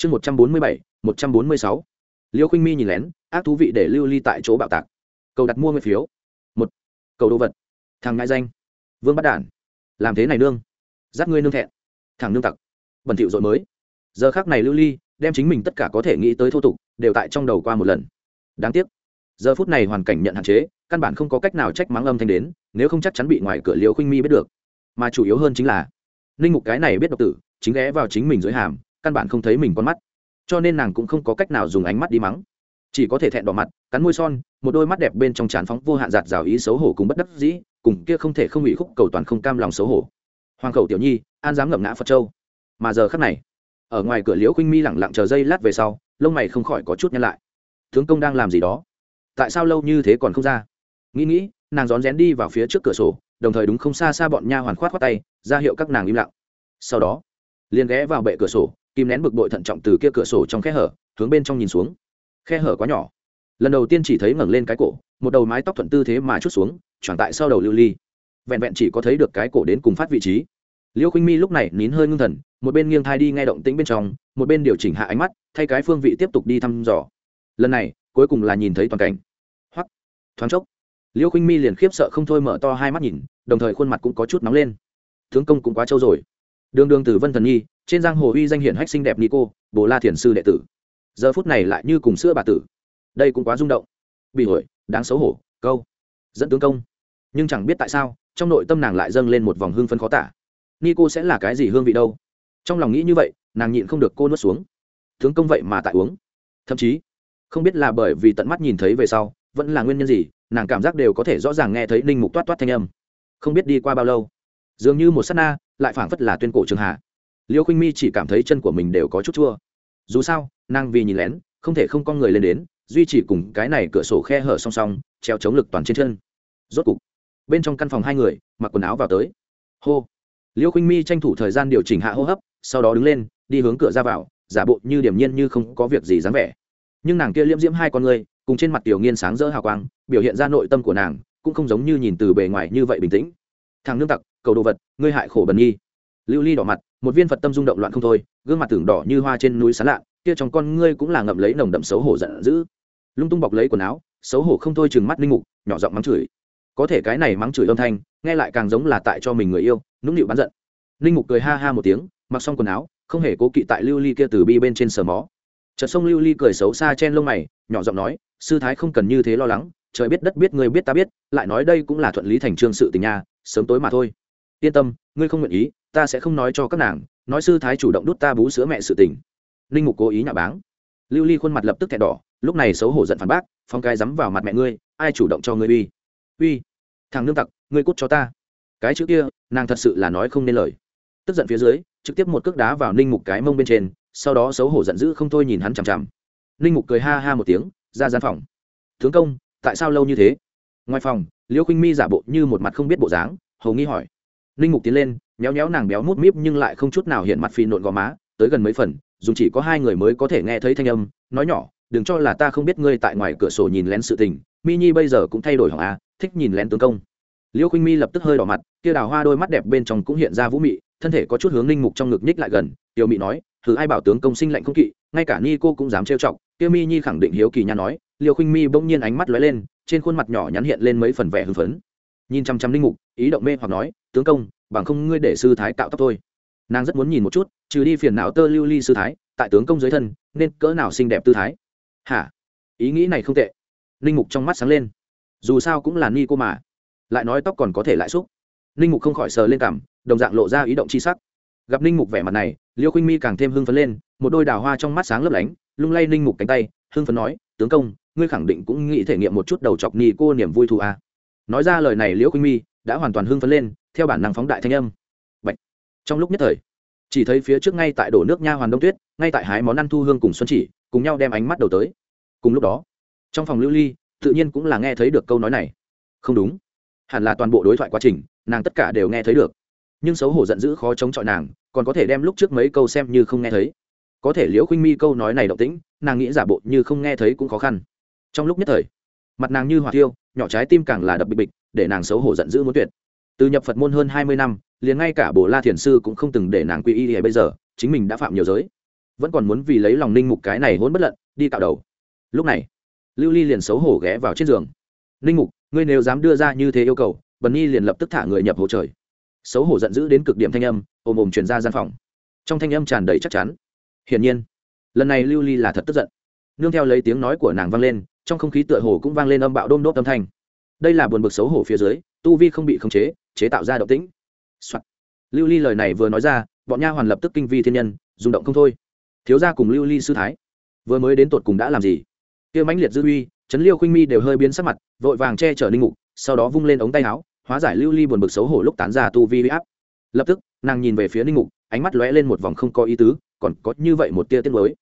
chương một trăm bốn mươi bảy, một trăm bốn mươi sáu. Liêu khinh mi nhìn lén, ác thú vị để lưu ly tại chỗ bạo tạc. Cầu đặt mua nguyên phiếu. Một. Cầu đồ vật. Thằng ngại danh. Vương bắt đản. Làm thế này nương. Dắt ngươi nương thẹn. Thằng nương tặc. Bẩn thỉu rồi mới. Giờ khác này lưu ly đem chính mình tất cả có thể nghĩ tới thô tục đều tại trong đầu qua một lần. Đáng tiếc. Giờ phút này hoàn cảnh nhận hạn chế, căn bản không có cách nào trách mắng âm thanh đến, nếu không chắc chắn bị ngoài cửa liều khinh mi biết được. Mà chủ yếu hơn chính là, ninh mục cái này biết độc tử, chính ghé vào chính mình dưới hàm căn bản không thấy mình con mắt. Cho nên nàng cũng không có cách nào dùng ánh mắt đi mắng. Chỉ có thể thẹn đỏ mặt, cắn môi son, một đôi mắt đẹp bên trong trán phóng vô hạn giạt rào ý xấu hổ cùng bất đắc dĩ, cùng kia không thể không ủy khúc cầu toàn không cam lòng xấu hổ. Hoàng khẩu tiểu nhi, an dám ngậm ngã phật châu. Mà giờ khắc này, ở ngoài cửa liễu khinh mi lẳng lặng chờ dây lát về sau, lông mày không khỏi có chút nhăn lại. Tướng công đang làm gì đó? Tại sao lâu như thế còn không ra? Nghĩ nghĩ, nàng rón rén đi vào phía trước cửa sổ, đồng thời đúng không xa xa bọn nha hoàn khoát khoát tay, ra hiệu các nàng im lặng. Sau đó, liền ghé vào bệ cửa sổ kìm nén bực bội thận trọng từ kia cửa sổ trong khe hở, hướng bên trong nhìn xuống. Khe hở quá nhỏ. Lần đầu tiên chỉ thấy ngẩng lên cái cổ, một đầu mái tóc thuận tư thế mà chút xuống, choàng tại sau đầu lưu ly. Vẹn vẹn chỉ có thấy được cái cổ đến cùng phát vị trí. Liêu khinh mi lúc này nín hơi ngưng thần, một bên nghiêng thai đi nghe động tĩnh bên trong, một bên điều chỉnh hạ ánh mắt, thay cái phương vị tiếp tục đi thăm dò. Lần này, cuối cùng là nhìn thấy toàn cảnh. Hoắc, thoáng chốc, liêu khinh mi liền khiếp sợ không thôi mở to hai mắt nhìn, đồng thời khuôn mặt cũng có chút nóng lên. Tướng công cũng quá trâu rồi. Đường đường từ vân thần nhi trên giang hồ uy danh hiển hách xinh đẹp ni cô bồ la thiền sư đệ tử. Giờ phút này lại như cùng sữa bà tử. Đây cũng quá rung động. Bị ổi đáng xấu hổ, câu. Dẫn tướng công. Nhưng chẳng biết tại sao, trong nội tâm nàng lại dâng lên một vòng hương phân khó tả. Ni cô sẽ là cái gì hương vị đâu? Trong lòng nghĩ như vậy, nàng nhịn không được cô nuốt xuống. Tướng công vậy mà tại uống. Thậm chí, không biết là bởi vì tận mắt nhìn thấy về sau, vẫn là nguyên nhân gì, nàng cảm giác đều có thể rõ ràng nghe thấy ninh mục toát toát thanh âm. Không biết đi qua bao lâu. Dường như một s á t na, lại phảng phất là tuyên cổ trường hạ liêu khinh mi chỉ cảm thấy chân của mình đều có chút chua. Dù sao, nàng vì nhìn lén, không thể không con người lên đến, duy trì cùng cái này cửa sổ khe hở song song, treo chống lực toàn trên chân. Rốt cục, bên trong căn phòng hai người, mặc quần áo vào tới. Hô. Liêu khinh mi tranh thủ thời gian điều chỉnh hạ hô hấp, sau đó đứng lên, đi hướng cửa ra vào, giả bộ như điểm nhiên như không có việc gì dáng vẻ. Nhưng nàng kia liễm diễm hai con người, cùng trên mặt tiểu nghiên sáng rỡ hào quang, biểu hiện ra nội tâm của nàng, cũng không giống như nhìn từ bề ngoài như vậy bình tĩnh. Thằng nương tặc, cầu đồ vật, ngươi hại khổ bần nhi lưu ly đỏ mặt, một viên phật tâm rung động loạn không thôi, gương mặt tưởng đỏ như hoa trên núi sán lạ, kia trong con ngươi cũng là ngậm lấy nồng đậm xấu hổ giận dữ. Lung tung bọc lấy quần áo, xấu hổ không thôi chừng mắt linh mục, nhỏ giọng mắng chửi. Có thể cái này mắng chửi âm thanh, nghe lại càng giống là tại cho mình người yêu, nũng nịu bắn giận. Linh mục cười ha ha một tiếng, mặc xong quần áo, không hề cố kỵ tại lưu ly kia từ bi bên trên sờ mó. Chợt sông lưu ly cười xấu xa chen lông mày, nhỏ giọng nói, sư thái không cần như thế lo lắng, trời biết đất biết người biết ta biết, lại nói đây cũng là thuận lý thành trương sự tình nha, sớm tối mà thôi. Yên tâm, ngươi không nguyện ý ta sẽ không nói cho các nàng, nói sư thái chủ động đút ta bú sữa mẹ sự tình. Linh mục cố ý nhạ báng. Lưu ly khuôn mặt lập tức thẹn đỏ, lúc này xấu hổ giận phản bác, phong cái dám vào mặt mẹ ngươi, ai chủ động cho ngươi uy? Uy? Thằng nương tặc, ngươi cút cho ta. Cái chữ kia, nàng thật sự là nói không nên lời. Tức giận phía dưới, trực tiếp một cước đá vào ninh mục cái mông bên trên, sau đó xấu hổ giận dữ không thôi nhìn hắn chằm chằm. Ninh mục cười ha ha một tiếng, ra gian phòng. Tướng công, tại sao lâu như thế? Ngoài phòng, liễu khinh mi giả bộ như một mặt không biết bộ dáng, hầu nghi hỏi ninh mục tiến lên méo méo nàng béo mút míp nhưng lại không chút nào hiện mặt phi nộn gò má, tới gần mấy phần dùng chỉ có hai người mới có thể nghe thấy thanh âm, nói nhỏ, đừng cho là ta không biết ngươi tại ngoài cửa sổ nhìn lén sự tình, mi nhi bây giờ cũng thay đổi hỏng a thích nhìn lén tướng công. Liêu khinh mi lập tức hơi đỏ mặt, kia đào hoa đôi mắt đẹp bên trong cũng hiện ra vũ mị, thân thể có chút hướng ninh mục trong ngực nhích lại gần, tiểu mị nói thử ai bảo tướng công sinh lạnh không kỵ, ngay cả ni cô cũng dám trêu chọc. Kia mi nhi khẳng định hiếu kỳ nha nói, liêu khinh mi bỗng nhiên ánh mắt lóe lên, trên khuôn mặt nhỏ nhắn hiện lên mấy phần vẻ hưng phấn. Nhìn chăm chăm ninh mục ý động mê hoặc nói, tướng công, bằng không ngươi để sư thái cạo tóc thôi nàng rất muốn nhìn một chút, trừ đi phiền não tơ lưu ly sư thái, tại tướng công dưới thân, nên cỡ nào xinh đẹp tư thái? Hả? Ý nghĩ này không tệ. Ninh mục trong mắt sáng lên. Dù sao cũng là ni cô mà. Lại nói tóc còn có thể lại xúc. Ninh mục không khỏi sờ lên cảm, đồng dạng lộ ra ý động c h i sắc. Gặp ninh mục vẻ mặt này, liêu khinh mi càng thêm hưng phấn lên, một đôi đào hoa trong mắt sáng lấp lánh, lung lay ninh mục cánh tay, hưng phấn nói, tướng công, ngươi khẳng định cũng nghĩ thể nghiệm một chút đầu chọc ni cô niềm vui thù à. nói ra lời này liễu khinh mi đã hoàn toàn hưng phấn lên, theo bản năng phóng đại thanh âm. Bạch. trong lúc nhất thời, chỉ thấy phía trước ngay tại đổ nước nha hoàn đông tuyết, ngay tại hái món ăn thu hương cùng xuân chỉ, cùng nhau đem ánh mắt đầu tới. Cùng lúc đó, trong phòng lưu ly, tự nhiên cũng là nghe thấy được câu nói này. Không đúng. Hẳn là toàn bộ đối thoại quá trình, nàng tất cả đều nghe thấy được. Nhưng xấu hổ giận dữ khó chống chọi nàng, còn có thể đem lúc trước mấy câu xem như không nghe thấy. Có thể liễu khuynh mi câu nói này động tĩnh, nàng nghĩ giả bộ như không nghe thấy cũng khó khăn. Trong lúc nhất thời, mặt nàng như hỏa tiêu nhỏ trái tim càng là đập bịch bịch để nàng xấu hổ giận dữ muốn tuyệt. Từ nhập phật môn hơn hai mươi năm, liền ngay cả bồ la thiền sư cũng không từng để nàng quy y bây giờ, chính mình đã phạm nhiều giới. Vẫn còn muốn vì lấy lòng ninh mục cái này hôn bất lận, đi cạo đầu. Lúc này, lưu ly liền xấu hổ ghé vào trên giường. Ninh mục, ngươi nếu dám đưa ra như thế yêu cầu, bần nhi liền lập tức thả người nhập hồ trời. Xấu hổ giận dữ đến cực điểm thanh âm, ồm ồm chuyển ra gian phòng. Trong thanh âm tràn đầy chắc chắn. Hiển nhiên, lần này lưu ly là thật tức giận. Nương theo lấy tiếng nói của nàng vang lên, trong không khí tựa hồ cũng vang lên âm bạo đôm đốt âm thanh đây là buồn bực xấu hổ phía dưới, tu vi không bị khống chế chế tạo ra động tĩnh、Soạn. lưu ly lời này vừa nói ra, bọn nha hoàn lập tức kinh vi thiên nhân, rung động không thôi. Thiếu gia cùng lưu ly sư thái, vừa mới đến tột cùng đã làm gì? Kia mãnh liệt dư uy chấn liêu khuynh mi đều hơi biến sắc mặt, vội vàng che chở ninh ngục sau đó vung lên ống tay áo, hóa giải lưu ly buồn bực xấu hổ lúc tán ra tu vi huy áp. Lập tức, nàng nhìn về phía ninh ngục ánh mắt lóe lên một vòng không có ý tứ, còn có như vậy một tia tiết mới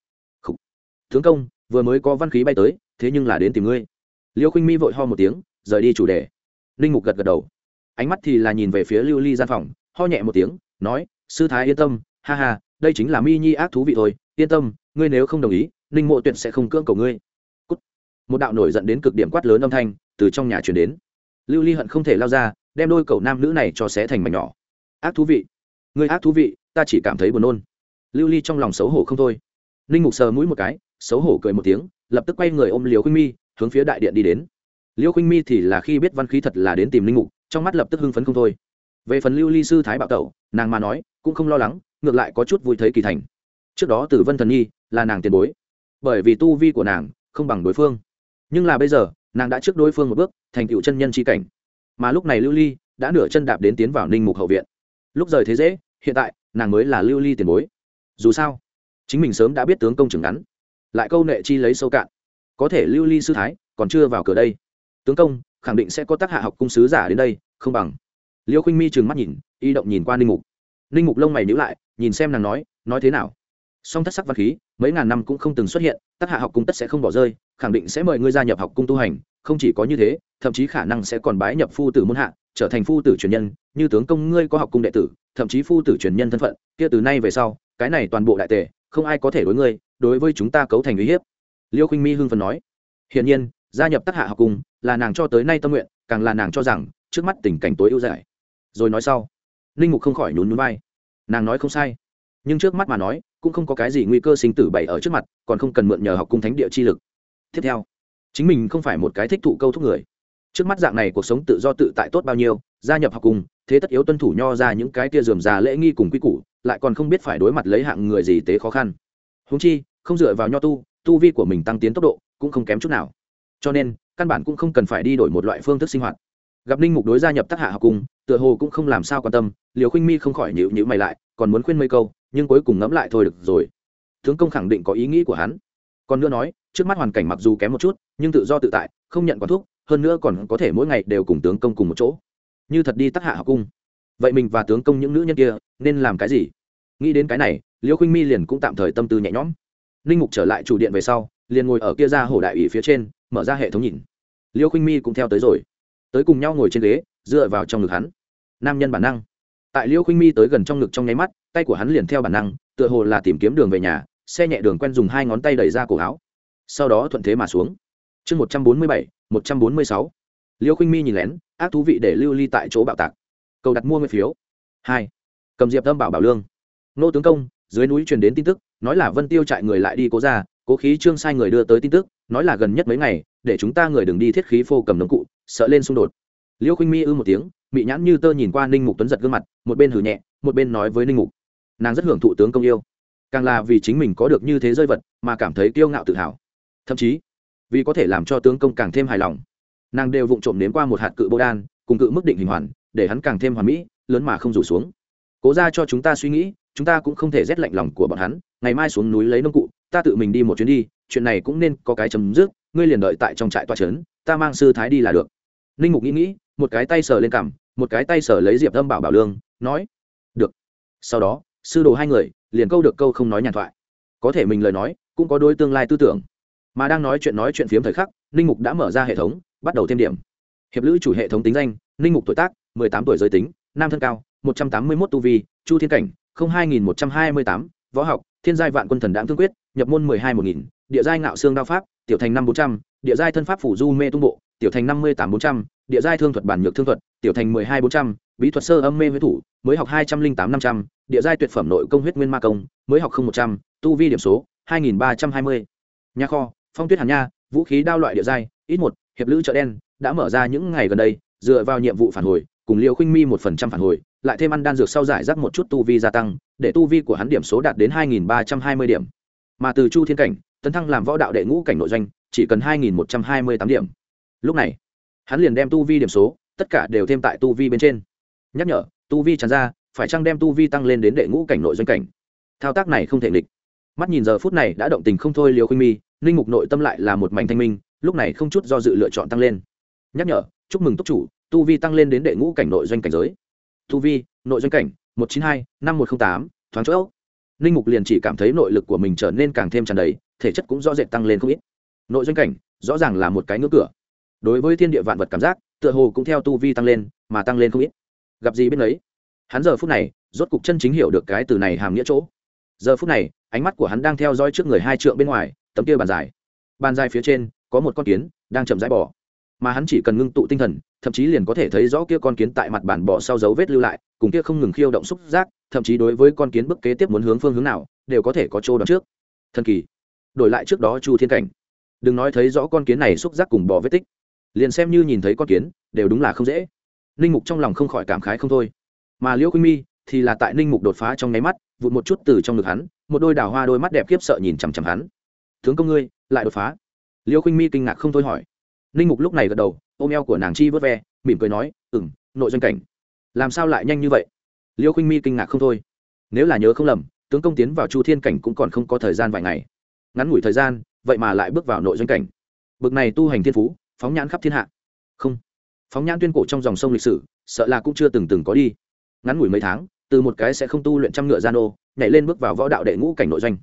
tướng công, vừa mới có văn khí bay tới, thế nhưng là đến tìm ngươi. Liêu khinh mi vội ho một tiếng rời đi chủ đề. Linh mục gật gật đầu. Ánh mắt thì là nhìn về phía lưu ly gian phòng, ho nhẹ một tiếng, nói, sư thái yên tâm, ha ha, đây chính là mi nhi ác thú vị thôi, yên tâm, ngươi nếu không đồng ý ninh mộ tuyệt sẽ không cưỡng cầu ngươi. Cút. một đạo nổi dẫn đến cực điểm quát lớn âm thanh từ trong nhà chuyển đến. Lưu ly hận không thể lao ra, đem đôi cầu nam nữ này cho xé thành mảnh nhỏ. Ác thú vị, ngươi ác thú vị, ta chỉ cảm thấy buồn nôn. Lưu ly trong lòng xấu hổ không thôi. Ninh mục sờ mũi một cái, xấu hổ cười một tiếng, lập tức quay người ôm liều khuynh mi, hướng phía đại điện đi đến liêu Khinh mi thì là khi biết văn khí thật là đến tìm Linh mục, trong mắt lập tức hưng phấn không thôi. Về phần lưu ly sư thái bạo tẩu, nàng mà nói, cũng không lo lắng, ngược lại có chút vui thấy kỳ thành. Trước đó tử vân thần nhi là nàng tiền bối. Bởi vì tu vi của nàng không bằng đối phương. Nhưng là bây giờ, nàng đã trước đối phương một bước, thành tựu chân nhân c cảnh. Mà lúc này lưu ly đã nửa chân đạp đến tiến vào ninh mục hậu viện. Lúc rời thế dễ, hiện tại, nàng mới là lưu ly tiền bối. Dù sao, chính mình sớm đã biết tướng công trưởng ngắn. Lại câu nệ chi lấy sâu cạn. Có thể lưu ly sư thái còn chưa vào cửa đây tướng công, khẳng định sẽ có tác hạ học cung sứ giả đến đây, không bằng. Liêu khinh mi trừng mắt nhìn, y động nhìn qua ninh mục. Ninh mục lông mày nhữ lại, nhìn xem nàng nói nói thế nào? Song thất sắc văn khí, mấy ngàn năm cũng không từng xuất hiện, tác hạ học cung tất sẽ không bỏ rơi, khẳng định sẽ mời ngươi gia nhập học cung tu hành, không chỉ có như thế, thậm chí khả năng sẽ còn bái nhập phu tử môn hạ, trở thành phu tử truyền nhân, như tướng công ngươi có học cung đệ tử, thậm chí phu tử truyền nhân thân phận, kia từ nay về sau, cái này toàn bộ đại tề, không ai có thể đối ngươi, đối với chúng ta cấu thành uy hiếp. Liêu khinh mi hưng phần nói. Hiển nhiên gia nhập tác hạ học cung là nàng cho tới nay tâm nguyện, càng là nàng cho rằng, trước mắt tình cảnh tối ưu giải rồi nói sau ninh mục không khỏi nhún nhún vai. Nàng nói không sai, nhưng trước mắt mà nói, cũng không có cái gì nguy cơ sinh tử bày ở trước mặt, còn không cần mượn nhờ học cung thánh địa chi lực. Tiếp theo, chính mình không phải một cái thích thụ câu thúc người. Trước mắt dạng này cuộc sống tự do tự tại tốt bao nhiêu, gia nhập học cùng, thế tất yếu tuân thủ nho ra những cái kia dườm già lễ nghi cùng quy củ, lại còn không biết phải đối mặt lấy hạng người gì tế khó khăn. Húng chi, không dựa vào nho tu tu vi của mình tăng tiến tốc độ, cũng không kém chút nào cho nên, căn bản cũng không cần phải đi đổi một loại phương thức sinh hoạt. Gặp ninh mục đối gia nhập tác hạ học cùng, tựa hồ cũng không làm sao quan tâm, liều khinh mi không khỏi nhịu nhịu mày lại, còn muốn khuyên mấy câu, nhưng cuối cùng ngẫm lại thôi được rồi. Tướng công khẳng định có ý nghĩ của hắn. Còn nữa nói, trước mắt hoàn cảnh mặc dù kém một chút, nhưng tự do tự tại, không nhận quán thuốc hơn nữa còn có thể mỗi ngày đều cùng tướng công cùng một chỗ. Như thật đi tác hạ học cung vậy mình và tướng công những nữ nhân kia, nên làm cái gì? Nghĩ đến cái này, liêu khinh mi liền cũng tạm thời tâm tư nhẹ nhõm. Ninh mục trở lại chủ điện về sau, liền ngồi ở kia ra hồ đại ủy phía trên mở ra hệ thống nhìn. Liêu khinh mi cũng theo tới rồi. Tới cùng nhau ngồi trên ghế, dựa vào trong ngực hắn. Nam nhân bản năng. Tại liêu khinh mi tới gần trong ngực trong nháy mắt, tay của hắn liền theo bản năng, tựa hồ là tìm kiếm đường về nhà, xe nhẹ đường quen dùng hai ngón tay đẩy ra cổ áo. Sau đó thuận thế mà xuống. Chương một trăm bốn mươi bảy, một trăm bốn mươi sáu. Liêu khinh mi nhìn lén, ác thú vị để lưu ly tại chỗ bạo tạc. Cầu đặt mua nguyên phiếu. Hai. Cầm diệp tâm bảo bảo lương. Nô tướng công, dưới núi truyền đến tin tức, nói là vân tiêu trại người lại đi cố ra cố khí trương sai người đưa tới tin tức, nói là gần nhất mấy ngày, để chúng ta người đừng đi thiết khí phô cầm nông cụ, sợ lên xung đột. Liêu khinh mi ư một tiếng bị nhãn như tơ nhìn qua ninh mục tuấn giật gương mặt, một bên hử nhẹ, một bên nói với ninh mục. Nàng rất hưởng thụ tướng công yêu. Càng là vì chính mình có được như thế rơi vật, mà cảm thấy kiêu ngạo tự hào. Thậm chí, vì có thể làm cho tướng công càng thêm hài lòng. Nàng đều vụng trộm nếm qua một hạt cự bô đan, cùng cự mức định hình hoàn, để hắn càng thêm hoàn mỹ, lớn mà không rủ xuống. Cố ra cho chúng ta suy nghĩ, chúng ta cũng không thể rét lạnh lòng của bọn hắn, ngày mai xuống núi lấy nông cụ ta tự mình đi một chuyến đi, chuyện này cũng nên có cái chấm dứt, ngươi liền đợi tại trong trại toa trấn, ta mang sư thái đi là được. Ninh mục nghĩ nghĩ, một cái tay sờ lên cằm, một cái tay sờ lấy diệp âm bảo bảo lương, nói, được. Sau đó, sư đồ hai người liền câu được câu không nói nhàn thoại. Có thể mình lời nói, cũng có đôi tương lai tư tưởng. Mà đang nói chuyện nói chuyện phiếm thời khắc, ninh mục đã mở ra hệ thống, bắt đầu thêm điểm. Hiệp lữ chủ hệ thống tính danh, ninh mục tuổi tác, mười tám tuổi giới tính, nam thân cao, một trăm tám mươi mốt tu vi, chu thiên cảnh, không hai nghìn một trăm hai mươi tám, võ học thiên giai vạn quân thần đáng thương quyết, nhập môn mười hai một nghìn, địa giai ngạo xương đao pháp, tiểu thành năm bốn trăm, địa giai thân pháp phủ du mê tung bộ, tiểu thành năm mươi tám bốn trăm, địa giai thương thuật bản nhược thương thuật, tiểu thành mười hai bốn trăm, bí thuật sơ âm mê huyết thủ, mới học hai trăm linh tám năm trăm, địa giai tuyệt phẩm nội công huyết nguyên ma công, mới học không một trăm, tu vi điểm số hai nghìn ba trăm hai mươi. Nhà kho, phong tuyết hàn nha, vũ khí đao loại địa giai, ít một, hiệp lữ chợ đen, đã mở ra những ngày gần đây, dựa vào nhiệm vụ phản hồi, cùng liều khinh mi một phần trăm phản hồi lại thêm ăn đan dược sau giải rác một chút tu vi gia tăng, để tu vi của hắn điểm số đạt đến hai nghìn ba trăm hai mươi điểm. Mà từ chu thiên cảnh, tấn thăng làm võ đạo đệ ngũ cảnh nội doanh, chỉ cần hai nghìn một trăm hai mươi tám điểm. Lúc này, hắn liền đem tu vi điểm số, tất cả đều thêm tại tu vi bên trên. Nhắc nhở, tu vi tràn ra, phải chăng đem tu vi tăng lên đến đệ ngũ cảnh nội doanh cảnh? Thao tác này không thể nghịch. Mắt nhìn giờ phút này đã động tình không thôi liều khinh mi linh mục nội tâm lại là một mảnh thanh minh, lúc này không chút do dự lựa chọn tăng lên. Nhắc nhở, chúc mừng túc chủ, tu vi tăng lên đến đệ ngũ cảnh nội doanh cảnh giới. Thu vi, nội doanh cảnh, một chín hai, năm một t r ă n h tám, thoáng chỗ ốc. Ninh mục liền chỉ cảm thấy nội lực của mình trở nên càng thêm tràn đầy, thể chất cũng rõ rệt tăng lên không ít. Nội doanh cảnh, rõ ràng là một cái ngưỡng cửa. Đối với thiên địa vạn vật cảm giác, tựa hồ cũng theo tu vi tăng lên, mà tăng lên không ít. Gặp gì biết lấy hắn giờ phút này, rốt cục chân chính hiểu được cái từ này hàm nghĩa chỗ. Giờ phút này, ánh mắt của hắn đang theo dõi trước người hai trượng bên ngoài, tấm kia bàn dài. Bàn dài phía trên, có một con kiến đang chậm rãi bỏ mà hắn chỉ cần ngưng tụ tinh thần thậm chí liền có thể thấy rõ kia con kiến tại mặt bản bỏ sau dấu vết lưu lại, cùng kia không ngừng khiêu động xúc giác, thậm chí đối với con kiến bức kế tiếp muốn hướng phương hướng nào, đều có thể có chỗ đoán trước. Thần kỳ. Đổi lại trước đó chu thiên cảnh. Đừng nói thấy rõ con kiến này xúc giác cùng bỏ vết tích. Liền xem như nhìn thấy con kiến, đều đúng là không dễ. Ninh mục trong lòng không khỏi cảm khái không thôi. Mà liễu khuynh mi thì là tại ninh mục đột phá trong nháy mắt, vụt một chút từ trong ngực hắn, một đôi đào hoa đôi mắt đẹp khiếp sợ nhìn chằm chằm hắn. Tướng công ngươi, lại đột phá? Liễu khuynh mi kinh ngạc không thôi hỏi. Ninh mục lúc này gật đầu ôm eo của nàng chi vớt ve, mỉm cười nói ừ m nội doanh cảnh. Làm sao lại nhanh như vậy? Liêu khinh mi kinh ngạc không thôi. Nếu là nhớ không lầm, tướng công tiến vào chu thiên cảnh cũng còn không có thời gian vài ngày. Ngắn ngủi thời gian, vậy mà lại bước vào nội doanh cảnh. Bực này tu hành thiên phú, phóng nhãn khắp thiên hạ. Không. Phóng nhãn tuyên cổ trong dòng sông lịch sử, sợ là cũng chưa từng từng có đi. Ngắn ngủi mấy tháng, từ một cái sẽ không tu luyện trăm ngựa gian ô nhảy lên bước vào võ đạo đệ ngũ cảnh nội doanh.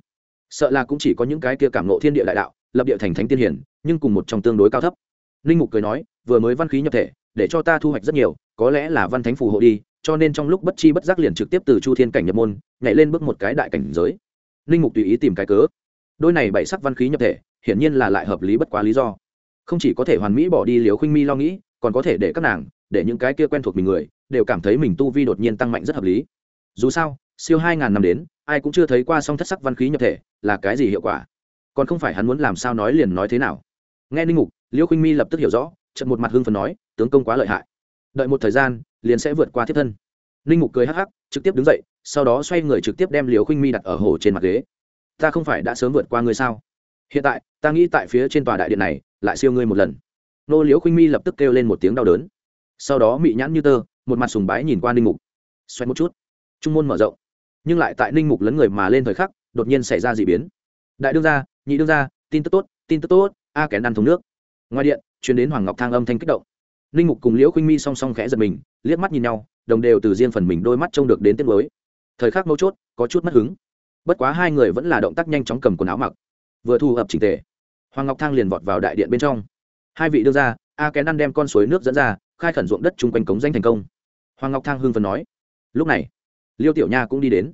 Sợ là cũng chỉ có những cái kia cảm nộ thiên địa đại đạo, lập địa thành thánh tiên hiển, nhưng cùng một trong tương đối cao thấp. Linh mục cười nói vừa mới văn khí nhập thể, để cho ta thu hoạch rất nhiều, có lẽ là văn thánh phù hộ đi, cho nên trong lúc bất chi bất giác liền trực tiếp từ chu thiên cảnh nhập môn, nhảy lên bước một cái đại cảnh giới. Ninh mục tùy ý tìm cái cớ. Đôi này bảy sắc văn khí nhập thể, hiển nhiên là lại hợp lý bất quá lý do. Không chỉ có thể hoàn mỹ bỏ đi liều khinh mi lo nghĩ, còn có thể để các nàng, để những cái kia quen thuộc mình người, đều cảm thấy mình tu vi đột nhiên tăng mạnh rất hợp lý. Dù sao, siêu hai ngàn năm đến, ai cũng chưa thấy qua song thất sắc văn khí nhập thể là cái gì hiệu quả. Còn không phải hắn muốn làm sao nói liền nói thế nào. Nghe ninh mục liêu khinh mi lập tức hiểu rõ trận một mặt hưng phần nói, tướng công quá lợi hại. Đợi một thời gian, liền sẽ vượt qua thiếp thân. Ninh mục cười hắc hắc, trực tiếp đứng dậy, sau đó xoay người trực tiếp đem liều khinh mi đặt ở hồ trên mặt ghế. Ta không phải đã sớm vượt qua ngươi sao? Hiện tại, ta nghĩ tại phía trên tòa đại điện này, lại siêu ngươi một lần. Nô liễu khinh mi lập tức kêu lên một tiếng đau đớn. Sau đó mị nhãn như tơ, một mặt sùng bái nhìn qua ninh mục. Xoay một chút. Trung môn mở rộng. Nhưng lại tại ninh mục lấn người mà lên thời khắc, đột nhiên xảy ra d ị biến. Đại đương gia, nhị đương gia, tin tức tốt, tin tức tốt, a kén ăn thùng nước. Ngoài điện chuyến đến hoàng ngọc thang âm thanh kích động. Ninh mục cùng liễu khuynh mi song song khẽ giật mình, liếc mắt nhìn nhau, đồng đều từ riêng phần mình đôi mắt trông được đến tiết mới thời khắc mấu chốt, có chút mất hứng. Bất quá hai người vẫn là động tác nhanh chóng cầm quần áo mặc, vừa thu hợp trình tề, hoàng ngọc thang liền vọt vào đại điện bên trong. Hai vị đưa ra, a kén ăn đem con suối nước dẫn ra, khai khẩn ruộng đất chung quanh cống danh thành công. Hoàng ngọc thang hưng phần nói, lúc này, liêu tiểu nha cũng đi đến.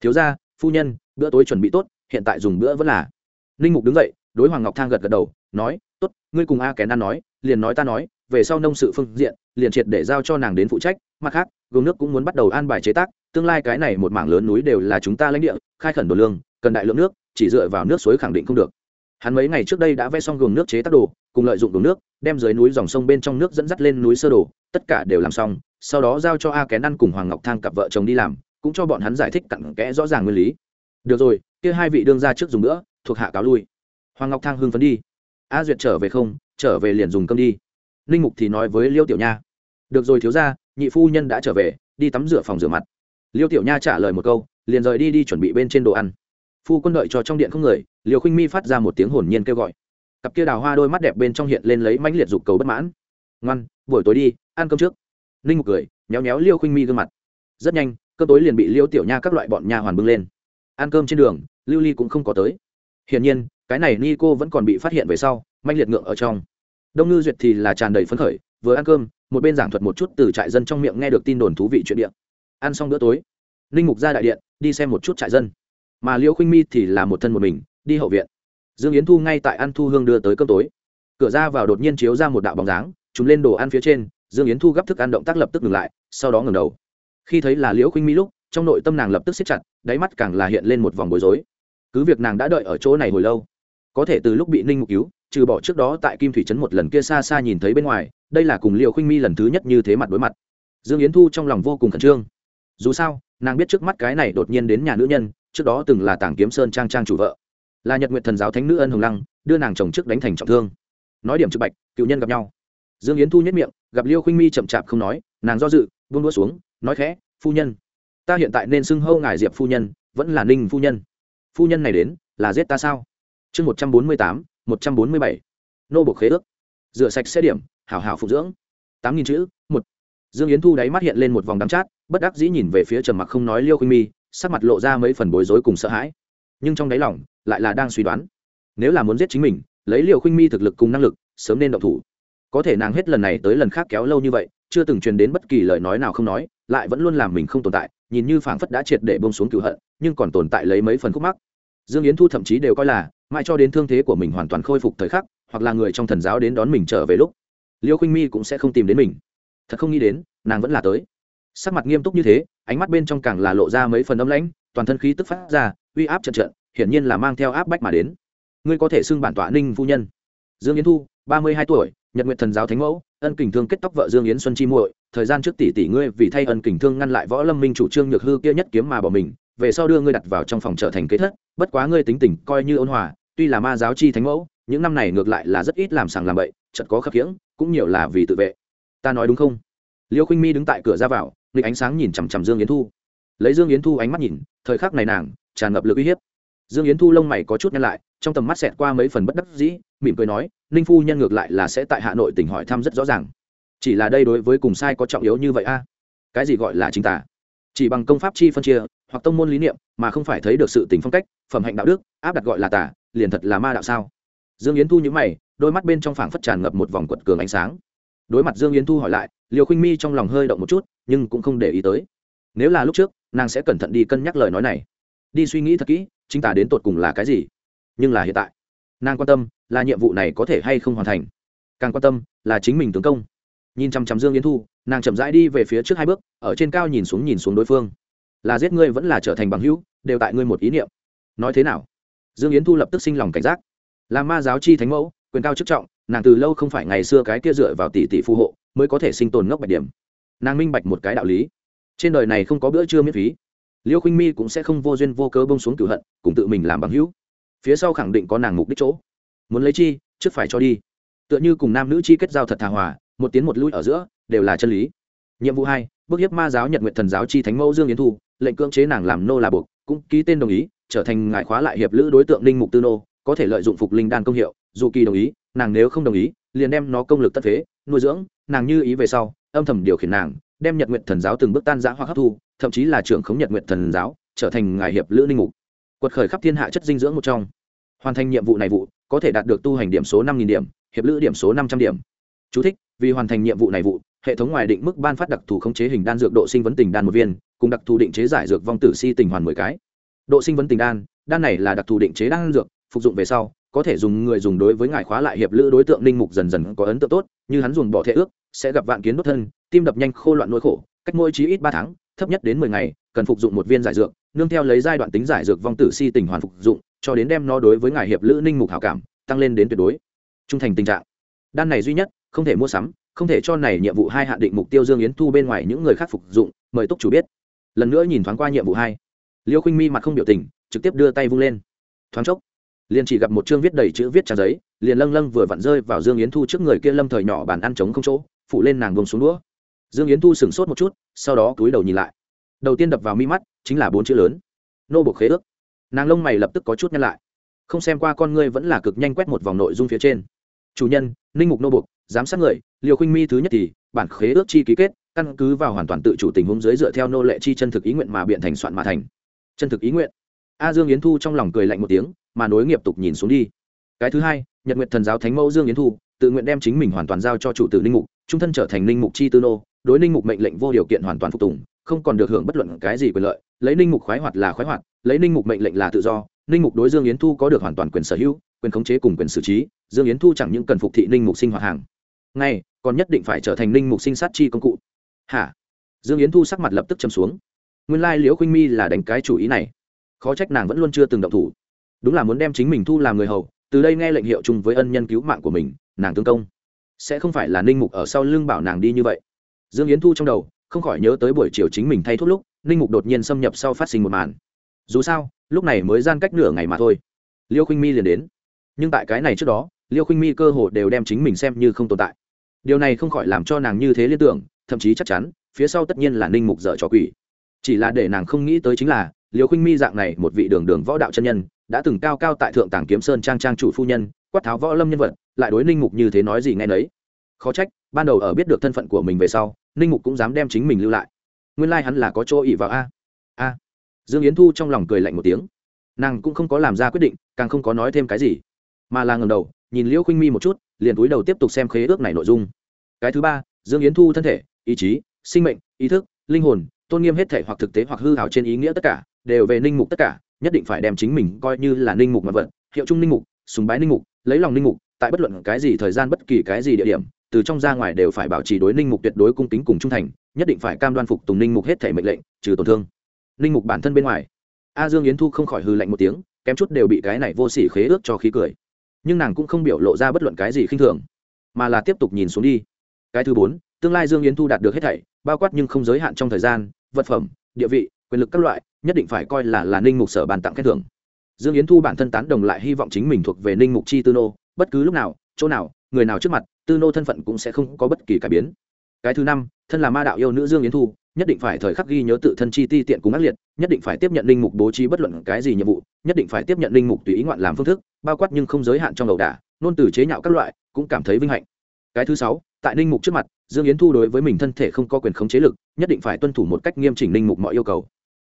Thiếu gia, phu nhân, bữa tối chuẩn bị tốt, hiện tại dùng bữa vẫn là. Ninh mục đứng dậy, đối hoàng ngọc thang gật gật đầu, nói tốt, ngươi cùng a kén ăn nói, liền nói ta nói, về sau nông sự phương diện, liền triệt để giao cho nàng đến phụ trách, mặt khác gương nước cũng muốn bắt đầu an bài chế tác, tương lai cái này một mảng lớn núi đều là chúng ta lãnh địa, khai khẩn đồ lương, cần đại lượng nước, chỉ dựa vào nước suối khẳng định không được. Hắn mấy ngày trước đây đã vẽ xong gồm nước chế tác đồ, cùng lợi dụng đồ nước, đem dưới núi dòng sông bên trong nước dẫn dắt lên núi sơ đồ, tất cả đều làm xong, sau đó giao cho a kén ăn cùng hoàng ngọc thang cặp vợ chồng đi làm, cũng cho bọn hắn giải thích cặn kẽ rõ ràng nguyên lý. Được rồi, kia hai vị đương ra trước dùng nữa, thuộc hạ cáo lui. Hoàng ngọc thang hưng phấn đi a duyệt trở về không? Trở về liền dùng cơm đi. Ninh mục thì nói với liêu tiểu nha. Được rồi thiếu ra nhị phu nhân đã trở về, đi tắm rửa phòng rửa mặt. Liêu tiểu nha trả lời một câu, liền rời đi đi chuẩn bị bên trên đồ ăn. Phu quân đợi cho trong điện không người liều khinh mi phát ra một tiếng hồn nhiên kêu gọi. Cặp kia đào hoa đôi mắt đẹp bên trong hiện lên lấy mãnh liệt dục cầu bất mãn. Ngoan, buổi tối đi, ăn cơm trước. Ninh mục cười nhéo nhéo liêu khinh mi gương mặt. Rất nhanh, cơm tối liền bị liêu tiểu nha các loại bọn nha hoàn bưng lên. Ăn cơm trên đường, lưu ly cũng không có tới. Hiển nhiên cái này ni cô vẫn còn bị phát hiện về sau manh liệt ngượng ở trong. Đông ngư duyệt thì là tràn đầy phấn khởi, vừa ăn cơm, một bên giảng thuật một chút từ trại dân trong miệng nghe được tin đồn thú vị chuyện điện ăn xong bữa tối, ninh mục ra đại điện, đi xem một chút trại dân. Mà liễu khinh mi thì là một thân một mình, đi hậu viện. Dương yến thu ngay tại ăn thu hương đưa tới cơm tối. Cửa ra vào đột nhiên chiếu ra một đạo bóng dáng, chúng lên đồ ăn phía trên, dương yến thu gấp thức ăn động tác lập tức ngừng lại, sau đó ngừng đầu. Khi thấy là liễu khinh mi lúc, trong nội tâm nàng lập tức siết chặt, đáy mắt càng là hiện lên một vòng bối rối. Cứ việc nàng đã đợi ở chỗ này hồi lâu có thể từ lúc bị ninh mục cứu, trừ bỏ trước đó tại kim thủy trấn một lần kia xa xa nhìn thấy bên ngoài, đây là cùng liệu khuynh mi lần thứ nhất như thế mặt đối mặt. Dương yến thu trong lòng vô cùng khẩn trương. Dù sao, nàng biết trước mắt cái này đột nhiên đến nhà nữ nhân, trước đó từng là tàng kiếm sơn trang trang chủ vợ. Là nhật nguyện thần giáo thánh nữ ân hồng lăng, đưa nàng chồng trước đánh thành trọng thương. Nói điểm trực bạch, cựu nhân gặp nhau. Dương yến thu nhất miệng, gặp liêu khuynh mi chậm chạp không nói, nàng do dự, buông đũa xuống, nói khẽ, phu nhân, ta hiện tại nên xưng hâu ngài diệp phu nhân, vẫn là ninh phu nhân. Phu nhân này đến, là giết ta sao? Chương một trăm bốn mươi tám, một trăm bốn mươi bảy. Nô bộc khế ước. Rửa sạch xe điểm, hảo hảo phục dưỡng. Tám nghìn chữ, một. Dương yến thu đáy mắt hiện lên một vòng đắm chát, bất đắc dĩ nhìn về phía trầm mặc không nói liêu khuynh mi, sắc mặt lộ ra mấy phần bối rối cùng sợ hãi. Nhưng trong đáy lòng, lại là đang suy đoán. Nếu là muốn giết chính mình, lấy liều khuynh mi thực lực cùng năng lực, sớm nên động thủ. Có thể nàng hết lần này tới lần khác kéo lâu như vậy, chưa từng truyền đến bất kỳ lời nói nào không nói, lại vẫn luôn làm mình không tồn tại, nhìn như phảng phất đã triệt để bông xuống cựu hận, nhưng còn tồn tại lấy mấy phần khúc mắc. Dương yến thu thậm chí đều coi là mãi cho đến thương thế của mình hoàn toàn khôi phục thời khắc, hoặc là người trong thần giáo đến đón mình trở về lúc, liêu khinh mi cũng sẽ không tìm đến mình. Thật không nghĩ đến, nàng vẫn là tới. Sắc mặt nghiêm túc như thế, ánh mắt bên trong càng là lộ ra mấy phần âm lãnh, toàn thân khí tức phát ra, uy áp trận trận, hiển nhiên là mang theo áp bách mà đến. Ngươi có thể xưng bản tọa ninh phu nhân. Dương yến thu, ba mươi hai tuổi, nhật nguyện thần giáo thánh mẫu, ân kình thương kết tóc vợ dương yến xuân chi muội, thời gian trước tỷ tỷ ngươi vì thay ân kình thương ngăn lại võ lâm minh chủ trương nhược hư kia nhất kiếm mà bỏ mình, về sau đưa ngươi đặt vào trong phòng trở thành kế thất, bất quá ngươi tính tình coi như ôn hòa tuy là ma giáo chi thánh mẫu, những năm này ngược lại là rất ít làm sàng làm bậy chật có khập khiễng, cũng nhiều là vì tự vệ. Ta nói đúng không? Liêu khinh mi đứng tại cửa ra vào, nghịch ánh sáng nhìn chằm chằm dương yến thu. Lấy dương yến thu ánh mắt nhìn, thời khắc này nàng tràn ngập lực uy hiếp. Dương yến thu lông mày có chút nhăn lại, trong tầm mắt xẹt qua mấy phần bất đắc dĩ, mỉm cười nói, ninh phu nhân ngược lại là sẽ tại hà nội tỉnh hỏi thăm rất rõ ràng. Chỉ là đây đối với cùng sai có trọng yếu như vậy a? Cái gì gọi là chính tả? Chỉ bằng công pháp chi phân chia, hoặc tông môn lý niệm, mà không phải thấy được sự tình phong cách, phẩm hạnh đạo đức, áp đặt gọi là tả liền thật là ma đạo sao? Dương yến thu nhữ mày, đôi mắt bên trong phảng phất tràn ngập một vòng quật cường ánh sáng. Đối mặt dương yến thu hỏi lại liều khinh mi trong lòng hơi động một chút, nhưng cũng không để ý tới. Nếu là lúc trước, nàng sẽ cẩn thận đi cân nhắc lời nói này. Đi suy nghĩ thật kỹ, chính tả đến tột cùng là cái gì? Nhưng là hiện tại, nàng quan tâm là nhiệm vụ này có thể hay không hoàn thành. Càng quan tâm là chính mình tướng công. Nhìn chằm chằm dương yến thu, nàng chậm rãi đi về phía trước hai bước, ở trên cao nhìn xuống nhìn xuống đối phương. Là giết ngươi vẫn là trở thành bằng hữu, đều tại ngươi một ý niệm. Nói thế nào? Dương yến thu lập tức sinh lòng cảnh giác. Là ma giáo chi thánh mẫu, quyền cao chức trọng, nàng từ lâu không phải ngày xưa cái kia dựa vào tỷ tỷ phù hộ, mới có thể sinh tồn ngốc bạch điểm. Nàng minh bạch một cái đạo lý. Trên đời này không có bữa trưa miễn phí. Liêu khinh mi cũng sẽ không vô duyên vô cớ bông xuống cửu hận, cùng tự mình làm bằng hữu. Phía sau khẳng định có nàng mục đích chỗ. Muốn lấy chi, trước phải cho đi. Tựa như cùng nam nữ chi kết giao thật thà hòa, một tiến một lui ở giữa, đều là chân lý. Nhiệm vụ hai bức hiếp ma giáo nhật nguyện thần giáo chi thánh mẫu dương yến thu lệnh cưỡng chế nàng làm nô là buộc cũng ký tên đồng ý trở thành ngại khóa lại hiệp lữ đối tượng linh mục tư nô có thể lợi dụng phục linh đan công hiệu dù kỳ đồng ý nàng nếu không đồng ý liền đem nó công lực tất phế nuôi dưỡng nàng như ý về sau âm thầm điều khiển nàng đem nhật nguyện thần giáo từng bước tan giã hoặc hấp thu thậm chí là trưởng khống nhật nguyện thần giáo trở thành ngài hiệp lữ linh mục. Quật khởi khắp thiên hạ chất dinh dưỡng một trong. Hoàn thành nhiệm vụ này vụ có thể đạt được tu hành điểm số năm nghìn điểm hiệp lữ điểm số năm trăm điểm. Chú thích, vì hoàn thành nhiệm vụ này vụ hệ thống ngoài định mức ban phát đặc thù khống chế hình đan dược độ sinh vấn tình đan một viên, cùng đặc thù định chế giải dược vong tử si tình hoàn mười cái. Độ sinh vấn tình đan đan này là đặc thù định chế đan dược, phục dụng về sau, có thể dùng người dùng đối với ngài khóa lại hiệp lữ đối tượng linh mục dần dần có ấn tượng tốt, như hắn dùng bỏ thể ước, sẽ gặp vạn kiến đốt thân, tim đập nhanh khô loạn nỗi khổ, cách mỗi chí ít ba tháng, thấp nhất đến mười ngày, cần phục dụng một viên giải dược, nương theo lấy giai đoạn tính giải dược vong tử si tình hoàn phục dụng, cho đến đem nó đối với ngài hiệp lữ ninh mục hảo cảm, tăng lên đến tuyệt đối. Trung thành tình trạng. Đan này duy nhất, không thể mua sắm không thể cho này nhiệm vụ hai hạn định mục tiêu dương yến thu bên ngoài những người khác phục dụng, mời túc chủ biết. Lần nữa nhìn thoáng qua nhiệm vụ hai. Liêu khinh mi mặt không biểu tình, trực tiếp đưa tay vung lên. Thoáng chốc, liền chỉ gặp một chương viết đầy chữ viết trang giấy, liền lâng lâng vừa vặn rơi vào dương yến thu trước người kia lâm thời nhỏ bàn ăn trống không chỗ phụ lên nàng vùng xuống đũa. Dương yến thu sửng sốt một chút, sau đó cúi đầu nhìn lại. Đầu tiên đập vào mi mắt, chính là bốn chữ lớn. Nô buộc khế ước. Nàng lông mày lập tức có chút nhăn lại. Không xem qua con ngươi vẫn là cực nhanh quét một vòng nội dung phía trên. Chủ nhân, ninh mục nô buộc giám sát người liều khinh mi thứ nhất thì bản khế ước chi ký kết, căn cứ vào hoàn toàn tự chủ tình huống dưới dựa theo nô lệ chi chân thực ý nguyện mà biện thành soạn mà thành. Chân thực ý nguyện. A dương yến thu trong lòng cười lạnh một tiếng, mà nối nghiệp tục nhìn xuống đi. Cái thứ hai, nhật nguyện thần giáo thánh mẫu dương yến thu, tự nguyện đem chính mình hoàn toàn giao cho chủ tử linh mục, trung thân trở thành linh mục chi tư nô, đối linh mục mệnh lệnh vô điều kiện hoàn toàn phục tùng, không còn được hưởng bất luận cái gì quyền lợi, lấy linh mục khoái hoạt là khoái hoạt, lấy linh mục mệnh lệnh là tự do linh mục đối dương yến thu có được hoàn toàn quyền sở hữu, quyền khống chế cùng quyền xử trí, dương yến thu chẳng những cần phục thị linh mục sinh hoạt hàng ngay, còn nhất định phải trở thành linh mục sinh sát chi công cụ. Hả? Dương yến thu sắc mặt lập tức châm xuống. Nguyên lai liễu khuynh mi là đánh cái chủ ý này. Khó trách nàng vẫn luôn chưa từng động thủ. Đúng là muốn đem chính mình thu làm người hầu, từ đây nghe lệnh hiệu chung với ân nhân cứu mạng của mình, nàng tương công. Sẽ không phải là ninh mục ở sau lưng bảo nàng đi như vậy. Dương yến thu trong đầu, không khỏi nhớ tới buổi chiều chính mình thay thuốc lúc, ninh mục đột nhiên xâm nhập sau phát sinh một màn. Dù sao, lúc này mới gian cách nửa ngày mà thôi. Liêu khinh mi liền đến. Nhưng tại cái này trước đó liêu khinh mi cơ hồ đều đem chính mình xem như không tồn tại điều này không khỏi làm cho nàng như thế liên tưởng, thậm chí chắc chắn, phía sau tất nhiên là ninh mục dở trò quỷ. Chỉ là để nàng không nghĩ tới chính là liều khinh mi dạng này một vị đường đường võ đạo chân nhân, đã từng cao cao tại thượng tàng kiếm sơn trang trang chủ phu nhân, quát tháo võ lâm nhân vật, lại đối ninh mục như thế nói gì nghe nấy. Khó trách, ban đầu ở biết được thân phận của mình về sau, ninh mục cũng dám đem chính mình lưu lại. Nguyên lai、like、hắn là có chỗ ỉ vào a. A. Dương yến thu trong lòng cười lạnh một tiếng. Nàng cũng không có làm ra quyết định, càng không có nói thêm cái gì. Mà là ngầm đầu, nhìn liễu khinh mi một chút liền túi đầu tiếp tục xem khế ước này nội dung. Cái thứ ba, dương yến thu thân thể, ý chí, sinh mệnh, ý thức, linh hồn, tôn nghiêm hết thể hoặc thực tế hoặc hư hào trên ý nghĩa tất cả, đều về ninh mục tất cả, nhất định phải đem chính mình coi như là ninh mục mà vật, hiệu chung ninh mục, sùng bái ninh mục, lấy lòng ninh mục, tại bất luận cái gì thời gian bất kỳ cái gì địa điểm, từ trong ra ngoài đều phải bảo trì đối ninh mục tuyệt đối cung kính cùng trung thành, nhất định phải cam đoan phục tùng ninh mục hết thể mệnh lệnh, trừ tổn thương. Ninh mục bản thân bên ngoài. A dương yến thu không khỏi hư lạnh một tiếng, kém chút đều bị cái này vô sỉ khế ước cho khí cười nhưng nàng cũng không biểu lộ ra bất luận cái gì khinh thường, mà là tiếp tục nhìn xuống đi. Cái thứ bốn, tương lai dương yến thu đạt được hết thảy, bao quát nhưng không giới hạn trong thời gian, vật phẩm, địa vị, quyền lực các loại, nhất định phải coi là là ninh mục sở bàn tặng khen thưởng. Dương yến thu bản thân tán đồng lại hy vọng chính mình thuộc về ninh mục chi tư nô, bất cứ lúc nào, chỗ nào, người nào trước mặt, tư nô thân phận cũng sẽ không có bất kỳ cải biến. Cái thứ năm thân là ma đạo yêu nữ dương yến thu, nhất định phải thời khắc ghi nhớ tự thân chi ti tiện cùng ác liệt, nhất định phải tiếp nhận linh mục bố trí bất luận cái gì nhiệm vụ, nhất định phải tiếp nhận linh mục tùy ý ngoạn làm phương thức, bao quát nhưng không giới hạn trong đầu đả nôn từ chế nhạo các loại, cũng cảm thấy vinh hạnh. Cái thứ sáu, tại linh mục trước mặt, dương yến thu đối với mình thân thể không có quyền khống chế lực, nhất định phải tuân thủ một cách nghiêm chỉnh linh mục mọi yêu cầu.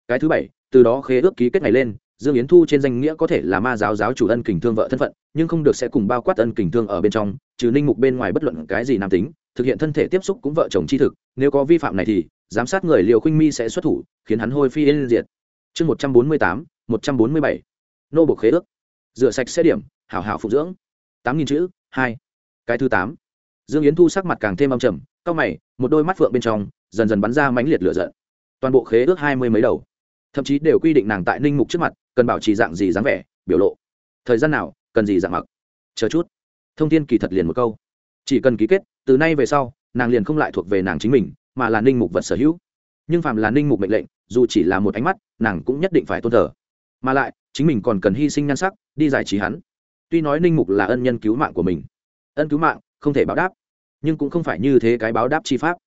Cái thứ bảy, từ đó khế ước ký kết này lên, dương yến thu trên danh nghĩa có thể là ma giáo giáo chủ ân kình thương vợ thân phận, nhưng không được sẽ cùng bao quát ân kình thương ở bên trong, trừ ninh mục bên ngoài bất luận cái gì nam tính thực hiện thân thể tiếp xúc cũng vợ chồng chi thực, nếu có vi phạm này thì, giám sát người liều khuynh mi sẽ xuất thủ, khiến hắn hôi phi yên diệt. Chương một trăm bốn mươi tám, một trăm bốn mươi bảy. Nô bộ khế ước. Rửa sạch xe điểm, hảo hảo phụ dưỡng. Tám nghìn chữ, hai. Cái thứ tám. Dương yến thu sắc mặt càng thêm âm trầm, cau mày, một đôi mắt phượng bên trong, dần dần bắn ra mãnh liệt lửa giận. Toàn bộ khế ước hai mươi mấy đầu. Thậm chí đều quy định nàng tại ninh mục trước mặt, cần bảo trì dạng gì dáng vẻ, biểu lộ. Thời gian nào, cần gì dạng mặc. Chờ chút. Thông tin kỳ thật liền một câu. Chỉ cần ký kết từ nay về sau, nàng liền không lại thuộc về nàng chính mình, mà là ninh mục vật sở hữu. Nhưng phạm là ninh mục mệnh lệnh, dù chỉ là một ánh mắt, nàng cũng nhất định phải tôn thờ. Mà lại, chính mình còn cần hy sinh nhan sắc, đi giải trí hắn. Tuy nói ninh mục là ân nhân cứu mạng của mình, ân cứu mạng, không thể báo đáp, nhưng cũng không phải như thế cái báo đáp chi pháp.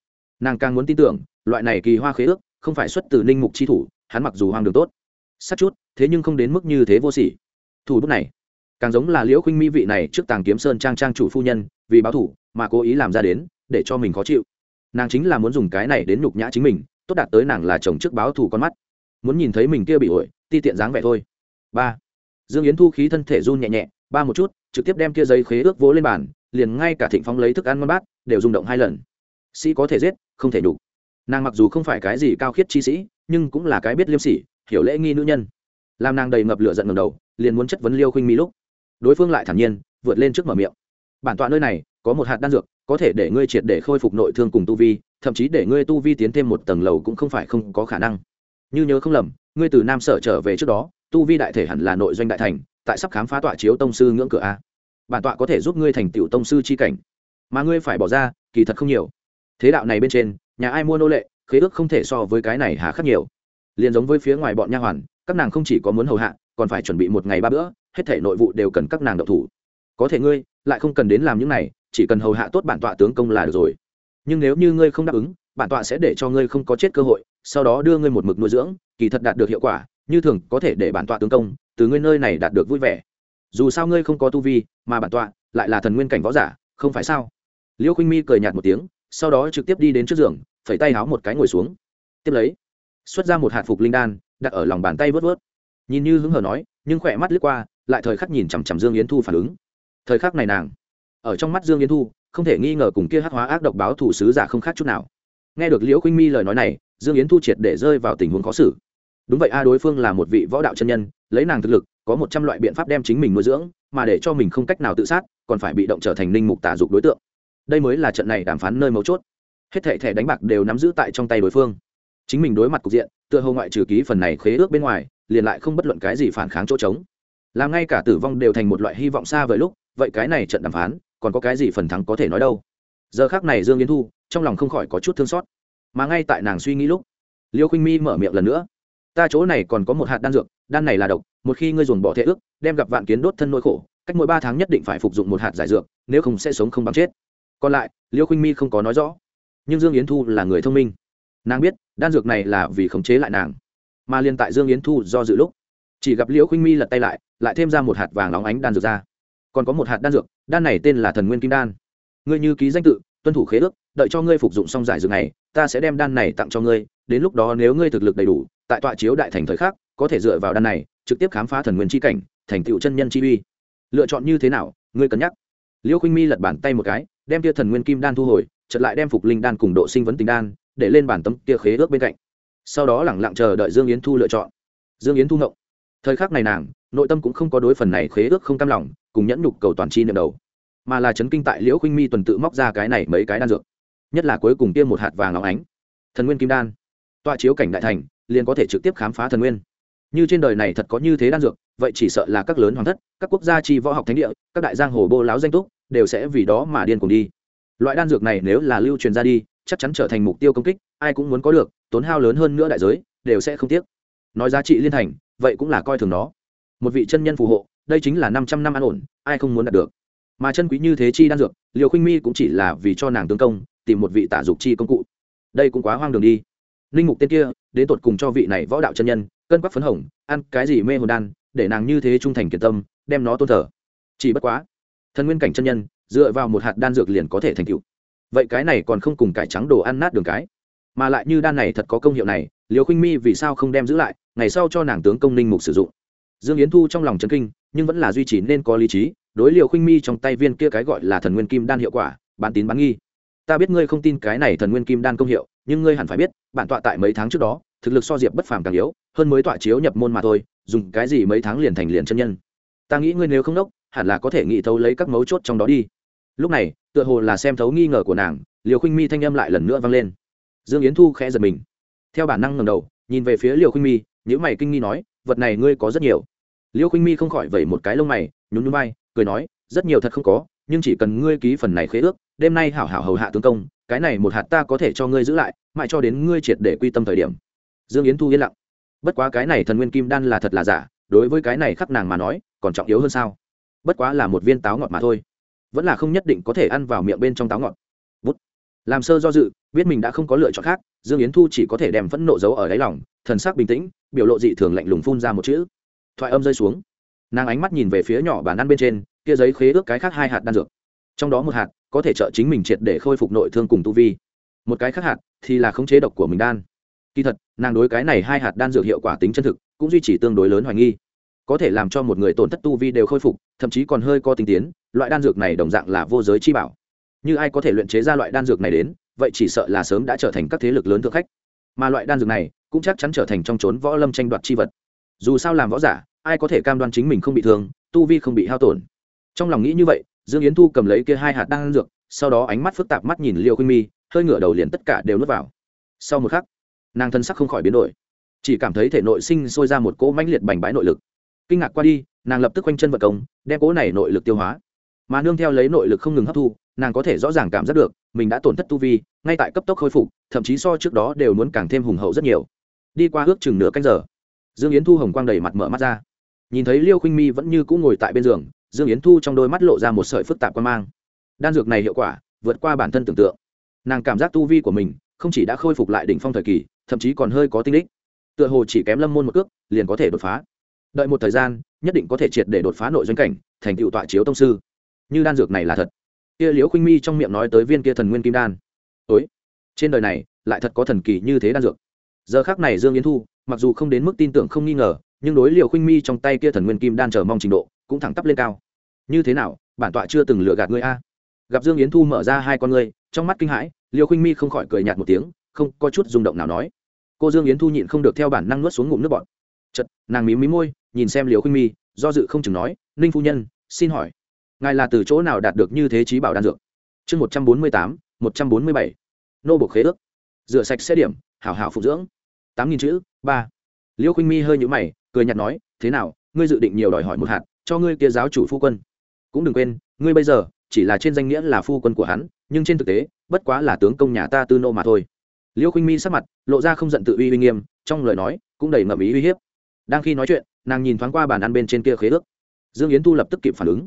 Nàng càng muốn tin tưởng, loại này kỳ hoa khế ước, không phải xuất từ ninh mục chi thủ, hắn mặc dù hoang đường tốt, sát chút, thế nhưng không đến mức như thế vô sỉ. Thủ bút này, càng giống là liễu khuynh mi vị này trước tàng kiếm sơn trang trang chủ phu nhân, vì báo thủ mà cố ý làm ra đến, để cho mình khó chịu. Nàng chính là muốn dùng cái này đến nhục nhã chính mình, tốt đạt tới nàng là chồng trước báo thù con mắt. Muốn nhìn thấy mình kia bị ổi, ti tiện dáng vẻ thôi. Ba. Dương yến thu khí thân thể run nhẹ nhẹ, ba một chút, trực tiếp đem kia giấy khế ước vỗ lên bàn, liền ngay cả thịnh phong lấy thức ăn ngon bát, đều rung động hai lần. Sĩ có thể giết, không thể đủ nàng mặc dù không phải cái gì cao khiết chi sĩ, nhưng cũng là cái biết liêm sỉ, hiểu lễ nghi nữ nhân. Làm nàng đầy ngập lửa giận ngầm đầu, liền muốn chất vấn liêu khinh mỹ lúc. Đối phương lại thản nhiên, vượt lên trước mở miệng. Bản tọa nơi này có một hạt đan dược, có thể để ngươi triệt để khôi phục nội thương cùng tu vi, thậm chí để ngươi tu vi tiến thêm một tầng lầu cũng không phải không có khả năng. Như nhớ không lầm, ngươi từ nam sở trở về trước đó, tu vi đại thể hẳn là nội doanh đại thành, tại sắp khám phá tọa chiếu tông sư ngưỡng cửa a. Bản tọa có thể giúp ngươi thành tựu tông sư chi cảnh, mà ngươi phải bỏ ra, kỳ thật không nhiều. Thế đạo này bên trên, nhà ai mua nô lệ, khế ước không thể so với cái này hà khắc nhiều. Liền giống với phía ngoài bọn nha hoàn, các nàng không chỉ có muốn hầu hạ, còn phải chuẩn bị một ngày ba bữa, hết thể nội vụ đều cần các nàng độc thủ. Có thể ngươi, lại không cần đến làm những này chỉ cần hầu hạ tốt bản tọa tướng công là được rồi. Nhưng nếu như ngươi không đáp ứng, bản tọa sẽ để cho ngươi không có chết cơ hội, sau đó đưa ngươi một mực nuôi dưỡng, kỳ thật đạt được hiệu quả, như thường có thể để bản tọa tướng công từ ngươi nơi này đạt được vui vẻ. Dù sao ngươi không có tu vi, mà bản tọa lại là thần nguyên cảnh võ giả, không phải sao? Liêu khinh mi cười nhạt một tiếng, sau đó trực tiếp đi đến trước giường, phẩy tay háo một cái ngồi xuống. Tiếp lấy, xuất ra một hạt phục linh đan, đặt ở lòng bàn tay vớt vớt. Nhìn như hứng hờ nói, nhưng khỏe mắt lướt qua, lại thời khắc nhìn chằm chằm dương yến thu phản ứng. Thời khắc này nàng ở trong mắt dương yến thu, không thể nghi ngờ cùng kia hắc hóa ác độc báo thủ sứ giả không khác chút nào. Nghe được liễu khinh mi lời nói này, dương yến thu triệt để rơi vào tình huống khó xử. Đúng vậy a, đối phương là một vị võ đạo chân nhân, lấy nàng thực lực, có một trăm loại biện pháp đem chính mình nuôi dưỡng, mà để cho mình không cách nào tự sát, còn phải bị động trở thành ninh mục tả dục đối tượng. Đây mới là trận này đàm phán nơi mấu chốt. Hết thẻ thẻ đánh bạc đều nắm giữ tại trong tay đối phương. Chính mình đối mặt cục diện, tựa hồ ngoại trừ ký phần này khế ước bên ngoài, liền lại không bất luận cái gì phản kháng chỗ trống. Làm ngay cả tử vong đều thành một loại hy vọng xa vời lúc, vậy cái này trận đàm phán còn có cái gì phần thắng có thể nói đâu. Giờ khác này dương yến thu, trong lòng không khỏi có chút thương xót. Mà ngay tại nàng suy nghĩ lúc, liêu khinh mi mở miệng lần nữa. Ta chỗ này còn có một hạt đan dược, đan này là độc, một khi ngươi dồn bỏ thể ước, đem gặp vạn kiến đốt thân nỗi khổ, cách mỗi ba tháng nhất định phải phục dụng một hạt giải dược, nếu không sẽ sống không bằng chết. Còn lại, liêu khinh mi không có nói rõ, nhưng dương yến thu là người thông minh. Nàng biết, đan dược này là vì khống chế lại nàng. Mà liên tại dương yến thu do dự lúc, chỉ gặp liễu khinh mi lật tay lại lại thêm ra một hạt vàng óng ánh đan dược ra còn có một hạt đan dược, đan này tên là thần nguyên kim đan. Ngươi như ký danh tự, tuân thủ khế ước, đợi cho ngươi phục dụng xong giải dược này, ta sẽ đem đan này tặng cho ngươi, đến lúc đó nếu ngươi thực lực đầy đủ, tại tọa chiếu đại thành thời khắc, có thể dựa vào đan này, trực tiếp khám phá thần nguyên chi cảnh, thành tựu chân nhân chi uy. Lựa chọn như thế nào, ngươi cân nhắc. Liêu khinh mi lật bàn tay một cái, đem tia thần nguyên kim đan thu hồi, chợt lại đem phục linh đan cùng độ sinh vấn tình đan, để lên bản tấm tia khế ước bên cạnh. Sau đó lẳng lặng chờ đợi dương yến thu lựa chọn. Dương yến thu ngộng. Thời khắc này nàng, nội tâm cũng không có đối phần này khế ước không cam lòng cùng nhẫn nhục cầu toàn chi niệm đầu. Mà là chấn kinh tại liễu khinh mi tuần tự móc ra cái này mấy cái đan dược. Nhất là cuối cùng tiêm một hạt vàng óng ánh. Thần nguyên kim đan. Tọa chiếu cảnh đại thành, liền có thể trực tiếp khám phá thần nguyên. Như trên đời này thật có như thế đan dược, vậy chỉ sợ là các lớn hoàng thất, các quốc gia chi võ học thánh địa, các đại giang hồ bô láo danh túc, đều sẽ vì đó mà điên cùng đi. Loại đan dược này nếu là lưu truyền ra đi, chắc chắn trở thành mục tiêu công kích, ai cũng muốn có được, tốn hao lớn hơn nữa đại giới, đều sẽ không tiếc. Nói giá trị liên thành, vậy cũng là coi thường nó. Một vị chân nhân phù hộ đây chính là năm trăm năm an ổn, ai không muốn đạt được? Mà chân quý như thế chi đan dược, liều Khuynh mi cũng chỉ là vì cho nàng tướng công, tìm một vị tả dục chi công cụ. Đây cũng quá hoang đường đi. Linh mục tên kia, đến tột cùng cho vị này võ đạo chân nhân, cân quắc phấn hồng, ăn cái gì mê hồn đan, để nàng như thế trung thành kiệt tâm, đem nó tôn thờ. Chỉ bất quá, thần nguyên cảnh chân nhân, dựa vào một hạt đan dược liền có thể thành tựu. Vậy cái này còn không cùng cải trắng đồ ăn nát đường cái. Mà lại như đan này thật có công hiệu này, liều Khuynh mi vì sao không đem giữ lại, ngày sau cho nàng tướng công ninh mục sử dụng. Dương yến thu trong lòng chấn kinh nhưng vẫn là duy trì nên có lý trí, đối liều khinh mi trong tay viên kia cái gọi là thần nguyên kim đan hiệu quả, bán tín bán nghi. Ta biết ngươi không tin cái này thần nguyên kim đan công hiệu, nhưng ngươi hẳn phải biết, bản tọa tại mấy tháng trước đó, thực lực so diệp bất phàm càng yếu, hơn mới tọa chiếu nhập môn mà thôi, dùng cái gì mấy tháng liền thành liền chân nhân. Ta nghĩ ngươi nếu không đốc, hẳn là có thể nghĩ thấu lấy các mấu chốt trong đó đi. Lúc này, tựa hồ là xem thấu nghi ngờ của nàng liều khinh mi thanh âm lại lần nữa vang lên. Dương yến thu khẽ giật mình. Theo bản năng ngầm đầu, nhìn về phía liều khinh mi những mày kinh nghi nói, vật này ngươi có rất nhiều liêu khinh mi không khỏi vẩy một cái lông mày, nhún nhún bay cười nói, rất nhiều thật không có, nhưng chỉ cần ngươi ký phần này khế ước, đêm nay hảo hảo hầu hạ tướng công, cái này một hạt ta có thể cho ngươi giữ lại, mãi cho đến ngươi triệt để quy tâm thời điểm. Dương yến thu yên lặng. Bất quá cái này thần nguyên kim đan là thật là giả, đối với cái này khắc nàng mà nói, còn trọng yếu hơn sao? Bất quá là một viên táo ngọt mà thôi. Vẫn là không nhất định có thể ăn vào miệng bên trong táo ngọt. Bút. Làm sơ do dự, biết mình đã không có lựa chọn khác, dương yến thu chỉ có thể đem phẫn nộ giấu ở đáy lòng, thần sắc bình tĩnh, biểu lộ dị thường lạnh lùng phun ra một chữ thoại âm rơi xuống. Nàng ánh mắt nhìn về phía nhỏ bàn ăn bên trên, kia giấy khế ước cái khác hai hạt đan dược. Trong đó một hạt, có thể trợ chính mình triệt để khôi phục nội thương cùng tu vi. Một cái khác hạt, thì là khống chế độc của mình đan. Kỳ thật, nàng đối cái này hai hạt đan dược hiệu quả tính chân thực, cũng duy trì tương đối lớn hoài nghi. Có thể làm cho một người tổn thất tu vi đều khôi phục, thậm chí còn hơi có tinh tiến, loại đan dược này đồng dạng là vô giới chi bảo. Như ai có thể luyện chế ra loại đan dược này đến, vậy chỉ sợ là sớm đã trở thành các thế lực lớn thượng khách. Mà loại đan dược này, cũng chắc chắn trở thành trong trốn võ lâm tranh đoạt chi vật dù sao làm võ giả, ai có thể cam đoan chính mình không bị thương, tu vi không bị hao tổn. Trong lòng nghĩ như vậy, dương yến thu cầm lấy kia hai hạt đan dược, sau đó ánh mắt phức tạp mắt nhìn liêu khuynh mi, hơi ngửa đầu liền tất cả đều nuốt vào. Sau một khắc, nàng thân sắc không khỏi biến đổi. Chỉ cảm thấy thể nội sinh sôi ra một cỗ mãnh liệt bành bãi nội lực. Kinh ngạc qua đi, nàng lập tức quanh chân vật công, đem cỗ này nội lực tiêu hóa. Mà nương theo lấy nội lực không ngừng hấp thu, nàng có thể rõ ràng cảm giác được, mình đã tổn thất tu vi, ngay tại cấp tốc khôi phục, thậm chí so trước đó đều muốn càng thêm hùng hậu rất nhiều. Đi qua ước chừng nửa canh giờ dương yến thu hồng quang đầy mặt mở mắt ra. Nhìn thấy liêu khinh mi vẫn như cũng ngồi tại bên giường, dương yến thu trong đôi mắt lộ ra một sợi phức tạp quan mang. Đan dược này hiệu quả, vượt qua bản thân tưởng tượng. Nàng cảm giác tu vi của mình không chỉ đã khôi phục lại đỉnh phong thời kỳ, thậm chí còn hơi có tinh đích tựa hồ chỉ kém lâm môn một cước, liền có thể đột phá. Đợi một thời gian, nhất định có thể triệt để đột phá nội doanh cảnh, thành tựu tọa chiếu tông sư. Như đan dược này là thật. Kia liễu khinh mi trong miệng nói tới viên kia thần nguyên kim đan. Ối trên đời này lại thật có thần kỳ như thế đan dược. Giờ khác này dương yến thu mặc dù không đến mức tin tưởng không nghi ngờ, nhưng đối liều khinh mi trong tay kia thần nguyên kim đan chờ mong trình độ cũng thẳng tắp lên cao. Như thế nào, bản tọa chưa từng lừa gạt ngươi a? Gặp dương yến thu mở ra hai con ngươi, trong mắt kinh hãi, liều khinh mi không khỏi cười nhạt một tiếng, không có chút rung động nào nói. Cô dương yến thu nhịn không được theo bản năng nuốt xuống ngụm nước bọt. Chật nàng mí mí môi, nhìn xem liều khinh mi, do dự không chừng nói, ninh phu nhân, xin hỏi, ngài là từ chỗ nào đạt được như thế trí bảo đan dược? Chương một trăm bốn mươi tám, một trăm bốn mươi bảy. Nô bộc khế ước. Rửa sạch xe điểm, hảo hảo phục dưỡng tám nghìn chữ, ba. Liêu khinh mi hơi nhũ mày, cười nhạt nói, thế nào, ngươi dự định nhiều đòi hỏi một hạt, cho ngươi kia giáo chủ phu quân? Cũng đừng quên, ngươi bây giờ chỉ là trên danh nghĩa là phu quân của hắn, nhưng trên thực tế, bất quá là tướng công nhà ta tư nô mà thôi. Liêu khinh mi sắc mặt lộ ra không giận tự uy uy nghiêm, trong lời nói cũng đầy ngậm ý uy hiếp. Đang khi nói chuyện, nàng nhìn thoáng qua bàn ăn bên trên kia khế ước. Dương yến thu lập tức kịp phản ứng.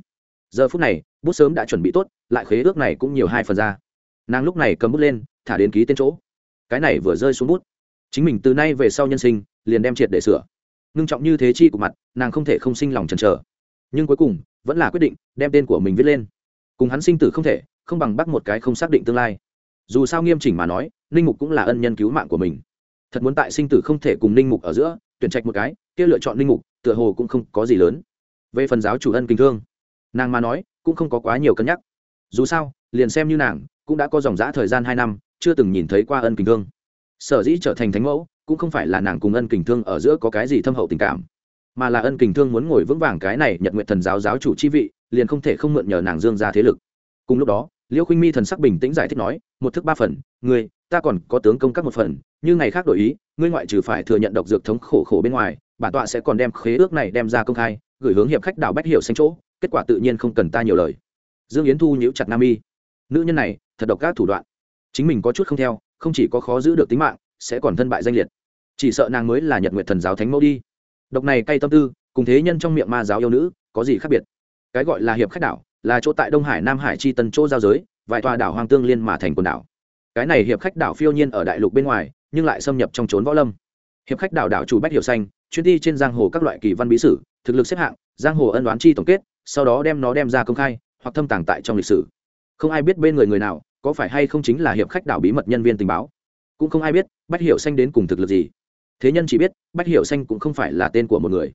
Giờ phút này, bút sớm đã chuẩn bị tốt, lại khế ước này cũng nhiều hai phần ra. Nàng lúc này cầm bút lên, thả đến ký tên chỗ. Cái này vừa rơi xuống bút chính mình từ nay về sau nhân sinh, liền đem triệt để sửa. Ngưng trọng như thế chi của mặt, nàng không thể không sinh lòng chần chờ. Nhưng cuối cùng, vẫn là quyết định đem tên của mình viết lên. Cùng hắn sinh tử không thể, không bằng bắt một cái không xác định tương lai. Dù sao nghiêm chỉnh mà nói, ninh mục cũng là ân nhân cứu mạng của mình. Thật muốn tại sinh tử không thể cùng ninh mục ở giữa, tuyển trạch một cái, kia lựa chọn ninh mục, tựa hồ cũng không có gì lớn. Về phần giáo chủ ân kinh thương, nàng mà nói, cũng không có quá nhiều cân nhắc. Dù sao, liền xem như nàng, cũng đã có dòng g thời gian hai năm, chưa từng nhìn thấy qua ân kinh thương sở dĩ trở thành thánh mẫu cũng không phải là nàng cùng ân kình thương ở giữa có cái gì thâm hậu tình cảm, mà là ân kình thương muốn ngồi vững vàng cái này nhật nguyện thần giáo giáo chủ chi vị, liền không thể không mượn nhờ nàng dương ra thế lực. Cùng lúc đó, liễu khinh mi thần sắc bình tĩnh giải thích nói, một thức ba phần, ngươi, ta còn có tướng công các một phần, như ngày khác đổi ý, ngươi ngoại trừ phải thừa nhận độc dược thống khổ khổ bên ngoài, bản tọa sẽ còn đem khế ước này đem ra công khai, gửi hướng hiệp khách đảo bách hiệu xanh chỗ, kết quả tự nhiên không cần ta nhiều lời. Dương yến thu nhíu chặt nam y nữ nhân này, thật độc các thủ đoạn. Chính mình có chút không theo không chỉ có khó giữ được tính mạng, sẽ còn thân bại danh liệt. Chỉ sợ nàng mới là nhật nguyện thần giáo thánh mẫu đi. Độc này cay tâm tư, cùng thế nhân trong miệng ma giáo yêu nữ, có gì khác biệt? Cái gọi là hiệp khách đảo, là chỗ tại đông hải, nam hải chi tân chỗ giao giới, vài tòa đảo hoàng tương liên mà thành quần đảo. Cái này hiệp khách đảo phiêu nhiên ở đại lục bên ngoài, nhưng lại xâm nhập trong trốn võ lâm. Hiệp khách đảo đảo chủ bách hiểu xanh chuyên đi trên giang hồ các loại kỳ văn bí sử, thực lực xếp hạng, giang hồ ân đoán chi tổng kết, sau đó đem nó đem ra công khai, hoặc thâm tàng tại trong lịch sử. Không ai biết bên người người nào có phải hay không chính là hiệp khách đảo bí mật nhân viên tình báo? Cũng không ai biết, bách hiểu xanh đến cùng thực lực gì. Thế nhân chỉ biết, bách hiểu xanh cũng không phải là tên của một người,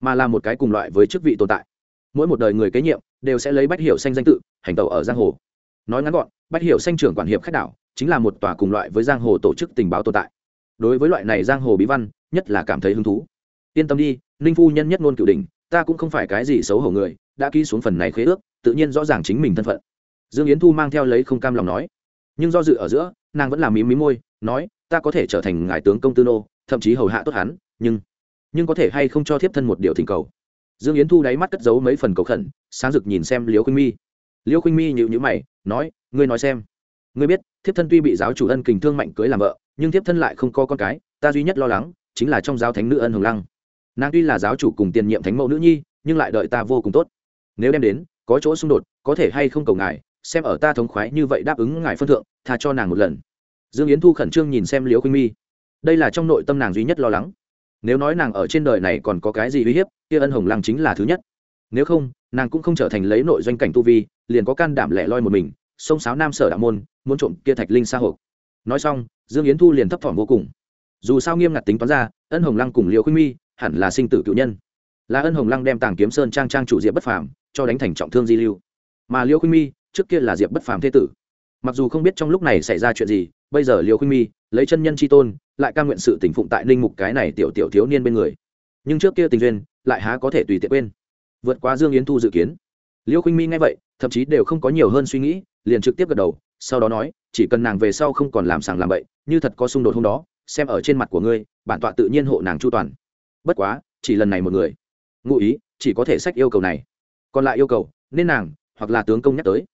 mà là một cái cùng loại với chức vị tồn tại. Mỗi một đời người kế nhiệm đều sẽ lấy bách hiểu xanh danh tự, hành tàu ở giang hồ. Nói ngắn gọn, bách hiểu xanh trưởng quản hiệp khách đảo chính là một tòa cùng loại với giang hồ tổ chức tình báo tồn tại. Đối với loại này giang hồ bí văn, nhất là cảm thấy hứng thú. Yên tâm đi, ninh phu nhân nhất ngôn cửu đình ta cũng không phải cái gì xấu hổ người, đã ký xuống phần này khế ước, tự nhiên rõ ràng chính mình thân phận dương yến thu mang theo lấy không cam lòng nói. Nhưng do dự ở giữa, nàng vẫn làm mí mí môi, nói, ta có thể trở thành ngài tướng công tư nô, thậm chí hầu hạ tốt hắn, nhưng nhưng có thể hay không cho thiếp thân một điều thỉnh cầu? Dương yến thu đáy mắt cất giấu mấy phần cầu khẩn, sáng rực nhìn xem liễu khuynh mi. Liễu khuynh mi nhịu nhữ mày, nói, ngươi nói xem. Ngươi biết, thiếp thân tuy bị giáo chủ ân kình thương mạnh cưới làm vợ, nhưng thiếp thân lại không có con cái, ta duy nhất lo lắng chính là trong giáo thánh nữ ân hồng lăng. Nàng tuy là giáo chủ cùng tiền nhiệm thánh mẫu nữ nhi, nhưng lại đợi ta vô cùng tốt. Nếu đem đến, có chỗ xung đột, có thể hay không cầu ngài xem ở ta thống khoái như vậy đáp ứng ngài phân thượng, tha cho nàng một lần. Dương yến thu khẩn trương nhìn xem liễu khuynh mi. Đây là trong nội tâm nàng duy nhất lo lắng. Nếu nói nàng ở trên đời này còn có cái gì uy hiếp, kia ân hồng lăng chính là thứ nhất. Nếu không, nàng cũng không trở thành lấy nội doanh cảnh tu vi, liền có can đảm lẻ loi một mình, sông sáo nam sở đạo môn, muốn trộm kia thạch linh xa hộp. Nói xong, dương yến thu liền thấp thỏm vô cùng. Dù sao nghiêm ngặt tính toán ra, ân hồng lăng cùng liều khuynh mi hẳn là sinh tử cựu nhân. Là ân hồng lăng đem tàng kiếm sơn trang trang chủ diệp bất phàm, cho đánh thành trọng thương di lưu. Mà Liễu khuynh mi trước kia là diệp bất phàm thế tử. Mặc dù không biết trong lúc này xảy ra chuyện gì, bây giờ liều khuynh mi, lấy chân nhân c h i tôn, lại ca nguyện sự tỉnh phụng tại ninh mục cái này tiểu tiểu thiếu niên bên người. Nhưng trước kia tình duyên, lại há có thể tùy tiện quên. Vượt qua dương yến thu dự kiến. Liêu khuynh mi nghe vậy, thậm chí đều không có nhiều hơn suy nghĩ, liền trực tiếp gật đầu, sau đó nói, chỉ cần nàng về sau không còn làm sàng làm bậy, như thật có xung đột hôm đó, xem ở trên mặt của ngươi, bản tọa tự nhiên hộ nàng chu toàn. Bất quá, chỉ lần này một người. Ngụ ý, chỉ có thể sách yêu cầu này. Còn lại yêu cầu, nên nàng hoặc là tướng công nhắc tới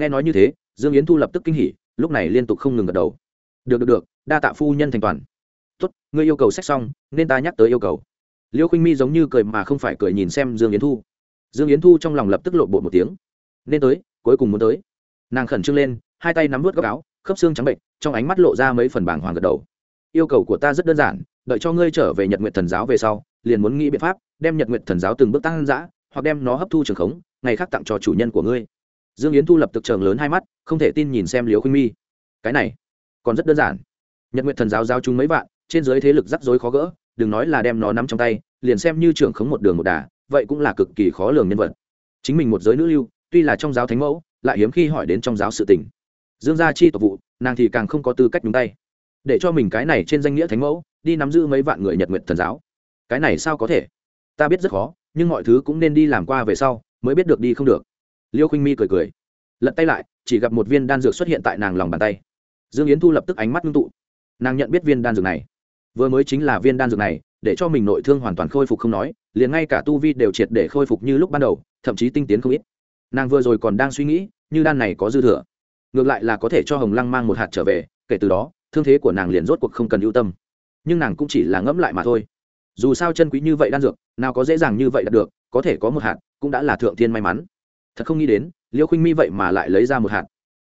nghe nói như thế, dương yến thu lập tức kinh hỉ, lúc này liên tục không ngừng gật đầu. Được được được, đa tạ phu nhân thành toàn. Tốt, ngươi yêu cầu sách xong, nên ta nhắc tới yêu cầu. Liêu khinh mi giống như cười mà không phải cười nhìn xem dương yến thu. Dương yến thu trong lòng lập tức lộn bộ một tiếng. Nên tới, cuối cùng muốn tới. Nàng khẩn trương lên, hai tay nắm vớt góc áo, khớp xương trắng bệnh, trong ánh mắt lộ ra mấy phần bảng hoàng gật đầu. Yêu cầu của ta rất đơn giản, đợi cho ngươi trở về nhật nguyện thần giáo về sau, liền muốn nghĩ biện pháp đem nhật nguyện thần giáo từng bước tăng giã hoặc đem nó hấp thu trường khống, ngày khác tặng cho chủ nhân của ngươi dương yến thu lập tức trường lớn hai mắt, không thể tin nhìn xem liều khuynh mi. Cái này, còn rất đơn giản. Nhật nguyện thần giáo giao chúng mấy vạn, trên dưới thế lực rắc rối khó gỡ, đừng nói là đem nó nắm trong tay, liền xem như trưởng khống một đường một đà, vậy cũng là cực kỳ khó lường nhân vật. Chính mình một giới nữ lưu, tuy là trong giáo thánh mẫu, lại hiếm khi hỏi đến trong giáo sự tình. Dương gia chi tộc vụ, nàng thì càng không có tư cách đúng tay. Để cho mình cái này trên danh nghĩa thánh mẫu, đi nắm giữ mấy vạn người nhật nguyện thần giáo. Cái này sao có thể? Ta biết rất khó, nhưng mọi thứ cũng nên đi làm qua về sau, mới biết được đi không được liêu khinh mi cười cười. Lật tay lại, chỉ gặp một viên đan dược xuất hiện tại nàng lòng bàn tay. Dương yến thu lập tức ánh mắt ngưng tụ. Nàng nhận biết viên đan dược này. Vừa mới chính là viên đan dược này, để cho mình nội thương hoàn toàn khôi phục không nói, liền ngay cả tu vi đều triệt để khôi phục như lúc ban đầu, thậm chí tinh tiến không ít. Nàng vừa rồi còn đang suy nghĩ, như đan này có dư thừa. Ngược lại là có thể cho hồng lăng mang một hạt trở về, kể từ đó, thương thế của nàng liền rốt cuộc không cần ưu tâm. Nhưng nàng cũng chỉ là ngẫm lại mà thôi. Dù sao chân quý như vậy đan dược, nào có dễ dàng như vậy đạt được, có thể có một hạt, cũng đã là thượng thiên may mắn thật không nghĩ đến, liêu khinh mi vậy mà lại lấy ra một hạt.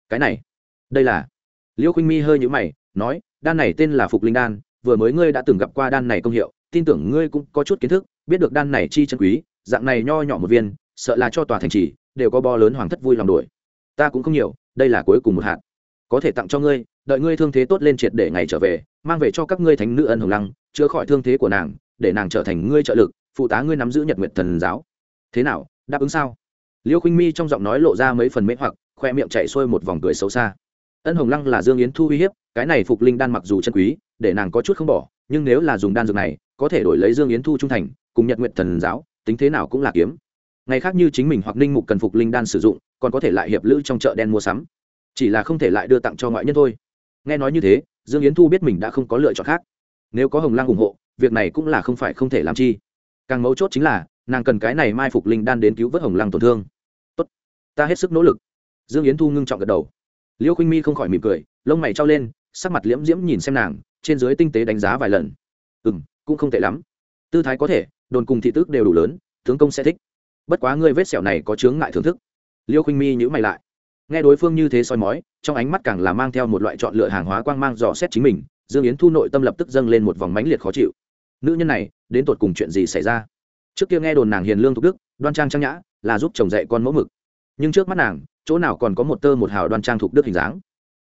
Cái này, đây là. Liêu khinh mi hơi nhũ mày, nói, đan này tên là phục linh đan, vừa mới ngươi đã từng gặp qua đan này công hiệu, tin tưởng ngươi cũng có chút kiến thức, biết được đan này chi chân quý, dạng này nho nhỏ một viên, sợ là cho tòa thành trì, đều có bo lớn hoàng thất vui lòng đuổi. Ta cũng không nhiều, đây là cuối cùng một hạt. Có thể tặng cho ngươi, đợi ngươi thương thế tốt lên triệt để ngày trở về, mang về cho các ngươi thánh nữ ân hồng lăng, chữa khỏi thương thế của nàng, để nàng trở thành ngươi trợ lực, phụ tá ngươi nắm giữ nhật nguyện thần giáo. Thế nào, đáp ứng sao? Liêu khinh mi trong giọng nói lộ ra mấy phần mễ hoặc, khoe miệng chạy xuôi một vòng cười xấu xa. Ân hồng lăng là dương yến thu uy hiếp, cái này phục linh đan mặc dù chân quý, để nàng có chút không bỏ, nhưng nếu là dùng đan dược này, có thể đổi lấy dương yến thu trung thành, cùng nhật nguyện thần giáo, tính thế nào cũng là kiếm. Ngày khác như chính mình hoặc ninh mục cần phục linh đan sử dụng, còn có thể lại hiệp lữ trong chợ đen mua sắm. Chỉ là không thể lại đưa tặng cho ngoại nhân thôi. Nghe nói như thế, dương yến thu biết mình đã không có lựa chọn khác. Nếu có hồng lăng ủng hộ, việc này cũng là không phải không thể làm chi. Càng mấu chốt chính là, nàng cần cái này mai phục linh đan đến cứu vớt hồng lăng tổn thương ta hết sức nỗ lực. Dương yến thu ngưng trọng gật đầu. Liêu khinh mi không khỏi mỉm cười, lông mày trao lên, sắc mặt liễm diễm nhìn xem nàng, trên dưới tinh tế đánh giá vài lần. Ừ m cũng không tệ lắm. Tư thái có thể, đồn cùng thị tước đều đủ lớn, tướng công sẽ thích. Bất quá ngươi vết sẹo này có chướng ngại thưởng thức. Liêu khinh mi nhữ mày lại. Nghe đối phương như thế soi mói, trong ánh mắt càng là mang theo một loại chọn lựa hàng hóa quang mang dò xét chính mình, dương yến thu nội tâm lập tức dâng lên một vòng mãnh liệt khó chịu. Nữ nhân này, đến tột cùng chuyện gì xảy ra? Trước kia nghe đồn nàng hiền lương thục đức, đoan trang trang nhã, là giúp chồng dạy con mẫu mực nhưng trước mắt nàng, chỗ nào còn có một tơ một hào đoan trang thục đức hình dáng.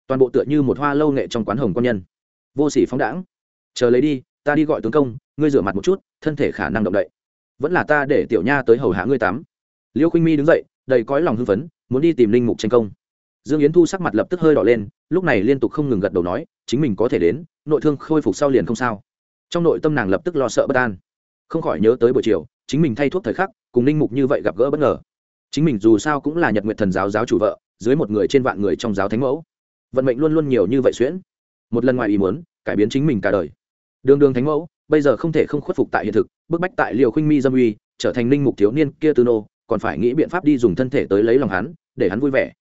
Toàn bộ tựa như một hoa lâu nghệ trong quán hồng con nhân. Vô sỉ phóng đãng. Chờ lấy đi, ta đi gọi tướng công, ngươi rửa mặt một chút, thân thể khả năng động đậy. Vẫn là ta để tiểu nha tới hầu hạ ngươi tắm. Liêu khinh mi đứng dậy, đầy cõi lòng hưng phấn, muốn đi tìm linh mục tranh công. Dương yến thu sắc mặt lập tức hơi đỏ lên, lúc này liên tục không ngừng gật đầu nói, chính mình có thể đến, nội thương khôi phục sau liền không sao. Trong nội tâm nàng lập tức lo sợ bất an. Không khỏi nhớ tới buổi chiều, chính mình thay thuốc thời khắc, cùng linh mục như vậy gặp gỡ bất ngờ chính mình dù sao cũng là nhật nguyện thần giáo giáo chủ vợ, dưới một người trên vạn người trong giáo thánh mẫu. Vận mệnh luôn luôn nhiều như vậy xuyễn. Một lần ngoài ý muốn, cải biến chính mình cả đời. Đường đường thánh mẫu, bây giờ không thể không khuất phục tại hiện thực, bức bách tại liều khinh mi dâm uy, trở thành linh mục thiếu niên kia tư nô, còn phải nghĩ biện pháp đi dùng thân thể tới lấy lòng hắn, để hắn vui vẻ.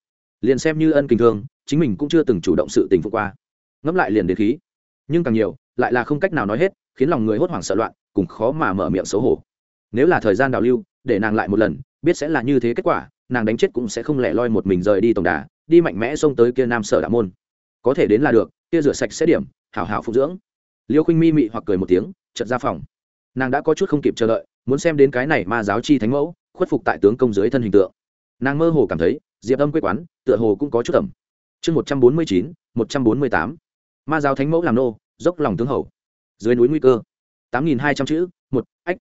Liền xem như ân kinh thương, chính mình cũng chưa từng chủ động sự tình phục qua. Ngẫm lại liền đến khí. Nhưng càng nhiều, lại là không cách nào nói hết, khiến lòng người hốt hoảng sợ loạn, cùng khó mà mở miệng xấu hổ. Nếu là thời gian đào lưu, để nàng lại một lần biết sẽ là như thế kết quả, nàng đánh chết cũng sẽ không lẻ loi một mình rời đi tổng đà, đi mạnh mẽ xông tới kia nam sở đạo môn. Có thể đến là được, kia rửa sạch sẽ điểm, hảo hảo phục dưỡng. Liêu khinh mi mị hoặc cười một tiếng, chợt ra phòng. Nàng đã có chút không kịp chờ đợi, muốn xem đến cái này ma giáo chi thánh mẫu, khuất phục tại tướng công dưới thân hình tượng. Nàng mơ hồ cảm thấy, diệp âm quê quán, tựa hồ cũng có chút ẩm. Chương một trăm bốn mươi chín, một trăm bốn mươi tám. Ma giáo thánh mẫu làm nô, dốc lòng tướng hầu. Dưới núi nguy cơ. tám nghìn hai trăm chữ, một, ách.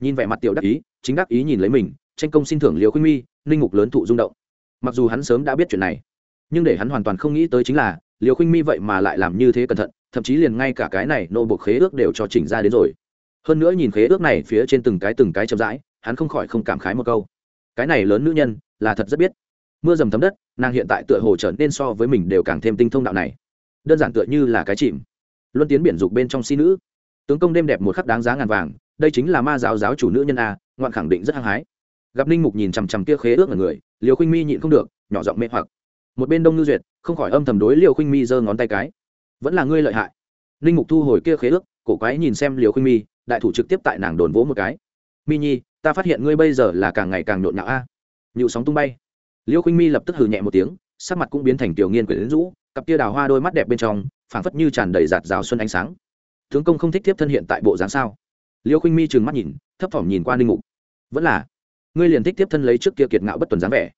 Nhìn vẻ mặt tiểu đắc ý, chính đắc ý nhìn lấy mình tranh công xin thưởng liều khuynh mi, ninh mục lớn thụ rung động. Mặc dù hắn sớm đã biết chuyện này, nhưng để hắn hoàn toàn không nghĩ tới chính là liều khuynh mi vậy mà lại làm như thế cẩn thận, thậm chí liền ngay cả cái này nô buộc khế ước đều cho chỉnh ra đến rồi. Hơn nữa nhìn khế ước này phía trên từng cái từng cái chậm rãi, hắn không khỏi không cảm khái một câu. Cái này lớn nữ nhân là thật rất biết. Mưa dầm thấm đất, nàng hiện tại tựa hồ trở nên so với mình đều càng thêm tinh thông đạo này. Đơn giản tựa như là cái chìm. Luân tiến biển dục bên trong si nữ. Tướng công đêm đẹp một khắc đáng giá ngàn vàng, đây chính là ma giáo giáo chủ nữ nhân a, ngoạn khẳng định rất hăng hái gặp ninh mục nhìn chằm chằm kia khế ước ở người liều khinh mi nhịn không được nhỏ giọng mê hoặc một bên đông ngư duyệt không khỏi âm thầm đối liều khinh mi giơ ngón tay cái vẫn là ngươi lợi hại ninh mục thu hồi kia khế ước cổ quái nhìn xem liều khinh mi đại thủ trực tiếp tại nàng đồn vỗ một cái mi nhi ta phát hiện ngươi bây giờ là càng ngày càng nhộn nhạo a à. nhịu sóng tung bay liêu khinh mi lập tức hừ nhẹ một tiếng sắc mặt cũng biến thành tiểu nghiên quyển rũ cặp tia đào hoa đôi mắt đẹp bên trong phảng phất như tràn đầy giạt rào xuân ánh sáng tướng công không thích tiếp thân hiện tại bộ dáng sao liêu khinh mi trừng mắt nhìn thấp thỏm nhìn qua ninh mục vẫn là ngươi liền thích tiếp thân lấy trước kia kiệt ngạo bất tuần dáng vẻ.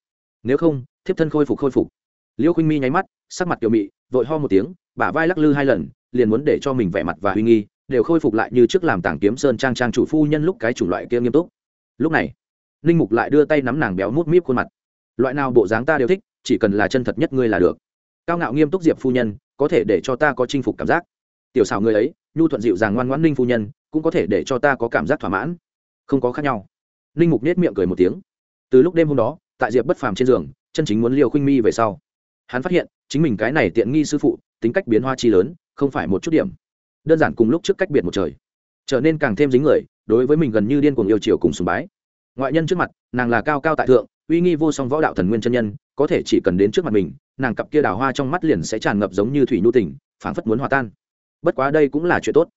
Nếu không, thiếp thân khôi phục khôi phục. Liêu khinh mi nháy mắt, sắc mặt kiểu mị, vội ho một tiếng, bả vai lắc lư hai lần, liền muốn để cho mình vẻ mặt và huy nghi, đều khôi phục lại như trước làm tảng kiếm sơn trang trang chủ phu nhân lúc cái chủng loại kia nghiêm túc. Lúc này, ninh mục lại đưa tay nắm nàng béo mút míp khuôn mặt. Loại nào bộ dáng ta đều thích, chỉ cần là chân thật nhất ngươi là được. Cao ngạo nghiêm túc diệp phu nhân, có thể để cho ta có chinh phục cảm giác. Tiểu xảo người ấy, nhu thuận dịu dàng ngoan ngoãn ninh phu nhân, cũng có thể để cho ta có cảm giác thỏa mãn. Không có khác nhau ninh mục nết miệng cười một tiếng. Từ lúc đêm hôm đó, tại diệp bất phàm trên giường, chân chính muốn liều khuynh mi về sau, hắn phát hiện chính mình cái này tiện nghi sư phụ, tính cách biến hoa chi lớn, không phải một chút điểm. Đơn giản cùng lúc trước cách biệt một trời. Trở nên càng thêm dính người, đối với mình gần như điên cuồng yêu chiều cùng sùng bái. Ngoại nhân trước mặt, nàng là cao cao tại thượng, uy nghi vô song võ đạo thần nguyên chân nhân, có thể chỉ cần đến trước mặt mình, nàng cặp kia đào hoa trong mắt liền sẽ tràn ngập giống như thủy nhu tình, phảng phất muốn hòa tan. Bất quá đây cũng là chuyện tốt.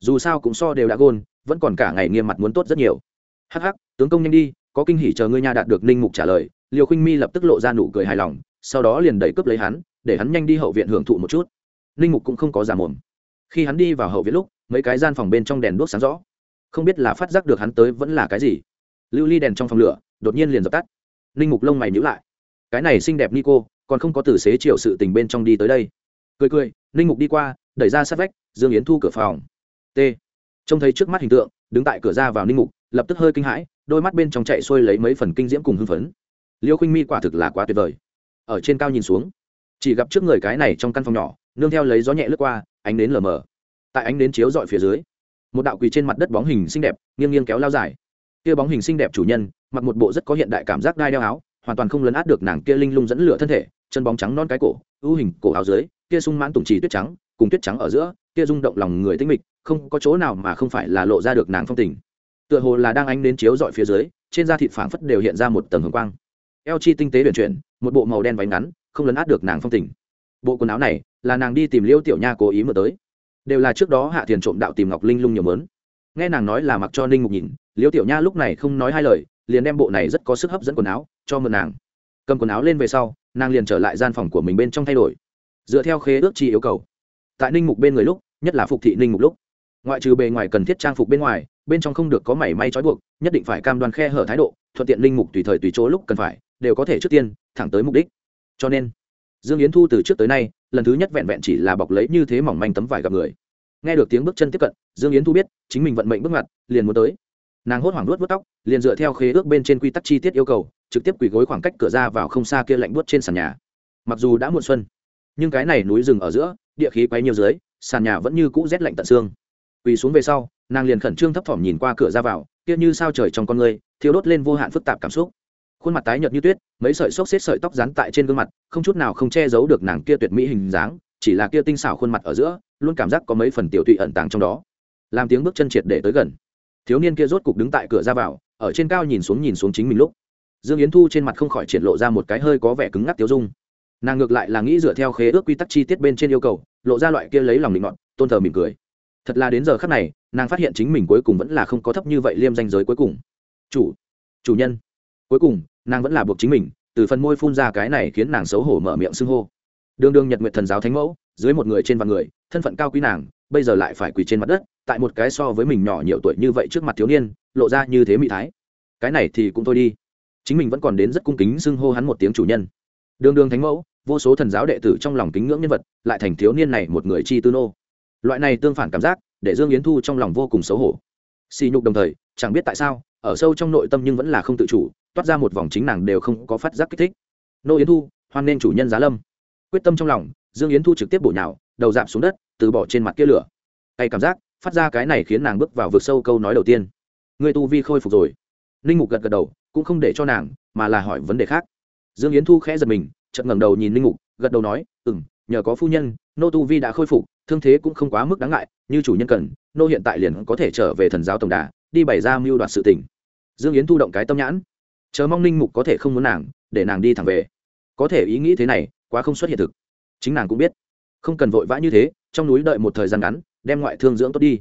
Dù sao cũng so đều đã gôn, vẫn còn cả ngày nghiêm mặt muốn tốt rất nhiều hắc hắc, tướng công nhanh đi, có kinh hỉ chờ ngươi nha đạt được ninh mục trả lời liều khinh mi lập tức lộ ra nụ cười hài lòng, sau đó liền đẩy cướp lấy hắn, để hắn nhanh đi hậu viện hưởng thụ một chút. Ninh mục cũng không có giả mồm. Khi hắn đi vào hậu viện lúc, mấy cái gian phòng bên trong đèn đuốc sáng rõ. Không biết là phát giác được hắn tới vẫn là cái gì. Lưu ly đèn trong phòng lửa, đột nhiên liền dập tắt. Ninh mục lông mày nhữ lại. Cái này xinh đẹp nico, còn không có từ xế chiều sự tình bên trong đi tới đây. Cười cười, ninh mục đi qua, đẩy ra sát vách, dương yến thu cửa phòng. T. Trông thấy trước mắt hình tượng, đứng tại cửa ra vào ninh mục lập tức hơi kinh hãi, đôi mắt bên trong chạy xuôi lấy mấy phần kinh diễm cùng hưng phấn. Liêu khinh mi quả thực là quá tuyệt vời. Ở trên cao nhìn xuống, chỉ gặp trước người cái này trong căn phòng nhỏ, nương theo lấy gió nhẹ lướt qua, ánh đến lờ mờ. Tại ánh đến chiếu dọi phía dưới, một đạo quỳ trên mặt đất bóng hình xinh đẹp, nghiêng nghiêng kéo lao dài. Kia bóng hình xinh đẹp chủ nhân, mặc một bộ rất có hiện đại cảm giác đai đeo áo, hoàn toàn không lấn át được nàng kia linh lung dẫn lửa thân thể, chân bóng trắng non cái cổ, ưu hình cổ áo dưới, kia sung mãn tùng trì tuyết trắng, cùng tuyết trắng ở giữa, kia rung động lòng người tinh mịch, không có chỗ nào mà không phải là lộ ra được nàng phong tình tựa hồ là đang ánh đến chiếu dọi phía dưới, trên da thịt phảng phất đều hiện ra một tầng hồng quang. Eo chi tinh tế huyền chuyển, một bộ màu đen váy ngắn, không lấn át được nàng phong tình. Bộ quần áo này, là nàng đi tìm liêu tiểu nha cố ý mở tới. Đều là trước đó hạ tiền trộm đạo tìm ngọc linh lung nhiều mớn. Nghe nàng nói là mặc cho ninh mục nhìn, liêu tiểu nha lúc này không nói hai lời, liền đem bộ này rất có sức hấp dẫn quần áo, cho mượn nàng. Cầm quần áo lên về sau, nàng liền trở lại gian phòng của mình bên trong thay đổi. Dựa theo khế ước chi yêu cầu. Tại ninh mục bên người lúc, nhất là phục thị ninh mục lúc. Ngoại trừ bề ngoài cần thiết trang phục bên ngoài bên trong không được có mảy may trói buộc, nhất định phải cam đoan khe hở thái độ, thuận tiện linh mục tùy thời tùy chỗ lúc cần phải, đều có thể trước tiên, thẳng tới mục đích. Cho nên, dương yến thu từ trước tới nay, lần thứ nhất vẹn vẹn chỉ là bọc lấy như thế mỏng manh tấm vải gặp người. Nghe được tiếng bước chân tiếp cận, dương yến thu biết, chính mình vận mệnh bước ngoặt, liền muốn tới. Nàng hốt hoảng luốt vớt tóc, liền dựa theo khế ước bên trên quy tắc chi tiết yêu cầu, trực tiếp quỳ gối khoảng cách cửa ra vào không xa kia lạnh buốt trên sàn nhà. Mặc dù đã muộn xuân, nhưng cái này núi rừng ở giữa, địa khí quấy nhiều dưới, sàn nhà vẫn như cũ rét lạnh tận xương. Quỳ xuống về sau nàng liền khẩn trương thấp thỏm nhìn qua cửa ra vào, kia như sao trời trong con người thiếu đốt lên vô hạn phức tạp cảm xúc. Khuôn mặt tái nhợt như tuyết, mấy sợi xốc xếp sợi tóc dán tại trên gương mặt, không chút nào không che giấu được nàng kia tuyệt mỹ hình dáng, chỉ là kia tinh xảo khuôn mặt ở giữa, luôn cảm giác có mấy phần tiểu tụy ẩn tàng trong đó. Làm tiếng bước chân triệt để tới gần. Thiếu niên kia rốt cục đứng tại cửa ra vào, ở trên cao nhìn xuống nhìn xuống chính mình lúc. Dương yến thu trên mặt không khỏi triển lộ ra một cái hơi có vẻ cứng ngắc tiêu dung. Nàng ngược lại là nghĩ dựa theo khế ước quy tắc chi tiết bên trên yêu cầu, lộ ra loại kia lấy lòng định ngọn tôn thờ mỉm cười. Thật là đến giờ khắc này nàng phát hiện chính mình cuối cùng vẫn là không có thấp như vậy liêm danh giới cuối cùng. Chủ chủ nhân. Cuối cùng, nàng vẫn là buộc chính mình, từ phần môi phun ra cái này khiến nàng xấu hổ mở miệng xưng hô. Đương đương nhật nguyện thần giáo thánh mẫu, dưới một người trên vạn người, thân phận cao quý nàng, bây giờ lại phải quỳ trên mặt đất, tại một cái so với mình nhỏ nhiều tuổi như vậy trước mặt thiếu niên, lộ ra như thế mỹ thái. Cái này thì cũng thôi đi. Chính mình vẫn còn đến rất cung kính xưng hô hắn một tiếng chủ nhân. Đương đương thánh mẫu, vô số thần giáo đệ tử trong lòng kính ngưỡng nhân vật, lại thành thiếu niên này một người chi tư nô. Loại này tương phản cảm giác để dương yến thu trong lòng vô cùng xấu hổ. Xì nhục đồng thời, chẳng biết tại sao, ở sâu trong nội tâm nhưng vẫn là không tự chủ, toát ra một vòng chính nàng đều không có phát giác kích thích. Nô yến thu, hoan nên chủ nhân giá lâm. Quyết tâm trong lòng, dương yến thu trực tiếp bổ nhào, đầu dạp xuống đất, từ bỏ trên mặt kia lửa. Hay cảm giác, phát ra cái này khiến nàng bước vào vực sâu câu nói đầu tiên. Người tu vi khôi phục rồi. Ninh mục gật gật đầu, cũng không để cho nàng, mà là hỏi vấn đề khác. Dương yến thu khẽ giật mình, chợt ngẩng đầu nhìn ninh mục, gật đầu nói ừ m nhờ có phu nhân nô tu vi đã khôi phục, thương thế cũng không quá mức đáng ngại, như chủ nhân cần, nô hiện tại liền có thể trở về thần giáo tổng đà, đi bày ra mưu đoạt sự tình. Dương yến thu động cái tâm nhãn. Chờ mong ninh mục có thể không muốn nàng, để nàng đi thẳng về. Có thể ý nghĩ thế này, quá không xuất hiện thực. Chính nàng cũng biết. Không cần vội vã như thế, trong núi đợi một thời gian ngắn, đem ngoại thương dưỡng tốt đi.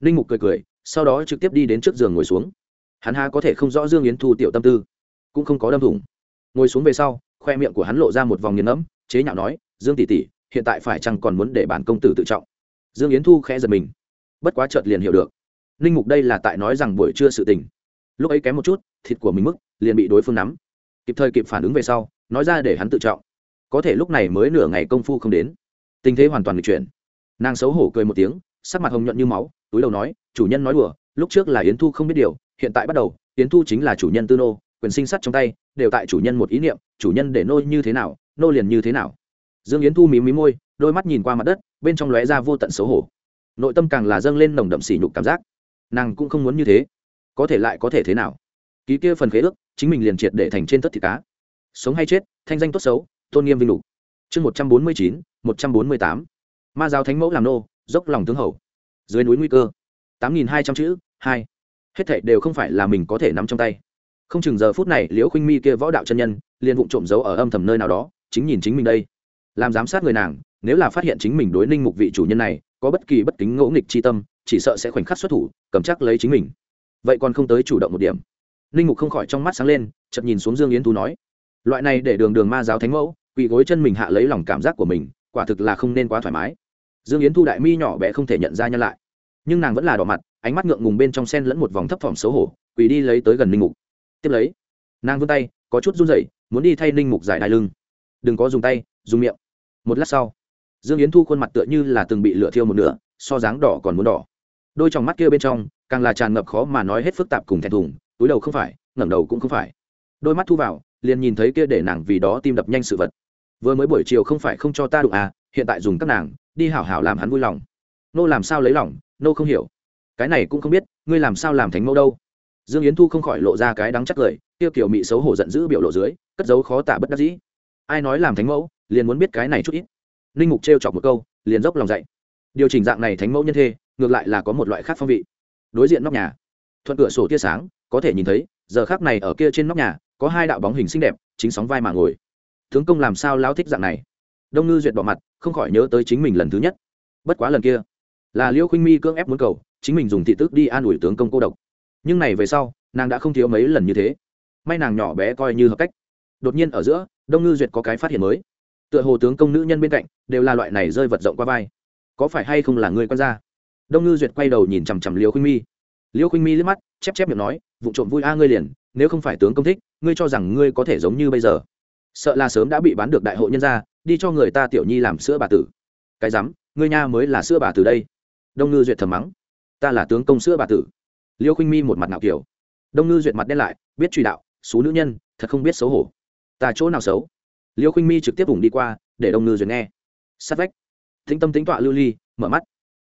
Ninh mục cười cười, sau đó trực tiếp đi đến trước giường ngồi xuống. Hắn ha có thể không rõ dương yến thu tiểu tâm tư. Cũng không có đâm thủng. Ngồi xuống về sau, khoe miệng của hắn lộ ra một vòng nghiền ngẫm, chế nhạo nói, dương tỷ tỷ hiện tại phải chăng còn muốn để bản công tử tự trọng? Dương yến thu khẽ giật mình. Bất quá chợt liền hiểu được. Ninh mục đây là tại nói rằng buổi trưa sự tình. Lúc ấy kém một chút, thịt của mình mức liền bị đối phương nắm. Kịp thời kịp phản ứng về sau, nói ra để hắn tự trọng. Có thể lúc này mới nửa ngày công phu không đến. Tình thế hoàn toàn lịch chuyển. Nàng xấu hổ cười một tiếng, sắc mặt hồng nhuận như máu, túi đầu nói, chủ nhân nói đùa, lúc trước là yến thu không biết điều, hiện tại bắt đầu, yến thu chính là chủ nhân tư nô, quyền sinh sắt trong tay, đều tại chủ nhân một ý niệm, chủ nhân để nô như thế nào, nô liền như thế nào dương yến thu mí mí môi, đôi mắt nhìn qua mặt đất, bên trong lóe ra vô tận xấu hổ. Nội tâm càng là dâng lên nồng đậm sỉ nhục cảm giác. Nàng cũng không muốn như thế. Có thể lại có thể thế nào? Ký kia phần khế ước, chính mình liền triệt để thành trên tất thịt cá. Sống hay chết, thanh danh tốt xấu, tôn nghiêm vinh lục. Chương một trăm bốn mươi chín, một trăm bốn mươi tám. Ma giáo thánh mẫu làm nô, dốc lòng tướng hầu. Dưới núi nguy cơ. Tám nghìn hai trăm chữ, hai. Hết thảy đều không phải là mình có thể nắm trong tay. Không chừng giờ phút này, liễu khinh mi kia võ đạo chân nhân, liền vụng trộm giấu ở âm thầm nơi nào đó, chính nhìn chính mình đây làm giám sát người nàng, nếu là phát hiện chính mình đối ninh mục vị chủ nhân này có bất kỳ bất kính ngỗ nghịch chi tâm, chỉ sợ sẽ khoảnh khắc xuất thủ, cầm chắc lấy chính mình. Vậy còn không tới chủ động một điểm. Ninh mục không khỏi trong mắt sáng lên, chợt nhìn xuống dương yến thu nói, loại này để đường đường ma giáo thánh mẫu, quỳ gối chân mình hạ lấy lòng cảm giác của mình, quả thực là không nên quá thoải mái. Dương yến thu đại mi nhỏ bé không thể nhận ra nhân lại. Nhưng nàng vẫn là đỏ mặt, ánh mắt ngượng ngùng bên trong sen lẫn một vòng thấp thỏm xấu hổ, quỳ đi lấy tới gần ninh mục. Tiếp lấy. Nàng vươn tay, có chút run rẩy, muốn đi thay ninh mục giải đai lưng. Đừng có dùng tay, dùng miệng một lát sau, dương yến thu khuôn mặt tựa như là từng bị lửa thiêu một nửa, so dáng đỏ còn muốn đỏ. Đôi trong mắt kia bên trong, càng là tràn ngập khó mà nói hết phức tạp cùng thẹn thùng, túi đầu không phải, ngẩng đầu cũng không phải. Đôi mắt thu vào, liền nhìn thấy kia để nàng vì đó tim đập nhanh sự vật. Vừa mới buổi chiều không phải không cho ta đụng à hiện tại dùng các nàng, đi hảo hảo làm hắn vui lòng. Nô làm sao lấy lòng, nô không hiểu. Cái này cũng không biết, ngươi làm sao làm thánh mẫu đâu. Dương yến thu không khỏi lộ ra cái đắng chắc cười tiêu kiểu mị xấu hổ giận dữ biểu lộ dưới, cất dấu khó tả bất đắc dĩ. Ai nói làm thánh mẫu? Liền muốn biết cái này chút ít. Ninh mục trêu chọc một câu, liền dốc lòng dạy điều chỉnh dạng này thánh mẫu nhân thê, ngược lại là có một loại khác phong vị. Đối diện nóc nhà, thuận cửa sổ tia sáng, có thể nhìn thấy, giờ khác này ở kia trên nóc nhà, có hai đạo bóng hình xinh đẹp, chính sóng vai mà ngồi. Tướng công làm sao lao thích dạng này? Đông ngư duyệt bỏ mặt, không khỏi nhớ tới chính mình lần thứ nhất. Bất quá lần kia, là liêu khinh mi cưỡng ép muốn cầu, chính mình dùng thị tức đi an ủi tướng công cô độc. Nhưng này về sau, nàng đã không thiếu mấy lần như thế. May nàng nhỏ bé coi như hợp cách. Đột nhiên ở giữa, đông ngư duyệt có cái phát hiện mới tựa hồ tướng công nữ nhân bên cạnh đều là loại này rơi vật rộng qua vai. Có phải hay không là người quan gia? Đông ngư duyệt quay đầu nhìn chằm chằm liêu khinh mi. Liêu khinh mi liếc mắt, chép chép miệng nói, vụ trộm vui a ngươi liền, nếu không phải tướng công thích, ngươi cho rằng ngươi có thể giống như bây giờ. Sợ là sớm đã bị bán được đại hội nhân gia, đi cho người ta tiểu nhi làm sữa bà tử. Cái rắm, ngươi nha mới là sữa bà tử đây. Đông ngư duyệt thầm mắng. Ta là tướng công sữa bà tử. Liêu khinh mi một mặt nào kiểu. Đông ngư duyệt mặt đen lại, biết truy đạo số nữ nhân, thật không biết xấu hổ. Ta chỗ nào xấu? Liêu khinh mi trực tiếp vùng đi qua, để đông ngư duyệt nghe. Sát vách. Thính tâm tính tọa lưu ly, mở mắt.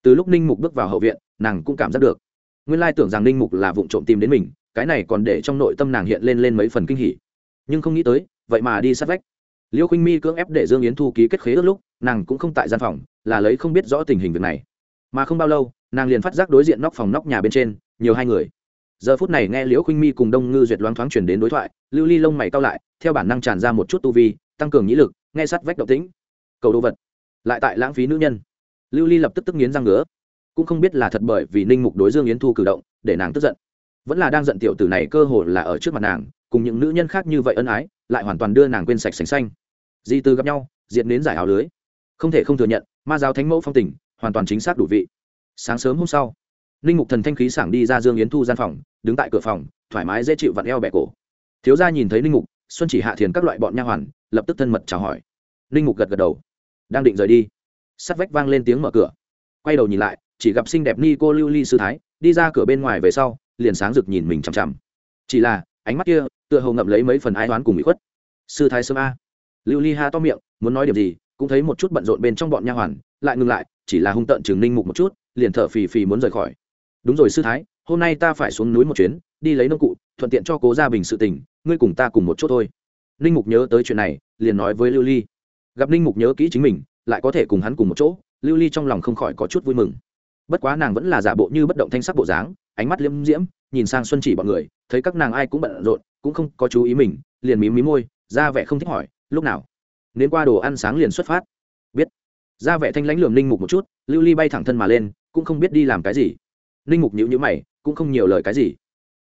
Từ lúc ninh mục bước vào hậu viện, nàng cũng cảm giác được. Nguyên lai tưởng rằng ninh mục là vụ trộm tìm đến mình, cái này còn để trong nội tâm nàng hiện lên lên mấy phần kinh hỉ. Nhưng không nghĩ tới, vậy mà đi sát vách. Liêu khinh mi cưỡng ép để dương yến thu ký kết khế ước lúc, nàng cũng không tại gian phòng, là lấy không biết rõ tình hình việc này. Mà không bao lâu, nàng liền phát giác đối diện nóc phòng nóc nhà bên trên, nhiều hai người. Giờ phút này nghe liễu khinh mi cùng đông ngư duyệt loáng thoáng chuyển đến đối thoại, lưu ly lông mày cao lại, theo bản năng tràn ra một chút tu vi tăng cường nhĩ lực, nghe sát vách động tĩnh. Cầu đồ vật. Lại tại lãng phí nữ nhân. Lưu ly lập tức tức nghiến răng ngứa. Cũng không biết là thật bởi vì ninh mục đối dương yến thu cử động, để nàng tức giận. Vẫn là đang giận tiểu tử này cơ hồ là ở trước mặt nàng, cùng những nữ nhân khác như vậy ân ái, lại hoàn toàn đưa nàng quên sạch sành xanh. Di từ gặp nhau diện đến giải áo lưới. Không thể không thừa nhận, ma giáo thánh mẫu phong tình, hoàn toàn chính xác đủ vị. Sáng sớm hôm sau, ninh mục thần thanh khí sảng đi ra dương yến thu gian phòng, đứng tại cửa phòng, thoải mái dễ chịu vặn eo bẹ cổ. Thiếu gia nhìn thấy ninh mục xuân chỉ hạ thiền các loại bọn nha hoàn, lập tức thân mật chào hỏi. Ninh mục gật gật đầu. Đang định rời đi, sắt vách vang lên tiếng mở cửa. Quay đầu nhìn lại, chỉ gặp xinh đẹp ni cô lưu ly sư thái, đi ra cửa bên ngoài về sau, liền sáng rực nhìn mình chằm chằm. Chỉ là, ánh mắt kia, tựa hồ ngậm lấy mấy phần ái toán cùng bị khuất. Sư thái sớm a. Lưu ly ha to miệng, muốn nói điểm gì, cũng thấy một chút bận rộn bên trong bọn nha hoàn, lại ngừng lại, chỉ là hung tợn chừng ninh mục một chút, liền thở phì phì muốn rời khỏi. Đúng rồi sư thái, hôm nay ta phải xuống núi một chuyến, đi lấy nông cụ, thuận tiện cho cố gia bình sự tình ngươi cùng ta cùng một chỗ thôi. Ninh mục nhớ tới chuyện này, liền nói với lưu ly. Gặp ninh mục nhớ kỹ chính mình, lại có thể cùng hắn cùng một chỗ, lưu ly trong lòng không khỏi có chút vui mừng. Bất quá nàng vẫn là giả bộ như bất động thanh sắc bộ dáng, ánh mắt liêm diễm, nhìn sang xuân chỉ bọn người, thấy các nàng ai cũng bận rộn, cũng không có chú ý mình, liền mím mí môi, ra vẻ không thích hỏi, lúc nào? Nên qua đồ ăn sáng liền xuất phát. Biết. Ra vẻ thanh lãnh lườm ninh mục một chút, lưu ly bay thẳng thân mà lên, cũng không biết đi làm cái gì. Ninh mục nhữ nhữ mày, cũng không nhiều lời cái gì.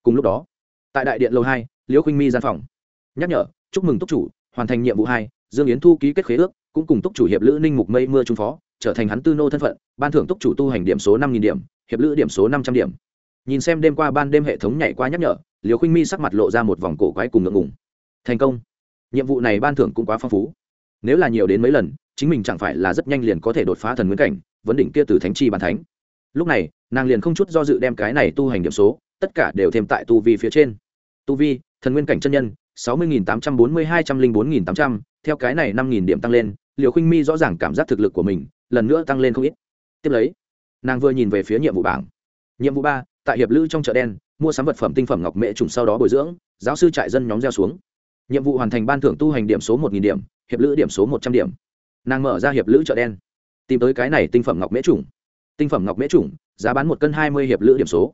Cùng lúc đó, tại đại điện lầu hai liễu khinh mi gian phòng. Nhắc nhở, chúc mừng túc chủ, hoàn thành nhiệm vụ hai, dương yến thu ký kết khế ước, cũng cùng túc chủ hiệp lữ ninh mục mây mưa trung phó, trở thành hắn tư nô thân phận, ban thưởng túc chủ tu hành điểm số năm nghìn điểm, hiệp lữ điểm số năm trăm điểm. Nhìn xem đêm qua ban đêm hệ thống nhảy qua nhắc nhở liều khinh mi sắc mặt lộ ra một vòng cổ quái cùng ngượng ngùng. Thành công. Nhiệm vụ này ban thưởng cũng quá phong phú. Nếu là nhiều đến mấy lần, chính mình chẳng phải là rất nhanh liền có thể đột phá thần nguyên cảnh, vấn đỉnh kia từ thánh chi bàn thánh. Lúc này, nàng liền không chút do dự đem cái này tu hành điểm số, tất cả đều thêm tại tu vi phía trên. Tu vi thần nguyên cảnh chân nhân, sáu mươi tám trăm bốn mươi hai trăm linh bốn tám trăm, theo cái này năm điểm tăng lên liều khinh mi rõ ràng cảm giác thực lực của mình lần nữa tăng lên không ít. Tiếp lấy, nàng vừa nhìn về phía nhiệm vụ bảng. Nhiệm vụ ba, tại hiệp lữ trong chợ đen, mua sắm vật phẩm tinh phẩm ngọc mễ trùng sau đó bồi dưỡng, giáo sư trại dân nhóm gieo xuống. Nhiệm vụ hoàn thành ban thưởng tu hành điểm số một điểm, hiệp lữ điểm số một trăm điểm. Nàng mở ra hiệp lữ chợ đen, tìm tới cái này tinh phẩm ngọc mễ trùng. Tinh phẩm ngọc mễ trùng, giá bán một cân hai mươi hiệp lữ điểm số.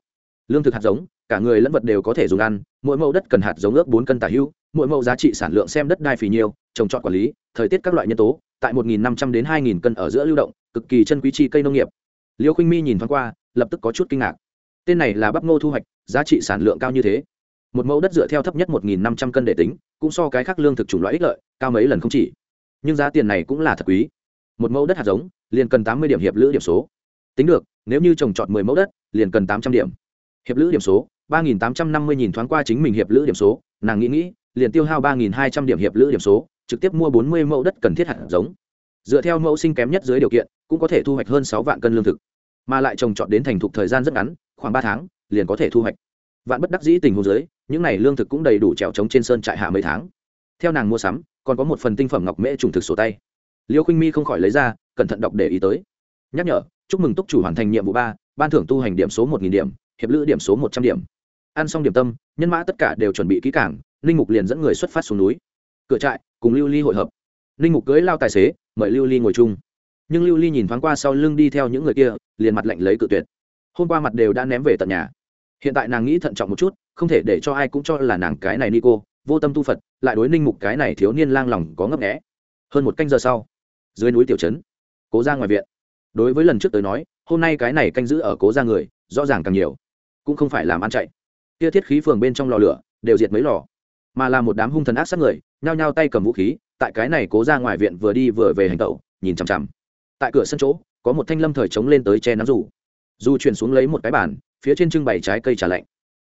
Lương thực hạt giống cả người lẫn vật đều có thể dùng ăn, mỗi mẫu đất cần hạt giống ước bốn cân tả hữu, mỗi mẫu giá trị sản lượng xem đất đai phì nhiều, trồng trọt quản lý, thời tiết các loại nhân tố, tại một năm trăm đến hai cân ở giữa lưu động, cực kỳ chân quý chi cây nông nghiệp. Liêu khinh mi nhìn thoáng qua, lập tức có chút kinh ngạc. Tên này là bắp ngô thu hoạch, giá trị sản lượng cao như thế. Một mẫu đất dựa theo thấp nhất một năm trăm cân để tính, cũng so cái khác lương thực chủng loại ích lợi, cao mấy lần không chỉ. Nhưng giá tiền này cũng là thật quý. Một mẫu đất hạt giống, liền cần tám mươi điểm hiệp lữ điểm số. Tính được, nếu như trồng trọt mười mẫu đất, liền cần tám trăm điểm hiệp lữ điểm số, ba nghìn tám trăm năm mươi nhìn thoáng qua chính mình hiệp lữ điểm số. Nàng nghĩ nghĩ, liền tiêu hao ba nghìn hai trăm điểm hiệp lữ điểm số, trực tiếp mua bốn mươi mẫu đất cần thiết hạt giống. Dựa theo mẫu sinh kém nhất dưới điều kiện, cũng có thể thu hoạch hơn sáu vạn cân lương thực. Mà lại trồng trọt đến thành thục thời gian rất ngắn, khoảng ba tháng, liền có thể thu hoạch. Vạn bất đắc dĩ tình hồ dưới, những n à y lương thực cũng đầy đủ trèo trống trên sơn trại hạ mấy tháng. Theo nàng mua sắm, còn có một phần tinh phẩm ngọc mễ trùng thực sổ tay. Liêu khinh mi không khỏi lấy ra, cẩn thận đọc để ý tới. Nhắc nhở, chúc mừng túc chủ hoàn thành nhiệm vụ ba, ban thưởng tu hành điểm số một nghìn điểm hiệp lữ điểm số một trăm điểm. Ăn xong điểm tâm, nhân mã tất cả đều chuẩn bị kỹ cảng linh mục liền dẫn người xuất phát xuống núi. Cửa trại, cùng lưu ly hội hợp. Linh mục cưới lao tài xế, mời lưu ly ngồi chung. Nhưng lưu ly nhìn thoáng qua sau lưng đi theo những người kia, liền mặt lạnh lấy cự tuyệt. Hôm qua mặt đều đã ném về tận nhà. Hiện tại nàng nghĩ thận trọng một chút, không thể để cho ai cũng cho là nàng cái này ni cô, vô tâm tu phật, lại đối ninh mục cái này thiếu niên lang lòng có ngấp nghẽ hơn một canh giờ sau, dưới núi tiểu trấn, cố ra ngoài viện. Đối với lần trước tới nói, hôm nay cái này canh giữ ở cố ra người, rõ ràng càng nhiều cũng không phải làm ăn chạy. Kia thiết khí phường bên trong lò lửa, đều diệt mấy lò. Mà là một đám hung thần ác sát người, nhao nhao tay cầm vũ khí, tại cái này cố ra ngoài viện vừa đi vừa về hành tẩu, nhìn chằm chằm. Tại cửa sân chỗ, có một thanh lâm thời chống lên tới che nắm rủ. Dù chuyển xuống lấy một cái bàn, phía trên trưng bày trái cây trà lạnh.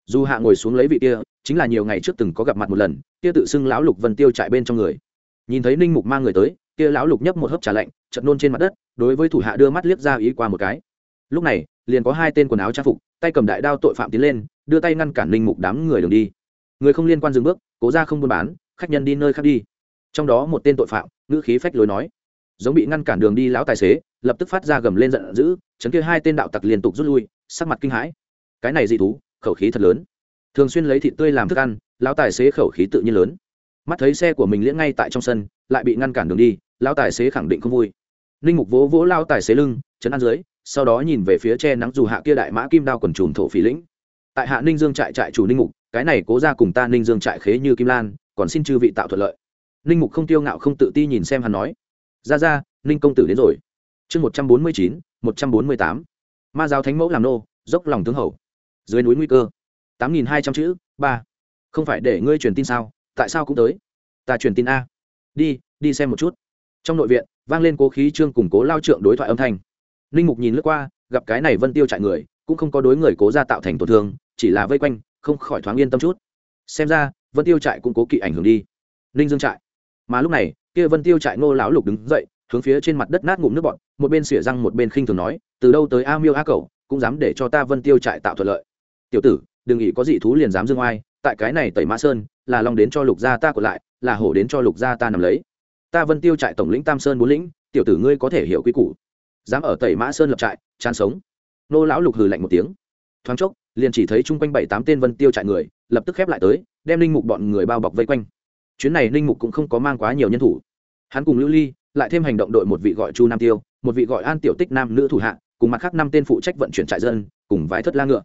Dù hạ ngồi xuống lấy vị kia, chính là nhiều ngày trước từng có gặp mặt một lần, kia tự xưng lão lục vân tiêu chạy bên trong người. Nhìn thấy ninh mục mang người tới, kia lão lục nhấp một hớp trà lạnh chật nôn trên mặt đất, đối với thủ hạ đưa mắt liếc ra ý qua một cái. Lúc này liền có hai tên quần áo trang phục, tay cầm đại đao tội phạm tiến lên, đưa tay ngăn cản linh mục đám người đường đi. Người không liên quan dừng bước, cố ra không buôn bán, khách nhân đi nơi khác đi. Trong đó một tên tội phạm, ngữ khí phách lối nói, giống bị ngăn cản đường đi lão tài xế, lập tức phát ra gầm lên giận dữ, chấn kia hai tên đạo tặc liên tục rút lui, sắc mặt kinh hãi. Cái này dị thú, khẩu khí thật lớn. Thường xuyên lấy thịt tươi làm thức ăn, lão tài xế khẩu khí tự nhiên lớn. Mắt thấy xe của mình liễn ngay tại trong sân, lại bị ngăn cản đường đi, lão tài xế khẳng định không vui. Ninh mục vỗ vỗ lao tài xế lưng, chấn ăn dưới sau đó nhìn về phía che nắng dù hạ kia đại mã kim đao quần trùm thổ phỉ lĩnh. Tại hạ ninh dương trại trại chủ ninh mục, cái này cố ra cùng ta ninh dương trại khế như kim lan, còn xin chư vị tạo thuận lợi. Ninh mục không tiêu ngạo không tự ti nhìn xem hắn nói ra ra ninh công tử đến rồi. Chương một trăm bốn mươi chín, một trăm bốn mươi tám. Ma giáo thánh mẫu làm nô, dốc lòng tướng hầu. Dưới núi nguy cơ, tám nghìn hai trăm chữ, ba. Không phải để ngươi truyền tin sao, tại sao cũng tới? Ta truyền tin a. Đi đi xem một chút. Trong nội viện, vang lên cố khí trương củng cố lao trượng đối thoại âm thanh ninh mục nhìn lướt qua, gặp cái này vân tiêu chạy người, cũng không có đối người cố ra tạo thành tổn thương, chỉ là vây quanh, không khỏi thoáng yên tâm chút. Xem ra, vân tiêu trại cũng cố kỵ ảnh hưởng đi. Ninh dương trại. Mà lúc này, kia vân tiêu trại ngô lão lục đứng dậy, hướng phía trên mặt đất nát ngụm nước bọn một bên xỉa răng một bên khinh thường nói, từ đâu tới a miêu a cầu cũng dám để cho ta vân tiêu trại tạo thuận lợi. Tiểu tử, đừng nghĩ có gì thú liền dám dương oai, tại cái này tẩy mã sơn, là long đến cho lục gia ta của lại, là hổ đến cho lục gia ta nằm lấy. Ta vân tiêu trại tổng lĩnh tam sơn bốn lĩnh, tiểu tử ngươi có thể hiểu quy củ dám ở tẩy mã sơn lập trại, chán sống. Nô lão lục hừ lạnh một tiếng. Thoáng chốc, liền chỉ thấy chung quanh bảy tám tên vân tiêu trại người, lập tức khép lại tới, đem linh mục bọn người bao bọc vây quanh. Chuyến này linh mục cũng không có mang quá nhiều nhân thủ. Hắn cùng lưu ly, lại thêm hành động đội một vị gọi chu nam tiêu, một vị gọi an tiểu tích nam nữ thủ hạ, cùng mặt khác năm tên phụ trách vận chuyển trại dân, cùng vái thất la ngựa.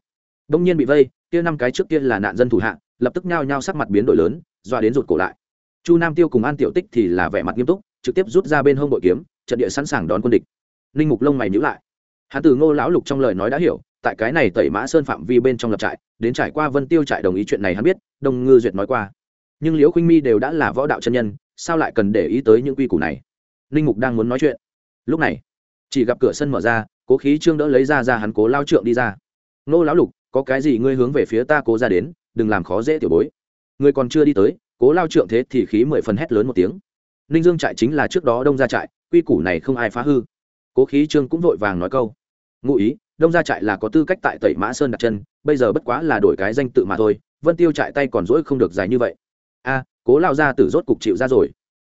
Đông nhiên bị vây, kia năm cái trước kia là nạn dân thủ hạ, lập tức nhao nhao sắc mặt biến đổi lớn doa đến rụt cổ lại. Chu nam tiêu cùng an tiểu tích thì là vẻ mặt nghiêm túc, trực tiếp rút ra bên hông bội kiếm, trận địa sẵn sàng đón quân địch ninh mục lông mày nhữ lại. Hắn từ ngô lão lục trong lời nói đã hiểu, tại cái này tẩy mã sơn phạm vi bên trong lập trại, đến trải qua vân tiêu trại đồng ý chuyện này hắn biết, đông ngư duyệt nói qua. Nhưng liễu khinh mi đều đã là võ đạo chân nhân, sao lại cần để ý tới những quy củ này? Ninh mục đang muốn nói chuyện. Lúc này, chỉ gặp cửa sân mở ra, cố khí trương đỡ lấy ra ra hắn cố lao trượng đi ra. Ngô lão lục, có cái gì ngươi hướng về phía ta cố ra đến, đừng làm khó dễ tiểu bối. Ngươi còn chưa đi tới, cố lao trượng thế thì khí mười phần hét lớn một tiếng. Ninh dương trại chính là trước đó đông ra trại, quy củ này không ai phá hư cố khí trương cũng vội vàng nói câu. Ngụ ý, đông ra trại là có tư cách tại tẩy mã sơn đặt chân, bây giờ bất quá là đổi cái danh tự mà thôi, vân tiêu trại tay còn dỗi không được dài như vậy. A, cố lao ra tử rốt cục chịu ra rồi.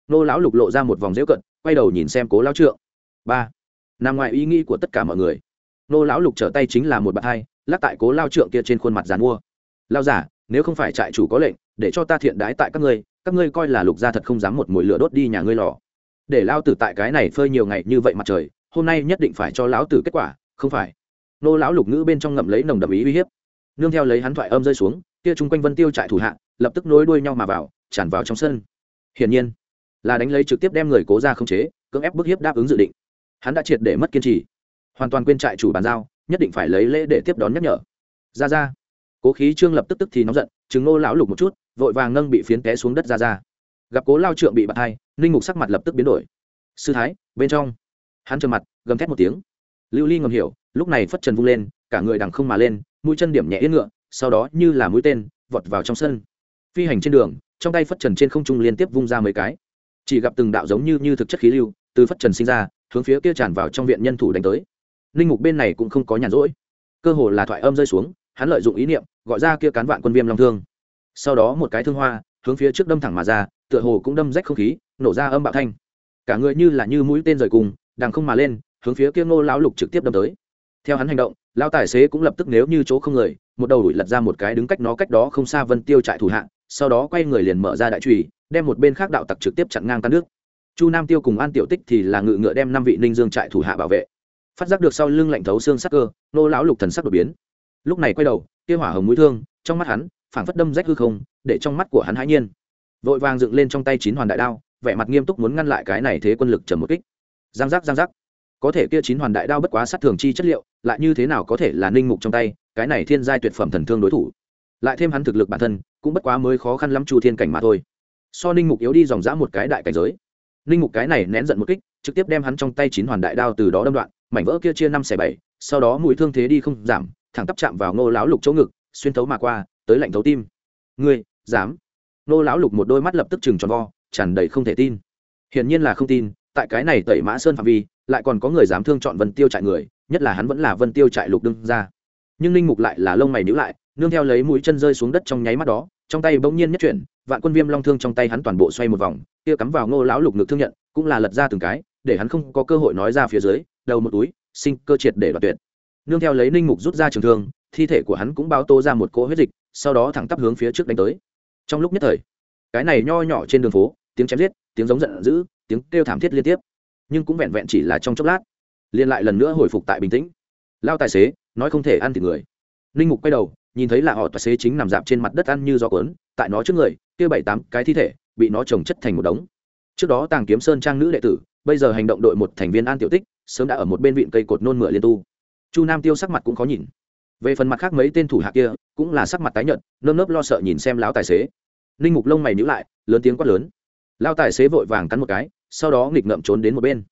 Nô lão lục lộ ra một vòng dễu cận, quay đầu nhìn xem cố lao trượng. Ba, nằm ngoài ý nghĩ của tất cả mọi người. Nô lão lục trở tay chính là một bạn hai, lắc tại cố lao trượng kia trên khuôn mặt dàn mua. Lao giả, nếu không phải trại chủ có lệnh, để cho ta thiện đái tại các ngươi các ngươi coi là lục gia thật không dám một mùi lửa đốt đi nhà ngươi lò. Để lao tử tại cái này phơi nhiều ngày như vậy mặt trời hôm nay nhất định phải cho lão tử kết quả, không phải? Nô lão lục ngữ bên trong ngậm lấy nồng đậm ý uy hiếp. Nương theo lấy hắn thoại âm rơi xuống, kia chung quanh vân tiêu trại thủ hạ, lập tức nối đuôi nhau mà vào, tràn vào trong sân. Hiển nhiên, là đánh lấy trực tiếp đem người cố ra không chế, cưỡng ép bức hiếp đáp ứng dự định. Hắn đã triệt để mất kiên trì. Hoàn toàn quên trại chủ bàn giao, nhất định phải lấy lễ để tiếp đón nhắc nhở. Ra ra. Cố khí trương lập tức tức thì nóng giận chứng nô lão lục một chút, vội vàng nâng bị phiến té xuống đất ra ra. Gặp cố lao trượng bị bạt hai, ninh mục sắc mặt lập tức biến đổi. Sư thái, bên trong hắn trầm mặt, gầm thét một tiếng. Lưu ly ngầm hiểu, lúc này phất trần vung lên, cả người đằng không mà lên, mũi chân điểm nhẹ yên ngựa, sau đó như là mũi tên, vọt vào trong sân. Phi hành trên đường, trong tay phất trần trên không trung liên tiếp vung ra mấy cái. Chỉ gặp từng đạo giống như như thực chất khí lưu, từ phất trần sinh ra, hướng phía kia tràn vào trong viện nhân thủ đánh tới. Linh mục bên này cũng không có nhàn rỗi. Cơ hồ là thoại âm rơi xuống, hắn lợi dụng ý niệm, gọi ra kia cán vạn quân viêm long thương. Sau đó một cái thương hoa, hướng phía trước đâm thẳng mà ra, tựa hồ cũng đâm rách không khí, nổ ra âm bạo thanh. Cả người như là như mũi tên rời cùng đằng không mà lên, hướng phía kia ngô lão lục trực tiếp đâm tới. Theo hắn hành động lao tài xế cũng lập tức nếu như chỗ không người, một đầu đuổi lật ra một cái đứng cách nó cách đó không xa vân tiêu trại thủ hạ, sau đó quay người liền mở ra đại trùy, đem một bên khác đạo tặc trực tiếp chặn ngang tan nước. Chu nam tiêu cùng an tiểu tích thì là ngự ngựa đem năm vị ninh dương trại thủ hạ bảo vệ. Phát giác được sau lưng lạnh thấu xương sắc cơ nô lão lục thần sắc đột biến. Lúc này quay đầu, kia hỏa hồng mũi thương, trong mắt hắn, phảng phất đâm rách hư không, để trong mắt của hắn hãi nhiên. Vội vàng dựng lên trong tay chín hoàn đại đao, vẻ mặt nghiêm túc muốn ngăn lại cái này thế quân lực trầm một kích giang giác giang giác. Có thể kia chín hoàn đại đao bất quá sát thường chi chất liệu, lại như thế nào có thể là ninh mục trong tay, cái này thiên giai tuyệt phẩm thần thương đối thủ. Lại thêm hắn thực lực bản thân, cũng bất quá mới khó khăn lắm chu thiên cảnh mà thôi. So ninh mục yếu đi dòng dã một cái đại cảnh giới. Ninh mục cái này nén giận một kích, trực tiếp đem hắn trong tay chín hoàn đại đao từ đó đâm đoạn, mảnh vỡ kia chia năm xẻ bảy, sau đó mũi thương thế đi không giảm, thẳng tắp chạm vào ngô lão lục chỗ ngực, xuyên thấu mà qua, tới lạnh thấu tim. Ngươi, dám. Ngô lão lục một đôi mắt lập tức chừng tròn vo, tràn đầy không thể tin. Hiển nhiên là không tin tại cái này tẩy mã sơn phạm vi, lại còn có người dám thương chọn vân tiêu trại người, nhất là hắn vẫn là vân tiêu trại lục đương ra nhưng ninh mục lại là lông mày nhữ lại, nương theo lấy mũi chân rơi xuống đất trong nháy mắt đó, trong tay bỗng nhiên nhất chuyển, vạn quân viêm long thương trong tay hắn toàn bộ xoay một vòng, kia cắm vào ngô lão lục ngực thương nhận, cũng là lật ra từng cái, để hắn không có cơ hội nói ra phía dưới, đầu một túi, sinh cơ triệt để đoạt tuyệt. Nương theo lấy ninh mục rút ra trường thương, thi thể của hắn cũng bao tô ra một cỗ huyết dịch, sau đó thẳng tắp hướng phía trước đánh tới. Trong lúc nhất thời, cái này nho nhỏ trên đường phố, tiếng chém giết, tiếng giống giận dữ tiếng kêu thảm thiết liên tiếp, nhưng cũng vẹn vẹn chỉ là trong chốc lát, liền lại lần nữa hồi phục tại bình tĩnh. Lao tài xế, nói không thể ăn thịt người. Ninh mục quay đầu, nhìn thấy là họ tài xế chính nằm dạp trên mặt đất ăn như gió cuốn, tại nó trước người, kia bảy tám cái thi thể, bị nó trồng chất thành một đống. Trước đó tàng kiếm sơn trang nữ đệ tử, bây giờ hành động đội một thành viên an tiểu tích, sớm đã ở một bên vịn cây cột nôn mửa liên tu. Chu nam tiêu sắc mặt cũng khó nhìn. Về phần mặt khác mấy tên thủ hạ kia, cũng là sắc mặt tái nhợt, nơm nớp lo sợ nhìn xem lão tài xế. Ninh mục lông mày nhữ lại, lớn tiếng quát lớn lao tài xế vội vàng cắn một cái, sau đó nghịch ngậm trốn đến một bên.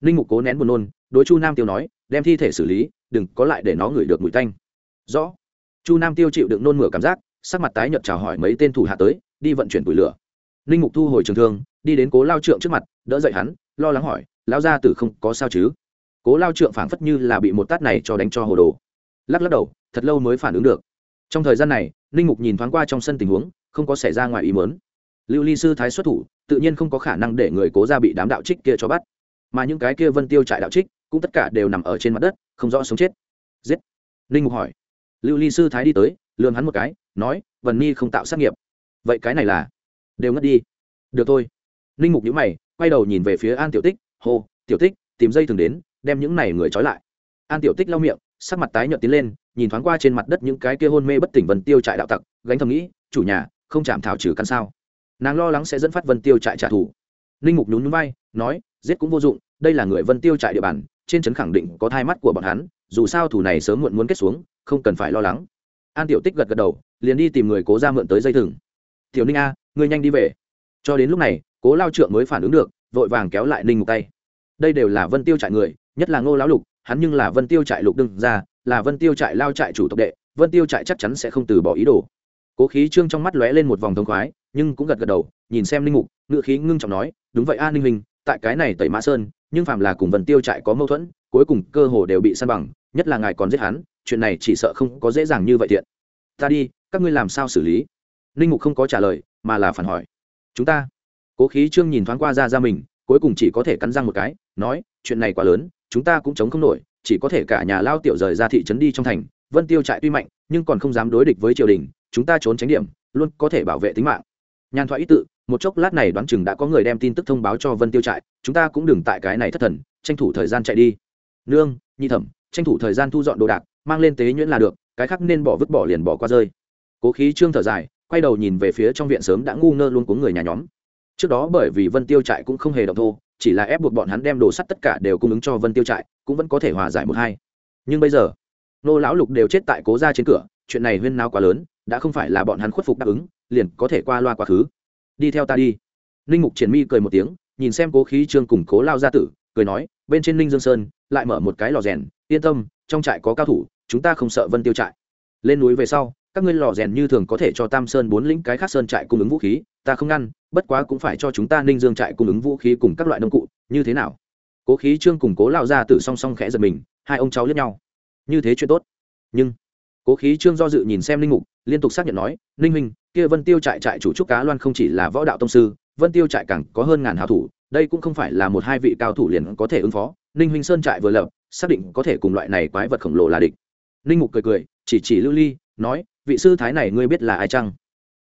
Ninh mục cố nén buồn nôn, đối chu nam tiêu nói, đem thi thể xử lý, đừng có lại để nó ngửi được mùi tanh. Rõ. Chu nam tiêu chịu đựng nôn mửa cảm giác, sắc mặt tái nhợt chào hỏi mấy tên thủ hạ tới, đi vận chuyển củi lửa. Ninh mục thu hồi trường thương, đi đến cố lao trượng trước mặt, đỡ dậy hắn, lo lắng hỏi lao ra tử không có sao chứ? Cố lao trượng phảng phất như là bị một tát này cho đánh cho hồ đồ. Lắc lắc đầu, thật lâu mới phản ứng được. Trong thời gian này, ninh mục nhìn thoáng qua trong sân tình huống, không có xảy ra ngoài ý mớn lưu ly sư thái xuất thủ tự nhiên không có khả năng để người cố ra bị đám đạo trích kia cho bắt. Mà những cái kia vân tiêu trại đạo trích, cũng tất cả đều nằm ở trên mặt đất, không rõ sống chết. Giết. Ninh mục hỏi. Lưu ly sư thái đi tới lường hắn một cái, nói vần ni không tạo sát nghiệp. Vậy cái này là? Đều ngất đi. Được thôi. Ninh mục nhíu mày, quay đầu nhìn về phía an tiểu tích, hô, tiểu tích, tìm dây thường đến, đem những này người trói lại. An tiểu tích lau miệng, sắc mặt tái nhợt tiến lên, nhìn thoáng qua trên mặt đất những cái kia hôn mê bất tỉnh vân tiêu trại đạo tặc, gánh thầm nghĩ, chủ nhà, không chạm thảo trừ căn sao nàng lo lắng sẽ dẫn phát vân tiêu trại trả thù. Ninh mục nhún nhún vai, nói, giết cũng vô dụng, đây là người vân tiêu trại địa bàn, trên trấn khẳng định có thai mắt của bọn hắn, dù sao thủ này sớm muộn muốn kết xuống, không cần phải lo lắng. An tiểu tích gật gật đầu, liền đi tìm người cố ra mượn tới dây thừng. Tiểu ninh a, ngươi nhanh đi về. Cho đến lúc này, cố lao trượng mới phản ứng được, vội vàng kéo lại ninh mục tay. Đây đều là vân tiêu trại người, nhất là ngô lão lục, hắn nhưng là vân tiêu trại lục đương ra là vân tiêu trại lao trại chủ tộc đệ, vân tiêu trại chắc chắn sẽ không từ bỏ ý đồ. Cố khí trương trong mắt lóe lên một vòng thông khoái nhưng cũng gật gật đầu, nhìn xem linh mục ngự khí ngưng trọng nói, đúng vậy a, ninh hình tại cái này tẩy mã sơn, nhưng phàm là cùng vân tiêu trại có mâu thuẫn, cuối cùng cơ hồ đều bị săn bằng, nhất là ngài còn giết hắn, chuyện này chỉ sợ không có dễ dàng như vậy thiện. Ta đi, các ngươi làm sao xử lý? Linh mục không có trả lời, mà là phản hỏi, chúng ta. Cố khí trương nhìn thoáng qua ra ra mình, cuối cùng chỉ có thể cắn răng một cái, nói, chuyện này quá lớn, chúng ta cũng chống không nổi, chỉ có thể cả nhà lao tiểu rời ra thị trấn đi trong thành. Vân tiêu trại tuy mạnh, nhưng còn không dám đối địch với triều đình, chúng ta trốn tránh điểm, luôn có thể bảo vệ tính mạng nhàn thoại ý tự, một chốc lát này đoán chừng đã có người đem tin tức thông báo cho vân tiêu trại, chúng ta cũng đừng tại cái này thất thần, tranh thủ thời gian chạy đi. Nương nhi thẩm, tranh thủ thời gian thu dọn đồ đạc, mang lên tế nhuyễn là được, cái khác nên bỏ vứt bỏ liền bỏ qua rơi. Cố khí trương thở dài, quay đầu nhìn về phía trong viện sớm đã ngu ngơ luôn của người nhà nhóm. Trước đó bởi vì vân tiêu trại cũng không hề động thô, chỉ là ép buộc bọn hắn đem đồ sắt tất cả đều cung ứng cho vân tiêu trại, cũng vẫn có thể hòa giải một hai. Nhưng bây giờ, nô lão lục đều chết tại cố ra trên cửa, chuyện này huyên nao quá lớn, đã không phải là bọn hắn khuất phục đáp ứng liền có thể qua loa quá khứ. Đi theo ta đi. Ninh mục triển mi cười một tiếng, nhìn xem cố khí trương cùng cố lao gia tử, cười nói, bên trên ninh dương sơn, lại mở một cái lò rèn, yên tâm, trong trại có cao thủ, chúng ta không sợ vân tiêu trại. Lên núi về sau, các ngươi lò rèn như thường có thể cho tam sơn bốn lĩnh cái khác sơn trại cung ứng vũ khí, ta không ngăn, bất quá cũng phải cho chúng ta ninh dương trại cung ứng vũ khí cùng các loại nông cụ, như thế nào? Cố khí trương cùng cố lao ra từ song song khẽ giật mình, hai ông cháu lẫn nhau. Như thế chuyện tốt. Nhưng, cố khí trương do dự nhìn xem ninh mục, liên tục xác nhận nói, ninh huynh kia vân tiêu trại trại chủ trúc cá loan không chỉ là võ đạo tông sư, vân tiêu trại càng có hơn ngàn hào thủ, đây cũng không phải là một hai vị cao thủ liền có thể ứng phó. Ninh huynh sơn trại vừa lập, xác định có thể cùng loại này quái vật khổng lồ là địch. Ninh mục cười cười, chỉ chỉ lưu ly, nói, vị sư thái này ngươi biết là ai chăng?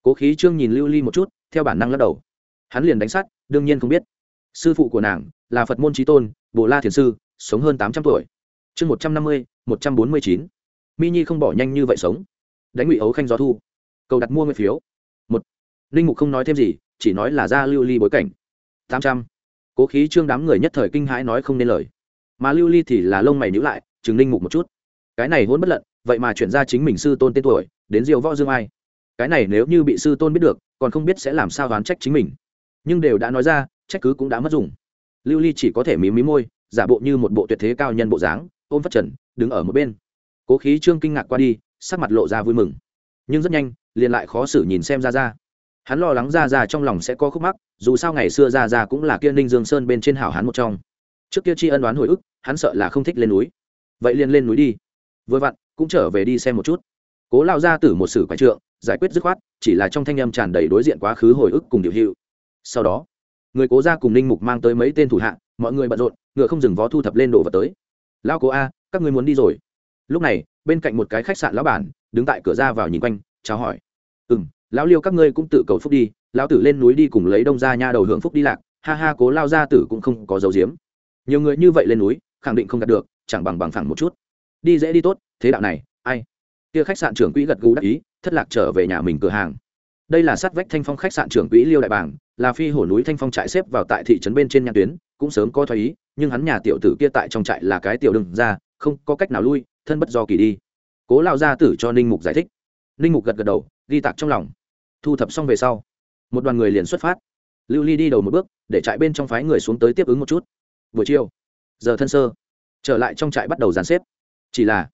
Cố khí trương nhìn lưu ly một chút, theo bản năng lắc đầu. Hắn liền đánh sát đương nhiên không biết. Sư phụ của nàng là phật môn trí tôn, bồ la thiền sư, sống hơn tám trăm tuổi. Chương một trăm năm mươi, một trăm bốn mươi chín. Mi nhi không bỏ nhanh như vậy sống. Đánh ngụy ấu khanh gió thu cầu đặt mua nguyên phiếu. Một linh mục không nói thêm gì, chỉ nói là ra lưu ly bối cảnh. Tám trăm. Cố khí trương đám người nhất thời kinh hãi nói không nên lời. Mà lưu ly thì là lông mày nhữ lại, chừng linh mục một chút. Cái này hôn bất lận, vậy mà chuyển ra chính mình sư tôn tên tuổi, đến diều võ dương ai. Cái này nếu như bị sư tôn biết được, còn không biết sẽ làm sao đoán trách chính mình. Nhưng đều đã nói ra, trách cứ cũng đã mất dùng. Lưu ly chỉ có thể mí mí môi, giả bộ như một bộ tuyệt thế cao nhân bộ dáng, ôm phát trần, đứng ở một bên. Cố khí trương kinh ngạc qua đi, sắc mặt lộ ra vui mừng. Nhưng rất nhanh liền lại khó xử nhìn xem ra ra hắn lo lắng ra ra trong lòng sẽ có khúc mắc, dù sao ngày xưa ra ra cũng là kia ninh dương sơn bên trên hảo hắn một trong. Trước kia chi ân đoán hồi ức, hắn sợ là không thích lên núi. Vậy liền lên núi đi. Vừa vặn, cũng trở về đi xem một chút. Cố lao ra từ một sử quái trượng, giải quyết dứt khoát, chỉ là trong thanh âm tràn đầy đối diện quá khứ hồi ức cùng điều hiệu. Sau đó, người cố ra cùng ninh mục mang tới mấy tên thủ hạ, mọi người bận rộn, ngựa không dừng vó thu thập lên đồ vật tới. Lao cố a, các người muốn đi rồi. Lúc này, bên cạnh một cái khách sạn lão bản, đứng tại cửa ra vào nhìn quanh, chào hỏi ừ m lão liêu các ngươi cũng tự cầu phúc đi, lão tử lên núi đi cùng lấy đông ra nha đầu hưởng phúc đi lạc, ha ha, cố lao gia tử cũng không có dấu diếm. Nhiều người như vậy lên núi, khẳng định không đạt được, chẳng bằng bằng phẳng một chút. Đi dễ đi tốt, thế đạo này, ai? Kia khách sạn trưởng quỹ gật gù đắc ý, thất lạc trở về nhà mình cửa hàng. Đây là sát vách thanh phong khách sạn trưởng quỹ liêu đại bảng là phi hổ núi thanh phong trại xếp vào tại thị trấn bên trên nhà tuyến, cũng sớm có thoái ý, nhưng hắn nhà tiểu tử kia tại trong trại là cái tiểu đừng ra, không có cách nào lui, thân bất do kỳ đi. Cố lao gia tử cho ninh mục giải thích ninh mục gật gật đầu, ghi tạc trong lòng. Thu thập xong về sau, một đoàn người liền xuất phát. Lưu ly đi đầu một bước, để trại bên trong phái người xuống tới tiếp ứng một chút. Buổi chiều, giờ thân sơ, trở lại trong trại bắt đầu dàn xếp. Chỉ là,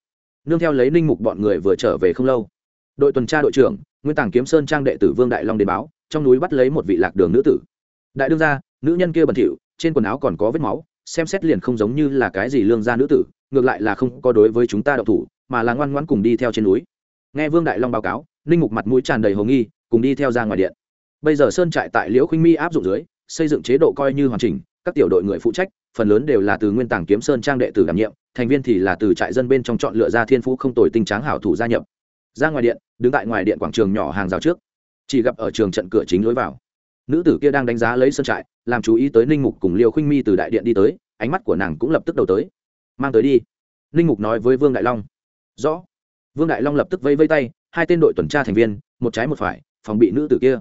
nương theo lấy ninh mục bọn người vừa trở về không lâu, đội tuần tra đội trưởng, nguyên tàng kiếm sơn trang đệ tử vương đại long đến báo, trong núi bắt lấy một vị lạc đường nữ tử. Đại đương gia, nữ nhân kia bẩn thỉu, trên quần áo còn có vết máu, xem xét liền không giống như là cái gì lương gia nữ tử, ngược lại là không có đối với chúng ta đậu thủ, mà là ngoan ngoãn cùng đi theo trên núi nghe vương đại long báo cáo, ninh mục mặt mũi tràn đầy hồ nghi, cùng đi theo ra ngoài điện. Bây giờ sơn trại tại liễu khinh mi áp dụng dưới, xây dựng chế độ coi như hoàn chỉnh, các tiểu đội người phụ trách, phần lớn đều là từ nguyên tàng kiếm sơn trang đệ tử đảm nhiệm, thành viên thì là từ trại dân bên trong chọn lựa ra thiên phú không tồi tinh tráng hảo thủ gia nhập. Ra ngoài điện, đứng tại ngoài điện quảng trường nhỏ hàng rào trước, chỉ gặp ở trường trận cửa chính lối vào. Nữ tử kia đang đánh giá lấy sơn trại, làm chú ý tới ninh mục cùng liều khinh mi từ đại điện đi tới, ánh mắt của nàng cũng lập tức đầu tới. Mang tới đi. Ninh mục nói với vương đại long. Rõ vương đại long lập tức vây vây tay, hai tên đội tuần tra thành viên, một trái một phải, phòng bị nữ tử kia.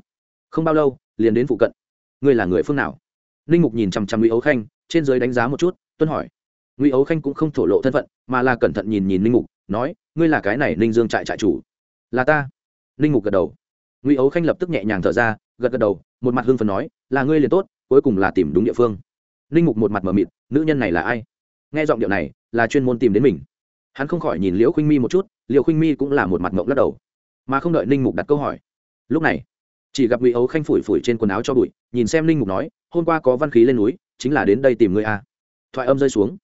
Không bao lâu, liền đến phụ cận. Ngươi là người phương nào? Ninh mục nhìn chằm chằm ngụy ấu khanh, trên giới đánh giá một chút, tuân hỏi. Ngụy ấu khanh cũng không thổ lộ thân phận, mà là cẩn thận nhìn nhìn ninh mục, nói, ngươi là cái này ninh dương trại trại chủ? Là ta. Ninh mục gật đầu. Ngụy ấu khanh lập tức nhẹ nhàng thở ra, gật gật đầu, một mặt hưng phần nói, là ngươi liền tốt, cuối cùng là tìm đúng địa phương. Ninh mục một mặt mờ mịt, nữ nhân này là ai? Nghe giọng điệu này, là chuyên môn tìm đến mình. Hắn không khỏi nhìn liễu khuynh mi một chút Liệu khinh mi cũng là một mặt mộng lắc đầu, mà không đợi ninh mục đặt câu hỏi. Lúc này, chỉ gặp ngụy ấu khanh phủi phủi trên quần áo cho bụi, nhìn xem ninh mục nói, hôm qua có văn khí lên núi, chính là đến đây tìm ngươi a thoại âm rơi xuống.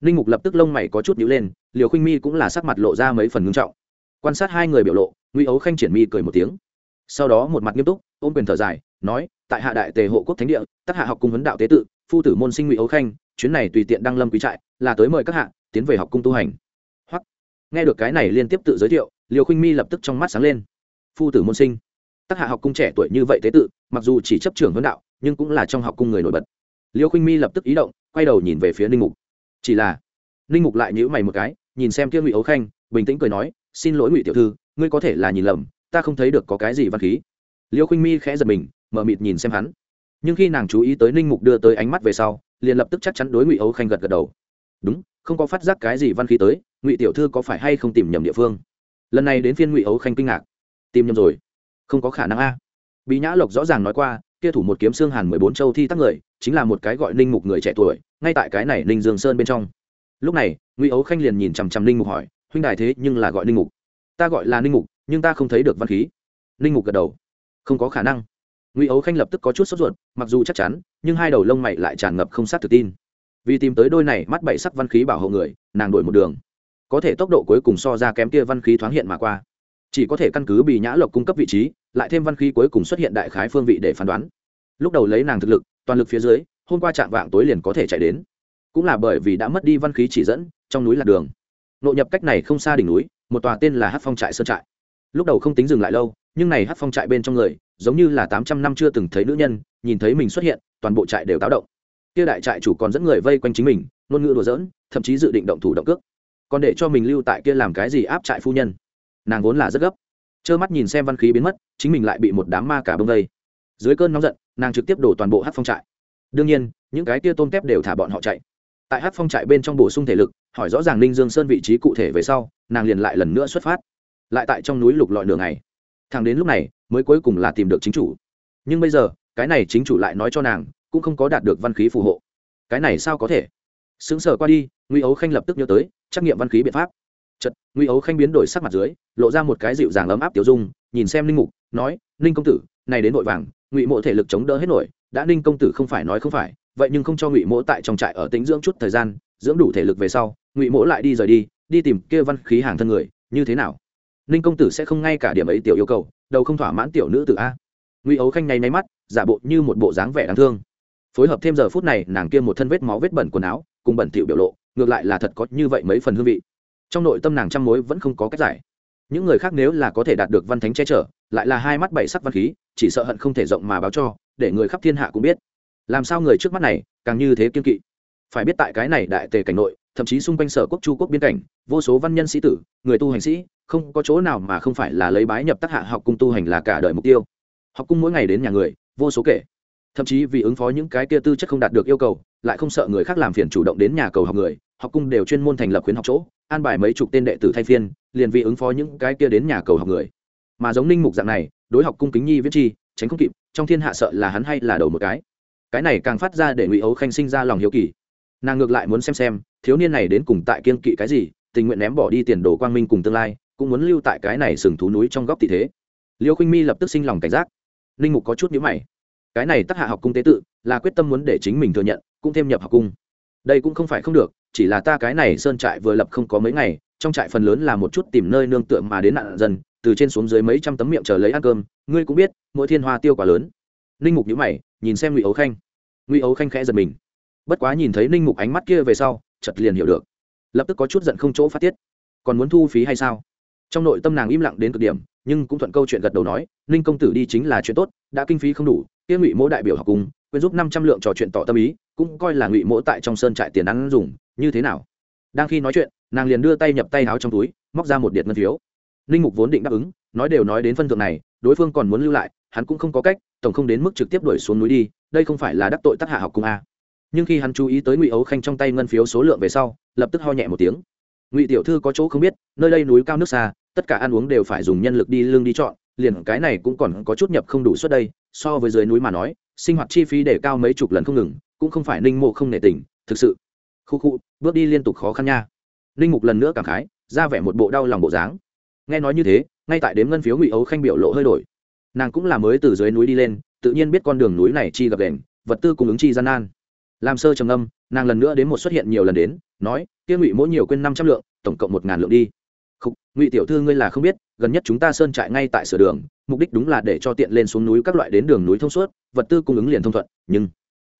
Ninh mục lập tức lông mày có chút nhữ lên liều khinh mi cũng là sắc mặt lộ ra mấy phần ngưng trọng. Quan sát hai người biểu lộ, ngụy ấu khanh triển mi cười một tiếng. Sau đó một mặt nghiêm túc, ôm quyền thở dài, nói, tại hạ đại tề hộ quốc thánh địa tác hạ học cung huấn đạo tế tự, phu tử môn sinh ngụy ấu khanh, chuyến này tùy tiện đăng lâm quý trại, là tới mời các hạ, tiến về học cung tu hành nghe được cái này liên tiếp tự giới thiệu liều khinh mi lập tức trong mắt sáng lên. Phu tử môn sinh. Tác hạ học cung trẻ tuổi như vậy tế tự, mặc dù chỉ chấp trưởng vấn đạo, nhưng cũng là trong học cung người nổi bật. Liều khinh mi lập tức ý động, quay đầu nhìn về phía ninh mục. Chỉ là, ninh mục lại nhữ mày một cái, nhìn xem kia ngụy ấu khanh, bình tĩnh cười nói, xin lỗi ngụy tiểu thư, ngươi có thể là nhìn lầm, ta không thấy được có cái gì văn khí. Liêu khinh mi khẽ giật mình, mở mịt nhìn xem hắn. Nhưng khi nàng chú ý tới ninh mục đưa tới ánh mắt về sau, liền lập tức chắc chắn đối ngụy ấu khanh gật gật đầu đúng, không có phát giác cái gì văn khí tới, ngụy tiểu thư có phải hay không tìm nhầm địa phương? Lần này đến phiên ngụy ấu khanh kinh ngạc. Tìm nhầm rồi. Không có khả năng a. Bị nhã lộc rõ ràng nói qua, kia thủ một kiếm xương hàn mười bốn châu thi tắc người, chính là một cái gọi ninh mục người trẻ tuổi, ngay tại cái này ninh dương sơn bên trong. Lúc này, ngụy ấu khanh liền nhìn chằm chằm ninh mục hỏi, huynh đài thế nhưng là gọi ninh mục? Ta gọi là ninh mục, nhưng ta không thấy được văn khí. Ninh mục gật đầu. Không có khả năng. Ngụy ấu khanh lập tức có chút sốt ruột, mặc dù chắc chắn, nhưng hai đầu lông mày lại tràn ngập không sát tự tin vì tìm tới đôi này mắt bảy sắc văn khí bảo hộ người, nàng đổi một đường. Có thể tốc độ cuối cùng so ra kém kia văn khí thoáng hiện mà qua. Chỉ có thể căn cứ bị nhã lộc cung cấp vị trí, lại thêm văn khí cuối cùng xuất hiện đại khái phương vị để phán đoán. Lúc đầu lấy nàng thực lực, toàn lực phía dưới, hôm qua chạm vạng tối liền có thể chạy đến. Cũng là bởi vì đã mất đi văn khí chỉ dẫn, trong núi là đường. Nội nhập cách này không xa đỉnh núi, một tòa tên là hát phong trại sơn trại. Lúc đầu không tính dừng lại lâu, nhưng này hát phong trại bên trong người, giống như là tám trăm năm chưa từng thấy nữ nhân, nhìn thấy mình xuất hiện, toàn bộ trại đều táo động kia đại trại chủ còn dẫn người vây quanh chính mình, ngôn ngữ đùa giỡn, thậm chí dự định động thủ động cước. Còn để cho mình lưu tại kia làm cái gì áp trại phu nhân. Nàng vốn là rất gấp. Trơ mắt nhìn xem văn khí biến mất, chính mình lại bị một đám ma cả bông vây. Dưới cơn nóng giận, nàng trực tiếp đổ toàn bộ hát phong trại. Đương nhiên, những cái kia tôm tép đều thả bọn họ chạy. Tại hát phong trại bên trong bổ sung thể lực, hỏi rõ ràng ninh dương sơn vị trí cụ thể về sau, nàng liền lại lần nữa xuất phát. Lại tại trong núi lục lọi đường này thằng đến lúc này, mới cuối cùng là tìm được chính chủ. Nhưng bây giờ, cái này chính chủ lại nói cho nàng cũng không có đạt được văn khí phù hộ. Cái này sao có thể? Xứng sở qua đi nguy ấu khanh lập tức nhớ tới, trắc nghiệm văn khí biện pháp. Chật nguy ấu khanh biến đổi sắc mặt dưới, lộ ra một cái dịu dàng ấm áp tiểu dung, nhìn xem ninh mục, nói, ninh công tử, này đến vội vàng, ngụy mộ thể lực chống đỡ hết nổi, đã ninh công tử không phải nói không phải, vậy nhưng không cho ngụy mỗ tại trong trại ở tính dưỡng chút thời gian, dưỡng đủ thể lực về sau, ngụy mỗ lại đi rời đi đi tìm kia văn khí hàng thân người, như thế nào? Ninh công tử sẽ không ngay cả điểm ấy tiểu yêu cầu, đầu không thỏa mãn tiểu nữ tử a. Ngụy ấu khanh nháy máy mắt, giả bộ như một bộ dáng vẻ đáng thương phối hợp thêm giờ phút này, nàng kia một thân vết máu vết bẩn quần áo, cùng bẩn tiểu biểu lộ, ngược lại là thật có như vậy mấy phần hương vị. Trong nội tâm nàng trăm mối vẫn không có cách giải. Những người khác nếu là có thể đạt được văn thánh che chở, lại là hai mắt bảy sắc văn khí, chỉ sợ hận không thể rộng mà báo cho, để người khắp thiên hạ cũng biết. Làm sao người trước mắt này, càng như thế kiên kỵ? Phải biết tại cái này đại tề cảnh nội, thậm chí xung quanh sở quốc chu quốc biên cảnh, vô số văn nhân sĩ tử, người tu hành sĩ, không có chỗ nào mà không phải là lấy bái nhập tác hạ học cung tu hành là cả đời mục tiêu. Học cung mỗi ngày đến nhà người, vô số kể thậm chí vì ứng phó những cái kia tư chất không đạt được yêu cầu, lại không sợ người khác làm phiền chủ động đến nhà cầu học người, học cung đều chuyên môn thành lập khuyến học chỗ, an bài mấy chục tên đệ tử thay phiên, liền vì ứng phó những cái kia đến nhà cầu học người. Mà giống ninh mục dạng này, đối học cung kính nhi viết chi, tránh không kịp, trong thiên hạ sợ là hắn hay là đầu một cái. Cái này càng phát ra để ngụy ấu khanh sinh ra lòng hiếu kỳ. Nàng ngược lại muốn xem xem, thiếu niên này đến cùng tại kiên kỵ cái gì, tình nguyện ném bỏ đi tiền đồ quang minh cùng tương lai, cũng muốn lưu tại cái này sừng thú núi trong góc tỷ thế. Liêu khinh mi lập tức sinh lòng cảnh giác. Ninh mục có chút nhữ mày cái này tác hạ học cung tế tự, là quyết tâm muốn để chính mình thừa nhận, cũng thêm nhập học cung. Đây cũng không phải không được, chỉ là ta cái này sơn trại vừa lập không có mấy ngày, trong trại phần lớn là một chút tìm nơi nương tựa mà đến nạn dân, từ trên xuống dưới mấy trăm tấm miệng chờ lấy ăn cơm, ngươi cũng biết, mỗi thiên hoa tiêu quả lớn. Ninh mục nhữ mày, nhìn xem ngụy ấu khanh. Ngụy ấu khanh khẽ giật mình. Bất quá nhìn thấy ninh mục ánh mắt kia về sau chật liền hiểu được. Lập tức có chút giận không chỗ phát tiết. Còn muốn thu phí hay sao? Trong nội tâm nàng im lặng đến cực điểm, nhưng cũng thuận câu chuyện gật đầu nói, ninh công tử đi chính là chuyện tốt, đã kinh phí không đủ kia ngụy mỗ đại biểu học cùng quyên giúp năm trăm lượng trò chuyện tỏ tâm ý, cũng coi là ngụy mỗ tại trong sơn trại tiền ăn dùng, như thế nào? Đang khi nói chuyện, nàng liền đưa tay nhập tay áo trong túi, móc ra một điện ngân phiếu. Ninh mục vốn định đáp ứng, nói đều nói đến phân thượng này, đối phương còn muốn lưu lại, hắn cũng không có cách, tổng không đến mức trực tiếp đuổi xuống núi đi, đây không phải là đắc tội tác hạ học cùng a à. nhưng khi hắn chú ý tới ngụy ấu khanh trong tay ngân phiếu số lượng về sau, lập tức ho nhẹ một tiếng. Ngụy tiểu thư có chỗ không biết, nơi đây núi cao nước xa, tất cả ăn uống đều phải dùng nhân lực đi lương đi chọn liền cái này cũng còn có chút nhập không đủ suất đây, so với dưới núi mà nói, sinh hoạt chi phí để cao mấy chục lần không ngừng, cũng không phải ninh mộ không nể tình, thực sự. Khu khu, bước đi liên tục khó khăn nha. Ninh mục lần nữa cảm khái, ra vẻ một bộ đau lòng bộ dáng. Nghe nói như thế, ngay tại đếm ngân phiếu ngụy ấu khanh biểu lộ hơi đổi. Nàng cũng là mới từ dưới núi đi lên, tự nhiên biết con đường núi này chi gặp đền, vật tư cung ứng chi gian nan. Làm sơ trầm âm nàng lần nữa đến một xuất hiện nhiều lần đến, nói, kia ngụy mỗi nhiều quên năm trăm lượng, tổng cộng một ngàn lượng đi ngụy tiểu thư ngươi là không biết, gần nhất chúng ta sơn trại ngay tại sửa đường, mục đích đúng là để cho tiện lên xuống núi các loại đến đường núi thông suốt, vật tư cung ứng liền thông thuận, nhưng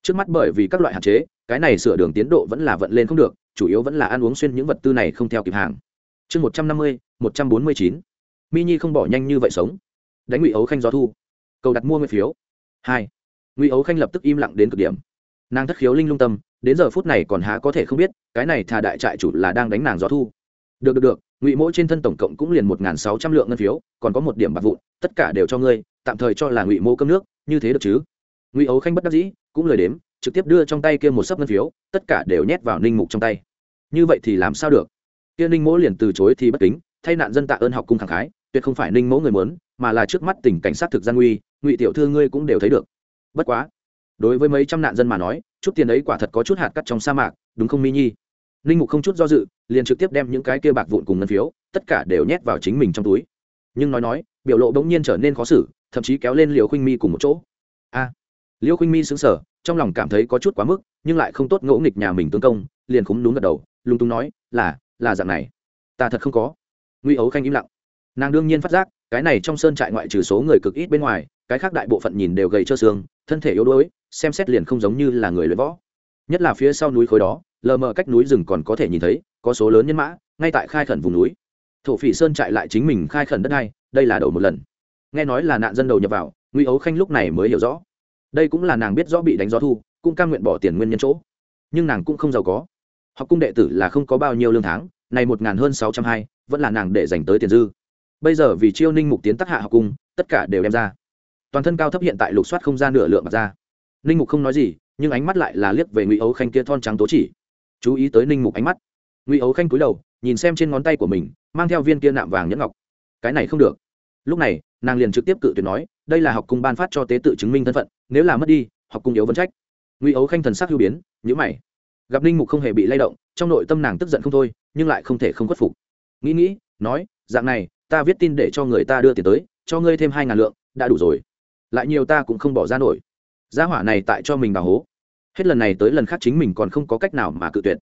trước mắt bởi vì các loại hạn chế, cái này sửa đường tiến độ vẫn là vận lên không được, chủ yếu vẫn là ăn uống xuyên những vật tư này không theo kịp hàng. Chương một trăm năm mươi, một trăm bốn mươi chín. Mi nhi không bỏ nhanh như vậy sống. Đánh ngụy ấu khanh gió thu. Cầu đặt mua nguyên phiếu. Hai. Ngụy ấu khanh lập tức im lặng đến cực điểm. Nàng thất khiếu linh lung tâm, đến giờ phút này còn há có thể không biết, cái này thà đại trại chủ là đang đánh nàng gió thu. Được được được ngụy mỗ trên thân tổng cộng cũng liền một n g h n sáu trăm lượng ngân phiếu, còn có một điểm bạc vụn, tất cả đều cho ngươi, tạm thời cho là ngụy mỗ cơm nước, như thế được chứ? Ngụy ấu khanh bất đắc dĩ, cũng lời đếm, trực tiếp đưa trong tay kia một sấp ngân phiếu, tất cả đều nhét vào ninh mục trong tay. Như vậy thì làm sao được? Kia ninh mỗ liền từ chối thì bất kính, thay nạn dân tạ ơn học cung khẳng khái, tuyệt không phải ninh mỗ người muốn, mà là trước mắt tình cảnh sát thực gian nguy, ngụy tiểu thư ngươi cũng đều thấy được. Bất quá, đối với mấy trăm nạn dân mà nói, chút tiền ấy quả thật có chút hạt cắt trong sa mạc, đúng không mi nhi? Ninh mục không chút do dự, liền trực tiếp đem những cái kia bạc vụn cùng ngân phiếu, tất cả đều nhét vào chính mình trong túi. Nhưng nói nói, biểu lộ bỗng nhiên trở nên khó xử, thậm chí kéo lên liều khuynh mi cùng một chỗ. A! Liêu khuynh mi xứng sở trong lòng cảm thấy có chút quá mức, nhưng lại không tốt ngỗ nghịch nhà mình tương công, liền khúng đúng gật đầu lung tung nói, là là dạng này. Ta thật không có. Nguy ấu khanh im lặng. Nàng đương nhiên phát giác, cái này trong sơn trại ngoại trừ số người cực ít bên ngoài, cái khác đại bộ phận nhìn đều gầy trơ xương, thân thể yếu đuối, xem xét liền không giống như là người luyện võ nhất là phía sau núi khối đó, lờ mờ cách núi rừng còn có thể nhìn thấy, có số lớn nhân mã, ngay tại khai khẩn vùng núi. Thổ phỉ sơn trại lại chính mình khai khẩn đất này đây là đầu một lần. Nghe nói là nạn dân đầu nhập vào nguy ấu khanh lúc này mới hiểu rõ. Đây cũng là nàng biết rõ bị đánh gió thu, cũng cam nguyện bỏ tiền nguyên nhân chỗ. Nhưng nàng cũng không giàu có. Học cung đệ tử là không có bao nhiêu lương tháng, này một ngàn hơn sáu trăm hai, vẫn là nàng để dành tới tiền dư. Bây giờ vì chiêu ninh mục tiến tác hạ học cung, tất cả đều đem ra. Toàn thân cao thấp hiện tại lục soát không ra nửa lượng mặt ra. Ninh mục không nói gì nhưng ánh mắt lại là liếc về ngụy ấu khanh kia thon trắng tố chỉ. Chú ý tới ninh mục ánh mắt. Ngụy ấu khanh cúi đầu, nhìn xem trên ngón tay của mình, mang theo viên kia nạm vàng nhẫn ngọc. Cái này không được. Lúc này, nàng liền trực tiếp cự tuyệt nói, đây là học cung ban phát cho tế tự chứng minh thân phận, nếu là mất đi, học cung yếu vấn trách. Ngụy ấu khanh thần sắc hưu biến nhữ mày. Gặp ninh mục không hề bị lay động, trong nội tâm nàng tức giận không thôi, nhưng lại không thể không khuất phục. Nghĩ nghĩ, nói, dạng này, ta viết tin để cho người ta đưa tiền tới, cho ngươi thêm hai ngàn lượng, đã đủ rồi. Lại nhiều ta cũng không bỏ ra nổi. Gia hỏa này tại cho mình bảo hố hết lần này tới lần khác chính mình còn không có cách nào mà cự tuyệt.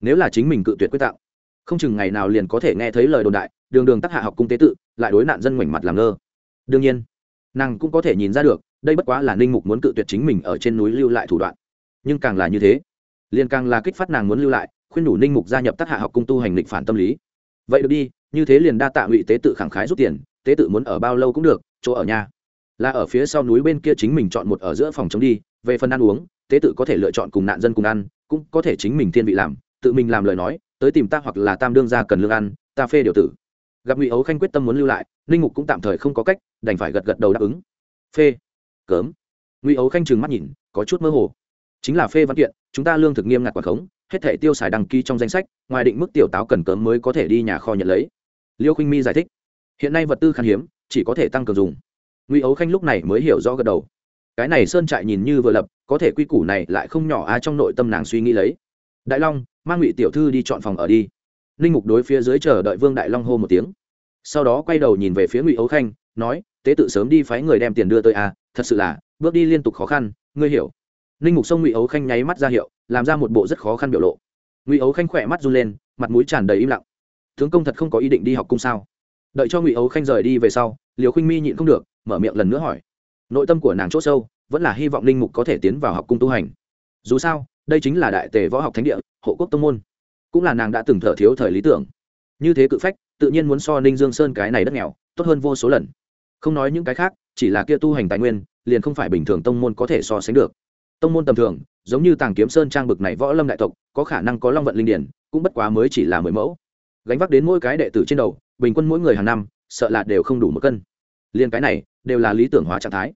Nếu là chính mình cự tuyệt quyết tạo không chừng ngày nào liền có thể nghe thấy lời đồn đại, đường đường tác hạ học cung tế tự, lại đối nạn dân ngoảnh mặt làm ngơ. Đương nhiên, nàng cũng có thể nhìn ra được, đây bất quá là ninh mục muốn cự tuyệt chính mình ở trên núi lưu lại thủ đoạn. Nhưng càng là như thế, liền càng là kích phát nàng muốn lưu lại, khuyên đủ ninh mục gia nhập tác hạ học cung tu hành lịch phản tâm lý. Vậy được đi, như thế liền đa tạ ngụy tế tự khẳng khái rút tiền, tế tự muốn ở bao lâu cũng được, chỗ ở nhà. Là ở phía sau núi bên kia chính mình chọn một ở giữa phòng chống đi, về phần ăn uống tế tự có thể lựa chọn cùng nạn dân cùng ăn, cũng có thể chính mình thiên vị làm, tự mình làm lời nói, tới tìm ta hoặc là tam đương ra cần lương ăn, ta phê điều tử. Gặp ngụy ấu khanh quyết tâm muốn lưu lại, ninh mục cũng tạm thời không có cách, đành phải gật gật đầu đáp ứng. Phê. Cớm. Ngụy ấu khanh trừng mắt nhìn, có chút mơ hồ. Chính là phê văn kiện, chúng ta lương thực nghiêm ngặt quản khống, hết thể tiêu xài đăng ký trong danh sách, ngoài định mức tiểu táo cần cớm mới có thể đi nhà kho nhận lấy. Liêu khinh mi giải thích. Hiện nay vật tư khan hiếm, chỉ có thể tăng cường dùng. Ngụy ấu khanh lúc này mới hiểu rõ gật đầu. Cái này sơn trại nhìn như vừa lập có thể quy củ này lại không nhỏ a trong nội tâm nàng suy nghĩ lấy. Đại long mang ngụy tiểu thư đi chọn phòng ở đi. Ninh mục đối phía dưới chờ đợi vương đại long hô một tiếng. Sau đó quay đầu nhìn về phía ngụy ấu khanh nói tế tự sớm đi phái người đem tiền đưa tới a à, thật sự là bước đi liên tục khó khăn ngươi hiểu. Ninh mục xông ngụy ấu khanh nháy mắt ra hiệu làm ra một bộ rất khó khăn biểu lộ. Ngụy ấu khanh khỏe mắt run lên mặt mũi tràn đầy im lặng. Tướng công thật không có ý định đi học cung sao? Đợi cho ngụy ấu khanh rời đi về sau liều khinh mi nhịn không được mở miệng lần nữa hỏi. Nội tâm của nàng c h ỗ sâu vẫn là hy vọng linh mục có thể tiến vào học cung tu hành. Dù sao, đây chính là đại tề võ học thánh địa, hộ quốc tông môn. Cũng là nàng đã từng thở thiếu thời lý tưởng. Như thế cự phách, tự nhiên muốn so ninh dương sơn cái này đất nghèo, tốt hơn vô số lần. Không nói những cái khác, chỉ là kia tu hành tài nguyên, liền không phải bình thường tông môn có thể so sánh được. Tông môn tầm thường, giống như tàng kiếm sơn trang bực này võ lâm đại tộc, có khả năng có long vận linh điển, cũng bất quá mới chỉ là mười mẫu. Gánh vác đến mỗi cái đệ tử trên đầu, bình quân mỗi người hàng năm, sợ là đều không đủ một cân. Liền cái này, đều là lý tưởng hóa trạng thái.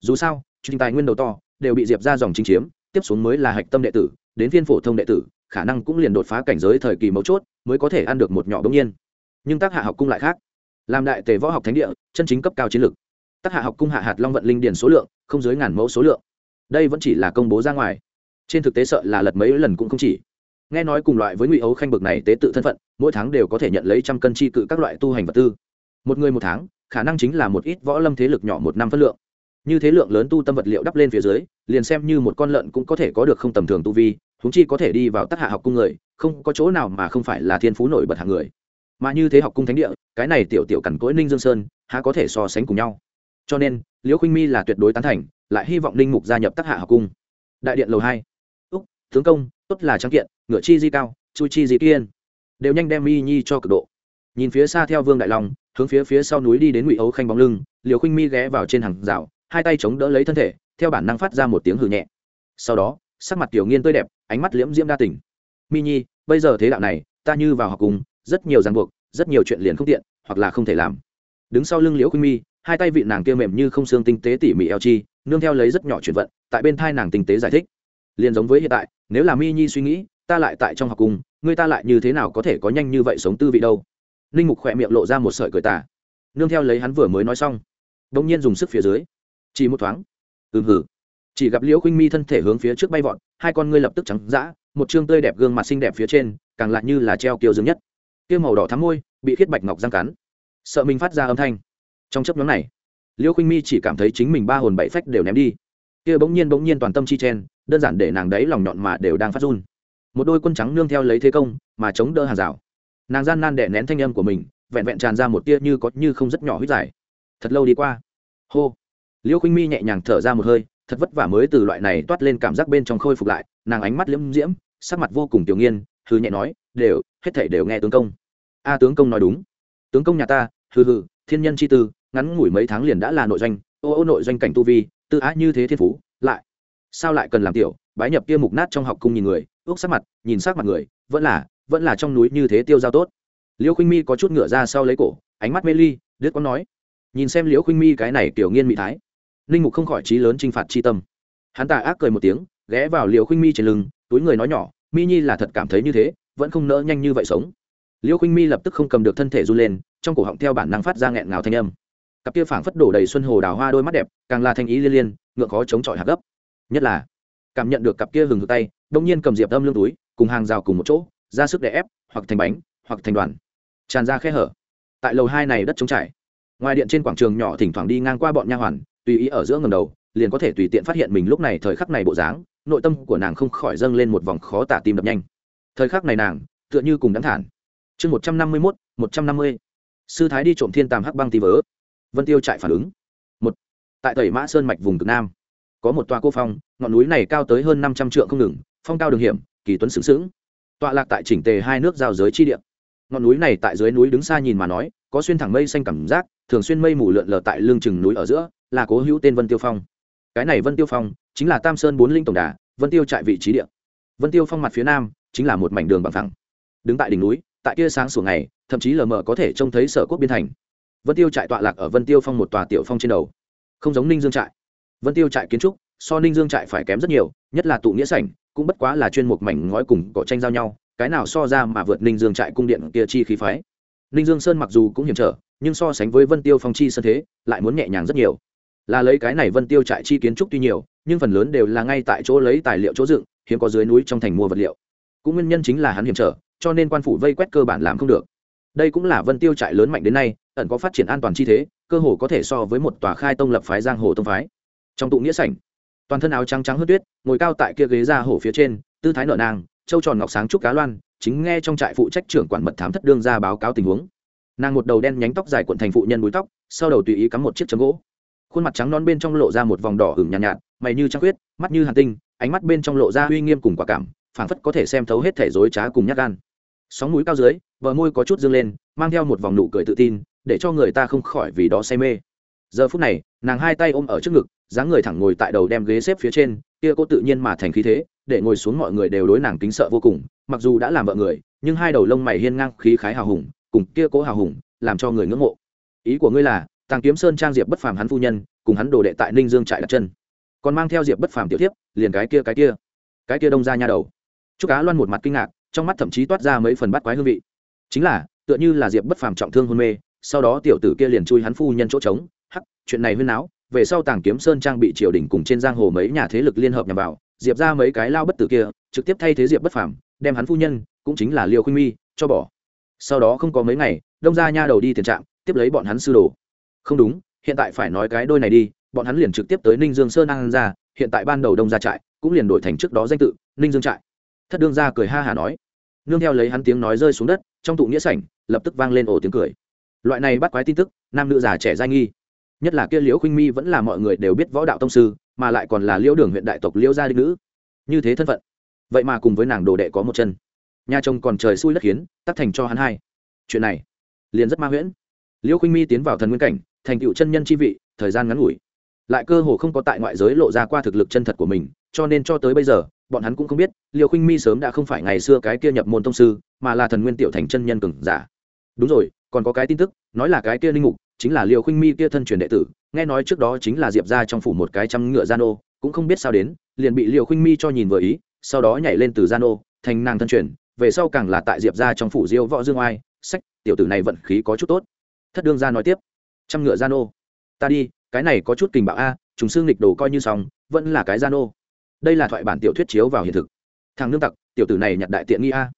Dù sao trình tài nguyên đầu to, đều bị diệp ra dòng chính chiếm, tiếp xuống mới là hạch tâm đệ tử, đến viên phổ thông đệ tử, khả năng cũng liền đột phá cảnh giới thời kỳ mấu chốt, mới có thể ăn được một nhỏ bỗng nhiên. Nhưng tác hạ học cung lại khác. Làm đại tề võ học thánh địa, chân chính cấp cao chiến lược. Tác hạ học cung hạ hạt long vận linh điền số lượng, không dưới ngàn mẫu số lượng. Đây vẫn chỉ là công bố ra ngoài. Trên thực tế sợ là lật mấy lần cũng không chỉ. Nghe nói cùng loại với ngụy ấu khanh bực này tế tự thân phận, mỗi tháng đều có thể nhận lấy trăm cân chi cự các loại tu hành vật tư. Một người một tháng, khả năng chính là một ít võ lâm thế lực nhỏ một năm phân lượng như thế lượng lớn tu tâm vật liệu đắp lên phía dưới, liền xem như một con lợn cũng có thể có được không tầm thường tu vi húng chi có thể đi vào tác hạ học cung người, không có chỗ nào mà không phải là thiên phú nổi bật hạng người. Mà như thế học cung thánh địa, cái này tiểu tiểu cằn cỗi ninh dương sơn, há có thể so sánh cùng nhau. Cho nên, liễu khinh mi là tuyệt đối tán thành, lại hy vọng ninh mục gia nhập tác hạ học cung. Đại điện lầu hai. Úc, tướng công, tốt là trắng kiện, ngựa chi di cao, chui chi di kiên. Đều nhanh đem mi nhi cho cực độ. Nhìn phía xa theo vương đại long, hướng phía phía sau núi đi đến ngụy ấu khanh bóng lưng liều khinh mi ghé vào trên hàng rào hai tay chống đỡ lấy thân thể, theo bản năng phát ra một tiếng hừ nhẹ. Sau đó, sắc mặt tiểu nghiên tươi đẹp, ánh mắt liễm diễm đa tỉnh mi nhi, bây giờ thế đạo này, ta như vào học cùng, rất nhiều ràng buộc, rất nhiều chuyện liền không tiện, hoặc là không thể làm. Đứng sau lưng liễu khuynh mi, hai tay vị nàng kia mềm như không xương tinh tế tỉ mỉ eo chi, nương theo lấy rất nhỏ chuyển vận, tại bên thai nàng tinh tế giải thích. Liền giống với hiện tại, nếu là mi nhi suy nghĩ, ta lại tại trong học cùng, người ta lại như thế nào có thể có nhanh như vậy sống tư vị đâu? Ninh mục khỏe miệng lộ ra một sợi cười tả nương theo lấy hắn vừa mới nói xong đông nhiên dùng sức phía dưới chỉ một thoáng. Ừm hử chỉ gặp liễu khuynh mi thân thể hướng phía trước bay vọt, hai con ngươi lập tức trắng dã, một chương tươi đẹp gương mặt xinh đẹp phía trên, càng lại như là treo kiều dương nhất. Kia màu đỏ thắm môi, bị khiết bạch ngọc răng cắn. Sợ mình phát ra âm thanh. Trong chấp nhóm này, liễu khuynh mi chỉ cảm thấy chính mình ba hồn bảy phách đều ném đi. Kia bỗng nhiên bỗng nhiên toàn tâm chi chen, đơn giản để nàng đấy lòng nhọn mà đều đang phát run. Một đôi quân trắng nương theo lấy thế công, mà chống đỡ hàng rào. Nàng gian nan đẻ nén thanh âm của mình, vẹn vẹn tràn ra một tia như có như không rất nhỏ huyết dài. Thật lâu đi qua. Hô liễu khinh mi nhẹ nhàng thở ra một hơi, thật vất vả mới từ loại này toát lên cảm giác bên trong khôi phục lại, nàng ánh mắt liễm diễm, sắc mặt vô cùng tiểu nghiên hư nhẹ nói, đều, hết thảy đều nghe tướng công. A, tướng công nói đúng. Tướng công nhà ta, hừ hừ, thiên nhân chi tư, ngắn ngủi mấy tháng liền đã là nội doanh, ô ô nội doanh cảnh tu vi, tư á như thế thiên phú, lại, sao lại cần làm tiểu, bái nhập kia mục nát trong học cung nhìn người, ước sắc mặt, nhìn sắc mặt người, vẫn là vẫn là trong núi như thế tiêu giao tốt. Liễu khinh mi có chút ngựa ra sau lấy cổ, ánh mắt mê ly đứt con nói. Nhìn xem liễu khinh mi cái này tiểu nghiên mỹ thái ninh mục không khỏi trí lớn t r i n h phạt c h i tâm. Hắn ta ác cười một tiếng, ghé vào liều khuynh mi trên lưng, túi người nói nhỏ, mi nhi là thật cảm thấy như thế, vẫn không nỡ nhanh như vậy sống. Liệu khuynh mi lập tức không cầm được thân thể run lên, trong cổ họng theo bản năng phát ra nghẹn ngào thanh âm. Cặp kia phảng phất đổ đầy xuân hồ đào hoa đôi mắt đẹp, càng là thanh ý liên liên, ngượng khó chống chọi hạt gấp. Nhất là, cảm nhận được cặp kia hừng hực tay đông nhiên cầm diệp âm lưng túi, cùng hàng rào cùng một chỗ, ra sức để ép, hoặc thành bánh, hoặc thành đoàn. Tràn ra khe hở. Tại lầu hai này đất trống trải. Ngoài điện trên quảng trường nhỏ thỉnh thoảng đi ngang qua bọn nha hoàn tùy ý ở giữa ngầm đầu, liền có thể tùy tiện phát hiện mình lúc này thời khắc này bộ dáng, nội tâm của nàng không khỏi dâng lên một vòng khó tả tim đập nhanh. Thời khắc này nàng, tựa như cùng đáng thản. Chương một trăm năm mươi mốt, một trăm năm mươi. Sư thái đi trộm thiên tàm hắc băng tì vớ. Vân tiêu trại phản ứng. Một. Tại tẩy mã sơn mạch vùng cực nam, có một tòa cô phong, ngọn núi này cao tới hơn năm trăm triệu không ngừng, phong cao đường hiểm, kỳ tuấn sướng sướng tọa lạc tại chỉnh tề hai nước giao giới chi địa. Ngọn núi này tại dưới núi đứng xa nhìn mà nói, có xuyên thẳng mây xanh cảm giác thường xuyên mây mù lượn lờ tại lưng chừng núi ở giữa, là cố hữu tên vân tiêu phong. Cái này vân tiêu phong chính là tam sơn bốn linh tổng đà, vân tiêu trại vị trí địa. Vân tiêu phong mặt phía nam chính là một mảnh đường bằng thẳng đứng tại đỉnh núi, tại kia sáng sủa ngày, thậm chí lờ mờ có thể trông thấy sở quốc biên thành. Vân tiêu trại tọa lạc ở vân tiêu phong một tòa tiểu phong trên đầu. Không giống ninh dương trại. Vân tiêu trại kiến trúc so ninh dương trại phải kém rất nhiều, nhất là tụ nghĩa sảnh, cũng bất quá là chuyên một mảnh ngói cùng cỏ tranh giao nhau, cái nào so ra mà vượt ninh dương trại cung điện kia chi khí phái. Ninh dương sơn mặc dù cũng hiểm trở nhưng so sánh với vân tiêu phong chi sân thế, lại muốn nhẹ nhàng rất nhiều. Là lấy cái này vân tiêu trại chi kiến trúc tuy nhiều, nhưng phần lớn đều là ngay tại chỗ lấy tài liệu chỗ dựng, hiếm có dưới núi trong thành mua vật liệu. Cũng nguyên nhân chính là hắn hiểm trở, cho nên quan phủ vây quét cơ bản làm không được. Đây cũng là vân tiêu trại lớn mạnh đến nay, ẩn có phát triển an toàn chi thế, cơ hồ có thể so với một tòa khai tông lập phái giang hồ tông phái. Trong tụ nghĩa sảnh, toàn thân áo trắng trắng hớt tuyết, ngồi cao tại kia ghế ra hồ phía trên, tư thái nợ nàng châu tròn ngọc sáng trúc cá loan, chính nghe trong trại phụ trách trưởng quản mật thám thất đương ra báo cáo tình huống nàng một đầu đen nhánh tóc dài cuộn thành phụ nhân búi tóc sau đầu tùy ý cắm một chiếc chấm gỗ. Khuôn mặt trắng non bên trong lộ ra một vòng đỏ hửng nhàn nhạt, nhạt mày như trăng huyết mắt như hàn tinh ánh mắt bên trong lộ ra uy nghiêm cùng quả cảm phảng phất có thể xem thấu hết thể dối trá cùng nhát gan. Sóng mũi cao dưới bờ môi có chút dương lên mang theo một vòng nụ cười tự tin để cho người ta không khỏi vì đó say mê. Giờ phút này nàng hai tay ôm ở trước ngực dáng người thẳng ngồi tại đầu đem ghế xếp phía trên kia cô tự nhiên mà thành khí thế để ngồi xuống mọi người đều đối nàng kính sợ vô cùng mặc dù đã làm vợ người nhưng hai đầu lông mày hiên ngang khí khái hào hùng cùng kia cố hào hùng, làm cho người ngưỡng mộ. Ý của ngươi là, tàng kiếm sơn trang diệp bất phàm hắn phu nhân, cùng hắn đồ đệ tại ninh dương trại đặt chân. Còn mang theo diệp bất phàm tiểu thiếp, liền cái kia cái kia. Cái kia đông ra nha đầu. Chúc cá loan một mặt kinh ngạc, trong mắt thậm chí toát ra mấy phần bắt quái hương vị. Chính là, tựa như là diệp bất phàm trọng thương hôn mê, sau đó tiểu tử kia liền chui hắn phu nhân chỗ trống, hắc, chuyện này huyên náo, về sau tàng kiếm sơn trang bị triều đình cùng trên giang hồ mấy nhà thế lực liên hợp nhằm vào, diệp ra mấy cái lao bất tử kia, trực tiếp thay thế diệp bất phàm, đem hắn phu nhân, cũng chính là liêu khuynh mi, cho bỏ sau đó không có mấy ngày, đông ra nha đầu đi tiền trạm, tiếp lấy bọn hắn sư đồ. Không đúng, hiện tại phải nói cái đôi này đi, bọn hắn liền trực tiếp tới ninh dương sơn an ra hiện tại ban đầu đông ra trại, cũng liền đổi thành trước đó danh tự, ninh dương trại. Thất đương ra cười ha hả nói. Nương theo lấy hắn tiếng nói rơi xuống đất, trong tụ nghĩa sảnh, lập tức vang lên ổ tiếng cười. Loại này bắt quái tin tức, nam nữ già trẻ giai nghi. Nhất là kia liễu khinh mi vẫn là mọi người đều biết võ đạo tông sư, mà lại còn là liễu đường huyện đại tộc liễu gia đích nữ. Như thế thân phận. Vậy mà cùng với nàng đồ đệ có một chân nhà chồng còn trời xui đất khiến, tắt thành cho hắn hai. Chuyện này, liền rất ma huyễn. Liễu khuynh mi tiến vào thần nguyên cảnh, thành tựu chân nhân chi vị, thời gian ngắn ngủi. Lại cơ hồ không có tại ngoại giới lộ ra qua thực lực chân thật của mình, cho nên cho tới bây giờ, bọn hắn cũng không biết Liễu khinh mi sớm đã không phải ngày xưa cái kia nhập môn tông sư, mà là thần nguyên tiểu thành chân nhân cường giả. Đúng rồi, còn có cái tin tức, nói là cái kia linh mục, chính là Liễu khinh mi kia thân truyền đệ tử, nghe nói trước đó chính là diệp ra trong phủ một cái trăm ngựa gian ô cũng không biết sao đến, liền bị Liễu khinh mi cho nhìn vừa ý, sau đó nhảy lên từ gian ô thành nàng thân truyền về sau càng là tại diệp ra trong phủ diêu võ dương oai, sách, tiểu tử này vận khí có chút tốt. Thất đương ra nói tiếp, trăm ngựa gian ô. Ta đi, cái này có chút kình bạo a chúng xương lịch đồ coi như xong, vẫn là cái gian ô. Đây là thoại bản tiểu thuyết chiếu vào hiện thực. Thằng nương tặc, tiểu tử này nhặt đại tiện nghi a.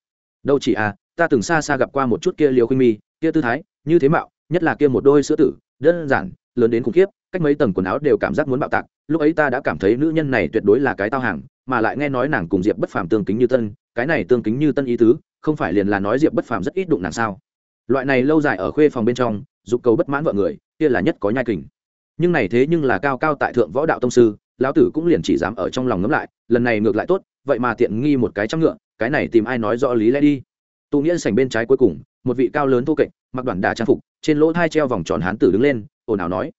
Đâu chỉ a, ta từng xa xa gặp qua một chút kia liều khinh mi, kia tư thái, như thế mạo, nhất là kia một đôi sữa tử, đơn giản, lớn đến khủng khiếp, cách mấy tầng quần áo đều cảm giác muốn bạo tạc. Lúc ấy ta đã cảm thấy nữ nhân này tuyệt đối là cái tao hàng, mà lại nghe nói nàng cùng diệp bất phàm tương kính như tân cái này tương kính như tân ý tứ, không phải liền là nói diệp bất phàm rất ít đụng nàng sao? Loại này lâu dài ở khuê phòng bên trong, dục cầu bất mãn vợ người, kia là nhất có nhai kình. Nhưng này thế nhưng là cao cao tại thượng võ đạo tông sư, lão tử cũng liền chỉ dám ở trong lòng ngấm lại, lần này ngược lại tốt, vậy mà tiện nghi một cái trăm ngựa, cái này tìm ai nói rõ lý lẽ đi. Tụ nghĩa sảnh bên trái cuối cùng, một vị cao lớn thô kệch, mặc đoàn đà trang phục, trên lỗ thai treo vòng tròn hán tử đứng lên, ồn ào nói.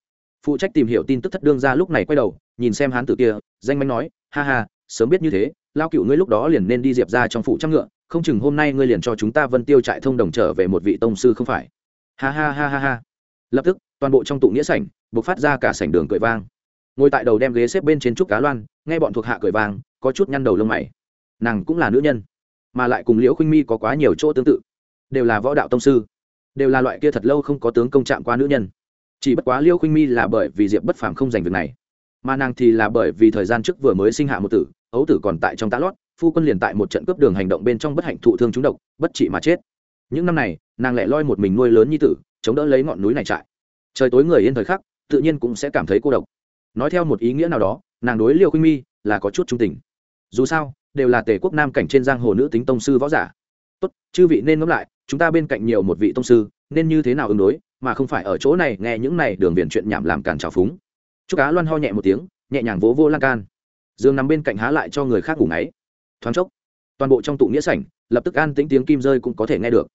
Phụ trách tìm hiểu tin tức thất đương ra lúc này quay đầu, nhìn xem hán tử kia, danh manh nói, ha ha, sớm biết như thế lao cựu ngươi lúc đó liền nên đi diệp ra trong phủ trăm ngựa, không chừng hôm nay ngươi liền cho chúng ta vân tiêu trại thông đồng trở về một vị tông sư không phải? Ha ha ha ha ha. Lập tức, toàn bộ trong tụ nghĩa sảnh buộc phát ra cả sảnh đường cười vang. Ngồi tại đầu đem ghế xếp bên trên trúc cá loan, nghe bọn thuộc hạ cười vang, có chút nhăn đầu lông mày. Nàng cũng là nữ nhân, mà lại cùng liễu khuynh mi có quá nhiều chỗ tương tự. Đều là võ đạo tông sư, đều là loại kia thật lâu không có tướng công chạm qua nữ nhân. Chỉ bất quá liễu khuynh mi là bởi vì diệp bất phàm không giành việc này, mà nàng thì là bởi vì thời gian trước vừa mới sinh hạ một tử ấu tử còn tại trong tá lót, phu quân liền tại một trận cướp đường hành động bên trong bất hạnh thụ thương trúng độc, bất trị mà chết. Những năm này, nàng lại loi một mình nuôi lớn như tử, chống đỡ lấy ngọn núi này trại. Trời tối người yên thời khắc, tự nhiên cũng sẽ cảm thấy cô độc. Nói theo một ý nghĩa nào đó, nàng đối liêu khuynh mi là có chút trung tình. Dù sao, đều là tề quốc nam cảnh trên giang hồ nữ tính tông sư võ giả. Tốt, chư vị nên ngẫm lại, chúng ta bên cạnh nhiều một vị tông sư, nên như thế nào ứng đối, mà không phải ở chỗ này nghe những này đường viền chuyện nhảm làm càn trào phúng. Chúc cá loan ho nhẹ một tiếng, nhẹ nhàng vỗ vô lan can dương nằm bên cạnh há lại cho người khác ngủ ngáy. Thoáng chốc, toàn bộ trong tụ nghĩa sảnh, lập tức an tĩnh tiếng kim rơi cũng có thể nghe được.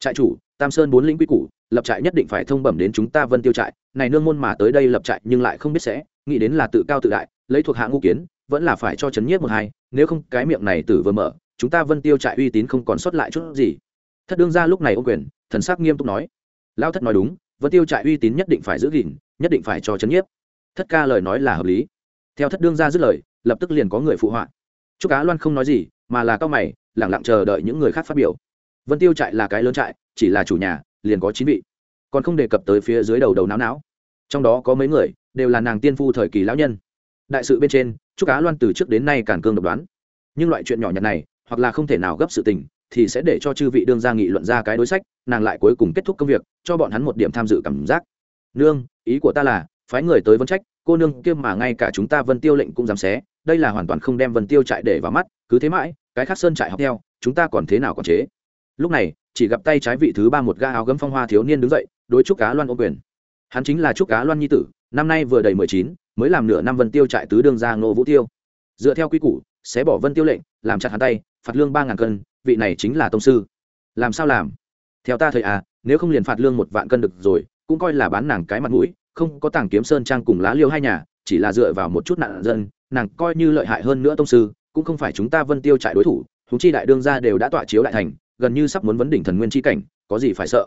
Trại chủ, tam sơn bốn lĩnh quy củ, lập trại nhất định phải thông bẩm đến chúng ta vân tiêu trại. Này nương môn mà tới đây lập trại nhưng lại không biết sẽ, nghĩ đến là tự cao tự đại, lấy thuộc hạ ngũ kiến, vẫn là phải cho chấn nhiếp một hai, nếu không cái miệng này tử vừa mở, chúng ta vân tiêu trại uy tín không còn sót lại chút gì. Thất đương ra lúc này ô quyền, thần sắc nghiêm túc nói. Lao thất nói đúng, vân tiêu trại uy tín nhất định phải giữ gìn, nhất định phải cho chấn nhiếp. Thất ca lời nói là hợp lý. Theo thất đương ra dứt lời lập tức liền có người phụ họa. Chúc cá loan không nói gì, mà là cao mày, lẳng lặng chờ đợi những người khác phát biểu. Vân tiêu trại là cái lớn trại, chỉ là chủ nhà, liền có chín vị. Còn không đề cập tới phía dưới đầu đầu não não trong đó có mấy người, đều là nàng tiên phu thời kỳ lão nhân. Đại sự bên trên chúc cá loan từ trước đến nay càn cương độc đoán. Nhưng loại chuyện nhỏ nhặt này, hoặc là không thể nào gấp sự tình, thì sẽ để cho chư vị đương ra nghị luận ra cái đối sách, nàng lại cuối cùng kết thúc công việc, cho bọn hắn một điểm tham dự cảm giác. Nương, ý của ta là, phái người tới vân trách, cô nương kia mà ngay cả chúng ta vân tiêu lệnh cũng dám xé đây là hoàn toàn không đem vân tiêu trại để vào mắt, cứ thế mãi, cái khác sơn trại học theo, chúng ta còn thế nào còn chế? Lúc này, chỉ gặp tay trái vị thứ ba một ga áo gấm phong hoa thiếu niên đứng dậy, đối trúc cá loan ô quyền. Hắn chính là trúc cá loan nhi tử, năm nay vừa đầy mười chín, mới làm nửa năm vân tiêu trại tứ đương ra ngô vũ tiêu. Dựa theo quy củ, sẽ bỏ vân tiêu lệnh, làm chặt hắn tay, phạt lương ba ngàn cân, vị này chính là tông sư. Làm sao làm? Theo ta thầy à nếu không liền phạt lương một vạn cân được rồi, cũng coi là bán nàng cái mặt mũi, không có tàng kiếm sơn trang cùng lá liêu hai nhà, chỉ là dựa vào một chút nạn dân nàng coi như lợi hại hơn nữa tông sư, cũng không phải chúng ta vân tiêu trại đối thủ chúng chi đại đương gia đều đã tọa chiếu đại thành, gần như sắp muốn vấn đỉnh thần nguyên chi cảnh, có gì phải sợ?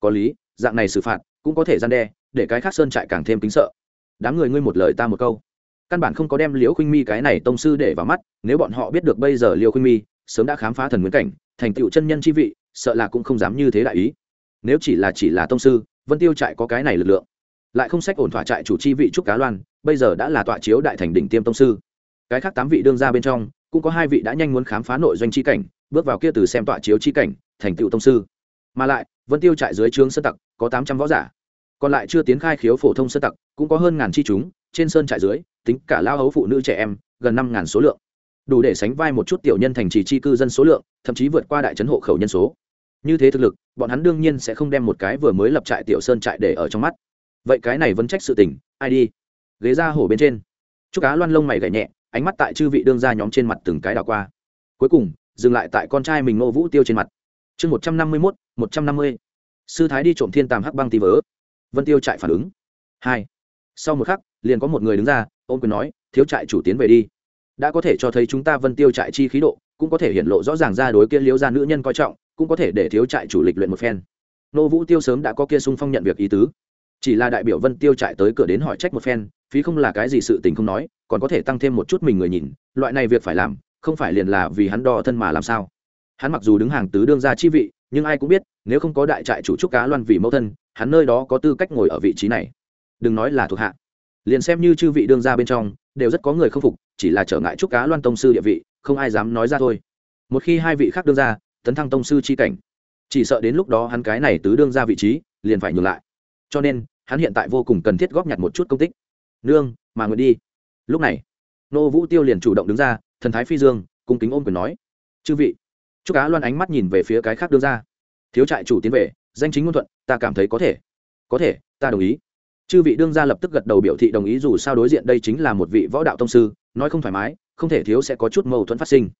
Có lý, dạng này xử phạt, cũng có thể gian đe, để cái khác sơn trại càng thêm kính sợ. Đám người ngươi một lời ta một câu. Căn bản không có đem liễu khuynh mi cái này tông sư để vào mắt, nếu bọn họ biết được bây giờ liễu khuynh mi sớm đã khám phá thần nguyên cảnh, thành tựu chân nhân chi vị, sợ là cũng không dám như thế đại ý. Nếu chỉ là chỉ là tông sư, vân tiêu trại có cái này lực lượng lại không sách ổn thỏa trại chủ chi vị trúc cá loan, bây giờ đã là tọa chiếu đại thành đỉnh tiêm tông sư. Cái khác tám vị đương ra bên trong, cũng có hai vị đã nhanh muốn khám phá nội doanh chi cảnh, bước vào kia từ xem tọa chiếu chi cảnh, thành tựu tông sư. Mà lại, vân tiêu trại dưới trướng sơn tặc, có tám trăm võ giả. Còn lại chưa tiến khai khiếu phổ thông sơn tặc, cũng có hơn ngàn chi chúng, trên sơn trại dưới, tính cả lao hấu phụ nữ trẻ em, gần năm ngàn số lượng. Đủ để sánh vai một chút tiểu nhân thành trì chi cư dân số lượng, thậm chí vượt qua đại trấn hộ khẩu nhân số. Như thế thực lực, bọn hắn đương nhiên sẽ không đem một cái vừa mới lập trại tiểu sơn trại để ở trong mắt vậy cái này vẫn trách sự tình, ai đi? Ghế ra hổ bên trên. Chúc cá loan lông mày gậy nhẹ, ánh mắt tại chư vị đương ra nhóm trên mặt từng cái đảo qua. Cuối cùng, dừng lại tại con trai mình ngô vũ tiêu trên mặt. Chương một trăm năm mươi mốt, một trăm năm mươi. Sư thái đi trộm thiên tàm hắc băng tì vớ. Vân tiêu trại phản ứng. Hai. Sau một khắc, liền có một người đứng ra ôm quyền nói, thiếu trại chủ tiến về đi. Đã có thể cho thấy chúng ta vân tiêu trại chi khí độ, cũng có thể hiện lộ rõ ràng ra đối kia liếu ra nữ nhân coi trọng, cũng có thể để thiếu trại chủ lịch luyện một phen. Nô vũ tiêu sớm đã có kia sung phong nhận việc ý tứ chỉ là đại biểu vân tiêu trại tới cửa đến hỏi trách một phen, phí không là cái gì sự tình không nói, còn có thể tăng thêm một chút mình người nhìn, loại này việc phải làm, không phải liền là vì hắn đo thân mà làm sao. Hắn mặc dù đứng hàng tứ đương gia chi vị, nhưng ai cũng biết, nếu không có đại trại chủ trúc cá loan vì mẫu thân, hắn nơi đó có tư cách ngồi ở vị trí này. Đừng nói là thuộc hạ. Liền xem như chư vị đương gia bên trong, đều rất có người không phục, chỉ là trở ngại trúc cá loan tông sư địa vị, không ai dám nói ra thôi. Một khi hai vị khác đương gia, tấn thăng tông sư chi cảnh, chỉ sợ đến lúc đó hắn cái này tứ đương ra vị trí, liền phải nhường lại. Cho nên hắn hiện tại vô cùng cần thiết góp nhặt một chút công tích. Nương, mà nguyện đi. Lúc này, nô vũ tiêu liền chủ động đứng ra, thần thái phi dương, cung kính ôm quyền nói, chư vị. Chúc cá loan ánh mắt nhìn về phía cái khác đưa ra thiếu trại chủ tiến về, danh chính ngôn thuận, ta cảm thấy có thể. Có thể, ta đồng ý. Chư vị đương gia lập tức gật đầu biểu thị đồng ý, dù sao đối diện đây chính là một vị võ đạo tông sư, nói không thoải mái, không thể thiếu sẽ có chút mâu thuẫn phát sinh.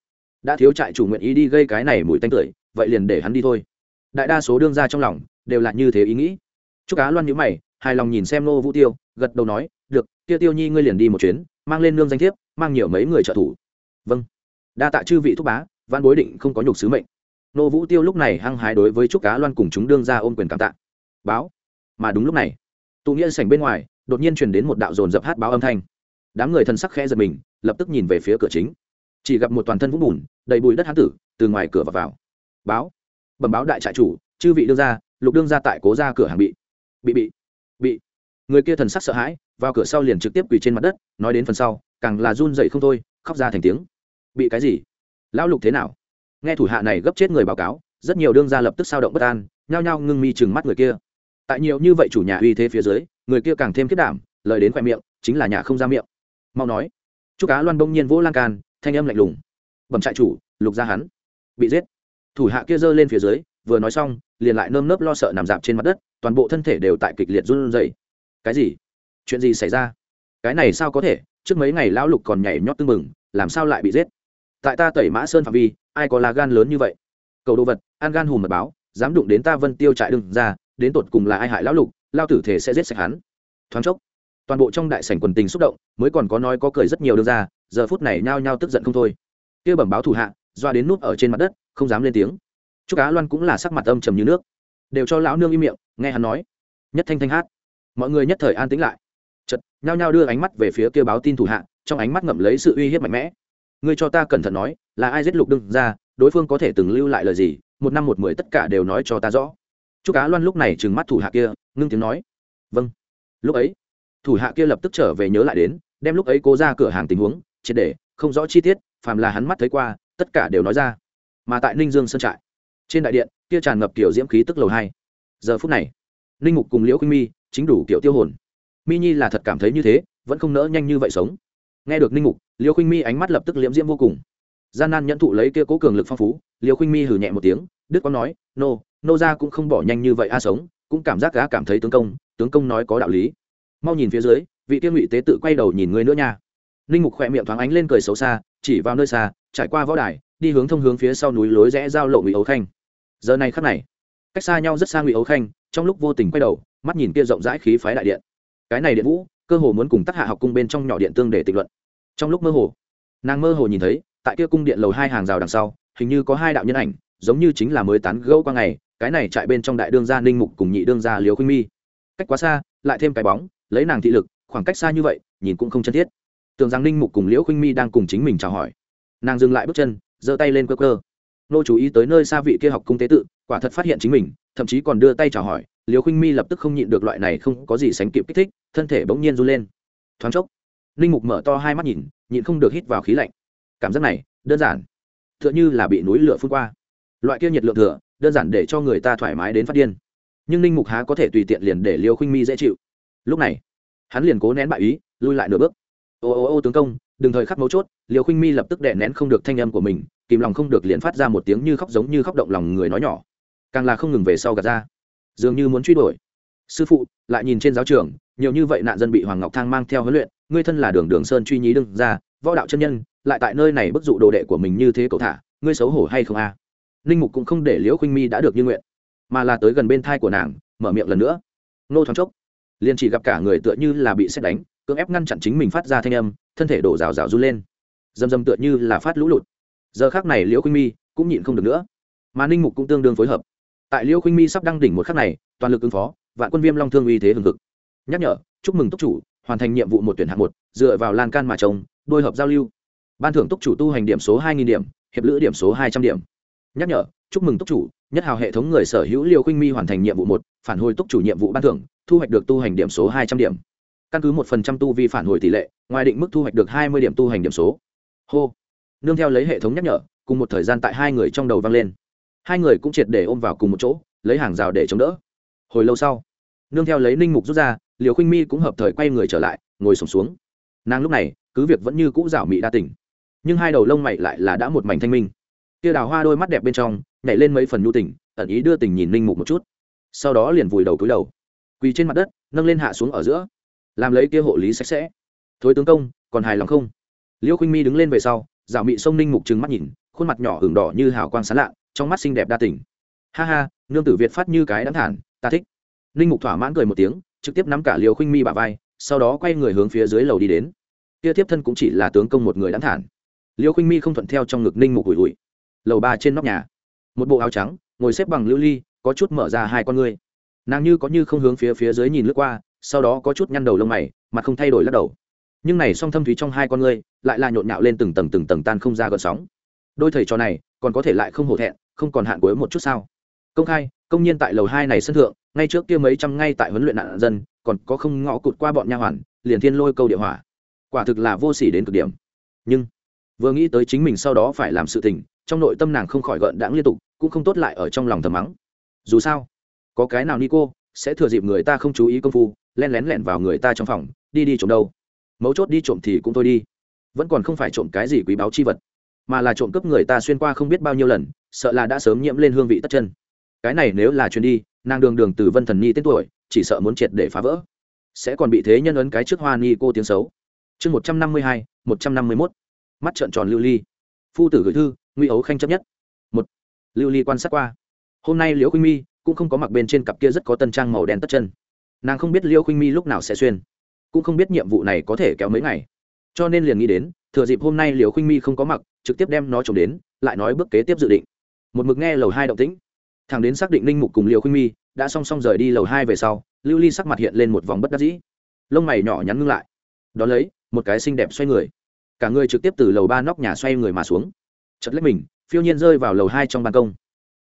Đã thiếu trại chủ nguyện ý đi gây cái này mùi tanh tưởi, vậy liền để hắn đi thôi. Đại đa số đương gia trong lòng đều là như thế ý nghĩ. Chúc cá loan nhữ mày hài lòng nhìn xem nô vũ tiêu gật đầu nói được tiêu tiêu nhi ngươi liền đi một chuyến mang lên nương danh thiếp mang nhiều mấy người trợ thủ. Vâng. Đa tạ chư vị thúc bá văn bối định không có nhục sứ mệnh. Nô vũ tiêu lúc này hăng hái đối với trúc cá loan cùng chúng đương ra ôm quyền cảm tạ. Báo. Mà đúng lúc này tụ nghĩa sảnh bên ngoài đột nhiên truyền đến một đạo dồn dập hát báo âm thanh. Đám người thân sắc khẽ giật mình lập tức nhìn về phía cửa chính. Chỉ gặp một toàn thân vũng bùn đầy bụi đất hán tử từ ngoài cửa vào, vào. báo. Bẩm báo đại trại chủ chư vị đương gia lục đương gia tại cố ra cửa hàng bị. Bị bị bị người kia thần sắc sợ hãi, vào cửa sau liền trực tiếp quỳ trên mặt đất, nói đến phần sau, càng là run dậy không thôi, khóc ra thành tiếng. Bị cái gì? Lão lục thế nào? Nghe thủ hạ này gấp chết người báo cáo, rất nhiều đương gia lập tức sao động bất an, nhao nhao ngưng mi chừng mắt người kia. Tại nhiều như vậy chủ nhà uy thế phía dưới, người kia càng thêm kết đảm, lời đến khoe miệng, chính là nhà không ra miệng. Mau nói. Chúc cá loan bông nhiên vỗ lan can, thanh âm lạnh lùng. Bẩm trại chủ, lục ra hắn bị giết. Thủ hạ kia giơ lên phía dưới, vừa nói xong, liền lại nơm nớp lo sợ nằm dạp trên mặt đất toàn bộ thân thể đều tại kịch liệt run rẩy. Cái gì? Chuyện gì xảy ra? Cái này sao có thể? Trước mấy ngày lão lục còn nhảy nhót tưng mừng làm sao lại bị giết? Tại ta tẩy mã sơn phạm vi, ai có lá gan lớn như vậy? Cầu đồ vật an gan hùm mật báo, dám đụng đến ta vân tiêu trại đừng ra, đến tột cùng là ai hại lão lục, lao tử thể sẽ giết sạch hắn. Thoáng chốc, toàn bộ trong đại sảnh quần tình xúc động, mới còn có nói có cười rất nhiều đương ra, giờ phút này nhao nhao tức giận không thôi. Kia bẩm báo thủ hạ, doa đến nút ở trên mặt đất, không dám lên tiếng. Chúc cá loan cũng là sắc mặt âm trầm như nước đều cho lão nương im miệng, nghe hắn nói. Nhất thanh thanh hát. Mọi người nhất thời an tĩnh lại. Chật nhao nhao đưa ánh mắt về phía kia báo tin thủ hạ, trong ánh mắt ngậm lấy sự uy hiếp mạnh mẽ. Ngươi cho ta cẩn thận nói, là ai giết lục đương ra, đối phương có thể từng lưu lại lời gì, một năm một mười tất cả đều nói cho ta rõ. Chúc cá loan lúc này trừng mắt thủ hạ kia, ngưng tiếng nói. Vâng. Lúc ấy, thủ hạ kia lập tức trở về nhớ lại đến, đem lúc ấy cố ra cửa hàng tình huống, triệt để, không rõ chi tiết, phàm là hắn mắt thấy qua, tất cả đều nói ra. Mà tại ninh dương sơn trại trên đại điện, kia tràn ngập kiểu diễm khí tức lầu hai. Giờ phút này, ninh mục cùng liễu khuynh mi chính đủ kiểu tiêu hồn. Mi nhi là thật cảm thấy như thế, vẫn không nỡ nhanh như vậy sống. Nghe được ninh mục, liễu khuynh mi ánh mắt lập tức liễm diễm vô cùng. Gian nan nhận thụ lấy kia cố cường lực phong phú, liễu khuynh mi hừ nhẹ một tiếng đức quang nói, nô nô ra cũng không bỏ nhanh như vậy a sống, cũng cảm giác gã cảm thấy tướng công tướng công nói có đạo lý. Mau nhìn phía dưới, vị tiên ngụy tế tự quay đầu nhìn ngươi nữa nha. Ninh mục khỏe miệng thoáng ánh lên cười xấu xa, chỉ vào nơi xa, trải qua võ đài, đi hướng thông hướng phía sau núi lối rẽ giao lộ ngụy ấu khanh giờ này khắc này, cách xa nhau rất xa ngụy ấu khanh, trong lúc vô tình quay đầu, mắt nhìn kia rộng rãi khí phái đại điện. Cái này điện vũ, cơ hồ muốn cùng tác hạ học cung bên trong nhỏ điện tương để tịch luận. Trong lúc mơ hồ, nàng mơ hồ nhìn thấy, tại kia cung điện lầu hai hàng rào đằng sau, hình như có hai đạo nhân ảnh, giống như chính là mới tán gẫu qua ngày, cái này chạy bên trong đại đương gia ninh mục cùng nhị đương gia liều khuynh mi. Cách quá xa, lại thêm cái bóng, lấy nàng thị lực, khoảng cách xa như vậy, nhìn cũng không chân thiết. Tưởng rằng ninh mục cùng liễu khuynh mi đang cùng chính mình chào hỏi. Nàng dừng lại bước chân, giơ tay lên cơ cơ nô chú ý tới nơi xa vị kia học cung tế tự, quả thật phát hiện chính mình, thậm chí còn đưa tay chào hỏi liều khinh mi lập tức không nhịn được loại này không có gì sánh kịp kích thích, thân thể bỗng nhiên run lên. Thoáng chốc linh mục mở to hai mắt nhìn, nhịn không được hít vào khí lạnh. Cảm giác này, đơn giản. T h ư ợ n h ư là bị núi lửa phun qua. Loại kia nhiệt lượng thừa, đơn giản để cho người ta thoải mái đến phát điên. Nhưng linh mục há có thể tùy tiện liền để liều khinh mi dễ chịu. Lúc này, hắn liền cố nén bại ý, lui lại nửa bước. Ô ô ô tướng công, đừng thời khắc mấu chốt liều khinh mi lập tức đè nén không được thanh âm của mình kìm lòng không được liền phát ra một tiếng như khóc giống như khóc động lòng người nói nhỏ. Càng là không ngừng về sau gạt ra. Dường như muốn truy đuổi. Sư phụ, lại nhìn trên giáo trường, nhiều như vậy nạn dân bị hoàng ngọc thang mang theo huấn luyện, ngươi thân là đường đường sơn truy nhí đương ra, võ đạo chân nhân, lại tại nơi này bức dụ đồ đệ của mình như thế cậu thả, ngươi xấu hổ hay không a? À? ninh mục cũng không để liễu khuynh mi đã được như nguyện, mà là tới gần bên thai của nàng, mở miệng lần nữa. Nô thoáng chốc, liền chỉ gặp cả người tựa như là bị xét đánh, cưỡng ép ngăn chặn chính mình phát ra thanh âm, thân thể đổ rào rào run lên. Dầm dầm tựa như là phát lũ lụt giờ khác này liễu khuynh mi cũng nhịn không được nữa. Mà ninh mục cũng tương đương phối hợp. Tại liễu khuynh mi sắp đăng đỉnh một khắc này, toàn lực ứng phó, vạn quân viêm long thương uy thế hừng hực. Nhắc nhở, chúc mừng túc chủ, hoàn thành nhiệm vụ một tuyển hạng một, dựa vào lan can mà trồng đôi hợp giao lưu. Ban thưởng túc chủ tu hành điểm số hai nghìn điểm, hiệp lữ điểm số hai trăm điểm. Nhắc nhở, chúc mừng túc chủ, nhất hào hệ thống người sở hữu liều khinh mi hoàn thành nhiệm vụ một, phản hồi túc chủ nhiệm vụ ban thưởng, thu hoạch được tu hành điểm số hai trăm điểm. Căn cứ một phần trăm tu vi phản hồi tỷ lệ, ngoài định mức thu hoạch được hai mươi điểm tu hành điểm số. Hô nương theo lấy hệ thống nhắc nhở, cùng một thời gian tại hai người trong đầu vang lên. Hai người cũng triệt để ôm vào cùng một chỗ, lấy hàng rào để chống đỡ. Hồi lâu sau, nương theo lấy ninh mục rút ra, liều khinh mi cũng hợp thời quay người trở lại, ngồi sổm xuống. Nàng lúc này, cứ việc vẫn như cũ rảo mị đa tỉnh nhưng hai đầu lông mày lại là đã một mảnh thanh minh. Kia đào hoa đôi mắt đẹp bên trong, nhảy lên mấy phần nhu tỉnh ẩn ý đưa tình nhìn ninh mục một chút. Sau đó liền vùi đầu cúi đầu, quỳ trên mặt đất, nâng lên hạ xuống ở giữa, làm lấy kia hộ lý sạch sẽ. Thối tướng công, còn hài lòng không? Liêu khinh mi đứng lên về sau rào mị sông ninh mục trừng mắt nhìn, khuôn mặt nhỏ hưởng đỏ như hào quang sán lạ, trong mắt xinh đẹp đa tình. ha ha, nương tử việt phát như cái đáng thản, ta thích. Ninh mục thỏa mãn cười một tiếng, trực tiếp nắm cả liều khinh mi bà vai, sau đó quay người hướng phía dưới lầu đi đến. Kia tiếp thân cũng chỉ là tướng công một người đáng thản. Liêu khinh mi không thuận theo trong ngực ninh mục ủi ủi. Lầu ba trên nóc nhà. Một bộ áo trắng, ngồi xếp bằng lưu ly, có chút mở ra hai con ngươi. Nàng như có như không hướng phía phía dưới nhìn lướt qua, sau đó có chút nhăn đầu lông mày, mặt không thay đổi lắc đầu. Nhưng này song thâm thúy trong hai con ngươi lại là nhộn nhạo lên từng tầng từng tầng tan không ra gợn sóng. Đôi thầy trò này, còn có thể lại không hổ thẹn, không còn hạn cuối một chút sao? Công khai, công nhiên tại lầu hai này sân thượng, ngay trước kia mấy trăm ngay tại huấn luyện nạn dân, còn có không ngõ cụt qua bọn nha hoàn, liền thiên lôi câu địa hỏa. Quả thực là vô sỉ đến cực điểm. Nhưng, vừa nghĩ tới chính mình sau đó phải làm sự tình, trong nội tâm nàng không khỏi gợn đãng liên tục, cũng không tốt lại ở trong lòng thầm mắng. Dù sao, có cái nào ni cô, sẽ thừa dịp người ta không chú ý công phu, len lén lẻn vào người ta trong phòng, đi đi trộm đâu. Mấu chốt đi trộm thì cũng thôi đi vẫn còn không phải trộm cái gì quý báu chi vật, mà là trộm cướp người ta xuyên qua không biết bao nhiêu lần, sợ là đã sớm nhiễm lên hương vị tất chân. Cái này nếu là chuyến đi, nàng đường đường từ vân thần nhi tên tuổi, chỉ sợ muốn triệt để phá vỡ. Sẽ còn bị thế nhân ấn cái trước hoa nhi cô tiếng xấu. Chương một trăm năm mươi hai, một trăm năm mươi mốt. Mắt trợn tròn lưu ly. Phu tử gửi thư nguy ấu khanh chấp nhất. Một. Lưu ly quan sát qua. Hôm nay liễu khuynh mi cũng không có mặc bên trên cặp kia rất có tân trang màu đen tất chân. Nàng không biết liễu khuynh mi lúc nào sẽ xuyên. Cũng không biết nhiệm vụ này có thể kéo mấy ngày cho nên liền nghĩ đến, thừa dịp hôm nay liễu khinh mi không có mặc, trực tiếp đem nó trộm đến, lại nói bước kế tiếp dự định. Một mực nghe lầu hai động tĩnh. Thằng đến xác định linh mục cùng liễu khinh mi đã song song rời đi lầu hai về sau, lưu ly sắc mặt hiện lên một vòng bất đắc dĩ. Lông mày nhỏ nhắn ngưng lại. Đ ó lấy, một cái xinh đẹp xoay người. Cả người trực tiếp từ lầu ba nóc nhà xoay người mà xuống. Chật lấy mình, phiêu nhiên rơi vào lầu hai trong ban công.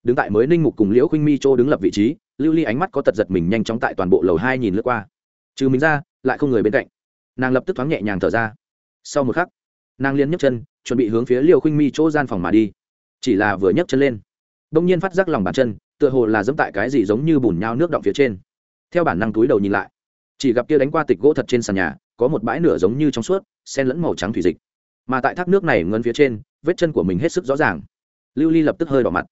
Đứng tại mới ninh mục cùng liễu khinh mi châu đứng lập vị trí, lưu ly ánh mắt có tật giật mình nhanh chóng tại toàn bộ lầu hai nhìn lướt qua. Trừ mình ra, lại không người bên cạnh. Nàng lập tức thoáng nhẹ nhàng thở ra sau một khắc, nàng liên nhấc chân, chuẩn bị hướng phía liều Khinh mi chỗ gian phòng mà đi. Chỉ là vừa nhấc chân lên đông nhiên phát giác lòng bàn chân tựa hồ là dẫm tại cái gì giống như bùn nhau nước động phía trên. Theo bản năng túi đầu nhìn lại, chỉ gặp kia đánh qua tịch gỗ thật trên sàn nhà, có một bãi nửa giống như trong suốt, sen lẫn màu trắng thủy dịch. Mà tại thác nước này ngân phía trên, vết chân của mình hết sức rõ ràng. Lưu ly lập tức hơi đỏ mặt.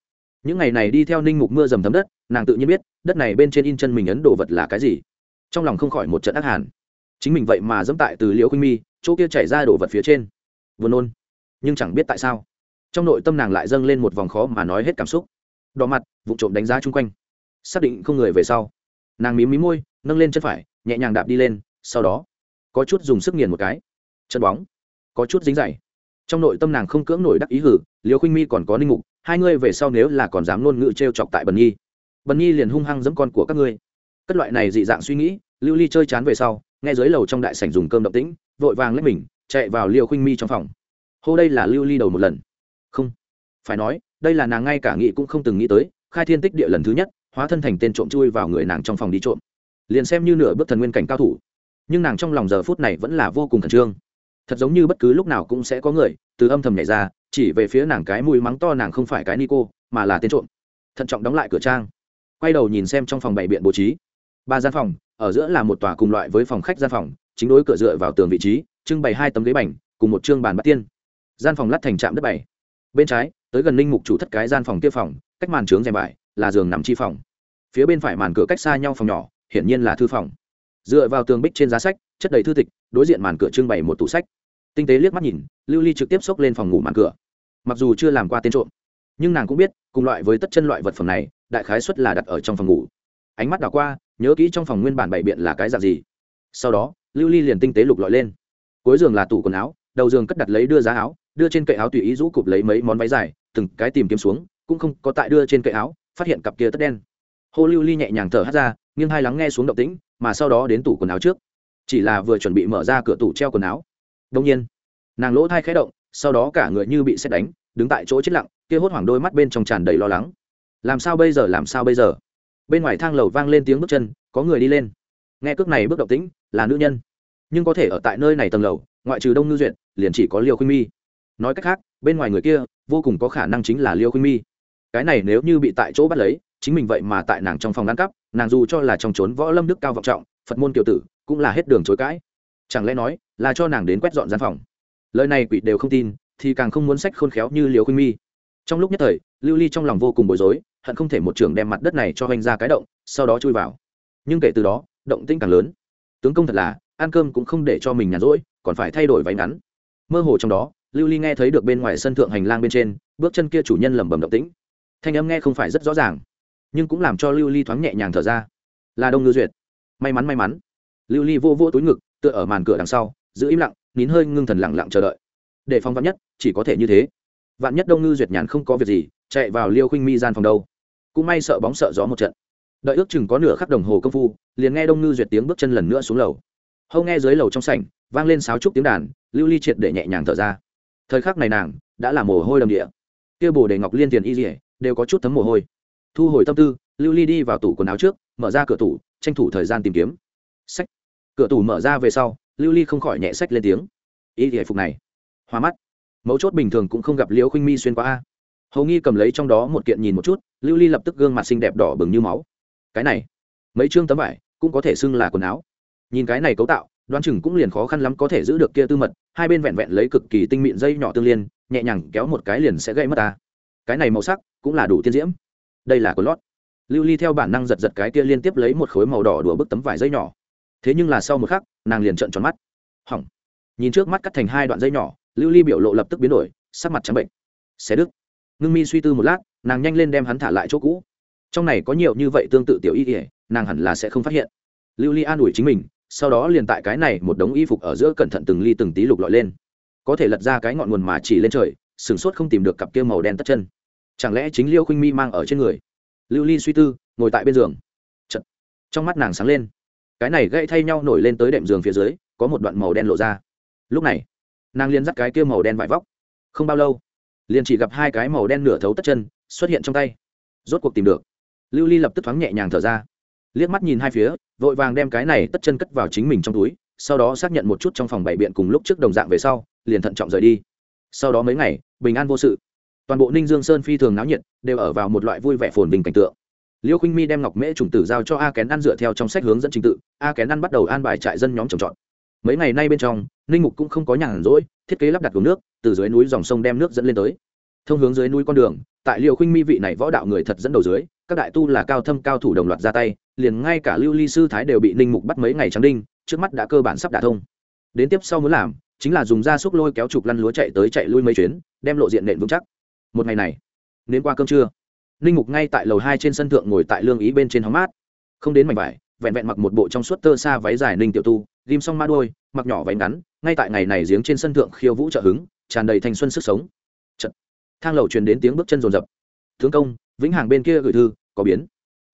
Những ngày này đi theo ninh mục mưa dầm thấm đất, nàng tự nhiên biết, đất này bên trên in chân mình ấn đồ vật là cái gì. Trong lòng không khỏi một trận ác hàn chính mình vậy mà dẫm tại từ liễu khuynh mi, chỗ kia chảy ra đồ vật phía trên. Vừa nôn. Nhưng chẳng biết tại sao, trong nội tâm nàng lại dâng lên một vòng khó mà nói hết cảm xúc. Đỏ mặt, vụ trộm đánh giá chung quanh. Xác định không người về sau, nàng mím mí môi, nâng lên chân phải, nhẹ nhàng đạp đi lên, sau đó, có chút dùng sức nghiền một cái. Chân bóng, có chút dính dày. Trong nội tâm nàng không cưỡng nổi đắc ý hử liều khuynh mi còn có ninh mục, hai ngươi về sau nếu là còn dám ngôn ngữ t r e o chọc tại bần nhi. Bần nhi liền hung hăng dẫm con của các ngươi. Cất loại này dị dạng suy nghĩ, lưu ly chơi chán về sau nghe dưới lầu trong đại sảnh dùng cơm động tĩnh, vội vàng lấy mình, chạy vào liêu khuynh mi trong phòng. Hô đây là lưu ly đầu một lần. Không. Phải nói, đây là nàng ngay cả nghĩ cũng không từng nghĩ tới, khai thiên tích địa lần thứ nhất, hóa thân thành tên trộm chui vào người nàng trong phòng đi trộm. Liền xem như nửa bước thần nguyên cảnh cao thủ, nhưng nàng trong lòng giờ phút này vẫn là vô cùng khẩn trương. Thật giống như bất cứ lúc nào cũng sẽ có người, từ âm thầm nhảy ra, chỉ về phía nàng cái mùi mắng to nàng không phải cái ni cô mà là tên trộm. Thận trọng đóng lại cửa trang. Quay đầu nhìn xem trong phòng bày biện bố trí ba gian phòng, ở giữa là một tòa cùng loại với phòng khách gian phòng, chính đối cửa dựa vào tường vị trí, trưng bày hai tấm ghế bành, cùng một chương bàn bát tiên. Gian phòng lắt thành trạm đất bảy. bên trái, tới gần linh mục chủ thất cái gian phòng kia phòng, cách màn trướng rèm vải, là giường nằm chi phòng. Phía bên phải màn cửa cách xa nhau phòng nhỏ, hiển nhiên là thư phòng. Dựa vào tường bích trên giá sách, chất đầy thư tịch, đối diện màn cửa trưng bày một tủ sách. Tinh tế liếc mắt nhìn, lưu ly trực tiếp xốc lên phòng ngủ màn cửa. Mặc dù chưa làm qua tên trộm, nhưng nàng cũng biết, cùng loại với tất chân loại vật phẩm này, đại khái xuất là đặt ở trong phòng ngủ ánh mắt đảo qua, nhớ kỹ trong phòng nguyên bản bày biện là cái dạng gì. Sau đó, lưu ly liền tinh tế lục lọi lên. Cuối giường là tủ quần áo, đầu giường cất đặt lấy đưa giá áo, đưa trên cậy áo tùy ý rũ cụp lấy mấy món váy dài, từng cái tìm kiếm xuống, cũng không có tại đưa trên cậy áo, phát hiện cặp kia tất đen. Hô lưu ly nhẹ nhàng thở hắt ra, nghiêng hai lắng nghe xuống động tĩnh, mà sau đó đến tủ quần áo trước. Chỉ là vừa chuẩn bị mở ra cửa tủ treo quần áo. Đông nhiên, nàng lỗ thai khẽ động, sau đó cả người như bị xét đánh, đứng tại chỗ chết lặng, kia hốt hoảng đôi mắt bên trong tràn đầy lo lắng. Làm sao bây giờ, làm sao bây giờ? Bên ngoài thang lầu vang lên tiếng bước chân, có người đi lên. Nghe cước này bước động tĩnh, là nữ nhân. Nhưng có thể ở tại nơi này tầng lầu, ngoại trừ đông ngư duyệt, liền chỉ có liêu khuynh mi. Nói cách khác, bên ngoài người kia, vô cùng có khả năng chính là liêu khuynh mi. Cái này nếu như bị tại chỗ bắt lấy, chính mình vậy mà tại nàng trong phòng ăn cắp, nàng dù cho là trong trốn võ lâm đức cao vọng trọng, phật môn kiều tử, cũng là hết đường chối cãi. Chẳng lẽ nói, là cho nàng đến quét dọn gian phòng? Lời này quỷ đều không tin, thì càng không muốn sách khôn khéo như liều khuynh mi. Trong lúc nhất thời, lưu ly trong lòng vô cùng bối rối hận không thể một trường đem mặt đất này cho hoành ra cái động, sau đó chui vào. Nhưng kể từ đó, động tinh càng lớn. Tướng công thật là, ăn cơm cũng không để cho mình nhàn rỗi, còn phải thay đổi váy ngắn. Mơ hồ trong đó, lưu ly nghe thấy được bên ngoài sân thượng hành lang bên trên, bước chân kia chủ nhân lẩm bẩm động tĩnh. Thanh âm nghe không phải rất rõ ràng, nhưng cũng làm cho lưu ly thoáng nhẹ nhàng thở ra. Là đông ngư duyệt. May mắn may mắn. Lưu ly vô vô túi ngực, tựa ở màn cửa đằng sau, giữ im lặng, nín hơi ngưng thần lặng lặng chờ đợi. Để phong vạn nhất, chỉ có thể như thế. Vạn nhất đông ngư duyệt nhàn không có việc gì, chạy vào liêu khinh mi gian phòng đâu cũng may sợ bóng sợ gió một trận. Đợi ước chừng có nửa khắc đồng hồ công phu, liền nghe đông ngư duyệt tiếng bước chân lần nữa xuống lầu. Hâu nghe dưới lầu trong sảnh, vang lên sáo trúc tiếng đàn, lưu ly triệt để nhẹ nhàng thở ra. Thời khắc này nàng đã là mồ hôi đầm địa. Kia bồ đề ngọc liên tiền y dỉa đều có chút thấm mồ hôi. Thu hồi tâm tư, lưu ly đi vào tủ quần áo trước, mở ra cửa tủ, tranh thủ thời gian tìm kiếm. Sách. Cửa tủ mở ra về sau, lưu ly không khỏi nhẹ sách lên tiếng. Y dỉa phục này, hoa mắt. Mấu chốt bình thường cũng không gặp liễu khinh mi xuyên qua a hầu nghi cầm lấy trong đó một kiện nhìn một chút, lưu ly lập tức gương mặt xinh đẹp đỏ bừng như máu. Cái này, mấy chương tấm vải, cũng có thể xưng là quần áo. Nhìn cái này cấu tạo, đoán chừng cũng liền khó khăn lắm có thể giữ được kia tư mật, hai bên vẹn vẹn lấy cực kỳ tinh mịn dây nhỏ tương liên, nhẹ nhàng kéo một cái liền sẽ gây mất ta. Cái này màu sắc cũng là đủ tiên diễm. Đây là quần lót. Lưu ly theo bản năng giật giật cái kia liên tiếp lấy một khối màu đỏ đùa bức tấm vải dây nhỏ. Thế nhưng là sau một khắc, nàng liền trợn tròn mắt. Hỏng. Nhìn trước mắt cắt thành hai đoạn dây nhỏ, lưu ly biểu lộ lập tức biến đổi, sắc mặt trắng bệnh. Xé đứt ngưng mi suy tư một lát, nàng nhanh lên đem hắn thả lại chỗ cũ. Trong này có nhiều như vậy tương tự tiểu y ỉa nàng hẳn là sẽ không phát hiện. Lưu ly an ủi chính mình, sau đó liền tại cái này một đống y phục ở giữa cẩn thận từng ly từng tí lục lọi lên. Có thể lật ra cái ngọn nguồn mà chỉ lên trời sửng sốt không tìm được cặp kia màu đen tất chân. Chẳng lẽ chính liêu khinh mi mang ở trên người? Lưu ly suy tư, ngồi tại bên giường. Chật. trong mắt nàng sáng lên. Cái này gãy thay nhau nổi lên tới đệm giường phía dưới, có một đoạn màu đen lộ ra. Lúc này, nàng liên dắt cái kia màu đen vải vóc. Không bao lâu liền chỉ gặp hai cái màu đen nửa thấu tất chân xuất hiện trong tay. Rốt cuộc tìm được. Lưu ly lập tức thoáng nhẹ nhàng thở ra. Liếc mắt nhìn hai phía, vội vàng đem cái này tất chân cất vào chính mình trong túi, sau đó xác nhận một chút trong phòng bảy biện cùng lúc trước đồng dạng về sau, liền thận trọng rời đi. Sau đó mấy ngày, bình an vô sự. Toàn bộ ninh dương sơn phi thường náo nhiệt, đều ở vào một loại vui vẻ phồn bình cảnh tượng. Liêu khinh mi đem ngọc mễ trùng tử giao cho a kén ăn dựa theo trong sách hướng dẫn trình tự, a kén ăn bắt đầu an bài trại dân nhóm trồng trọt. Mấy ngày nay bên trong, ninh mục cũng không có nhàn rỗi thiết kế lắp đặt cống nước từ dưới núi dòng sông đem nước dẫn lên tới. Thông hướng dưới núi con đường, tại liều khinh mi vị này võ đạo người thật dẫn đầu dưới, các đại tu là cao thâm cao thủ đồng loạt ra tay, liền ngay cả lưu ly sư thái đều bị ninh mục bắt mấy ngày trắng đinh, trước mắt đã cơ bản sắp đả thông. Đến tiếp sau muốn làm, chính là dùng da xúc lôi kéo trục lăn lúa chạy tới chạy lui mấy chuyến, đem lộ diện nện vững chắc. Một ngày này, đến qua cơm trưa, ninh mục ngay tại lầu hai trên sân thượng ngồi tại lương ý bên trên hóng mát. Không đến mảnh vải, vẹn vẹn mặc một bộ trong suốt tơ xa váy dài ninh tiểu tu ghim xong ma đôi mặc nhỏ váy ngắn, ngay tại ngày này giếng trên sân thượng khiêu vũ trợ hứng, tràn đầy thanh xuân sức sống. Chật. thang lầu truyền đến tiếng bước chân rồn rập. Tướng công, vĩnh hàng bên kia gửi thư, có biến.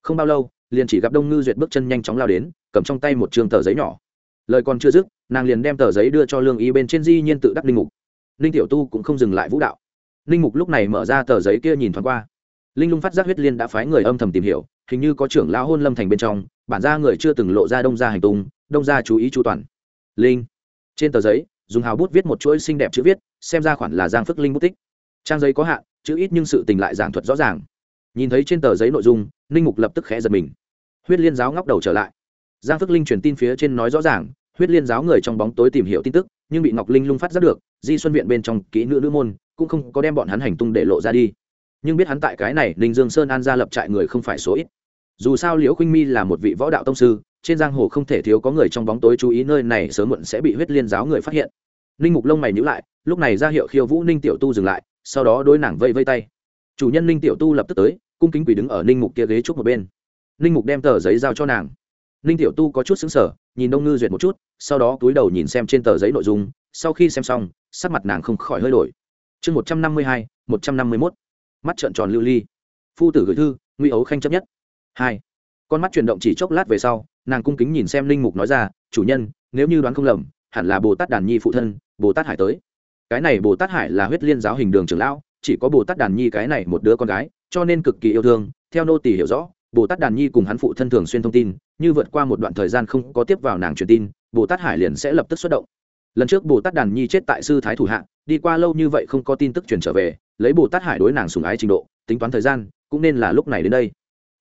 Không bao lâu, liền chỉ gặp đông ngư duyệt bước chân nhanh chóng lao đến, cầm trong tay một trường tờ giấy nhỏ. Lời còn chưa dứt, nàng liền đem tờ giấy đưa cho lương y bên trên di nhiên tự đắc linh mục. Linh tiểu tu cũng không dừng lại vũ đạo. Linh mục lúc này mở ra tờ giấy kia nhìn thoáng qua. Linh lung phát giác huyết liên đã phái người âm thầm tìm hiểu, hình như có trưởng lão hôn lâm thành bên trong, bản ra người chưa từng lộ ra đông ra hành tung đông ra chú ý chu toàn. Linh. Trên tờ giấy, dùng hào bút viết một chuỗi xinh đẹp chữ viết, xem ra khoản là giang phước linh bút tích. Trang giấy có hạn, chữ ít nhưng sự tình lại giảng thuật rõ ràng. Nhìn thấy trên tờ giấy nội dung, ninh mục lập tức khẽ giật mình. Huyết liên giáo ngóc đầu trở lại. Giang phước linh truyền tin phía trên nói rõ ràng, huyết liên giáo người trong bóng tối tìm hiểu tin tức, nhưng bị ngọc linh lung phát giác được, di xuân viện bên trong kỹ nữ nữ môn, cũng không có đem bọn hắn hành tung để lộ ra đi. Nhưng biết hắn tại cái này, ninh dương sơn an ra lập trại người không phải số ít. Dù sao liễu khinh mi là một vị võ đạo tông sư trên giang hồ không thể thiếu có người trong bóng tối chú ý nơi này sớm muộn sẽ bị huyết liên giáo người phát hiện. Ninh mục lông mày nhữ lại, lúc này ra hiệu khiêu vũ ninh tiểu tu dừng lại, sau đó đôi nàng vây vây tay. Chủ nhân ninh tiểu tu lập tức tới, cung kính quỳ đứng ở ninh mục kia ghế trúc một bên. Ninh mục đem tờ giấy giao cho nàng. Ninh tiểu tu có chút xứng sở nhìn đông ngư duyệt một chút, sau đó túi đầu nhìn xem trên tờ giấy nội dung, sau khi xem xong, sắc mặt nàng không khỏi hơi đổi. Chương một trăm năm mươi hai, một trăm năm mươi mốt. Mắt trợn tròn lưu ly. Phu tử gửi thư nguy ấu khanh chấp nhất. Hai. Con mắt chuyển động chỉ chốc lát về sau nàng cung kính nhìn xem linh mục nói ra, chủ nhân, nếu như đoán không lầm, hẳn là bồ tát đàn nhi phụ thân, bồ tát hải tới. Cái này bồ tát hải là huyết liên giáo hình đường trưởng lão, chỉ có bồ tát đàn nhi cái này một đứa con gái, cho nên cực kỳ yêu thương, theo nô tỳ hiểu rõ, bồ tát đàn nhi cùng hắn phụ thân thường xuyên thông tin, như vượt qua một đoạn thời gian không có tiếp vào nàng truyền tin, bồ tát hải liền sẽ lập tức xuất động. Lần trước bồ tát đàn nhi chết tại sư thái thủ hạ, đi qua lâu như vậy không có tin tức truyền trở về, lấy bồ tát hải đối nàng sùng ái trình độ, tính toán thời gian, cũng nên là lúc này đến đây.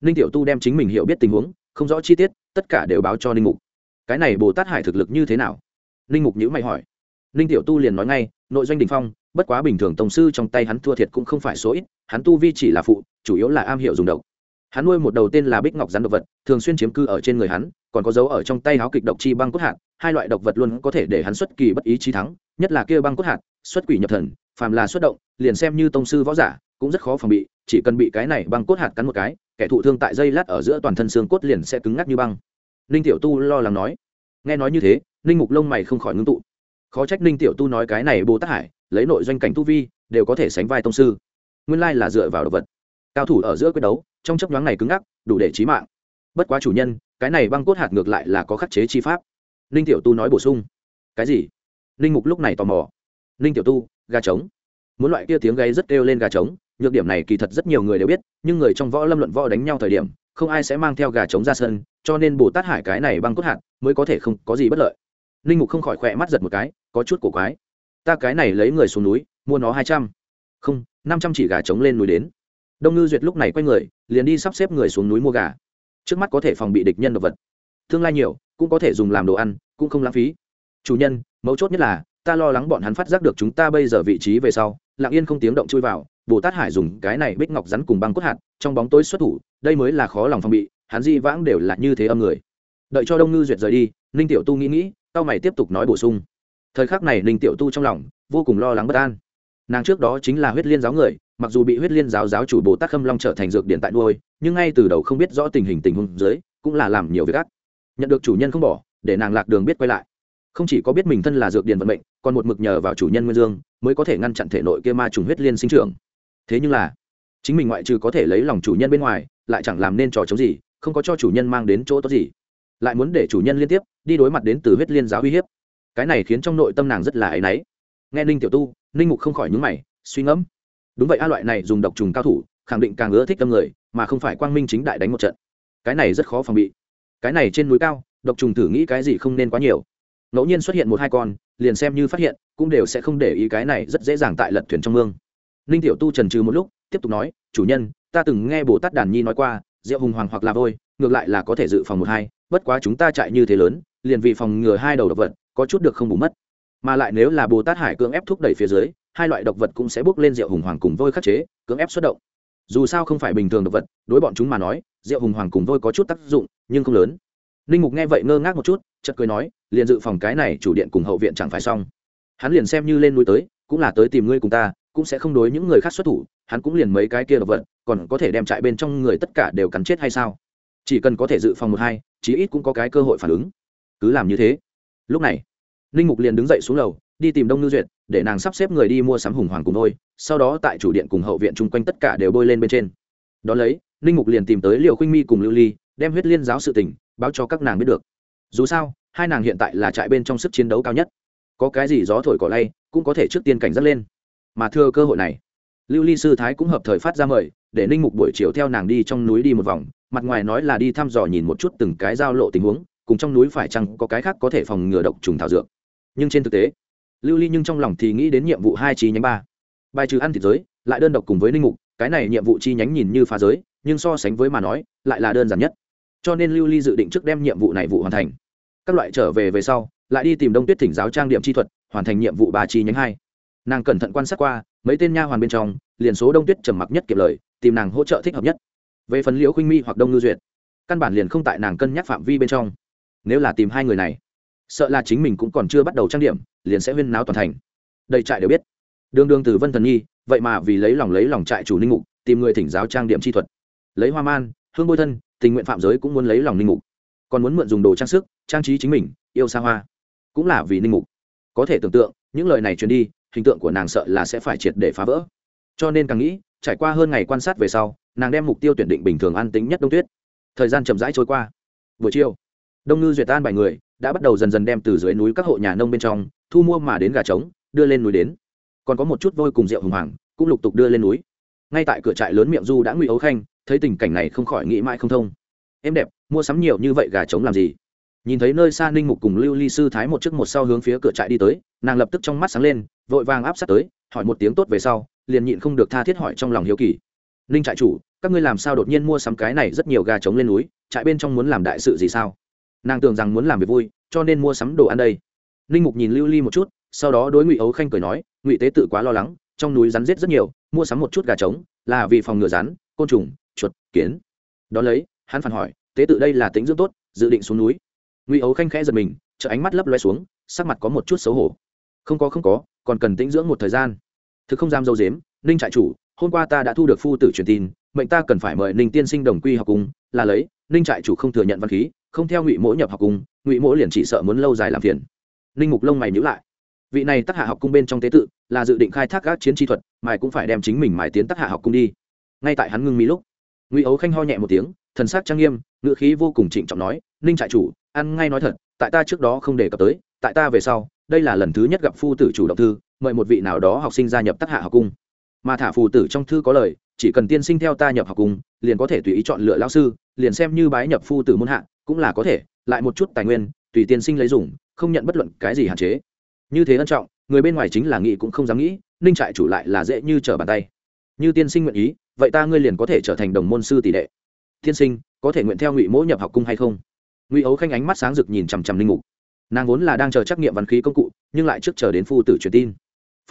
Ninh tiểu tu đem chính mình hiểu biết tình huống, không rõ chi tiết tất cả đều báo cho ninh mục. Cái này bồ tát hải thực lực như thế nào? Ninh mục nhữ mày hỏi. Ninh tiểu tu liền nói ngay, nội doanh đình phong, bất quá bình thường tổng sư trong tay hắn thua thiệt cũng không phải số ít, hắn tu vi chỉ là phụ, chủ yếu là am hiểu dùng độc. Hắn nuôi một đầu tên là bích ngọc rắn độc vật, thường xuyên chiếm cư ở trên người hắn, còn có dấu ở trong tay háo kịch độc chi băng cốt hạt, hai loại độc vật luôn có thể để hắn xuất kỳ bất ý chí thắng, nhất là kia băng cốt hạt, xuất quỷ nhập thần, phàm là xuất động, liền xem như tông sư võ giả, cũng rất khó phòng bị, chỉ cần bị cái này băng cốt hạt cắn một cái kẻ thụ thương tại dây lát ở giữa toàn thân xương cốt liền sẽ cứng ngắc như băng. Ninh tiểu tu lo lắng nói. Nghe nói như thế, ninh mục lông mày không khỏi ngưng tụ. Khó trách ninh tiểu tu nói cái này bồ tát hải, lấy nội doanh cảnh tu vi, đều có thể sánh vai tông sư. Nguyên lai là dựa vào đ ộ vật. Cao thủ ở giữa quyết đấu, trong chấp nhoáng này cứng ngắc, đủ để trí mạng. Bất quá chủ nhân, cái này băng cốt hạt ngược lại là có khắc chế chi pháp. Ninh tiểu tu nói bổ sung. Cái gì? Ninh mục lúc này tò mò. Ninh tiểu tu, gà trống. Muốn loại kia tiếng gáy rất kêu lên gà trống nhược điểm này kỳ thật rất nhiều người đều biết, nhưng người trong võ lâm luận võ đánh nhau thời điểm, không ai sẽ mang theo gà trống ra sân, cho nên bồ tát hải cái này băng cốt hạt mới có thể không có gì bất lợi. Ninh mục không khỏi khỏe mắt giật một cái, có chút cổ quái. Ta cái này lấy người xuống núi, mua nó hai trăm. Không, năm trăm chỉ gà trống lên núi đến. Đông ngư duyệt lúc này quay người, liền đi sắp xếp người xuống núi mua gà. Trước mắt có thể phòng bị địch nhân độc vật. Tương lai nhiều, cũng có thể dùng làm đồ ăn, cũng không lãng phí. Chủ nhân, mấu chốt nhất là, ta lo lắng bọn hắn phát giác được chúng ta bây giờ vị trí về sau, lặng yên không tiếng động chui vào bồ tát hải dùng cái này bích ngọc rắn cùng băng cốt hạt, trong bóng tối xuất thủ, đây mới là khó lòng phòng bị, hắn di vãng đều là như thế âm người. Đợi cho đông ngư duyệt rời đi, ninh tiểu tu nghĩ nghĩ tao mày tiếp tục nói bổ sung. Thời khắc này ninh tiểu tu trong lòng vô cùng lo lắng bất an. Nàng trước đó chính là huyết liên giáo người, mặc dù bị huyết liên giáo giáo chủ bồ tát khâm long trở thành dược điện tại nuôi, nhưng ngay từ đầu không biết rõ tình hình tình huống dưới, cũng là làm nhiều việc ác. Nhận được chủ nhân không bỏ, để nàng lạc đường biết quay lại. Không chỉ có biết mình thân là dược điện vận mệnh, còn một mực nhờ vào chủ nhân nguyên dương, mới có thể ngăn chặn thể nội kia ma trùng huyết liên sinh trưởng thế nhưng là, chính mình ngoại trừ có thể lấy lòng chủ nhân bên ngoài, lại chẳng làm nên trò chống gì, không có cho chủ nhân mang đến chỗ tốt gì. Lại muốn để chủ nhân liên tiếp đi đối mặt đến từ huyết liên giáo uy hiếp. Cái này khiến trong nội tâm nàng rất là áy náy. Nghe ninh tiểu tu, ninh mục không khỏi nhúng mày, suy ngẫm. Đúng vậy a, loại này dùng độc trùng cao thủ, khẳng định càng ưa thích tâm người, mà không phải quang minh chính đại đánh một trận. Cái này rất khó phòng bị. Cái này trên núi cao, độc trùng thử nghĩ cái gì không nên quá nhiều. Ngẫu nhiên xuất hiện một hai con, liền xem như phát hiện, cũng đều sẽ không để ý cái này rất dễ dàng tại lật thuyền trong mương ninh tiểu tu trần trừ một lúc, tiếp tục nói, chủ nhân, ta từng nghe bồ tát đàn nhi nói qua, rượu hùng hoàng hoặc là vôi, ngược lại là có thể dự phòng một hai, bất quá chúng ta chạy như thế lớn, liền vì phòng ngừa hai đầu độc vật, có chút được không bù mất. Mà lại nếu là bồ tát hải cưỡng ép thúc đẩy phía dưới, hai loại độc vật cũng sẽ bước lên rượu hùng hoàng cùng vôi khắc chế, cưỡng ép xuất động. Dù sao không phải bình thường độc vật, đối bọn chúng mà nói, rượu hùng hoàng cùng vôi có chút tác dụng, nhưng không lớn. Ninh mục nghe vậy ngơ ngác một chút chật cười nói, liền dự phòng cái này chủ điện cùng hậu viện chẳng phải xong. Hắn liền xem như lên núi tới, cũng là tới tìm ngươi cùng ta cũng sẽ không đối những người khác xuất thủ, hắn cũng liền mấy cái kia độc vật, còn có thể đem trại bên trong người tất cả đều cắn chết hay sao? Chỉ cần có thể dự phòng một hai, chí ít cũng có cái cơ hội phản ứng. Cứ làm như thế. Lúc này, ninh mục liền đứng dậy xuống lầu, đi tìm đông ngư duyệt, để nàng sắp xếp người đi mua sắm hùng hoàng cùng thôi sau đó tại chủ điện cùng hậu viện chung quanh tất cả đều bôi lên bên trên. Đón lấy, ninh mục liền tìm tới liều khuynh mi cùng lưu ly, đem huyết liên giáo sự tình báo cho các nàng biết được. Dù sao, hai nàng hiện tại là trại bên trong sức chiến đấu cao nhất. Có cái gì gió thổi cỏ lay, cũng có thể trước tiên cảnh giác lên mà thưa cơ hội này. Lưu ly sư thái cũng hợp thời phát ra mời, để ninh mục buổi chiều theo nàng đi trong núi đi một vòng, mặt ngoài nói là đi thăm dò nhìn một chút từng cái giao lộ tình huống, cùng trong núi phải chăng có cái khác có thể phòng ngừa độc trùng thảo dược. Nhưng trên thực tế, lưu ly nhưng trong lòng thì nghĩ đến nhiệm vụ hai chi nhánh ba. Bài trừ ăn thịt giới, lại đơn độc cùng với ninh mục, cái này nhiệm vụ chi nhánh nhìn như phá giới, nhưng so sánh với mà nói, lại là đơn giản nhất. Cho nên lưu ly dự định trước đem nhiệm vụ này vụ hoàn thành. Các loại trở về về sau, lại đi tìm đông tuyết thỉnh giáo trang điểm chi thuật, hoàn thành nhiệm vụ ba chi nhánh hai nàng cẩn thận quan sát qua, mấy tên nha hoàn bên trong, liền số đông tuyết trầm mặc nhất kịp lời, tìm nàng hỗ trợ thích hợp nhất. Về phần liễu khuynh mi hoặc đông ngư duyệt, căn bản liền không tại nàng cân nhắc phạm vi bên trong. Nếu là tìm hai người này, sợ là chính mình cũng còn chưa bắt đầu trang điểm, liền sẽ huyên náo toàn thành. Đầy trại đều biết. Đường đường từ vân thần nhi vậy mà vì lấy lòng lấy lòng trại chủ ninh mục, tìm người thỉnh giáo trang điểm chi thuật. Lấy hoa man, hương bôi thân, tình nguyện phạm giới cũng muốn lấy lòng ninh mục. Còn muốn mượn dùng đồ trang sức, trang trí chính mình, yêu xa hoa. Cũng là vì ninh mục. Có thể tưởng tượng, những lời này truyền đi hình tượng của nàng sợ là sẽ phải triệt để phá vỡ. Cho nên càng nghĩ, trải qua hơn ngày quan sát về sau, nàng đem mục tiêu tuyển định bình thường an tính nhất đông tuyết. Thời gian chậm rãi trôi qua. Buổi chiều, đông ngư duyệt tan bài người đã bắt đầu dần dần đem từ dưới núi các hộ nhà nông bên trong thu mua mà đến gà trống, đưa lên núi đến. Còn có một chút vôi cùng rượu hùng hoàng, cũng lục tục đưa lên núi. Ngay tại cửa trại lớn miệng du đã ngụy ấu khanh, thấy tình cảnh này không khỏi nghĩ mãi không thông. Em đẹp, mua sắm nhiều như vậy gà trống làm gì? Nhìn thấy nơi xa ninh mục cùng lưu ly sư thái một chiếc một sau hướng phía cửa trại đi tới, nàng lập tức trong mắt sáng lên vội vàng áp sát tới, hỏi một tiếng tốt về sau, liền nhịn không được tha thiết hỏi trong lòng hiếu kỳ. Ninh trại chủ, các ngươi làm sao đột nhiên mua sắm cái này rất nhiều gà trống lên núi, trại bên trong muốn làm đại sự gì sao? Nàng tưởng rằng muốn làm việc vui, cho nên mua sắm đồ ăn đây. Ninh mục nhìn lưu ly một chút, sau đó đối ngụy ấu khanh cười nói, ngụy tế tự quá lo lắng, trong núi rắn giết rất nhiều, mua sắm một chút gà trống, là vì phòng ngừa rắn, côn trùng, chuột, kiến. Đón lấy, hắn phản hỏi, tế tự đây là tính dưỡng tốt, dự định xuống núi? Ngụy ấu khanh khẽ giật mình chợ ánh mắt lấp loe xuống, sắc mặt có một chút xấu hổ. Không có không có còn cần tĩnh dưỡng một thời gian. Thực không dám dâu dếm, ninh trại chủ, hôm qua ta đã thu được phu tử truyền tin, mệnh ta cần phải mời ninh tiên sinh đồng quy học cung là lấy, ninh trại chủ không thừa nhận văn khí, không theo ngụy mỗ nhập học cung ngụy mỗ liền chỉ sợ muốn lâu dài làm phiền. Ninh mục lông mày nhữ lại. Vị này tác hạ học cung bên trong tế tự, là dự định khai thác các chiến chi thuật, mài cũng phải đem chính mình mài tiến tác hạ học cung đi. Ngay tại hắn ngưng mi lúc, ngụy ấu khanh ho nhẹ một tiếng, thần sắc trang nghiêm, ngữ khí vô cùng trịnh trọng nói, ninh trại chủ, ăn ngay nói thật, tại ta trước đó không đề cập tới, tại ta về sau đây là lần thứ nhất gặp phu tử chủ động thư, mời một vị nào đó học sinh gia nhập tác hạ học cung. Mà thả phù tử trong thư có lời, chỉ cần tiên sinh theo ta nhập học cung, liền có thể tùy ý chọn lựa lao sư, liền xem như bái nhập phu tử môn hạ, cũng là có thể, lại một chút tài nguyên, tùy tiên sinh lấy dùng, không nhận bất luận cái gì hạn chế. Như thế ân trọng, người bên ngoài chính là nghị cũng không dám nghĩ, ninh trại chủ lại là dễ như trở bàn tay. Như tiên sinh nguyện ý, vậy ta ngươi liền có thể trở thành đồng môn sư tỷ đệ. Tiên sinh, có thể nguyện theo ngụy mỗ nhập học cung hay không? Ngụy ấu khanh ánh mắt sáng rực nhìn chằm chằm linh mục nàng vốn là đang chờ trắc nghiệm văn khí công cụ, nhưng lại trước chờ đến phu tử truyền tin.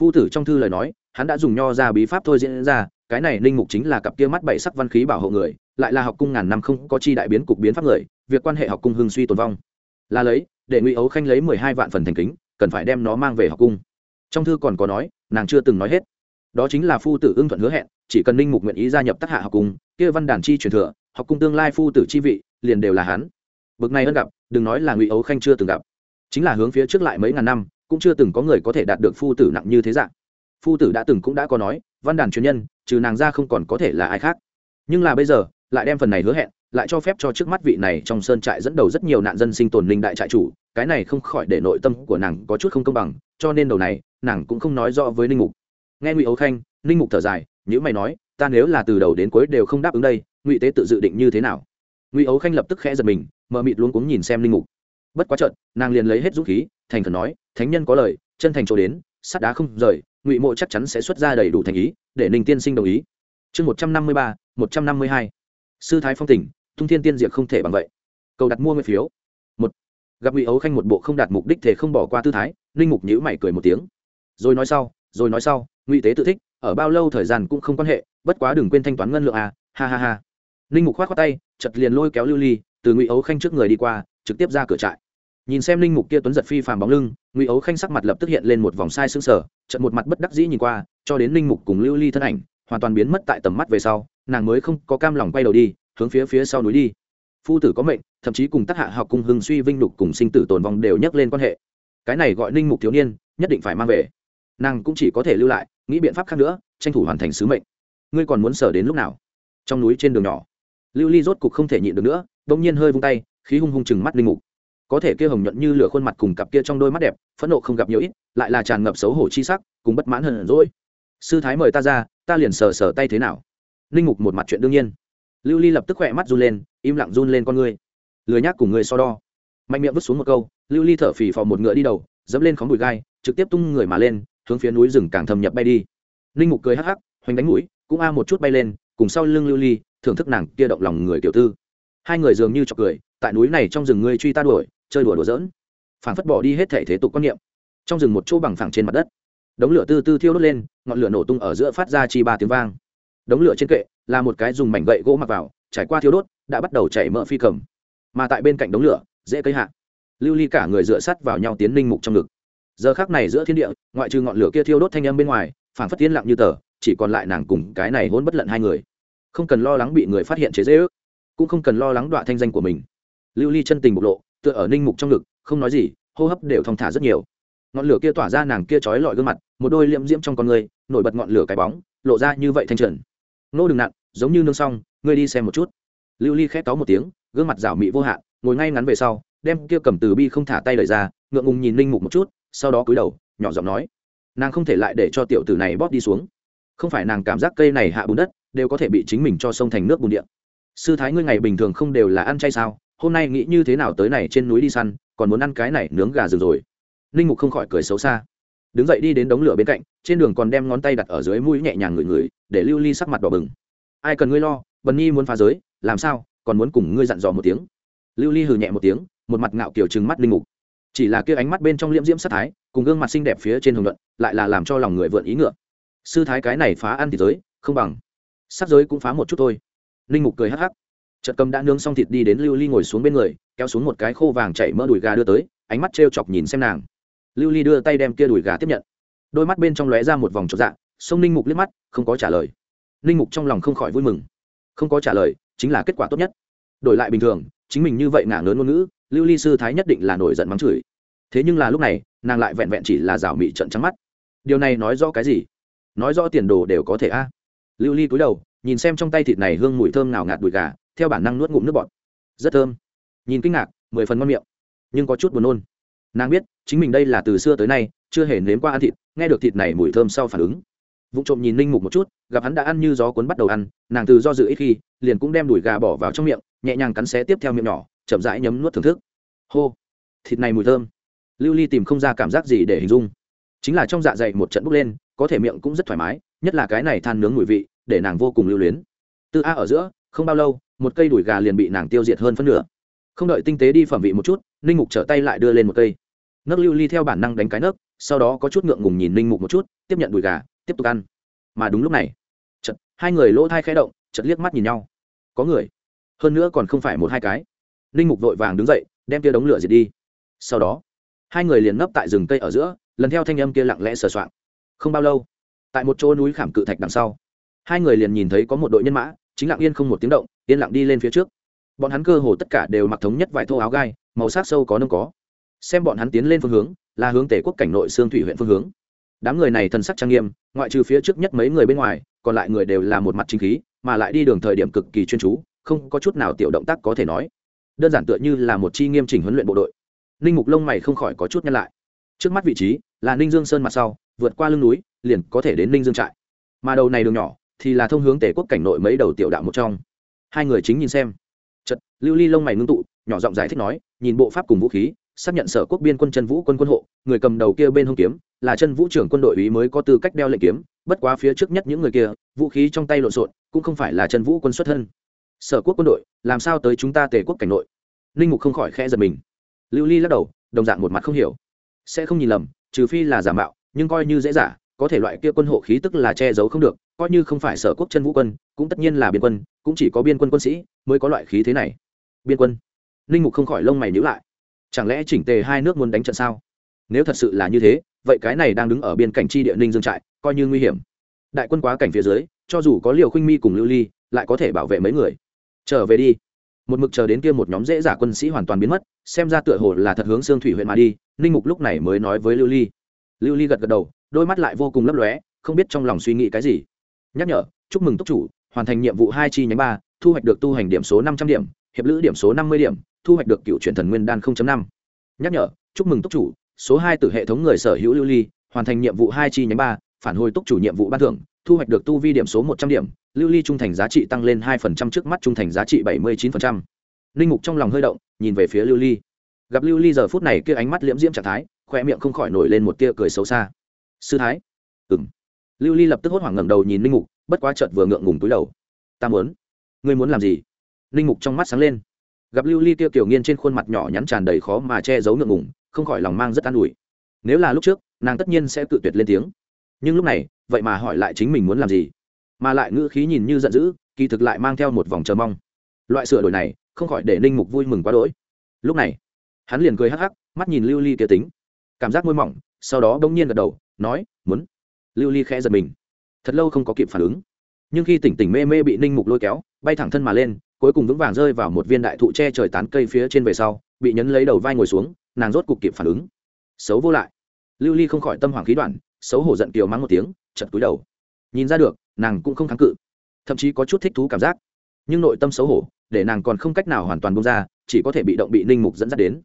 Phu tử trong thư lời nói, hắn đã dùng nho ra bí pháp thôi diễn ra, cái này linh mục chính là cặp kia mắt bảy sắc văn khí bảo hộ người, lại là học cung ngàn năm không có chi đại biến cục biến pháp người, việc quan hệ học cung hưng suy tồn vong. Là lấy, để ngụy ấu khanh lấy mười hai vạn phần thành kính, cần phải đem nó mang về học cung. Trong thư còn có nói, nàng chưa từng nói hết. Đó chính là phu tử ưng thuận hứa hẹn, chỉ cần ninh mục nguyện ý gia nhập tác hạ học cung, kia văn đàn chi truyền thừa, học cung tương lai phu tử chi vị, liền đều là hắn. Bực này ân gặp, đừng nói là ngụy ấu khanh chưa từng gặp chính là hướng phía trước lại mấy ngàn năm, cũng chưa từng có người có thể đạt được phu tử nặng như thế dạng. Phu tử đã từng cũng đã có nói, văn đàn truyền nhân, trừ nàng ra không còn có thể là ai khác. Nhưng là bây giờ, lại đem phần này hứa hẹn, lại cho phép cho trước mắt vị này trong sơn trại dẫn đầu rất nhiều nạn dân sinh tồn linh đại trại chủ, cái này không khỏi để nội tâm của nàng có chút không công bằng, cho nên đầu này, nàng cũng không nói rõ với ninh mục. Nghe ngụy ấu khanh, ninh mục thở dài nhữ mày nói, ta nếu là từ đầu đến cuối đều không đáp ứng đây, ngụy tế tự dự định như thế nào? Ngụy ấu khanh lập tức khẽ giật mình mờ mịt luôn cuống nhìn xem linh mục bất quá trận nàng liền lấy hết dũng khí, thành khẩn nói, thánh nhân có lời, chân thành chỗ đến, sắt đá không rời, ngụy mộ chắc chắn sẽ xuất ra đầy đủ thành ý, để ninh tiên sinh đồng ý. Chương một trăm năm mươi ba, một trăm năm mươi hai. Sư thái phong tỉnh tung thiên tiên diệp không thể bằng vậy. Cầu đặt mua nguyên phiếu. Một. Gặp ngụy ấu khanh một bộ không đạt mục đích thể không bỏ qua tư thái, ninh mục nhữ mày cười một tiếng. Rồi nói sau, rồi nói sau, ngụy tế tự thích, ở bao lâu thời gian cũng không quan hệ, bất quá đừng quên thanh toán ngân lượng à ha ha ha. Ninh mục k h o á t khoác tay chật liền lôi kéo lưu ly, từ ngụy ấu khanh trước người đi qua trực tiếp ra cửa trại. Nhìn xem linh mục kia tuấn giật phi phàm bóng lưng, ngụy ấu khanh sắc mặt lập tức hiện lên một vòng sai xương sở trận một mặt bất đắc dĩ nhìn qua, cho đến linh mục cùng lưu ly thân ảnh hoàn toàn biến mất tại tầm mắt về sau, nàng mới không có cam lòng quay đầu đi, hướng phía phía sau núi đi. Phu tử có mệnh, thậm chí cùng tác hạ học cùng hưng suy vinh lục cùng sinh tử tồn vong đều nhắc lên quan hệ. Cái này gọi ninh mục thiếu niên, nhất định phải mang về. Nàng cũng chỉ có thể lưu lại, nghĩ biện pháp khác nữa, tranh thủ hoàn thành sứ mệnh. Ngươi còn muốn sở đến lúc nào? Trong núi trên đường nhỏ. Lưu ly rốt cục không thể nhịn được nữa đ ỗ n g nhiên hơi vung tay khí hung hung chừng mắt linh mục. Có thể kia hồng nhuận như lửa khuôn mặt cùng cặp kia trong đôi mắt đẹp, phẫn nộ không gặp nhiều ít, lại là tràn ngập xấu hổ chi sắc, cùng bất mãn hờn rỗi sư thái mời ta ra, ta liền sờ sờ tay thế nào? Linh mục một mặt chuyện đương nhiên. Lưu ly lập tức khỏe mắt run lên, im lặng run lên con ngươi lười nhác cùng ngươi so đo. Mạnh miệng vứt xuống một câu, lưu ly thở phì phò một ngựa đi đầu, dẫm lên khóm bụi gai, trực tiếp tung người mà lên, hướng phía núi rừng càng thâm nhập bay đi. Linh mục cười hắc hắc, hoành đánh mũi, cũng a một chút bay lên, cùng sau lưng lưu ly, thưởng thức nàng kia động lòng người tiểu tư. Hai người dường như chọc cười tại núi này trong rừng ngươi truy ta đuổi, chơi đùa đùa giỡn. Phản phất bỏ đi hết thể thế tục quan niệm. Trong rừng một chỗ bằng phẳng trên mặt đất. Đống lửa tư tư thiêu đốt lên, ngọn lửa nổ tung ở giữa phát ra chi ba tiếng vang. Đống lửa trên kệ là một cái dùng mảnh gậy gỗ mặc vào, trải qua thiêu đốt, đã bắt đầu chảy mỡ phi cầm. Mà tại bên cạnh đống lửa, dễ cây hạ. Lưu ly cả người dựa sắt vào nhau tiến linh mục trong ngực. Giờ khác này giữa thiên địa, ngoại trừ ngọn lửa kia thiêu đốt thanh âm bên ngoài phản phất tiên lặng như tờ, chỉ còn lại nàng cùng cái này hôn bất lận hai người. Không cần lo lắng bị người phát hiện chế dễ ước, cũng không cần lo lắng đoạn thanh danh của mình lưu ly chân tình bộc lộ, tựa ở ninh mục trong ngực, không nói gì, hô hấp đều thong thả rất nhiều. Ngọn lửa kia tỏa ra nàng kia trói lọi gương mặt, một đôi liễm diễm trong con người, nổi bật ngọn lửa cái bóng, lộ ra như vậy thanh trần. Nô đừng nặn giống như nương xong, ngươi đi xem một chút. Lưu ly khét cáu một tiếng, gương mặt rảo mị vô hạn, ngồi ngay ngắn về sau, đem kia cầm từ bi không thả tay lời ra, ngượng ngùng nhìn ninh mục một chút, sau đó cúi đầu, nhỏ giọng nói, nàng không thể lại để cho tiểu tử này bóp đi xuống. Không phải nàng cảm giác cây này hạ bùn đất, đều có thể bị chính mình cho sông thành nước bùn điện sư thái ngươi ngày bình thường không đều là ăn chay sao? Hôm nay nghĩ như thế nào tới này trên núi đi săn, còn muốn ăn cái này nướng gà rừng rồi. Ninh mục không khỏi cười xấu xa. Đứng dậy đi đến đống lửa bên cạnh, trên đường còn đem ngón tay đặt ở dưới mũi nhẹ nhàng ngửi ngửi, để lưu ly sắc mặt đỏ bừng. Ai cần ngươi lo bần nhi muốn phá giới, làm sao, còn muốn cùng ngươi dặn dò một tiếng. Lưu ly hừ nhẹ một tiếng, một mặt ngạo kiểu trừng mắt linh mục. Chỉ là kia ánh mắt bên trong liễm diễm sát thái, cùng gương mặt xinh đẹp phía trên hồng luận lại là làm cho lòng người vượn ý ngựa. Sư thái cái này phá ăn thì giới, không bằng. Sắc giới cũng phá một chút thôi. Linh mục cười hắc hắc trận cầm đã nướng xong thịt đi đến lưu ly ngồi xuống bên người, kéo xuống một cái khô vàng chảy mỡ đùi gà đưa tới, ánh mắt t chọc nhìn xem nàng. Lưu ly đưa tay đem kia đùi gà tiếp nhận. Đôi mắt bên trong lóe ra một vòng trọn dạng sông ninh mục liếc mắt, không có trả lời. Ninh mục trong lòng không khỏi vui mừng. Không có trả lời, chính là kết quả tốt nhất. Đổi lại bình thường, chính mình như vậy ngả lớn ngôn ngữ, lưu ly sư thái nhất định là nổi giận mắng chửi. Thế nhưng là lúc này, nàng lại vẹn vẹn chỉ là rào mị trận trắng mắt. Điều này nói rõ cái gì? Nói rõ tiền đồ đều có thể a. Lưu ly cúi đầu, nhìn xem trong tay thịt này hương mùi thơm nào ngạt đùi gà theo bản năng nuốt ngụm nước bọt. Rất thơm. Nhìn kinh ngạc, mười phần ngon miệng. Nhưng có chút buồn nôn. Nàng biết, chính mình đây là từ xưa tới nay, chưa hề nếm qua ăn thịt, nghe được thịt này mùi thơm sau phản ứng. Vụ trộm nhìn ninh mục một chút, gặp hắn đã ăn như gió cuốn bắt đầu ăn, nàng từ do dự ít khi, liền cũng đem đùi gà bỏ vào trong miệng, nhẹ nhàng cắn xé tiếp theo miệng nhỏ, chậm rãi nhấm nuốt thưởng thức. Hô, thịt này mùi thơm. Lưu ly tìm không ra cảm giác gì để hình dung. Chính là trong dạ dày một trận bốc lên, có thể miệng cũng rất thoải mái, nhất là cái này than nướng mùi vị, để nàng vô cùng lưu luyến. Từ a ở giữa, không bao lâu một cây đùi gà liền bị nàng tiêu diệt hơn phân nửa. Không đợi tinh tế đi phẩm vị một chút ninh mục trở tay lại đưa lên một cây. Nấc lưu ly theo bản năng đánh cái nấc, sau đó có chút ngượng ngùng nhìn ninh mục một chút tiếp nhận đùi gà tiếp tục ăn. Mà đúng lúc này chật hai người lỗ thai khẽ động chật liếc mắt nhìn nhau. Có người hơn nữa còn không phải một hai cái. Ninh mục vội vàng đứng dậy đem kia đống lửa diệt đi. Sau đó hai người liền nấp tại rừng cây ở giữa lần theo thanh âm kia lặng lẽ sờ soạng. Không bao lâu tại một chỗ núi khảm cự thạch đằng sau hai người liền nhìn thấy có một đội nhân mã chính lặng yên không một tiếng động yên lặng đi lên phía trước. Bọn hắn cơ hồ tất cả đều mặc thống nhất vải thô áo gai, màu sắc sâu có nông có. Xem bọn hắn tiến lên phương hướng, là hướng tể quốc cảnh nội xương thủy huyện phương hướng. Đám người này thần sắc trang nghiêm, ngoại trừ phía trước nhất mấy người bên ngoài, còn lại người đều là một mặt chính khí, mà lại đi đường thời điểm cực kỳ chuyên chú, không có chút nào tiểu động tác có thể nói. Đơn giản tựa như là một chi nghiêm chỉnh huấn luyện bộ đội. Ninh mục lông mày không khỏi có chút nhăn lại. Trước mắt vị trí, là ninh dương sơn mặt sau, vượt qua lưng núi, liền có thể đến ninh dương trại. Mà đầu này đường nhỏ, thì là thông hướng tể quốc cảnh nội mấy đầu tiểu đạo một trong hai người chính nhìn xem. Chật lưu ly lông mày ngưng tụ, nhỏ giọng giải thích nói, nhìn bộ pháp cùng vũ khí, xác nhận sở quốc biên quân chân vũ quân quân hộ, người cầm đầu kia bên hông kiếm, là chân vũ trưởng quân đội ý mới có tư cách đeo lệnh kiếm, bất quá phía trước nhất những người kia, vũ khí trong tay lộn xộn, cũng không phải là chân vũ quân xuất thân. Sở quốc quân đội, làm sao tới chúng ta tề quốc cảnh nội? Ninh mục không khỏi khẽ giật mình. Lưu ly lắc đầu, đồng dạng một mặt không hiểu. Sẽ không nhìn lầm, trừ phi là giả mạo, nhưng coi như dễ giả, có thể loại kia quân hộ khí tức là che giấu không được, coi như không phải sở quốc chân vũ quân, cũng tất nhiên là biên quân cũng chỉ có biên quân quân sĩ mới có loại khí thế này. Biên quân. Ninh mục không khỏi lông mày nhữ lại. Chẳng lẽ chỉnh tề hai nước muốn đánh trận sao? Nếu thật sự là như thế, vậy cái này đang đứng ở biên cảnh tri địa ninh dương trại, coi như nguy hiểm. Đại quân quá cảnh phía dưới, cho dù có liều khinh mi cùng lưu ly, lại có thể bảo vệ mấy người. Trở về đi. Một mực chờ đến kia một nhóm dễ giả quân sĩ hoàn toàn biến mất, xem ra tựa hồ là thật hướng xương thủy huyện mà đi, ninh mục lúc này mới nói với lưu ly. Lưu ly gật gật đầu, đôi mắt lại vô cùng lấp lóe, không biết trong lòng suy nghĩ cái gì. Nhắc nhở, chúc mừng túc chủ hoàn thành nhiệm vụ hai chi nhánh ba, thu hoạch được tu hành điểm số năm trăm điểm, hiệp lữ điểm số năm mươi điểm, thu hoạch được cựu truyền thần nguyên đan năm. Nhắc nhở, chúc mừng túc chủ, số hai từ hệ thống người sở hữu lưu ly, hoàn thành nhiệm vụ hai chi nhánh ba, phản hồi túc chủ nhiệm vụ ban thưởng, thu hoạch được tu vi điểm số một trăm điểm, lưu ly trung thành giá trị tăng lên hai phần trăm trước mắt trung thành giá trị bảy mươi chín phần trăm. Linh mục trong lòng hơi động, nhìn về phía lưu ly. Gặp lưu ly giờ phút này kia ánh mắt liễm diễm trạng thái khoe miệng không khỏi nổi lên một tia cười xấu xa. Sư thái. Ừng lưu ly lập tức hốt hoảng ngẩng đầu nhìn linh mục bất quá chợt vừa ngượng ngùng túi đầu. Ta muốn. Ngươi muốn làm gì? Linh mục trong mắt sáng lên. Gặp lưu ly tiêu kiểu nghiên trên khuôn mặt nhỏ nhắn tràn đầy khó mà che giấu ngượng ngùng, không khỏi lòng mang rất an ủi. Nếu là lúc trước, nàng tất nhiên sẽ tự tuyệt lên tiếng. Nhưng lúc này, vậy mà hỏi lại chính mình muốn làm gì? Mà lại ngữ khí nhìn như giận dữ, kỳ thực lại mang theo một vòng chờ mong. Loại sửa đổi này, không khỏi để ninh mục vui mừng quá đỗi. Lúc này, hắn liền cười hắc hắc, mắt nhìn lưu ly kia tính. Cảm giác môi mỏng, sau đó bỗng nhiên gật đầu, nói, muốn. Lưu ly khẽ giật mình thật lâu không có kịp phản ứng. Nhưng khi tỉnh tỉnh mê mê bị ninh mục lôi kéo, bay thẳng thân mà lên, cuối cùng vững vàng rơi vào một viên đại thụ che trời tán cây phía trên về sau, bị nhấn lấy đầu vai ngồi xuống, nàng rốt cục kịp phản ứng. Xấu vô lại. Lưu ly không khỏi tâm hoàng khí đoạn, xấu hổ giận kiều mắng một tiếng, chật cúi đầu. Nhìn ra được, nàng cũng không kháng cự. Thậm chí có chút thích thú cảm giác. Nhưng nội tâm xấu hổ, để nàng còn không cách nào hoàn toàn bông ra, chỉ có thể bị động bị ninh mục dẫn dắt đến.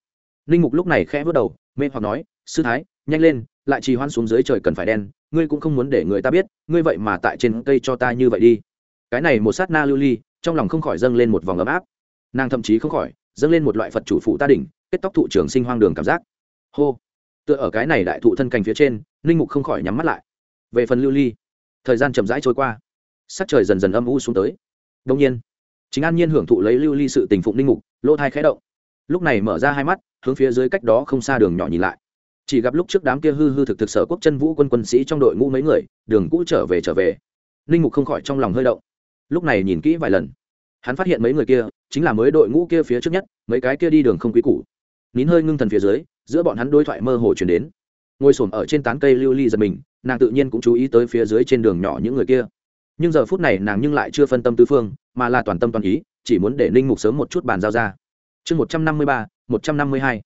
Ninh mục lúc này khẽ vớt đầu, mê hoặc nói, sư thái, nhanh lên, lại trì hoan xuống dưới trời cần phải đen ngươi cũng không muốn để người ta biết, ngươi vậy mà tại trên cây cho ta như vậy đi. Cái này một sát na lưu ly, trong lòng không khỏi dâng lên một vòng ấm áp. Nàng thậm chí không khỏi dâng lên một loại phật chủ phụ ta đỉnh, kết tóc thụ trường sinh hoang đường cảm giác. Hô! Tựa ở cái này đại thụ thân cành phía trên, ninh mục không khỏi nhắm mắt lại. Về phần lưu ly, thời gian chậm rãi trôi qua. Sắc trời dần dần âm u xuống tới. Đông nhiên, chính an nhiên hưởng thụ lấy lưu ly sự tình phụng ninh mục, lỗ thai khẽ động. Lúc này mở ra hai mắt, hướng phía dưới cách đó không xa đường nhỏ nhìn lại chỉ gặp lúc trước đám kia hư hư thực thực sở quốc chân vũ quân quân sĩ trong đội ngũ mấy người, đường cũ trở về trở về. Ninh mục không khỏi trong lòng hơi động. Lúc này nhìn kỹ vài lần, hắn phát hiện mấy người kia chính là mới đội ngũ kia phía trước nhất, mấy cái kia đi đường không quý củ. Nín hơi ngưng thần phía dưới, giữa bọn hắn đối thoại mơ hồ chuyển đến. Ngồi s ổ m ở trên tán cây lưu ly giật mình, nàng tự nhiên cũng chú ý tới phía dưới trên đường nhỏ những người kia. Nhưng giờ phút này nàng nhưng lại chưa phân tâm tư phương, mà là toàn tâm toàn ý, chỉ muốn để ninh mục sớm một chút bàn giao ra. Chương một trăm năm mươi ba, một trăm năm mươi hai.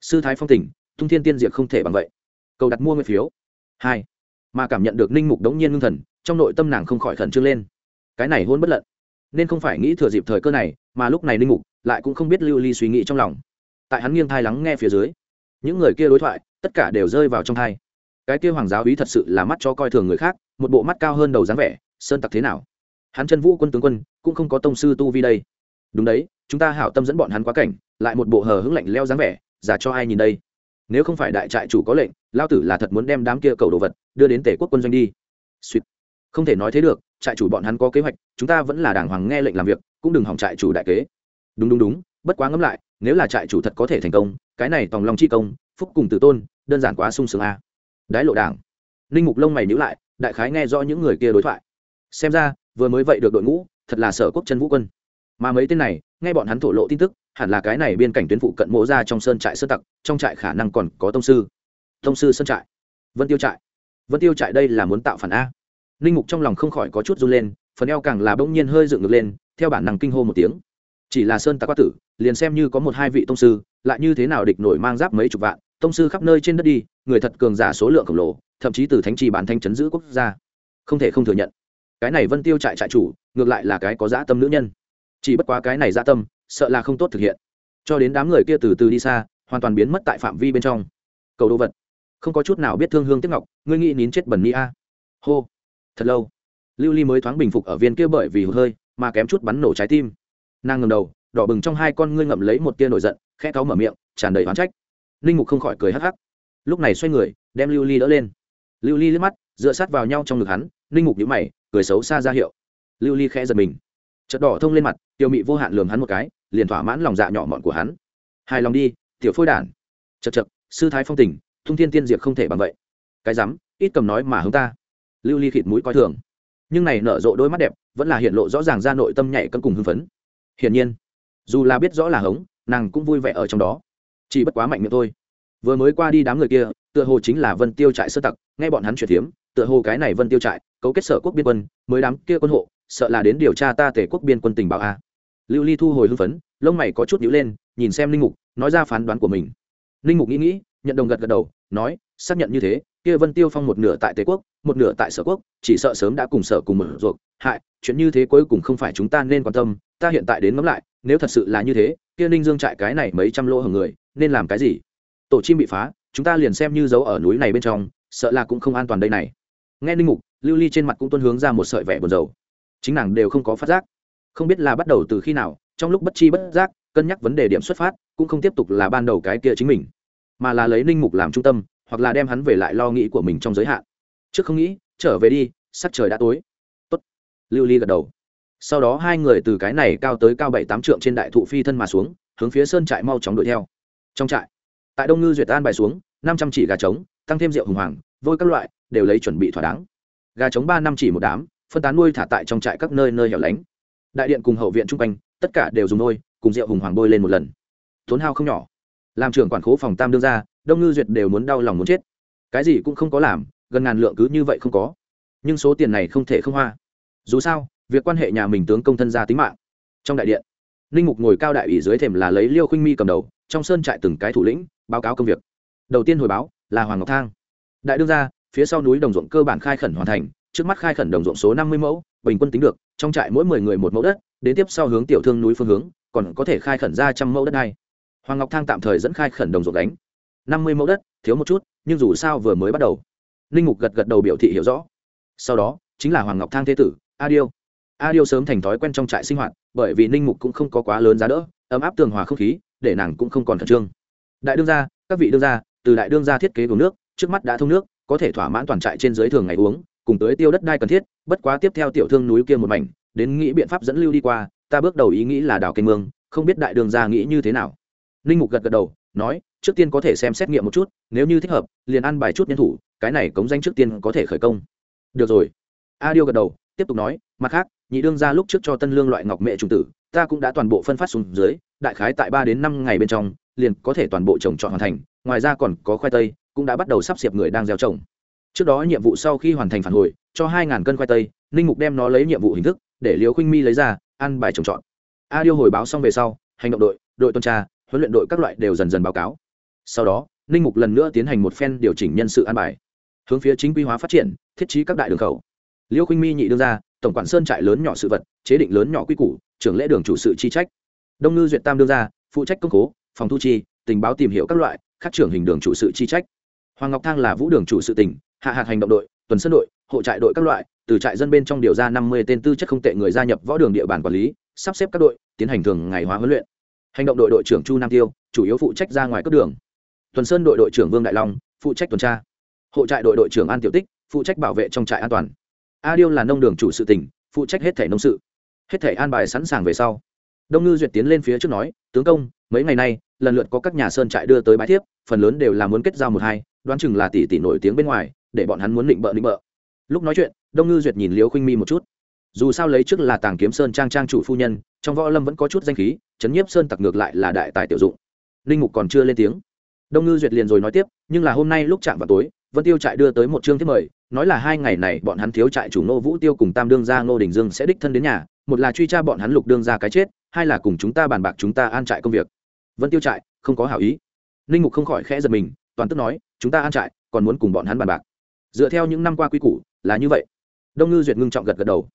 Sư thái phong tỉnh tung thiên tiên diệt không thể bằng vậy. Cầu đặt mua nguyên phiếu. Hai. Mà cảm nhận được ninh mục đống nhiên ngưng thần, trong nội tâm nàng không khỏi khẩn trương lên. Cái này hôn bất lận. Nên không phải nghĩ thừa dịp thời cơ này, mà lúc này ninh mục lại cũng không biết lưu ly suy nghĩ trong lòng. Tại hắn nghiêng thai lắng nghe phía dưới, những người kia đối thoại, tất cả đều rơi vào trong thai. Cái kia hoàng giáo ý thật sự là mắt cho coi thường người khác, một bộ mắt cao hơn đầu dáng vẻ, sơn tặc thế nào? Hắn chân vũ quân tướng quân, cũng không có tông sư tu vi đây. Đúng đấy, chúng ta hảo tâm dẫn bọn hắn quá cảnh, lại một bộ hờ hững lạnh leo dáng vẻ, giả cho ai nhìn đây? Nếu không phải đại trại chủ có lệnh lao tử là thật muốn đem đám kia cầu đồ vật đưa đến tể quốc quân doanh đi. Suýt không thể nói thế được, trại chủ bọn hắn có kế hoạch, chúng ta vẫn là đàng hoàng nghe lệnh làm việc, cũng đừng hỏng trại chủ đại kế. Đúng đúng đúng, bất quá ngẫm lại, nếu là trại chủ thật có thể thành công, cái này tòng long chi công, phúc cùng tử tôn, đơn giản quá sung sướng a. Đái lộ đảng. Ninh mục lông mày nhữ lại, đại khái nghe rõ những người kia đối thoại. Xem ra, vừa mới vậy được đội ngũ, thật là sở quốc chân vũ quân. Mà mấy tên này nghe bọn hắn thổ lộ tin tức, hẳn là cái này biên cảnh tuyến phụ cận mộ ra trong sơn trại sơ tặc, trong trại khả năng còn có tông sư. Tông sư sơn trại? Vân tiêu trại. Vân tiêu trại đây là muốn tạo phản a. Linh mục trong lòng không khỏi có chút run lên, phần eo càng là bỗng nhiên hơi dựng ngược lên, theo bản năng kinh hô một tiếng. Chỉ là sơn tặc quá tử, liền xem như có một hai vị tông sư, lại như thế nào địch nổi mang giáp mấy chục vạn, tông sư khắp nơi trên đất đi, người thật cường giả số lượng khổng lồ, thậm chí từ thánh trì bản thanh chấn giữ quốc gia. Không thể không thừa nhận. Cái này vân tiêu trại trại chủ, ngược lại là cái có dã tâm nữ nhân chỉ bất quá cái này dã tâm, sợ là không tốt thực hiện. Cho đến đám người kia từ từ đi xa, hoàn toàn biến mất tại phạm vi bên trong. Cầu đồ vật. Không có chút nào biết thương hương tiếc ngọc, ngươi nghĩ nín chết bẩn mỹ a. Hô. Thật lâu. Lưu ly mới thoáng bình phục ở viên kia bởi vì hơi, mà kém chút bắn nổ trái tim. Nàng ngầm đầu, đỏ bừng trong hai con ngươi ngậm lấy một tia nổi giận, khẽ cáu mở miệng, tràn đầy oán trách. Linh mục không khỏi cười hắc hắc. Lúc này xoay người, đem lưu ly đỡ lên. Lưu ly liếc mắt, dựa sát vào nhau trong ngực hắn, linh mục nhíu mày, cười xấu xa ra hiệu. Lưu ly khẽ giật mình chợt đỏ thông lên mặt tiêu mị vô hạn lườm hắn một cái liền thỏa mãn lòng dạ nhỏ mọn của hắn. Hài lòng đi tiểu phôi đản. Chật chật sư thái phong tình thung thiên tiên diệp không thể bằng vậy. Cái rắm ít cầm nói mà hướng ta. Lưu ly khịt mũi coi thường. Nhưng này nở rộ đôi mắt đẹp vẫn là hiện lộ rõ ràng ra nội tâm nhảy cân cùng hưng phấn. Hiển nhiên dù là biết rõ là hống nàng cũng vui vẻ ở trong đó. Chỉ bất quá mạnh miệng thôi. Vừa mới qua đi đám người kia tựa hồ chính là vân tiêu trại sơ tặc nghe bọn hắn chuyển thiếm, tựa hồ cái này vân tiêu trại cấu kết sở quốc biên quân, mới đám kia quân hộ, sợ là đến điều tra ta tể quốc biên quân tình báo a. Lưu ly thu hồi hưng phấn, lông mày có chút nhữ lên, nhìn xem linh mục, nói ra phán đoán của mình. Linh mục nghĩ nghĩ, nhận đồng gật gật đầu, nói, xác nhận như thế, kia vân tiêu phong một nửa tại tề quốc, một nửa tại sở quốc, chỉ sợ sớm đã cùng sở cùng mở ruột hại, chuyện như thế cuối cùng không phải chúng ta nên quan tâm, ta hiện tại đến ngẫm lại, nếu thật sự là như thế, kia ninh dương trại cái này mấy trăm lỗ hở người, nên làm cái gì? Tổ chim bị phá, chúng ta liền xem như giấu ở núi này bên trong, sợ là cũng không an toàn đây này. Nghe ninh mục lưu ly trên mặt cũng tuân hướng ra một sợi vẻ buồn rầu. Chính nàng đều không có phát giác. Không biết là bắt đầu từ khi nào, trong lúc bất chi bất giác, cân nhắc vấn đề điểm xuất phát, cũng không tiếp tục là ban đầu cái kia chính mình, mà là lấy ninh mục làm trung tâm, hoặc là đem hắn về lại lo nghĩ của mình trong giới hạn. Trước không nghĩ, trở về đi, sắc trời đã tối. Tốt. Lưu ly gật đầu. Sau đó hai người từ cái này cao tới cao bảy tám trượng trên đại thụ phi thân mà xuống, hướng phía sơn trại mau chóng đuổi theo. Trong trại, tại đông ngư duyệt an bài xuống, năm trăm chỉ gà trống, tăng thêm rượu hùng hoàng, vôi các loại, đều lấy chuẩn bị thỏa đáng gà trống ba năm chỉ một đám, phân tán nuôi thả tại trong trại các nơi nơi hẻo lánh. Đại điện cùng hậu viện chung quanh, tất cả đều dùng nôi, cùng rượu hùng hoàng bôi lên một lần. Tốn hao không nhỏ. Làm trưởng quản khố phòng tam đương ra đông ngư duyệt đều muốn đau lòng muốn chết. Cái gì cũng không có làm, gần ngàn lượng cứ như vậy không có. Nhưng số tiền này không thể không hoa. Dù sao, việc quan hệ nhà mình tướng công thân gia tính mạng. Trong đại điện, ninh mục ngồi cao đại ủy dưới thềm là lấy liêu khinh mi cầm đầu, trong sơn trại từng cái thủ lĩnh, báo cáo công việc. Đầu tiên hồi báo là hoàng ngọc thang. Đại đương gia phía sau núi đồng ruộng cơ bản khai khẩn hoàn thành, trước mắt khai khẩn đồng ruộng số năm mươi mẫu, bình quân tính được, trong trại mỗi mười người một mẫu đất, đến tiếp sau hướng tiểu thương núi phương hướng, còn có thể khai khẩn ra trăm mẫu đất này hoàng ngọc thang tạm thời dẫn khai khẩn đồng ruộng đánh năm mươi mẫu đất, thiếu một chút, nhưng dù sao vừa mới bắt đầu. Linh mục gật gật đầu biểu thị hiểu rõ. Sau đó, chính là hoàng ngọc thang thế tử, a điêu. A điêu sớm thành thói quen trong trại sinh hoạt, bởi vì ninh mục cũng không có quá lớn giá đỡ, ấm áp tường hòa không khí, để nàng cũng không còn khẩn trương. Đại đương gia, các vị đương gia, từ đại đương gia thiết kế của nước, trước mắt đã thông nước có thể thỏa mãn toàn trại trên dưới thường ngày uống, cùng tới tiêu đất đai cần thiết, bất quá tiếp theo tiểu thương núi kia một mảnh, đến nghĩ biện pháp dẫn lưu đi qua, ta bước đầu ý nghĩ là đào kênh mương, không biết đại đường gia nghĩ như thế nào. Ninh mục gật gật đầu, nói, trước tiên có thể xem xét nghiệm một chút, nếu như thích hợp, liền ăn bài chút nhân thủ, cái này cống danh trước tiên có thể khởi công. Được rồi. A điêu gật đầu, tiếp tục nói, mặt khác, nhị đương ra lúc trước cho tân lương loại ngọc mẹ trùng tử, ta cũng đã toàn bộ phân phát xuống dưới, đại khái tại ba đến năm ngày bên trong, liền có thể toàn bộ trồng trọt hoàn thành, ngoài ra còn có khoai tây cũng đã bắt đầu sắp xếp người đang gieo trồng. Trước đó nhiệm vụ sau khi hoàn thành phản hồi, cho hai ngàn cân khoai tây, ninh mục đem nó lấy nhiệm vụ hình thức để liều khuynh mi lấy ra, ăn bài trồng trọt. A điêu hồi báo xong về sau, hành động đội đội tuần tra, huấn luyện đội các loại đều dần dần báo cáo. Sau đó, ninh mục lần nữa tiến hành một phen điều chỉnh nhân sự an bài, hướng phía chính quy hóa phát triển, thiết trí các đại đường khẩu. Liêu khinh mi nhị đương ra, tổng quản sơn trại lớn nhỏ sự vật, chế định lớn nhỏ quy củ, trưởng lễ đường chủ sự chi trách. Đông ngư duyệt tam đương ra, phụ trách công cố phòng thu chi, tình báo tìm hiểu các loại các trưởng hình đường chủ sự chi trách hoàng ngọc thang là vũ đường chủ sự tỉnh, hạ hạt hành động đội, tuần sơn đội, hộ trại đội các loại, từ trại dân bên trong điều ra năm mươi tên tư chất không tệ người gia nhập võ đường địa bàn quản lý, sắp xếp các đội, tiến hành thường ngày hóa huấn luyện. Hành động đội đội trưởng chu nam tiêu, chủ yếu phụ trách ra ngoài cấp đường. Tuần sơn đội đội trưởng vương đại long, phụ trách tuần tra. Hộ trại đội đội trưởng an tiểu tích, phụ trách bảo vệ trong trại an toàn. A điêu là nông đường chủ sự tỉnh, phụ trách hết thể nông sự. Hết thể an bài sẵn sàng về sau. Đông ngư duyệt tiến lên phía trước nói, tướng công, mấy ngày nay, lần lượt có các nhà sơn trại đưa tới bãi thiếp, phần lớn đều là muốn kết giao một hai đoán chừng là tỷ tỷ nổi tiếng bên ngoài, để bọn hắn muốn định bợ định bợ. Lúc nói chuyện, đông ngư duyệt nhìn liễu khinh mi một chút. Dù sao lấy trước là tàng kiếm sơn trang trang chủ phu nhân, trong võ lâm vẫn có chút danh khí chấn nhiếp sơn tặc ngược lại là đại tài tiểu dụng. Linh mục còn chưa lên tiếng. Đông ngư duyệt liền rồi nói tiếp, nhưng là hôm nay lúc chạm vào tối, vân tiêu trại đưa tới một chương thiết mời, nói là hai ngày này bọn hắn thiếu trại chủ nô vũ tiêu cùng tam đương gia ngô đình dương sẽ đích thân đến nhà, một là truy tra bọn hắn lục đương ra cái chết, hai là cùng chúng ta bàn bạc chúng ta an trại công việc. Vân tiêu trại, không có hảo ý. Ninh mục không khỏi khẽ giật mình, toàn tức nói chúng ta an trại, còn muốn cùng bọn hắn bàn bạc. Dựa theo những năm qua quy củ, là như vậy. Đông ngư duyệt ngưng trọng gật gật đầu.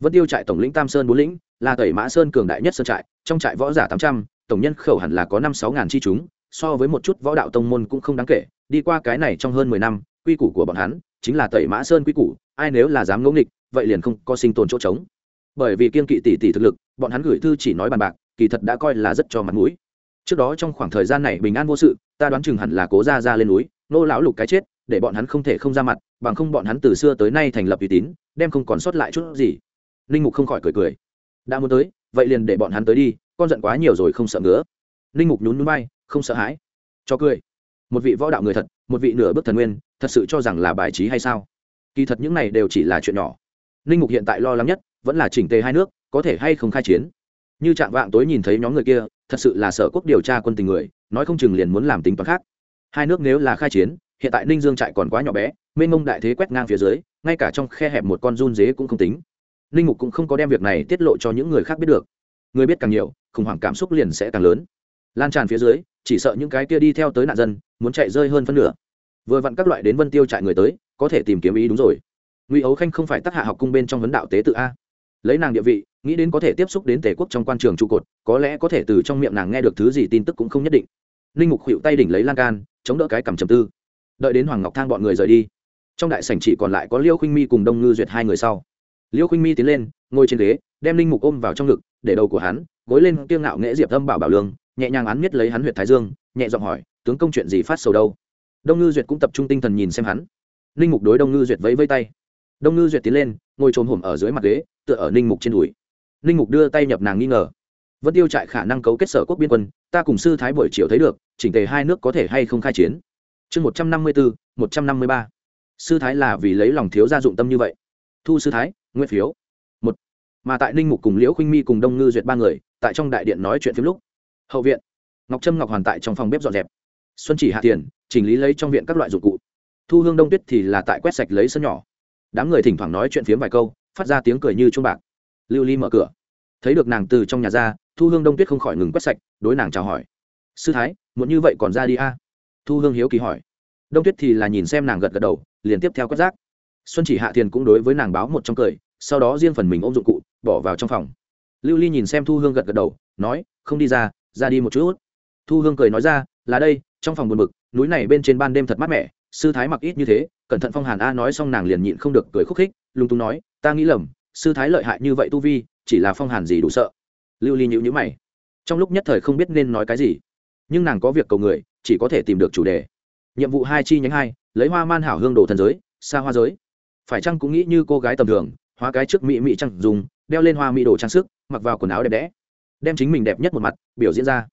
Vân tiêu trại tổng lĩnh tam sơn bốn lĩnh, là tẩy mã sơn cường đại nhất sơn trại, trong trại võ giả tám trăm, tổng nhân khẩu hẳn là có năm sáu ngàn chi chúng, so với một chút võ đạo tông môn cũng không đáng kể, đi qua cái này trong hơn mười năm, quy củ của bọn hắn chính là tẩy mã sơn quy củ, ai nếu là dám ngẫu nghịch, vậy liền không có sinh tồn chỗ trống. Bởi vì kiên kỵ tỷ tỷ thực lực, bọn hắn gửi thư chỉ nói bàn bạc, kỳ thật đã coi là rất cho mặt mũi. Trước đó trong khoảng thời gian này bình an vô sự, ta đoán chừng hẳn là cố ra ra lên núi nô lão lục cái chết, để bọn hắn không thể không ra mặt, bằng không bọn hắn từ xưa tới nay thành lập uy tín, đem không còn sót lại chút gì. Linh mục không khỏi cười cười. Đã muốn tới, vậy liền để bọn hắn tới đi, con giận quá nhiều rồi không sợ nữa. linh mục nhún núi bay không sợ hãi. Cho cười. Một vị võ đạo người thật, một vị nửa bước thần nguyên, thật sự cho rằng là bài trí hay sao? Kỳ thật những này đều chỉ là chuyện nhỏ. Linh mục hiện tại lo lắng nhất, vẫn là chỉnh tề hai nước, có thể hay không khai chiến. Như trạng vạng tối nhìn thấy nhóm người kia, thật sự là sở quốc điều tra quân tình người, nói không chừng liền muốn làm tính toán khác hai nước nếu là khai chiến, hiện tại ninh dương trại còn quá nhỏ bé, mênh mông đại thế quét ngang phía dưới, ngay cả trong khe hẹp một con run dế cũng không tính. Ninh mục cũng không có đem việc này tiết lộ cho những người khác biết được. Người biết càng nhiều, khủng hoảng cảm xúc liền sẽ càng lớn. Lan tràn phía dưới, chỉ sợ những cái kia đi theo tới nạn dân, muốn chạy rơi hơn phân nửa. Vừa vặn các loại đến vân tiêu trại người tới, có thể tìm kiếm ý đúng rồi. Ngụy ấu khanh không phải tác hạ học cung bên trong vấn đạo tế tự a. Lấy nàng địa vị, nghĩ đến có thể tiếp xúc đến tề quốc trong quan trường trụ cột, có lẽ có thể từ trong miệng nàng nghe được thứ gì tin tức cũng không nhất định ninh mục khuỵu tay đỉnh lấy lan can, chống đỡ cái cầm trầm tư. Đợi đến hoàng ngọc thang bọn người rời đi, trong đại sảnh chỉ còn lại có liêu khinh mi cùng đông ngư duyệt hai người sau. Liêu khinh mi tiến lên, ngồi trên ghế, đem ninh mục ôm vào trong ngực, để đầu của hắn gối lên kiêng ngạo nghễ diệp âm bảo bảo lương, nhẹ nhàng án miết lấy hắn huyện thái dương, nhẹ giọng hỏi, tướng công chuyện gì phát sầu đâu? Đông ngư duyệt cũng tập trung tinh thần nhìn xem hắn. Ninh mục đối đông ngư duyệt vẫy vây tay. Đông ngư duyệt tiến lên, ngồi trồm hổm ở dưới mặt ghế, tựa ở ninh mục trên đùi. Ninh mục đưa tay nhập nàng nghi ngờ vẫn tiêu trại khả năng cấu kết sở quốc biên quân, ta cùng sư thái buổi chiều thấy được, chỉnh tề hai nước có thể hay không khai chiến. Chương một trăm năm mươi bốn một trăm năm mươi ba. Sư thái là vì lấy lòng thiếu gia dụng tâm như vậy. Thu sư thái nguyên phiếu. Một. Mà tại ninh mục cùng liễu khinh mi cùng đông ngư duyệt ba người, tại trong đại điện nói chuyện phim lúc. Hậu viện. Ngọc trâm ngọc hoàn tại trong phòng bếp dọn dẹp. Xuân chỉ hạ tiền chỉnh lý lấy trong viện các loại dụng cụ. Thu hương đông tuyết thì là tại quét sạch lấy sân nhỏ. Đám người thỉnh thoảng nói chuyện phiếm vài câu, phát ra tiếng cười như chuông bạc. Lưu ly mở cửa. Thấy được nàng từ trong nhà ra thu hương đông tuyết không khỏi ngừng quét sạch, đối nàng chào hỏi. Sư thái muốn như vậy còn ra đi a? Thu hương hiếu kỳ hỏi. Đông tuyết thì là nhìn xem nàng gật gật đầu, liền tiếp theo quét rác. Xuân chỉ hạ thiền cũng đối với nàng báo một trong cười, sau đó riêng phần mình ôm dụng cụ, bỏ vào trong phòng. Lưu ly nhìn xem thu hương gật gật đầu, nói, không đi ra ra đi một chút. Thu hương cười nói ra, là đây, trong phòng buồn bực, núi này bên trên ban đêm thật mát mẻ, sư thái mặc ít như thế, cẩn thận phong hàn a nói xong nàng liền nhịn không được cười khúc khích lung tung nói, ta nghĩ lầm, sư thái lợi hại như vậy tu vi, chỉ là phong hàn gì đủ sợ lưu ly nhữ nhữ mày. Trong lúc nhất thời không biết nên nói cái gì, nhưng nàng có việc cầu người, chỉ có thể tìm được chủ đề. Nhiệm vụ hai chi nhánh hai, lấy hoa man hảo hương đồ thần giới, xa hoa giới. Phải chăng cũng nghĩ như cô gái tầm thường, hóa cái trước mỹ mỹ trăng dùng, đeo lên hoa mỹ đồ trang sức, mặc vào quần áo đẹp đẽ, đem chính mình đẹp nhất một mặt, biểu diễn ra.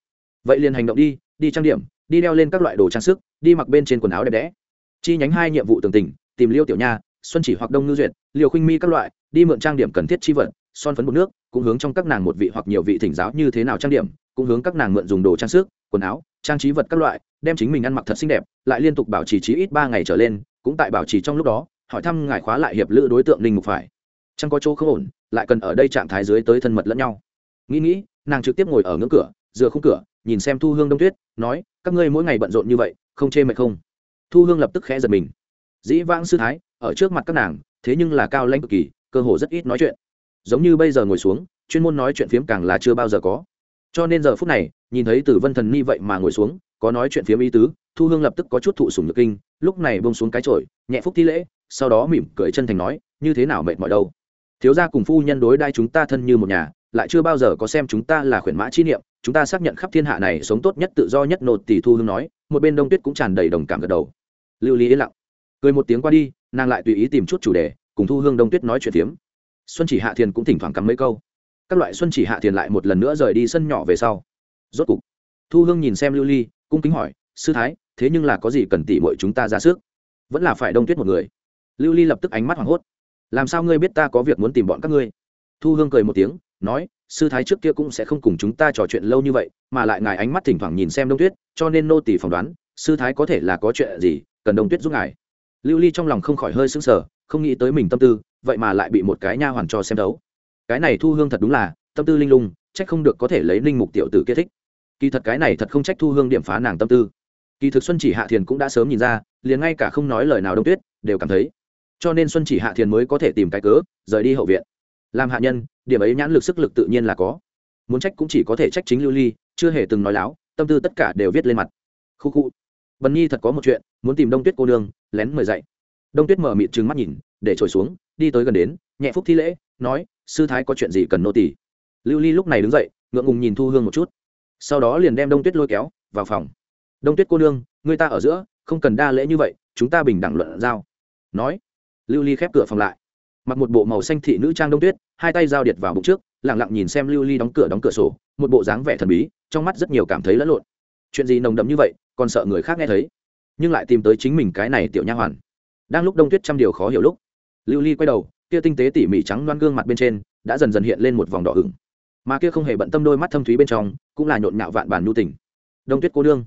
Vậy liền hành động đi đi trang điểm, đi đeo lên các loại đồ trang sức, đi mặc bên trên quần áo đẹp đẽ. Chi nhánh hai nhiệm vụ tường tình tìm liêu tiểu nha, xuân chỉ hoặc đông ngư duyệt liều khinh mi các loại, đi mượn trang điểm cần thiết chi vật son phấn bột nước, cũng hướng trong các nàng một vị hoặc nhiều vị thỉnh giáo như thế nào trang điểm, cũng hướng các nàng mượn dùng đồ trang sức, quần áo, trang trí vật các loại, đem chính mình ăn mặc thật xinh đẹp, lại liên tục bảo trì trí ít ba ngày trở lên, cũng tại bảo trì trong lúc đó, hỏi thăm ngài khóa lại hiệp lữ đối tượng linh mục phải. Chẳng có chỗ không ổn, lại cần ở đây trạng thái dưới tới thân mật lẫn nhau. Nghĩ nghĩ, nàng trực tiếp ngồi ở ngưỡng cửa, dựa khung cửa, nhìn xem thu hương đông tuyết, nói, các ngươi mỗi ngày bận rộn như vậy, không chê mệt không? Thu hương lập tức khẽ giật mình. Dĩ vãng sư thái, ở trước mặt các nàng, thế nhưng là cao lãnh cực kỳ, cơ hồ rất ít nói chuyện giống như bây giờ ngồi xuống, chuyên môn nói chuyện phiếm càng là chưa bao giờ có. Cho nên giờ phút này, nhìn thấy tử vân thần ni vậy mà ngồi xuống, có nói chuyện phiếm ý tứ, thu hương lập tức có chút thụ sùng nhược kinh, lúc này bông xuống cái trội nhẹ phúc thi lễ, sau đó mỉm cười chân thành nói, như thế nào mệt mỏi đâu? Thiếu gia cùng phu nhân đối đai chúng ta thân như một nhà, lại chưa bao giờ có xem chúng ta là khuyển mã chi niệm, chúng ta xác nhận khắp thiên hạ này sống tốt nhất tự do nhất nột tỷ thu hương nói, một bên đông tuyết cũng tràn đầy đồng cảm gật đầu. Lưu lý yên lặng. Cười một tiếng qua đi, nàng lại tùy ý tìm chút chủ đề, cùng thu hương đông tuyết nói chuyện phiếm xuân chỉ hạ thiền cũng thỉnh thoảng cắm mấy câu. Các loại xuân chỉ hạ thiền lại một lần nữa rời đi sân nhỏ về sau. Rốt cục, thu hương nhìn xem lưu ly, cung kính hỏi, sư thái, thế nhưng là có gì cần tỉ mọi chúng ta ra sức? Vẫn là phải đông tuyết một người. Lưu ly lập tức ánh mắt hoảng hốt. Làm sao ngươi biết ta có việc muốn tìm bọn các ngươi? Thu hương cười một tiếng, nói, sư thái trước kia cũng sẽ không cùng chúng ta trò chuyện lâu như vậy, mà lại ngài ánh mắt thỉnh thoảng nhìn xem đông tuyết, cho nên nô tỷ phỏng đoán, sư thái có thể là có chuyện gì, cần đông tuyết giúp ngài. Lưu ly trong lòng không khỏi hơi sững sờ, không nghĩ tới mình tâm tư vậy mà lại bị một cái nha hoàn cho xem đấu. Cái này thu hương thật đúng là, tâm tư linh lung trách không được có thể lấy linh mục tiểu tử kết thích. Kỳ thật cái này thật không trách thu hương điểm phá nàng tâm tư. Kỳ thực xuân chỉ hạ thiền cũng đã sớm nhìn ra, liền ngay cả không nói lời nào đông tuyết, đều cảm thấy. Cho nên xuân chỉ hạ thiền mới có thể tìm cái cớ, rời đi hậu viện. Làm hạ nhân, điểm ấy nhãn lực sức lực tự nhiên là có. Muốn trách cũng chỉ có thể trách chính lưu ly, chưa hề từng nói láo, tâm tư tất cả đều viết lên mặt. Khu khu. Bần nhi thật có một chuyện, muốn tìm đông tuyết cô nương, lén mời dậy đông tuyết mở mịt trừng mắt nhìn để trồi xuống, đi tới gần đến, nhẹ phúc thi lễ, nói, sư thái có chuyện gì cần nô tỷ lưu ly lúc này đứng dậy, ngượng ngùng nhìn thu hương một chút. Sau đó liền đem đông tuyết lôi kéo vào phòng. Đông tuyết cô nương, người ta ở giữa, không cần đa lễ như vậy, chúng ta bình đẳng luận giao. Nói, lưu ly khép cửa phòng lại. Mặc một bộ màu xanh thị nữ trang đông tuyết, hai tay giao điệt vào bụng trước lẳng lặng nhìn xem lưu ly đóng cửa đóng cửa sổ, một bộ dáng vẻ thần bí, trong mắt rất nhiều cảm thấy lẫn lộn. Chuyện gì nồng đậm như vậy, còn sợ người khác nghe thấy. Nhưng lại tìm tới chính mình cái này tiểu nha hoàn. Đang lúc đông tuyết trăm điều khó hiểu lúc lưu ly quay đầu, kia tinh tế tỉ mỉ trắng loan gương mặt bên trên đã dần dần hiện lên một vòng đỏ ửng. Mà kia không hề bận tâm đôi mắt thâm thúy bên trong cũng là nhộn nhạo vạn bản nhu tình. Đông tuyết cô đương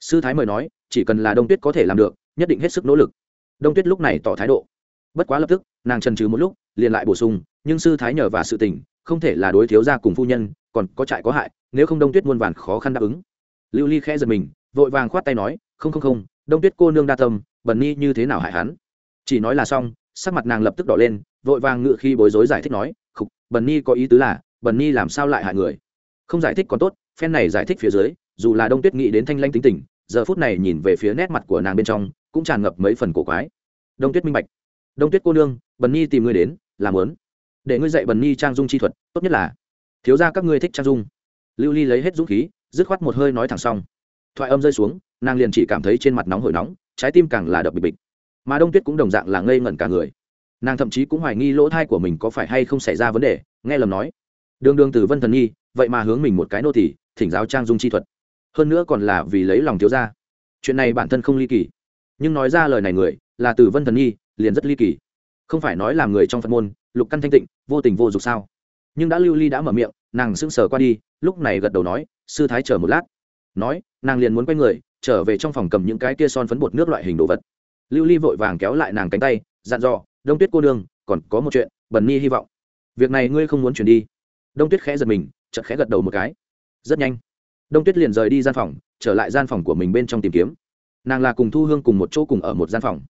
sư thái mời nói, chỉ cần là đông tuyết có thể làm được, nhất định hết sức nỗ lực. Đông tuyết lúc này tỏ thái độ. Bất quá lập tức, nàng trần trừ một lúc, liền lại bổ sung, nhưng sư thái nhờ và sự tình, không thể là đối thiếu gia cùng phu nhân, còn có trại có hại, nếu không đông tuyết muôn vàn khó khăn đáp ứng. Lưu ly khẽ giật mình, vội vàng khoát tay nói, không không không, đông tuyết cô nương đa tâm, bần ni như thế nào hại hắn? Chỉ nói là xong sắc mặt nàng lập tức đỏ lên, vội vàng ngự khi bối rối giải thích nói, khục, bần ni có ý tứ là, bần ni làm sao lại hại người? Không giải thích còn tốt, phen này giải thích phía dưới, dù là đông tuyết nghĩ đến thanh lanh tính tình, giờ phút này nhìn về phía nét mặt của nàng bên trong, cũng tràn ngập mấy phần cổ quái. Đông tuyết minh bạch. Đông tuyết cô nương, bần ni tìm ngươi đến, làm lớn để ngươi dạy bần ni trang dung chi thuật, tốt nhất là, thiếu ra các ngươi thích trang dung. Lưu ly lấy hết dũng khí, dứt khoát một hơi nói thẳng xong. Thoại âm rơi xuống, nàng liền chỉ cảm thấy trên mặt nóng hổi nóng, trái tim càng là đập bịch bịch mà đông tuyết cũng đồng dạng là ngây ngẩn cả người. Nàng thậm chí cũng hoài nghi lỗ thai của mình có phải hay không xảy ra vấn đề, nghe lầm nói. Đường đường từ vân thần nhi, vậy mà hướng mình một cái nô tỳ, thỉnh giáo trang dung chi thuật. Hơn nữa còn là vì lấy lòng thiếu gia. Chuyện này bản thân không ly kỳ. Nhưng nói ra lời này người, là từ vân thần nhi, liền rất ly kỳ. Không phải nói làm người trong phật môn, lục căn thanh tịnh, vô tình vô dục sao? Nhưng đã lưu ly đã mở miệng, nàng sững sờ qua đi, lúc này gật đầu nói, sư thái chờ một lát. Nói, nàng liền muốn quay người, trở về trong phòng cầm những cái kia son phấn bột nước loại hình đồ vật lưu ly vội vàng kéo lại nàng cánh tay, dặn dò, đông tuyết cô đương còn có một chuyện, bần ni hy vọng. Việc này ngươi không muốn chuyển đi. Đông tuyết khẽ giật mình, chợt khẽ gật đầu một cái. Rất nhanh. Đông tuyết liền rời đi gian phòng, trở lại gian phòng của mình bên trong tìm kiếm. Nàng là cùng thu hương cùng một chỗ cùng ở một gian phòng.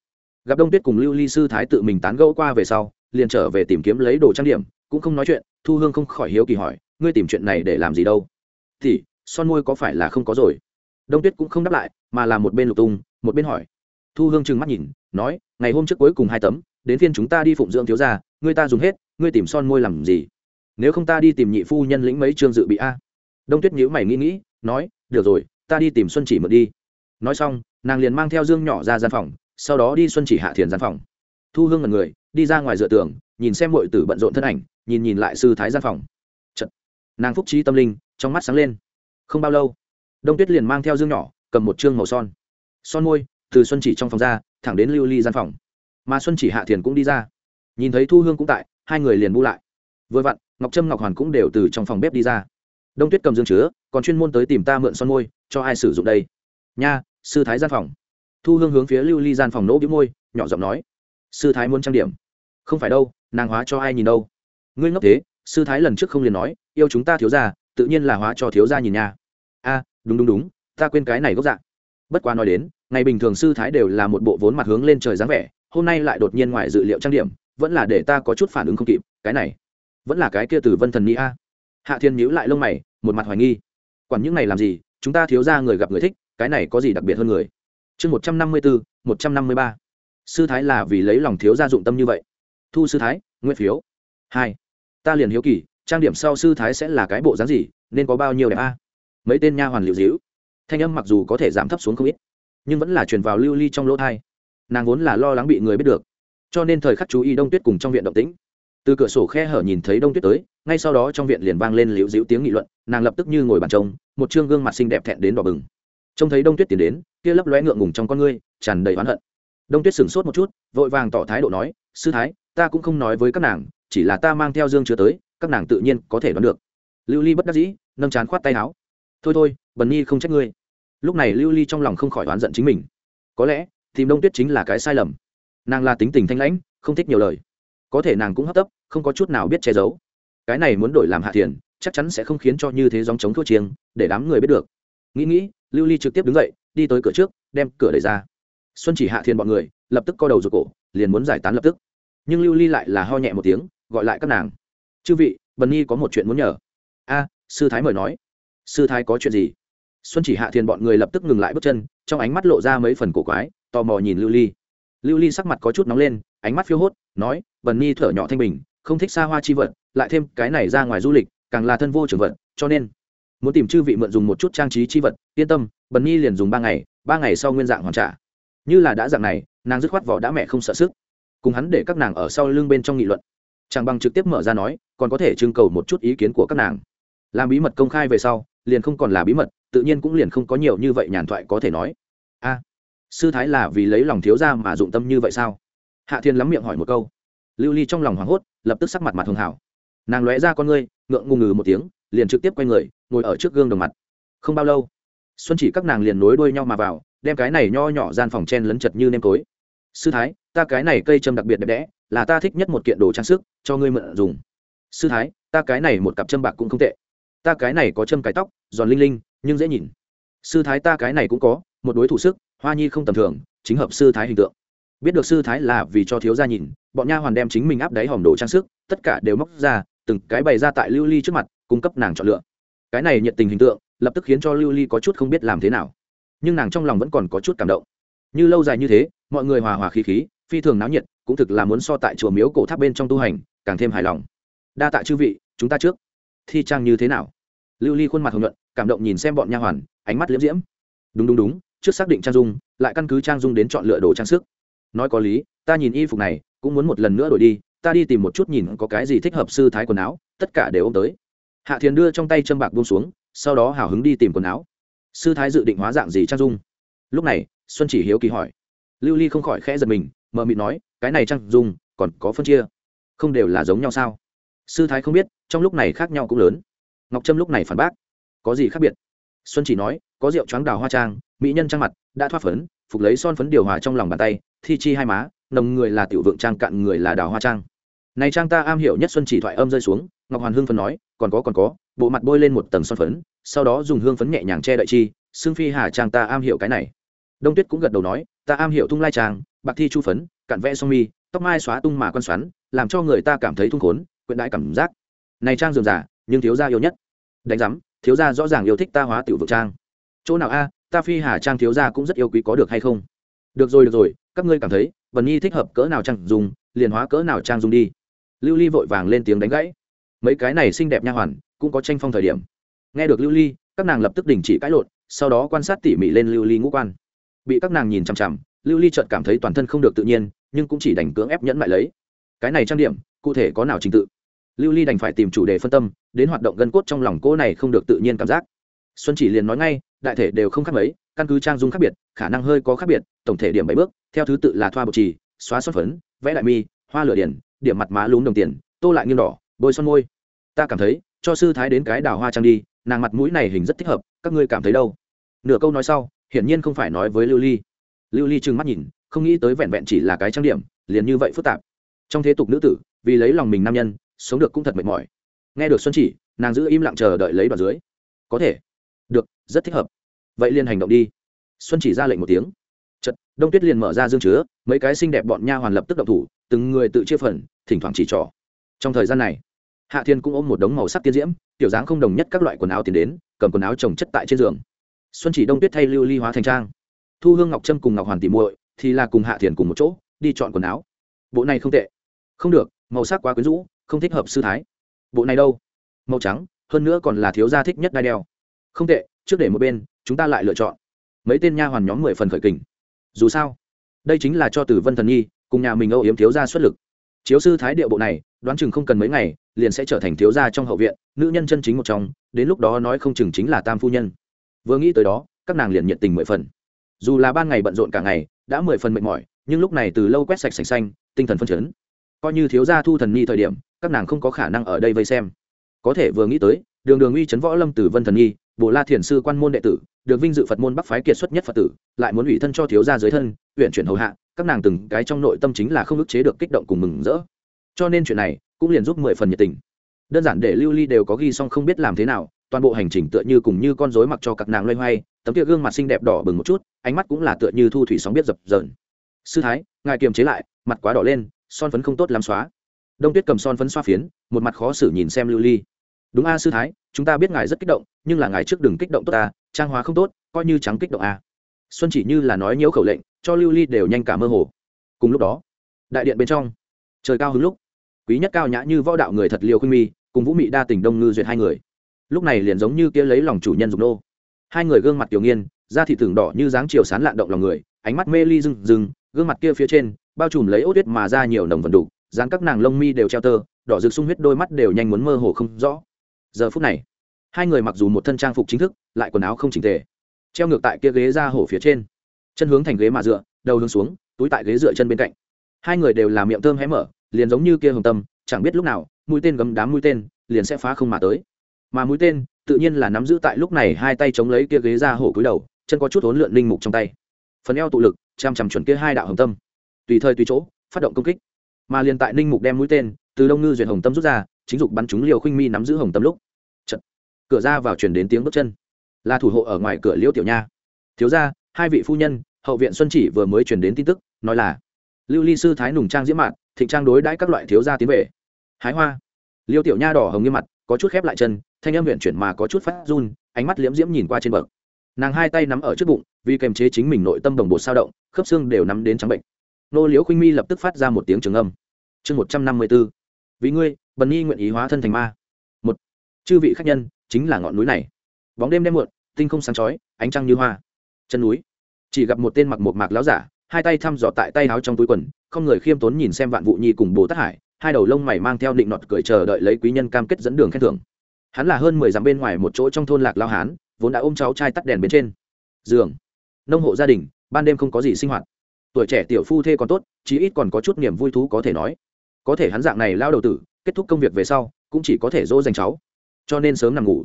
Gặp đông tuyết cùng lưu ly sư thái tự mình tán gẫu qua về sau, liền trở về tìm kiếm lấy đồ trang điểm, cũng không nói chuyện, thu hương không khỏi hiếu kỳ hỏi, ngươi tìm chuyện này để làm gì đâu? Thì, son môi có phải là không có rồi? Đông tuyết cũng không đáp lại, mà là một bên lục tung, một bên hỏi thu hương trừng mắt nhìn, nói, ngày hôm trước cuối cùng hai tấm, đến phiên chúng ta đi phụng dưỡng thiếu gia, ngươi ta dùng hết, ngươi tìm son môi làm gì? Nếu không ta đi tìm nhị phu nhân lĩnh mấy chương dự bị a. Đông tuyết nhíu mày nghĩ nghĩ, nói, được rồi, ta đi tìm xuân chỉ mượn đi. Nói xong, nàng liền mang theo dương nhỏ ra gian phòng, sau đó đi xuân chỉ hạ thiền gian phòng. Thu hương ngần người, đi ra ngoài dựa tường, nhìn xem mọi tử bận rộn thân ảnh, nhìn nhìn lại sư thái gian phòng. Chật. nàng phúc trí tâm linh, trong mắt sáng lên. Không bao lâu, đông tuyết liền mang theo dương nhỏ, cầm một chương màu son. Son môi từ xuân chỉ trong phòng ra, thẳng đến lưu ly gian phòng. Mà xuân chỉ hạ thiền cũng đi ra. Nhìn thấy thu hương cũng tại, hai người liền bu lại. Vừa vặn, ngọc trâm, ngọc hoàn cũng đều từ trong phòng bếp đi ra. Đông tuyết cầm dương chứa, còn chuyên môn tới tìm ta mượn son môi, cho ai sử dụng đây? Nha, sư thái gian phòng. Thu hương hướng phía lưu ly gian phòng nỗ bĩu môi, nhỏ giọng nói. Sư thái muốn trang điểm. Không phải đâu, nàng hóa cho ai nhìn đâu? Ngươi ngốc thế, sư thái lần trước không liền nói, yêu chúng ta thiếu ra tự nhiên là hóa cho thiếu ra nhìn nha. A, đúng đúng đúng, ta quên cái này gốc dạng bất quá nói đến, ngày bình thường sư thái đều là một bộ vốn mặt hướng lên trời dáng vẻ, hôm nay lại đột nhiên ngoài dự liệu trang điểm, vẫn là để ta có chút phản ứng không kịp, cái này, vẫn là cái kia từ vân thần nghĩ a. Hạ thiên nhíu lại lông mày, một mặt hoài nghi. Quản những này làm gì, chúng ta thiếu ra người gặp người thích, cái này có gì đặc biệt hơn người? Chương một trăm năm mươi bốn một trăm năm mươi ba. Sư thái là vì lấy lòng thiếu gia dụng tâm như vậy. Thu sư thái nguyên phiếu. Hai. Ta liền hiếu kỳ, trang điểm sau sư thái sẽ là cái bộ dáng gì, nên có bao nhiêu đẹp a? Mấy tên nha hoàn liệu dĩu thanh âm mặc dù có thể giảm thấp xuống không ít, nhưng vẫn là truyền vào lưu ly trong lỗ thai nàng vốn là lo lắng bị người biết được, cho nên thời khắc chú ý đông tuyết cùng trong viện động tĩnh. Từ cửa sổ khe hở nhìn thấy đông tuyết tới, ngay sau đó trong viện liền vang lên liễu dĩu tiếng nghị luận, nàng lập tức như ngồi bàn trông, một chương gương mặt xinh đẹp thẹn đến đỏ bừng. Trông thấy đông tuyết tiến đến, kia lấp lóe ngượng ngùng trong con ngươi, tràn đầy oán hận. Đông tuyết sửng sốt một chút, vội vàng tỏ thái độ nói, sư thái, ta cũng không nói với các nàng, chỉ là ta mang theo dương chứa tới, các nàng tự nhiên có thể đoán được. Lưu ly bất đắc dĩ, nâng chán khoát tay áo thôi thôi, bần nhi không trách ngươi. Lúc này lưu ly trong lòng không khỏi oán giận chính mình. Có lẽ, tìm đông tuyết chính là cái sai lầm. Nàng là tính tình thanh lãnh, không thích nhiều lời. Có thể nàng cũng hấp tấp, không có chút nào biết che giấu. Cái này muốn đổi làm hạ thiền, chắc chắn sẽ không khiến cho như thế dòng chống thua chiêng, để đám người biết được. Nghĩ nghĩ, lưu ly trực tiếp đứng dậy, đi tới cửa trước, đem cửa đẩy ra. Xuân chỉ hạ thiên bọn người, lập tức co đầu rụt cổ, liền muốn giải tán lập tức. Nhưng lưu ly lại là ho nhẹ một tiếng, gọi lại các nàng. Chư vị, bần nhi có một chuyện muốn nhờ. A, sư thái mời nói sư thái có chuyện gì? Xuân chỉ hạ thiên bọn người lập tức ngừng lại bước chân trong ánh mắt lộ ra mấy phần cổ quái tò mò nhìn lưu ly. Lưu ly sắc mặt có chút nóng lên ánh mắt phiêu hốt nói bần nhi thở nhỏ thanh bình không thích xa hoa chi vật lại thêm cái này ra ngoài du lịch càng là thân vô trường vật, cho nên muốn tìm chư vị mượn dùng một chút trang trí chi vật yên tâm bần nhi liền dùng ba ngày ba ngày sau nguyên dạng hoàn trả. Như là đã dạng này nàng dứt khoát vỏ đã mẹ không sợ sức. Cùng hắn để các nàng ở sau lưng bên trong nghị luận. Chẳng bằng trực tiếp mở ra nói còn có thể trưng cầu một chút ý kiến của các nàng. Làm bí mật công khai về sau liền không còn là bí mật, tự nhiên cũng liền không có nhiều như vậy nhàn thoại có thể nói. A, sư thái là vì lấy lòng thiếu ra mà dụng tâm như vậy sao? Hạ thiên lắm miệng hỏi một câu. Lưu ly trong lòng hoảng hốt, lập tức sắc mặt mặt hường hảo nàng lóe ra con ngươi, ngượng ngùng ngừ một tiếng, liền trực tiếp quay người, ngồi ở trước gương đồng mặt. Không bao lâu, xuân chỉ các nàng liền nối đuôi nhau mà vào, đem cái này nho nhỏ gian phòng chen lấn chật như nêm tối. Sư thái, ta cái này cây châm đặc biệt đẹp đẽ, là ta thích nhất một kiện đồ trang sức, cho ngươi mượn dùng. Sư thái, ta cái này một cặp châm bạc cũng không tệ ta cái này có châm cái tóc, giòn linh linh, nhưng dễ nhìn. Sư thái ta cái này cũng có, một đối thủ sức, hoa nhi không tầm thường, chính hợp sư thái hình tượng. Biết được sư thái là vì cho thiếu gia nhìn, bọn nha hoàn đem chính mình áp đáy hòm đồ trang sức, tất cả đều móc ra, từng cái bày ra tại lưu ly trước mặt, cung cấp nàng chọn lựa. Cái này nhiệt tình hình tượng, lập tức khiến cho lưu ly có chút không biết làm thế nào. Nhưng nàng trong lòng vẫn còn có chút cảm động. Như lâu dài như thế, mọi người hòa hòa khí khí, phi thường náo nhiệt, cũng thực là muốn so tại chùa miếu cổ tháp bên trong tu hành, càng thêm hài lòng. Đa tạ chư vị, chúng ta trước. Thi trang như thế nào? Lưu ly khuôn mặt hồng nhuận, cảm động nhìn xem bọn nha hoàn, ánh mắt liễm diễm. Đúng đúng đúng, trước xác định trang dung, lại căn cứ trang dung đến chọn lựa đồ trang sức. Nói có lý, ta nhìn y phục này, cũng muốn một lần nữa đổi đi, ta đi tìm một chút nhìn có cái gì thích hợp sư thái quần áo, tất cả đều ôm tới. Hạ thiền đưa trong tay châm bạc buông xuống, sau đó hào hứng đi tìm quần áo. Sư thái dự định hóa dạng gì trang dung? Lúc này, xuân chỉ hiếu kỳ hỏi. Lưu ly không khỏi khẽ giật mình, mờ mịt nói, cái này trang dung, còn có phân chia. Không đều là giống nhau sao? Sư thái không biết, trong lúc này khác nhau cũng lớn ngọc trâm lúc này phản bác có gì khác biệt xuân chỉ nói có rượu choáng đào hoa trang mỹ nhân trang mặt đã thoát phấn phục lấy son phấn điều hòa trong lòng bàn tay thi chi hai má nồng người là tiểu vượng trang cạn người là đào hoa trang này trang ta am hiểu nhất xuân chỉ thoại âm rơi xuống ngọc hoàn hương phấn nói còn có còn có bộ mặt bôi lên một tầng son phấn sau đó dùng hương phấn nhẹ nhàng che đậy chi xương phi hà trang ta am hiểu cái này đông tuyết cũng gật đầu nói ta am hiểu tung lai trang, bạc thi chu phấn cạn vẽ song mi tóc mai xóa tung mà quan xoắn làm cho người ta cảm thấy thung khốn quyện đại cảm giác này trang dườm giả nhưng thiếu gia yêu nhất. Đánh giám, thiếu gia rõ ràng yêu thích ta hóa tiểu vực trang. Chỗ nào a, ta phi hà trang thiếu gia cũng rất yêu quý có được hay không? Được rồi được rồi, các ngươi cảm thấy vần nhi thích hợp cỡ nào trang dùng, liền hóa cỡ nào trang dùng đi. Lưu ly vội vàng lên tiếng đánh gãy. Mấy cái này xinh đẹp nha hoàn, cũng có tranh phong thời điểm. Nghe được lưu ly, các nàng lập tức đình chỉ cãi lộn, sau đó quan sát tỉ mỉ lên lưu ly ngũ quan. Bị các nàng nhìn chằm chằm, lưu ly chợt cảm thấy toàn thân không được tự nhiên, nhưng cũng chỉ đành cưỡng ép nhẫn mại lấy. Cái này trang điểm, cụ thể có nào trình tự? Lưu ly đành phải tìm chủ đề phân tâm, đến hoạt động gân cốt trong lòng cô này không được tự nhiên cảm giác. Xuân chỉ liền nói ngay, đại thể đều không khác mấy, căn cứ trang dung khác biệt, khả năng hơi có khác biệt, tổng thể điểm bảy bước, theo thứ tự là thoa bột trì, xóa son phấn, vẽ đại mi, hoa lửa điển, điểm mặt má lún đồng tiền, tô lại nghiêng đỏ, bôi son môi. Ta cảm thấy, cho sư thái đến cái đào hoa trang đi, nàng mặt mũi này hình rất thích hợp, các ngươi cảm thấy đâu? Nửa câu nói sau, hiển nhiên không phải nói với lưu ly. Lưu ly trừng mắt nhìn, không nghĩ tới vẹn vẹn chỉ là cái trang điểm, liền như vậy phức tạp. Trong thế tục nữ tử, vì lấy lòng mình nam nhân sống được cũng thật mệt mỏi. Nghe được xuân chỉ, nàng giữ im lặng chờ đợi lấy đoạn dưới. Có thể. Được, rất thích hợp. Vậy liền hành động đi. Xuân chỉ ra lệnh một tiếng. Chật đông tuyết liền mở ra dương chứa, mấy cái xinh đẹp bọn nha hoàn lập tức động thủ, từng người tự chia phần, thỉnh thoảng chỉ trỏ. Trong thời gian này, hạ thiên cũng ôm một đống màu sắc tiên diễm tiểu dáng không đồng nhất các loại quần áo tiến đến, cầm quần áo trồng chất tại trên giường. Xuân chỉ đông tuyết thay lưu ly hóa thành trang. Thu hương ngọc trâm cùng ngọc hoàn tìm muội thì là cùng hạ thiền cùng một chỗ, đi chọn quần áo. Bộ này không tệ. Không được, màu sắc quá quyến rũ không thích hợp sư thái. Bộ này đâu? Màu trắng, hơn nữa còn là thiếu gia thích nhất đai đeo. Không tệ, trước để một bên, chúng ta lại lựa chọn. Mấy tên nha hoàn nhóm mười phần khởi kình. Dù sao, đây chính là cho từ vân thần nhi cùng nhà mình âu yếm thiếu gia xuất lực. Chiếu sư thái điệu bộ này, đoán chừng không cần mấy ngày, liền sẽ trở thành thiếu gia trong hậu viện, nữ nhân chân chính một trong, đến lúc đó nói không chừng chính là tam phu nhân. Vừa nghĩ tới đó, các nàng liền nhiệt tình mười phần. Dù là ban ngày bận rộn cả ngày, đã mười phần mệt mỏi, nhưng lúc này từ lâu quét sạch sành xanh, tinh thần phân chấn coi như thiếu gia thu thần nhi thời điểm, các nàng không có khả năng ở đây vây xem. Có thể vừa nghĩ tới, đường đường uy chấn võ lâm tử vân thần nhi bộ la thiền sư quan môn đệ tử, được vinh dự phật môn bắc phái kiệt xuất nhất phật tử, lại muốn ủy thân cho thiếu gia dưới thân, huyện chuyển hầu hạ, các nàng từng cái trong nội tâm chính là không ức chế được kích động cùng mừng rỡ. Cho nên chuyện này cũng liền giúp mười phần nhiệt tình. Đơn giản để lưu ly đều có ghi xong không biết làm thế nào, toàn bộ hành trình tựa như cùng như con rối mặc cho các nàng loay hoay, tấm kia gương mặt xinh đẹp đỏ bừng một chút, ánh mắt cũng là tựa như thu thủy sóng biết dập dờn. Sư thái, ngài kiềm chế lại, mặt quá đỏ lên son phấn không tốt làm xóa. Đông tuyết cầm son phấn xoa phiến, một mặt khó xử nhìn xem lưu ly. Đúng a, sư thái, chúng ta biết ngài rất kích động, nhưng là ngài trước đừng kích động tốt ta, trang hóa không tốt, coi như trắng kích động a. Xuân chỉ như là nói nhiễu khẩu lệnh, cho lưu ly đều nhanh cả mơ hồ. Cùng lúc đó, đại điện bên trong, trời cao hứng lúc, quý nhất cao nhã như võ đạo người thật liều khuynh mi, cùng vũ mị đa tình đông ngư duyệt hai người. Lúc này liền giống như kia lấy lòng chủ nhân dục nô. Hai người gương mặt tiểu nghiên, da thị tưởng đỏ như dáng chiều sán lạn động lòng người, ánh mắt mê ly rừng rừng gương mặt kia phía trên bao trùm lấy ốt huyết mà ra nhiều nồng vần đủ dán các nàng lông mi đều treo tơ, đỏ rực sung huyết đôi mắt đều nhanh muốn mơ hồ không rõ. Giờ phút này, hai người mặc dù một thân trang phục chính thức, lại quần áo không chỉnh tề, treo ngược tại kia ghế ra hổ phía trên. Chân hướng thành ghế mà dựa, đầu hướng xuống, túi tại ghế dựa chân bên cạnh. Hai người đều là miệng thơm hé mở, liền giống như kia hồng tâm, chẳng biết lúc nào, mũi tên gấm đám mũi tên, liền sẽ phá không mà tới. Mà mũi tên, tự nhiên là nắm giữ tại lúc này hai tay chống lấy kia ghế ra hổ cúi đầu, chân có chút hỗn lượn linh mục trong tay. Phần eo tụ lực, chăm chằm chuẩn kia hai đạo hồng tâm tùy thời tùy chỗ, phát động công kích. Mà liền tại ninh mục đem mũi tên từ đông ngư duyệt hồng tâm rút ra, chính dục bắn trúng liều khinh mi nắm giữ hồng tâm lúc. Chật. cửa ra vào chuyển đến tiếng bước chân. Là thủ hộ ở ngoài cửa liễu tiểu nha. Thiếu ra hai vị phu nhân, hậu viện xuân chỉ vừa mới chuyển đến tin tức, nói là lưu ly sư thái nùng trang diễm mạn, thịnh trang đối đãi các loại thiếu gia tiến về. Hái hoa. Liêu tiểu nha đỏ hồng như mặt, có chút khép lại chân, thanh âm huyện chuyển mà có chút phát run, ánh mắt liễm diễm nhìn qua trên bậc. Nàng hai tay nắm ở trước bụng, vì kềm chế chính mình nội tâm đồng bộ sao động, khớp xương đều nắm đến trắng bệnh nô liễu khuynh mi lập tức phát ra một tiếng trường âm. Chương một trăm năm mươi b ố vì ngươi, bần nhi nguyện ý hóa thân thành ma. Một. Chư vị khách nhân, chính là ngọn núi này. Bóng đêm đêm muộn, tinh không sáng chói, ánh trăng như hoa. Chân núi. Chỉ gặp một tên mặc một mạc láo giả, hai tay thăm dò tại tay áo trong túi quần, không người khiêm tốn nhìn xem vạn vụ nhi cùng bồ tát hải, hai đầu lông mày mang theo định nọt cười chờ đợi lấy quý nhân cam kết dẫn đường khen thưởng. Hắn là hơn mười dặm bên ngoài một chỗ trong thôn lạc lao hán, vốn đã ôm cháu trai tắt đèn bên trên. Giường. Nông hộ gia đình, ban đêm không có gì sinh hoạt tuổi trẻ tiểu phu thê còn tốt, chí ít còn có chút niềm vui thú có thể nói. Có thể hắn dạng này lao đầu tử, kết thúc công việc về sau, cũng chỉ có thể dỗ dành cháu. Cho nên sớm nằm ngủ.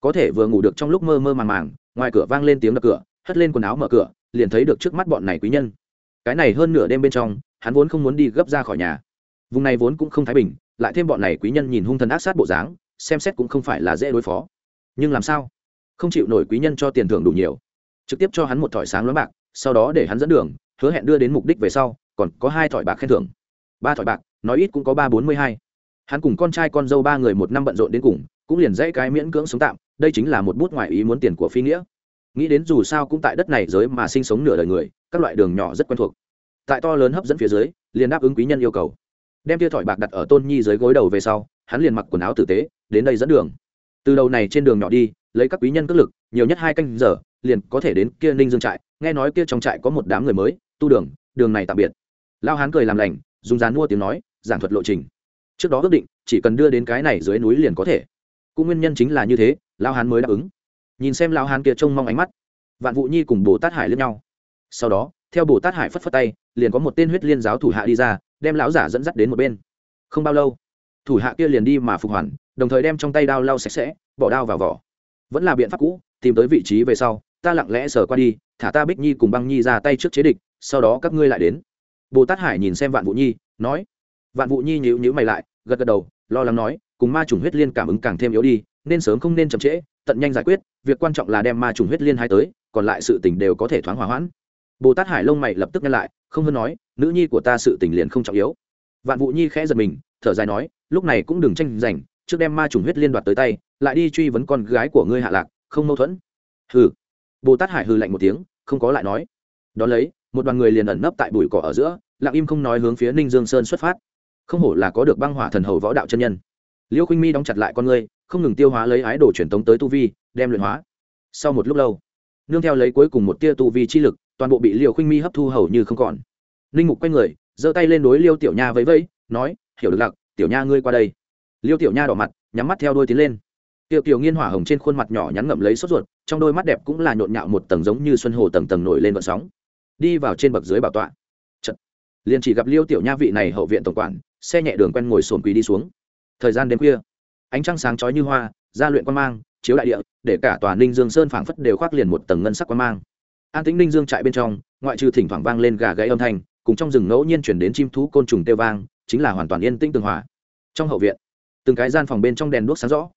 Có thể vừa ngủ được trong lúc mơ mơ màng màng, ngoài cửa vang lên tiếng đập cửa, hất lên quần áo mở cửa, liền thấy được trước mắt bọn này quý nhân. Cái này hơn nửa đêm bên trong, hắn vốn không muốn đi gấp ra khỏi nhà. Vùng này vốn cũng không thái bình, lại thêm bọn này quý nhân nhìn hung thần ác sát bộ dáng, xem xét cũng không phải là dễ đối phó. Nhưng làm sao? Không chịu nổi quý nhân cho tiền thưởng đủ nhiều. Trực tiếp cho hắn một thỏi sáng loáng bạc, sau đó để hắn dẫn đường hứa hẹn đưa đến mục đích về sau, còn có hai thỏi bạc khen thưởng. Ba thỏi bạc, nói ít cũng có ba bốn mươi hai. Hắn cùng con trai con dâu ba người một năm bận rộn đến cùng, cũng liền dãy cái miễn cưỡng sống tạm, đây chính là một bút ngoại ý muốn tiền của phi nghĩa. Nghĩ đến dù sao cũng tại đất này giới mà sinh sống nửa đời người, các loại đường nhỏ rất quen thuộc. Tại to lớn hấp dẫn phía dưới, liền đáp ứng quý nhân yêu cầu. Đem tia thỏi bạc đặt ở tôn nhi dưới gối đầu về sau, hắn liền mặc quần áo tử tế, đến đây dẫn đường. Từ đầu này trên đường nhỏ đi, lấy các quý nhân cất lực, nhiều nhất hai canh giờ, liền có thể đến kia ninh dương trại, nghe nói kia trong trại có một đám người mới tu đường đường này tạm biệt. Lao hán cười làm lành, dùng dán mua tiếng nói, giảng thuật lộ trình. Trước đó ước định, chỉ cần đưa đến cái này dưới núi liền có thể. Cũng nguyên nhân chính là như thế, lao hán mới đáp ứng. Nhìn xem lao hán kia trông mong ánh mắt, vạn vụ nhi cùng bồ tát hải lẫn nhau. Sau đó, theo bồ tát hải phất phất tay, liền có một tên huyết liên giáo thủ hạ đi ra, đem lão giả dẫn dắt đến một bên. Không bao lâu, thủ hạ kia liền đi mà phục hoàn, đồng thời đem trong tay đao lau sạch sẽ, bỏ đao vào vỏ. Vẫn là biện pháp cũ, tìm tới vị trí về sau, ta lặng lẽ sờ qua đi, thả ta bích nhi cùng băng nhi ra tay trước chế địch sau đó các ngươi lại đến. Bồ tát hải nhìn xem vạn Vũ nhi, nói, vạn Vũ nhi nhíu nhíu mày lại, gật gật đầu, lo lắng nói, cùng ma trùng huyết liên cảm ứng càng thêm yếu đi, nên sớm không nên chậm trễ, tận nhanh giải quyết, việc quan trọng là đem ma trùng huyết liên hai tới, còn lại sự tình đều có thể thoáng hòa hoãn. Bồ tát hải lông mày lập tức nhăn lại, không hơn nói, nữ nhi của ta sự tình liền không trọng yếu. Vạn Vũ nhi khẽ giật mình, thở dài nói, lúc này cũng đừng tranh giành, trước đem ma trùng huyết liên đoạt tới tay, lại đi truy vấn con gái của ngươi hạ lạc, không mâu thuẫn. Hừ. Bồ tát hải hừ lạnh một tiếng, không có lại nói. Đón lấy một đoàn người liền ẩn nấp tại bụi cỏ ở giữa, lặng im không nói hướng phía ninh dương sơn xuất phát. Không hổ là có được băng hỏa thần hầu võ đạo chân nhân. Liêu khinh mi đóng chặt lại con ngươi, không ngừng tiêu hóa lấy ái đồ truyền tống tới tu vi, đem luyện hóa. Sau một lúc lâu, nương theo lấy cuối cùng một tia tu vi chi lực, toàn bộ bị liêu khinh mi hấp thu hầu như không còn. Ninh mục quay người, giơ tay lên đối liêu tiểu nha vẫy vẫy, nói, hiểu được lặc, tiểu nha ngươi qua đây. Liêu tiểu nha đỏ mặt, nhắm mắt theo đôi tiến lên. Tiểu tiểu nghiên hỏa hồng trên khuôn mặt nhỏ nhắn ngậm lấy sốt ruột, trong đôi mắt đẹp cũng là nhộn nhạo một tầng giống như xuân hồ tầng tầng nổi lên vận sóng đi vào trên bậc dưới bảo tọa. Chật. liền chỉ gặp liêu tiểu nha vị này hậu viện tổng quản, xe nhẹ đường quen ngồi sồn quỳ đi xuống. Thời gian đêm khuya, ánh trăng sáng chói như hoa gia luyện quan mang, chiếu đại địa, để cả tòa ninh dương sơn phảng phất đều khoác liền một tầng ngân sắc quan mang. An tĩnh ninh dương trại bên trong, ngoại trừ thỉnh thoảng vang lên gà gáy âm thanh, cùng trong rừng ngẫu nhiên chuyển đến chim thú côn trùng têu vang, chính là hoàn toàn yên tĩnh tường hòa. Trong hậu viện, từng cái gian phòng bên trong đèn đuốc sáng rõ.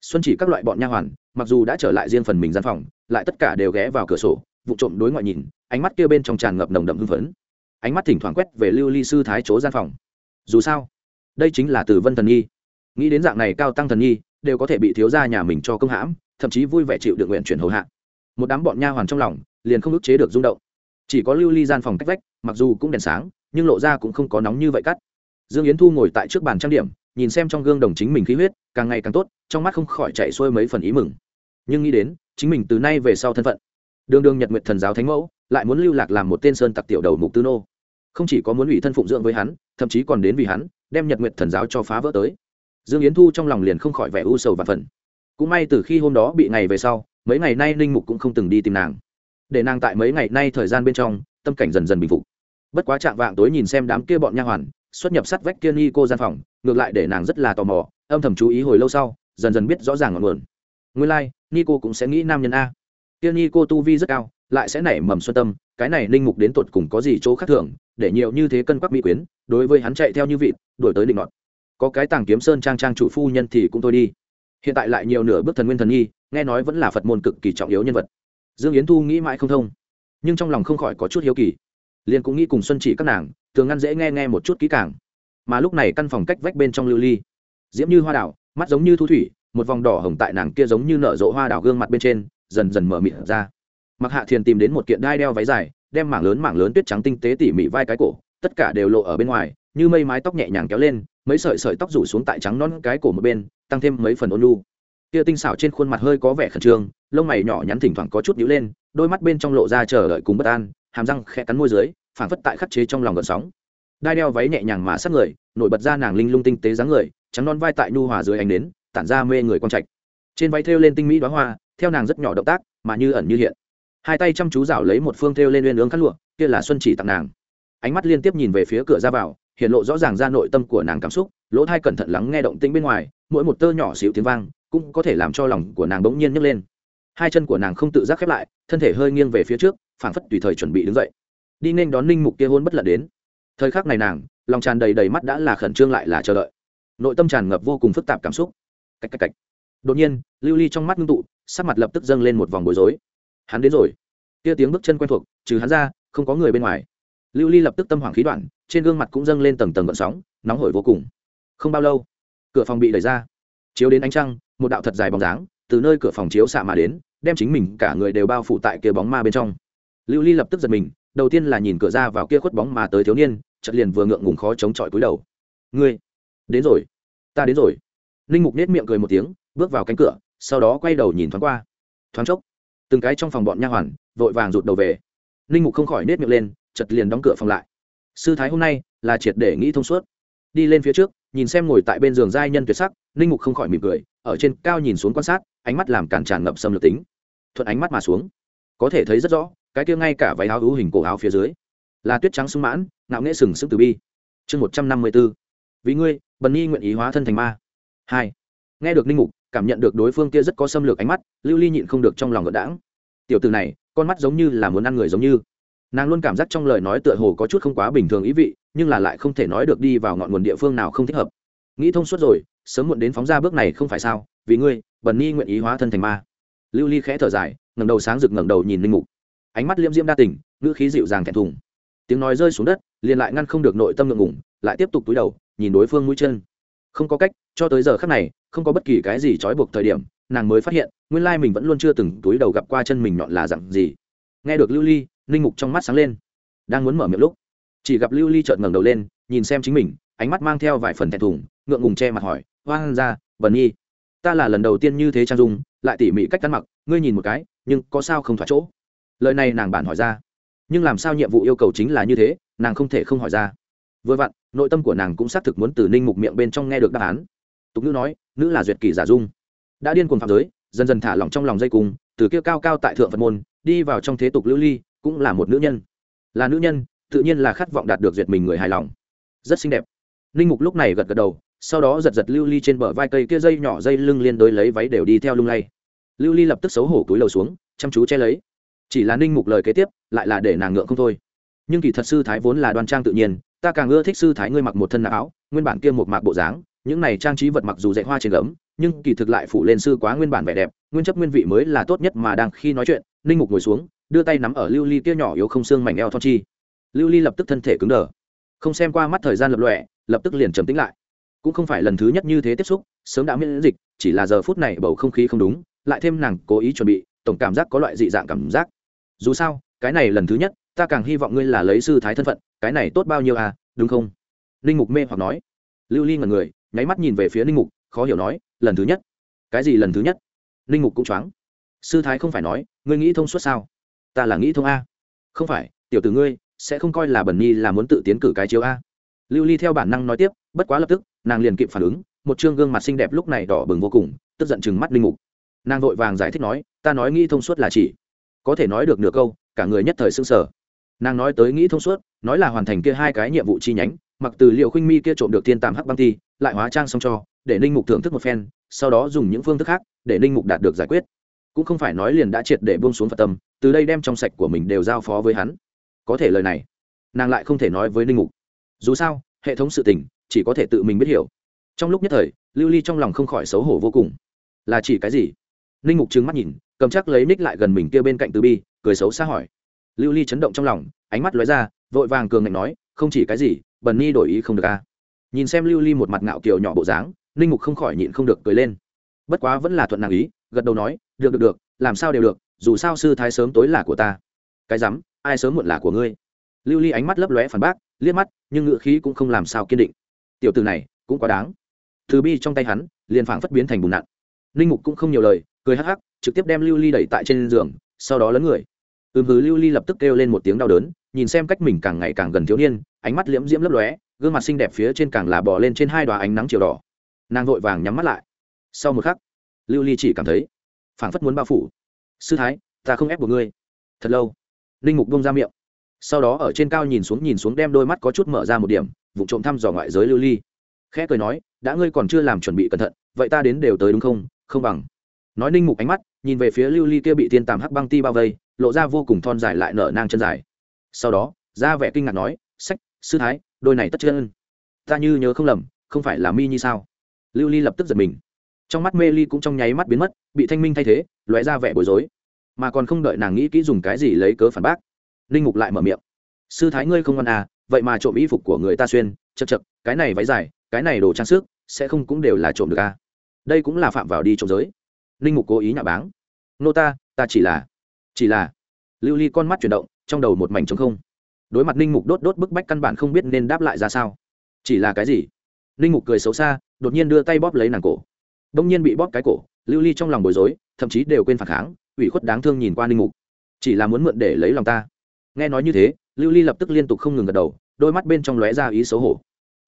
Xuân chỉ các loại bọn nha hoàn, mặc dù đã trở lại riêng phần mình gian phòng, lại tất cả đều ghé vào cửa sổ, vụ trộm đối ngoại nhìn ánh mắt kia bên trong tràn ngập nồng đậm hưng phấn. Ánh mắt thỉnh thoảng quét về lưu ly sư thái chỗ gian phòng. Dù sao, đây chính là từ vân thần nhi. Nghĩ đến dạng này cao tăng thần nhi, đều có thể bị thiếu gia nhà mình cho công hãm, thậm chí vui vẻ chịu được nguyện chuyển hầu hạ. Một đám bọn nha hoàn trong lòng, liền không ức chế được rung động. Chỉ có lưu ly gian phòng cách vách, mặc dù cũng đèn sáng, nhưng lộ ra cũng không có nóng như vậy cắt. Dương yến thu ngồi tại trước bàn trang điểm, nhìn xem trong gương đồng chính mình khí huyết, càng ngày càng tốt, trong mắt không khỏi chạy xuôi mấy phần ý mừng. Nhưng nghĩ đến, chính mình từ nay về sau thân phận. Đường đường nhật nguyện thần giáo thánh mẫu lại muốn lưu lạc làm một tên sơn tặc tiểu đầu mục tư nô. Không chỉ có muốn ủy thân phụng dưỡng với hắn thậm chí còn đến vì hắn đem nhật nguyện thần giáo cho phá vỡ tới. Dương yến thu trong lòng liền không khỏi vẻ u sầu và phần cũng may từ khi hôm đó bị ngày về sau mấy ngày nay ninh mục cũng không từng đi tìm nàng. Để nàng tại mấy ngày nay thời gian bên trong tâm cảnh dần dần bình phục. Bất quá chạm vạng tối nhìn xem đám kia bọn nha hoàn xuất nhập sắt vách kia ni cô gian phòng ngược lại để nàng rất là tò mò âm thầm chú ý hồi lâu sau dần dần biết rõ ràng ngọn nguồn. Nguyên lai、like, ni cô cũng sẽ nghĩ nam nhân a. Kia ni cô tu vi rất cao lại sẽ nảy mầm xuân tâm, cái này linh mục đến tột cùng có gì chỗ khác thường, để nhiều như thế cân quắc mỹ quyến, đối với hắn chạy theo như vịt, đuổi tới định ngọt có cái tàng kiếm sơn trang trang chủ phu nhân thì cũng thôi đi. Hiện tại lại nhiều nửa bước thần nguyên thần nhi, nghe nói vẫn là phật môn cực kỳ trọng yếu nhân vật. Dương yến thu nghĩ mãi không thông, nhưng trong lòng không khỏi có chút hiếu kỳ. Liền cũng nghĩ cùng xuân chỉ các nàng, thường ngăn dễ nghe nghe một chút kỹ càng. Mà lúc này căn phòng cách vách bên trong lưu ly, diễm như hoa đảo, mắt giống như thu thủy, một vòng đỏ hồng tại nàng kia giống như nở rộ hoa đảo gương mặt bên trên, dần dần mở mịt ra mặc hạ thiền tìm đến một kiện đai đeo váy dài, đem mảng lớn mảng lớn tuyết trắng tinh tế tỉ mỉ vai cái cổ, tất cả đều lộ ở bên ngoài, như mây mái tóc nhẹ nhàng kéo lên, mấy sợi sợi tóc rủ xuống tại trắng non cái cổ một bên, tăng thêm mấy phần ôn lu kia tinh xảo trên khuôn mặt hơi có vẻ khẩn trương, lông mày nhỏ nhắn thỉnh thoảng có chút nhíu lên, đôi mắt bên trong lộ ra chờ đợi cùng bất an, hàm răng khẽ cắn môi dưới, phảng phất tại khắc chế trong lòng gợn sóng. Đai đeo váy nhẹ nhàng mà sát người, nổi bật ra nàng linh lung tinh tế dáng người, trắng non vai tại nhu hòa dưới ánh nến, tản ra mê người quang trạch. Trên váy thêu lên tinh mỹ đóa hoa, theo nàng rất nhỏ động tác, mà như ẩn như hiện hai tay chăm chú rảo lấy một phương thêu lên uyên ương khăn lụa, kia là xuân chỉ tặng nàng. Ánh mắt liên tiếp nhìn về phía cửa ra vào, hiện lộ rõ ràng ra nội tâm của nàng cảm xúc, lỗ thai cẩn thận lắng nghe động tĩnh bên ngoài, mỗi một tơ nhỏ xịu tiếng vang, cũng có thể làm cho lòng của nàng bỗng nhiên nhấc lên. Hai chân của nàng không tự giác khép lại, thân thể hơi nghiêng về phía trước, phảng phất tùy thời chuẩn bị đứng dậy. Đi nên đón ninh mục kia hôn bất lận đến. Thời khắc này nàng, lòng tràn đầy đầy mắt đã là khẩn trương lại là chờ đợi. Nội tâm tràn ngập vô cùng phức tạp cảm xúc. Cách cách cách. Đột nhiên, lưu ly trong mắt ngưng tụ, sắc mặt lập tức dâng lên một vòng bối rối hắn đến rồi. Kia tiếng bước chân quen thuộc, trừ hắn ra, không có người bên ngoài. Lưu ly lập tức tâm hoảng khí đoạn, trên gương mặt cũng dâng lên tầng tầng gợn sóng, nóng hổi vô cùng. Không bao lâu, cửa phòng bị đẩy ra. Chiếu đến ánh trăng, một đạo thật dài bóng dáng, từ nơi cửa phòng chiếu xạ mà đến, đem chính mình cả người đều bao phủ tại kia bóng ma bên trong. Lưu ly lập tức giật mình, đầu tiên là nhìn cửa ra vào kia khuất bóng mà tới thiếu niên, chợt liền vừa ngượng ngùng khó chống chọi cúi đầu. Ngươi, đến rồi, ta đến rồi. Linh mục nết miệng cười một tiếng, bước vào cánh cửa, sau đó quay đầu nhìn thoáng qua. Thoáng chốc từng cái trong phòng bọn nha hoàn, vội vàng rụt đầu về. Linh mục không khỏi nết miệng lên chật liền đóng cửa phòng lại. Sư thái hôm nay là triệt để nghĩ thông suốt. Đi lên phía trước, nhìn xem ngồi tại bên giường giai nhân tuyệt sắc linh mục không khỏi mỉm cười, ở trên cao nhìn xuống quan sát, ánh mắt làm cản tràn ngập xâm lược tính. Thuận ánh mắt mà xuống. Có thể thấy rất rõ, cái kia ngay cả váy áo hữu hình cổ áo phía dưới, là tuyết trắng sung mãn, ngạo nghễ sừng sững từ bi. Chương một trăm năm mươi b ố vì ngươi, bần nhi nguyện ý hóa thân thành ma. Hai. Nghe được ninh mục cảm nhận được đối phương kia rất có xâm lược ánh mắt, lưu ly nhịn không được trong lòng ngợt đãng. Tiểu từ này, con mắt giống như là muốn ăn người giống như. Nàng luôn cảm giác trong lời nói tựa hồ có chút không quá bình thường ý vị, nhưng là lại không thể nói được đi vào ngọn nguồn địa phương nào không thích hợp. Nghĩ thông suốt rồi, sớm muộn đến phóng ra bước này không phải sao? Vì ngươi, bần nhi nguyện ý hóa thân thành ma. Lưu ly khẽ thở dài, ngẩng đầu sáng rực ngẩng đầu nhìn linh mục. Ánh mắt liễm diễm đa tình, ngữ khí dịu dàng thẹn thùng. Tiếng nói rơi xuống đất, liền lại ngăn không được nội tâm ngượng ngủng lại tiếp tục túi đầu, nhìn đối phương mũi chân. Không có cách, cho tới giờ khắc này không có bất kỳ cái gì trói buộc thời điểm, nàng mới phát hiện, nguyên lai mình vẫn luôn chưa từng túi đầu gặp qua chân mình nhọn là dặn gì. Nghe được lưu ly linh mục trong mắt sáng lên. Đang muốn mở miệng lúc, chỉ gặp lưu ly chợt ngẩng đầu lên, nhìn xem chính mình, ánh mắt mang theo vài phần thẹn thùng, ngượng ngùng che mặt hỏi, hoang ra bần nhi, ta là lần đầu tiên như thế trang dung, lại tỉ mỉ cách cắn mặc, ngươi nhìn một cái, nhưng có sao không thỏa chỗ? Lời này nàng bản hỏi ra. Nhưng làm sao nhiệm vụ yêu cầu chính là như thế, nàng không thể không hỏi ra. Vừa vặn, nội tâm của nàng cũng xác thực muốn từ ninh mục miệng bên trong nghe được đáp án tục ngữ nói, nữ là duyệt kỳ giả dung. Đã điên cuồng phạm giới, dần dần thả lỏng trong lòng dây cung từ kia cao cao tại thượng phật môn, đi vào trong thế tục lưu ly, cũng là một nữ nhân. Là nữ nhân, tự nhiên là khát vọng đạt được duyệt mình người hài lòng. Rất xinh đẹp. Ninh mục lúc này gật gật đầu, sau đó giật giật lưu ly trên bờ vai cây kia dây nhỏ dây lưng liên đối lấy váy đều đi theo lung lay. Lưu ly lập tức xấu hổ túi lầu xuống, chăm chú che lấy. Chỉ là ninh mục lời kế tiếp, lại là để nàng ngượng không thôi. Nhưng kỳ thật sư thái vốn là đoan trang tự nhiên, ta càng ưa thích sư thái ngươi mặc một thân áo, nguyên bản kia một mạc bộ dáng những này trang trí vật mặc dù dạy hoa trên gấm, nhưng kỳ thực lại phủ lên sư quá nguyên bản vẻ đẹp, nguyên chấp nguyên vị mới là tốt nhất mà đang khi nói chuyện, ninh mục ngồi xuống, đưa tay nắm ở lưu ly kia nhỏ yếu không xương mảnh eo thon chi. Lưu ly lập tức thân thể cứng đờ. Không xem qua mắt thời gian lập lọe lập tức liền trầm tĩnh lại. Cũng không phải lần thứ nhất như thế tiếp xúc, sớm đã miễn dịch, chỉ là giờ phút này bầu không khí không đúng, lại thêm nàng cố ý chuẩn bị, tổng cảm giác có loại dị dạng cảm giác. Dù sao, cái này lần thứ nhất, ta càng hy vọng ngươi là lấy sư thái thân phận, cái này tốt bao nhiêu à đúng không? Ninh mục mê hoặc nói. Lưu ly ngần người nháy mắt nhìn về phía ninh mục, khó hiểu nói, lần thứ nhất. Cái gì lần thứ nhất? Ninh mục cũng choáng. Sư thái không phải nói, ngươi nghĩ thông suốt sao? Ta là nghĩ thông a. Không phải, tiểu t ử ngươi sẽ không coi là bẩn nhi là muốn tự tiến cử cái chiếu a. Lưu ly theo bản năng nói tiếp, bất quá lập tức, nàng liền kịp phản ứng, một chương gương mặt xinh đẹp lúc này đỏ bừng vô cùng, tức giận chừng mắt ninh mục. Nàng vội vàng giải thích nói, ta nói nghĩ thông suốt là chỉ, có thể nói được nửa câu, cả người nhất thời s ư n g sở nàng nói tới nghĩ thông suốt, nói là hoàn thành kia hai cái nhiệm vụ chi nhánh, mặc từ liệu khuynh mi kia trộm được thiên tàm hắc băng ti lại hóa trang xong cho, để ninh mục thưởng thức một phen, sau đó dùng những phương thức khác, để ninh mục đạt được giải quyết. Cũng không phải nói liền đã triệt để buông xuống phật tâm, từ đây đem trong sạch của mình đều giao phó với hắn. Có thể lời này, nàng lại không thể nói với ninh mục. Dù sao, hệ thống sự tình, chỉ có thể tự mình biết hiểu. Trong lúc nhất thời, lưu ly trong lòng không khỏi xấu hổ vô cùng. Là chỉ cái gì? Ninh mục trừng mắt nhìn, cầm chắc lấy ních lại gần mình kia bên cạnh từ bi, cười xấu xa hỏi lưu ly chấn động trong lòng, ánh mắt lóe ra, vội vàng cường ngạnh nói, không chỉ cái gì, bần ni đổi ý không được à. nhìn xem lưu ly một mặt ngạo kiều nhỏ bộ dáng, ninh mục không khỏi nhịn không được cười lên. Bất quá vẫn là thuận nàng ý, gật đầu nói, được được được, làm sao đều được, dù sao sư thái sớm tối là của ta. Cái rắm, ai sớm muộn là của ngươi? Lưu ly ánh mắt lấp lóe phản bác, liếc mắt, nhưng ngựa khí cũng không làm sao kiên định. Tiểu từ này, cũng quá đáng. Từ bi trong tay hắn, liền phảng phất biến thành bùn nặn. Ninh mục cũng không nhiều lời, cười hắc hắc, trực tiếp đem lưu ly đẩy tại trên giường, sau đó lấn người ừm hứ, lưu ly lập tức kêu lên một tiếng đau đớn, nhìn xem cách mình càng ngày càng gần thiếu niên, ánh mắt liễm diễm lấp lóe, gương mặt xinh đẹp phía trên càng là bò lên trên hai đoá ánh nắng chiều đỏ. Nàng vội vàng nhắm mắt lại. Sau một khắc, lưu ly chỉ cảm thấy phảng phất muốn bao phủ. Sư thái, ta không ép buộc ngươi. Thật lâu linh mục bông ra miệng. Sau đó ở trên cao nhìn xuống nhìn xuống đem đôi mắt có chút mở ra một điểm, vụ trộm thăm dò ngoại giới lưu ly. Khẽ cười nói, đã ngươi còn chưa làm chuẩn bị cẩn thận, vậy ta đến đều tới đúng không? Không bằng. Nói ninh mục ánh mắt nhìn về phía lưu ly kia bị tiên tàm hắc băng ti bao vây, lộ ra vô cùng thon dài lại nở nang chân dài. Sau đó, ra vẻ kinh ngạc nói, sách, sư thái, đôi này tất chân. Ta như nhớ không lầm, không phải là mi như sao? Lưu ly lập tức giật mình. Trong mắt mê ly cũng trong nháy mắt biến mất, bị thanh minh thay thế, lóe ra vẻ bối rối. Mà còn không đợi nàng nghĩ kỹ dùng cái gì lấy cớ phản bác, ninh mục lại mở miệng. Sư thái ngươi không ngon à vậy mà trộm y phục của người ta xuyên, chật chật, cái này váy dài, cái này đồ trang sức, sẽ không cũng đều là trộm được à. Đây cũng là phạm vào đi trộm giới ninh mục cố ý nhạo báng. Nô ta ta chỉ là chỉ là. Lưu ly con mắt chuyển động, trong đầu một mảnh trống không. Đối mặt ninh mục đốt đốt bức bách căn bản không biết nên đáp lại ra sao. Chỉ là cái gì? Ninh mục cười xấu xa, đột nhiên đưa tay bóp lấy nàng cổ. Đông nhiên bị bóp cái cổ, lưu ly trong lòng bối rối, thậm chí đều quên phản kháng, ủy khuất đáng thương nhìn qua ninh mục. Chỉ là muốn mượn để lấy lòng ta. Nghe nói như thế, lưu ly lập tức liên tục không ngừng gật đầu, đôi mắt bên trong lóe ra ý xấu hổ.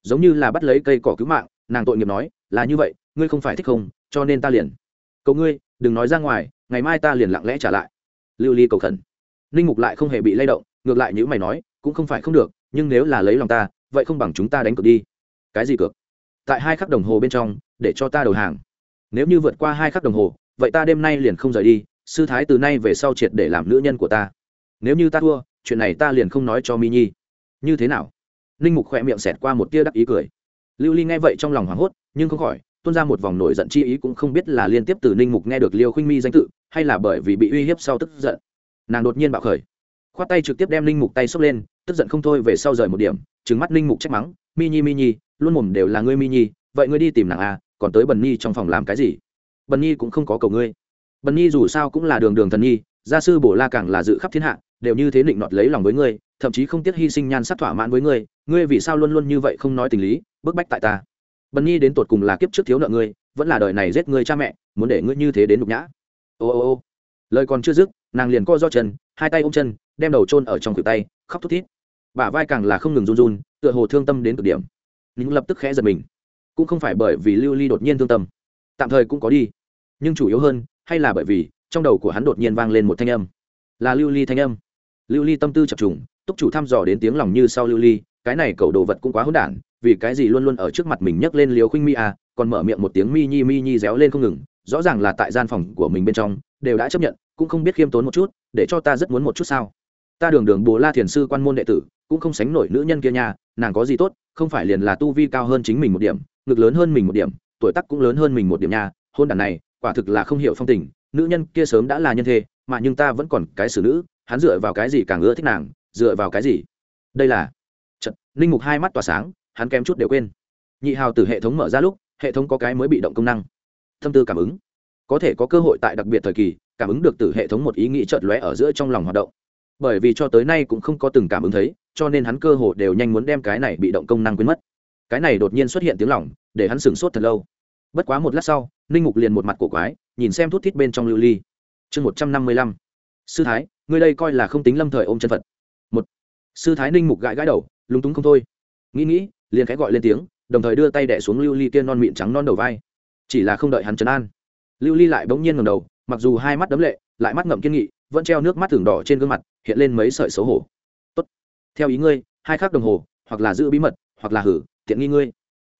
Giống như là bắt lấy cây cỏ cứu mạng, nàng tội nghiệp nói, là như vậy, ngươi không phải thích không, cho nên ta liền cầu ngươi, đừng nói ra ngoài, ngày mai ta liền lặng lẽ trả lại. Lưu ly cầu khẩn. Ninh mục lại không hề bị lay động, ngược lại những mày nói, cũng không phải không được, nhưng nếu là lấy lòng ta, vậy không bằng chúng ta đánh cược đi. Cái gì cược? Tại hai khắc đồng hồ bên trong, để cho ta đầu hàng. Nếu như vượt qua hai khắc đồng hồ, vậy ta đêm nay liền không rời đi, sư thái từ nay về sau triệt để làm nữ nhân của ta. Nếu như ta thua, chuyện này ta liền không nói cho mi nhi. Như thế nào? Ninh mục khỏe miệng xẹt qua một tia đắc ý cười. Lưu ly nghe vậy trong lòng hoảng hốt, nhưng không khỏi tuôn ra một vòng nổi giận chi ý cũng không biết là liên tiếp từ ninh mục nghe được liêu khinh mi danh tự, hay là bởi vì bị uy hiếp sau tức giận. Nàng đột nhiên bạo khởi. Khoát tay trực tiếp đem ninh mục tay xốc lên, tức giận không thôi về sau rời một điểm trứng mắt ninh mục trách mắng, mi nhi mi nhi, luôn mồm đều là ngươi, mi nhi, vậy ngươi đi tìm nàng à còn tới bần nhi trong phòng làm cái gì? Bần nhi cũng không có cầu ngươi. Bần nhi dù sao cũng là đường đường thần nhi, gia sư bổ la càng là dự khắp thiên hạ, đều như thế định nọt lấy lòng với ngươi, thậm chí không tiếc hy sinh nhan sắc thỏa mãn với ngươi ngươi vì sao luôn luôn như vậy không nói tình lý, bức bách tại ta? Bần nhi đến tột cùng là kiếp trước thiếu nợ ngươi, vẫn là đời này giết ngươi cha mẹ, muốn để ngươi như thế đến nhục nhã. Ô ô ô. Lời còn chưa dứt, nàng liền co do chân, hai tay ôm chân, đem đầu chôn ở trong khuỷu tay, khóc thút thít. Bả vai càng là không ngừng run run, tựa hồ thương tâm đến cực điểm. Nhưng lập tức khẽ giật mình. Cũng không phải bởi vì lưu ly đột nhiên thương tâm. Tạm thời cũng có đi. Nhưng chủ yếu hơn, hay là bởi vì, trong đầu của hắn đột nhiên vang lên một thanh âm. Là lưu ly thanh âm. Lưu ly tâm tư chập trùng, túc chủ thăm dò đến tiếng lòng như sau lưu ly, cái này cậu đồ vật cũng quá hỗn đản vì cái gì luôn luôn ở trước mặt mình nhấc lên liều khinh mi à còn mở miệng một tiếng mi nhi mi nhi réo lên không ngừng, rõ ràng là tại gian phòng của mình bên trong, đều đã chấp nhận, cũng không biết khiêm tốn một chút, để cho ta rất muốn một chút sao. Ta đường đường bồ la thiền sư quan môn đệ tử, cũng không sánh nổi nữ nhân kia nha, nàng có gì tốt, không phải liền là tu vi cao hơn chính mình một điểm, ngực lớn hơn mình một điểm, tuổi tác cũng lớn hơn mình một điểm nha, hôn đàn này, quả thực là không hiểu phong tình, nữ nhân kia sớm đã là nhân thê, mà nhưng ta vẫn còn cái xử nữ, hắn dựa vào cái gì càng ưa thích nàng, dựa vào cái gì? Đây là trận linh mục hai mắt tỏa sáng hắn kém chút đều quên. Nhị hào từ hệ thống mở ra lúc, hệ thống có cái mới bị động công năng. Tâm tư cảm ứng. Có thể có cơ hội tại đặc biệt thời kỳ, cảm ứng được từ hệ thống một ý nghĩ chợt lóe ở giữa trong lòng hoạt động. Bởi vì cho tới nay cũng không có từng cảm ứng thấy, cho nên hắn cơ hồ đều nhanh muốn đem cái này bị động công năng quên mất. Cái này đột nhiên xuất hiện tiếng lỏng để hắn sửng sốt thật lâu. Bất quá một lát sau, ninh mục liền một mặt cổ quái, nhìn xem thuốc thít bên trong lưu ly. Chương một trăm năm mươi lăm. Sư thái, ngươi đây coi là không tính lâm thời ôm chân phật. Một. Sư thái ninh mục gãi gãi đầu, lúng túng không thôi. Nghĩ nghĩ liền khẽ gọi lên tiếng, đồng thời đưa tay đẻ xuống lưu ly kia non mịn trắng non đầu vai. Chỉ là không đợi hắn trấn an, lưu ly lại bỗng nhiên ngầm đầu, mặc dù hai mắt đấm lệ, lại mắt ngậm kiên nghị, vẫn treo nước mắt thường đỏ trên gương mặt, hiện lên mấy sợi xấu hổ. Tốt. theo ý ngươi, hai khắc đồng hồ, hoặc là giữ bí mật, hoặc là hử, tiện nghi ngươi.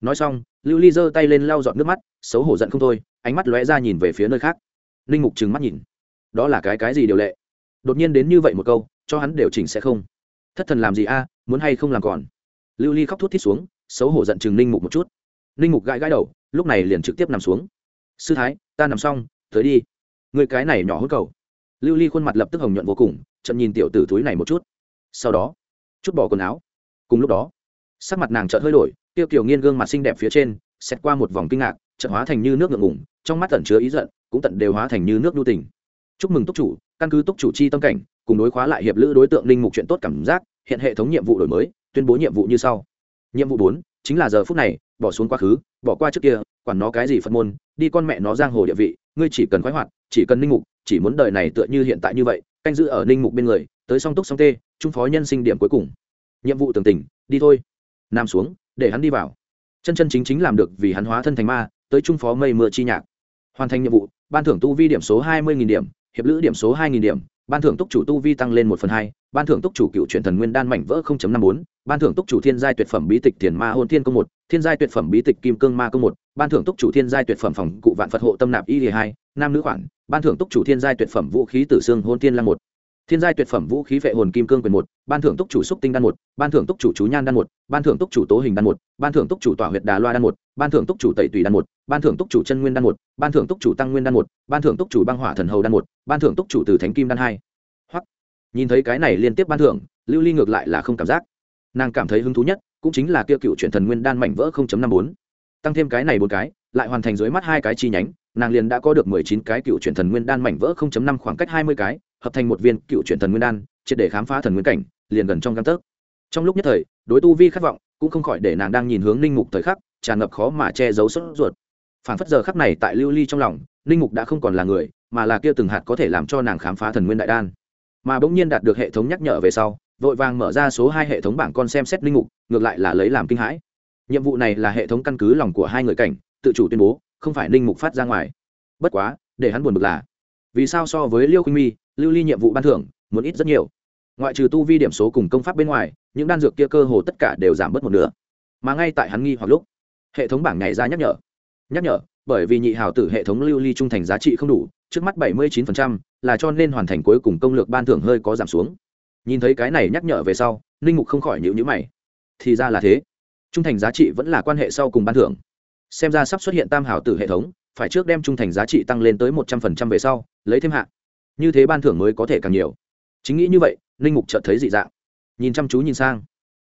Nói xong, lưu ly giơ tay lên lau dọn nước mắt, xấu hổ giận không thôi, ánh mắt lóe ra nhìn về phía nơi khác. Linh mục trừng mắt nhìn. Đó là cái cái gì điều lệ? Đột nhiên đến như vậy một câu, cho hắn điều chỉnh sẽ không. Thất thần làm gì a, muốn hay không làm còn? Lưu ly khóc thút thít xuống, xấu hổ giận chừng ninh mục một chút. Ninh mục gãi gãi đầu, lúc này liền trực tiếp nằm xuống. Sư thái, ta nằm xong, tới đi. Người cái này nhỏ hốt cầu. Lưu ly khuôn mặt lập tức hồng nhuận vô cùng, chậm nhìn tiểu tử túi này một chút. Sau đó, chút bỏ quần áo. Cùng lúc đó, sắc mặt nàng chợt hơi đổi, tiêu kiểu nghiên gương mặt xinh đẹp phía trên xét qua một vòng kinh ngạc, chợt hóa thành như nước ngượng ngủng trong mắt tẩn chứa ý giận, cũng tận đều hóa thành như nước nhu tình. Chúc mừng túc chủ, căn cứ túc chủ chi tâm cảnh, cùng đối khóa lại hiệp lữ đối tượng linh mục chuyện tốt cảm giác, hiện hệ thống nhiệm vụ đổi mới tuyên bố nhiệm vụ như sau. Nhiệm vụ bốn, chính là giờ phút này, bỏ xuống quá khứ, bỏ qua trước kia, quản nó cái gì phật môn, đi con mẹ nó giang hồ địa vị, ngươi chỉ cần khoái hoạt, chỉ cần ninh mục, chỉ muốn đời này tựa như hiện tại như vậy, canh giữ ở ninh mục bên người, tới song túc song tê, trung phó nhân sinh điểm cuối cùng. Nhiệm vụ tường tình đi thôi. Nam xuống, để hắn đi vào. Chân chân chính chính làm được vì hắn hóa thân thành ma, tới trung phó mây mưa chi nhạc. Hoàn thành nhiệm vụ, ban thưởng tu vi điểm số hai mươi điểm, hiệp lữ điểm số hai điểm, ban thưởng túc chủ tu vi tăng lên một phần hai ban thưởng túc chủ cựu truyền thần nguyên đan mảnh vỡ năm bốn ban thưởng túc chủ thiên giai tuyệt phẩm bí tịch tiền ma hôn thiên công một thiên giai tuyệt phẩm bí tịch kim cương ma công một ban thưởng túc chủ thiên giai tuyệt phẩm phòng cụ vạn phật hộ tâm nạp y hai nam nữ khoản ban thưởng túc chủ thiên giai tuyệt phẩm vũ khí tử xương hôn thiên lăng một thiên giai tuyệt phẩm vũ khí vệ hồn kim cương quyền một ban thưởng túc chủ xúc tinh đan một ban thưởng túc chủ chú nhan đan một ban thưởng túc chủ tố hình đan một ban thưởng túc chủ tỏa huyệt đà loa đan một ban thưởng túc chủ tẩy tùy đan một ban thưởng túc chủ chân nguyên đan một ban thưởng túc chủ tăng nguyên đan một ban thưởng túc chủ băng hỏa thần hầu đan một ban thưởng túc chủ từ thánh kim đan hai nhìn thấy cái này liên tiếp ban thưởng, lưu ly ngược lại là không cảm giác. Nàng cảm thấy hứng thú nhất, cũng chính là kia cựu chuyển thần nguyên đan mảnh vỡ 0.54. tăng thêm cái này bốn cái, lại hoàn thành dưới mắt hai cái chi nhánh, nàng liền đã có được mười chín cái cựu chuyển thần nguyên đan mảnh vỡ 0.5 khoảng cách hai mươi cái, hợp thành một viên cựu chuyển thần nguyên đan, triệt để khám phá thần nguyên cảnh, liền gần trong găng tấc. Trong lúc nhất thời, đối tu vi khát vọng cũng không khỏi để nàng đang nhìn hướng ninh mục thời khắc, tràn ngập khó mà che giấu sốt ruột. Phản phất giờ khắc này tại lưu ly trong lòng, ninh mục đã không còn là người, mà là kia từng hạt có thể làm cho nàng khám phá thần nguyên đại đan mà bỗng nhiên đạt được hệ thống nhắc nhở về sau, vội vàng mở ra số hai hệ thống bảng con xem xét linh mục, ngược lại là lấy làm kinh hãi. Nhiệm vụ này là hệ thống căn cứ lòng của hai người cảnh, tự chủ tuyên bố, không phải linh mục phát ra ngoài. Bất quá, để hắn buồn bực là, vì sao so với liêu khinh mi, lưu ly nhiệm vụ ban thưởng, muốn ít rất nhiều. Ngoại trừ tu vi điểm số cùng công pháp bên ngoài, những đan dược kia cơ hồ tất cả đều giảm bớt một nửa. Mà ngay tại hắn nghi hoặc lúc, hệ thống bảng nhảy ra nhắc nhở. Nhắc nhở bởi vì nhị hào tử hệ thống lưu ly trung thành giá trị không đủ trước mắt 79%, là cho nên hoàn thành cuối cùng công lược ban thưởng hơi có giảm xuống. Nhìn thấy cái này nhắc nhở về sau ninh mục không khỏi nhịu nhữ mày. Thì ra là thế. Trung thành giá trị vẫn là quan hệ sau cùng ban thưởng. Xem ra sắp xuất hiện tam hảo tử hệ thống phải trước đem trung thành giá trị tăng lên tới một trăm phần trăm về sau lấy thêm hạn như thế ban thưởng mới có thể càng nhiều. Chính nghĩ như vậy ninh mục chợt thấy dị dạng. Nhìn chăm chú nhìn sang.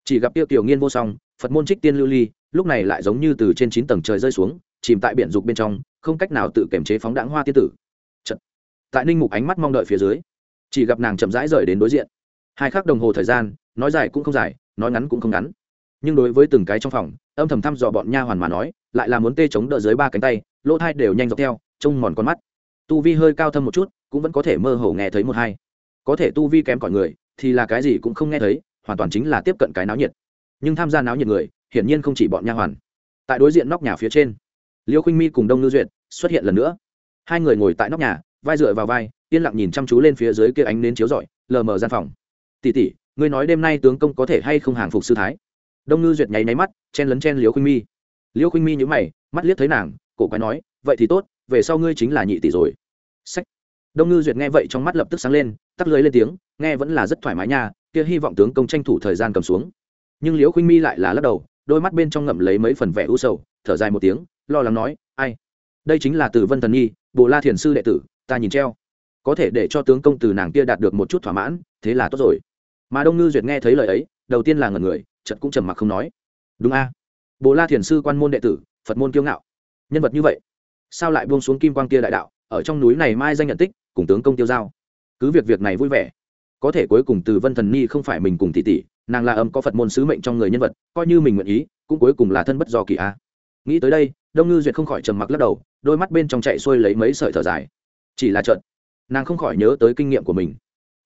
Chỉ gặp tiêu tiểu nghiên vô song phật môn trích tiên lưu ly lúc này lại giống như từ trên chín tầng trời rơi xuống chìm tại biển dục bên trong, không cách nào tự kiểm chế phóng đáng hoa tiên tử. Chật. tại ninh mục ánh mắt mong đợi phía dưới, chỉ gặp nàng chậm rãi rời đến đối diện. Hai khắc đồng hồ thời gian, nói dài cũng không dài, nói ngắn cũng không ngắn. Nhưng đối với từng cái trong phòng, âm thầm thăm dò bọn nha hoàn mà nói, lại là muốn tê chống đỡ dưới ba cánh tay, lỗ thai đều nhanh dọc theo, trông mòn con mắt. Tu vi hơi cao thâm một chút, cũng vẫn có thể mơ hồ nghe thấy một hai. Có thể tu vi kém cỏi người, thì là cái gì cũng không nghe thấy, hoàn toàn chính là tiếp cận cái náo nhiệt. Nhưng tham gia náo nhiệt người, hiển nhiên không chỉ bọn nha hoàn. Tại đối diện nóc nhà phía trên liêu khinh mi cùng đông ngư duyệt xuất hiện lần nữa. Hai người ngồi tại nóc nhà, vai dựa vào vai, yên lặng nhìn chăm chú lên phía dưới kia ánh nến chiếu rọi, lờ mờ gian phòng. Tỷ tỷ, ngươi nói đêm nay tướng công có thể hay không hàng phục sư thái? Đông ngư duyệt nháy nháy mắt, chen lấn chen liêu khinh mi. Liêu khinh mi nhữ mày, mắt liếc thấy nàng, cổ quái nói, vậy thì tốt, về sau ngươi chính là nhị tỷ rồi. Sách đông ngư duyệt nghe vậy trong mắt lập tức sáng lên, tắt lưới lên tiếng, nghe vẫn là rất thoải mái nha, kia hy vọng tướng công tranh thủ thời gian cầm xuống. Nhưng liễu khinh mi lại là lắc đầu, đôi mắt bên trong ngậm lấy mấy phần vẻ u sầu, thở dài một tiếng lo lắng nói, ai? Đây chính là từ vân thần nhi, bồ la thiền sư đệ tử, ta nhìn treo. Có thể để cho tướng công từ nàng kia đạt được một chút thỏa mãn, thế là tốt rồi. Mà đông ngư duyệt nghe thấy lời ấy, đầu tiên là ngẩn người trận cũng trầm mặc không nói. Đúng a. Bồ la thiền sư quan môn đệ tử, phật môn kiêu ngạo. Nhân vật như vậy, sao lại buông xuống kim quang kia đại đạo, ở trong núi này mai danh nhận tích, cùng tướng công tiêu giao? Cứ việc việc này vui vẻ, có thể cuối cùng từ vân thần ni không phải mình cùng tỷ tỷ, nàng là âm có phật môn sứ mệnh trong người nhân vật, coi như mình nguyện ý, cũng cuối cùng là thân bất do kỳ a. Nghĩ tới đây đông ngư duyệt không khỏi trầm mặc lắc đầu, đôi mắt bên trong chạy xuôi lấy mấy sợi thở dài. Chỉ là trận nàng không khỏi nhớ tới kinh nghiệm của mình.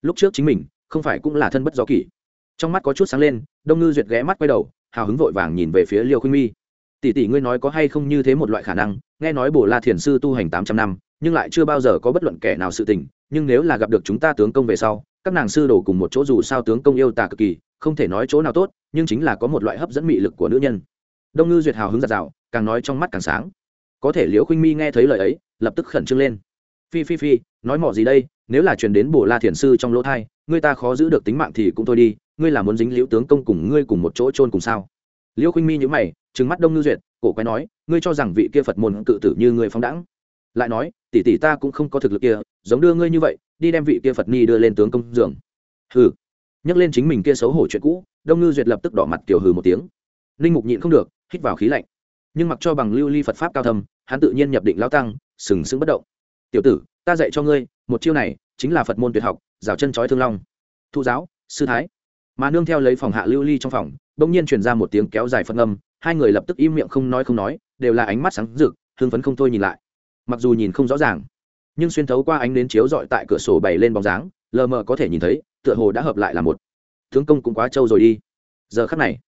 Lúc trước chính mình, không phải cũng là thân bất gió kỷ. Trong mắt có chút sáng lên, đông ngư duyệt ghé mắt quay đầu, hào hứng vội vàng nhìn về phía liêu khuynh mi. Tỷ tỷ ngươi nói có hay không như thế một loại khả năng? Nghe nói bồ la thiền sư tu hành tám trăm năm, nhưng lại chưa bao giờ có bất luận kẻ nào sự tình, nhưng nếu là gặp được chúng ta tướng công về sau, các nàng sư đổ cùng một chỗ dù sao tướng công yêu tà cực kỳ, không thể nói chỗ nào tốt, nhưng chính là có một loại hấp dẫn mị lực của nữ nhân. Đông ngư duyệt hào hứng giặt rào càng nói trong mắt càng sáng. Có thể liễu khuynh mi nghe thấy lời ấy, lập tức khẩn trương lên. Phi phi phi, nói mỏ gì đây, nếu là truyền đến bồ la thiền sư trong lỗ thai, ngươi ta khó giữ được tính mạng thì cũng thôi đi, ngươi là muốn dính liễu tướng công cùng ngươi cùng một chỗ chôn cùng sao? Liễu khuynh mi nhữ mày, trừng mắt đông ngư duyệt, cổ quái nói, ngươi cho rằng vị kia phật môn cự tử như ngươi phóng đẳng lại nói, tỷ tỷ ta cũng không có thực lực kia, giống đưa ngươi như vậy, đi đem vị kia phật ni đưa lên tướng công giường. Hừ. Nhắc lên chính mình kia xấu hổ chuyện cũ, đông ngư duyệt lập tức đỏ mặt tiểu hừ một tiếng. Linh mục nhịn không được, hít vào khí lạnh nhưng mặc cho bằng lưu ly phật pháp cao thầm, hắn tự nhiên nhập định lao tăng sừng sững bất động tiểu tử ta dạy cho ngươi một chiêu này chính là phật môn tuyệt học rào chân trói thương long thu giáo sư thái mà nương theo lấy phòng hạ lưu ly trong phòng bỗng nhiên truyền ra một tiếng kéo dài phân âm hai người lập tức im miệng không nói không nói đều là ánh mắt sáng rực hương phấn không thôi nhìn lại mặc dù nhìn không rõ ràng nhưng xuyên thấu qua ánh nến chiếu dọi tại cửa sổ bày lên bóng dáng lờ mờ có thể nhìn thấy tựa hồ đã hợp lại là một tướng công cũng quá trâu rồi đi giờ khắc này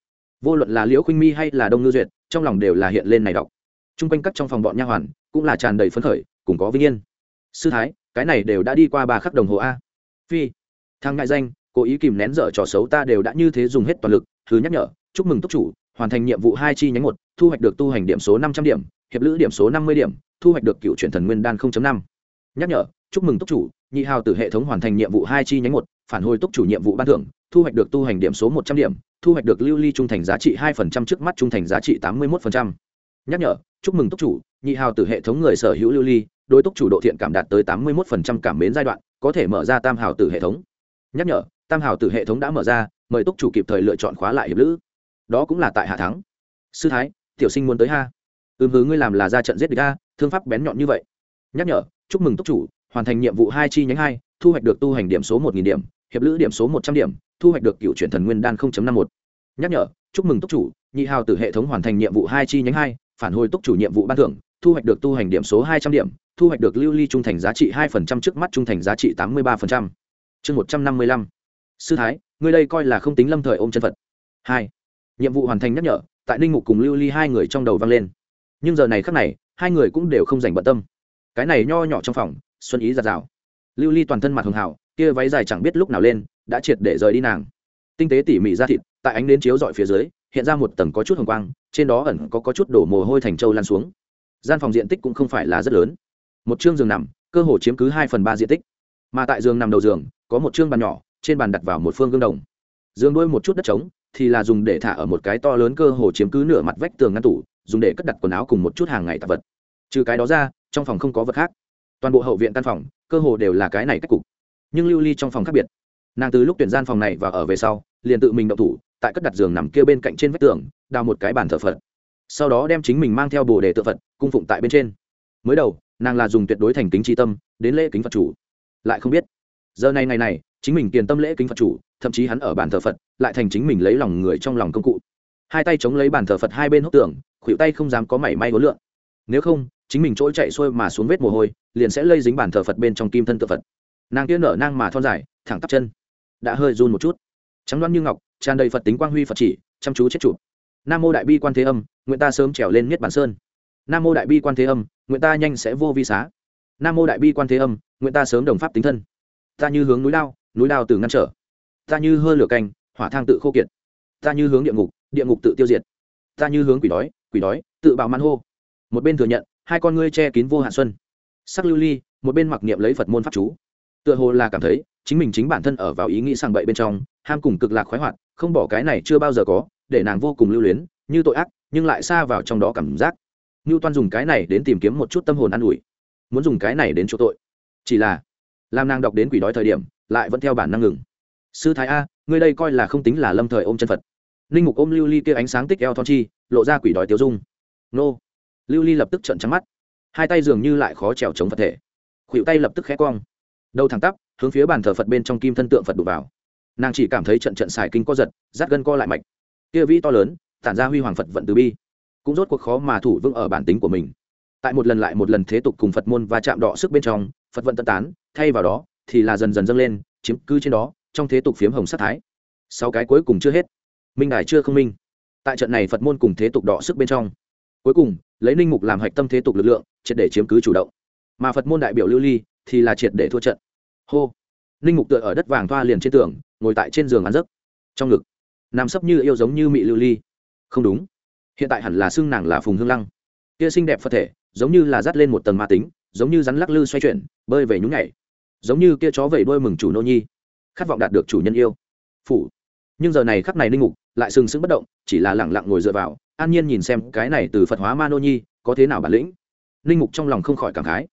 vô luận là liễu khuynh mi hay là đông ngư duyệt, trong lòng đều là hiện lên này đọc. T r u n g quanh các trong phòng bọn nha hoàn cũng là tràn đầy phấn khởi, cùng có vinh yên. Sư thái, cái này đều đã đi qua ba khắc đồng hồ a. Phi thang ngại danh, cố ý kìm nén dở trò xấu ta đều đã như thế dùng hết toàn lực thứ nhắc nhở, chúc mừng túc chủ, hoàn thành nhiệm vụ hai chi nhánh một, thu hoạch được tu hành điểm số năm trăm điểm, hiệp lữ điểm số năm mươi điểm, thu hoạch được cựu truyền thần nguyên đan năm. Nhắc nhở, chúc mừng túc chủ, nhị hào từ hệ thống hoàn thành nhiệm vụ hai chi nhánh một phản hồi túc chủ nhiệm vụ ban thưởng, thu hoạch được tu hành điểm số một trăm điểm, thu hoạch được lưu ly trung thành giá trị hai phần trăm trước mắt trung thành giá trị tám mươi một phần trăm. Nhắc nhở, chúc mừng túc chủ, nhị hào từ hệ thống người sở hữu lưu ly, đối túc chủ độ thiện cảm đạt tới tám mươi một phần trăm cảm mến giai đoạn, có thể mở ra tam hào từ hệ thống. Nhắc nhở, tam hào tử hệ thống đã mở ra, mời túc chủ kịp thời lựa chọn khóa lại hiệp lữ. Đó cũng là tại hạ thắng. Sư thái, tiểu sinh muốn tới ha. Ừm hứ, ngươi làm là ra trận giết địch a, thương pháp bén nhọn như vậy. Nhắc nhở, chúc mừng túc chủ, hoàn thành nhiệm vụ hai chi nhánh hai, thu hoạch được tu hành điểm số một nghìn điểm hiệp lữ điểm số một trăm điểm, thu hoạch được cựu chuyển thần nguyên đan năm một. Nhắc nhở, chúc mừng túc chủ, nhị hào tử hệ thống hoàn thành nhiệm vụ hai chi nhánh hai, phản hồi túc chủ nhiệm vụ ban thưởng, thu hoạch được tu hành điểm số hai trăm điểm, thu hoạch được lưu ly trung thành giá trị hai phần trăm trước mắt trung thành giá trị tám mươi ba phần trăm. Chương một trăm năm mươi lăm. Sư thái người đây coi là không tính lâm thời ôm chân phật. Hai. Nhiệm vụ hoàn thành nhắc nhở, tại ninh mục cùng lưu ly hai người trong đầu vang lên. Nhưng giờ này khắc này, hai người cũng đều không dành bận tâm. Cái này nho nhỏ trong phòng, xuân ý giạt rào lưu ly toàn thân mặt hường hảo kia váy dài chẳng biết lúc nào lên đã triệt để rời đi nàng. Tinh tế tỉ mỉ ra thịt tại ánh đến chiếu dọi phía dưới hiện ra một tầng có chút hồng quang trên đó ẩn có, có chút đổ mồ hôi thành trâu lan xuống. Gian phòng diện tích cũng không phải là rất lớn. Một chương giường nằm cơ hồ chiếm cứ hai phần ba diện tích. Mà tại giường nằm đầu giường có một chương bàn nhỏ trên bàn đặt vào một phương gương đồng. Giường đuôi một chút đất trống thì là dùng để thả ở một cái to lớn cơ hồ chiếm cứ nửa mặt vách tường ngăn tủ dùng để cất đặt quần áo cùng một chút hàng ngày tạp vật. Trừ cái đó ra trong phòng không có vật khác. Toàn bộ hậu viện căn phòng cơ hồ đều là cái này cách cục nhưng lưu ly trong phòng khác biệt. Nàng từ lúc tuyển gian phòng này và ở về sau, liền tự mình động thủ, tại cất đặt giường nằm kia bên cạnh trên vách tường, đào một cái bàn thờ phật. Sau đó đem chính mình mang theo bồ đề tự phật, cung phụng tại bên trên. Mới đầu, nàng là dùng tuyệt đối thành kính tri tâm, đến lễ kính phật chủ. Lại không biết, giờ này ngày này, chính mình tiền tâm lễ kính phật chủ, thậm chí hắn ở bàn thờ phật, lại thành chính mình lấy lòng người trong lòng công cụ. Hai tay chống lấy bàn thờ phật hai bên hốc tường, khuỷu tay không dám có mảy may hối lượng nếu không, chính mình trỗi chạy xuôi mà xuống vết mồ hôi, liền sẽ lây dính bàn thờ phật bên trong kim thân tự phật nàng kia nở nang mà thon dài, thẳng tắp chân. Đã hơi run một chút. Trắng đoan như ngọc, tràn đầy phật tính quang huy phật chỉ, chăm chú chết chụp. Nam mô đại bi quan thế âm, nguyện ta sớm trèo lên niết bản sơn. Nam mô đại bi quan thế âm, nguyện ta nhanh sẽ vô vi xá. Nam mô đại bi quan thế âm, nguyện ta sớm đồng pháp tính thân. Ta như hướng núi lao núi lao từ ngăn trở. Ta như hơ lửa canh hỏa thang tự khô kiệt. Ta như hướng địa ngục địa ngục tự tiêu diệt. Ta như hướng quỷ đói quỷ đói, tự bào man hô. Một bên thừa nhận, hai con ngươi che kín vô hạn xuân. Sắc lưu ly, một bên mặc niệm lấy phật môn pháp chú tựa hồ là cảm thấy, chính mình chính bản thân ở vào ý nghĩ sang bậy bên trong, ham cùng cực lạc khoái hoạt, không bỏ cái này chưa bao giờ có, để nàng vô cùng lưu luyến, như tội ác, nhưng lại xa vào trong đó cảm giác. Như toan dùng cái này đến tìm kiếm một chút tâm hồn an ủi. Muốn dùng cái này đến chỗ tội. Chỉ là, làm nàng đọc đến quỷ đói thời điểm, lại vẫn theo bản năng ngừng. Sư thái a, ngươi đây coi là không tính là lâm thời ôm chân phật. Linh mục ôm lưu ly kia ánh sáng tích eo thon chi, lộ ra quỷ đói tiêu dung. Nô. Lưu ly lập tức trợn trắng mắt. Hai tay dường như lại khó trèo chống phật thể. Khuỷu tay lập tức khẽ cong đầu thẳng tắp, hướng phía bàn thờ phật bên trong kim thân tượng phật đục vào. Nàng chỉ cảm thấy trận trận xài kinh co giật, rát gân co lại mạch. Kia vĩ to lớn, tản ra huy hoàng phật vận từ bi. Cũng rốt cuộc khó mà thủ vững ở bản tính của mình. Tại một lần lại một lần thế tục cùng phật môn và chạm đọ sức bên trong, phật vận tân tán, thay vào đó, thì là dần dần dâng lên, chiếm cứ trên đó, trong thế tục phiếm hồng sát thái. Sáu cái cuối cùng chưa hết. Minh đài chưa không minh. Tại trận này phật môn cùng thế tục đọ sức bên trong. Cuối cùng, lấy ninh mục làm hạch tâm thế tục lực lượng, triệt để chiếm cứ chủ động. Mà phật môn đại biểu lưu ly thì là triệt để thua trận. Hô. Ninh mục tựa ở đất vàng thoa liền trên tường, ngồi tại trên giường ăn giấc. Trong ngực, nằm sấp như yêu giống như mị lưu ly. Không đúng. Hiện tại hẳn là xưng nàng là phùng hương lăng. Kia xinh đẹp phật thể, giống như là dắt lên một tầng ma tính, giống như rắn lắc lư xoay chuyển, bơi về nhúng nhảy. Giống như kia chó vẩy đôi mừng chủ nô nhi. Khát vọng đạt được chủ nhân yêu. Phủ. Nhưng giờ này khắc này ninh mục lại sừng sững bất động, chỉ là lẳng lặng ngồi dựa vào, an nhiên nhìn xem cái này từ phật hóa ma nô nhi, có thế nào bản lĩnh. Ninh mục trong lòng không khỏi cảm khái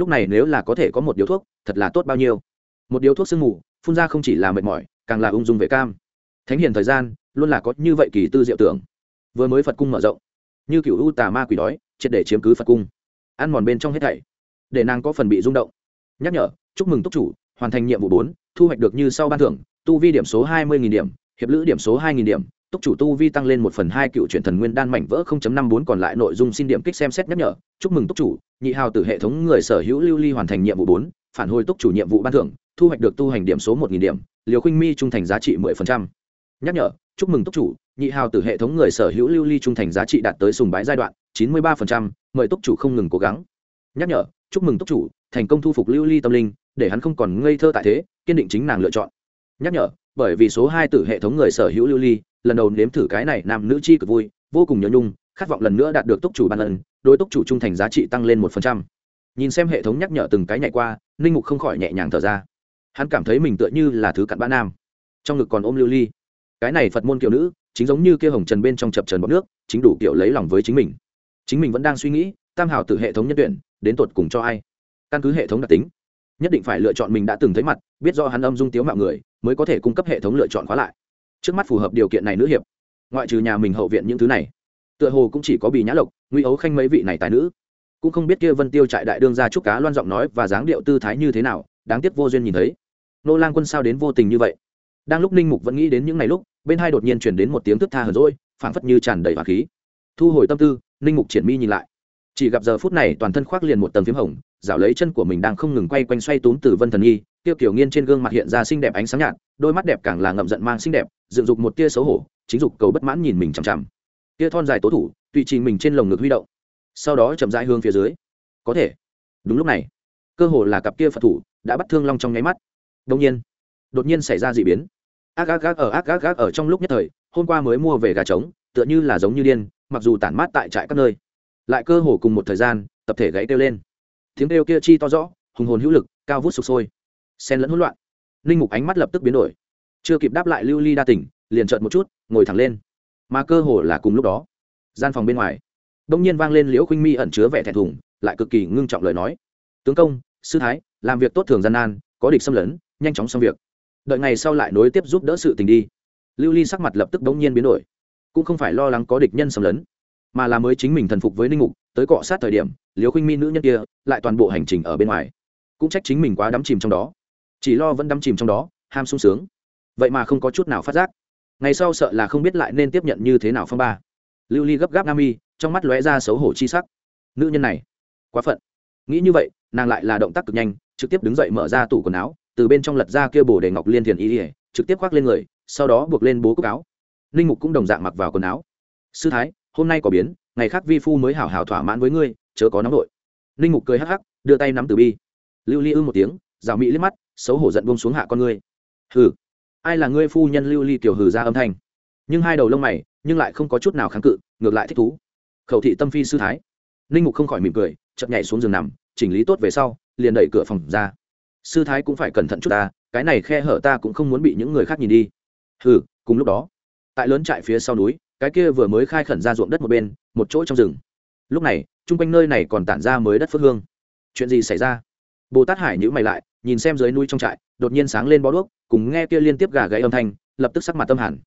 lúc này nếu là có thể có một điếu thuốc, thật là tốt bao nhiêu. Một điếu thuốc sương mù, phun ra không chỉ là mệt mỏi, càng là ung dung về cam. Thánh hiền thời gian, luôn là có như vậy kỳ tư diệu tưởng. Vừa mới phật cung mở rộng, như cựu u tà ma quỷ đói, triệt để chiếm cứ phật cung. Ăn mòn bên trong hết thảy, để nàng có phần bị rung động. Nhắc nhở, chúc mừng túc chủ, hoàn thành nhiệm vụ bốn, thu hoạch được như sau ban thưởng, tu vi điểm số hai mươi điểm, hiệp lữ điểm số hai điểm túc chủ tu vi tăng lên một phần hai cựu truyền thần nguyên đan mảnh vỡ không chấm năm bốn còn lại nội dung xin điểm kích xem xét nhắc nhở. Chúc mừng túc chủ, nhị hào từ hệ thống người sở hữu lưu ly hoàn thành nhiệm vụ bốn, phản hồi túc chủ nhiệm vụ ban thưởng, thu hoạch được tu hành điểm số một nghìn điểm, liều khinh mi trung thành giá trị mười phần trăm. Nhắc nhở, chúc mừng túc chủ, nhị hào từ hệ thống người sở hữu lưu ly trung thành giá trị đạt tới sùng bái giai đoạn, chín mươi ba phần trăm, mời túc chủ không ngừng cố gắng. Nhắc nhở, chúc mừng túc chủ, thành công thu phục lưu ly tâm linh, để hắn không còn ngây thơ tại thế, kiên định chính nàng lựa chọn. Nhắc nhở, bởi vì số hai từ hệ thống người sở hữu lưu ly lần đầu nếm thử cái này nam nữ chi cực vui, vô cùng nhớ nhung, khát vọng lần nữa đạt được túc chủ ban ân, đối túc chủ trung thành giá trị tăng lên một phần trăm. Nhìn xem hệ thống nhắc nhở từng cái nhảy qua, ninh mục không khỏi nhẹ nhàng thở ra. Hắn cảm thấy mình tựa như là thứ cặn bã nam. Trong ngực còn ôm lưu ly. Cái này phật môn kiểu nữ, chính giống như kia hồng trần bên trong chập trần bọc nước, chính đủ kiểu lấy lòng với chính mình. Chính mình vẫn đang suy nghĩ, tam hào từ hệ thống nhân tuyển, đến tột cùng cho ai? Căn cứ hệ thống đặc tính, nhất định phải lựa chọn mình đã từng thấy mặt, biết do hắn âm dung tiếu mạo người, mới có thể cung cấp hệ thống lựa chọn khóa lại trước mắt phù hợp điều kiện này nữ hiệp, ngoại trừ nhà mình hậu viện những thứ này, tựa hồ cũng chỉ có bì nhã lộc nguy ấu khanh mấy vị này tài nữ. Cũng không biết kia vân tiêu trại đại đương ra trúc cá loan giọng nói và dáng điệu tư thái như thế nào, đáng tiếc vô duyên nhìn thấy. Nô lang quân sao đến vô tình như vậy? Đang lúc ninh mục vẫn nghĩ đến những ngày lúc, bên hai đột nhiên chuyển đến một tiếng thức tha hờn rỗi phảng phất như tràn đầy hỏa khí. Thu hồi tâm tư, ninh mục triển mi nhìn lại. Chỉ gặp giờ phút này toàn thân khoác liền một tầng phím hồng rảo lấy chân của mình đang không ngừng quay quanh xoay túm từ vân thần nghi tiêu kiểu nghiên trên gương mặt hiện ra xinh đẹp ánh sáng nhạt, đôi mắt đẹp càng là ngậm giận mang xinh đẹp, dựng dục một tia xấu hổ, chính dục cầu bất mãn nhìn mình chằm chằm. Tia thon dài tố thủ, tùy trình mình trên lồng ngực huy động. Sau đó chậm rãi hướng phía dưới. Có thể. Đúng lúc này, cơ hồ là cặp kia phật thủ đã bắt thương long trong nháy mắt. Đông nhiên, đột nhiên xảy ra d ị biến. Ác ác ác, ở, ác ác ác, ở trong lúc nhất thời, hôm qua mới mua về gà trống, tựa như là giống như điên, mặc dù tản mát tại trại các nơi, lại cơ hồ cùng một thời gian, tập thể gãy kêu lên. Tiếng kêu kia chi to rõ, hùng hồn hữu lực, cao vút sụp sôi xen lẫn hỗn loạn. Ninh mục ánh mắt lập tức biến đổi. Chưa kịp đáp lại lưu ly đa tỉnh liền trợn một chút, ngồi thẳng lên. Mà cơ hồ là cùng lúc đó, gian phòng bên ngoài đông nhiên vang lên liễu khuynh mi ẩn chứa vẻ thẹn thùng, lại cực kỳ ngưng trọng lời nói. Tướng công, sư thái, làm việc tốt thường gian nan, có địch xâm lấn, nhanh chóng xong việc. Đợi ngày sau lại nối tiếp giúp đỡ sự tình đi. Lưu ly sắc mặt lập tức đống nhiên biến đổi. Cũng không phải lo lắng có địch nhân xâm lấn, mà là mới chính mình thần phục với ninh mục, tới cọ sát thời điểm liều khuynh mi nữ nhân kia lại toàn bộ hành trình ở bên ngoài. Cũng trách chính mình quá đắm chìm trong đó chỉ lo vẫn đắm chìm trong đó, ham sung sướng. Vậy mà không có chút nào phát giác. Ngày sau sợ là không biết lại nên tiếp nhận như thế nào phong ba. Lưu ly gấp gáp nam y, trong mắt lóe ra xấu hổ chi sắc. Nữ nhân này, quá phận. Nghĩ như vậy, nàng lại là động tác cực nhanh, trực tiếp đứng dậy mở ra tủ quần áo, từ bên trong lật ra kia bồ đề ngọc liên thiền y ỉa trực tiếp khoác lên người, sau đó buộc lên bố cúc áo. Ninh mục cũng đồng dạng mặc vào quần áo. Sư thái, hôm nay có biến, ngày khác vi phu mới hảo hảo thỏa mãn với ngươi, chớ có nóng đội ninh mục cười hắc hắc, đưa tay nắm từ bi. Lưu ly ư một tiếng, rào mỹ liếc mắt xấu hổ giận buông xuống hạ con ngươi. Hừ, ai là ngươi phu nhân lưu ly tiểu hừ ra âm thanh? Nhưng hai đầu lông mày, nhưng lại không có chút nào kháng cự, ngược lại thích thú. Khẩu thị tâm phi sư thái. Ninh mục không khỏi mỉm cười chậm nhảy xuống giường nằm, chỉnh lý tốt về sau, liền đẩy cửa phòng ra. Sư thái cũng phải cẩn thận chút ta, cái này khe hở ta cũng không muốn bị những người khác nhìn đi. Hừ, cùng lúc đó, tại lớn trại phía sau núi, cái kia vừa mới khai khẩn ra ruộng đất một bên, một chỗ trong rừng. Lúc này, chung quanh nơi này còn tản ra mới đất phước hương. Chuyện gì xảy ra? Bồ tát hải nhữ mày lại, nhìn xem dưới núi trong trại, đột nhiên sáng lên bó đuốc, cùng nghe kia liên tiếp gà gãy âm thanh, lập tức sắc mặt tâm hẳn.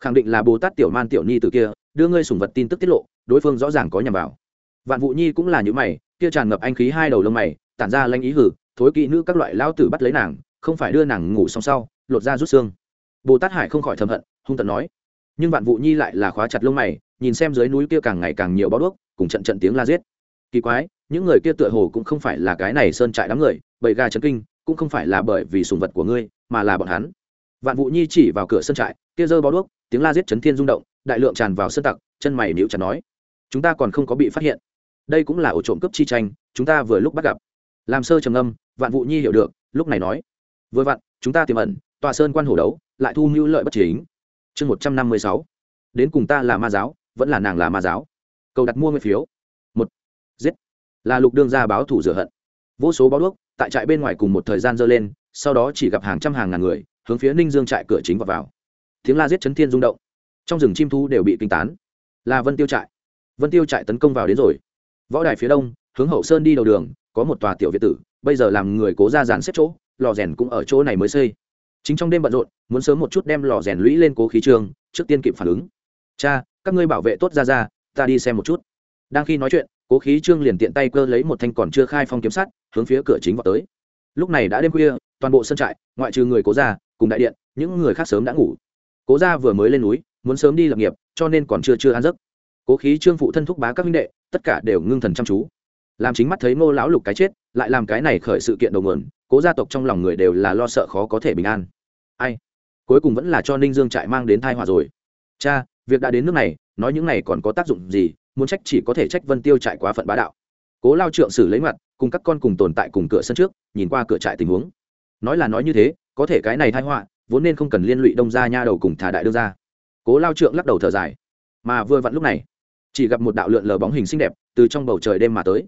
Khẳng định là bồ tát tiểu man tiểu nhi từ kia, đưa ngươi sủng vật tin tức tiết lộ, đối phương rõ ràng có nhằm vào. Vạn vụ nhi cũng là những mày, kia tràn ngập anh khí hai đầu lông mày, tản ra lanh ý hử, thối kỵ nữ các loại lao tử bắt lấy nàng, không phải đưa nàng ngủ xong sau, lột ra rút xương. Bồ tát hải không khỏi thầm hận, hung tận nói. Nhưng vạn vụ nhi lại là khóa chặt lông mày, nhìn xem dưới núi kia càng ngày càng nhiều bó đuốc, cùng trận trận tiếng la giết. Kỳ quái những người kia tựa hồ cũng không phải là cái này sơn trại đám người, bầy gà chấn kinh, cũng không phải là bởi vì sùng vật của ngươi, mà là bọn hắn. Vạn vụ nhi chỉ vào cửa sơn trại, kia dơ bó đuốc, tiếng la giết chấn thiên rung động, đại lượng tràn vào sân tặc, chân mày níu chặt nói, chúng ta còn không có bị phát hiện. Đây cũng là ổ trộm cướp chi tranh, chúng ta vừa lúc bắt gặp. Làm sơ trầm âm vạn vụ nhi hiểu được, lúc này nói, vừa vặn, chúng ta tiềm ẩn, tòa sơn quan hổ đấu, lại thu mưu lợi bất chính. Chương một trăm năm mươi sáu, đến cùng ta là ma giáo, vẫn là nàng là ma giáo. Cầu đặt mua nguyên phiếu. Một, giết là lục đương gia báo thủ rửa hận. Vô số báo đuốc tại trại bên ngoài cùng một thời gian dơ lên, sau đó chỉ gặp hàng trăm hàng ngàn người hướng phía ninh dương trại cửa chính vào vào. Tiếng la giết chấn thiên rung động. Trong rừng chim thu đều bị kinh tán. Là vân tiêu trại. Vân tiêu trại tấn công vào đến rồi. Võ đài phía đông, hướng hậu sơn đi đầu đường, có một tòa tiểu việt tử, bây giờ làm người cố ra dàn xếp chỗ, lò rèn cũng ở chỗ này mới xây. Chính trong đêm bận rộn, muốn sớm một chút đem lò rèn lũy lên cố khí trường, trước tiên kịp phản ứng. Cha, các ngươi bảo vệ tốt ra ra, ta đi xem một chút. Đang khi nói chuyện cố khí trương liền tiện tay cơ lấy một thanh còn chưa khai phong kiếm sắt, hướng phía cửa chính vào tới. Lúc này đã đêm khuya, toàn bộ sân trại, ngoại trừ người cố gia, cùng đại điện, những người khác sớm đã ngủ. Cố gia vừa mới lên núi, muốn sớm đi lập nghiệp, cho nên còn chưa chưa ăn giấc. Cố khí trương phụ thân thúc bá các minh đệ, tất cả đều ngưng thần chăm chú. Làm chính mắt thấy ngô lão lục cái chết, lại làm cái này khởi sự kiện đầu nguồn, cố gia tộc trong lòng người đều là lo sợ khó có thể bình an. Ai? Cuối cùng vẫn là cho ninh dương trại mang đến thai họa rồi. Cha, việc đã đến nước này, nói những này còn có tác dụng gì muốn trách chỉ có thể trách vân tiêu trại quá phận bá đạo. Cố lao trượng xử lấy mặt, cùng các con cùng tồn tại cùng cửa sân trước, nhìn qua cửa trại tình huống. Nói là nói như thế, có thể cái này thai họa, vốn nên không cần liên lụy đông ra nha đầu cùng thả đại đương ra cố lao trượng lắc đầu thở dài. Mà vừa vặn lúc này, chỉ gặp một đạo lượn lờ bóng hình xinh đẹp từ trong bầu trời đêm mà tới.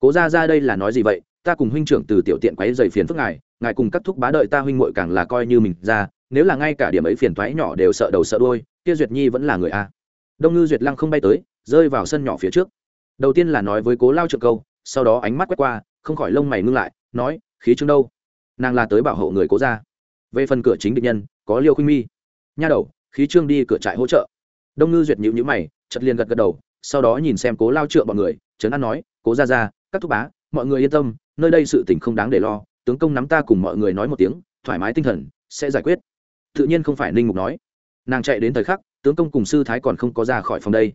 Cố ra ra đây là nói gì vậy? Ta cùng huynh trưởng từ tiểu tiện quấy dày phiền phức ngài ngài cùng các thúc bá đợi ta huynh muội càng là coi như mình ra, nếu là ngay cả điểm ấy phiền thoái nhỏ đều sợ đầu sợ đôi kia duyệt nhi vẫn là người a. Đông ngư duyệt lăng không bay tới rơi vào sân nhỏ phía trước. Đầu tiên là nói với cố lao trượng câu, sau đó ánh mắt quét qua, không khỏi lông mày ngưng lại, nói, khí trương đâu? Nàng là tới bảo hộ người cố ra về phần cửa chính định nhân, có liêu khuynh mi. Nha đầu, khí trương đi cửa trại hỗ trợ. Đông ngư duyệt nhịu nhữ mày chật liền gật gật đầu, sau đó nhìn xem cố lao trượng bọn người, trấn an nói, cố ra ra các thúc bá, mọi người yên tâm, nơi đây sự tình không đáng để lo, tướng công nắm ta cùng mọi người nói một tiếng, thoải mái tinh thần, sẽ giải quyết. Tự nhiên không phải ninh mục nói. Nàng chạy đến thời khắc, tướng công cùng sư thái còn không có ra khỏi phòng đây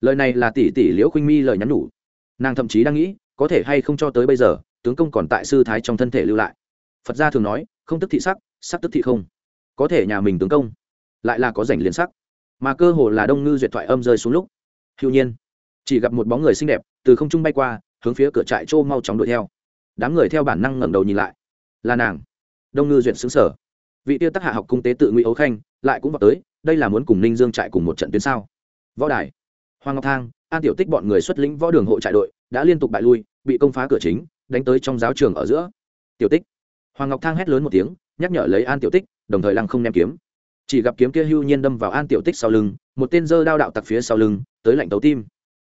lời này là tỷ tỷ liễu khuynh mi lời nhắn nhủ. Nàng thậm chí đang nghĩ, có thể hay không cho tới bây giờ, tướng công còn tại sư thái trong thân thể lưu lại. Phật gia thường nói, không tức thị sắc sắc tức thị không. Có thể nhà mình tướng công lại là có rảnh liền sắc. Mà cơ hồ là đông ngư duyệt thoại âm rơi xuống lúc. Hữu nhiên, chỉ gặp một bóng người xinh đẹp từ không trung bay qua, hướng phía cửa trại trô mau chóng đuổi theo. Đám người theo bản năng ngẩng đầu nhìn lại. Là nàng. Đông ngư duyệt xứng sở vị tiêu tác hạ học cung tế tự ngụy ấu khanh lại cũng vào tới, đây là muốn cùng ninh dương trại cùng một trận tuyến sao? Võ đài hoàng ngọc thang, an tiểu tích bọn người xuất lĩnh võ đường hộ trại đội, đã liên tục bại lui, bị công phá cửa chính, đánh tới trong giáo trường ở giữa. Tiểu tích. Hoàng ngọc thang hét lớn một tiếng, nhắc nhở lấy an tiểu tích, đồng thời lăng không ném kiếm. Chỉ gặp kiếm kia hưu nhiên đâm vào an tiểu tích sau lưng, một tên dơ đao đạo tặc phía sau lưng, tới lạnh tấu tim.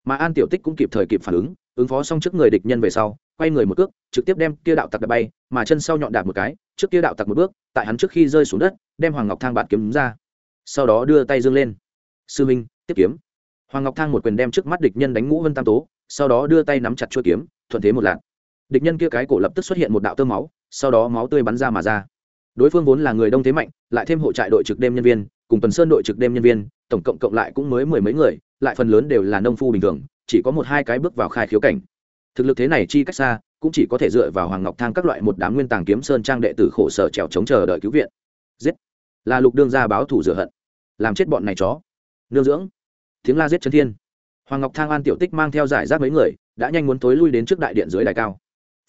Mà an tiểu tích cũng kịp thời kịp phản ứng ứng phó xong trước người địch nhân về sau, quay người một cước, trực tiếp đem kia đạo tặc đập bay, mà chân sau nhọn đạp một cái, trước kia đạo tặc một bước, tại hắn trước khi rơi xuống đất, đem hoàng ngọc thang bạt kiếm ra. Sau đó đưa tay dương lên. Sư minh, tiếp kiếm hoàng ngọc thang một quyền đem trước mắt địch nhân đánh ngũ vân tam tố, sau đó đưa tay nắm chặt chuôi kiếm, thuận thế một lạc địch nhân kia cái cổ lập tức xuất hiện một đạo tơ máu, sau đó máu tươi bắn ra mà ra. Đối phương vốn là người đông thế mạnh, lại thêm hộ trại đội trực đêm nhân viên, cùng tuần sơn đội trực đêm nhân viên, tổng cộng cộng lại cũng mới mười mấy người, lại phần lớn đều là nông phu bình thường, chỉ có một hai cái bước vào khai khiếu cảnh. Thực lực thế này chi cách xa, cũng chỉ có thể dựa vào hoàng ngọc thang các loại một đám nguyên tàng kiếm sơn trang đệ tử khổ sở trèo chống chờ đợi cứu viện. Giết. Là lục đương gia báo thủ rửa hận. Làm chết bọn này chó. Nương dưỡng tiếng la giết chân thiên. Hoàng ngọc thang an tiểu tích mang theo giải rác mấy người, đã nhanh muốn tối lui đến trước đại điện dưới đài cao.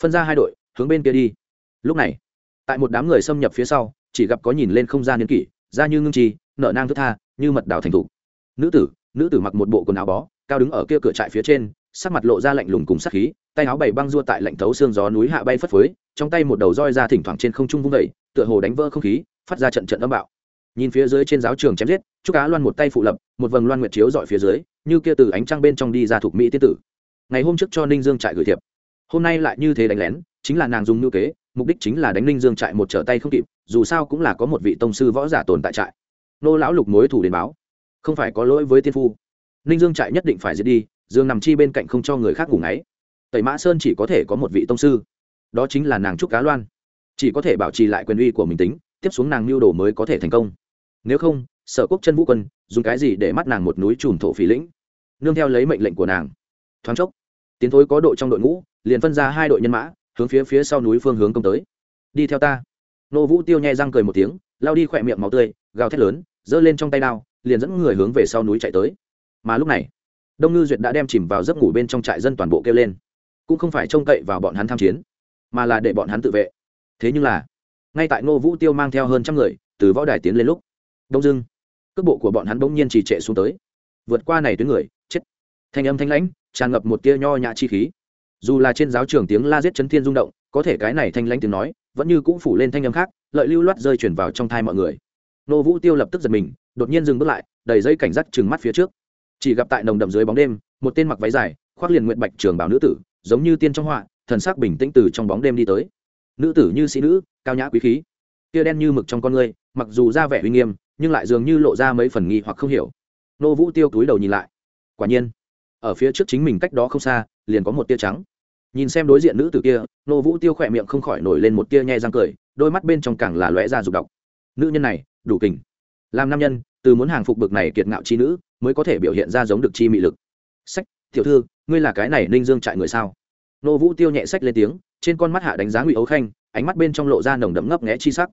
Phân ra hai đội, hướng bên kia đi. Lúc này, tại một đám người xâm nhập phía sau, chỉ gặp có nhìn lên không gian niên kỷ, da như ngưng trì nợ nang thức tha, như mật đào thành thủ nữ tử nữ tử mặc một bộ quần áo bó, cao đứng ở kia cửa trại phía trên, sắc mặt lộ ra lạnh lùng cùng sắc khí, tay áo bảy băng rua tại lạnh thấu xương gió núi hạ bay phất phới, trong tay một đầu roi ra thỉnh thoảng trên không trung vung vẩy tựa hồ đánh vỡ không khí, phát ra trận trận âm bạo nhìn phía dưới trên giáo trường chém giết chúc cá loan một tay phụ lập, một vầng loan nguyệt chiếu dọi phía dưới, như kia từ ánh trăng bên trong đi ra thuộc mỹ tiết tử. Ngày hôm trước cho ninh dương trại gửi thiệp. Hôm nay lại như thế đánh lén, chính là nàng dùng ngữ kế, mục đích chính là đánh ninh dương trại một trở tay không kịp, dù sao cũng là có một vị tông sư võ giả tồn tại trại. Nô lão lục mối thủ đến báo, không phải có lỗi với tiên phu. Ninh dương trại nhất định phải giết đi, dương nằm chi bên cạnh không cho người khác ngủ ngáy. Tẩy mã sơn chỉ có thể có một vị tông sư. Đó chính là nàng trúc cá loan. Chỉ có thể bảo trì lại quyền uy của mình tính, tiếp xuống nàng mưu đồ mới có thể thành công nếu không, sở quốc chân vũ quân, dùng cái gì để mắt nàng một núi trùm thổ phí lĩnh? Nương theo lấy mệnh lệnh của nàng. Thoáng chốc, tiến thối có đội trong đội ngũ, liền phân ra hai đội nhân mã, hướng phía phía sau núi phương hướng công tới. Đi theo ta. Nô vũ tiêu nhai răng cười một tiếng, lao đi khỏe miệng máu tươi, gào thét lớn, giơ lên trong tay đao, liền dẫn người hướng về sau núi chạy tới. Mà lúc này, đông ngư duyệt đã đem chìm vào giấc ngủ bên trong trại dân toàn bộ kêu lên. Cũng không phải trông cậy vào bọn hắn tham chiến, mà là để bọn hắn tự vệ. Thế nhưng là, ngay tại ngô vũ tiêu mang theo hơn trăm người, từ võ đài tiến lên lúc đông dưng cước bộ của bọn hắn bỗng nhiên trì trệ xuống tới. Vượt qua này tuyến người, chết. Thanh âm thanh lãnh, tràn ngập một tia nho nhã chi khí. Dù là trên giáo trường tiếng la giết chấn thiên rung động, có thể cái này thanh lãnh tiếng nói, vẫn như cũng phủ lên thanh âm khác, lợi lưu loát rơi chuyển vào trong thai mọi người. Nô vũ tiêu lập tức giật mình, đột nhiên dừng bước lại, đầy dây cảnh giác trừng mắt phía trước. Chỉ gặp tại nồng đậm dưới bóng đêm, một tên mặc váy dài, khoác liền nguyện bạch trường bảo nữ tử, giống như tiên trong họa, thần sắc bình tĩnh từ trong bóng đêm đi tới. Nữ tử như sĩ nữ, cao nhã quý khí. Tia đen như mực trong con người, mặc dù ra vẻ uy nghiêm nhưng lại dường như lộ ra mấy phần nghi hoặc không hiểu. Nô vũ tiêu túi đầu nhìn lại. Quả nhiên, ở phía trước chính mình cách đó không xa, liền có một tia trắng. Nhìn xem đối diện nữ tử kia, nô vũ tiêu khỏe miệng không khỏi nổi lên một tia nhe răng cười, đôi mắt bên trong càng là lóe ra rụt độc. Nữ nhân này, đủ kình. Làm nam nhân, từ muốn hàng phục bực này kiệt ngạo chi nữ, mới có thể biểu hiện ra giống được chi mị lực. Sách, tiểu thư, ngươi là cái này ninh dương trại người sao? Nô vũ tiêu nhẹ sách lên tiếng, trên con mắt hạ đánh giá ngụy ấu khanh, ánh mắt bên trong lộ ra nồng đậm ngấp nghẽ chi sắc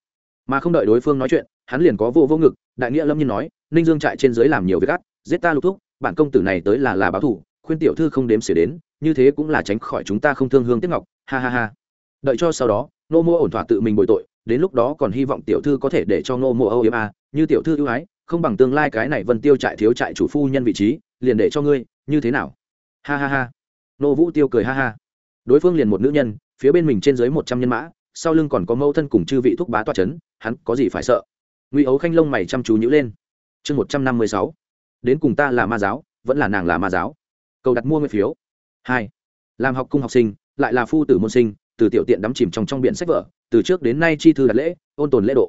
mà không đợi đối phương nói chuyện, hắn liền có vô vô ngực, đại nghĩa lâm nhiên nói, ninh dương trại trên dưới làm nhiều việc gắt, giết ta lục thúc, bản công tử này tới là là báo thủ, khuyên tiểu thư không đếm xỉa đến, như thế cũng là tránh khỏi chúng ta không thương hương tiếp ngọc, ha ha ha. Đợi cho sau đó nô mua ổn thỏa tự mình bội tội, đến lúc đó còn hy vọng tiểu thư có thể để cho nô mua âu yếm a như tiểu thư ưu ái, không bằng tương lai cái này vân tiêu trại thiếu trại chủ phu nhân vị trí, liền để cho ngươi, như thế nào? Ha ha ha. Nô vũ tiêu cười ha ha. Đối phương liền một nữ nhân, phía bên mình trên dưới một trăm nhân mã sau lưng còn có mẫu thân cùng chư vị thúc bá toa c h ấ n hắn có gì phải sợ? Ngụy ấu khanh lông mày chăm chú nhữ lên. Chương một trăm năm mươi sáu, đến cùng ta là ma giáo, vẫn là nàng là ma giáo. Cầu đặt mua nguyên phiếu. Hai, làm học cung học sinh, lại là phu tử môn sinh, từ tiểu tiện đắm chìm trong trong biển sách vở, từ trước đến nay chi thư đặt lễ, ôn tồn lễ độ.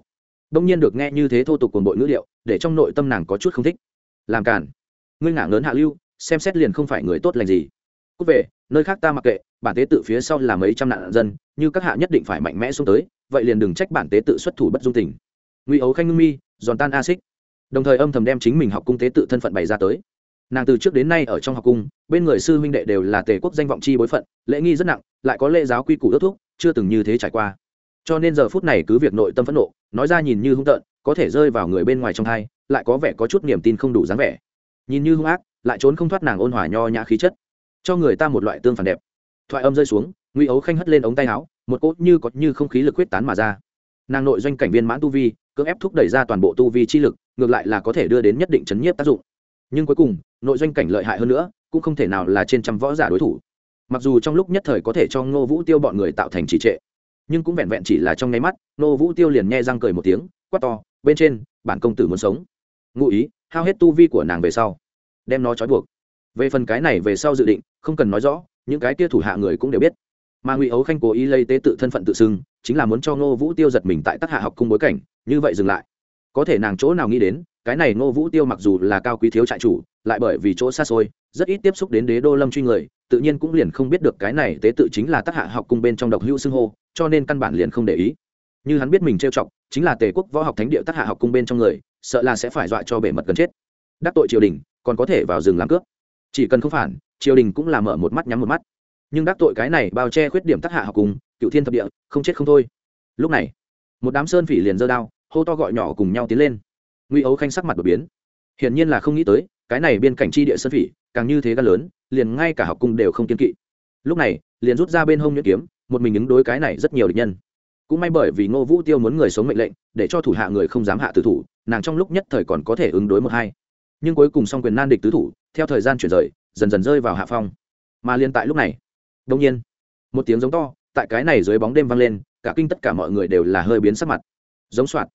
Đông nhiên được nghe như thế thô tục cuồng bội ngữ liệu để trong nội tâm nàng có chút không thích. Làm cản ngươi ngả ngớn hạ lưu, xem xét liền không phải người tốt lành gì. Cúc về, nơi khác ta mặc kệ bản tế tự phía sau là mấy trăm nạn dân, như các hạ nhất định phải mạnh mẽ xuống tới, vậy liền đừng trách bản tế tự xuất thủ bất dung tình. Ngụy ấu khanh ngưng mi, giòn tan a xích đồng thời âm thầm đem chính mình học cung tế tự thân phận bày ra tới. Nàng từ trước đến nay ở trong học cung, bên người sư huynh đệ đều là tề quốc danh vọng chi bối phận, lễ nghi rất nặng, lại có lễ giáo quy củ ước thúc, chưa từng như thế trải qua. Cho nên giờ phút này cứ việc nội tâm phẫn nộ, nói ra nhìn như hung tợn, có thể rơi vào người bên ngoài trong thai, lại có vẻ có chút niềm tin không đủ dáng vẻ. Nhìn như hung ác, lại trốn không thoát nàng ôn hòa nho nhã khí chất. Cho người ta một loại tương phản đẹp thoại âm rơi xuống nguy ấu khanh hất lên ống tay áo, một cốt như có như không khí lực quyết tán mà ra. Nàng nội doanh cảnh viên mãn tu vi, cưỡng ép thúc đẩy ra toàn bộ tu vi chi lực, ngược lại là có thể đưa đến nhất định chấn nhiếp tác dụng. Nhưng cuối cùng, nội doanh cảnh lợi hại hơn nữa, cũng không thể nào là trên trăm võ giả đối thủ. Mặc dù trong lúc nhất thời có thể cho ngô vũ tiêu bọn người tạo thành trì trệ, nhưng cũng vẹn vẹn chỉ là trong nháy mắt, ngô vũ tiêu liền nghe răng cười một tiếng, quát to, bên trên, bản công tử muốn sống. Ngụ ý, hao hết tu vi của nàng về sau, đem nó trói buộc. Về phần cái này về sau dự định, không cần nói rõ những cái kia thủ hạ người cũng đều biết. Mà ngụy ấu khanh cố ý lây tế tự thân phận tự xưng, chính là muốn cho ngô vũ tiêu giật mình tại tác hạ học cung bối cảnh, như vậy dừng lại. Có thể nàng chỗ nào nghĩ đến, cái này ngô vũ tiêu mặc dù là cao quý thiếu trại chủ, lại bởi vì chỗ xa xôi, rất ít tiếp xúc đến đế đô lâm truy người, tự nhiên cũng liền không biết được cái này tế tự chính là tác hạ học cung bên trong độc hữu xưng hô, cho nên căn bản liền không để ý. Như hắn biết mình trêu chọc, chính là tề quốc võ học thánh địa tác hạ học cung bên trong người, sợ là sẽ phải dọa cho bể mật gần chết. Đắc tội triều đình, còn có thể vào rừng làm cướp. Chỉ cần không phản triều đình cũng là mở một mắt nhắm một mắt. Nhưng đắc tội cái này bao che khuyết điểm tác hạ học cùng, cựu thiên thập địa, không chết không thôi. Lúc này, một đám sơn phỉ liền giơ đao, hô to gọi nhỏ cùng nhau tiến lên. Nguy ấu khanh sắc mặt đột biến. Hiển nhiên là không nghĩ tới, cái này biên cảnh chi địa sơn phỉ, càng như thế gan lớn, liền ngay cả học cung đều không kiên kỵ. Lúc này, liền rút ra bên hông nhuyễn kiếm, một mình ứng đối cái này rất nhiều địch nhân. Cũng may bởi vì ngô vũ tiêu muốn người sống mệnh lệnh, để cho thủ hạ người không dám hạ tử thủ, nàng trong lúc nhất thời còn có thể ứng đối một hai. Nhưng cuối cùng song quyền nan địch tứ thủ, theo thời gian chuyển rời dần dần rơi vào hạ phong. Mà liên tại lúc này đông nhiên, một tiếng giống to, tại cái này dưới bóng đêm vang lên, cả kinh tất cả mọi người đều là hơi biến sắc mặt. Giống soạt.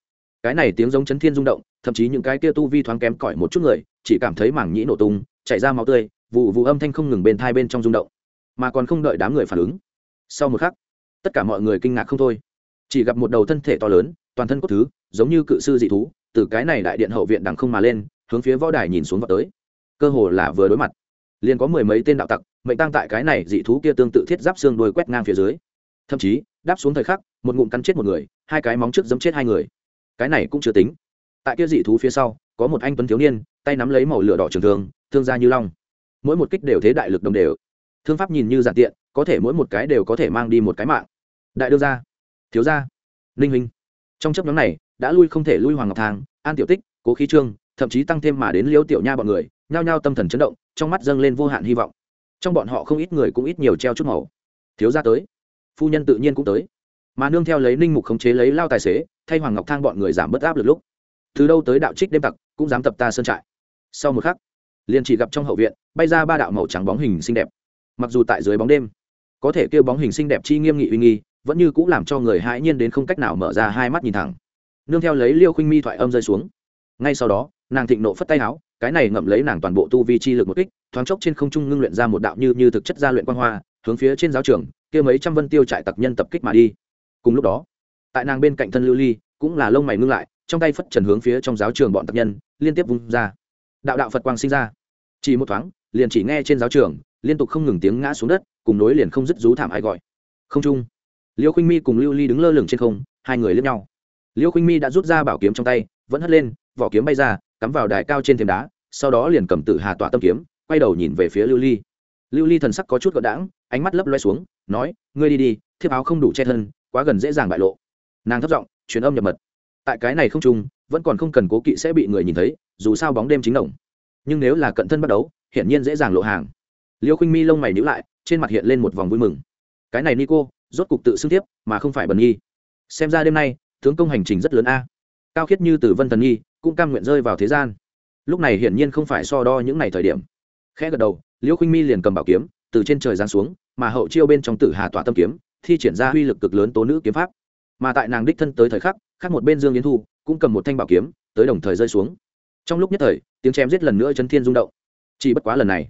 Cái này tiếng giống chấn thiên rung động, thậm chí những cái kia tu vi thoáng kém cỏi một chút người, chỉ cảm thấy mảng nhĩ nổ tung chạy ra máu tươi, vụ vụ âm thanh không ngừng bên thai bên trong rung động. Mà còn không đợi đám người phản ứng. Sau một khắc, tất cả mọi người kinh ngạc không thôi. Chỉ gặp một đầu thân thể to lớn, toàn thân cốt thứ, giống như cự sư dị thú, từ cái này đại điện hậu viện đằng không mà lên, hướng phía võ đài nhìn xuống vào tới. Cơ hồ là vừa đối mặt liền có mười mấy tên đạo tặc, mệnh tăng tại cái này dị thú kia tương tự thiết giáp xương đuôi quét ngang phía dưới. Thậm chí, đáp xuống thời khắc, một ngụm cắn chết một người, hai cái móng trước giấm chết hai người. Cái này cũng chưa tính. Tại kia dị thú phía sau, có một anh tuấn thiếu niên, tay nắm lấy màu lửa đỏ trường thương thương ra như long. Mỗi một kích đều thế đại lực đồng đều. Thương pháp nhìn như giản tiện, có thể mỗi một cái đều có thể mang đi một cái mạng. Đại đương gia, thiếu gia, ninh huynh. Trong chấp nhóm này, đã lui không thể lui hoàng ngọc thang, an tiểu tích, cố khí trương, thậm chí tăng thêm mà đến liêu tiểu nha bọn người nhao nhao tâm thần chấn động, trong mắt dâng lên vô hạn hy vọng. Trong bọn họ không ít người cũng ít nhiều treo chút màu. Thiếu gia tới. Phu nhân tự nhiên cũng tới. Mà nương theo lấy ninh mục khống chế lấy lao tài xế, thay hoàng ngọc thang bọn người giảm bớt áp lực lúc. Từ đâu tới đạo trích đêm tặc, cũng dám tập ta sơn trại. Sau một khắc, liền chỉ gặp trong hậu viện, bay ra ba đạo màu trắng bóng hình xinh đẹp. Mặc dù tại dưới bóng đêm, có thể kêu bóng hình xinh đẹp chi nghiêm nghị uy nghi, vẫn như cũng làm cho người hãi nhiên đến không cách nào mở ra hai mắt nhìn thẳng. Nương theo lấy liêu khinh mi thoại âm rơi xuống. Ngay sau đó, nàng thịnh nộ phất tay áo cái này ngậm lấy nàng toàn bộ tu vi chi lực một kích, thoáng chốc trên không trung ngưng luyện ra một đạo như như thực chất gia luyện quang hoa, hướng phía trên giáo trường, kia mấy trăm vân tiêu trại tặc nhân tập kích mà đi. Cùng lúc đó, tại nàng bên cạnh thân lưu ly, cũng là lông mày ngưng lại, trong tay phất trần hướng phía trong giáo trường bọn tặc nhân, liên tiếp vung ra. Đạo đạo phật quang sinh ra. Chỉ một thoáng, liền chỉ nghe trên giáo trường, liên tục không ngừng tiếng ngã xuống đất, cùng nối liền không dứt rú thảm ai gọi. Không trung, liêu khinh mi cùng lưu ly đứng lơ lửng trên không, hai người lướt nhau. Liêu khinh mi đã rút ra bảo kiếm trong tay, vẫn hất lên vỏ kiếm bay ra, cắm vào đài cao trên thềm đá, sau đó liền cầm tử hà tọa tâm kiếm, quay đầu nhìn về phía lưu ly. Lưu ly thần sắc có chút gợn đãng, ánh mắt lấp loe xuống, nói, ngươi đi đi, thiếp áo không đủ che thân, quá gần dễ dàng bại lộ. Nàng thất giọng, truyền âm nhập mật. Tại cái này không trung, vẫn còn không cần cố kỵ sẽ bị người nhìn thấy, dù sao bóng đêm chính đồng. Nhưng nếu là cận thân bắt đấu hiển nhiên dễ dàng lộ hàng. Liêu khinh mi lông mày nhữ lại, trên mặt hiện lên một vòng vui mừng. Cái này nico, rốt cục tự xưng tiếp mà không phải bần nhi. Xem ra đêm nay, tướng công hành trình rất lớn a cao khiết như từ vân thần nhi, cũng cam nguyện rơi vào thế gian. Lúc này hiển nhiên không phải so đo những ngày thời điểm. Khẽ gật đầu, liễu khinh mi liền cầm bảo kiếm, từ trên trời giáng xuống, mà hậu chiêu bên trong tử hà tỏa tâm kiếm, thi triển ra uy lực cực lớn tố nữ kiếm pháp. Mà tại nàng đích thân tới thời khắc, khác một bên dương yến thu, cũng cầm một thanh bảo kiếm, tới đồng thời rơi xuống. Trong lúc nhất thời, tiếng chém giết lần nữa chấn thiên rung động. Chỉ bất quá lần này,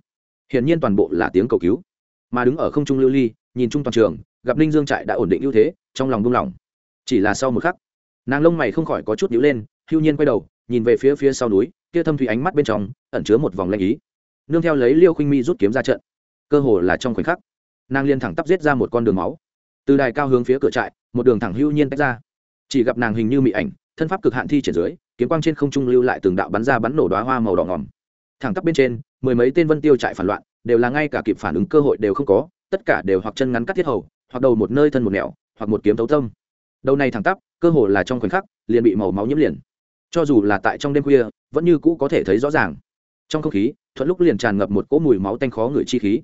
hiển nhiên toàn bộ là tiếng cầu cứu. Mà đứng ở không trung lưu ly, nhìn chung toàn trường, gặp ninh dương trại đã ổn định ưu thế, trong lòng buông lỏng. Chỉ là sau một khắc nàng lông mày không khỏi có chút nhíu lên, hưu nhiên quay đầu, nhìn về phía phía sau núi, kia thâm thủy ánh mắt bên trong, ẩn chứa một vòng lanh ý. Nương theo lấy liêu khinh mi rút kiếm ra trận, cơ hồ là trong khoảnh khắc, nàng liên thẳng tắp giết ra một con đường máu. Từ đài cao hướng phía cửa trại, một đường thẳng hưu nhiên tách ra. Chỉ gặp nàng hình như mị ảnh, thân pháp cực hạn thi triển dưới, kiếm quang trên không trung lưu lại từng đạo bắn ra bắn nổ đoá hoa màu đỏ ngỏm thẳng tắp bên trên, mười mấy tên vân tiêu trại phản loạn, đều là ngay cả kịp phản ứng cơ hội đều không có, tất cả đều hoặc chân ngắn cắt thiết hầu, hoặc đầu một nơi thân một nẻo, hoặc một kiếm thấu tâm đầu này thẳng tắp, cơ hồ là trong khoảnh khắc, liền bị màu máu nhiễm liền. Cho dù là tại trong đêm khuya, vẫn như cũ có thể thấy rõ ràng. Trong không khí, thuận lúc liền tràn ngập một cỗ mùi máu tanh khó ngửi chi khí.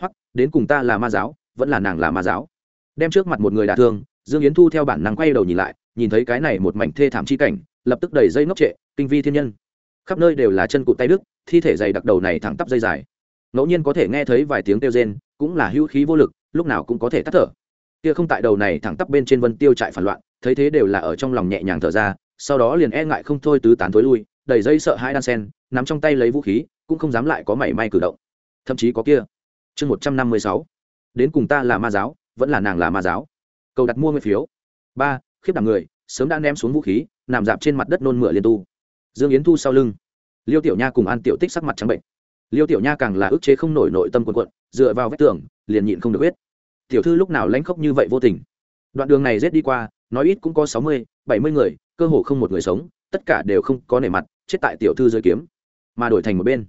Hoặc, đến cùng ta là ma giáo, vẫn là nàng là ma giáo. Đem trước mặt một người đả thương, dương yến thu theo bản năng quay đầu nhìn lại, nhìn thấy cái này một mảnh thê thảm chi cảnh, lập tức đầy dây ngốc trệ, kinh vi thiên nhân. Khắp nơi đều là chân cụt tay đức thi thể dày đặc đầu này thẳng tắp dây dài. Ngẫu nhiên có thể nghe thấy vài tiếng kêu rên, cũng là hữu khí vô lực, lúc nào cũng có thể tắt thở kia không tại đầu này thẳng tắp bên trên vân tiêu trại phản loạn, thấy thế đều là ở trong lòng nhẹ nhàng thở ra, sau đó liền e ngại không thôi tứ tán tối lui đẩy dây sợ hai đan sen, nắm trong tay lấy vũ khí, cũng không dám lại có mảy may cử động. Thậm chí có kia. Chương một trăm năm mươi sáu. Đến cùng ta là ma giáo, vẫn là nàng là ma giáo. Cầu đặt mua nguyên phiếu. Ba, khiếp đảm người, sớm đã ném xuống vũ khí, nằm dạp trên mặt đất nôn mửa liên tu. Dương yến thu sau lưng. Liêu tiểu nha cùng an tiểu tích sắc mặt trắng bệnh. Liêu tiểu nha càng là ức chế không nổi nội tâm quần quận dựa vào vách tường, liền nhịn không được biết tiểu thư lúc nào lãnh khốc như vậy vô tình? Đoạn đường này rết đi qua, nói ít cũng có sáu mươi, bảy mươi người, cơ hồ không một người sống, tất cả đều không có nể mặt, chết tại tiểu thư dưới kiếm. Mà đổi thành một bên,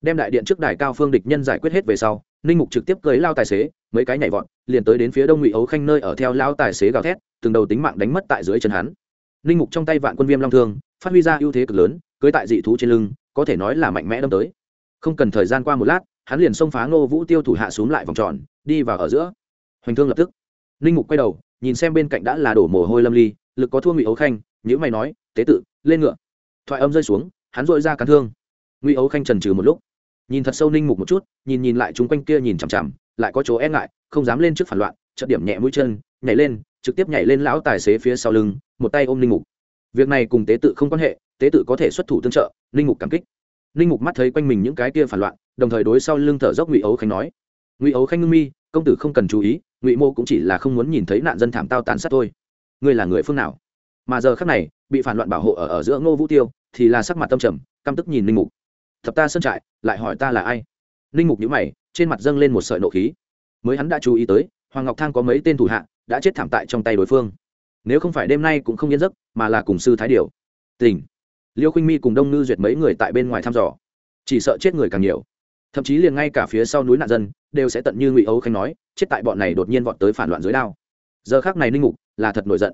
đem đại điện trước đài cao phương địch nhân giải quyết hết về sau, ninh mục trực tiếp cưới lao tài xế, mấy cái nhảy vọt, liền tới đến phía đông ngụy ấu khanh nơi ở theo lao tài xế gào thét, từng đầu tính mạng đánh mất tại dưới chân hắn. Ninh mục trong tay vạn quân viêm long thương, phát huy ra ưu thế cực lớn, cưới tại dị thú trên lưng, có thể nói là mạnh mẽ đâm tới. Không cần thời gian qua một lát, hắn liền xông phá ngô vũ tiêu thủ hạ xuống lại vòng tròn, đi vào ở giữa hoành thương lập tức. Ninh mục quay đầu, nhìn xem bên cạnh đã là đổ mồ hôi lâm ly, lực có thua ngụy ấu khanh nhữ mày nói, tế tự, lên ngựa. Thoại âm rơi xuống, hắn dội ra cắn thương. Ngụy ấu khanh trần trừ một lúc. Nhìn thật sâu ninh mục một chút, nhìn nhìn lại chúng quanh kia nhìn chằm chằm, lại có chỗ e ngại, không dám lên trước phản loạn, chợt điểm nhẹ mũi chân, nhảy lên, trực tiếp nhảy lên lão tài xế phía sau lưng, một tay ôm ninh mục. Việc này cùng tế tự không quan hệ, tế tự có thể xuất thủ tương trợ, ninh mục cảm kích. Ninh mục mắt thấy quanh mình những cái kia phản loạn, đồng thời đối sau lưng thở dốc ngụy ấu khanh nói, ngụy ấu khanh ngưng mi, công tử không cần chú ý ngụy mô cũng chỉ là không muốn nhìn thấy nạn dân thảm tao tàn sát thôi. Ngươi là người phương nào? Mà giờ khác này bị phản loạn bảo hộ ở, ở giữa ngô vũ tiêu thì là sắc mặt tâm trầm căm tức nhìn Linh mục. Thập ta sơn trại lại hỏi ta là ai? Linh mục nhíu mày trên mặt dâng lên một sợi nộ khí. Mới hắn đã chú ý tới hoàng ngọc thang có mấy tên thủ hạ đã chết thảm tại trong tay đối phương. Nếu không phải đêm nay cũng không yên giấc mà là cùng sư thái điều. Tỉnh liêu khinh mi cùng đông ngư duyệt mấy người tại bên ngoài thăm dò. Chỉ sợ chết người càng nhiều thậm chí liền ngay cả phía sau núi nạn dân đều sẽ tận như ngụy ấu khanh nói, chết tại bọn này đột nhiên vọt tới phản loạn dưới đao. Giờ khác này ninh mục là thật nổi giận.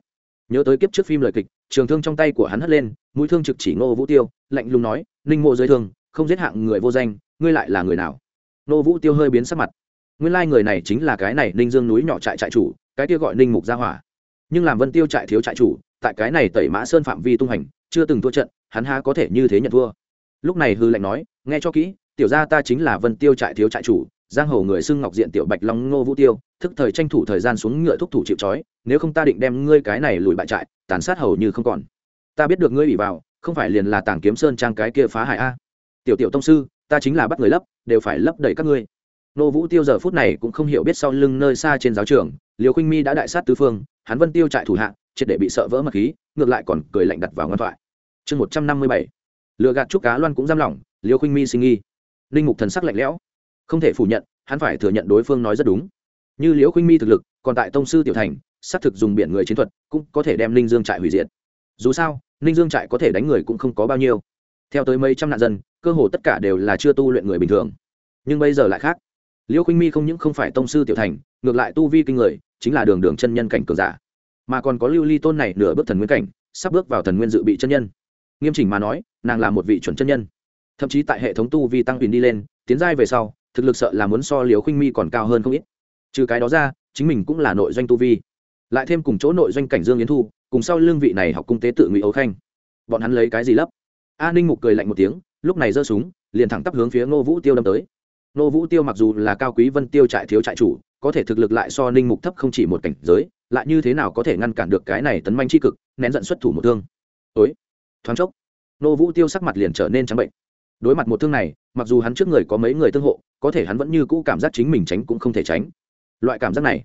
Nhớ tới kiếp trước phim lời kịch, trường thương trong tay của hắn hất lên, mũi thương trực chỉ ngô vũ tiêu, lạnh lùng nói, ninh mộ dưới thương, không giết hạng người vô danh, ngươi lại là người nào? Ngô vũ tiêu hơi biến sắc mặt. Nguyên lai người này chính là cái này ninh dương núi nhỏ trại trại chủ, cái kia gọi ninh mục gia hỏa. Nhưng làm vân tiêu trại thiếu trại chủ, tại cái này tẩy mã sơn phạm vi tung hành, chưa từng thua trận, hắn há có thể như thế nhận thua. Lúc này hư lệnh nói, nghe cho kỹ tiểu gia ta chính là vân tiêu trại thiếu trại chủ, giang hồ người xưng ngọc diện tiểu bạch long ngô vũ tiêu, thức thời tranh thủ thời gian xuống ngựa thúc thủ chịu trói, nếu không ta định đem ngươi cái này lùi bại trại, tàn sát hầu như không còn. Ta biết được ngươi bị vào, không phải liền là tàng kiếm sơn trang cái kia phá hại a. Tiểu tiểu tông sư, ta chính là bắt người lấp, đều phải lấp đầy các ngươi. Nô vũ tiêu giờ phút này cũng không hiểu biết sau lưng nơi xa trên giáo trường liều khinh mi đã đại sát tứ phương, hắn vân tiêu trại thủ hạ, triệt để bị sợ vỡ mật khí, ngược lại còn cười lạnh đặt vào ngân thoại. Chương một trăm năm mươi bảy. Lựa gạt trúc cá loan cũng giam lỏng liều khinh mi sinh nghi linh mục thần sắc lạnh lẽo. Không thể phủ nhận, hắn phải thừa nhận đối phương nói rất đúng. Như liễu khinh mi thực lực, còn tại tông sư tiểu thành, xác thực dùng biển người chiến thuật, cũng có thể đem ninh dương trại hủy diệt. Dù sao, ninh dương trại có thể đánh người cũng không có bao nhiêu. Theo tới mấy trăm nạn dân, cơ hồ tất cả đều là chưa tu luyện người bình thường. Nhưng bây giờ lại khác. Liễu khinh mi không những không phải tông sư tiểu thành, ngược lại tu vi kinh người, chính là đường đường chân nhân cảnh cường giả. Mà còn có lưu ly tôn này nửa bước thần nguyên cảnh, sắp bước vào thần nguyên dự bị chân nhân. Nghiêm chỉnh mà nói, nàng là một vị chuẩn chân nhân thậm chí tại hệ thống tu vi tăng quyền đi lên, tiến giai về sau, thực lực sợ là muốn so liều khinh mi còn cao hơn không ít. Trừ cái đó ra, chính mình cũng là nội doanh tu vi. Lại thêm cùng chỗ nội doanh cảnh dương yến thu, cùng sau lương vị này học cung tế tự ngụy ấu khanh. Bọn hắn lấy cái gì lấp? A ninh mục cười lạnh một tiếng, lúc này giơ súng, liền thẳng tắp hướng phía ngô vũ tiêu đâm tới. Ngô vũ tiêu mặc dù là cao quý vân tiêu trại thiếu trại chủ, có thể thực lực lại so ninh mục thấp không chỉ một cảnh giới, lại như thế nào có thể ngăn cản được cái này tấn manh tri cực, nén giận xuất thủ một thương. Ối thoáng chốc, ngô vũ tiêu sắc mặt liền trở nên trắng bệnh đối mặt một thương này, mặc dù hắn trước người có mấy người tương hộ, có thể hắn vẫn như cũ cảm giác chính mình tránh cũng không thể tránh. Loại cảm giác này,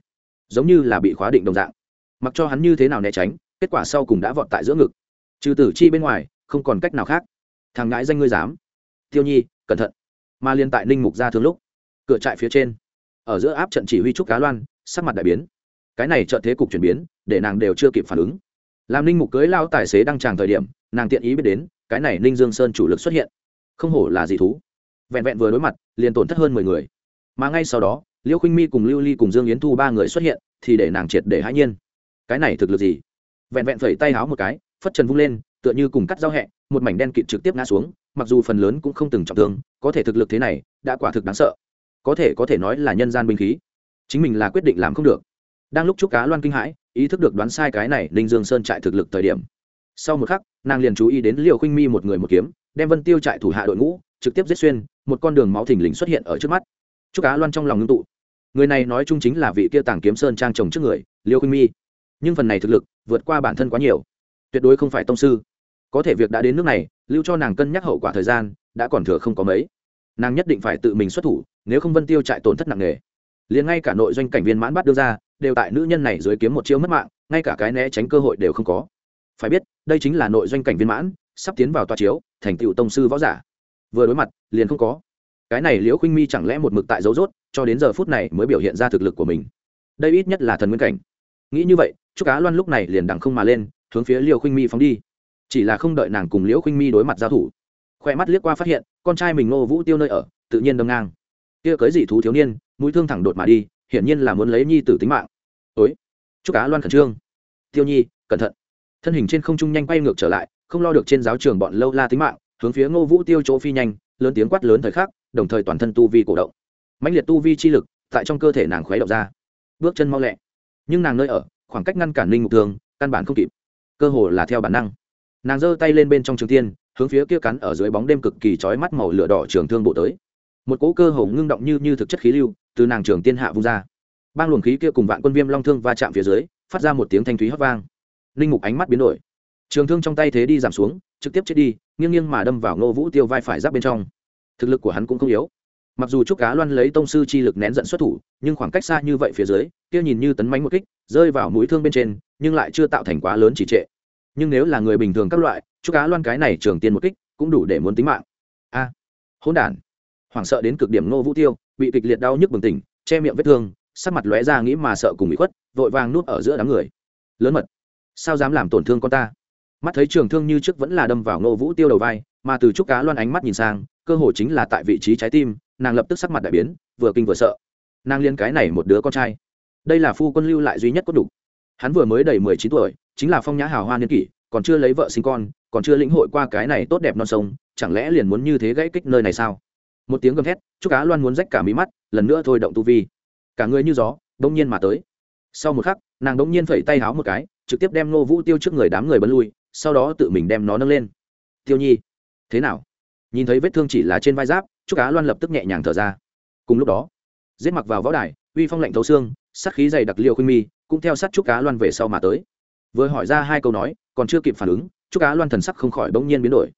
giống như là bị khóa định đồng dạng. Mặc cho hắn như thế nào né tránh, kết quả sau cùng đã vọt tại giữa ngực. Trừ tử chi bên ngoài, không còn cách nào khác. Thằng ngãi danh ngươi dám. Tiêu nhi, cẩn thận. Mà liên tại ninh mục ra thương lúc, cửa trại phía trên, ở giữa áp trận chỉ huy trúc cá loan, sắc mặt đại biến. Cái này trợ thế cục chuyển biến, để nàng đều chưa kịp phản ứng. Làm ninh mục cưới lao tài xế đăng tràng thời điểm, nàng tiện ý biết đến, cái này ninh dương sơn chủ lực xuất hiện không hổ là dị thú. Vẹn vẹn vừa đối mặt, liền tổn thất hơn mười người. Mà ngay sau đó, liễu khinh mi cùng lưu ly cùng dương yến thu ba người xuất hiện, thì để nàng triệt để hãi nhiên. Cái này thực lực gì? Vẹn vẹn phẩy tay háo một cái, phất trần vung lên, tựa như cùng cắt giao hẹ, một mảnh đen kịt trực tiếp ngã xuống, mặc dù phần lớn cũng không từng trọng thương, có thể thực lực thế này, đã quả thực đáng sợ. Có thể có thể nói là nhân gian binh khí. Chính mình là quyết định làm không được. Đang lúc chúc cá loan kinh hãi, ý thức được đoán sai cái này, ninh dương sơn trại thực lực thời điểm. Sau một khắc, nàng liền chú ý đến liều khinh mi một người một kiếm đem vân tiêu trại thủ hạ đội ngũ trực tiếp giết xuyên, một con đường máu thình lình xuất hiện ở trước mắt. Trúc cá loan trong lòng ngưng tụ. Người này nói chung chính là vị kia tàng kiếm sơn trang trồng trước người, liêu khinh mi. Nhưng phần này thực lực vượt qua bản thân quá nhiều. Tuyệt đối không phải tông sư. Có thể việc đã đến nước này, lưu cho nàng cân nhắc hậu quả thời gian, đã còn thừa không có mấy. Nàng nhất định phải tự mình xuất thủ, nếu không vân tiêu trại tổn thất nặng nề. Liền ngay cả nội doanh cảnh viên mãn bắt đưa ra, đều tại nữ nhân này dưới kiếm một chiêu mất mạng, ngay cả cái né tránh cơ hội đều không có. Phải biết, đây chính là nội doanh cảnh viên mãn sắp tiến vào tòa chiếu, thành tựu tông sư võ giả. Vừa đối mặt, liền không có. Cái này liễu khinh mi chẳng lẽ một mực tại dấu rốt, cho đến giờ phút này mới biểu hiện ra thực lực của mình. Đây ít nhất là thần nguyên cảnh. Nghĩ như vậy chúc cá loan lúc này liền đằng không mà lên, hướng phía liễu khinh mi phóng đi. Chỉ là không đợi nàng cùng liễu khinh mi đối mặt giao thủ. Khoe mắt liếc qua phát hiện, con trai mình ngô vũ tiêu nơi ở, tự nhiên đâm ngang. Kia cưới dị thú thiếu niên, mũi thương thẳng đột mà đi, hiển nhiên là muốn lấy nhi tử tính mạng. Ối! Chúc cá loan khẩn trương. Tiêu nhi, cẩn thận. Thân hình trên không trung nhanh quay ngược trở lại không lo được trên giáo trường bọn lâu la tính mạng, hướng phía ngô vũ tiêu chỗ phi nhanh, lớn tiếng quát lớn thời khắc, đồng thời toàn thân tu vi cổ động. Mãnh liệt tu vi chi lực tại trong cơ thể nàng khuấy động ra. Bước chân mau lẹ. Nhưng nàng nơi ở, khoảng cách ngăn cản linh mục thường, căn bản không kịp. Cơ hồ là theo bản năng. Nàng giơ tay lên bên trong trường tiên, hướng phía kia cắn ở dưới bóng đêm cực kỳ chói mắt màu lửa đỏ trường thương bộ tới. Một cỗ cơ hồ ngưng động như như thực chất khí lưu, từ nàng trường tiên hạ vung ra. Bang luồng khí kia cùng vạn quân viêm long thương va chạm phía dưới, phát ra một tiếng thanh thúy hót vang. Linh mục ánh mắt biến đổi trường thương trong tay thế đi giảm xuống trực tiếp chết đi nghiêng nghiêng mà đâm vào ngô vũ tiêu vai phải giáp bên trong. Thực lực của hắn cũng không yếu. Mặc dù trúc cá loan lấy tông sư chi lực nén giận xuất thủ nhưng khoảng cách xa như vậy phía dưới kia nhìn như tấn mánh một kích rơi vào mũi thương bên trên nhưng lại chưa tạo thành quá lớn chỉ trệ. Nhưng nếu là người bình thường các loại trúc cá loan cái này trường tiên một kích cũng đủ để muốn tính mạng. A à, hỗn đản. Hoảng sợ đến cực điểm ngô vũ tiêu bị kịch liệt đau nhức bừng tỉnh che miệng vết thương sắc mặt lóe ra nghĩ mà sợ cùng bị khuất vội vàng nuốt ở giữa đám người. Lớn mật sao dám làm tổn thương con ta? Mắt thấy trường thương như trước vẫn là đâm vào ngô vũ tiêu đầu vai, mà từ trúc cá loan ánh mắt nhìn sang, cơ hồ chính là tại vị trí trái tim, nàng lập tức sắc mặt đại biến, vừa kinh vừa sợ. Nàng liên cái này một đứa con trai. Đây là phu quân lưu lại duy nhất có đủ. Hắn vừa mới đầy mười chín tuổi, chính là phong nhã hào hoa niên kỷ, còn chưa lấy vợ sinh con, còn chưa lĩnh hội qua cái này tốt đẹp non sông, chẳng lẽ liền muốn như thế gãy kích nơi này sao? Một tiếng gầm thét, trúc cá loan muốn rách cả mí mắt, lần nữa thôi động tu vi. Cả người như gió đông nhiên mà tới. Sau một khắc, nàng đông nhiên phẩy tay háo một cái, trực tiếp đem nô vũ tiêu trước người đám người bấn lui sau đó tự mình đem nó nâng lên. Tiêu nhi, thế nào? Nhìn thấy vết thương chỉ là trên vai giáp chúc cá loan lập tức nhẹ nhàng thở ra. Cùng lúc đó, giết mặc vào võ đài, uy phong lạnh thấu xương, sát khí dày đặc liều khuynh mi cũng theo sát chúc cá loan về sau mà tới. Vừa hỏi ra hai câu nói, còn chưa kịp phản ứng chúc cá loan thần sắc không khỏi bỗng nhiên biến đổi.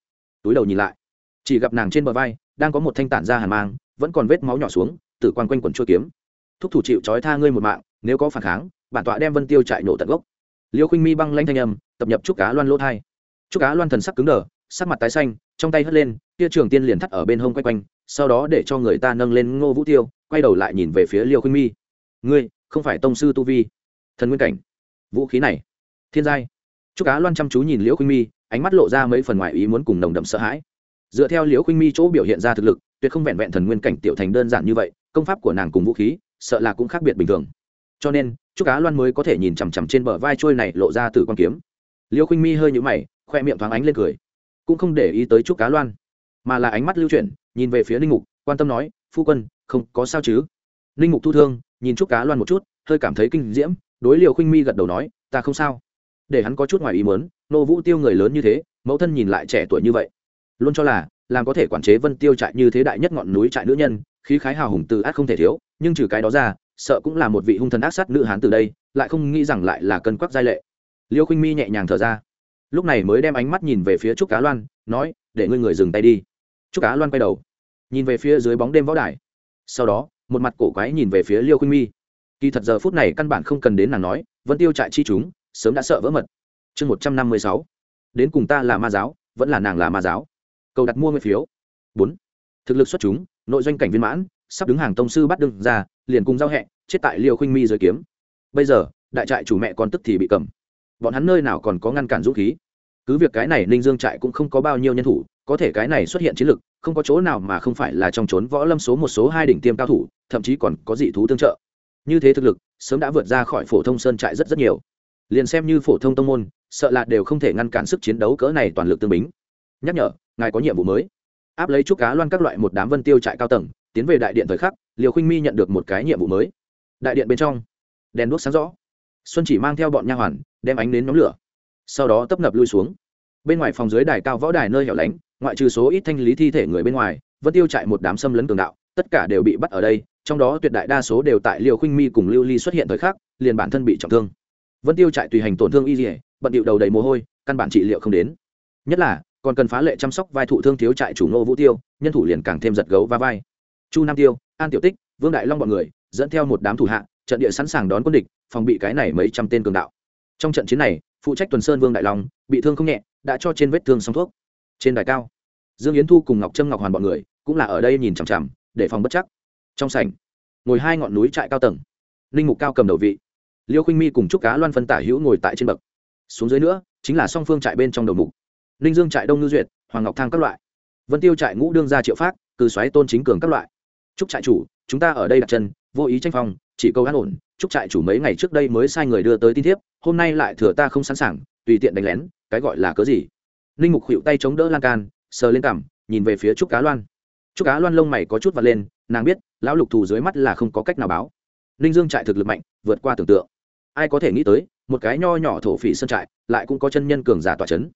Túi đầu nhìn lại, chỉ gặp nàng trên bờ vai đang có một thanh tản ra hàn mang, vẫn còn vết máu nhỏ xuống, tử quan quanh quần chua kiếm. Thúc thủ chịu trói tha ngươi một mạng, nếu có phản kháng, bản tọa đem vân tiêu chạy nổ tận gốc liêu khinh mi băng lanh thanh âm, tập nhập chúc cá loan lỗ thai. Chúc cá loan thần sắc cứng đờ, sắc mặt tái xanh, trong tay hất lên kia trường tiên liền thắt ở bên hông quay quanh, sau đó để cho người ta nâng lên ngô vũ tiêu, quay đầu lại nhìn về phía liêu khinh mi. Ngươi, không phải tông sư tu vi. Thần nguyên cảnh. Vũ khí này, thiên giai. Chúc cá loan chăm chú nhìn liễu khinh mi, ánh mắt lộ ra mấy phần ngoài ý muốn cùng nồng đậm sợ hãi. Dựa theo liễu khinh mi chỗ biểu hiện ra thực lực, tuyệt không vẹn vẹn thần nguyên cảnh tiểu thành đơn giản như vậy, công pháp của nàng cùng vũ khí, sợ là cũng khác biệt bình thường. Cho nên chúc cá loan mới có thể nhìn chằm chằm trên bờ vai trôi này lộ ra từ con kiếm. Liêu khinh mi hơi nhũ mày, khoe miệng thoáng ánh lên cười. Cũng không để ý tới chúc cá loan, mà là ánh mắt lưu chuyển, nhìn về phía ninh mục, quan tâm nói, phu quân, không có sao chứ? Ninh mục thu thương, nhìn chúc cá loan một chút, hơi cảm thấy kinh diễm, đối liều khinh mi gật đầu nói, ta không sao. Để hắn có chút ngoài ý muốn, nô vũ tiêu người lớn như thế, mẫu thân nhìn lại trẻ tuổi như vậy, luôn cho là, làm có thể quản chế vân tiêu trại như thế đại nhất ngọn núi trại nữ nhân, khí khái hào hùng từ át không thể thiếu, nhưng trừ cái đó ra sợ cũng là một vị hung thần ác sát nữ hán từ đây, lại không nghĩ rằng lại là cân quắc giai lệ. Liêu khinh mi nhẹ nhàng thở ra. Lúc này mới đem ánh mắt nhìn về phía trúc cá loan, nói, để ngươi người dừng tay đi. Trúc cá loan quay đầu, nhìn về phía dưới bóng đêm võ đài. Sau đó, một mặt cổ quái nhìn về phía liêu khinh mi. Kỳ thật giờ phút này căn bản không cần đến nàng nói, vẫn tiêu trại chi chúng, sớm đã sợ vỡ mật. Chương một trăm năm mươi sáu, đến cùng ta là ma giáo, vẫn là nàng là ma giáo. Cầu đặt mua nguyên phiếu. Bốn, thực lực xuất chúng, nội doanh cảnh viên mãn sắp đứng hàng tông sư bắt đương ra, liền cùng giao hẹ, chết tại liều khinh mi giới kiếm. Bây giờ, đại trại chủ mẹ còn tức thì bị cầm. Bọn hắn nơi nào còn có ngăn cản dũng khí? Cứ việc cái này ninh dương trại cũng không có bao nhiêu nhân thủ, có thể cái này xuất hiện chiến lực, không có chỗ nào mà không phải là trong trốn võ lâm số một số hai đỉnh tiêm cao thủ, thậm chí còn có dị thú tương trợ. Như thế thực lực, sớm đã vượt ra khỏi phổ thông sơn trại rất rất nhiều. Liền xem như phổ thông tông môn, sợ là đều không thể ngăn cản sức chiến đấu cỡ này toàn lực tương bính. Nhắc nhở, ngài có nhiệm vụ mới. Áp lấy trúc cá loan các loại một đám vân tiêu trại cao tầng tiến về đại điện thời khắc liều khinh mi nhận được một cái nhiệm vụ mới. Đại điện bên trong, đèn đuốc sáng rõ. Xuân chỉ mang theo bọn nha hoàn, đem ánh đến nhóm lửa, sau đó tấp nập lui xuống. Bên ngoài phòng dưới đài cao võ đài nơi hẻo lánh, ngoại trừ số ít thanh lý thi thể người bên ngoài vẫn tiêu chạy một đám xâm lấn cường đạo, tất cả đều bị bắt ở đây, trong đó tuyệt đại đa số đều tại liều khinh mi cùng lưu ly xuất hiện thời khắc, liền bản thân bị trọng thương. Vân tiêu chạy tùy hành tổn thương y dỉa bận điệu đầu đầy mồ hôi, căn bản trị liệu không đến. Nhất là, còn cần phá lệ chăm sóc vai thụ thương thiếu trại chủ nô vũ tiêu, nhân thủ liền càng thêm giật gấu va vai chu nam tiêu, an tiểu tích, vương đại long b ọ n người, dẫn theo một đám thủ hạ, trận địa sẵn sàng đón quân địch, phòng bị cái này mấy trăm tên cường đạo. Trong trận chiến này, phụ trách tuần sơn vương đại long, bị thương không nhẹ, đã cho trên vết thương xong thuốc. Trên đài cao, dương yến thu cùng ngọc trâm ngọc hoàn b ọ n người cũng là ở đây nhìn chằm chằm, để phòng bất chắc. Trong sảnh, ngồi hai ngọn núi trại cao tầng. Linh mục cao cầm đầu vị. Liêu khinh mi cùng trúc cá loan phân tả hữu ngồi tại trên bậc. Xuống dưới nữa, chính là song phương trại bên trong đầu mục. Ninh dương trại đông ngư duyệt, hoàng ngọc thang các loại. Vân tiêu trại ngũ đương gia triệu phát cử xoáy tôn chính cường các loại chúc trại chủ, chúng ta ở đây đặt chân, vô ý tranh phong, chỉ câu an ổn. Chúc trại chủ mấy ngày trước đây mới sai người đưa tới tin thiếp, hôm nay lại thừa ta không sẵn sàng, tùy tiện đánh lén, cái gọi là cớ gì? Ninh mục khuỵu tay chống đỡ lan can, sờ lên cằm, nhìn về phía trúc cá loan. Trúc cá loan lông mày có chút vật lên, nàng biết, lão lục thù dưới mắt là không có cách nào báo. Ninh dương trại thực lực mạnh, vượt qua tưởng tượng. Ai có thể nghĩ tới, một cái nho nhỏ thổ phỉ sân trại, lại cũng có chân nhân cường giả tỏa chấn.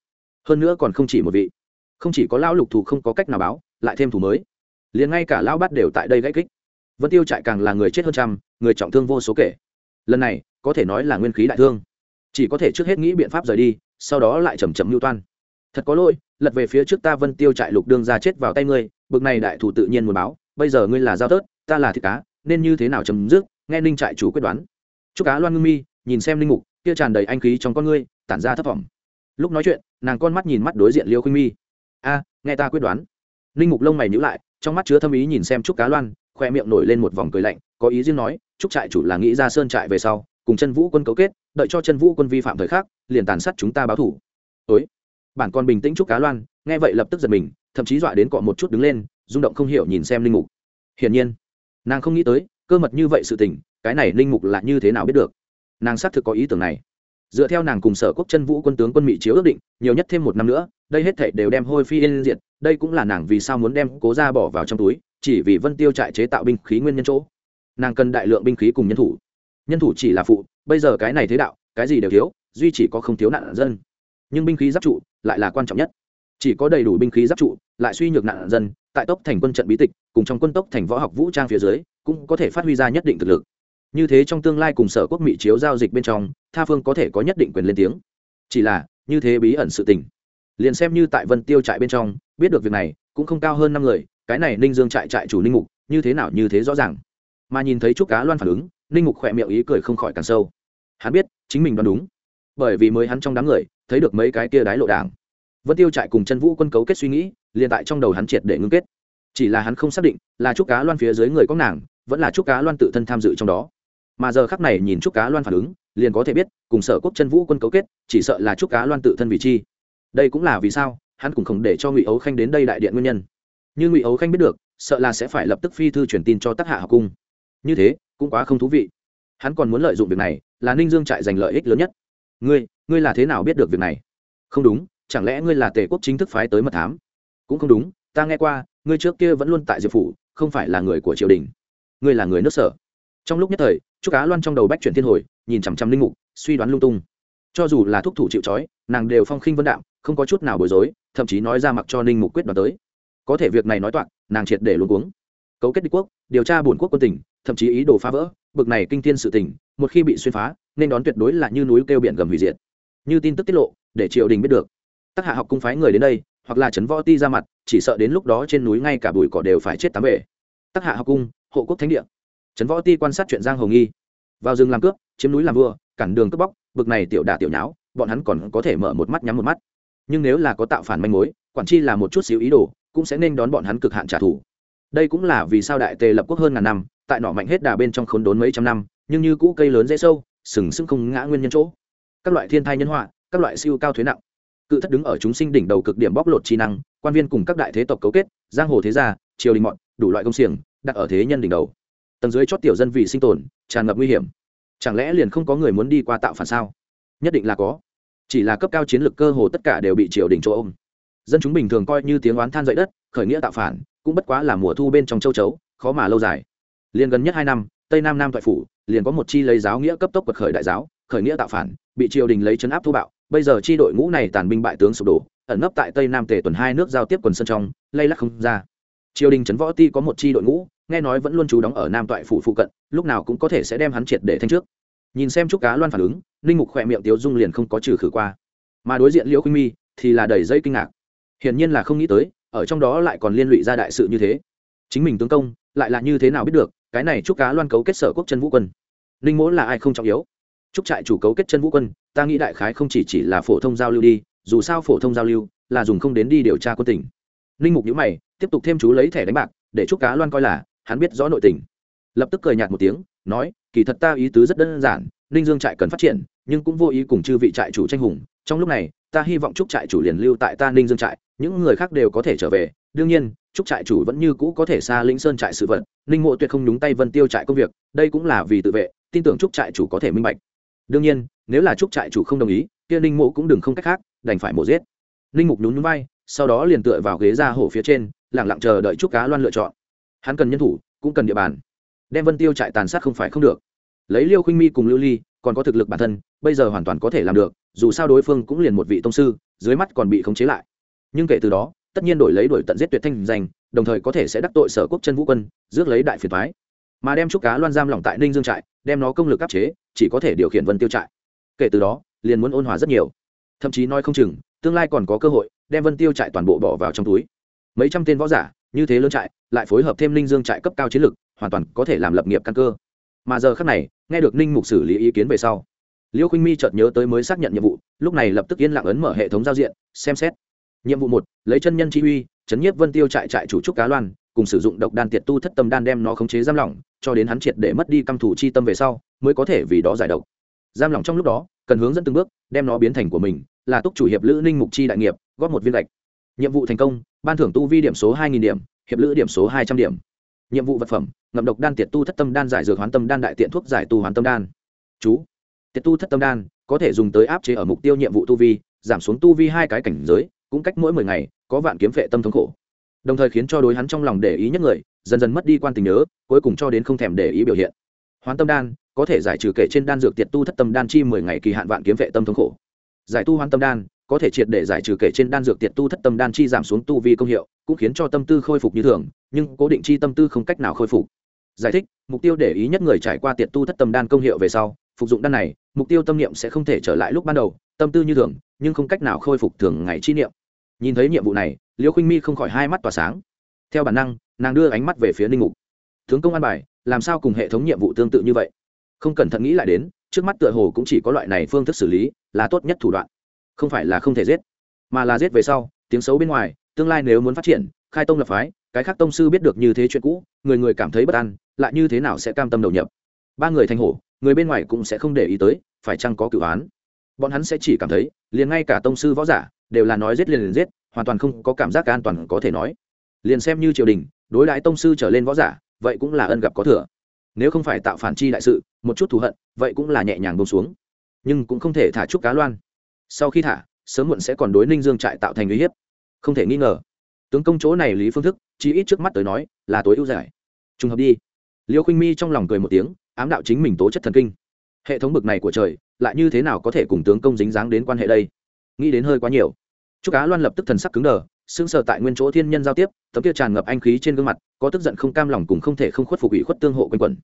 Hơn nữa còn không chỉ một vị. Không chỉ có lão lục thù không có cách nào báo, lại thêm thủ mới liền ngay cả lão bát đều tại đây gãy kích. Vân tiêu trại càng là người chết hơn trăm, người trọng thương vô số kể. Lần này, có thể nói là nguyên khí đại thương. Chỉ có thể trước hết nghĩ biện pháp rời đi, sau đó lại chầm chậm mưu toan. Thật có lỗi, lật về phía trước ta vân tiêu trại lục đương ra chết vào tay ngươi, bực này đại thủ tự nhiên muốn báo, bây giờ ngươi là giao tớt ta là thịt cá, nên như thế nào chấm dứt, nghe ninh trại chủ quyết đoán. Chúc cá loan ngưng mi, nhìn xem linh mục, kia tràn đầy anh khí trong con ngươi, tản ra thấp vọng lúc nói chuyện, nàng con mắt nhìn mắt đối diện liêu khuynh mi. A, nghe ta quyết đoán. Linh mục lông mày nhữ lại trong mắt chứa thâm ý nhìn xem trúc cá loan, khoe miệng nổi lên một vòng cười lạnh, có ý riêng nói, trúc trại chủ là nghĩ ra sơn trại về sau, cùng chân vũ quân cấu kết, đợi cho chân vũ quân vi phạm thời khắc, liền tàn sát chúng ta báo thủ. Ối bản con bình tĩnh trúc cá loan. Nghe vậy lập tức giật mình, thậm chí dọa đến cọ một chút đứng lên, rung động không hiểu nhìn xem linh mục. Hiển nhiên, nàng không nghĩ tới, cơ mật như vậy sự tình, cái này linh mục là như thế nào biết được? Nàng xác thực có ý tưởng này dựa theo nàng cùng sở quốc chân vũ quân tướng quân mỹ chiếu ước định, nhiều nhất thêm một năm nữa, đây hết thể đều đem hôi phi yên diệt, đây cũng là nàng vì sao muốn đem cố ra bỏ vào trong túi, chỉ vì vân tiêu trại chế tạo binh khí nguyên nhân chỗ. Nàng cần đại lượng binh khí cùng nhân thủ. Nhân thủ chỉ là phụ, bây giờ cái này thế đạo, cái gì đều thiếu, duy chỉ có không thiếu nạn dân. Nhưng binh khí giáp trụ lại là quan trọng nhất. Chỉ có đầy đủ binh khí giáp trụ lại suy nhược nạn dân, tại tốc thành quân trận bí tịch, cùng trong quân tốc thành võ học vũ trang phía dưới, cũng có thể phát huy ra nhất định thực lực như thế trong tương lai cùng sở quốc mỹ chiếu giao dịch bên trong, tha phương có thể có nhất định quyền lên tiếng. Chỉ là, như thế bí ẩn sự tình. Liền xem như tại vân tiêu trại bên trong, biết được việc này, cũng không cao hơn năm người, cái này ninh dương trại trại chủ ninh mục, như thế nào như thế rõ ràng. Mà nhìn thấy trúc cá loan phản ứng, ninh mục khỏe miệng ý cười không khỏi càng sâu. Hắn biết, chính mình đoán đúng. Bởi vì mới hắn trong đám người, thấy được mấy cái kia đái lộ đảng. Vân tiêu trại cùng chân vũ quân cấu kết suy nghĩ, liền tại trong đầu hắn triệt để ngưng kết. Chỉ là hắn không xác định là trúc cá loan phía dưới người có nàng, vẫn là trúc cá loan tự thân tham dự trong đó mà giờ khắc này nhìn trúc cá loan phản ứng, liền có thể biết, cùng sở quốc chân vũ quân cấu kết, chỉ sợ là trúc cá loan tự thân vị chi. Đây cũng là vì sao, hắn cũng không để cho ngụy ấu khanh đến đây đại điện nguyên nhân. Như ngụy ấu khanh biết được, sợ là sẽ phải lập tức phi thư truyền tin cho tác hạ học cung. Như thế, cũng quá không thú vị. Hắn còn muốn lợi dụng việc này, là ninh dương trại giành lợi ích lớn nhất. Ngươi ngươi là thế nào biết được việc này? Không đúng, chẳng lẽ ngươi là tề quốc chính thức phái tới mật thám? Cũng không đúng, ta nghe qua, ngươi trước kia vẫn luôn tại diệp phủ, không phải là người của triều đình. Ngươi là người nước sở trong lúc nhất thời chúc cá loan trong đầu bách chuyển thiên hồi, nhìn chằm chằm linh mục, suy đoán lung tung. Cho dù là thúc thủ chịu trói, nàng đều phong khinh vân đạm, không có chút nào bối rối, thậm chí nói ra mặc cho ninh mục quyết đoán tới. Có thể việc này nói toạc, nàng triệt để luôn cuống. Cấu kết đế quốc, điều tra bổn quốc quân tỉnh thậm chí ý đồ phá vỡ, bực này kinh thiên sự tỉnh một khi bị xuyên phá, nên đón tuyệt đối là như núi kêu biển gầm hủy diệt. Như tin tức tiết lộ, để triều đình biết được. Tác hạ học cung phái người đến đây, hoặc là trấn võ ti ra mặt, chỉ sợ đến lúc đó trên núi ngay cả bụi cỏ đều phải chết tám bể. Tác hạ học cung, hộ quốc thánh địa trấn võ ti quan sát chuyện giang hồ nghi. Vào rừng làm cướp, chiếm núi làm vua, cản đường cướp bóc, bực này tiểu đả tiểu nháo, bọn hắn còn có thể mở một mắt nhắm một mắt. Nhưng nếu là có tạo phản manh mối, quản chi là một chút xíu ý đồ, cũng sẽ nên đón bọn hắn cực hạn trả thù. Đây cũng là vì sao đại tề lập quốc hơn ngàn năm, tại nọ mạnh hết đà bên trong khốn đốn mấy trăm năm, nhưng như cũ cây lớn dễ sâu, sừng sững không ngã nguyên nhân chỗ. Các loại thiên thai nhân họa, các loại siêu cao thuế nặng. Cự thất đứng ở chúng sinh đỉnh đầu cực điểm bóc lột chi năng, quan viên cùng các đại thế tộc cấu kết, giang hồ thế gia, triều đình mọn, đủ loại công xiềng, đặt ở thế nhân đỉnh đầu tầng dưới chót tiểu dân vì sinh tồn, tràn ngập nguy hiểm. Chẳng lẽ liền không có người muốn đi qua tạo phản sao? Nhất định là có. Chỉ là cấp cao chiến lược cơ hồ tất cả đều bị triều đình chỗ ôm. Dân chúng bình thường coi như tiếng oán than dậy đất, khởi nghĩa tạo phản, cũng bất quá là mùa thu bên trong châu chấu, khó mà lâu dài. Liền gần nhất hai năm, tây nam nam thoại phủ, liền có một chi lấy giáo nghĩa cấp tốc quật khởi đại giáo, khởi nghĩa tạo phản, bị triều đình lấy chấn áp thu bạo. Bây giờ chi đội ngũ này tàn binh bại tướng sụp đổ, ẩn nấp tại tây nam tề tuần hai nước giao tiếp quần sân trong, lay lắc không ra. Triều đình trấn võ ti có một chi đội ngũ nghe nói vẫn luôn trú đóng ở nam toại phủ phụ cận, lúc nào cũng có thể sẽ đem hắn triệt để thanh trước. Nhìn xem chúc cá loan phản ứng, ninh mục khỏe miệng tiếu dung liền không có trừ khử qua. Mà đối diện liễu khuynh mi thì là đầy dây kinh ngạc. Hiển nhiên là không nghĩ tới, ở trong đó lại còn liên lụy ra đại sự như thế. Chính mình tướng công, lại là như thế nào biết được, cái này chúc cá loan cấu kết sở quốc chân vũ quân. Ninh mỗ là ai không trọng yếu. Chúc trại chủ cấu kết chân vũ quân, ta nghĩ đại khái không chỉ chỉ là phổ thông giao lưu đi, dù sao phổ thông giao lưu là dùng không đến đi điều tra quân tỉnh ninh mục nhữ mày, tiếp tục thêm chú lấy thẻ đánh bạc, để chúc cá loan coi là hắn biết rõ nội tình. Lập tức cười nhạt một tiếng, nói, kỳ thật ta ý tứ rất đơn giản, ninh dương trại cần phát triển, nhưng cũng vô ý cùng chư vị trại chủ tranh hùng. Trong lúc này, ta hy vọng chúc trại chủ liền lưu tại ta ninh dương trại, những người khác đều có thể trở về. Đương nhiên, chúc trại chủ vẫn như cũ có thể xa lĩnh sơn trại sự vật, ninh mộ tuyệt không nhúng tay vân tiêu trại công việc, đây cũng là vì tự vệ, tin tưởng chúc trại chủ có thể minh bạch. Đương nhiên, nếu là chúc trại chủ không đồng ý, kia ninh mộ cũng đừng không cách khác, đành phải mổ giết. Ninh mục nhún nhún vai, sau đó liền tựa vào ghế ra hổ phía trên lẳng lặng chờ đợi chúc cá loan lựa chọn hắn cần nhân thủ, cũng cần địa bàn. Đem vân tiêu trại tàn sát không phải không được. Lấy liêu khinh mi cùng lưu ly, còn có thực lực bản thân, bây giờ hoàn toàn có thể làm được, dù sao đối phương cũng liền một vị tông sư, dưới mắt còn bị khống chế lại. Nhưng kể từ đó, tất nhiên đổi lấy đổi tận giết tuyệt thanh danh, đồng thời có thể sẽ đắc tội sở quốc chân vũ quân, rước lấy đại phiền thoái mà đem trúc cá loan giam lỏng tại ninh dương trại, đem nó công lực áp chế, chỉ có thể điều khiển vân tiêu trại. Kể từ đó, liền muốn ôn hòa rất nhiều. Thậm chí nói không chừng, tương lai còn có cơ hội, đem vân tiêu trại toàn bộ bỏ vào trong túi. Mấy trăm tên võ giả như thế lớn trại, lại phối hợp thêm ninh dương trại cấp cao chiến lực hoàn toàn có thể làm lập nghiệp căn cơ. Mà giờ khác này, nghe được ninh mục xử lý ý kiến về sau liêu khinh mi chợt nhớ tới mới xác nhận nhiệm vụ, lúc này lập tức yên lặng ấn mở hệ thống giao diện, xem xét. Nhiệm vụ một, lấy chân nhân chi uy, chấn nhiếp vân tiêu trại trại chủ trúc cá loan, cùng sử dụng độc đan tiệt tu thất tâm đan đem nó khống chế giam lỏng, cho đến hắn triệt để mất đi căm thủ chi tâm về sau, mới có thể vì đó giải độc. Giam lỏng trong lúc đó, cần hướng dẫn từng bước, đem nó biến thành của mình, là túc chủ hiệp lữ ninh mục chi đại nghiệp, góp một viên gạch nhiệm vụ thành công, ban thưởng tu vi điểm số hai nghìn điểm, hiệp lữ điểm số hai trăm điểm. Nhiệm vụ vật phẩm, ngậm độc đan tiệt tu thất tâm đan giải dược hoán tâm đan đại tiện thuốc giải tu hoán tâm đan. Chú. Tiệt tu thất tâm đan, có thể dùng tới áp chế ở mục tiêu nhiệm vụ tu vi, giảm xuống tu vi hai cái cảnh giới, cũng cách mỗi mười ngày, có vạn kiếm phệ tâm thống khổ. Đồng thời khiến cho đối hắn trong lòng để ý nhất người, dần dần mất đi quan tình nhớ, cuối cùng cho đến không thèm để ý biểu hiện. Hoán tâm đan, có thể giải trừ kể trên đan dược tiệt tu thất tâm đan chi mười ngày kỳ hạn vạn kiếm vệ tâm thống khổ. Giải tu hoán tâm đan có thể triệt để giải trừ kể trên đan dược tiệt tu thất tâm đan chi giảm xuống tu vi công hiệu, cũng khiến cho tâm tư khôi phục như thường, nhưng cố định chi tâm tư không cách nào khôi phục. Giải thích, mục tiêu để ý nhất người trải qua tiệt tu thất tâm đan công hiệu về sau, phục dụng đan này, mục tiêu tâm niệm sẽ không thể trở lại lúc ban đầu, tâm tư như thường, nhưng không cách nào khôi phục thường ngày chi niệm. Nhìn thấy nhiệm vụ này, liễu khinh mi không khỏi hai mắt tỏa sáng. Theo bản năng, nàng đưa ánh mắt về phía ninh mục. Tướng công an bài, làm sao cùng hệ thống nhiệm vụ tương tự như vậy? Không cẩn thận nghĩ lại đến, trước mắt tựa hồ cũng chỉ có loại này phương thức xử lý, là tốt nhất thủ đoạn không phải là không thể giết, mà là giết về sau, tiếng xấu bên ngoài, tương lai nếu muốn phát triển, khai tông lập phái, cái khác tông sư biết được như thế chuyện cũ, người người cảm thấy bất an, lại như thế nào sẽ cam tâm đầu nhập? Ba người thành hổ, người bên ngoài cũng sẽ không để ý tới, phải chăng có cửu án? Bọn hắn sẽ chỉ cảm thấy, liền ngay cả tông sư võ giả, đều là nói giết liền liền giết, hoàn toàn không có cảm giác an toàn có thể nói. Liền xem như triều đình, đối đãi tông sư trở lên võ giả, vậy cũng là ân gặp có thừa. Nếu không phải tạo phản chi đại sự, một chút thù hận, vậy cũng là nhẹ nhàng bông xuống. Nhưng cũng không thể thả chút cá loan sau khi thả, sớm muộn sẽ còn đối ninh dương trại tạo thành uy hiếp. Không thể nghi ngờ, tướng công chỗ này lý phương thức chi ít trước mắt tới nói, là tối ưu giải. Trùng hợp đi. Liêu khinh mi trong lòng cười một tiếng, ám đạo chính mình tố chất thần kinh. Hệ thống bực này của trời, lại như thế nào có thể cùng tướng công dính dáng đến quan hệ đây? Nghĩ đến hơi quá nhiều. Chúc cá loan lập tức thần sắc cứng đờ, sững sờ tại nguyên chỗ thiên nhân giao tiếp, tấm kia tràn ngập anh khí trên gương mặt, có tức giận không cam lòng cùng không thể không khuất phục ủy khuất tương hộ quanh quẩn.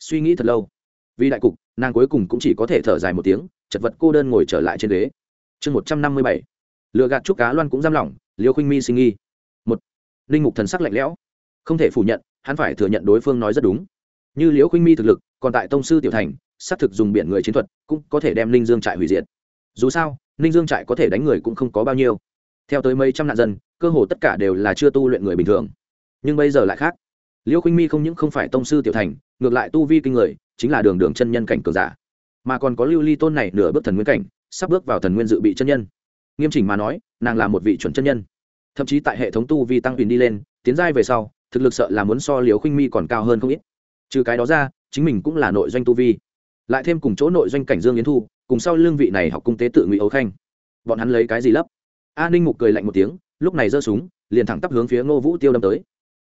Suy nghĩ thật lâu. Vì đại cục, nàng cuối cùng cũng chỉ có thể thở dài một tiếng, chật vật cô đơn ngồi trở lại trên ghế chương một trăm năm mươi bảy. Lựa gạt chúc cá loan cũng giam lỏng, liêu khinh mi sinh nghi. Một linh mục thần sắc lạnh lẽo. Không thể phủ nhận, hắn phải thừa nhận đối phương nói rất đúng. Như liễu khinh mi thực lực, còn tại tông sư tiểu thành, xác thực dùng biển người chiến thuật, cũng có thể đem ninh dương trại hủy diệt. Dù sao, ninh dương trại có thể đánh người cũng không có bao nhiêu. Theo tới mấy trăm nạn dân, cơ hồ tất cả đều là chưa tu luyện người bình thường. Nhưng bây giờ lại khác. Liêu khinh mi không những không phải tông sư tiểu thành, ngược lại tu vi kinh người, chính là đường đường chân nhân cảnh cường giả. Mà còn có lưu ly tôn này nửa bước thần nguyên cảnh sắp bước vào thần nguyên dự bị chân nhân. Nghiêm chỉnh mà nói, nàng là một vị chuẩn chân nhân. Thậm chí tại hệ thống tu vi tăng huyền đi lên, tiến giai về sau, thực lực sợ là muốn so liều khinh mi còn cao hơn không ít. Trừ cái đó ra, chính mình cũng là nội doanh tu vi. Lại thêm cùng chỗ nội doanh cảnh dương yến thu, cùng sau lương vị này học cung tế tự ngụy ấu khanh. Bọn hắn lấy cái gì lấp? A ninh mục cười lạnh một tiếng, lúc này giơ súng, liền thẳng tắp hướng phía ngô vũ tiêu đâm tới.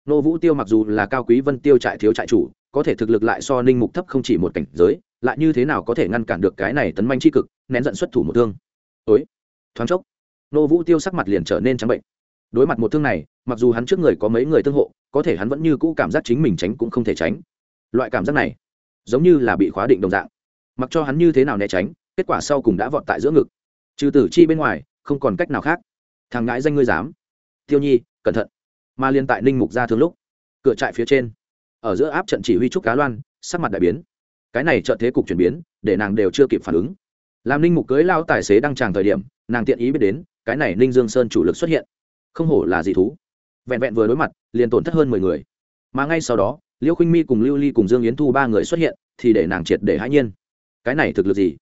Ngô vũ tiêu mặc dù là cao quý vân tiêu trại thiếu trại chủ, có thể thực lực lại so ninh mục thấp không chỉ một cảnh giới lại như thế nào có thể ngăn cản được cái này tấn manh c cực, nén giận xuất thủ một thương. Ối, thoáng chốc, Nô vũ tiêu sắc mặt liền trở nên trắng bệnh. Đối mặt một thương này, mặc dù hắn trước người có mấy người tương hộ, có thể hắn vẫn như cũ cảm giác chính mình tránh cũng không thể tránh. Loại cảm giác này, giống như là bị khóa định đồng dạng. Mặc cho hắn như thế nào né tránh, kết quả sau cùng đã vọt tại giữa ngực. Trừ tử chi bên ngoài, không còn cách nào khác. Thằng ngãi danh ngươi dám. Tiêu nhi, cẩn thận. Mà liên tại ninh mục ra thương lúc, cửa trại phía trên. Ở giữa áp trận chỉ huy trúc cá loan, sắc mặt đại biến cái này trợ thế cục chuyển biến, để nàng đều chưa kịp phản ứng. Làm ninh mục cưới lao tài xế đăng tràng thời điểm, nàng tiện ý biết đến, cái này ninh dương sơn chủ lực xuất hiện. Không hổ là gì thú. Vẹn vẹn vừa đối mặt, liền tổn thất hơn mười người. Mà ngay sau đó, liễu khinh mi cùng lưu ly cùng dương yến thu ba người xuất hiện, thì để nàng triệt để hãi nhiên. Cái này thực lực gì?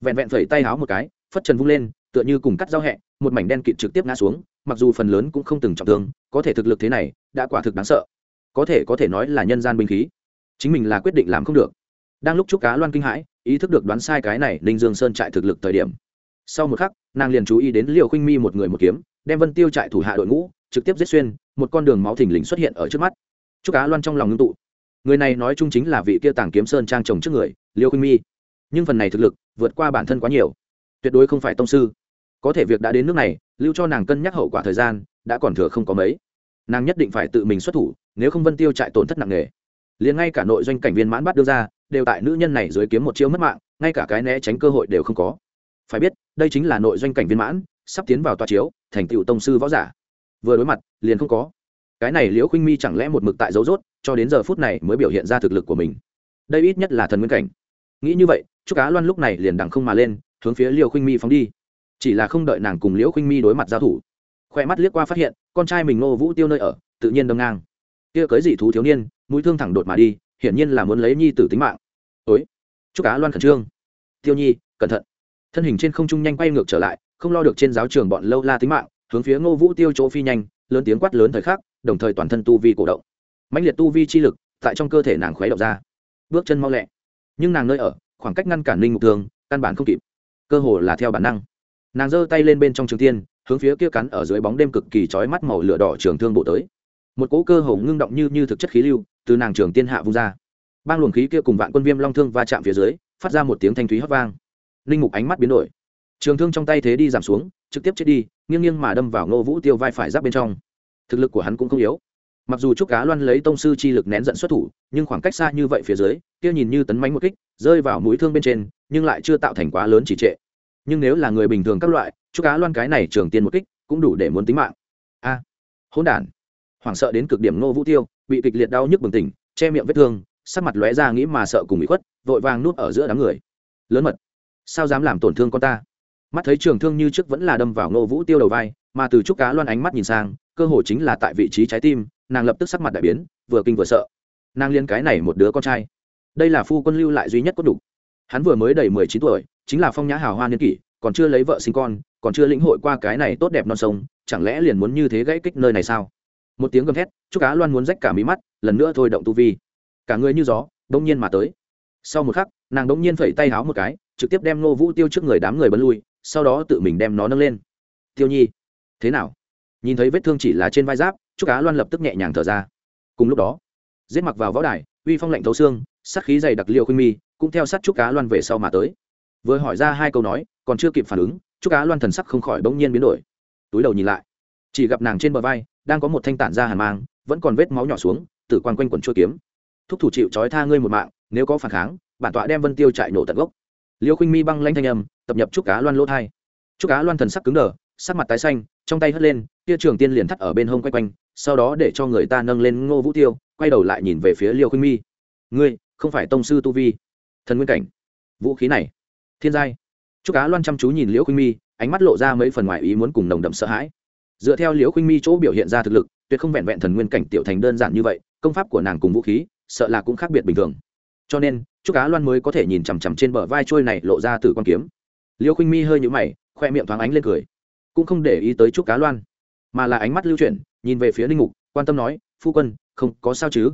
Vẹn vẹn phẩy tay háo một cái, phất trần vung lên, tựa như cùng cắt giao hẹ, một mảnh đen kịt trực tiếp ngã xuống, mặc dù phần lớn cũng không từng trọng thương, có thể thực lực thế này, đã quả thực đáng sợ. Có thể có thể nói là nhân gian binh khí. Chính mình là quyết định làm không được đang lúc chúc cá loan kinh hãi, ý thức được đoán sai cái này ninh dương sơn trại thực lực thời điểm. Sau một khắc, nàng liền chú ý đến liều khinh mi một người một kiếm, đem vân tiêu trại thủ hạ đội ngũ trực tiếp giết xuyên, một con đường máu thình lình xuất hiện ở trước mắt. Chúc cá loan trong lòng ngưng tụ. Người này nói chung chính là vị kia tàng kiếm sơn trang trồng trước người liêu khinh mi. Nhưng phần này thực lực vượt qua bản thân quá nhiều. Tuyệt đối không phải tông sư. Có thể việc đã đến nước này, lưu cho nàng cân nhắc hậu quả thời gian, đã còn thừa không có mấy. Nàng nhất định phải tự mình xuất thủ, nếu không vân tiêu trại tổn thất nặng nề. Liền ngay cả nội doanh cảnh viên mãn bắt đưa ra đều tại nữ nhân này dưới kiếm một chiêu mất mạng, ngay cả cái né tránh cơ hội đều không có. Phải biết, đây chính là nội doanh cảnh viên mãn, sắp tiến vào tòa chiếu, thành tựu tông sư võ giả. Vừa đối mặt, liền không có. Cái này liễu khinh mi chẳng lẽ một mực tại dấu rốt, cho đến giờ phút này mới biểu hiện ra thực lực của mình. Đây ít nhất là thần nguyên cảnh. Nghĩ như vậy chúc cá loan lúc này liền đằng không mà lên, hướng phía liễu khinh mi phóng đi. Chỉ là không đợi nàng cùng liễu khinh mi đối mặt giao thủ. Khoe mắt liếc qua phát hiện, con trai mình ngô vũ tiêu nơi ở, tự nhiên đâm ngang. Kia cưới dị thú thiếu niên, mũi thương thẳng đột mà đi, hiển nhiên là muốn lấy nhi tử tính mạng ối chúc cá loan khẩn trương. Tiêu nhi, cẩn thận. Thân hình trên không trung nhanh quay ngược trở lại, không lo được trên giáo trường bọn lâu la tính mạng, hướng phía ngô vũ tiêu chỗ phi nhanh, lớn tiếng quát lớn thời khắc, đồng thời toàn thân tu vi cổ động. Mãnh liệt tu vi chi lực tại trong cơ thể nàng khuấy động ra. Bước chân mau lẹ, nhưng nàng nơi ở, khoảng cách ngăn cản linh mục thường, căn bản không kịp. Cơ hồ là theo bản năng. Nàng giơ tay lên bên trong trường tiên, hướng phía kia cắn ở dưới bóng đêm cực kỳ chói mắt màu lửa đỏ trường thương bộ tới. Một cỗ cơ hồ ngưng động như như thực chất khí lưu từ nàng trường tiên hạ vung ra bang luồng khí kia cùng vạn quân viêm long thương va chạm phía dưới phát ra một tiếng thanh thúy hót vang. Linh mục ánh mắt biến đổi. Trường thương trong tay thế đi giảm xuống trực tiếp chết đi nghiêng nghiêng mà đâm vào ngô vũ tiêu vai phải giáp bên trong. Thực lực của hắn cũng không yếu. Mặc dù trúc cá loan lấy tông sư chi lực nén giận xuất thủ nhưng khoảng cách xa như vậy phía dưới kia nhìn như tấn mánh một kích rơi vào mũi thương bên trên nhưng lại chưa tạo thành quá lớn chỉ trệ. Nhưng nếu là người bình thường các loại trúc cá loan cái này trường tiên một kích cũng đủ để muốn tính mạng. A à, hỗn đản. Hoảng sợ đến cực điểm ngô vũ tiêu bị kịch liệt đau nhức bừng tỉnh che miệng vết thương sắc mặt lóe ra nghĩ mà sợ cùng bị khuất, vội vàng nuốt ở giữa đám người. Lớn mật, sao dám làm tổn thương con ta? Mắt thấy trường thương như trước vẫn là đâm vào ngô vũ tiêu đầu vai, mà từ trúc cá loan ánh mắt nhìn sang, cơ hồ chính là tại vị trí trái tim, nàng lập tức sắc mặt đại biến, vừa kinh vừa sợ. Nàng liên cái này một đứa con trai. Đây là phu quân lưu lại duy nhất có đủ. Hắn vừa mới đầy mười chín tuổi, chính là phong nhã hào hoa niên kỷ, còn chưa lấy vợ sinh con, còn chưa lĩnh hội qua cái này tốt đẹp non sông, chẳng lẽ liền muốn như thế gãy kích nơi này sao? Một tiếng gầm thét chúc cá loan muốn rách cả mí mắt, lần nữa thôi động tu vi cả người như gió, đông nhiên mà tới. Sau một khắc, nàng đông nhiên phẩy tay háo một cái, trực tiếp đem Ngô vũ tiêu trước người đám người bấn lui, sau đó tự mình đem nó nâng lên. Tiêu nhi, thế nào? Nhìn thấy vết thương chỉ là trên vai giáp chúc cá loan lập tức nhẹ nhàng thở ra. Cùng lúc đó, giết mặc vào võ đài, uy phong lạnh thấu xương, sát khí dày đặc liều khuynh mi, cũng theo sát chúc cá loan về sau mà tới. Vừa hỏi ra hai câu nói, còn chưa kịp phản ứng chúc cá loan thần sắc không khỏi bỗng nhiên biến đổi. Túi đầu nhìn lại, chỉ gặp nàng trên bờ vai, đang có một thanh tản ra hàn mang, vẫn còn vết máu nhỏ xuống, tử quan quanh quần chua kiếm thúc thủ chịu trói tha ngươi một mạng, nếu có phản kháng, bản tọa đem vân tiêu chạy nổ tận gốc. Liêu khinh mi băng lanh thanh âm, tập nhập chúc cá loan lỗ thai. Chúc cá loan thần sắc cứng đờ, sắc mặt tái xanh, trong tay hất lên tia trường tiên liền thắt ở bên hông quay quanh, sau đó để cho người ta nâng lên ngô vũ tiêu, quay đầu lại nhìn về phía liêu khinh mi. Ngươi, không phải tông sư tu vi, thần nguyên cảnh, vũ khí này, thiên giai. Chúc cá loan chăm chú nhìn liễu Khinh mi, ánh mắt lộ ra mấy phần ngoài ý muốn cùng nồng đậm sợ hãi. Dựa theo liễu Khinh mi chỗ biểu hiện ra thực lực, tuyệt không vẹn vẹn thần nguyên cảnh tiểu thành đơn giản như vậy, công pháp của nàng cùng vũ khí sợ là cũng khác biệt bình thường. Cho nên chúc cá loan mới có thể nhìn chằm chằm trên bờ vai trôi này lộ ra từ con kiếm. Liễu khinh mi hơi nhũ mày, khoe miệng thoáng ánh lên cười. Cũng không để ý tới chúc cá loan, mà là ánh mắt lưu chuyển, nhìn về phía ninh mục, quan tâm nói, phu quân, không có sao chứ?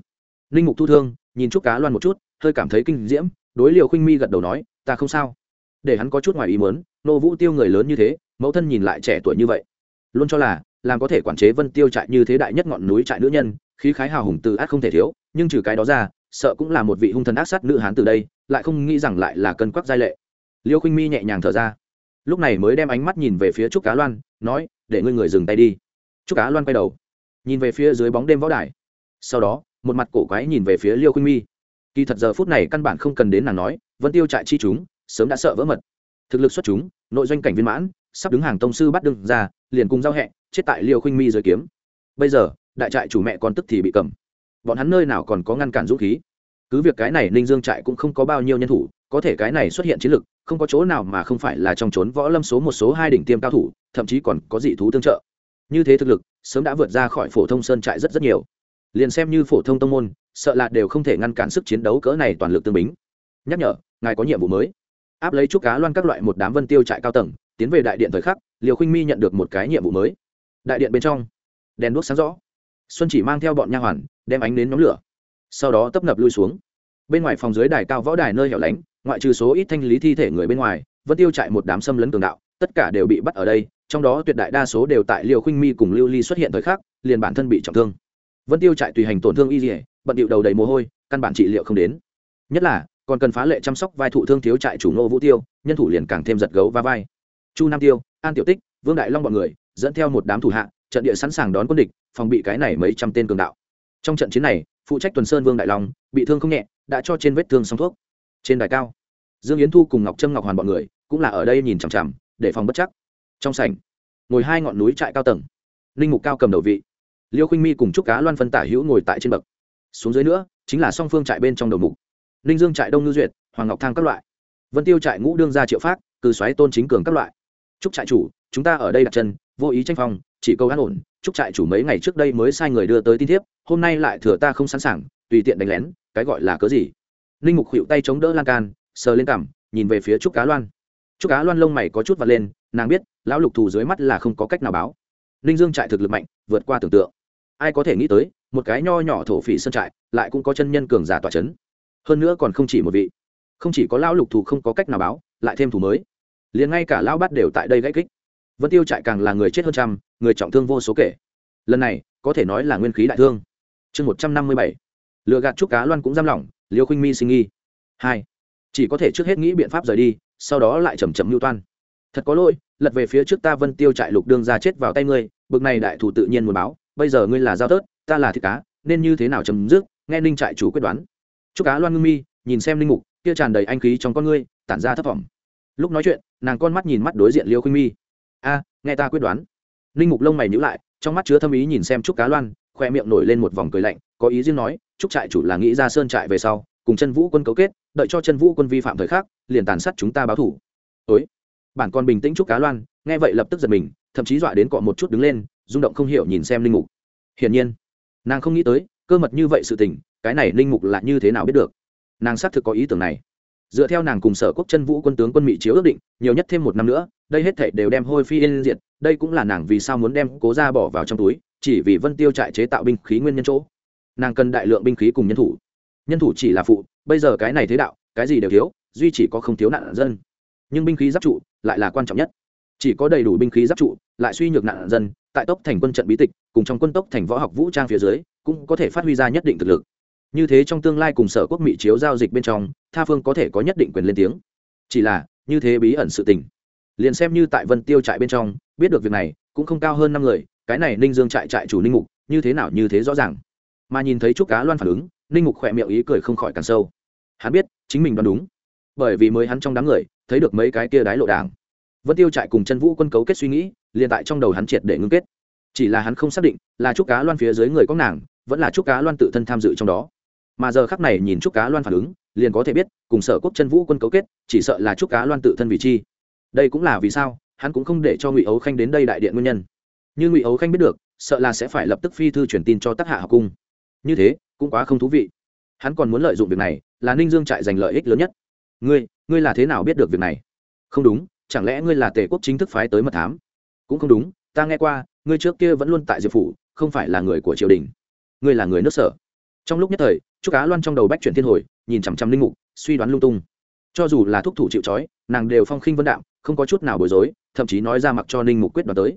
Ninh mục thu thương, nhìn chúc cá loan một chút, hơi cảm thấy kinh diễm, đối liều khinh mi gật đầu nói, ta không sao. Để hắn có chút ngoài ý muốn, nô vũ tiêu người lớn như thế, mẫu thân nhìn lại trẻ tuổi như vậy, luôn cho là, làm có thể quản chế vân tiêu trại như thế đại nhất ngọn núi trại nữ nhân, khí khái hào hùng từ át không thể thiếu nhưng trừ cái đó ra, sợ cũng là một vị hung thần ác sát nữ hán từ đây, lại không nghĩ rằng lại là cân quắc giai lệ. Liêu khinh mi nhẹ nhàng thở ra. Lúc này mới đem ánh mắt nhìn về phía trúc cá loan, nói, để ngươi người dừng tay đi. Trúc cá loan quay đầu, nhìn về phía dưới bóng đêm võ đài. Sau đó, một mặt cổ quái nhìn về phía liêu khinh mi. Kỳ thật giờ phút này căn bản không cần đến nàng nói vẫn tiêu trại chi chúng, sớm đã sợ vỡ mật. Thực lực xuất chúng, nội doanh cảnh viên mãn, sắp đứng hàng tông sư bắt đương ra, liền cùng giao hẹ, chết tại liêu khinh mi dưới kiếm. Bây giờ, đại trại chủ mẹ con tức thì bị cầm bọn hắn nơi nào còn có ngăn cản dũng khí. Cứ việc cái này ninh dương trại cũng không có bao nhiêu nhân thủ, có thể cái này xuất hiện chiến lực, không có chỗ nào mà không phải là trong trốn võ lâm số một số hai đỉnh tiêm cao thủ, thậm chí còn có dị thú tương trợ. Như thế thực lực, sớm đã vượt ra khỏi phổ thông sơn trại rất rất nhiều. Liền xem như phổ thông tông môn, sợ là đều không thể ngăn cản sức chiến đấu cỡ này toàn lực tương bính. Nhắc nhở, ngài có nhiệm vụ mới. Áp lấy trúc cá loan các loại một đám vân tiêu trại cao tầng, tiến về đại điện thời khắc, liều khinh mi nhận được một cái nhiệm vụ mới. Đại điện bên trong, đèn đuốc sáng rõ xuân chỉ mang theo bọn nha hoàn, đem ánh đến nhóm lửa, sau đó tấp nập lui xuống. Bên ngoài phòng dưới đài cao võ đài nơi hẻo lánh, ngoại trừ số ít thanh lý thi thể người bên ngoài vẫn tiêu chạy một đám xâm lấn cường đạo, tất cả đều bị bắt ở đây, trong đó tuyệt đại đa số đều tại liều khinh mi cùng lưu ly xuất hiện thời khắc, liền bản thân bị trọng thương. Vẫn tiêu chạy tùy hành tổn thương y dỉa bận điệu đầu đầy mồ hôi, căn bản trị liệu không đến. Nhất là, còn cần phá lệ chăm sóc vai thụ thương thiếu trại chủ Ngô vũ tiêu, nhân thủ liền càng thêm giật gấu va vai. Chu nam tiêu, an tiểu tích, vương đại long b ọ n người, dẫn theo một đám thủ hạ trận địa sẵn sàng đón quân địch, phòng bị cái này mấy trăm tên cường đạo. Trong trận chiến này, phụ trách tuần sơn vương đại long, bị thương không nhẹ, đã cho trên vết thương xong thuốc. Trên đài cao, dương yến thu cùng ngọc trâm ngọc hoàn b ọ n người cũng là ở đây nhìn chằm chằm, để phòng bất chắc. Trong sảnh, ngồi hai ngọn núi trại cao tầng. Linh mục cao cầm đầu vị. Liêu khinh mi cùng trúc cá loan phân tả hữu ngồi tại trên bậc. Xuống dưới nữa, chính là song phương trại bên trong đầu mục. Ninh dương trại đông ngư duyệt, hoàng ngọc thang các loại. Vân tiêu trại ngũ đương gia triệu phát cừ xoáy tôn chính cường các loại. Chúc trại chủ, chúng ta ở đây đặt chân, vô ý tranh phòng chỉ câu an ổn, chúc trại chủ mấy ngày trước đây mới sai người đưa tới tin thiếp, hôm nay lại thừa ta không sẵn sàng, tùy tiện đánh lén, cái gọi là cớ gì? Ninh mục khuỵu tay chống đỡ lan can, sờ lên cằm, nhìn về phía trúc cá loan. Trúc cá loan lông mày có chút vật lên, nàng biết, lão lục thù dưới mắt là không có cách nào báo. Ninh dương trại thực lực mạnh, vượt qua tưởng tượng. Ai có thể nghĩ tới, một cái nho nhỏ thổ phỉ sơn trại, lại cũng có chân nhân cường giả tỏa c h ấ n hơn nữa còn không chỉ một vị. Không chỉ có lão lục thù không có cách nào báo, lại thêm thù mới. Liền ngay cả lão bắt đều tại đây gãy kích vân tiêu trại càng là người chết hơn trăm, người trọng thương vô số kể. Lần này, có thể nói là nguyên khí đại thương. Chương một trăm năm mươi bảy. Lựa gạt trúc cá loan cũng giam lỏng, liêu khinh mi sinh nghi hai. Chỉ có thể trước hết nghĩ biện pháp rời đi, sau đó lại chầm chậm mưu toan. Thật có lỗi, lật về phía trước ta vân tiêu trại lục đương ra chết vào tay ngươi, bực này đại thủ tự nhiên muốn báo, bây giờ ngươi là giao tớt, ta là thịt cá, nên như thế nào chấm dứt, nghe ninh trại chủ quyết đoán. Chúc cá loan ngưng mi, nhìn xem linh mục, kia tràn đầy anh khí trong con ngươi, tản ra thất vọng. Lúc nói chuyện, nàng con mắt nhìn mắt đối diện liêu khinh mi a, nghe ta quyết đoán. Linh mục lông mày nhữ lại, trong mắt chứa thâm ý nhìn xem trúc cá loan khoe miệng nổi lên một vòng cười lạnh, có ý riêng nói, trúc trại chủ là nghĩ ra sơn trại về sau, cùng chân vũ quân cấu kết, đợi cho chân vũ quân vi phạm thời khắc, liền tàn sát chúng ta báo thủ. Ối bản con bình tĩnh trúc cá loan, nghe vậy lập tức giật mình, thậm chí dọa đến cọ một chút đứng lên, rung động không hiểu nhìn xem linh mục. Hiển nhiên, nàng không nghĩ tới, cơ mật như vậy sự tình, cái này ninh mục là như thế nào biết được? Nàng xác thực có ý tưởng này. Dựa theo nàng cùng sở quốc chân vũ quân tướng quân mỹ chiếu ước định, nhiều nhất thêm một năm nữa đây hết thảy đều đem hôi phi yên diệt, đây cũng là nàng vì sao muốn đem cố ra bỏ vào trong túi, chỉ vì vân tiêu trại chế tạo binh khí nguyên nhân chỗ. Nàng cần đại lượng binh khí cùng nhân thủ. Nhân thủ chỉ là phụ, bây giờ cái này thế đạo, cái gì đều thiếu, duy chỉ có không thiếu nạn dân. Nhưng binh khí giáp trụ lại là quan trọng nhất. Chỉ có đầy đủ binh khí giáp trụ lại suy nhược nạn dân, tại tốc thành quân trận bí tịch, cùng trong quân tốc thành võ học vũ trang phía dưới, cũng có thể phát huy ra nhất định thực lực. Như thế trong tương lai cùng sở quốc mỹ chiếu giao dịch bên trong, tha phương có thể có nhất định quyền lên tiếng. Chỉ là, như thế bí ẩn sự tình liền xem như tại vân tiêu trại bên trong, biết được việc này, cũng không cao hơn năm người, cái này ninh dương trại trại chủ ninh mục, như thế nào như thế rõ ràng. Mà nhìn thấy chúc cá loan phản ứng, ninh mục khỏe miệng ý cười không khỏi càng sâu. Hắn biết, chính mình đoán đúng. Bởi vì mới hắn trong đám người, thấy được mấy cái kia đái lộ đảng. Vân tiêu trại cùng chân vũ quân cấu kết suy nghĩ, liền tại trong đầu hắn triệt để ngưng kết. Chỉ là hắn không xác định, là chúc cá loan phía dưới người có nàng, vẫn là chúc cá loan tự thân tham dự trong đó. Mà giờ khắc này nhìn chúc cá loan phản ứng, liền có thể biết, cùng sở quốc chân vũ quân cấu kết, chỉ sợ là chúc cá loan tự thân vị chi đây cũng là vì sao, hắn cũng không để cho ngụy ấu khanh đến đây đại điện nguyên nhân. Như ngụy ấu khanh biết được, sợ là sẽ phải lập tức phi thư truyền tin cho tác hạ học cung. Như thế, cũng quá không thú vị. Hắn còn muốn lợi dụng việc này, là ninh dương trại giành lợi ích lớn nhất. Ngươi ngươi là thế nào biết được việc này? Không đúng, chẳng lẽ ngươi là tề quốc chính thức phái tới mật thám? Cũng không đúng, ta nghe qua, ngươi trước kia vẫn luôn tại diệp phủ, không phải là người của triều đình. Ngươi là người nước sở. Trong lúc nhất thời chúc cá loan trong đầu bách chuyển thiên hồi, nhìn chằm chằm linh mục, suy đoán lung tung. Cho dù là thúc thủ chịu trói, nàng đều phong khinh vân đạm không có chút nào bối rối, thậm chí nói ra mặc cho ninh mục quyết đoán tới.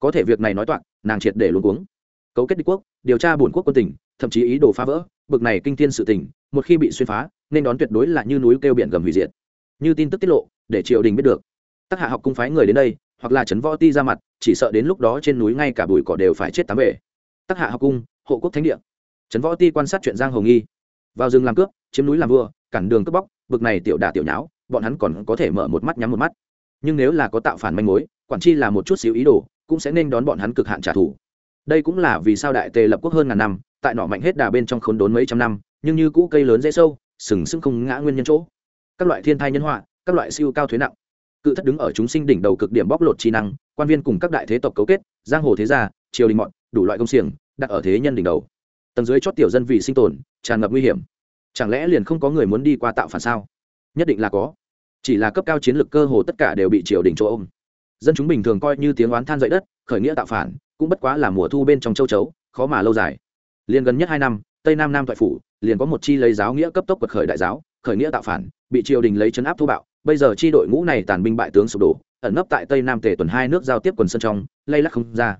Có thể việc này nói toạc, nàng triệt để luôn cuống. Cấu kết địch quốc, điều tra bổn quốc quân tỉnh thậm chí ý đồ phá vỡ, bực này kinh thiên sự tỉnh một khi bị xuyên phá, nên đón tuyệt đối là như núi kêu biển gầm hủy diệt. Như tin tức tiết lộ, để triều đình biết được. Tác hạ học cung phái người đến đây, hoặc là trấn võ ti ra mặt, chỉ sợ đến lúc đó trên núi ngay cả bụi cỏ đều phải chết tám bể. Tác hạ học cung, hộ quốc thánh địa. Trấn võ ti quan sát chuyện giang hồ nghi. Vào rừng làm cướp, chiếm núi làm vua, cản đường cướp bóc, bực này tiểu đà tiểu nháo, bọn hắn còn có thể mở một mắt nhắm một mắt nhưng nếu là có tạo phản manh mối, quản chi là một chút xíu ý đồ, cũng sẽ nên đón bọn hắn cực hạn trả thù. Đây cũng là vì sao đại tề lập quốc hơn ngàn năm, tại nọ mạnh hết đà bên trong khốn đốn mấy trăm năm, nhưng như cũ cây lớn dễ sâu, sừng sững không ngã nguyên nhân chỗ. Các loại thiên thai nhân họa, các loại siêu cao thuế nặng. Cự thất đứng ở chúng sinh đỉnh đầu cực điểm bóc lột trí năng, quan viên cùng các đại thế tộc cấu kết, giang hồ thế gia, triều đình mọn, đủ loại công xiềng, đặt ở thế nhân đỉnh đầu. Tầng dưới chót tiểu dân vì sinh tồn, tràn ngập nguy hiểm. Chẳng lẽ liền không có người muốn đi qua tạo phản sao? Nhất định là có chỉ là cấp cao chiến lược cơ hồ tất cả đều bị triều đình chỗ ôm. Dân chúng bình thường coi như tiếng oán than dậy đất, khởi nghĩa tạo phản, cũng bất quá là mùa thu bên trong châu chấu, khó mà lâu dài. Liền gần nhất hai năm, tây nam nam thoại phủ liền có một chi lấy giáo nghĩa cấp tốc quật khởi đại giáo, khởi nghĩa tạo phản, bị triều đình lấy chấn áp thô bạo. Bây giờ chi đội ngũ này tàn binh bại tướng sụp đổ, ẩn nấp tại tây nam tề tuần hai nước giao tiếp quần sân trong, lay lắc không ra.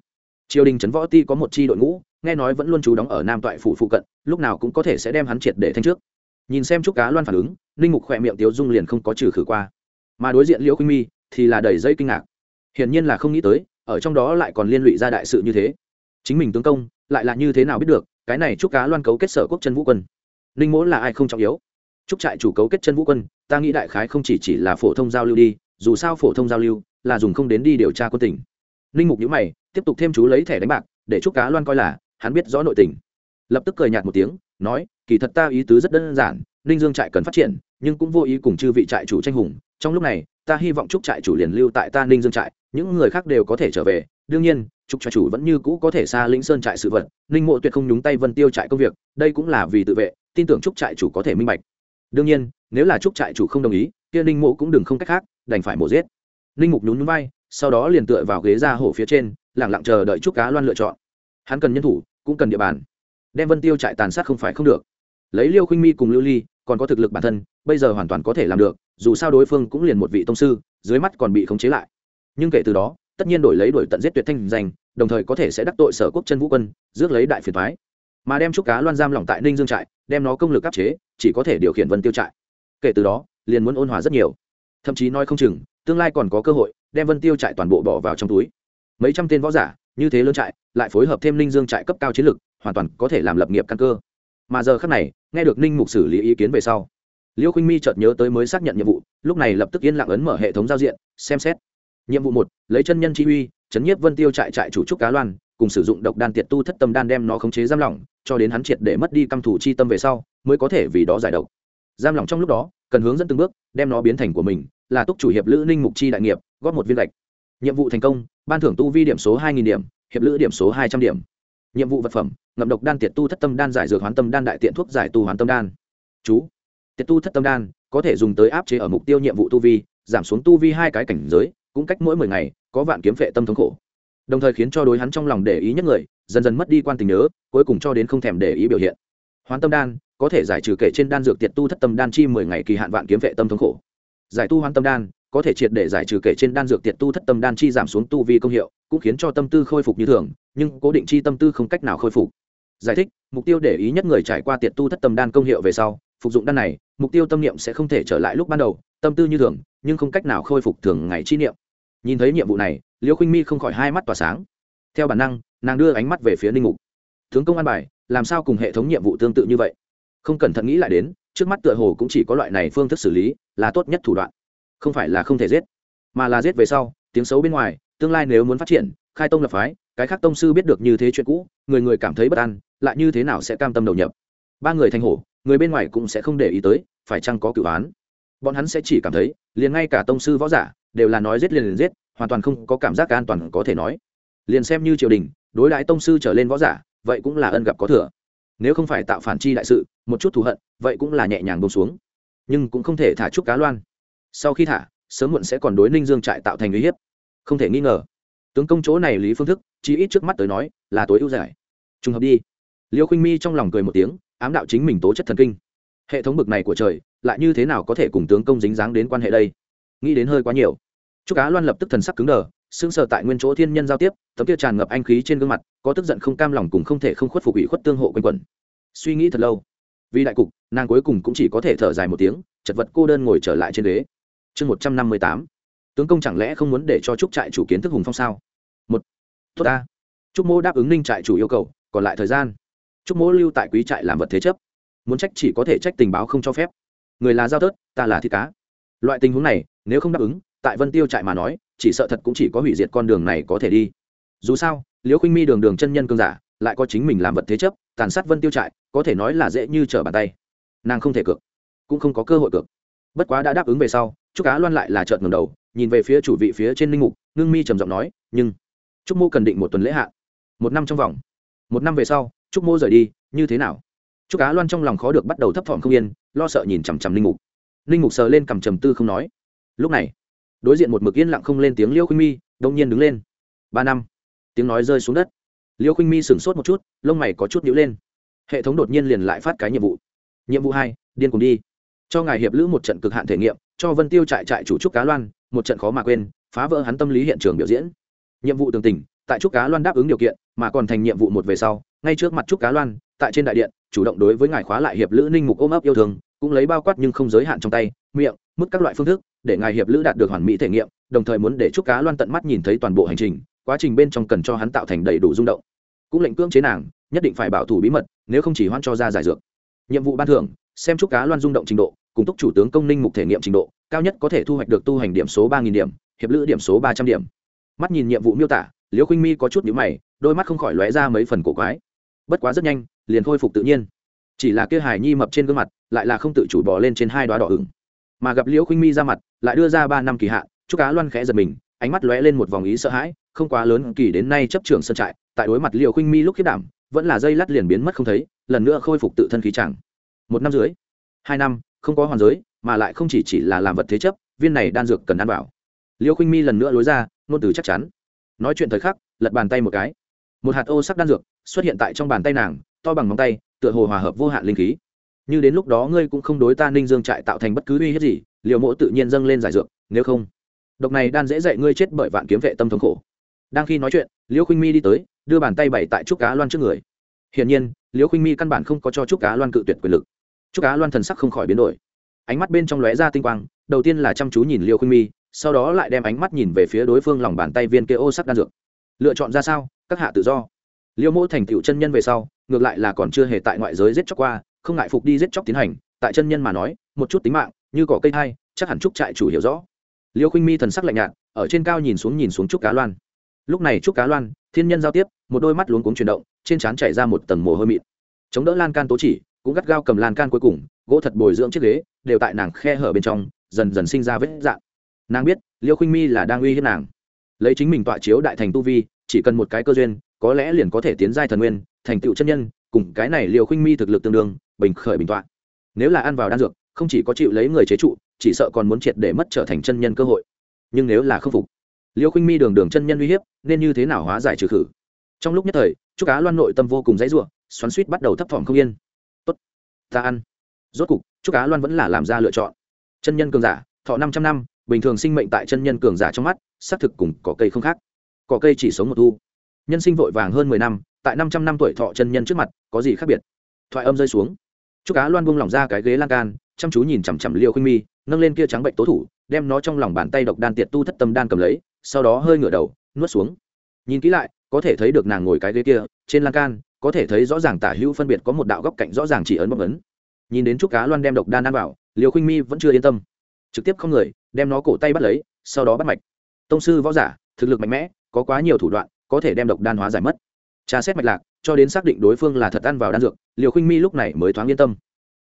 Triều đình trấn võ ti có một chi đội ngũ, nghe nói vẫn luôn trú đóng ở nam toại phủ phụ cận, lúc nào cũng có thể sẽ đem hắn triệt để thanh trước nhìn xem chúc cá loan phản ứng, ninh mục khỏe miệng tiếu dung liền không có trừ khử qua. Mà đối diện liễu khuynh mi thì là đầy dây kinh ngạc. Hiển nhiên là không nghĩ tới, ở trong đó lại còn liên lụy ra đại sự như thế. Chính mình tướng công, lại là như thế nào biết được, cái này chúc cá loan cấu kết sở quốc chân vũ quân. Ninh mỗ là ai không trọng yếu. Chúc trại chủ cấu kết chân vũ quân, ta nghĩ đại khái không chỉ chỉ là phổ thông giao lưu đi, dù sao phổ thông giao lưu là dùng không đến đi điều tra quân tỉnh ninh mục nhữ mày, tiếp tục thêm chú lấy thẻ đánh bạc, để chúc cá loan coi là hắn biết rõ nội tình. Lập tức cười nhạt một tiếng, nói kỳ thật ta ý tứ rất đơn giản, ninh dương trại cần phát triển, nhưng cũng vô ý cùng chư vị trại chủ tranh hùng. Trong lúc này, ta hy vọng chúc trại chủ liền lưu tại ta ninh dương trại, những người khác đều có thể trở về. Đương nhiên, chúc trại chủ vẫn như cũ có thể xa lĩnh sơn trại sự vật, ninh mộ tuyệt không nhúng tay vân tiêu trại công việc, đây cũng là vì tự vệ, tin tưởng chúc trại chủ có thể minh bạch. Đương nhiên, nếu là chúc trại chủ không đồng ý, kia ninh mộ cũng đừng không cách khác, đành phải mổ giết. Ninh mục nhún nhún vai, sau đó liền tựa vào ghế ra hổ phía trên lẳng lặng chờ đợi chúc cá loan lựa chọn. Hắn cần nhân thủ, cũng cần địa bàn. Đem vân tiêu trại tàn sát không phải không được lấy liêu khinh mi cùng lưu ly, còn có thực lực bản thân, bây giờ hoàn toàn có thể làm được, dù sao đối phương cũng liền một vị tông sư, dưới mắt còn bị khống chế lại. Nhưng kể từ đó, tất nhiên đổi lấy đổi tận giết tuyệt thanh danh, đồng thời có thể sẽ đắc tội sở quốc chân vũ quân, rước lấy đại phiền thoái mà đem trúc cá loan giam lỏng tại ninh dương trại, đem nó công lực áp chế, chỉ có thể điều khiển vân tiêu trại. Kể từ đó, liền muốn ôn hòa rất nhiều. Thậm chí nói không chừng, tương lai còn có cơ hội, đem vân tiêu trại toàn bộ bỏ vào trong túi. Mấy trăm tên võ giả, như thế lớn trại, lại phối hợp thêm ninh dương trại cấp cao chiến lực, hoàn toàn có thể làm lập nghiệp căn cơ mà giờ khắc này, nghe được ninh mục xử lý ý kiến về sau, liêu khinh mi chợt nhớ tới mới xác nhận nhiệm vụ, lúc này lập tức yên lặng ấn mở hệ thống giao diện, xem xét. Nhiệm vụ một, lấy chân nhân chi uy, chấn nhiếp vân tiêu trại trại chủ trúc cá loan, cùng sử dụng độc đan tiệt tu thất tâm đan đem nó khống chế giam lỏng, cho đến hắn triệt để mất đi căm thủ chi tâm về sau, mới có thể vì đó giải độc. Giam lỏng trong lúc đó, cần hướng dẫn từng bước, đem nó biến thành của mình, là túc chủ hiệp lữ ninh mục chi đại nghiệp, góp một viên gạch. Nhiệm vụ thành công, ban thưởng tu vi điểm số hai điểm, hiệp lữ điểm số hai trăm điểm nhiệm vụ vật phẩm, ngậm độc đan tiệt tu thất tâm đan giải dược hoán tâm đan đại tiện thuốc giải tu hoán tâm đan. Chú. Tiệt tu thất tâm đan có thể dùng tới áp chế ở mục tiêu nhiệm vụ tu vi, giảm xuống tu vi hai cái cảnh giới, cũng cách mỗi mười ngày, có vạn kiếm phệ tâm thống khổ. Đồng thời khiến cho đối hắn trong lòng để ý nhất người, dần dần mất đi quan tình nhớ, cuối cùng cho đến không thèm để ý biểu hiện. Hoán tâm đan có thể giải trừ kể trên đan dược tiệt tu thất tâm đan chi mười ngày kỳ hạn vạn kiếm phệ tâm thống khổ. Giải tu hoán tâm đan có thể triệt để giải trừ kể trên đan dược tiệt tu thất tâm đan chi giảm xuống tu vi công hiệu, cũng khiến cho tâm tư khôi phục như thường nhưng cố định chi tâm tư không cách nào khôi phục. Giải thích, mục tiêu để ý nhất người trải qua tiệt tu thất tâm đan công hiệu về sau, phục dụng đan này, mục tiêu tâm niệm sẽ không thể trở lại lúc ban đầu, tâm tư như thường, nhưng không cách nào khôi phục thường ngày chi niệm. Nhìn thấy nhiệm vụ này liễu khinh mi không khỏi hai mắt tỏa sáng. Theo bản năng, nàng đưa ánh mắt về phía ninh mục. Tướng công an bài, làm sao cùng hệ thống nhiệm vụ tương tự như vậy? Không cẩn thận nghĩ lại đến, trước mắt tựa hồ cũng chỉ có loại này phương thức xử lý, là tốt nhất thủ đoạn. Không phải là không thể giết, mà là giết về sau, tiếng xấu bên ngoài, tương lai nếu muốn phát triển khai tông lập phái, cái khác tông sư biết được như thế chuyện cũ, người người cảm thấy bất an, lại như thế nào sẽ cam tâm đầu nhập? Ba người thành hổ, người bên ngoài cũng sẽ không để ý tới, phải chăng có cửu án? Bọn hắn sẽ chỉ cảm thấy, liền ngay cả tông sư võ giả, đều là nói giết liền liền giết, hoàn toàn không có cảm giác an toàn có thể nói. Liền xem như triều đình, đối đãi tông sư trở lên võ giả, vậy cũng là ân gặp có thừa. Nếu không phải tạo phản chi đại sự, một chút thù hận, vậy cũng là nhẹ nhàng bông xuống. Nhưng cũng không thể thả chút cá loan. Sau khi thả, sớm muộn sẽ còn đối ninh dương trại tạo thành uy hiếp. Không thể nghi ngờ tướng công chỗ này lý phương thức chỉ ít trước mắt tới nói, là tối ưu giải. Trùng hợp đi. Liêu khinh mi trong lòng cười một tiếng, ám đạo chính mình tố chất thần kinh. Hệ thống bực này của trời, lại như thế nào có thể cùng tướng công dính dáng đến quan hệ đây? Nghĩ đến hơi quá nhiều. Chúc cá loan lập tức thần sắc cứng đờ, sững sờ tại nguyên chỗ thiên nhân giao tiếp, tấm kia tràn ngập anh khí trên gương mặt, có tức giận không cam lòng cùng không thể không khuất phục ủy khuất tương hộ quanh quẩn. Suy nghĩ thật lâu. Vì đại cục, nàng cuối cùng cũng chỉ có thể thở dài một tiếng, chật vật cô đơn ngồi trở lại trên ghế. Chương một trăm năm mươi tám tướng công chẳng lẽ không muốn để cho trúc trại chủ kiến thức hùng phong sao? Một, tốt ta. Trúc mô đáp ứng ninh trại chủ yêu cầu, còn lại thời gian. Trúc mô lưu tại quý trại làm vật thế chấp. Muốn trách chỉ có thể trách tình báo không cho phép. Người là giao tớt ta là thịt cá. Loại tình huống này, nếu không đáp ứng, tại vân tiêu trại mà nói, chỉ sợ thật cũng chỉ có hủy diệt con đường này có thể đi. Dù sao, liễu khinh mi đường đường chân nhân cương giả, lại có chính mình làm vật thế chấp, tàn sát vân tiêu trại, có thể nói là dễ như trở bàn tay. Nàng không thể cược, cũng không có cơ hội cược. Bất quá đã đáp ứng về sau, trúc cá loan lại là trợn ngầm đầu nhìn về phía chủ vị phía trên linh mục, ngưng mi trầm giọng nói, nhưng trúc mô cần định một tuần lễ hạ một năm trong vòng. Một năm về sau, trúc mô rời đi, như thế nào? Trúc cá loan trong lòng khó được bắt đầu thấp thỏm không yên, lo sợ nhìn chằm chằm linh mục. Linh mục sờ lên cằm trầm tư không nói. Lúc này, đối diện một mực yên lặng không lên tiếng liêu khinh mi đông nhiên đứng lên. Ba năm. Tiếng nói rơi xuống đất. Liêu khinh mi sửng sốt một chút, lông mày có chút nhữ lên. Hệ thống đột nhiên liền lại phát cái nhiệm vụ. Nhiệm vụ hai, điên cùng đi. Cho ngài hiệp lữ một trận cực hạn thể nghiệm, cho vân tiêu trại trại chủ trúc cá loan một trận khó mà quên, phá vỡ hắn tâm lý hiện trường biểu diễn. Nhiệm vụ tường tình, tại trúc cá loan đáp ứng điều kiện, mà còn thành nhiệm vụ một về sau, ngay trước mặt trúc cá loan, tại trên đại điện, chủ động đối với ngài khóa lại hiệp lữ ninh mục ôm ấp yêu thương, cũng lấy bao quát nhưng không giới hạn trong tay, miệng, mức các loại phương thức, để ngài hiệp lữ đạt được hoàn mỹ thể nghiệm, đồng thời muốn để trúc cá loan tận mắt nhìn thấy toàn bộ hành trình, quá trình bên trong cần cho hắn tạo thành đầy đủ rung động. Cũng lệnh cưỡng chế nàng, nhất định phải bảo thủ bí mật, nếu không chỉ hoan cho ra giải dược. Nhiệm vụ ban thưởng, xem trúc cá loan rung động trình độ cùng túc chủ tướng công ninh mục thể nghiệm trình độ, cao nhất có thể thu hoạch được tu hành điểm số ba nghìn điểm, hiệp lữ điểm số ba trăm điểm. Mắt nhìn nhiệm vụ miêu tả, liễu khinh mi có chút nhữ mày, đôi mắt không khỏi lóe ra mấy phần cổ quái. Bất quá rất nhanh, liền khôi phục tự nhiên. Chỉ là kia hài nhi mập trên gương mặt, lại là không tự chủ bỏ lên trên hai đoá đỏ ửng. Mà gặp liễu khinh mi ra mặt, lại đưa ra ba năm kỳ hạn chúc cá loan khẽ giật mình, ánh mắt lóe lên một vòng ý sợ hãi, không quá lớn kỳ đến nay chấp trưởng sân trại, tại đối mặt liễu khinh mi lúc khiết đảm, vẫn là dây lắt liền biến mất không thấy, lần nữa khôi phục tự thân khí chẳng một năm dưới hai năm không có hoàn giới, mà lại không chỉ chỉ là làm vật thế chấp, viên này đan dược cần ăn bảo liễu khinh mi lần nữa lối ra, ngôn từ chắc chắn. Nói chuyện thời khắc, lật bàn tay một cái. Một hạt ô sắc đan dược xuất hiện tại trong bàn tay nàng, to bằng móng tay, tựa hồ hòa hợp vô hạn linh khí. Như đến lúc đó ngươi cũng không đối ta ninh dương trại tạo thành bất cứ uy hiếp gì liều mộ tự nhiên dâng lên giải dược, nếu không, độc này đan dễ dạy ngươi chết bởi vạn kiếm vệ tâm thống khổ. Đang khi nói chuyện liễu khinh mi đi tới, đưa bàn tay bày tại trúc cá loan trước người. Hiển nhiên liễu khinh mi căn bản không có cho trúc cá loan cự tuyệt quyền lực. Chúc cá loan thần sắc không khỏi biến đổi. Ánh mắt bên trong lóe ra tinh quang, đầu tiên là chăm chú nhìn liêu khuynh mi, sau đó lại đem ánh mắt nhìn về phía đối phương lòng bàn tay viên kia ô sắc đan dược. Lựa chọn ra sao? Các hạ tự do. Liêu mỗ thành tựu chân nhân về sau, ngược lại là còn chưa hề tại ngoại giới giết chóc qua, không ngại phục đi giết chóc tiến hành, tại chân nhân mà nói, một chút tính mạng, như cỏ cây thai, chắc hẳn trúc trại chủ hiểu rõ. Liêu khuynh mi thần sắc lạnh nhạt, ở trên cao nhìn xuống nhìn xuống trúc cá loan. Lúc này trúc cá loan, thiên nhân giao tiếp, một đôi mắt luống cuống chuyển động, trên trán chảy ra một tầng mồ hôi mịn. Chống đỡ lan can tố chỉ cũng gắt gao cầm lan can cuối cùng, gỗ thật bồi dưỡng chiếc ghế, đều tại nàng khe hở bên trong, dần dần sinh ra vết dạng. Nàng biết, liêu khinh mi là đang uy hiếp nàng. Lấy chính mình tọa chiếu đại thành tu vi, chỉ cần một cái cơ duyên, có lẽ liền có thể tiến giai thần nguyên, thành tựu chân nhân, cùng cái này liều khinh mi thực lực tương đương, bình khởi bình tọa. Nếu là ăn vào đan dược, không chỉ có chịu lấy người chế trụ, chỉ sợ còn muốn triệt để mất trở thành chân nhân cơ hội. Nhưng nếu là khâm phục, liêu khinh mi đường đường chân nhân uy hiếp, nên như thế nào hóa giải trừ khử? Trong lúc nhất thời chúc cá loan nội tâm vô cùng dãy ruộng xoắn suýt bắt đầu thấp thỏm không yên ta ăn. Rốt cục chúc cá loan vẫn là làm ra lựa chọn. Chân nhân cường giả, thọ năm trăm năm, bình thường sinh mệnh tại chân nhân cường giả trong mắt, xác thực cùng cỏ cây không khác. Cỏ cây chỉ sống một thu. Nhân sinh vội vàng hơn mười năm, tại năm trăm năm tuổi thọ chân nhân trước mặt, có gì khác biệt? Thoại âm rơi xuống. Chúc cá loan buông lỏng ra cái ghế lan can, chăm chú nhìn chằm chằm liêu khinh mi, nâng lên kia trắng bệnh tố thủ, đem nó trong lòng bàn tay độc đan tiệt tu thất tâm đan cầm lấy, sau đó hơi ngửa đầu, nuốt xuống. Nhìn kỹ lại, có thể thấy được nàng ngồi cái ghế kia, trên lan can có thể thấy rõ ràng tả hữu phân biệt có một đạo góc cạnh rõ ràng chỉ ấn bọc ấn. Nhìn đến chúc cá loan đem độc đan ăn vào liều khinh mi vẫn chưa yên tâm. Trực tiếp không người, đem nó cổ tay bắt lấy, sau đó bắt mạch. Tông sư võ giả, thực lực mạnh mẽ, có quá nhiều thủ đoạn, có thể đem độc đan hóa giải mất. Tra xét mạch lạc, cho đến xác định đối phương là thật ăn vào đan dược liều khinh mi lúc này mới thoáng yên tâm.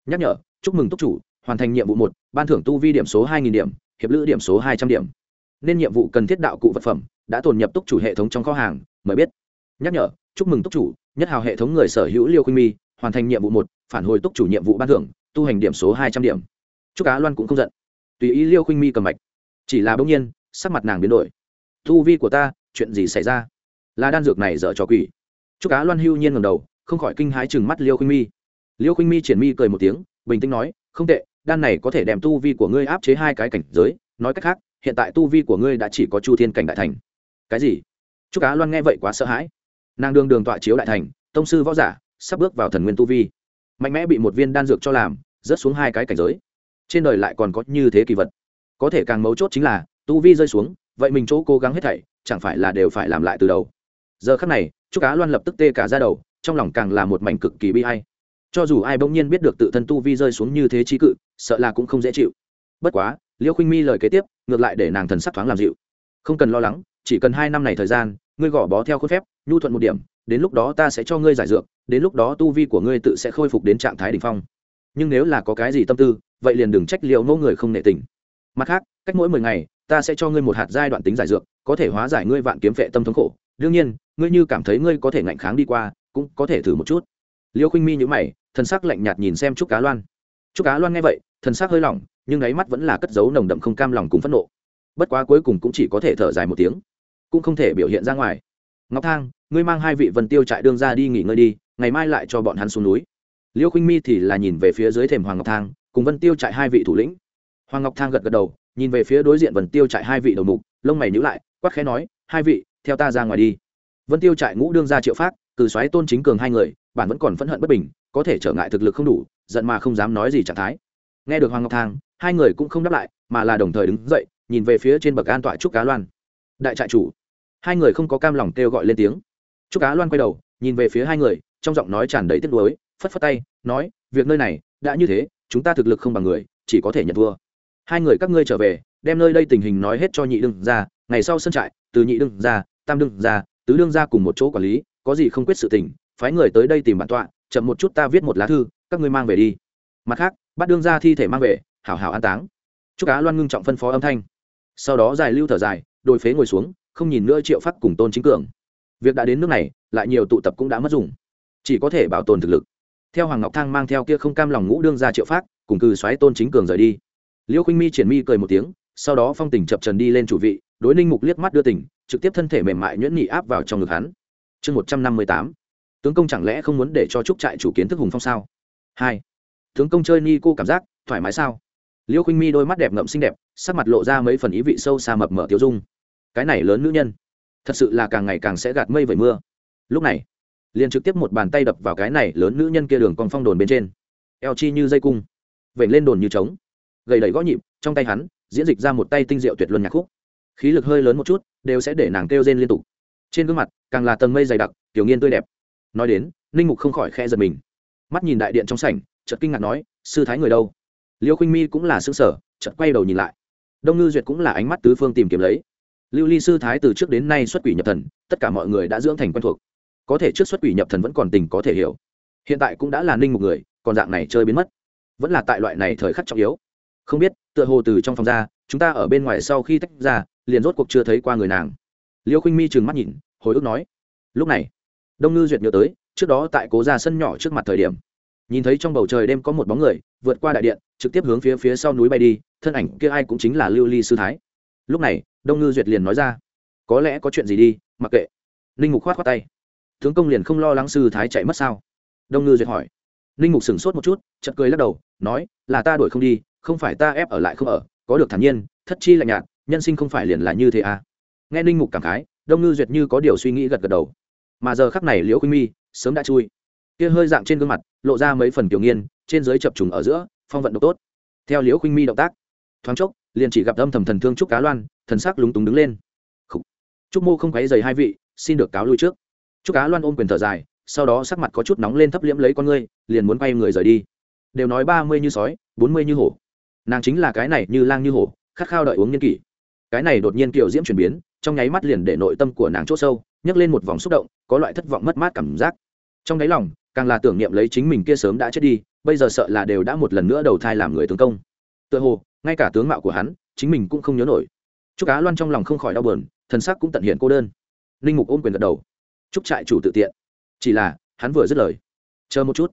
Nhắc nhở, chúc mừng túc chủ, hoàn thành nhiệm vụ một, ban thưởng tu vi điểm số hai nghìn điểm, hiệp lữ điểm số hai trăm điểm. Nên nhiệm vụ cần thiết đạo cụ vật phẩm, đã tồn nhập túc chủ hệ thống trong kho hàng mới biết. Nhắc nhở, chúc mừng túc chủ nhất hào hệ thống người sở hữu liêu khuynh mi, hoàn thành nhiệm vụ một, phản hồi túc chủ nhiệm vụ ban thưởng, tu hành điểm số hai trăm điểm. Chúc cá loan cũng không giận. Tùy ý liêu khuynh mi cầm mạch. Chỉ là bỗng nhiên, sắc mặt nàng biến đổi. Tu vi của ta, chuyện gì xảy ra? Là đan dược này dở trò quỷ. Chúc cá loan hưu nhiên ngầm đầu, không khỏi kinh hãi chừng mắt liêu khuynh mi. Liêu khuynh mi triển mi cười một tiếng, bình tĩnh nói, không tệ, đan này có thể đem tu vi của ngươi áp chế hai cái cảnh giới. Nói cách khác, hiện tại tu vi của ngươi đã chỉ có chu thiên cảnh đại thành. Cái gì? Chúc cá loan nghe vậy quá sợ hãi nàng đường đường tọa chiếu đại thành, tông sư võ giả, sắp bước vào thần nguyên tu vi. Mạnh mẽ bị một viên đan dược cho làm, rớt xuống hai cái cảnh giới. Trên đời lại còn có như thế kỳ vật. Có thể càng mấu chốt chính là, tu vi rơi xuống, vậy mình chỗ cố gắng hết thảy, chẳng phải là đều phải làm lại từ đầu. Giờ khắc này chúc cá loan lập tức tê cả ra đầu, trong lòng càng là một mảnh cực kỳ bi hay cho dù ai bỗng nhiên biết được tự thân tu vi rơi xuống như thế trí cự, sợ là cũng không dễ chịu. Bất quá, liêu khinh mi lời kế tiếp, ngược lại để nàng thần sắc thoáng làm dịu. Không cần lo lắng, chỉ cần hai năm này thời gian ngươi gõ bó theo khuôn phép, nhu thuận một điểm, đến lúc đó ta sẽ cho ngươi giải dược, đến lúc đó tu vi của ngươi tự sẽ khôi phục đến trạng thái đ ỉ n h phong. Nhưng nếu là có cái gì tâm tư, vậy liền đừng trách liệu mẫu người không nệ tình. Mặt khác, cách mỗi mười ngày, ta sẽ cho ngươi một hạt giai đoạn tính giải dược, có thể hóa giải ngươi vạn kiếm vệ tâm thống khổ. Đương nhiên, ngươi như cảm thấy ngươi có thể ngạnh kháng đi qua, cũng có thể thử một chút. Liêu khinh mi nhữ mày, thần sắc lạnh nhạt nhìn xem trúc cá loan. Trúc cá loan nghe vậy, thần sắc hơi lỏng, nhưng đáy mắt vẫn là cất giấu nồng đậm không cam lòng cùng phẫn nộ. Bất quá cuối cùng cũng chỉ có thể thở dài một tiếng cũng không thể biểu hiện ra ngoài. Ngọc thang, ngươi mang hai vị vân tiêu trại đương ra đi nghỉ ngơi đi, ngày mai lại cho bọn hắn xuống núi. Liêu khinh mi thì là nhìn về phía dưới thềm hoàng ngọc thang, cùng vân tiêu trại hai vị thủ lĩnh. Hoàng ngọc thang gật gật đầu, nhìn về phía đối diện vân tiêu trại hai vị đầu mục, lông mày nhữ lại, quắc khẽ nói, hai vị, theo ta ra ngoài đi. Vân tiêu trại ngũ đương ra triệu phát cử xoáy tôn chính cường hai người, bản vẫn còn phẫn hận bất bình, có thể trở ngại thực lực không đủ, giận mà không dám nói gì trạng thái. Nghe được hoàng ngọc thang, hai người cũng không đáp lại, mà là đồng thời đứng dậy, nhìn về phía trên bậc an tọa trúc cá loan. Đại trại chủ hai người không có cam lòng kêu gọi lên tiếng. Trúc cá loan quay đầu, nhìn về phía hai người, trong giọng nói tràn đầy tiếc nuối, phất phất tay, nói, việc nơi này, đã như thế, chúng ta thực lực không bằng người, chỉ có thể nhận thua. Hai người các ngươi trở về, đem nơi đây tình hình nói hết cho nhị đương ra ngày sau sân trại, từ nhị đương ra tam đương ra tứ đương ra cùng một chỗ quản lý, có gì không quyết sự tình, phái người tới đây tìm bản tọa, chậm một chút ta viết một lá thư, các ngươi mang về đi. Mặt khác, bắt đương ra thi thể mang về, hảo hảo an táng. Chúc cá loan ngưng trọng phân phó âm thanh. Sau đó dài lưu thở dài đôi phế ngồi xuống không nhìn nữa triệu phát cùng tôn chính cường. Việc đã đến nước này, lại nhiều tụ tập cũng đã mất dùng. Chỉ có thể bảo tồn thực lực. Theo hoàng ngọc thang mang theo kia không cam lòng ngũ đương ra triệu phát, cùng cừ xoáy tôn chính cường rời đi. Liêu khinh mi triển mi cười một tiếng, sau đó phong tình chập trần đi lên chủ vị, đối ninh mục liếc mắt đưa tỉnh trực tiếp thân thể mềm mại nhuyễn nhị áp vào trong ngực hắn. Chương một trăm năm mươi tám. Tướng công chẳng lẽ không muốn để cho trúc trại chủ kiến thức hùng phong sao? Hai. Tướng công chơi ni cô cảm giác, thoải mái sao? Liêu khinh mi đôi mắt đẹp ngậm xinh đẹp, sắc mặt lộ ra mấy phần ý vị sâu xa mập mở tiêu dung cái này lớn nữ nhân, thật sự là càng ngày càng sẽ gạt mây vẩy mưa. Lúc này, liền trực tiếp một bàn tay đập vào cái này lớn nữ nhân kia đường con phong đồn bên trên. Eo chi như dây cung vẩy lên đồn như trống, gầy đẩy gõ nhịp, trong tay hắn diễn dịch ra một tay tinh diệu tuyệt luân nhạc khúc. Khí lực hơi lớn một chút, đều sẽ để nàng kêu rên liên tục. Trên gương mặt, càng là tầng mây dày đặc, tiểu nghiên tươi đẹp. Nói đến, ninh mục không khỏi khe giật mình. Mắt nhìn đại điện trong sảnh, chợt kinh ngạc nói, sư thái người đâu? Liêu khinh mi cũng là xương sở chợt quay đầu nhìn lại. Đông ngư duyệt cũng là ánh mắt tứ phương tìm kiếm lấy lưu ly sư thái từ trước đến nay xuất quỷ nhập thần, tất cả mọi người đã dưỡng thành quen thuộc. Có thể trước xuất quỷ nhập thần vẫn còn tình có thể hiểu. Hiện tại cũng đã là ninh một người, còn dạng này chơi biến mất. Vẫn là tại loại này thời khắc trọng yếu. Không biết, tựa hồ từ trong phòng ra, chúng ta ở bên ngoài sau khi tách ra, liền rốt cuộc chưa thấy qua người nàng. Liêu khinh mi trừng mắt nhìn, hồi ức nói. Lúc này, đông ngư duyệt nhớ tới, trước đó tại cố ra sân nhỏ trước mặt thời điểm. Nhìn thấy trong bầu trời đêm có một bóng người, vượt qua đại điện, trực tiếp hướng phía phía sau núi bay đi, thân ảnh kia ai cũng chính là lưu ly sư thái. Lúc này đông ngư duyệt liền nói ra, có lẽ có chuyện gì đi, mặc kệ. Ninh mục khoát khoát tay, tướng công liền không lo lắng sư thái chạy mất sao? Đông ngư duyệt hỏi. Ninh mục sửng sốt một chút chật cười lắc đầu, nói, là ta đuổi không đi, không phải ta ép ở lại không ở, có được thản nhiên, thất chi lạnh nhạt, nhân sinh không phải liền là như thế à? Nghe ninh mục cảm khái, đông ngư duyệt như có điều suy nghĩ gật gật đầu. Mà giờ khắc này liễu khuynh mi sớm đã chui. Kia hơi dạng trên gương mặt, lộ ra mấy phần kiểu nghiên, trên dưới chập trùng ở giữa, phong vận độc tốt. Theo liễu khuynh mi động tác, thoáng chốc liền chỉ gặp âm thầm thần thương trúc cá loan, thần sắc lúng túng đứng lên. Trúc mô không quấy dày hai vị, xin được cáo lui trước. Trúc cá loan ôm quyền thở dài, sau đó sắc mặt có chút nóng lên thấp liễm lấy con ngươi, liền muốn quay người rời đi. Đều nói ba mươi như sói, bốn mươi như hổ. Nàng chính là cái này như lang như hổ, khát khao đợi uống nhân kỷ. Cái này đột nhiên kiểu diễm chuyển biến, trong nháy mắt liền để nội tâm của nàng c h ỗ sâu, nhấc lên một vòng xúc động, có loại thất vọng mất mát cảm giác. Trong đáy lòng, càng là tưởng niệm lấy chính mình kia sớm đã chết đi, bây giờ sợ là đều đã một lần nữa đầu thai làm người tướng công tựa hồ, ngay cả tướng mạo của hắn, chính mình cũng không nhớ nổi. Chúc cá loan trong lòng không khỏi đau bờn thần sắc cũng tận hiện cô đơn. Ninh mục ôm quyền gật đầu. Chúc trại chủ tự tiện. Chỉ là, hắn vừa dứt lời. Chờ một chút.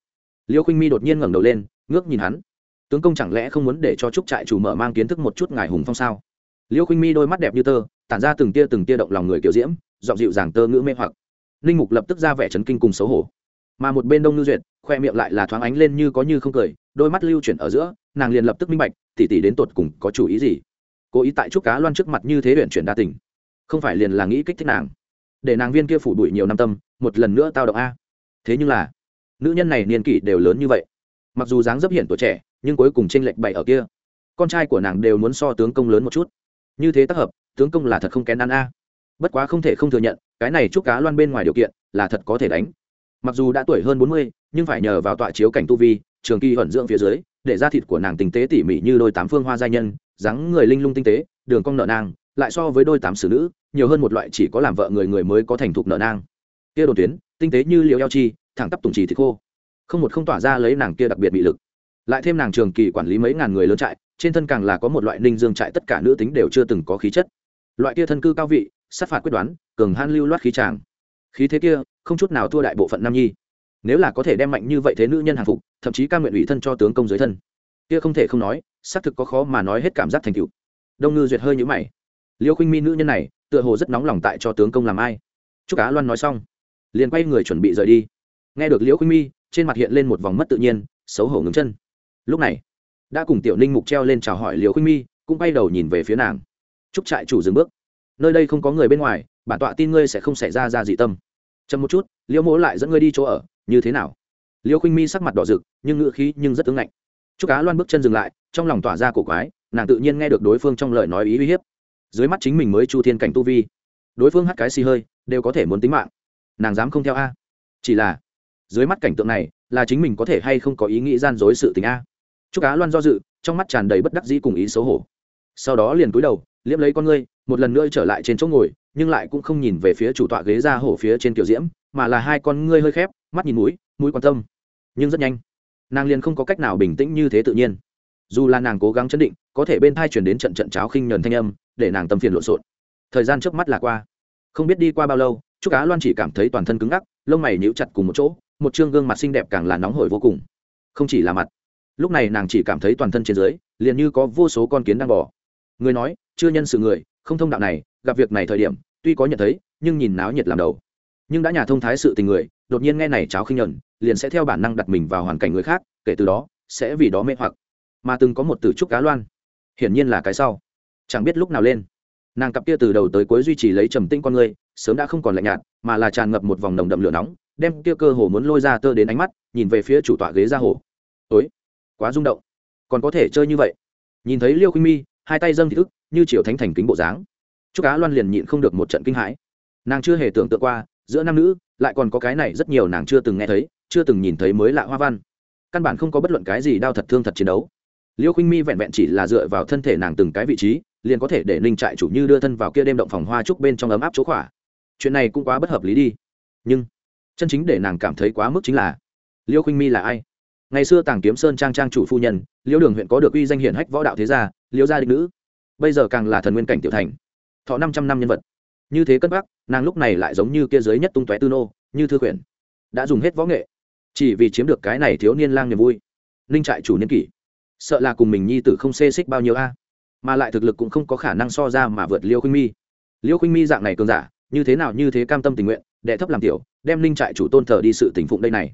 Liêu khinh mi đột nhiên ngẩng đầu lên, ngước nhìn hắn. Tướng công chẳng lẽ không muốn để cho trúc trại chủ mở mang kiến thức một chút ngài hùng phong sao? Liêu khinh mi đôi mắt đẹp như tơ, tản ra từng tia từng tia động lòng người kiểu diễm dọn dịu dàng tơ ngữ mê hoặc. Ninh mục lập tức ra vẻ chấn kinh cùng xấu hổ mà một bên đông ngư duyệt, khoe miệng lại là thoáng ánh lên như có như không cười, đôi mắt lưu chuyển ở giữa, nàng liền lập tức minh bạch tỉ tỉ đến tột cùng có chủ ý gì. Cố ý tại trúc cá loan trước mặt như thế luyện chuyển đa tình, không phải liền là nghĩ kích thích nàng. Để nàng viên kia phủ bụi nhiều năm tâm, một lần nữa tao động a. Thế nhưng là, nữ nhân này niên kỷ đều lớn như vậy. Mặc dù dáng dấp hiện tuổi trẻ, nhưng cuối cùng tranh lệch bậy ở kia. Con trai của nàng đều muốn so tướng công lớn một chút. Như thế tác hợp, tướng công là thật không kén ăn a. Bất quá không thể không thừa nhận, cái này chúc cá loan bên ngoài điều kiện là thật có thể đánh mặc dù đã tuổi hơn bốn mươi, nhưng phải nhờ vào tọa chiếu cảnh tu vi, trường kỳ hẩn dưỡng phía dưới, để da thịt của nàng tinh tế tỉ mỉ như đôi tám phương hoa giai nhân, dáng người linh lung tinh tế, đường cong nợ nang, lại so với đôi tám xử nữ, nhiều hơn một loại chỉ có làm vợ người người mới có thành thục nợ nang. Kia đồn tuyến, tinh tế như liều eo chi, thẳng tắp tùng trì thịt khô. Không một không tỏa ra lấy nàng kia đặc biệt bị lực. Lại thêm nàng trường kỳ quản lý mấy ngàn người lớn trại, trên thân càng là có một loại ninh dương trại tất cả nữ tính đều chưa từng có khí chất. Loại kia thân cư cao vị, sát phạt quyết đoán, cường han lưu loát khí tràng khí thế kia, không chút nào thua đại bộ phận nam nhi. Nếu là có thể đem mạnh như vậy thế nữ nhân hàng phục, thậm chí ca nguyện ủy thân cho tướng công dưới thân. Kia không thể không nói, xác thực có khó mà nói hết cảm giác thành tựu. Đông ngư duyệt hơi nhữ mày. Liêu khinh mi nữ nhân này, tựa hồ rất nóng lòng tại cho tướng công làm ai. Chúc cá loan nói xong, liền quay người chuẩn bị rời đi. Nghe được liễu khinh mi, trên mặt hiện lên một vòng mất tự nhiên, xấu hổ ngừng chân. Lúc này, đã cùng tiểu ninh mục treo lên chào hỏi liễu khinh mi, cũng bay đầu nhìn về phía nàng. Chúc trại chủ dừng bước. Nơi đây không có người bên ngoài bản tọa tin ngươi sẽ không xảy ra ra dị tâm. Chậm một chút, liễu mỗ lại dẫn ngươi đi chỗ ở, như thế nào? Liễu khinh mi sắc mặt đỏ rực, nhưng ngựa khí nhưng rất ứng ngạnh. Chúc cá loan bước chân dừng lại, trong lòng tỏa ra cổ quái, nàng tự nhiên nghe được đối phương trong lời nói ý uy hiếp. Dưới mắt chính mình mới chu thiên cảnh tu vi. Đối phương hắt cái xì hơi, đều có thể muốn tính mạng. Nàng dám không theo a. Chỉ là, dưới mắt cảnh tượng này, là chính mình có thể hay không có ý nghĩ gian dối sự tình a. Chúc cá loan do dự, trong mắt tràn đầy bất đắc dĩ cùng ý xấu hổ. Sau đó liền cúi đầu, liếm lấy con ngươi, một lần nữa trở lại trên chỗ ngồi nhưng lại cũng không nhìn về phía chủ tọa ghế ra hổ phía trên kiểu diễm, mà là hai con ngươi hơi khép, mắt nhìn mũi mũi quan tâm. Nhưng rất nhanh, nàng liền không có cách nào bình tĩnh như thế tự nhiên. Dù là nàng cố gắng chấn định, có thể bên thai chuyển đến trận trận cháo khinh nhuần thanh âm, để nàng tâm phiền lộn xộn. Thời gian trước mắt là qua. Không biết đi qua bao lâu chúc cá loan chỉ cảm thấy toàn thân cứng ngắc, lông mày nhíu chặt cùng một chỗ, một chương gương mặt xinh đẹp càng là nóng hổi vô cùng. Không chỉ là mặt. Lúc này nàng chỉ cảm thấy toàn thân trên dưới, liền như có vô số con kiến đang bỏ người nói, chưa nhân sự người, không thông đạo này gặp việc này thời điểm tuy có nhận thấy nhưng nhìn náo nhiệt làm đầu. Nhưng đã nhà thông thái sự tình người đột nhiên nghe này cháo khinh nhuận liền sẽ theo bản năng đặt mình vào hoàn cảnh người khác kể từ đó sẽ vì đó mê hoặc. Mà từng có một từ trúc cá loan hiển nhiên là cái sau. Chẳng biết lúc nào lên nàng cặp kia từ đầu tới cuối duy trì lấy trầm tinh con người sớm đã không còn lạnh nhạt mà là tràn ngập một vòng nồng đậm lửa nóng đem kia cơ hồ muốn lôi ra tơ đến ánh mắt nhìn về phía chủ tọa ghế ra hồ. Ối quá rung động. Còn có thể chơi như vậy. Nhìn thấy liêu khinh mi hai tay dâng thị thức, như triệu thánh thành kính bộ dáng chúc cá loan liền nhịn không được một trận kinh hãi. Nàng chưa hề tưởng tượng qua, giữa nam nữ, lại còn có cái này rất nhiều nàng chưa từng nghe thấy, chưa từng nhìn thấy mới lạ hoa văn. Căn bản không có bất luận cái gì đau thật thương thật chiến đấu. Liêu khinh mi vẹn vẹn chỉ là dựa vào thân thể nàng từng cái vị trí, liền có thể để ninh trại chủ như đưa thân vào kia đêm động phòng hoa trúc bên trong ấm áp chỗ khỏa. Chuyện này cũng quá bất hợp lý đi. Nhưng, chân chính để nàng cảm thấy quá mức chính là, liêu khinh mi là ai? Ngày xưa tàng kiếm sơn trang trang chủ phu nhân, liêu đường huyện có được uy danh hiển hách võ đạo thế gia, liêu gia định nữ. Bây giờ càng là thần nguyên cảnh tiểu thành thọ năm trăm năm nhân vật. Như thế cất bắc nàng lúc này lại giống như kia giới nhất tung tóe tư nô, như thư quyển đã dùng hết võ nghệ. Chỉ vì chiếm được cái này thiếu niên lang niềm vui. Ninh trại chủ niên kỷ. Sợ là cùng mình nhi tử không xê xích bao nhiêu a. Mà lại thực lực cũng không có khả năng so ra mà vượt liêu khinh mi. Liêu khinh mi dạng này cường giả, như thế nào như thế cam tâm tình nguyện, đệ thấp làm tiểu, đem ninh trại chủ tôn thờ đi sự tình phụng đây này.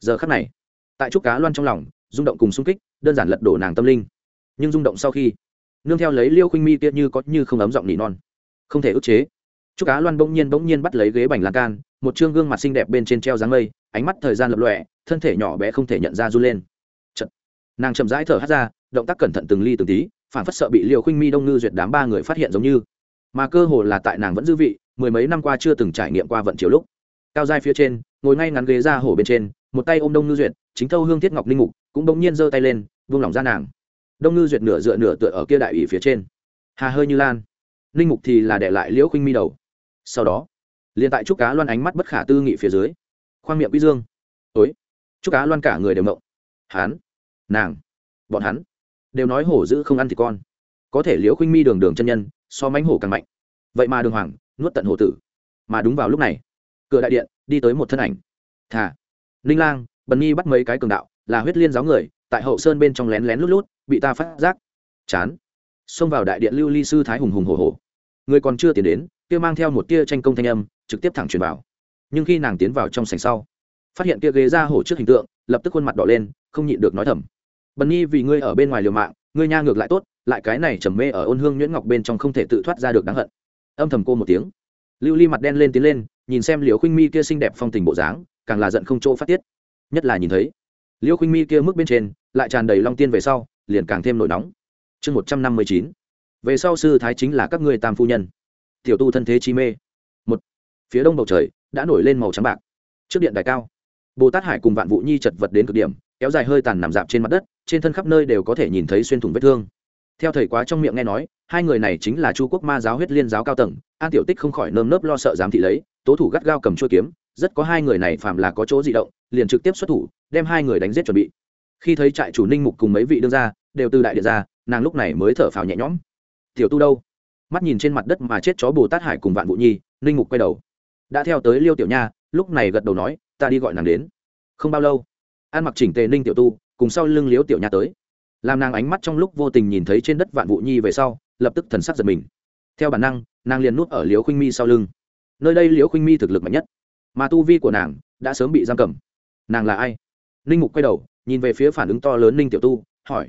Giờ khắc này, tại trúc cá loan trong lòng, rung động cùng xung kích, đơn giản lật đổ nàng tâm linh. Nhưng rung động sau khi, nương theo lấy liêu khinh mi kia như có như không ấm giọng nỉ non không thể ức chế. Chúc cá loan bỗng nhiên bỗng nhiên bắt lấy ghế bành lan can, một chương gương mặt xinh đẹp bên trên treo dáng mây, ánh mắt thời gian lập lọe thân thể nhỏ bé không thể nhận ra run lên. Chật. nàng chậm rãi thở hắt ra, động tác cẩn thận từng ly từng tí phản phất sợ bị liều khinh mi đông ngư duyệt đám ba người phát hiện giống như. Mà cơ hồ là tại nàng vẫn dư vị, mười mấy năm qua chưa từng trải nghiệm qua vận chiều lúc. Cao giai phía trên, ngồi ngay ngắn ghế ra hổ bên trên, một tay ôm đông ngư duyệt, chính thâu hương thiết ngọc linh mục, cũng bỗng nhiên giơ tay lên vung lòng ra nàng. Đông ngư duyệt nửa dựa nửa tựa ở kia đại ủy phía trên. Hà hơi như lan linh mục thì là để lại liễu khinh mi đầu. Sau đó, liền tại trúc cá loan ánh mắt bất khả tư nghị phía dưới, khoang miệng quý dương. Ối trúc cá loan cả người đều mộng. Hán nàng, bọn hắn đều nói hổ dữ không ăn thịt con. Có thể liễu khuynh mi đường đường chân nhân, so mánh hổ càng mạnh. Vậy mà đường hoàng, nuốt tận hổ tử. Mà đúng vào lúc này, cửa đại điện đi tới một thân ảnh. Thà ninh lang, bần nhi bắt mấy cái cường đạo, là huyết liên giáo người, tại hậu sơn bên trong lén lén lút lút, bị ta phát giác. Chán. Xông vào đại điện lưu ly sư thái hùng hùng hổ hổ người còn chưa tiến đến, kia mang theo một tia tranh công thanh âm, trực tiếp thẳng truyền vào. Nhưng khi nàng tiến vào trong sảnh sau, phát hiện kia ghế ra hổ trước hình tượng, lập tức khuôn mặt đỏ lên, không nhịn được nói thầm. Bần nhi, vì ngươi ở bên ngoài liều mạng, ngươi nha ngược lại tốt, lại cái này trầm mê ở ôn hương nhuyễn ngọc bên trong không thể tự thoát ra được đáng hận. Âm thầm cô một tiếng. Lưu ly mặt đen lên tiến lên, nhìn xem liều khinh mi kia xinh đẹp phong tình bộ dáng, càng là giận không chỗ phát tiết. Nhất là nhìn thấy liêu khinh mi kia mức bên trên, lại tràn đầy long tiên về sau, liền càng thêm nổi nóng. Chương một trăm năm mươi chín về sau sư thái chính là các ngươi tam phu nhân. Tiểu tu thân thế chi mê. Một, phía đông bầu trời đã nổi lên màu trắng bạc. Trước điện đài cao, bồ tát hải cùng vạn vũ nhi chật vật đến cực điểm, kéo dài hơi tàn nằm dạp trên mặt đất, trên thân khắp nơi đều có thể nhìn thấy xuyên thủng vết thương. Theo thầy quá trong miệng nghe nói, hai người này chính là chu quốc ma giáo huyết liên giáo cao tầng, an tiểu tích không khỏi nơm nớp lo sợ dám thị lấy, tố thủ gắt gao cầm chua kiếm, rất có hai người này phạm là có chỗ di động, liền trực tiếp xuất thủ, đem hai người đánh giết chuẩn bị. Khi thấy trại chủ ninh mục cùng mấy vị đương gia, đều từ đại địa ra, nàng lúc này mới thở phào nhẹ nhõm tiểu tu đâu? Mắt nhìn trên mặt đất mà chết chó bồ tát hải cùng vạn vũ nhi, ninh mục quay đầu. Đã theo tới liêu tiểu nha, lúc này gật đầu nói, ta đi gọi nàng đến. Không bao lâu, an mặc chỉnh tề ninh tiểu tu, cùng sau lưng liếu tiểu nha tới. Làm nàng ánh mắt trong lúc vô tình nhìn thấy trên đất vạn vũ nhi về sau, lập tức thần sắc giật mình. Theo bản năng, nàng liền nuốt ở liếu khinh mi sau lưng. Nơi đây liếu khinh mi thực lực mạnh nhất, mà tu vi của nàng đã sớm bị giam cầm. Nàng là ai? Ninh mục quay đầu, nhìn về phía phản ứng to lớn ninh tiểu tu, hỏi.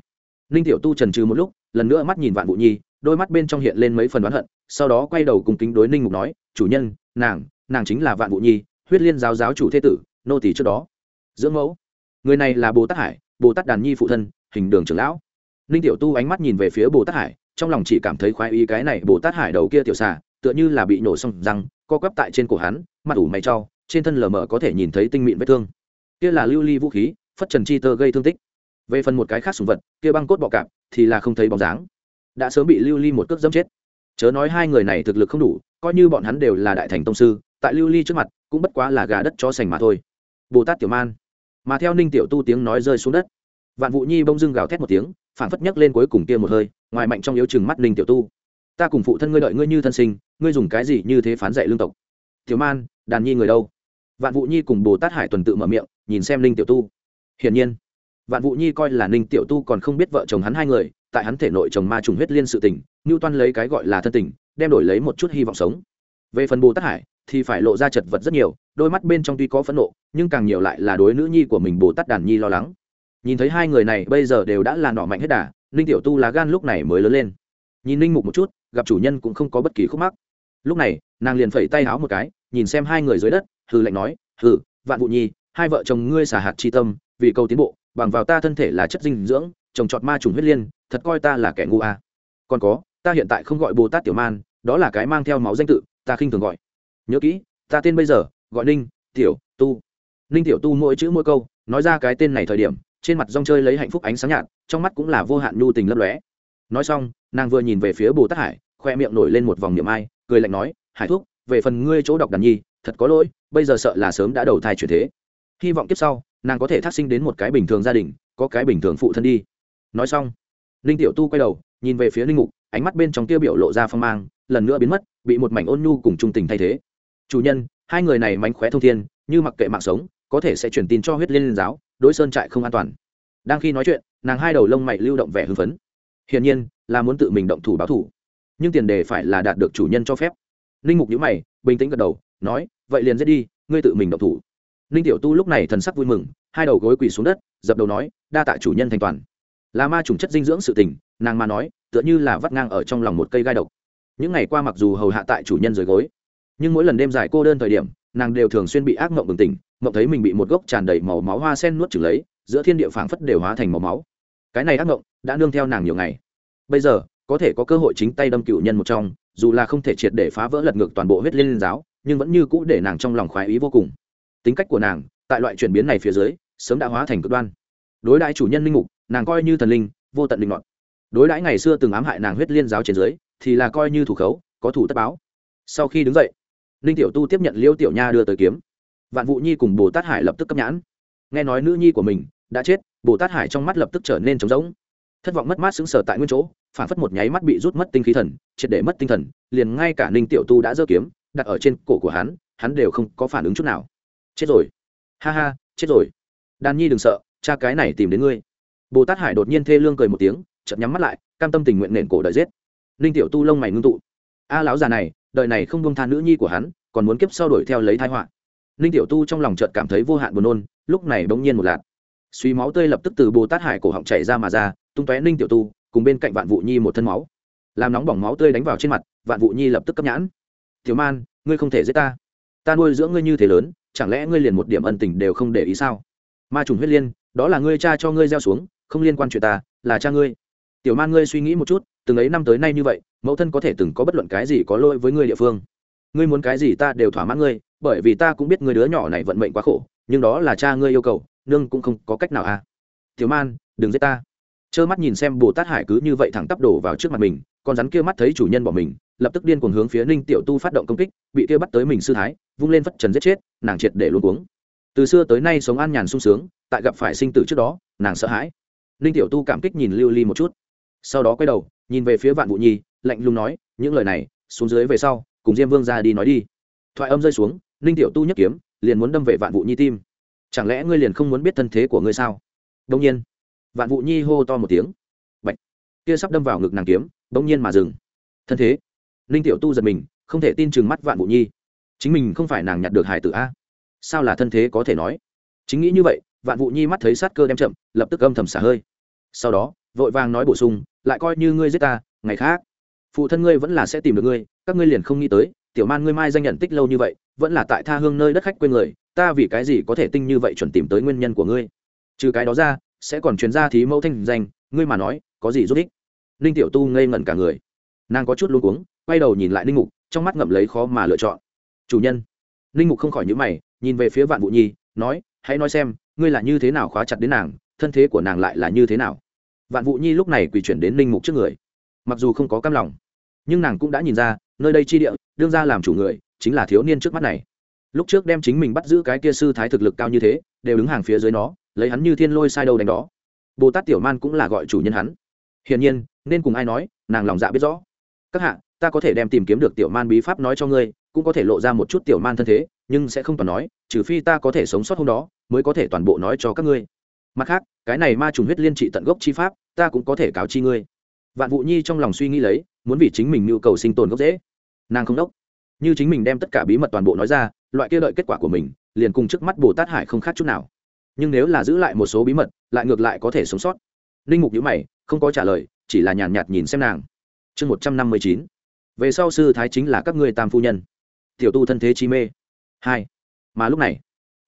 Ninh tiểu tu trần trừ một lúc, lần nữa mắt nhìn vạn vũ nhi đôi mắt bên trong hiện lên mấy phần đoán hận, sau đó quay đầu cùng kính đối ninh mục nói, chủ nhân, nàng nàng chính là vạn vũ nhi, huyết liên giáo giáo chủ thế tử, nô tỷ trước đó. Dưỡng mẫu. Người này là bồ tát hải, bồ tát đàn nhi phụ thân, hình đường trưởng lão. Ninh tiểu tu ánh mắt nhìn về phía bồ tát hải, trong lòng chỉ cảm thấy khoái ý cái này bồ tát hải đầu kia tiểu xà, tựa như là bị nổ xong răng, co quắp tại trên cổ hắn, mặt ủ mày trau trên thân lờ mờ có thể nhìn thấy tinh mịn vết thương. Kia là lưu ly vũ khí, phất trần chi tơ gây thương tích. Về phần một cái khác sùng vật, kia băng cốt bọ cạp, thì là không thấy bóng dáng đã sớm bị lưu ly một cước dâm chết. Chớ nói hai người này thực lực không đủ, coi như bọn hắn đều là đại thành tông sư, tại lưu ly trước mặt, cũng bất quá là gà đất cho sành mà thôi. Bồ tát tiểu man. Mà theo ninh tiểu tu tiếng nói rơi xuống đất, vạn vụ nhi bông dưng gào thét một tiếng, phản phất nhấc lên cuối cùng kia một hơi, ngoài mạnh trong yếu chừng mắt ninh tiểu tu. Ta cùng phụ thân ngươi đợi ngươi như thân sinh, ngươi dùng cái gì như thế phán dạy lương tộc? Tiểu man, đàn nhi người đâu? Vạn vụ nhi cùng bồ tát hải tuần tự mở miệng, nhìn xem ninh tiểu tu. Hiển nhiên, vạn vụ nhi coi là ninh tiểu tu còn không biết vợ chồng hắn hai người tại hắn thể nội chồng ma trùng huyết liên sự tình ngưu toan lấy cái gọi là thân tình, đem đổi lấy một chút hy vọng sống. Về phần bồ tát hải, thì phải lộ ra chật vật rất nhiều, đôi mắt bên trong tuy có phẫn nộ, nhưng càng nhiều lại là đối nữ nhi của mình bồ tát đàn nhi lo lắng. Nhìn thấy hai người này bây giờ đều đã là nọ mạnh hết đà ninh tiểu tu lá gan lúc này mới lớn lên. Nhìn ninh mục một chút, gặp chủ nhân cũng không có bất kỳ khúc mắc. Lúc này, nàng liền phẩy tay háo một cái, nhìn xem hai người dưới đất, hừ lạnh nói, hừ, vạn vụ nhi, hai vợ chồng ngươi xả hạt chi tâm, vì câu tiến bộ, bằng vào ta thân thể là chất dinh dưỡng trồng trọt ma trùng huyết liên, thật coi ta là kẻ ngu à. còn có, ta hiện tại không gọi bồ tát tiểu man, đó là cái mang theo máu danh tự, ta khinh thường gọi. Nhớ kỹ, ta tên bây giờ, gọi ninh, tiểu, tu. Ninh, tiểu, tu mỗi chữ mỗi câu, nói ra cái tên này thời điểm, trên mặt rong chơi lấy hạnh phúc ánh sáng nhạt, trong mắt cũng là vô hạn nhu tình lấp lóe. Nói xong, nàng vừa nhìn về phía bồ tát hải, khoe miệng nổi lên một vòng niệm ai, cười lạnh nói, hải thúc, về phần ngươi chỗ đọc đàn nhi, thật có lỗi, bây giờ sợ là sớm đã đầu thai chuyển thế. Hy vọng kiếp sau, nàng có thể thác sinh đến một cái bình thường gia đình, có cái bình thường phụ thân đi nói xong, ninh tiểu tu quay đầu, nhìn về phía ninh mục, ánh mắt bên trong kia biểu lộ ra phong mang, lần nữa biến mất, bị một mảnh ôn nhu cùng trung tình thay thế. Chủ nhân, hai người này mánh khóe thông thiên, như mặc kệ mạng sống, có thể sẽ truyền tin cho huyết liên giáo, đối sơn trại không an toàn. Đang khi nói chuyện, nàng hai đầu lông mày lưu động vẻ hưng phấn. Hiển nhiên, là muốn tự mình động thủ báo thủ, nhưng tiền đề phải là đạt được chủ nhân cho phép. Ninh mục nhíu mày, bình tĩnh gật đầu, nói, vậy liền giết đi, ngươi tự mình động thủ. Ninh tiểu tu lúc này thần sắc vui mừng, hai đầu gối quỳ xuống đất, dập đầu nói, đa tạ chủ nhân thành toàn là ma trùng chất dinh dưỡng sự tình, nàng mà nói, tựa như là vắt ngang ở trong lòng một cây gai độc. Những ngày qua mặc dù hầu hạ tại chủ nhân dưới gối, nhưng mỗi lần đêm dài cô đơn thời điểm, nàng đều thường xuyên bị ác mộng bừng tỉnh, mộng thấy mình bị một gốc tràn đầy màu máu hoa sen nuốt chửng lấy, giữa thiên địa phảng phất đều hóa thành màu máu. Cái này ác mộng đã nương theo nàng nhiều ngày. Bây giờ, có thể có cơ hội chính tay đâm cựu nhân một trong, dù là không thể triệt để phá vỡ lật ngược toàn bộ huyết liên giáo, nhưng vẫn như cũ để nàng trong lòng khoái ý vô cùng. Tính cách của nàng, tại loại chuyển biến này phía dưới, sớm đã hóa thành cực đoan. Đối đại chủ nhân linh mục nàng coi như thần linh, vô tận linh ngọn. Đối đãi ngày xưa từng ám hại nàng huyết liên giáo trên dưới, thì là coi như thủ khấu, có thủ tất báo. Sau khi đứng dậy, ninh tiểu tu tiếp nhận liêu tiểu nha đưa tới kiếm. Vạn vụ nhi cùng bồ tát hải lập tức cấp nhãn. Nghe nói nữ nhi của mình đã chết, bồ tát hải trong mắt lập tức trở nên trống rỗng. Thất vọng mất mát sững sờ tại nguyên chỗ phản phất một nháy mắt bị rút mất tinh khí thần, triệt để mất tinh thần, liền ngay cả ninh tiểu tu đã giơ kiếm, đặt ở trên cổ của hắn hắn đều không có phản ứng chút nào. Chết rồi. Ha ha, chết rồi. Đàn nhi đừng sợ, cha cái này tìm đến ngươi bồ tát hải đột nhiên thê lương cười một tiếng, chợt nhắm mắt lại, cam tâm tình nguyện nền cổ đợi giết. Ninh tiểu tu lông mày ngưng tụ. A lão già này, đời này không bông tha nữ nhi của hắn, còn muốn kiếp sau đuổi theo lấy thái họa. Ninh tiểu tu trong lòng chợt cảm thấy vô hạn buồn nôn, lúc này bỗng nhiên một lạt. Suy máu tươi lập tức từ bồ tát hải cổ họng chảy ra mà ra, tung tóe ninh tiểu tu, cùng bên cạnh vạn vụ nhi một thân máu. Làm nóng bỏng máu tươi đánh vào trên mặt, vạn vụ nhi lập tức cấp nhãn. Tiểu man, ngươi không thể giết ta. Ta nuôi dưỡng ngươi như thế lớn, chẳng lẽ ngươi liền một điểm ân tình đều không để ý sao? Ma trùng huyết liên, đó là ngươi cha cho ngươi gieo xuống không liên quan chuyện ta, là cha ngươi. Tiểu man ngươi suy nghĩ một chút, từng ấy năm tới nay như vậy, mẫu thân có thể từng có bất luận cái gì có lỗi với ngươi địa phương. Ngươi muốn cái gì ta đều thỏa mãn ngươi, bởi vì ta cũng biết người đứa nhỏ này vận mệnh quá khổ, nhưng đó là cha ngươi yêu cầu, nương cũng không có cách nào à. Tiểu man, đừng giết ta. Trơ mắt nhìn xem bồ tát hải cứ như vậy thẳng tắp đổ vào trước mặt mình, con rắn kia mắt thấy chủ nhân bỏ mình, lập tức điên cuồng hướng phía ninh tiểu tu phát động công kích, bị kia bắt tới mình sư thái, vung lên phất trần giết chết, nàng triệt để luôn cuống. Từ xưa tới nay sống an nhàn sung sướng, tại gặp phải sinh tử trước đó, nàng sợ hãi ninh tiểu tu cảm kích nhìn lưu ly một chút. Sau đó quay đầu, nhìn về phía vạn vụ nhi, lạnh lùng nói, những lời này, xuống dưới về sau, cùng diêm vương ra đi nói đi. Thoại âm rơi xuống, ninh tiểu tu nhấc kiếm, liền muốn đâm về vạn vụ nhi tim. Chẳng lẽ ngươi liền không muốn biết thân thế của ngươi sao? Đông nhiên, vạn vụ nhi hô to một tiếng. Bạch. kia sắp đâm vào ngực nàng kiếm đông nhiên mà dừng. Thân thế? Ninh tiểu tu giật mình, không thể tin chừng mắt vạn vụ nhi. Chính mình không phải nàng nhặt được hải tử a? Sao là thân thế có thể nói? Chính nghĩ như vậy vạn vụ nhi mắt thấy sát cơ đem chậm, lập tức âm thầm xả hơi. Sau đó, vội vàng nói bổ sung, lại coi như ngươi giết ta, ngày khác, phụ thân ngươi vẫn là sẽ tìm được ngươi, các ngươi liền không nghĩ tới, tiểu man ngươi mai danh nhận tích lâu như vậy, vẫn là tại tha hương nơi đất khách quên người, ta vì cái gì có thể tinh như vậy chuẩn tìm tới nguyên nhân của ngươi? Trừ cái đó ra, sẽ còn truyền ra thí mẫu thanh danh, ngươi mà nói, có gì giúp ích? Ninh tiểu tu ngây ngẩn cả người. Nàng có chút luôn cuống, quay đầu nhìn lại ninh mục, trong mắt ngậm lấy khó mà lựa chọn. Chủ nhân. Ninh mục không khỏi nhữ mày, nhìn về phía vạn vụ nhi, nói hãy nói xem, ngươi là như thế nào khóa chặt đến nàng, thân thế của nàng lại là như thế nào? Vạn vụ nhi lúc này quỳ chuyển đến ninh mục trước người. Mặc dù không có cam lòng, nhưng nàng cũng đã nhìn ra, nơi đây chi địa, đương ra làm chủ người, chính là thiếu niên trước mắt này. Lúc trước đem chính mình bắt giữ cái kia sư thái thực lực cao như thế, đều đứng hàng phía dưới nó, lấy hắn như thiên lôi sai đâu đánh đó. Bồ tát tiểu man cũng là gọi chủ nhân hắn. Hiển nhiên, nên cùng ai nói, nàng lòng dạ biết rõ. Các hạ, ta có thể đem tìm kiếm được tiểu man bí pháp nói cho ngươi, cũng có thể lộ ra một chút tiểu man thân thế, nhưng sẽ không toàn nói, trừ phi ta có thể sống sót hôm đó mới có thể toàn bộ nói cho các ngươi. Mặt khác cái này ma trùng huyết liên trị tận gốc chi pháp ta cũng có thể cáo chi ngươi. Vạn vụ nhi trong lòng suy nghĩ lấy muốn vì chính mình nhu cầu sinh tồn gốc dễ nàng không đốc. Như chính mình đem tất cả bí mật toàn bộ nói ra loại kia đợi kết quả của mình liền cùng trước mắt bồ tát hải không khác chút nào. Nhưng nếu là giữ lại một số bí mật lại ngược lại có thể sống sót. Linh mục nhữ mày không có trả lời chỉ là nhàn nhạt, nhạt nhìn xem nàng. Chương một trăm năm mươi chín. Về sau sư thái chính là các ngươi tam phu nhân. Tiểu tu thân thế chi mê. Hai. Mà lúc này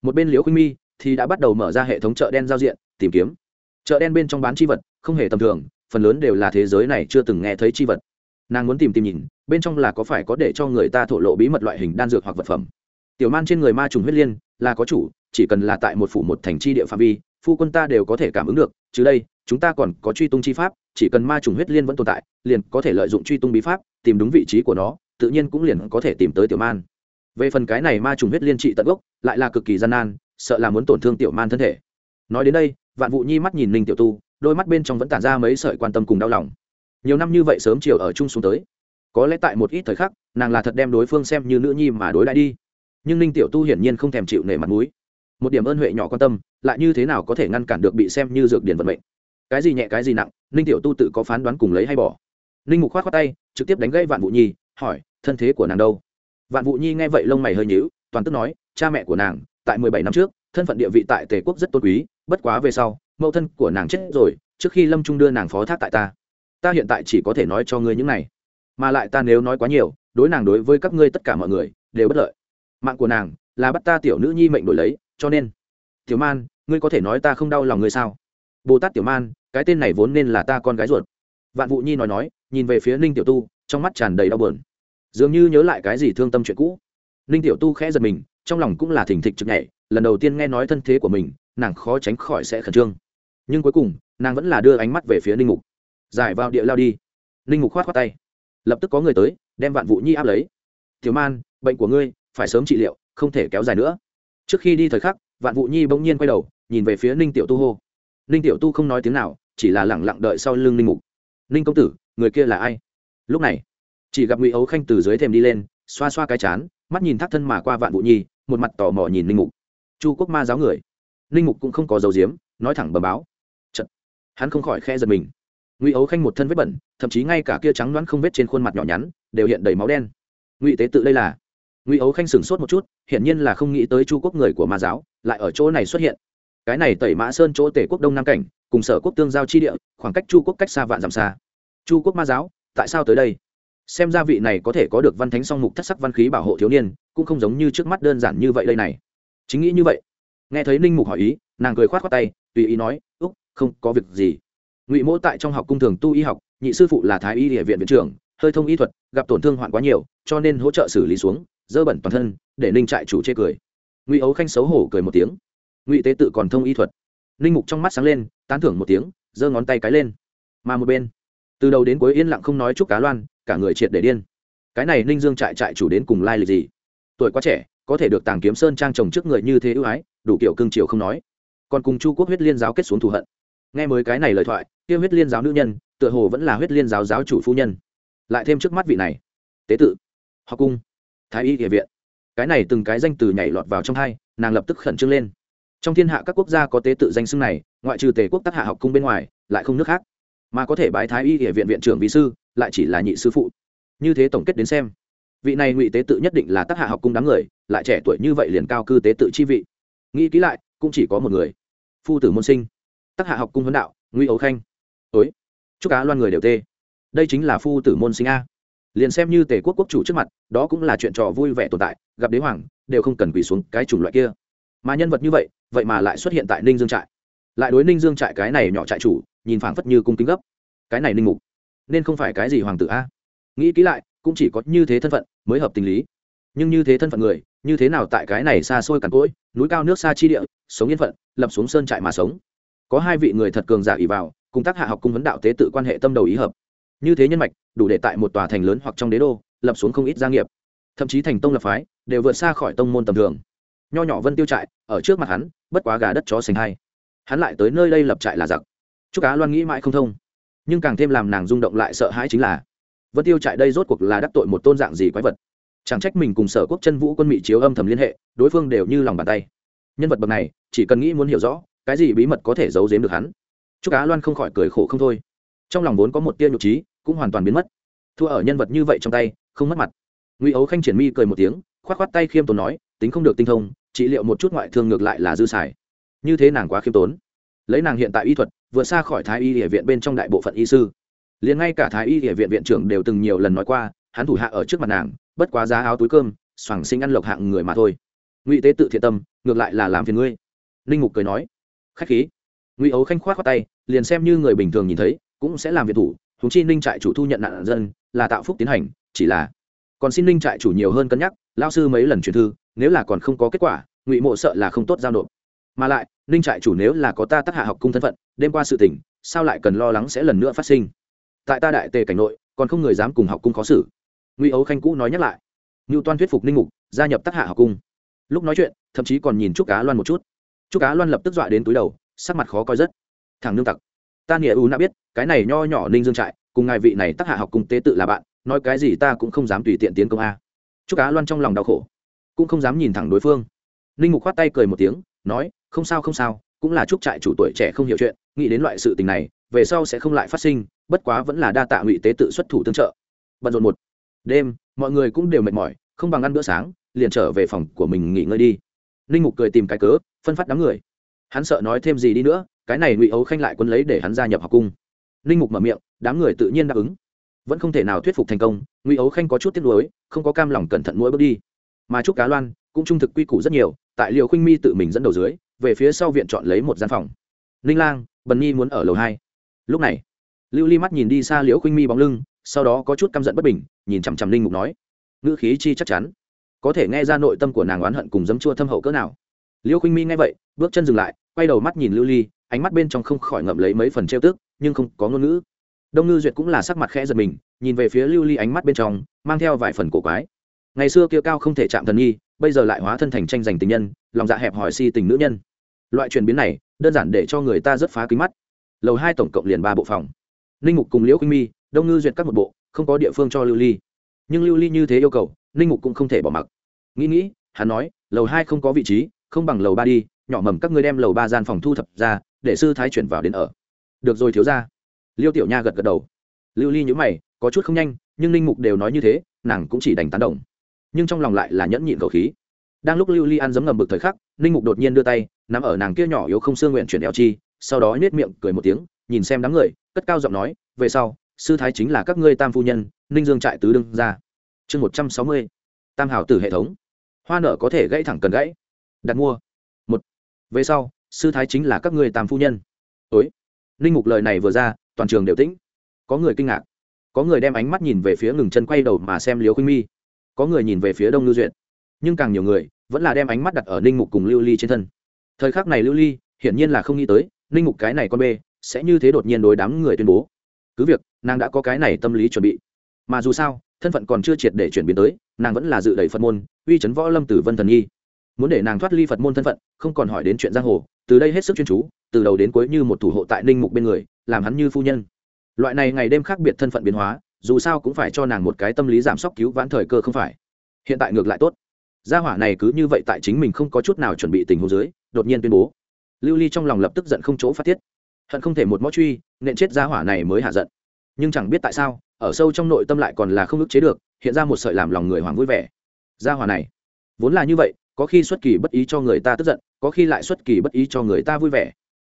một bên liễu khuynh mi thì đã bắt đầu mở ra hệ thống chợ đen giao diện, tìm kiếm. Chợ đen bên trong bán chi vật, không hề tầm thường, phần lớn đều là thế giới này chưa từng nghe thấy chi vật. Nàng muốn tìm tìm nhìn, bên trong là có phải có để cho người ta thổ lộ bí mật loại hình đan dược hoặc vật phẩm. Tiểu man trên người ma trùng huyết liên, là có chủ, chỉ cần là tại một phủ một thành chi địa phạm vi, phu quân ta đều có thể cảm ứng được chứ đây, chúng ta còn có truy tung chi pháp, chỉ cần ma trùng huyết liên vẫn tồn tại, liền có thể lợi dụng truy tung bí pháp, tìm đúng vị trí của nó, tự nhiên cũng liền có thể tìm tới tiểu man. Về phần cái này ma trùng huyết liên trị tận gốc, lại là cực kỳ gian nan sợ là muốn tổn thương tiểu man thân thể. Nói đến đây, vạn vụ nhi mắt nhìn ninh tiểu tu, đôi mắt bên trong vẫn tản ra mấy sợi quan tâm cùng đau lòng. Nhiều năm như vậy sớm chiều ở chung xuống tới, có lẽ tại một ít thời khắc, nàng là thật đem đối phương xem như nữ nhi mà đối đãi đi. Nhưng ninh tiểu tu hiển nhiên không thèm chịu nể mặt mũi. Một điểm ơn huệ nhỏ quan tâm, lại như thế nào có thể ngăn cản được bị xem như dược điển vận mệnh? Cái gì nhẹ, cái gì nặng, ninh tiểu tu tự có phán đoán cùng lấy hay bỏ. Ninh mục khoát khoát tay, trực tiếp đánh gây vạn vụ nhi, hỏi, thân thế của nàng đâu? Vạn vụ nhi nghe vậy lông mày hơi nhíu, toàn tức nói, cha mẹ của nàng tại mười bảy năm trước, thân phận địa vị tại tề quốc rất tôn quý, bất quá về sau, mẫu thân của nàng chết rồi, trước khi lâm trung đưa nàng phó thác tại ta. Ta hiện tại chỉ có thể nói cho ngươi những này. Mà lại ta nếu nói quá nhiều, đối nàng đối với các ngươi tất cả mọi người, đều bất lợi. Mạng của nàng là bắt ta tiểu nữ nhi mệnh đổi lấy, cho nên. Tiểu man, ngươi có thể nói ta không đau lòng ngươi sao? Bồ tát tiểu man, cái tên này vốn nên là ta con gái ruột. Vạn vụ nhi nói nói, nhìn về phía ninh tiểu tu, trong mắt tràn đầy đau bờn dường như nhớ lại cái gì thương tâm chuyện cũ. Ninh tiểu tu khẽ giật mình trong lòng cũng là thỉnh thịch trực nhảy, lần đầu tiên nghe nói thân thế của mình, nàng khó tránh khỏi sẽ khẩn trương. Nhưng cuối cùng, nàng vẫn là đưa ánh mắt về phía ninh mục. Giải vào địa lao đi. Ninh mục khoát khoát tay. Lập tức có người tới, đem vạn vụ nhi áp lấy. Thiếu man, bệnh của ngươi phải sớm trị liệu, không thể kéo dài nữa. Trước khi đi thời khắc, vạn vụ nhi bỗng nhiên quay đầu, nhìn về phía ninh tiểu tu hô. Ninh tiểu tu không nói tiếng nào, chỉ là lẳng lặng đợi sau lưng ninh mục. Ninh công tử, người kia là ai? Lúc này, chỉ gặp ngụy ấu khanh từ dưới thềm đi lên, xoa xoa cái chán, mắt nhìn thác thân mà qua vạn vụ nhi một mặt tò mò nhìn linh mục. Chu quốc ma giáo người. Linh mục cũng không có dấu diếm, nói thẳng bờ báo. Chật. hắn không khỏi khe giật mình. Ngụy ấu khanh một thân vết bẩn, thậm chí ngay cả kia trắng đoán không vết trên khuôn mặt nhỏ nhắn, đều hiện đầy máu đen. Ngụy tế tự đây là. Ngụy ấu khanh sửng sốt một chút, hiển nhiên là không nghĩ tới chu quốc người của ma giáo lại ở chỗ này xuất hiện. Cái này tẩy mã sơn chỗ tể quốc đông nam cảnh, cùng sở quốc tương giao chi địa, khoảng cách chu quốc cách xa vạn dặm xa. Chu quốc ma giáo, tại sao tới đây? Xem ra vị này có thể có được văn thánh song mục thất sắc văn khí bảo hộ thiếu niên, cũng không giống như trước mắt đơn giản như vậy đây này. Chính nghĩ như vậy. Nghe thấy ninh mục hỏi ý, nàng cười khoát khoát tay, tùy ý nói, úc, không có việc gì. Ngụy mỗ tại trong học cung thường tu y học, nhị sư phụ là thái y địa viện viện trưởng, hơi thông y thuật, gặp tổn thương hoạn quá nhiều, cho nên hỗ trợ xử lý xuống, dơ bẩn toàn thân, để ninh trại chủ chê cười. Ngụy ấu khanh xấu hổ cười một tiếng. Ngụy tế tự còn thông y thuật. Ninh mục trong mắt sáng lên, tán thưởng một tiếng, giơ ngón tay cái lên. Mà một bên, từ đầu đến cuối yên lặng không nói chúc cá loan cả người triệt để điên. Cái này ninh dương trại trại chủ đến cùng lai lịch gì? Tuổi quá trẻ, có thể được tàng kiếm sơn trang trồng trước người như thế ưu ái, đủ kiểu cương triều không nói. Còn cùng chu quốc huyết liên giáo kết xuống thù hận. Nghe mới cái này lời thoại, kia huyết liên giáo nữ nhân, tựa hồ vẫn là huyết liên giáo giáo chủ phu nhân. Lại thêm trước mắt vị này, tế tự họ cung, thái y địa viện. Cái này từng cái danh từ nhảy lọt vào trong hai, nàng lập tức khẩn trương lên. Trong thiên hạ các quốc gia có tế tự danh xưng này, ngoại trừ tề quốc tác hạ học cung bên ngoài, lại không nước khác. Mà có thể bái thái y địa viện viện trưởng vị sư lại chỉ là nhị sư phụ. Như thế tổng kết đến xem, vị này ngụy tế tự nhất định là tác hạ học cung đám người, lại trẻ tuổi như vậy liền cao cư tế tự chi vị. Nghĩ kỹ lại, cũng chỉ có một người. Phu tử môn sinh, tác hạ học cung huấn đạo, ngụy ấu khanh. Ối, chúc cá loan người đều tê. Đây chính là phu tử môn sinh a. Liền xem như tề quốc quốc chủ trước mặt, đó cũng là chuyện trò vui vẻ tồn tại, gặp đế hoàng, đều không cần quỳ xuống cái chủng loại kia. Mà nhân vật như vậy vậy mà lại xuất hiện tại ninh dương trại. Lại đối ninh dương trại cái này nhỏ trại chủ, nhìn phảng phất như cung kính gấp. Cái này ninh mục nên không phải cái gì hoàng tử a. Nghĩ kỹ lại, cũng chỉ có như thế thân phận mới hợp tình lý. Nhưng như thế thân phận người, như thế nào tại cái này xa xôi cằn cỗi, núi cao nước xa chi địa, sống yên phận, lập xuống sơn trại mà sống. Có hai vị người thật cường giả ỉ vào, cùng tác hạ học cung vấn đạo tế tự quan hệ tâm đầu ý hợp. Như thế nhân mạch, đủ để tại một tòa thành lớn hoặc trong đế đô, lập xuống không ít gia nghiệp. Thậm chí thành tông lập phái, đều vượt xa khỏi tông môn tầm thường. Nho nhỏ vân tiêu trại, ở trước mặt hắn, bất quá gà đất chó sành hay hắn lại tới nơi đây lập trại là giặc. Chúc cá loan nghĩ mãi không thông nhưng càng thêm làm nàng rung động lại sợ hãi chính là, vân tiêu trại đây rốt cuộc là đắc tội một tôn dạng gì quái vật? Chẳng trách mình cùng sở quốc chân vũ quân mỹ chiếu âm thầm liên hệ, đối phương đều như lòng bàn tay. Nhân vật bậc này, chỉ cần nghĩ muốn hiểu rõ, cái gì bí mật có thể giấu giếm được hắn? Chúc á loan không khỏi cười khổ không thôi. Trong lòng vốn có một tia nhục trí, cũng hoàn toàn biến mất. Thua ở nhân vật như vậy trong tay, không mất mặt. Ngụy ấu khanh triển mi cười một tiếng k h o á t k h o á t tay khiêm tốn nói, tính không được tinh thông, trị liệu một chút ngoại thương ngược lại là dư xài. Như thế nàng quá khiêm tốn. Lấy nàng hiện tại y thuật vượt xa khỏi thái y địa viện bên trong đại bộ phận y sư. Liền ngay cả thái y địa viện viện trưởng đều từng nhiều lần nói qua, hắn thủ hạ ở trước mặt nàng, bất quá giá áo túi cơm, soảng sinh ăn lộc hạng người mà thôi. Ngụy tế tự thiện tâm, ngược lại là làm phiền ngươi. Ninh mục cười nói, khách khí. Ngụy ấu khanh khoát qua tay, liền xem như người bình thường nhìn thấy, cũng sẽ làm việc thủ húng chi ninh trại chủ thu nhận nạn dân, là tạo phúc tiến hành, chỉ là còn xin ninh trại chủ nhiều hơn cân nhắc lao sư mấy lần truyền thư, nếu là còn không có kết quả, ngụy mộ sợ là không tốt giao nộp. Mà lại ninh trại chủ nếu là có ta tác hạ học cung thân phận, đêm qua sự tình, sao lại cần lo lắng sẽ lần nữa phát sinh? Tại ta đại tề cảnh nội, còn không người dám cùng học cung khó xử. Ngụy ấu khanh cũ nói nhắc lại. Ngưu toan thuyết phục ninh mục, gia nhập tác hạ học cung. Lúc nói chuyện, thậm chí còn nhìn trúc cá loan một chút. Trúc cá loan lập tức dọa đến túi đầu, sắc mặt khó coi rất. Thằng nương tặc. Ta nghĩa u đã biết, cái này nho nhỏ ninh dương trại, cùng ngài vị này tác hạ học cung tế tự là bạn, nói cái gì ta cũng không dám tùy tiện tiến công a. Chúc cá loan trong lòng đau khổ, cũng không dám nhìn thẳng đối phương. Ninh mục khoát tay cười một tiếng, nói không sao không sao, cũng là chúc trại chủ tuổi trẻ không hiểu chuyện, nghĩ đến loại sự tình này, về sau sẽ không lại phát sinh, bất quá vẫn là đa tạ ngụy tế tự xuất thủ tương trợ. Bận rộn một đêm, mọi người cũng đều mệt mỏi, không bằng ăn bữa sáng, liền trở về phòng của mình nghỉ ngơi đi. Ninh mục cười tìm cái cớ, phân phát đám người. Hắn sợ nói thêm gì đi nữa, cái này ngụy ấu khanh lại quân lấy để hắn gia nhập học cung. Ninh mục mở miệng, đám người tự nhiên đáp ứng. Vẫn không thể nào thuyết phục thành công, ngụy ấu khanh có chút tiếc nuối, không có cam lòng cẩn thận mỗi bước đi. Mà trúc cá loan, cũng trung thực quy củ rất nhiều, tại liệu khinh mi tự mình dẫn đầu dưới về phía sau viện chọn lấy một gian phòng. Ninh lang, bần nhi muốn ở lầu hai. Lúc này, lưu ly mắt nhìn đi xa liễu khuynh mi bóng lưng, sau đó có chút căm giận bất bình, nhìn chằm chằm ninh mục nói, ngữ khí chi chắc chắn. Có thể nghe ra nội tâm của nàng oán hận cùng dấm chua thâm hậu cỡ nào. Liễu khuynh mi nghe vậy, bước chân dừng lại, quay đầu mắt nhìn lưu ly, ánh mắt bên trong không khỏi ngậm lấy mấy phần trêu tức, nhưng không có ngôn ngữ. Đông ngư duyệt cũng là sắc mặt khẽ giật mình, nhìn về phía lưu ly ánh mắt bên trong, mang theo vài phần cổ quái. Ngày xưa kia cao không thể chạm thần nhi, bây giờ lại hóa thân thành tranh giành tình nhân, lòng dạ hẹp hòi si tình nữ nhân loại chuyển biến này, đơn giản để cho người ta rất phá kính mắt. Lầu hai tổng cộng liền ba bộ phòng. Ninh mục cùng liễu khuynh mi, đông ngư duyệt các một bộ, không có địa phương cho lưu ly. Nhưng lưu ly như thế yêu cầu, ninh mục cũng không thể bỏ mặc. Nghĩ nghĩ, hắn nói, lầu hai không có vị trí, không bằng lầu ba đi, nhỏ mầm các ngươi đem lầu ba gian phòng thu thập ra, để sư thái chuyển vào đến ở. Được rồi thiếu ra liêu tiểu nha gật gật đầu. Lưu ly nhữ mày, có chút không nhanh, nhưng ninh mục đều nói như thế, nàng cũng chỉ đành tán đồng. Nhưng trong lòng lại là nhẫn nhịn cầu khí. Đang lúc lưu ly ăn giấm ngầm bực thời khắc ninh mục đột nhiên đưa tay nằm ở nàng kia nhỏ yếu không xương nguyện chuyển eo chi, sau đó nhét miệng cười một tiếng, nhìn xem đám người, cất cao giọng nói, về sau, sư thái chính là các ngươi tam phu nhân, ninh dương trại tứ đương ra chương một trăm sáu mươi, tam hảo tử hệ thống. Hoa nở có thể gãy thẳng cần gãy. Đặt mua. Một. Về sau, sư thái chính là các ngươi tam phu nhân. Ối. Ninh mục lời này vừa ra, toàn trường đều tĩnh. Có người kinh ngạc. Có người đem ánh mắt nhìn về phía ngừng chân quay đầu mà xem liều khuynh mi. Có người nhìn về phía đông lưu duyệt. Nhưng càng nhiều người vẫn là đem ánh mắt đặt ở ninh mục cùng lưu ly trên thân. Thời khắc này lưu ly hiển nhiên là không nghĩ tới, ninh mục cái này con bê sẽ như thế đột nhiên đối đám người tuyên bố. Cứ việc, nàng đã có cái này tâm lý chuẩn bị. Mà dù sao, thân phận còn chưa triệt để chuyển biến tới, nàng vẫn là dự đẩy phật môn, uy chấn võ lâm tử vân thần nhi. Muốn để nàng thoát ly phật môn thân phận, không còn hỏi đến chuyện giang hồ, từ đây hết sức chuyên chú, từ đầu đến cuối như một thủ hộ tại ninh mục bên người, làm hắn như phu nhân. Loại này ngày đêm khác biệt thân phận biến hóa, dù sao cũng phải cho nàng một cái tâm lý giảm sốc cứu vãn thời cơ không phải. Hiện tại ngược lại tốt gia hỏa này cứ như vậy tại chính mình không có chút nào chuẩn bị tình huống dưới, đột nhiên tuyên bố. Lưu ly trong lòng lập tức giận không chỗ phát tiết. Hận không thể một mõ truy, nện chết gia hỏa này mới hạ giận. Nhưng chẳng biết tại sao, ở sâu trong nội tâm lại còn là không ức chế được, hiện ra một sợi làm lòng người hoàng vui vẻ. Gia hỏa này, vốn là như vậy, có khi xuất kỳ bất ý cho người ta tức giận, có khi lại xuất kỳ bất ý cho người ta vui vẻ.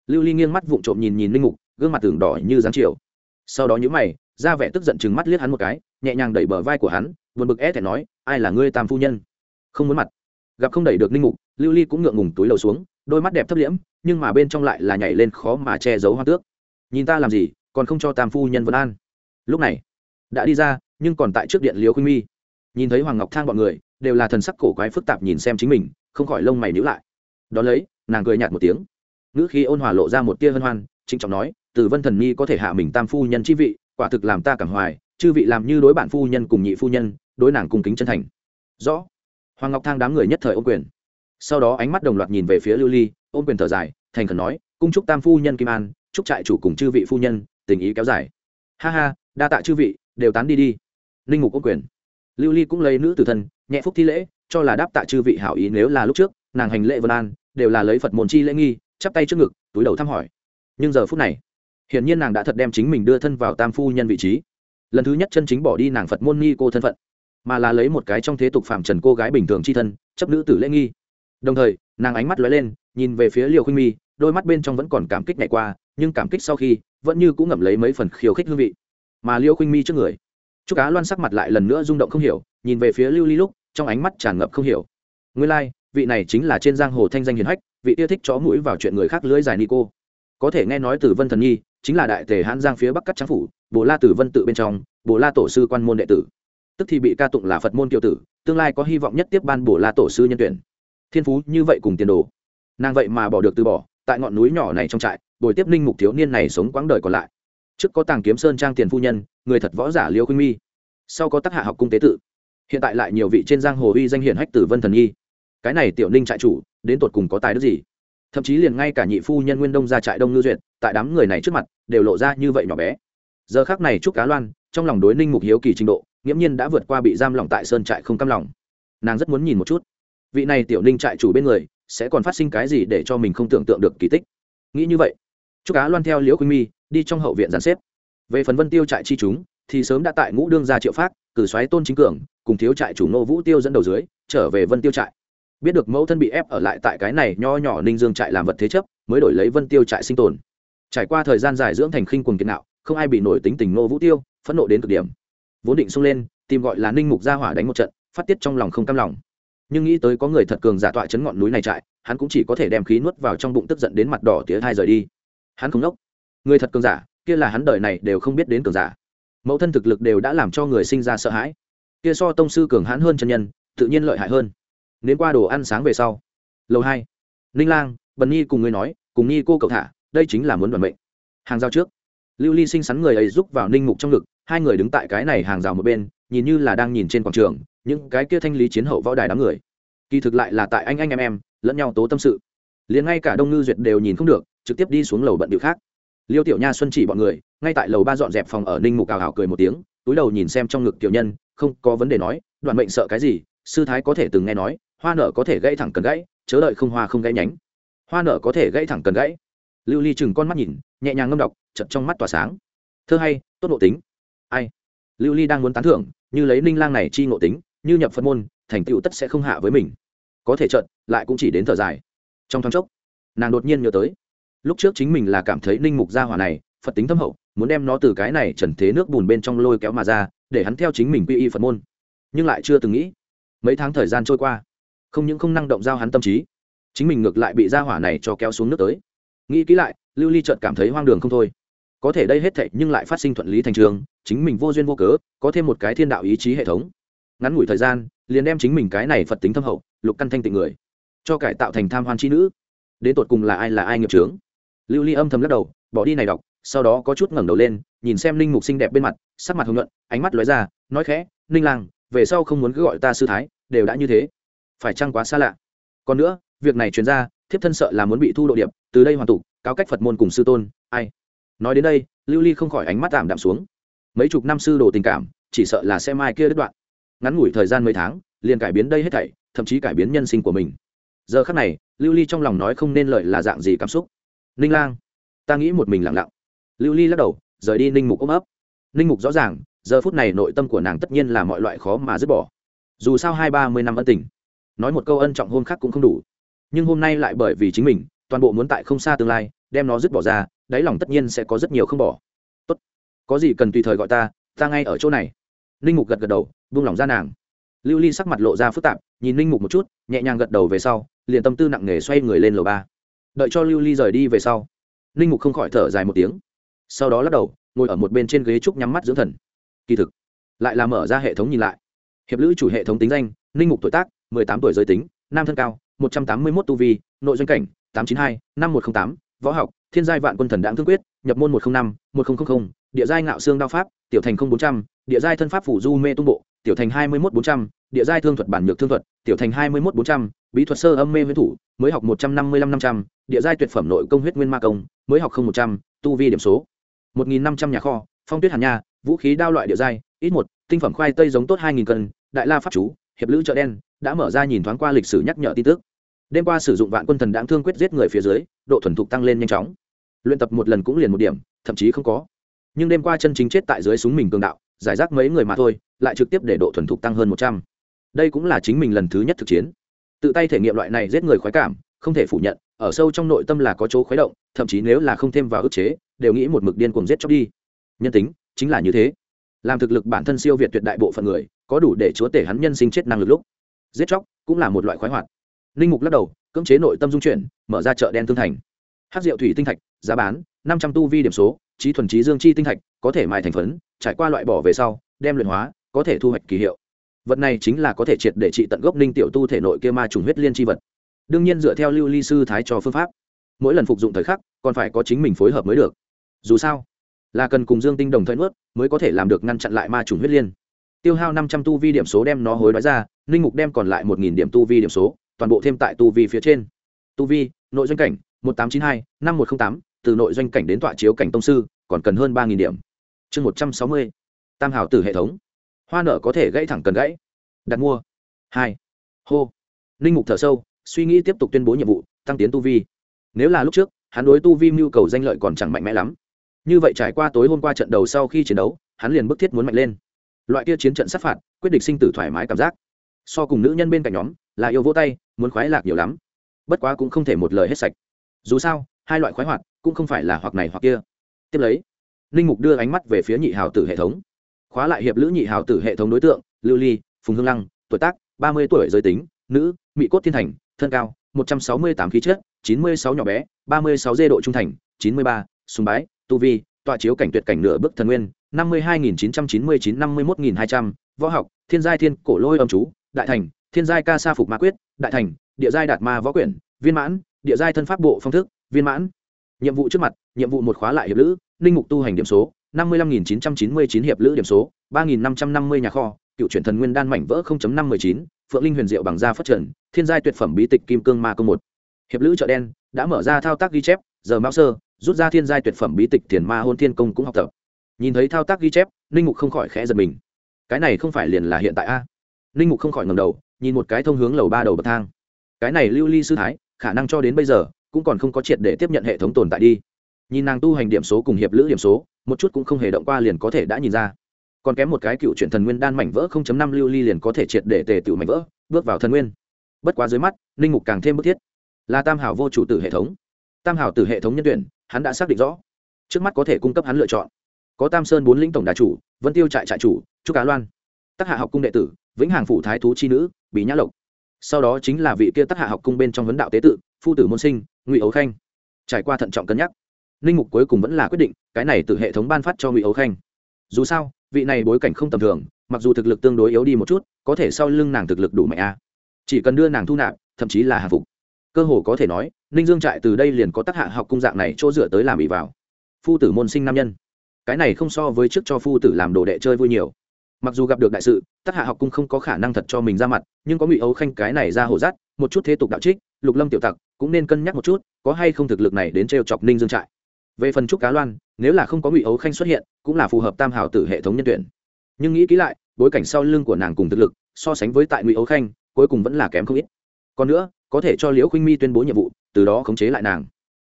Lưu ly nghiêng mắt vụng trộm nhìn nhìn linh mục, gương mặt tường đỏ như dáng chiều. Sau đó nhữ mày, ra vẻ tức giận chừng mắt liếc hắn một cái, nhẹ nhàng đẩy bờ vai của hắn vượt bực é thẻ nói, ai là ngươi tam phu nhân? Không muốn mặt. Gặp không đẩy được ninh mục, lưu ly cũng ngượng ngùng túi lầu xuống, đôi mắt đẹp thấp liễm, nhưng mà bên trong lại là nhảy lên khó mà che giấu hoa tước. Nhìn ta làm gì, còn không cho tam phu nhân vân an. Lúc này, đã đi ra, nhưng còn tại trước điện liều khuynh mi. Nhìn thấy hoàng ngọc thang bọn người, đều là thần sắc cổ quái phức tạp nhìn xem chính mình, không khỏi lông mày nhíu lại. Đ ó lấy, nàng cười nhạt một tiếng. Ngữ khi ôn hòa lộ ra một tia hân hoan, trịnh trọng nói, từ vân thần nhi có thể hạ mình tam phu nhân chi vị, quả thực làm ta cảm hoài, chư vị làm như đối bản phu nhân cùng nhị phu nhân, đối nàng cung kính chân thành. Rõ hoàng ngọc thang đám người nhất thời ô quyền. Sau đó ánh mắt đồng loạt nhìn về phía lưu ly, ôm quyền thở dài, thành khẩn nói, cung chúc tam phu nhân kim an, chúc trại chủ cùng chư vị phu nhân, tình ý kéo dài. Ha ha, đa tạ chư vị, đều tán đi đi. Linh mục ôm quyền. Lưu ly cũng lấy nữ tử thân, nhẹ phúc thi lễ, cho là đáp tạ chư vị hảo ý nếu là lúc trước, nàng hành lễ vân an, đều là lấy phật môn chi lễ nghi, chắp tay trước ngực, túi đầu thăm hỏi. Nhưng giờ phút này, hiển nhiên nàng đã thật đem chính mình đưa thân vào tam phu nhân vị trí. Lần thứ nhất chân chính bỏ đi nàng phật môn nghi cô thân phận mà là lấy một cái trong thế tục phạm trần cô gái bình thường c h i thân chấp nữ tử lễ nghi. Đồng thời nàng ánh mắt lóe lên nhìn về phía liều khuynh mi đôi mắt bên trong vẫn còn cảm kích ngày qua nhưng cảm kích sau khi vẫn như cũng ngậm lấy mấy phần khiêu khích hương vị. Mà liêu khuynh mi trước người chúc cá loan sắc mặt lại lần nữa rung động không hiểu nhìn về phía lưu ly lúc trong ánh mắt tràn ngập không hiểu. Nguyên lai、like, vị này chính là trên giang hồ thanh danh hiền hách vị yêu thích chó mũi vào chuyện người khác lưỡi dài ni cô. Có thể nghe nói từ vân thần nhi chính là đại tề hãn giang phía bắc cắt tráng phủ bồ la tử vân tự bên trong bồ la tổ sư quan môn đệ tử tức thì bị ca tụng là phật môn kiều tử, tương lai có hy vọng nhất tiếp ban bổ la tổ sư nhân tuyển. Thiên phú như vậy cùng tiền đồ. Nàng vậy mà bỏ được từ bỏ, tại ngọn núi nhỏ này trong trại, bồi tiếp ninh mục thiếu niên này sống quãng đời còn lại. Trước có tàng kiếm sơn trang tiền phu nhân, người thật võ giả liêu khuynh mi. Sau có tác hạ học cung tế tự. Hiện tại lại nhiều vị trên giang hồ uy danh hiển hách tử vân thần nhi. Cái này tiểu ninh trại chủ, đến tột cùng có tài đức gì? Thậm chí liền ngay cả nhị phu nhân nguyên đông ra trại đông ngư duyệt, tại đám người này trước mặt, đều lộ ra như vậy nhỏ bé. Giờ khác này chúc cá loan, trong lòng đối ninh mục hiếu kỳ trình độ nghiễm nhiên đã vượt qua bị giam lỏng tại sơn trại không cam lòng. Nàng rất muốn nhìn một chút. Vị này tiểu ninh trại chủ bên người, sẽ còn phát sinh cái gì để cho mình không tưởng tượng được kỳ tích? Nghĩ như vậy chúc cá loan theo liễu khuynh mi đi trong hậu viện giàn xếp. Về phần vân tiêu trại chi chúng, thì sớm đã tại ngũ đương gia triệu phát cử xoáy tôn chính cường, cùng thiếu trại chủ nô vũ tiêu dẫn đầu dưới, trở về vân tiêu trại. Biết được mẫu thân bị ép ở lại tại cái này nho nhỏ ninh dương trại làm vật thế chấp, mới đổi lấy vân tiêu trại sinh tồn. Trải qua thời gian dài dưỡng thành khinh quần kiệt nạo, không ai bị nổi tính tình nô vũ tiêu, phẫn nộ đến cực điểm vốn định xông lên, tìm gọi là ninh mục gia hỏa đánh một trận, phát tiết trong lòng không cam lòng. Nhưng nghĩ tới có người thật cường giả tọa chấn ngọn núi này trại hắn cũng chỉ có thể đem khí nuốt vào trong bụng tức giận đến mặt đỏ tía thai rời đi. Hắn không đốc. Người thật cường giả, kia là hắn đời này đều không biết đến cường giả. Mẫu thân thực lực đều đã làm cho người sinh ra sợ hãi. Kia so tông sư cường hãn hơn chân nhân, tự nhiên lợi hại hơn. Nếu qua đồ ăn sáng về sau. Lâu hai. Ninh lang, bần nhi cùng ngươi nói, cùng nhi cô cậu thả, đây chính là muốn đoàn mệnh. Hàng giao trước. Lưu ly sinh sắn người ấy giúp vào ninh mục trong ngực hai người đứng tại cái này hàng rào một bên, nhìn như là đang nhìn trên quảng trường, những cái kia thanh lý chiến hậu võ đài đám người. Kỳ thực lại là tại anh anh em em, lẫn nhau tố tâm sự. Liền ngay cả đông ngư duyệt đều nhìn không được, trực tiếp đi xuống lầu bận điệu khác. Liêu tiểu nha, xuân chỉ bọn người, ngay tại lầu ba dọn dẹp phòng ở ninh mục cào hào cười một tiếng, túi đầu nhìn xem trong ngực tiểu nhân, không có vấn đề nói, đoạn mệnh sợ cái gì, sư thái có thể từng nghe nói, hoa nở có thể gãy thẳng cần gãy, chớ đợi không hoa không gãy nhánh. Hoa nở có thể gãy thẳng cần gãy. Lưu ly chừng con mắt nhìn, nhẹ nhàng ngâm đọc chật trong mắt tỏa sáng. Thơ hay, tốt độ tính ai? Lưu ly đang muốn tán thưởng, như lấy ninh lang này chi ngộ tính, như nhập phân môn, thành tựu tất sẽ không hạ với mình. Có thể trận lại cũng chỉ đến thở dài. Trong thoáng chốc, nàng đột nhiên nhớ tới, lúc trước chính mình là cảm thấy ninh mục gia hỏa này, phật tính thâm hậu, muốn đem nó từ cái này trần thế nước bùn bên trong lôi kéo mà ra, để hắn theo chính mình quy y phật môn. Nhưng lại chưa từng nghĩ, mấy tháng thời gian trôi qua, không những không năng động giao hắn tâm trí, chính mình ngược lại bị gia hỏa này cho kéo xuống nước tới. Nghĩ kỹ lại, lưu ly trợt cảm thấy hoang đường không thôi. Có thể đây hết thệ nhưng lại phát sinh thuận lý thành trường chính mình vô duyên vô cớ, có thêm một cái thiên đạo ý chí hệ thống. Ngắn ngủi thời gian, liền đem chính mình cái này phật tính thâm hậu, lục căn thanh tịnh người, cho cải tạo thành tham hoan chi nữ. Đến tột cùng là ai là ai nghiệp trướng lưu ly âm thầm lắc đầu, bỏ đi này đọc, sau đó có chút ngẩng đầu lên, nhìn xem Linh mục xinh đẹp bên mặt, sắc mặt hồng nhuận, ánh mắt lóe ra, nói khẽ, ninh lang, về sau không muốn cứ gọi ta sư thái, đều đã như thế. Phải chăng quá xa lạ? Còn nữa, việc này truyền ra, thiếp thân sợ là muốn bị thu độ điệp, từ đây hoàn tục cáo cách phật môn cùng sư tôn, ai? Nói đến đây, lưu ly không khỏi ánh mắt tạm đạm xuống mấy chục năm sư đồ tình cảm, chỉ sợ là xe mai kia đứt đoạn. Ngắn ngủi thời gian mấy tháng, liền cải biến đây hết thảy, thậm chí cải biến nhân sinh của mình. Giờ khắc này, lưu ly trong lòng nói không nên lợi là dạng gì cảm xúc. Ninh lang, ta nghĩ một mình lặng lặng. Lưu ly lắc đầu, rời đi ninh mục ôm ấp. Ninh mục rõ ràng, giờ phút này nội tâm của nàng tất nhiên là mọi loại khó mà dứt bỏ. Dù sao hai ba mươi năm ân tình, nói một câu ân trọng hôn khác cũng không đủ. Nhưng hôm nay lại bởi vì chính mình, toàn bộ muốn tại không xa tương lai, đem nó dứt bỏ ra, đáy lòng tất nhiên sẽ có rất nhiều không bỏ có gì cần tùy thời gọi ta ta ngay ở chỗ này. Ninh mục gật gật đầu, buông lỏng ra nàng. Lưu ly sắc mặt lộ ra phức tạp, nhìn ninh mục một chút, nhẹ nhàng gật đầu về sau, liền tâm tư nặng nề xoay người lên lầu ba. Đợi cho lưu ly rời đi về sau, ninh mục không khỏi thở dài một tiếng. Sau đó lắc đầu, ngồi ở một bên trên ghế trúc nhắm mắt dưỡng thần. Kỳ thực, lại là mở ra hệ thống nhìn lại. Hiệp lữ chủ hệ thống tính danh, ninh mục tuổi tác, mười tám tuổi giới tính, nam thân cao, một trăm tám mươi mốt tu vi, nội doanh cảnh, tám chín hai, năm một t r ă n h tám, võ học, thiên giai vạn quân thần đáng thương quyết, nhập môn một trăm linh năm, một nghìn địa giai ngạo xương đao pháp, tiểu thành bốn trăm, địa giai thân pháp phủ du mê tung bộ, tiểu thành hai mươi một bốn trăm, địa giai thương thuật bản nhược thương thuật, tiểu thành hai mươi một bốn trăm, bí thuật sơ âm mê nguyên thủ, mới học một trăm năm mươi lăm năm trăm, địa giai tuyệt phẩm nội công huyết nguyên ma công, mới học không một trăm, tu vi điểm số một nghìn năm trăm nhà kho, phong tuyết hàn nha, vũ khí đao loại địa giai, ít một, tinh phẩm khoai tây giống tốt hai nghìn cân, đại la pháp chú, hiệp lữ chợ đen, đã mở ra nhìn thoáng qua lịch sử nhắc nhở tin tức. Đêm qua sử dụng vạn quân thần đáng thương quyết giết người phía dưới, độ thuần thục tăng lên nhanh chóng. Luyện tập một lần cũng liền một điểm, thậm chí không có nhưng đêm qua chân chính chết tại dưới súng mình cường đạo, giải rác mấy người mà thôi, lại trực tiếp để độ thuần thục tăng hơn một trăm. Đây cũng là chính mình lần thứ nhất thực chiến. Tự tay thể nghiệm loại này giết người khoái cảm, không thể phủ nhận, ở sâu trong nội tâm là có chỗ khuấy động, thậm chí nếu là không thêm vào ức chế, đều nghĩ một mực điên cuồng giết chóc đi. Nhân tính, chính là như thế. Làm thực lực bản thân siêu việt tuyệt đại bộ phận người, có đủ để chúa tể hắn nhân sinh chết năng lực lúc. Giết chóc, cũng là một loại khoái hoạt. Linh mục lắc đầu, cưỡng chế nội tâm dung chuyển, mở ra chợ đen thương thành. Hát rượu thủy tinh thạch, giá bán năm trăm tu vi điểm số, trí thuần trí dương chi tinh thạch, có thể mài thành phấn, trải qua loại bỏ về sau, đem luyện hóa, có thể thu hoạch kỳ hiệu. Vật này chính là có thể triệt để trị tận gốc ninh tiểu tu thể nội kia ma trùng huyết liên chi vật. Đương nhiên dựa theo lưu ly sư thái cho phương pháp. Mỗi lần phục dụng thời khắc, còn phải có chính mình phối hợp mới được. Dù sao, là cần cùng dương tinh đồng thời nuốt, mới có thể làm được ngăn chặn lại ma trùng huyết liên. Tiêu hao năm trăm tu vi điểm số đem nó hối đoái ra, linh mục đem còn lại một nghìn điểm tu vi điểm số, toàn bộ thêm tại tu vi phía trên. Tu vi, nội doanh cảnh, một tám chín hai, năm một t r ă n h tám từ nội doanh cảnh đến tọa chiếu cảnh tông sư, còn cần hơn ba nghìn điểm. Chương một trăm sáu mươi, tam hào từ hệ thống. Hoa nở có thể gãy thẳng cần gãy. Đặt mua. Hai. Hô. Linh mục thở sâu, suy nghĩ tiếp tục tuyên bố nhiệm vụ, tăng tiến tu vi. Nếu là lúc trước, hắn đối tu vi mưu cầu danh lợi còn chẳng mạnh mẽ lắm. Như vậy trải qua tối hôm qua trận đầu sau khi chiến đấu, hắn liền bức thiết muốn mạnh lên. Loại kia chiến trận sát phạt, quyết định sinh tử thoải mái cảm giác. So cùng nữ nhân bên cạnh nhóm, là yêu vô tay, muốn khoái lạc nhiều lắm. Bất quá cũng không thể một lời hết sạch. Dù sao hai loại khoái hoạt, cũng không phải là hoặc này hoặc kia. Tiếp lấy, ninh mục đưa ánh mắt về phía nhị hào tử hệ thống. Khóa lại hiệp lữ nhị hào tử hệ thống đối tượng, lưu ly, phùng hương lăng, tuổi tác, ba mươi tuổi giới tính, nữ, mỹ cốt thiên thành, thân cao, một trăm sáu mươi tám khí chất, chín mươi sáu nhỏ bé, ba mươi sáu dê độ trung thành, chín mươi ba, sùng bái, tu vi, tọa chiếu cảnh tuyệt cảnh nửa bức thần nguyên, năm mươi hai nghìn chín trăm chín mươi chín, năm mươi một nghìn hai trăm, võ học, thiên giai thiên cổ lôi âm chú, đại thành, thiên giai ca sa phục ma quyết, đại thành, địa giai đạt ma võ quyển, viên mãn, địa giai thân pháp bộ phong thức viên mãn. Nhiệm vụ trước mặt nhiệm vụ một khóa lại hiệp lữ ninh mục tu hành điểm số năm mươi năm nghìn chín trăm chín mươi chín hiệp lữ điểm số ba nghìn năm trăm năm mươi nhà kho cựu chuyển thần nguyên đan mảnh vỡ 0.519, phượng linh huyền diệu bằng da phát triển thiên giai tuyệt phẩm bí tịch kim cương ma công một. Hiệp lữ chợ đen đã mở ra thao tác ghi chép giờ mao sơ rút ra thiên giai tuyệt phẩm bí tịch tiền ma hôn thiên công cũng học tập. Nhìn thấy thao tác ghi chép ninh mục không khỏi khẽ giật mình. Cái này không phải liền là hiện tại a? Ninh mục không khỏi ngầm đầu nhìn một cái thông hướng lầu ba đầu bậc thang. Cái này lưu ly sư thái khả năng cho đến bây giờ cũng còn không có triệt để tiếp nhận hệ thống tồn tại đi. Nhìn nàng tu hành điểm số cùng hiệp lữ điểm số, một chút cũng không hề động qua liền có thể đã nhìn ra. Còn kém một cái cựu chuyển thần nguyên đan mảnh vỡ 0.5 lưu ly liền có thể triệt để tề tiểu mảnh vỡ, bước vào thần nguyên. Bất quá dưới mắt ninh mục càng thêm bức thiết. Là tam hảo vô chủ tử hệ thống. Tam hảo từ hệ thống nhân tuyển, hắn đã xác định rõ. Trước mắt có thể cung cấp hắn lựa chọn. Có tam sơn bốn lĩnh tổng đà chủ, vân tiêu trại trại chủ, trúc cá loan. Tác hạ học cung đệ tử, vĩnh hàng phủ thái thú chi nữ bị nhã lộc. Sau đó chính là vị kia tác hạ học cung bên trong vấn đạo tế tự phu tử môn sinh, ngụy ấu khanh. Trải qua thận trọng cân nhắc linh mục cuối cùng vẫn là quyết định, cái này từ hệ thống ban phát cho ngụy ấu khanh. Dù sao, vị này bối cảnh không tầm thường, mặc dù thực lực tương đối yếu đi một chút, có thể sau lưng nàng thực lực đủ mạnh a. Chỉ cần đưa nàng thu nạp, thậm chí là hạ phục. Cơ hồ có thể nói, ninh dương trại từ đây liền có tác hạ học cung dạng này chỗ dựa tới làm bị vào. Phu tử môn sinh nam nhân. Cái này không so với trước cho phu tử làm đồ đệ chơi vui nhiều. Mặc dù gặp được đại sự, tác hạ học cung không có khả năng thật cho mình ra mặt, nhưng có ngụy ấu khanh cái này ra hổ rát, một chút thế tục đạo trích, lục lâm tiểu tặc cũng nên cân nhắc một chút, có hay không thực lực này đến t chọc ninh dương trại. Về phần trúc cá loan, nếu là không có ngụy ấu khanh xuất hiện, cũng là phù hợp tam hảo tử hệ thống nhân tuyển. Nhưng nghĩ kỹ lại, bối cảnh sau lưng của nàng cùng thực lực, so sánh với tại ngụy ấu khanh, cuối cùng vẫn là kém không ít. Còn nữa, có thể cho liễu khinh mi tuyên bố nhiệm vụ, từ đó khống chế lại nàng.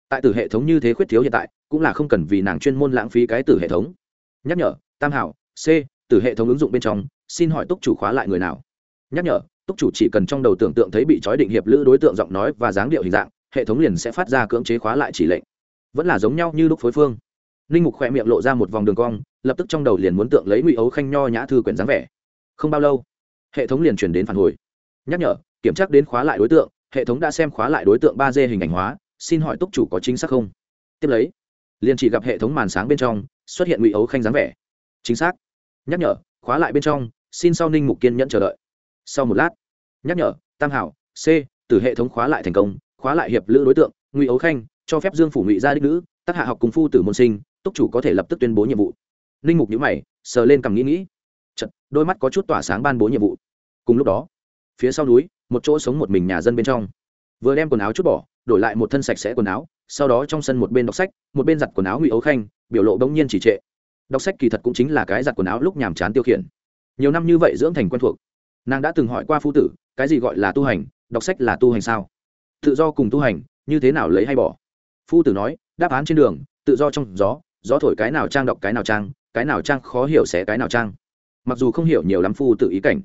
Tại tử hệ thống như thế khuyết thiếu hiện tại, cũng là không cần vì nàng chuyên môn lãng phí cái tử hệ thống. Nhắc nhở, tam hảo, c, tử hệ thống ứng dụng bên trong, xin hỏi túc chủ khóa lại người nào? Nhắc nhở túc chủ chỉ cần trong đầu tưởng tượng thấy bị trói định hiệp lữ đối tượng giọng nói và dáng điệu hình dạng, hệ thống liền sẽ phát ra cưỡng chế khóa lại chỉ lệnh. Vẫn là giống nhau như lúc phối phương. Ninh mục khỏe miệng lộ ra một vòng đường cong, lập tức trong đầu liền muốn tượng lấy ngụy ấu khanh nho nhã thư quyển dáng vẻ. Không bao lâu, hệ thống liền chuyển đến phản hồi. Nhắc nhở, kiểm tra đến khóa lại đối tượng, hệ thống đã xem khóa lại đối tượng ba d hình ảnh hóa, xin hỏi túc chủ có chính xác không? Tiếp lấy, liền chỉ gặp hệ thống màn sáng bên trong xuất hiện ngụy ấu khanh dáng vẻ. Chính xác. Nhắc nhở, khóa lại bên trong, xin sau ninh mục kiên nhẫn chờ đợi sau một lát nhắc nhở tam hảo c từ hệ thống khóa lại thành công khóa lại hiệp lữ đối tượng ngụy ấu khanh cho phép dương phủ ngụy gia đích nữ tác hạ học cùng phu tử môn sinh túc chủ có thể lập tức tuyên bố nhiệm vụ. Ninh mục nhữ mày sờ lên cầm nghĩ nghĩ. Chật, đôi mắt có chút tỏa sáng ban bố nhiệm vụ. Cùng lúc đó phía sau núi một chỗ sống một mình nhà dân bên trong. Vừa đem quần áo chút bỏ đổi lại một thân sạch sẽ quần áo sau đó trong sân một bên đọc sách một bên giặt quần áo ngụy ấu khanh biểu lộ bỗng nhiên chỉ trệ. Đọc sách kỳ thật cũng chính là cái giặt quần áo lúc nhàm chán tiêu khiển. Nhiều năm như vậy dưỡng thành quen thuộc nàng đã từng hỏi qua phu tử, cái gì gọi là tu hành, đọc sách là tu hành sao? Tự do cùng tu hành, như thế nào lấy hay bỏ? Phu tử nói, đáp án trên đường, tự do trong gió gió thổi cái nào trang đọc cái nào trang, cái nào trang khó hiểu xé cái nào trang. Mặc dù không hiểu nhiều lắm phu tự ý cảnh,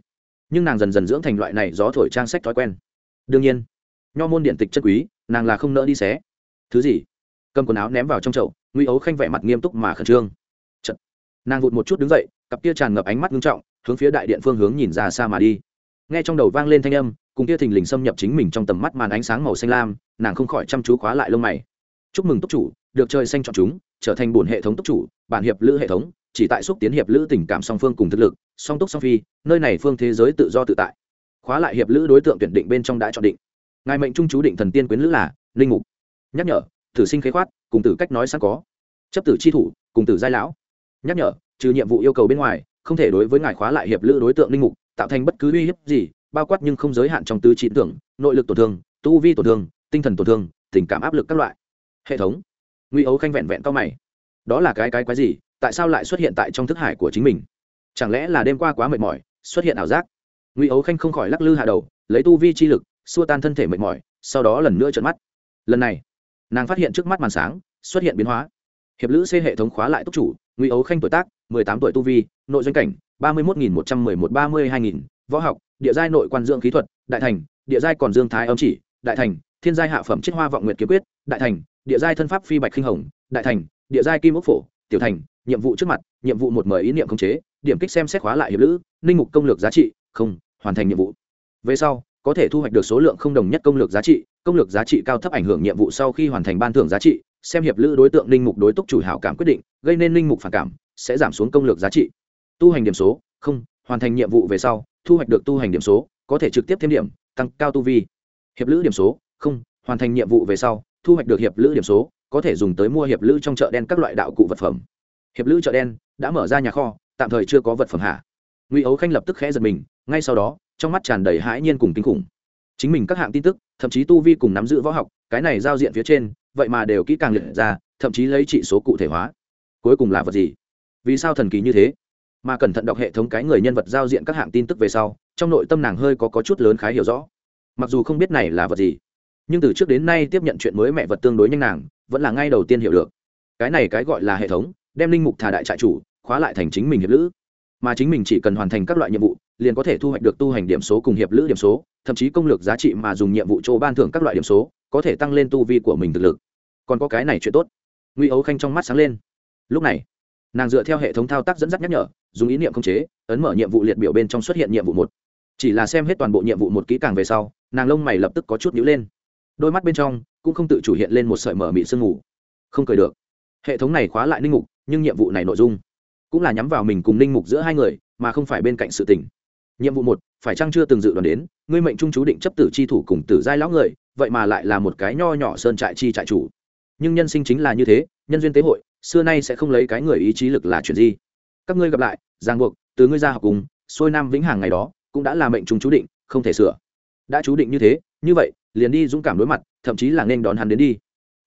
nhưng nàng dần dần dưỡng thành loại này gió thổi trang sách thói quen. Đương nhiên, nho môn điện tịch chất quý, nàng là không nỡ đi xé. Thứ gì? Cầm quần áo ném vào trong chậu nguy ấu khanh vẻ mặt nghiêm túc mà khẩn trương. Chật. nàng vụt một chút đứng dậy, cặp kia tràn ngập ánh mắt nghiêm trọng hướng phía đại điện phương hướng nhìn ra xa mà đi. Nghe trong đầu vang lên thanh âm, cùng kia thình lình xâm nhập chính mình trong tầm mắt màn ánh sáng màu xanh lam, nàng không khỏi chăm chú khóa lại lông mày. Chúc mừng túc chủ, được trời xanh chọn chúng, trở thành bổn hệ thống túc chủ, bản hiệp lữ hệ thống, chỉ tại xúc tiến hiệp lữ tình cảm song phương cùng thực lực, song túc song phi, nơi này phương thế giới tự do tự tại. Khóa lại hiệp lữ đối tượng tuyển định bên trong đã chọn định. Ngài mệnh trung chú định thần tiên quyến lữ là linh mục. Nhắc nhở, thử sinh khế khoát, cùng tử cách nói sẵn có. Chấp tử chi thủ, cùng tử giai lão. Nhắc nhở, trừ nhiệm vụ yêu cầu bên ngoài không thể đối với ngài khóa lại hiệp lữ đối tượng linh mục, tạo thành bất cứ uy hiếp gì, bao quát nhưng không giới hạn trong tứ trí tưởng, nội lực tổn thương, tu vi tổn thương, tinh thần tổn thương, tình cảm áp lực các loại. Hệ thống. Nguy ấu khanh vẹn vẹn cao mày. Đó là cái cái quái gì, tại sao lại xuất hiện tại trong thức hải của chính mình? Chẳng lẽ là đêm qua quá mệt mỏi, xuất hiện ảo giác? Nguy ấu khanh không khỏi lắc lư hạ đầu, lấy tu vi chi lực, xua tan thân thể mệt mỏi, sau đó lần nữa trợn mắt. Lần này, nàng phát hiện trước mắt màn sáng, xuất hiện biến hóa. Hiệp lữ c hệ thống khóa lại túc chủ nguy ấu khanh tuổi tác tám tuổi tu vi, nội doanh cảnh, ba mươi một nghìn một trăm mười một ba mươi hai nghìn, võ học, địa giai nội quan dưỡng khí thuật, đại thành, địa giai còn dương thái âm chỉ, đại thành, thiên giai hạ phẩm chiết hoa vọng nguyệt kiếm quyết, đại thành, địa giai thân pháp phi bạch khinh hồng, đại thành, địa giai kim ốc phổ, tiểu thành, nhiệm vụ trước mặt, nhiệm vụ một mời ý niệm khống chế, điểm kích xem xét khóa lại hiệp lữ ninh mục công lược giá trị, không, hoàn thành nhiệm vụ. Về sau, có thể thu hoạch được số lượng không đồng nhất công lược giá trị, công lược giá trị cao thấp ảnh hưởng nhiệm vụ sau khi hoàn thành ban thưởng giá trị, xem hiệp lữ đối tượng ninh mục đối túc chủ hảo cảm quyết định, gây nên ninh mục phản cảm sẽ giảm xuống công lược giá trị. Tu hành điểm số, không, hoàn thành nhiệm vụ về sau, thu hoạch được tu hành điểm số, có thể trực tiếp thêm điểm, tăng cao tu vi. Hiệp lữ điểm số, không, hoàn thành nhiệm vụ về sau, thu hoạch được hiệp lữ điểm số, có thể dùng tới mua hiệp lữ trong chợ đen các loại đạo cụ vật phẩm. Hiệp lữ chợ đen đã mở ra nhà kho, tạm thời chưa có vật phẩm hạ. Ngụy ấu khanh lập tức khẽ giật mình, ngay sau đó, trong mắt tràn đầy hãi nhiên cùng kinh khủng. Chính mình các hạng tin tức, thậm chí tu vi cùng nắm giữ võ học, cái này giao diện phía trên, vậy mà đều kỹ càng liệt ra, thậm chí lấy trị số cụ thể hóa. Cuối cùng là vật gì? Vì sao thần kỳ như thế? Mà cẩn thận đọc hệ thống cái người nhân vật giao diện các hạng tin tức về sau trong nội tâm nàng hơi có, có chút lớn khái hiểu rõ. Mặc dù không biết này là vật gì nhưng từ trước đến nay tiếp nhận chuyện mới mẹ vật tương đối nhanh nàng vẫn là ngay đầu tiên hiểu được. Cái này cái gọi là hệ thống đem linh mục thà đại trại chủ khóa lại thành chính mình hiệp lữ. Mà chính mình chỉ cần hoàn thành các loại nhiệm vụ liền có thể thu hoạch được tu hành điểm số cùng hiệp lữ điểm số thậm chí công lược giá trị mà dùng nhiệm vụ chỗ ban thưởng các loại điểm số có thể tăng lên tu vi của mình thực lực. Còn có cái này chuyện tốt. Nguy ấu khanh trong mắt sáng lên. Lúc này nàng dựa theo hệ thống thao tác dẫn dắt nhắc nhở dùng ý niệm khống chế ấn mở nhiệm vụ liệt biểu bên trong xuất hiện nhiệm vụ một chỉ là xem hết toàn bộ nhiệm vụ một kỹ càng về sau nàng lông mày lập tức có chút nhữ lên đôi mắt bên trong cũng không tự chủ hiện lên một sợi mở mị sương ngủ không cười được hệ thống này khóa lại ninh mục nhưng nhiệm vụ này nội dung cũng là nhắm vào mình cùng ninh mục giữa hai người mà không phải bên cạnh sự tình nhiệm vụ một phải chăng chưa từng dự đoán đến ngươi mệnh trung chú định chấp tử chi thủ cùng tử giai lão người vậy mà lại là một cái nho nhỏ sơn trại chi trại chủ nhưng nhân sinh chính là như thế nhân duyên tế hội xưa nay sẽ không lấy cái người ý chí lực là chuyện gì. Các ngươi gặp lại, ràng buộc, từ ngươi ra học cùng, xuôi nam vĩnh hằng ngày đó, cũng đã là mệnh chúng chú định, không thể sửa. Đã chú định như thế, như vậy, liền đi dũng cảm đối mặt, thậm chí là nên đón hắn đến đi.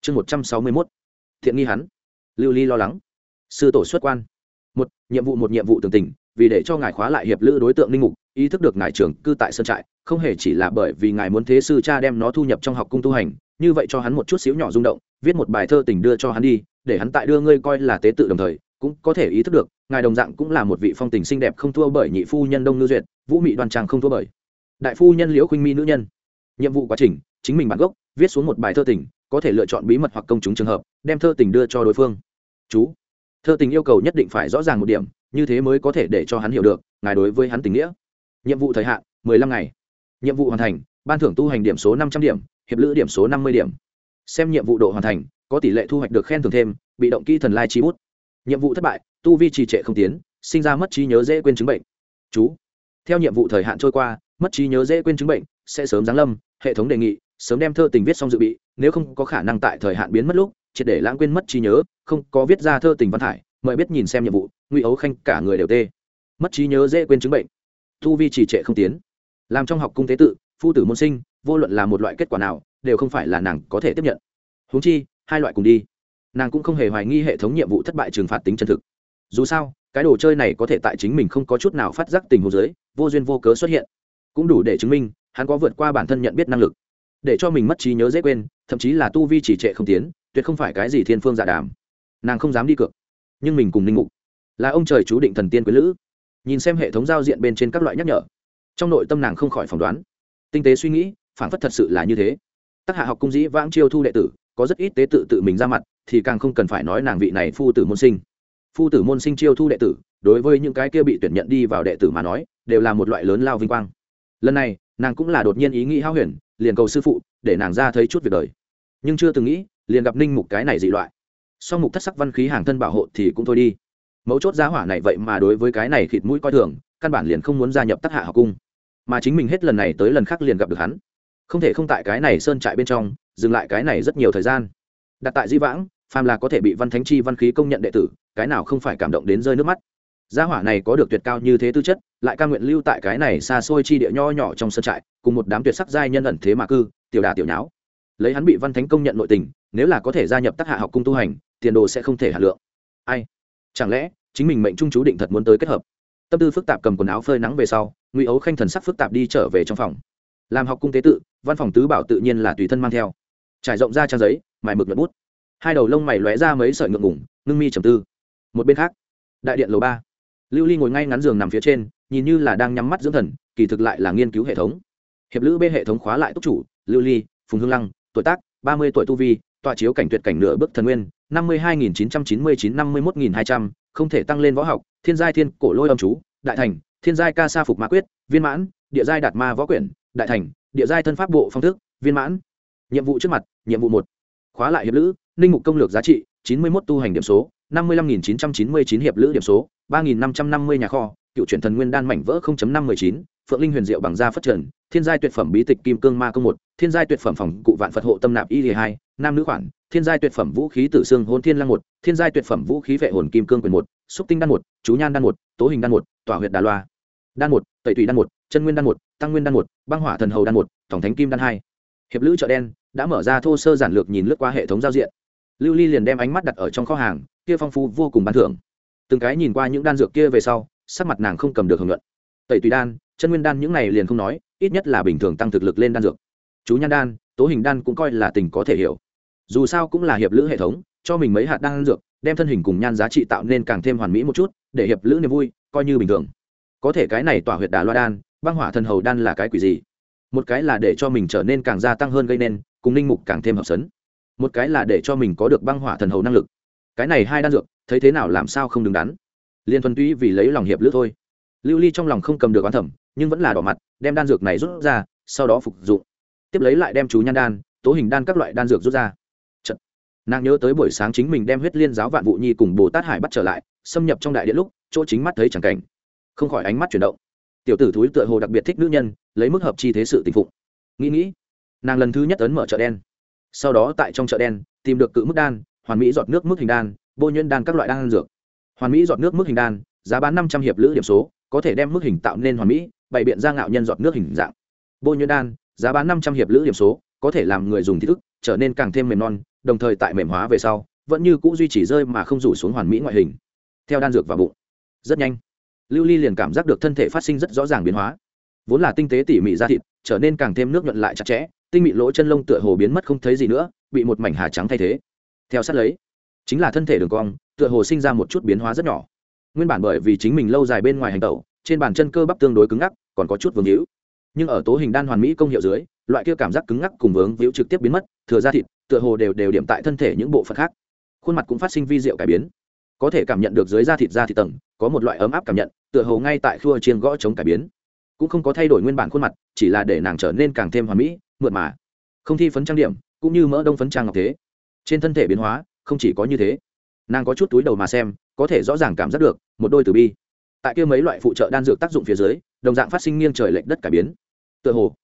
Chương một trăm sáu mươi mốt. Thiện nghi hắn. Lưu ly lo lắng. Sư tổ xuất quan. Một, nhiệm vụ một nhiệm vụ tường tình, vì để cho ngài khóa lại hiệp lữ đối tượng linh mục, ý thức được ngài trưởng cư tại sơn trại, không hề chỉ là bởi vì ngài muốn thế sư cha đem nó thu nhập trong học cung tu hành, như vậy cho hắn một chút xíu nhỏ rung động, viết một bài thơ tình đưa cho hắn đi để hắn tại đưa ngươi coi là tế tự đồng thời, cũng có thể ý thức được, ngài đồng dạng cũng là một vị phong tình xinh đẹp không thua bởi nhị phu nhân đông ngư duyệt, vũ mị đoàn trang không thua bởi. Đại phu nhân liễu khuynh mi nữ nhân. Nhiệm vụ quá trình, chính mình bản gốc, viết xuống một bài thơ tình, có thể lựa chọn bí mật hoặc công chúng trường hợp, đem thơ tình đưa cho đối phương. Chú. Thơ tình yêu cầu nhất định phải rõ ràng một điểm, như thế mới có thể để cho hắn hiểu được, ngài đối với hắn tình nghĩa. Nhiệm vụ thời hạn, mười lăm ngày. Nhiệm vụ hoàn thành, ban thưởng tu hành điểm số năm trăm điểm, hiệp lữ điểm số năm mươi điểm. Xem nhiệm vụ độ hoàn thành có tỷ lệ thu hoạch được khen thưởng thêm, bị động kỹ thần lai chi bút. Nhiệm vụ thất bại, tu vi trì trệ không tiến, sinh ra mất trí nhớ dễ quên chứng bệnh. Chú. Theo nhiệm vụ thời hạn trôi qua, mất trí nhớ dễ quên chứng bệnh sẽ sớm giáng lâm, hệ thống đề nghị, sớm đem thơ tình viết xong dự bị, nếu không có khả năng tại thời hạn biến mất lúc, triệt để lãng quên mất trí nhớ, không có viết ra thơ tình văn thải, mời biết nhìn xem nhiệm vụ nguy ấu khanh cả người đều tê. Mất trí nhớ dễ quên chứng bệnh. Tu vi trì trệ không tiến. Làm trong học cung tế tự, phu tử môn sinh, vô luận là một loại kết quả nào, đều không phải là nàng có thể tiếp nhận. Huống chi hai loại cùng đi. Nàng cũng không hề hoài nghi hệ thống nhiệm vụ thất bại trừng phạt tính chân thực. Dù sao, cái đồ chơi này có thể tại chính mình không có chút nào phát giác tình hồ dưới, vô duyên vô cớ xuất hiện. Cũng đủ để chứng minh, hắn có vượt qua bản thân nhận biết năng lực. Để cho mình mất trí nhớ dễ quên, thậm chí là tu vi chỉ trệ không tiến, tuyệt không phải cái gì thiên phương giả đàm. Nàng không dám đi cược. Nhưng mình cùng ninh ngục là ông trời chú định thần tiên quý lữ. Nhìn xem hệ thống giao diện bên trên các loại nhắc nhở, trong nội tâm nàng không khỏi phỏng đoán. Tinh tế suy nghĩ phản phất thật sự là như thế. Tác hạ học cung dĩ vãng chiêu thu đệ tử có rất ít tế tự tự mình ra mặt, thì càng không cần phải nói nàng vị này phu tử môn sinh. Phu tử môn sinh chiêu thu đệ tử, đối với những cái kia bị tuyển nhận đi vào đệ tử mà nói, đều là một loại lớn lao vinh quang. Lần này, nàng cũng là đột nhiên ý nghĩ hao huyền, liền cầu sư phụ, để nàng ra thấy chút việc đời. Nhưng chưa từng nghĩ, liền gặp ninh mục cái này dị loại. Sau mục thất sắc văn khí hàng thân bảo hộ thì cũng thôi đi. Mấu chốt giá hỏa này vậy mà đối với cái này khịt mũi coi thường, căn bản liền không muốn gia nhập tác hạ học cung. Mà chính mình hết lần này tới lần khác liền gặp được hắn. Không thể không tại cái này sơn trại bên trong dừng lại cái này rất nhiều thời gian. Đặt tại di vãng, phàm là có thể bị văn thánh chi văn khí công nhận đệ tử, cái nào không phải cảm động đến rơi nước mắt. Gia hỏa này có được tuyệt cao như thế tư chất, lại ca nguyện lưu tại cái này xa xôi chi địa nho nhỏ trong sân trại, cùng một đám tuyệt sắc giai nhân ẩn thế mà cư, tiểu đà tiểu nháo. Lấy hắn bị văn thánh công nhận nội tình, nếu là có thể gia nhập tác hạ học cung tu hành, tiền đồ sẽ không thể hạ lượng. Ai? Chẳng lẽ, chính mình mệnh trung chú định thật muốn tới kết hợp? Tâm tư phức tạp cầm quần áo phơi nắng về sau, ngụy ấu khanh thần sắc phức tạp đi trở về trong phòng. Làm học cung tế tự, văn phòng tứ bảo tự nhiên là tùy thân mang theo trải rộng ra trang giấy, mài mực nhuận bút. Hai đầu lông mày lóe ra mấy sợi ngượng ngủng ngưng mi trầm tư. Một bên khác, đại điện lầu ba. Lưu ly ngồi ngay ngắn giường nằm phía trên, nhìn như là đang nhắm mắt dưỡng thần, kỳ thực lại là nghiên cứu hệ thống. Hiệp lữ bê hệ thống khóa lại túc chủ, lưu ly, phùng hương lăng, tuổi tác, ba mươi tuổi tu vi, tọa chiếu cảnh tuyệt cảnh nửa bước thần nguyên, năm mươi hai nghìn chín trăm chín mươi chín năm mươi một nghìn hai trăm, không thể tăng lên võ học, thiên giai thiên cổ lôi âm chú, đại thành, thiên giai ca sa phục ma quyết, viên mãn, địa giai đạt ma võ quyển, đại thành, địa giai thân pháp bộ phong thức, viên mãn nhiệm vụ trước mặt, nhiệm vụ một, khóa lại hiệp lữ, ninh mục công lược giá trị chín mươi một tu hành điểm số, năm mươi lăm nghìn chín trăm chín mươi chín hiệp lữ điểm số, ba nghìn năm trăm năm mươi nhà kho, cựu truyền thần nguyên đan mảnh vỡ năm mười chín, phượng linh huyền diệu bằng da phát trần, thiên giai tuyệt phẩm bí tịch kim cương ma công một, thiên giai tuyệt phẩm phòng cụ vạn phật hộ tâm nạp y hai, nam nữ khoản, thiên giai tuyệt phẩm vũ khí tử xương hôn thiên lăng một, thiên giai tuyệt phẩm vũ khí vệ hồn kim cương quyền một, xúc tinh đan một, chú nhan đan một, tố hình đan một, tỏa huyệt đà loa đan một, tẩy tùy đan một, chân nguyên đan một, tăng nguyên đan một, băng hỏa thần hầu đan một, tổng thánh kim đan hai. Hiệp lữ chợ đen đã mở ra thô sơ giản lược nhìn lướt qua hệ thống giao diện. Lưu ly liền đem ánh mắt đặt ở trong kho hàng, kia phong phú vô cùng bán thưởng. Từng cái nhìn qua những đan dược kia về sau, sắc mặt nàng không cầm được hưởng luận. Tẩy tùy đan, chân nguyên đan những này liền không nói, ít nhất là bình thường tăng thực lực lên đan dược. Chú nhan đan, tố hình đan cũng coi là tình có thể hiểu. Dù sao cũng là hiệp lữ hệ thống, cho mình mấy hạt đan dược, đem thân hình cùng nhan giá trị tạo nên càng thêm hoàn mỹ một chút, để hiệp lữ niềm vui, coi như bình thường. Có thể cái này tỏa huyệt đà loa đan, băng hỏa thần hầu đan là cái quỷ gì? Một cái là để cho mình trở nên càng gia tăng hơn gây nên cùng linh mục càng thêm hợp sấn. Một cái là để cho mình có được băng hỏa thần hầu năng lực. Cái này hai đan dược, thấy thế nào làm sao không đứng đắn. Liên thuần túy vì lấy lòng hiệp lữ thôi. Lưu ly trong lòng không cầm được oán thẩm, nhưng vẫn là đỏ mặt, đem đan dược này rút ra, sau đó phục dụng. Tiếp lấy lại đem chú nhan đan, tố hình đan các loại đan dược rút ra. Chật. nàng nhớ tới buổi sáng chính mình đem huyết liên giáo vạn vụ nhi cùng bồ tát hải bắt trở lại, xâm nhập trong đại điện lúc, chỗ chính mắt thấy chẳng cảnh. Không khỏi ánh mắt chuyển động. Tiểu tử thúi tựa hồ đặc biệt thích nữ nhân, lấy mức hợp chi thế sự tình phụng. Nghĩ nghĩ nàng lần thứ nhất ấn mở chợ đen. Sau đó tại trong chợ đen, tìm được cự mức đan, hoàn mỹ giọt nước mức hình đan vô nhuyễn đan các loại đan dược. Hoàn mỹ giọt nước mức hình đan, giá bán năm trăm hiệp lữ điểm số, có thể đem mức hình tạo nên hoàn mỹ, bày biện ra ngạo nhân giọt nước hình dạng. Vô nhuyễn đan, giá bán năm trăm hiệp lữ điểm số, có thể làm người dùng thị thức, trở nên càng thêm mềm non, đồng thời tại mềm hóa về sau, vẫn như c ũ duy trì rơi mà không rủ xuống hoàn mỹ ngoại hình. Theo đan dược vào bụng. Rất nhanh, lưu ly liền cảm giác được thân thể phát sinh rất rõ ràng biến hóa. Vốn là tinh tế tỉ mỉ da thịt, trở nên càng thêm nước nhuận lại chặt chẽ tinh mị lỗ chân lông tựa hồ biến mất không thấy gì nữa, bị một mảnh hà trắng thay thế. Theo sát lấy, chính là thân thể đường cong, tựa hồ sinh ra một chút biến hóa rất nhỏ. Nguyên bản bởi vì chính mình lâu dài bên ngoài hành tẩu, trên bàn chân cơ bắp tương đối cứng ngắc, còn có chút vương hữu nhưng ở tố hình đan hoàn mỹ công hiệu dưới, loại kia cảm giác cứng ngắc cùng vướng víu trực tiếp biến mất, thừa ra thịt, tựa hồ đều đều điểm tại thân thể những bộ phận khác. Khuôn mặt cũng phát sinh vi diệu cải biến. Có thể cảm nhận được dưới da thịt da thịt tầng, có một loại ấm áp cảm nhận, tựa hồ ngay tại khua chiên gõ chống cải biến. Cũng không có thay đổi nguyên bản khuôn mặt, chỉ là để nàng trở nên càng thêm hoàn mỹ mượt mà. Không thi phấn trang điểm, cũng như mỡ đông phấn trang ngọc thế. Trên thân thể biến hóa, không chỉ có như thế. Nàng có chút túi đầu mà xem, có thể rõ ràng cảm giác được, một đôi từ bi. Tại kia mấy loại phụ trợ đan dược tác dụng phía dưới, đồng dạng phát sinh nghiêng trời lệch đất cải biến. Tựa hồ,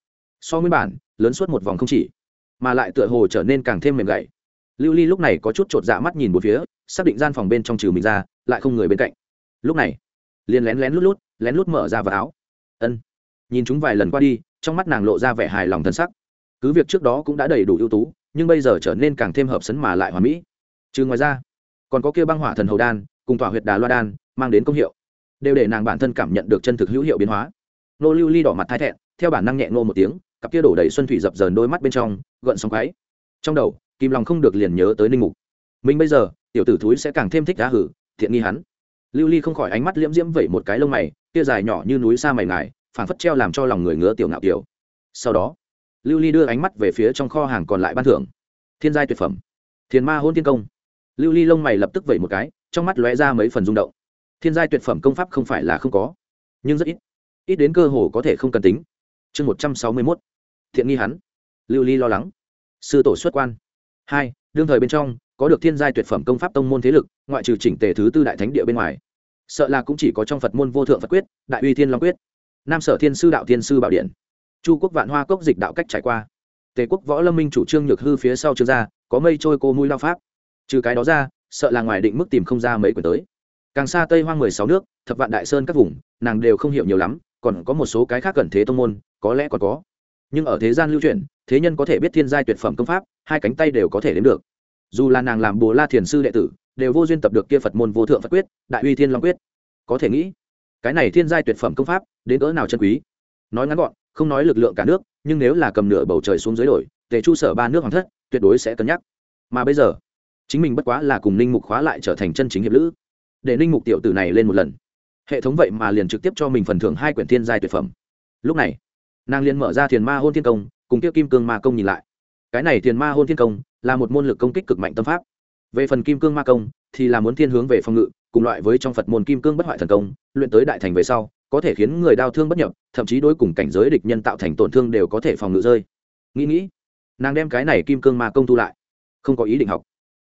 so nguyên bản, lớn suốt một vòng không chỉ, mà lại tựa hồ trở nên càng thêm mềm gậy lưu ly lúc này có chút chột dạ mắt nhìn một phía, xác định gian phòng bên trong trừ mình ra, lại không người bên cạnh. Lúc này, liền lén lén lút lút, lén lút mở ra vào áo. Ân. Nhìn chúng vài lần qua đi, trong mắt nàng lộ ra vẻ hài lòng thân sắc cứ việc trước đó cũng đã đầy đủ ưu tú, nhưng bây giờ trở nên càng thêm hợp sấn mà lại hoàn mỹ. Trừ ngoài ra, còn có kia băng hỏa thần hầu đan, cùng tỏa huyệt đà loa đan, mang đến công hiệu, đều để nàng bản thân cảm nhận được chân thực hữu hiệu biến hóa. Nô lưu ly đỏ mặt thái thẹn, theo bản năng nhẹ ngô một tiếng, cặp kia đổ đầy xuân thủy dập dờn đôi mắt bên trong, gợn sóng quáy trong đầu kim lòng không được liền nhớ tới ninh mục. Mình bây giờ, tiểu tử thúi sẽ càng thêm thích đá hử, thiện nghi hắn. Lưu ly không khỏi ánh mắt liễm diễm vẩy một cái lông mày, kia dài nhỏ như núi xa mày ngài, phảng phất treo làm cho lòng người ngứa tiểu ngạo kiểu. Sau đó lưu ly đưa ánh mắt về phía trong kho hàng còn lại ban thưởng. Thiên giai tuyệt phẩm. Thiền ma hôn thiên công. Lưu ly lông mày lập tức vẩy một cái, trong mắt lóe ra mấy phần rung động. Thiên giai tuyệt phẩm công pháp không phải là không có, nhưng rất ít. Ít đến cơ hồ có thể không cần tính. Chương một trăm sáu mươi mốt. Thiện nghi hắn. Lưu ly lo lắng. Sư tổ xuất quan. Hai, đương thời bên trong, có được thiên giai tuyệt phẩm công pháp tông môn thế lực, ngoại trừ chỉnh tề thứ tư đại thánh địa bên ngoài. Sợ là cũng chỉ có trong phật môn vô thượng phật quyết, đại uy thiên long quyết. Nam sở thiên sư đạo thiên sư bảo điện chu quốc vạn hoa cốc dịch đạo cách trải qua. Tề quốc võ lâm minh chủ trương nhược hư phía sau trương gia có mây trôi cô mũi lao pháp. Trừ cái đó ra, sợ là ngoài định mức tìm không ra mấy quyển tới. Càng xa tây hoang mười sáu nước, thập vạn đại sơn các vùng, nàng đều không hiểu nhiều lắm, còn có một số cái khác cần thế tông môn, có lẽ còn có. Nhưng ở thế gian lưu truyền, thế nhân có thể biết thiên giai tuyệt phẩm công pháp, hai cánh tay đều có thể đến được. Dù là nàng làm bồ la thiền sư đệ tử, đều vô duyên tập được kia phật môn vô thượng phật quyết, đại uy thiên long quyết. Có thể nghĩ, cái này thiên giai tuyệt phẩm công pháp, đến cỡ nào chân quý? Nói ngắn gọn không nói lực lượng cả nước, nhưng nếu là cầm nửa bầu trời xuống dưới đổi, tề chu sở ba nước hoàng thất, tuyệt đối sẽ cân nhắc. Mà bây giờ, chính mình bất quá là cùng ninh mục khóa lại trở thành chân chính hiệp lữ. Để ninh mục tiểu tử này lên một lần. Hệ thống vậy mà liền trực tiếp cho mình phần thưởng hai quyển thiên giai tuyệt phẩm. Lúc này, nàng liền mở ra thiền ma hôn thiên công, cùng kia kim cương ma công nhìn lại. Cái này thiền ma hôn thiên công, là một môn lực công kích cực mạnh tâm pháp. Về phần kim cương ma công, thì là muốn thiên hướng về phòng ngự, cùng loại với trong phật môn kim cương bất hoại thần công, luyện tới đại thành về sau có thể khiến người đau thương bất nhập, thậm chí đối cùng cảnh giới địch nhân tạo thành tổn thương đều có thể phòng ngự rơi. Nghĩ nghĩ, nàng đem cái này kim cương ma công thu lại. Không có ý định học,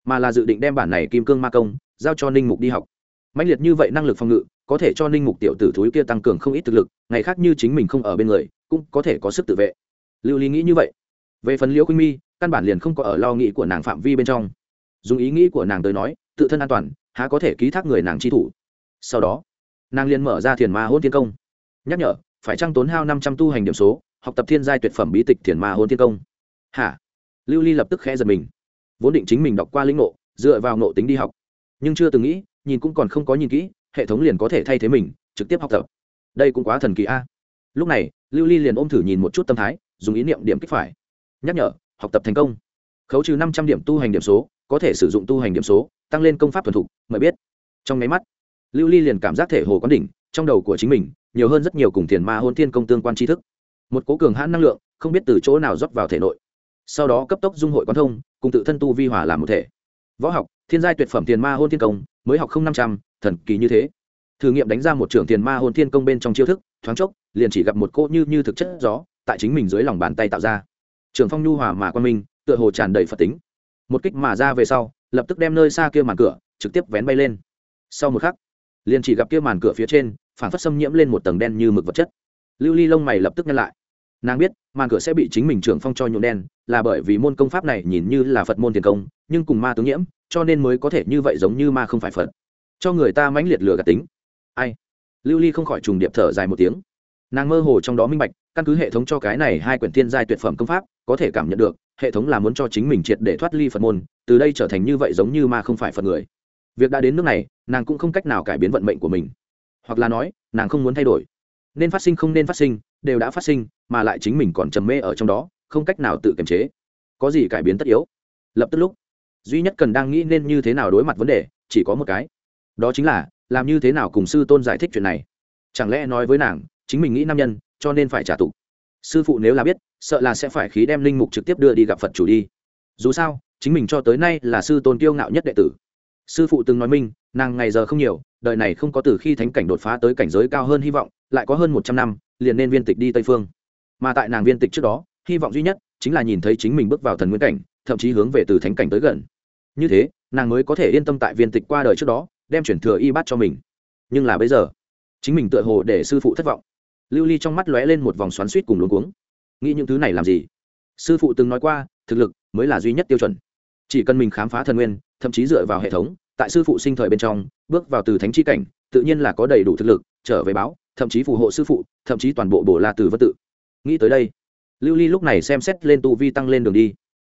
mà là dự định đem bản này kim cương ma công giao cho ninh mục đi học. Mạnh liệt như vậy năng lực phòng ngự, có thể cho ninh mục tiểu tử thúi kia tăng cường không ít thực lực, ngày khác như chính mình không ở bên người, cũng có thể có sức tự vệ. Lưu lý nghĩ như vậy. Về phần liễu khuynh mi, căn bản liền không có ở lo nghĩ của nàng phạm vi bên trong. Dùng ý nghĩ của nàng tới nói, tự thân an toàn, há có thể ký thác người nàng chi thủ. Sau đó nàng liền mở ra thiền ma hôn thiên công. Nhắc nhở, phải trăng tốn hao năm trăm tu hành điểm số, học tập thiên giai tuyệt phẩm bí tịch thiền ma hôn thiên công. Hả? Lưu ly lập tức khẽ giật mình. Vốn định chính mình đọc qua lĩnh ngộ, dựa vào ngộ tính đi học. Nhưng chưa từng nghĩ, nhìn cũng còn không có nhìn kỹ, hệ thống liền có thể thay thế mình, trực tiếp học tập. Đây cũng quá thần kỳ a. Lúc này, lưu ly liền ôm thử nhìn một chút tâm thái, dùng ý niệm điểm kích phải. Nhắc nhở, học tập thành công. Khấu trừ năm trăm điểm tu hành điểm số, có thể sử dụng tu hành điểm số, tăng lên công pháp thuần thục, mời biết. Trong máy mắt lưu ly liền cảm giác thể hồ quán đỉnh, trong đầu của chính mình, nhiều hơn rất nhiều cùng thiền ma hôn thiên công tương quan tri thức. Một cố cường hãn năng lượng, không biết từ chỗ nào rót vào thể nội. Sau đó cấp tốc dung hội quan thông, cùng tự thân tu vi hòa làm một thể. Võ học, thiên giai tuyệt phẩm thiền ma hôn thiên công, mới học không năm trăm, thần kỳ như thế. Thử nghiệm đánh ra một trưởng thiền ma hôn thiên công bên trong chiêu thức, thoáng chốc, liền chỉ gặp một cô như như thực chất gió, tại chính mình dưới lòng bàn tay tạo ra. Trường phong nhu hòa mà quan minh, tựa hồ tràn đầy phật tính. Một kích mà ra về sau, lập tức đem nơi xa kia màn cửa, trực tiếp vén bay lên. Sau một khắc liền chỉ gặp kia màn cửa phía trên phản phát xâm nhiễm lên một tầng đen như mực vật chất. Lưu ly lông mày lập tức nhăn lại. Nàng biết, màn cửa sẽ bị chính mình trưởng phong cho nhuộm đen, là bởi vì môn công pháp này nhìn như là phật môn tiền công, nhưng cùng ma tướng nhiễm, cho nên mới có thể như vậy giống như ma không phải phật. Cho người ta mãnh liệt lừa gạt tính. Ai? Lưu ly không khỏi trùng điệp thở dài một tiếng. Nàng mơ hồ trong đó minh bạch, căn cứ hệ thống cho cái này hai quyển thiên giai tuyệt phẩm công pháp, có thể cảm nhận được, hệ thống là muốn cho chính mình triệt để thoát ly phật môn, từ đây trở thành như vậy giống như ma không phải phật người việc đã đến nước này, nàng cũng không cách nào cải biến vận mệnh của mình. Hoặc là nói, nàng không muốn thay đổi. Nên phát sinh không nên phát sinh, đều đã phát sinh, mà lại chính mình còn trầm mê ở trong đó, không cách nào tự kiềm chế. Có gì cải biến tất yếu? Lập tức lúc, duy nhất cần đang nghĩ nên như thế nào đối mặt vấn đề, chỉ có một cái. Đó chính là, làm như thế nào cùng sư tôn giải thích chuyện này. Chẳng lẽ nói với nàng, chính mình nghĩ nam nhân, cho nên phải trả tụ sư phụ nếu là biết, sợ là sẽ phải khí đem linh mục trực tiếp đưa đi gặp phật chủ đi. Dù sao, chính mình cho tới nay là sư tôn kiêu ngạo nhất đệ tử sư phụ từng nói minh, nàng ngày giờ không nhiều, đời này không có từ khi thánh cảnh đột phá tới cảnh giới cao hơn hy vọng, lại có hơn một trăm năm, liền nên viên tịch đi tây phương. Mà tại nàng viên tịch trước đó, hy vọng duy nhất chính là nhìn thấy chính mình bước vào thần nguyên cảnh, thậm chí hướng về từ thánh cảnh tới gần. Như thế, nàng mới có thể yên tâm tại viên tịch qua đời trước đó, đem chuyển thừa y bát cho mình. Nhưng là bây giờ, chính mình tựa hồ để sư phụ thất vọng. Lưu ly trong mắt lóe lên một vòng xoắn suýt cùng luống cuống. Nghĩ những thứ này làm gì? Sư phụ từng nói qua, thực lực mới là duy nhất tiêu chuẩn. Chỉ cần mình khám phá thần nguyên thậm chí dựa vào hệ thống, tại sư phụ sinh thời bên trong, bước vào từ thánh chi cảnh, tự nhiên là có đầy đủ thực lực, trở về báo, thậm chí phù hộ sư phụ, thậm chí toàn bộ bổ la từ vân tự. Nghĩ tới đây, lưu ly lúc này xem xét lên tu vi tăng lên đường đi.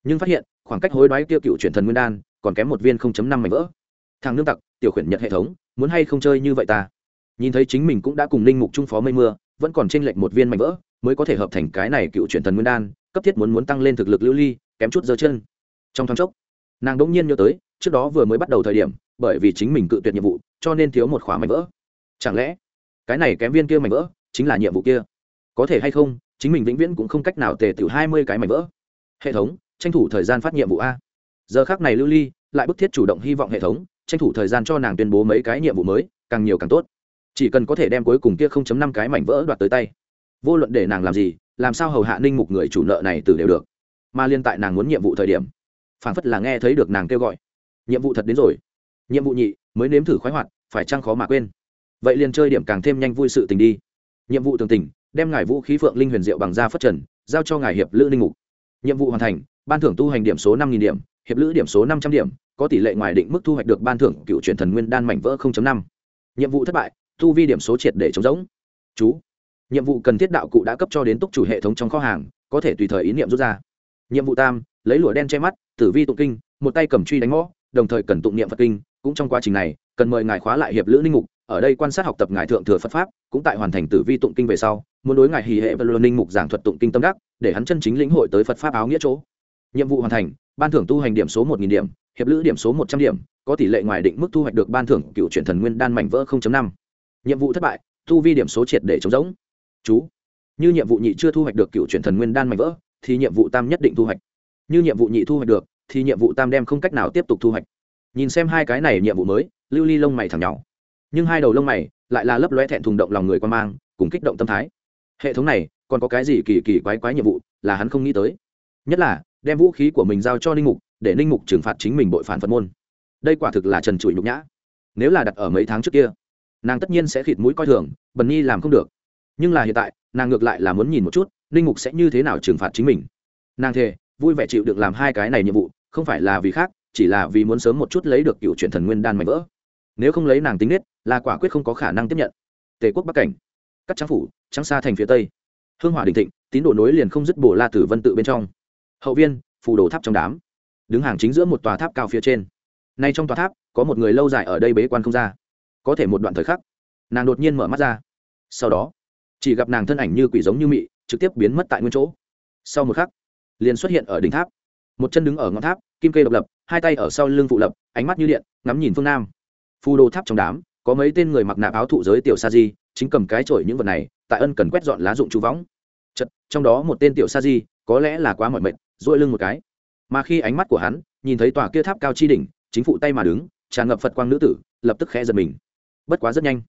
Nhưng phát hiện, khoảng cách hối đoái tiêu cựu chuyển thần nguyên đan còn kém một viên năm mảnh vỡ. Thằng nương tặc, tiểu khuyển nhận hệ thống, muốn hay không chơi như vậy ta? Nhìn thấy chính mình cũng đã cùng linh mục trung phó mây mưa, vẫn còn tranh lệch một viên mảnh vỡ, mới có thể hợp thành cái này cựu chuyển thần nguyên đan, cấp thiết muốn muốn tăng lên thực lực lưu ly, kém chút giơ chân. Trong thoáng chốc nàng đỗng nhiên nhớ tới, trước đó vừa mới bắt đầu thời điểm, bởi vì chính mình cự tuyệt nhiệm vụ, cho nên thiếu một khóa mảnh vỡ. Chẳng lẽ, cái này kém viên kia mảnh vỡ chính là nhiệm vụ kia? Có thể hay không, chính mình vĩnh viễn cũng không cách nào tề tiểu hai mươi cái mảnh vỡ. Hệ thống, tranh thủ thời gian phát nhiệm vụ a. Giờ khác này lưu ly lại bức thiết chủ động hy vọng hệ thống, tranh thủ thời gian cho nàng tuyên bố mấy cái nhiệm vụ mới, càng nhiều càng tốt. Chỉ cần có thể đem cuối cùng kia không chấm năm cái mảnh vỡ đoạt tới tay. Vô luận để nàng làm gì, làm sao hầu hạ ninh mục người chủ nợ này từ đều được. Mà liên tại nàng muốn nhiệm vụ thời điểm phản phất là nghe thấy được nàng kêu gọi. Nhiệm vụ thật đến rồi. Nhiệm vụ nhị, mới nếm thử khoái hoạt, phải chăng khó mà quên. Vậy liền chơi điểm càng thêm nhanh vui sự tình đi. Nhiệm vụ tường tình đem ngài vũ khí phượng linh huyền diệu bằng da phất trần, giao cho ngài hiệp lữ linh mục. Nhiệm vụ hoàn thành, ban thưởng tu hành điểm số năm điểm, hiệp lữ điểm số năm trăm điểm, có tỷ lệ ngoài định mức thu hoạch được ban thưởng cựu truyền thần nguyên đan mảnh vỡ năm. Nhiệm vụ thất bại thu vi điểm số triệt để chống giống chú. Nhiệm vụ cần thiết đạo cụ đã cấp cho đến túc chủ hệ thống trong kho hàng, có thể tùy thời ý niệm rút ra. Nhiệm vụ tam lấy lụa đen che mắt, tử vi tụng kinh, một tay cầm truy đánh ngõ đồng thời cần tụng niệm phật kinh. Cũng trong quá trình này, cần mời ngài khóa lại hiệp lữ linh mục. Ở đây quan sát học tập ngài thượng thừa phật pháp, cũng tại hoàn thành tử vi tụng kinh về sau, muốn đối ngài hì hệ và luân linh mục giảng thuật tụng kinh tâm đắc, để hắn chân chính lĩnh hội tới phật pháp áo nghĩa chỗ. Nhiệm vụ hoàn thành, ban thưởng tu hành điểm số một điểm, hiệp lữ điểm số một trăm điểm, có tỷ lệ ngoài định mức thu hoạch được ban thưởng cựu chuyển thần nguyên đan mảnh vỡ năm. Nhiệm vụ thất bại thu vi điểm số triệt để chống giống chú. Như nhiệm vụ nhị chưa thu hoạch được cựu chuyển thần nguyên đan mảnh vỡ, thì nhiệm vụ tam nhất định thu hoạch như nhiệm vụ nhị thu hoạch được, thì nhiệm vụ tam đem không cách nào tiếp tục thu hoạch. Nhìn xem hai cái này nhiệm vụ mới, lưu ly lông mày thẳng nhỏ nhưng hai đầu lông mày lại là lấp lóe thẹn thùng động lòng người quan mang, cùng kích động tâm thái. Hệ thống này còn có cái gì kỳ kỳ quái quái nhiệm vụ là hắn không nghĩ tới? Nhất là, đem vũ khí của mình giao cho ninh mục, để ninh mục trừng phạt chính mình bội phản phật môn. Đây quả thực là trần trụi nhục nhã. Nếu là đặt ở mấy tháng trước kia, nàng tất nhiên sẽ khịt mũi coi thường, bần nhi làm không được. Nhưng là hiện tại, nàng ngược lại là muốn nhìn một chút, ninh mục sẽ như thế nào trừng phạt chính mình. Nàng thề vui vẻ chịu được làm hai cái này nhiệm vụ, không phải là vì khác, chỉ là vì muốn sớm một chút lấy được cựu truyền thần nguyên đan mạnh vỡ. Nếu không lấy nàng tính nết, là quả quyết không có khả năng tiếp nhận. Tề quốc bắc cảnh cắt trắng phủ, trắng xa thành phía tây. Hương hỏa đình thịnh, tín đồ nối liền không dứt bổ la tử vân tự bên trong. Hậu viên, phù đồ tháp trong đám. Đứng hàng chính giữa một tòa tháp cao phía trên. Nay trong tòa tháp, có một người lâu dài ở đây bế quan không ra. Có thể một đoạn thời khắc, nàng đột nhiên mở mắt ra. Sau đó, chỉ gặp nàng thân ảnh như quỷ giống như mị, trực tiếp biến mất tại nguyên chỗ. Sau một khắc liền xuất hiện ở đỉnh tháp. Một chân đứng ở ngọn tháp, kim kê độc lập, hai tay ở sau lưng phụ lập, ánh mắt như điện, ngắm nhìn phương nam. Phù đồ tháp trong đám, có mấy tên người mặc nạp áo thụ giới tiểu sa di, chính cầm cái chổi những vật này, tại ân cần quét dọn lá dụng chú võng. Chật, trong đó một tên tiểu sa di, có lẽ là quá mỏi mệt dội lưng một cái. Mà khi ánh mắt của hắn nhìn thấy tòa kia tháp cao chi đỉnh, chính phụ tay mà đứng, tràn ngập phật quang nữ tử, lập tức khẽ giật mình. Bất quá rất nhanh,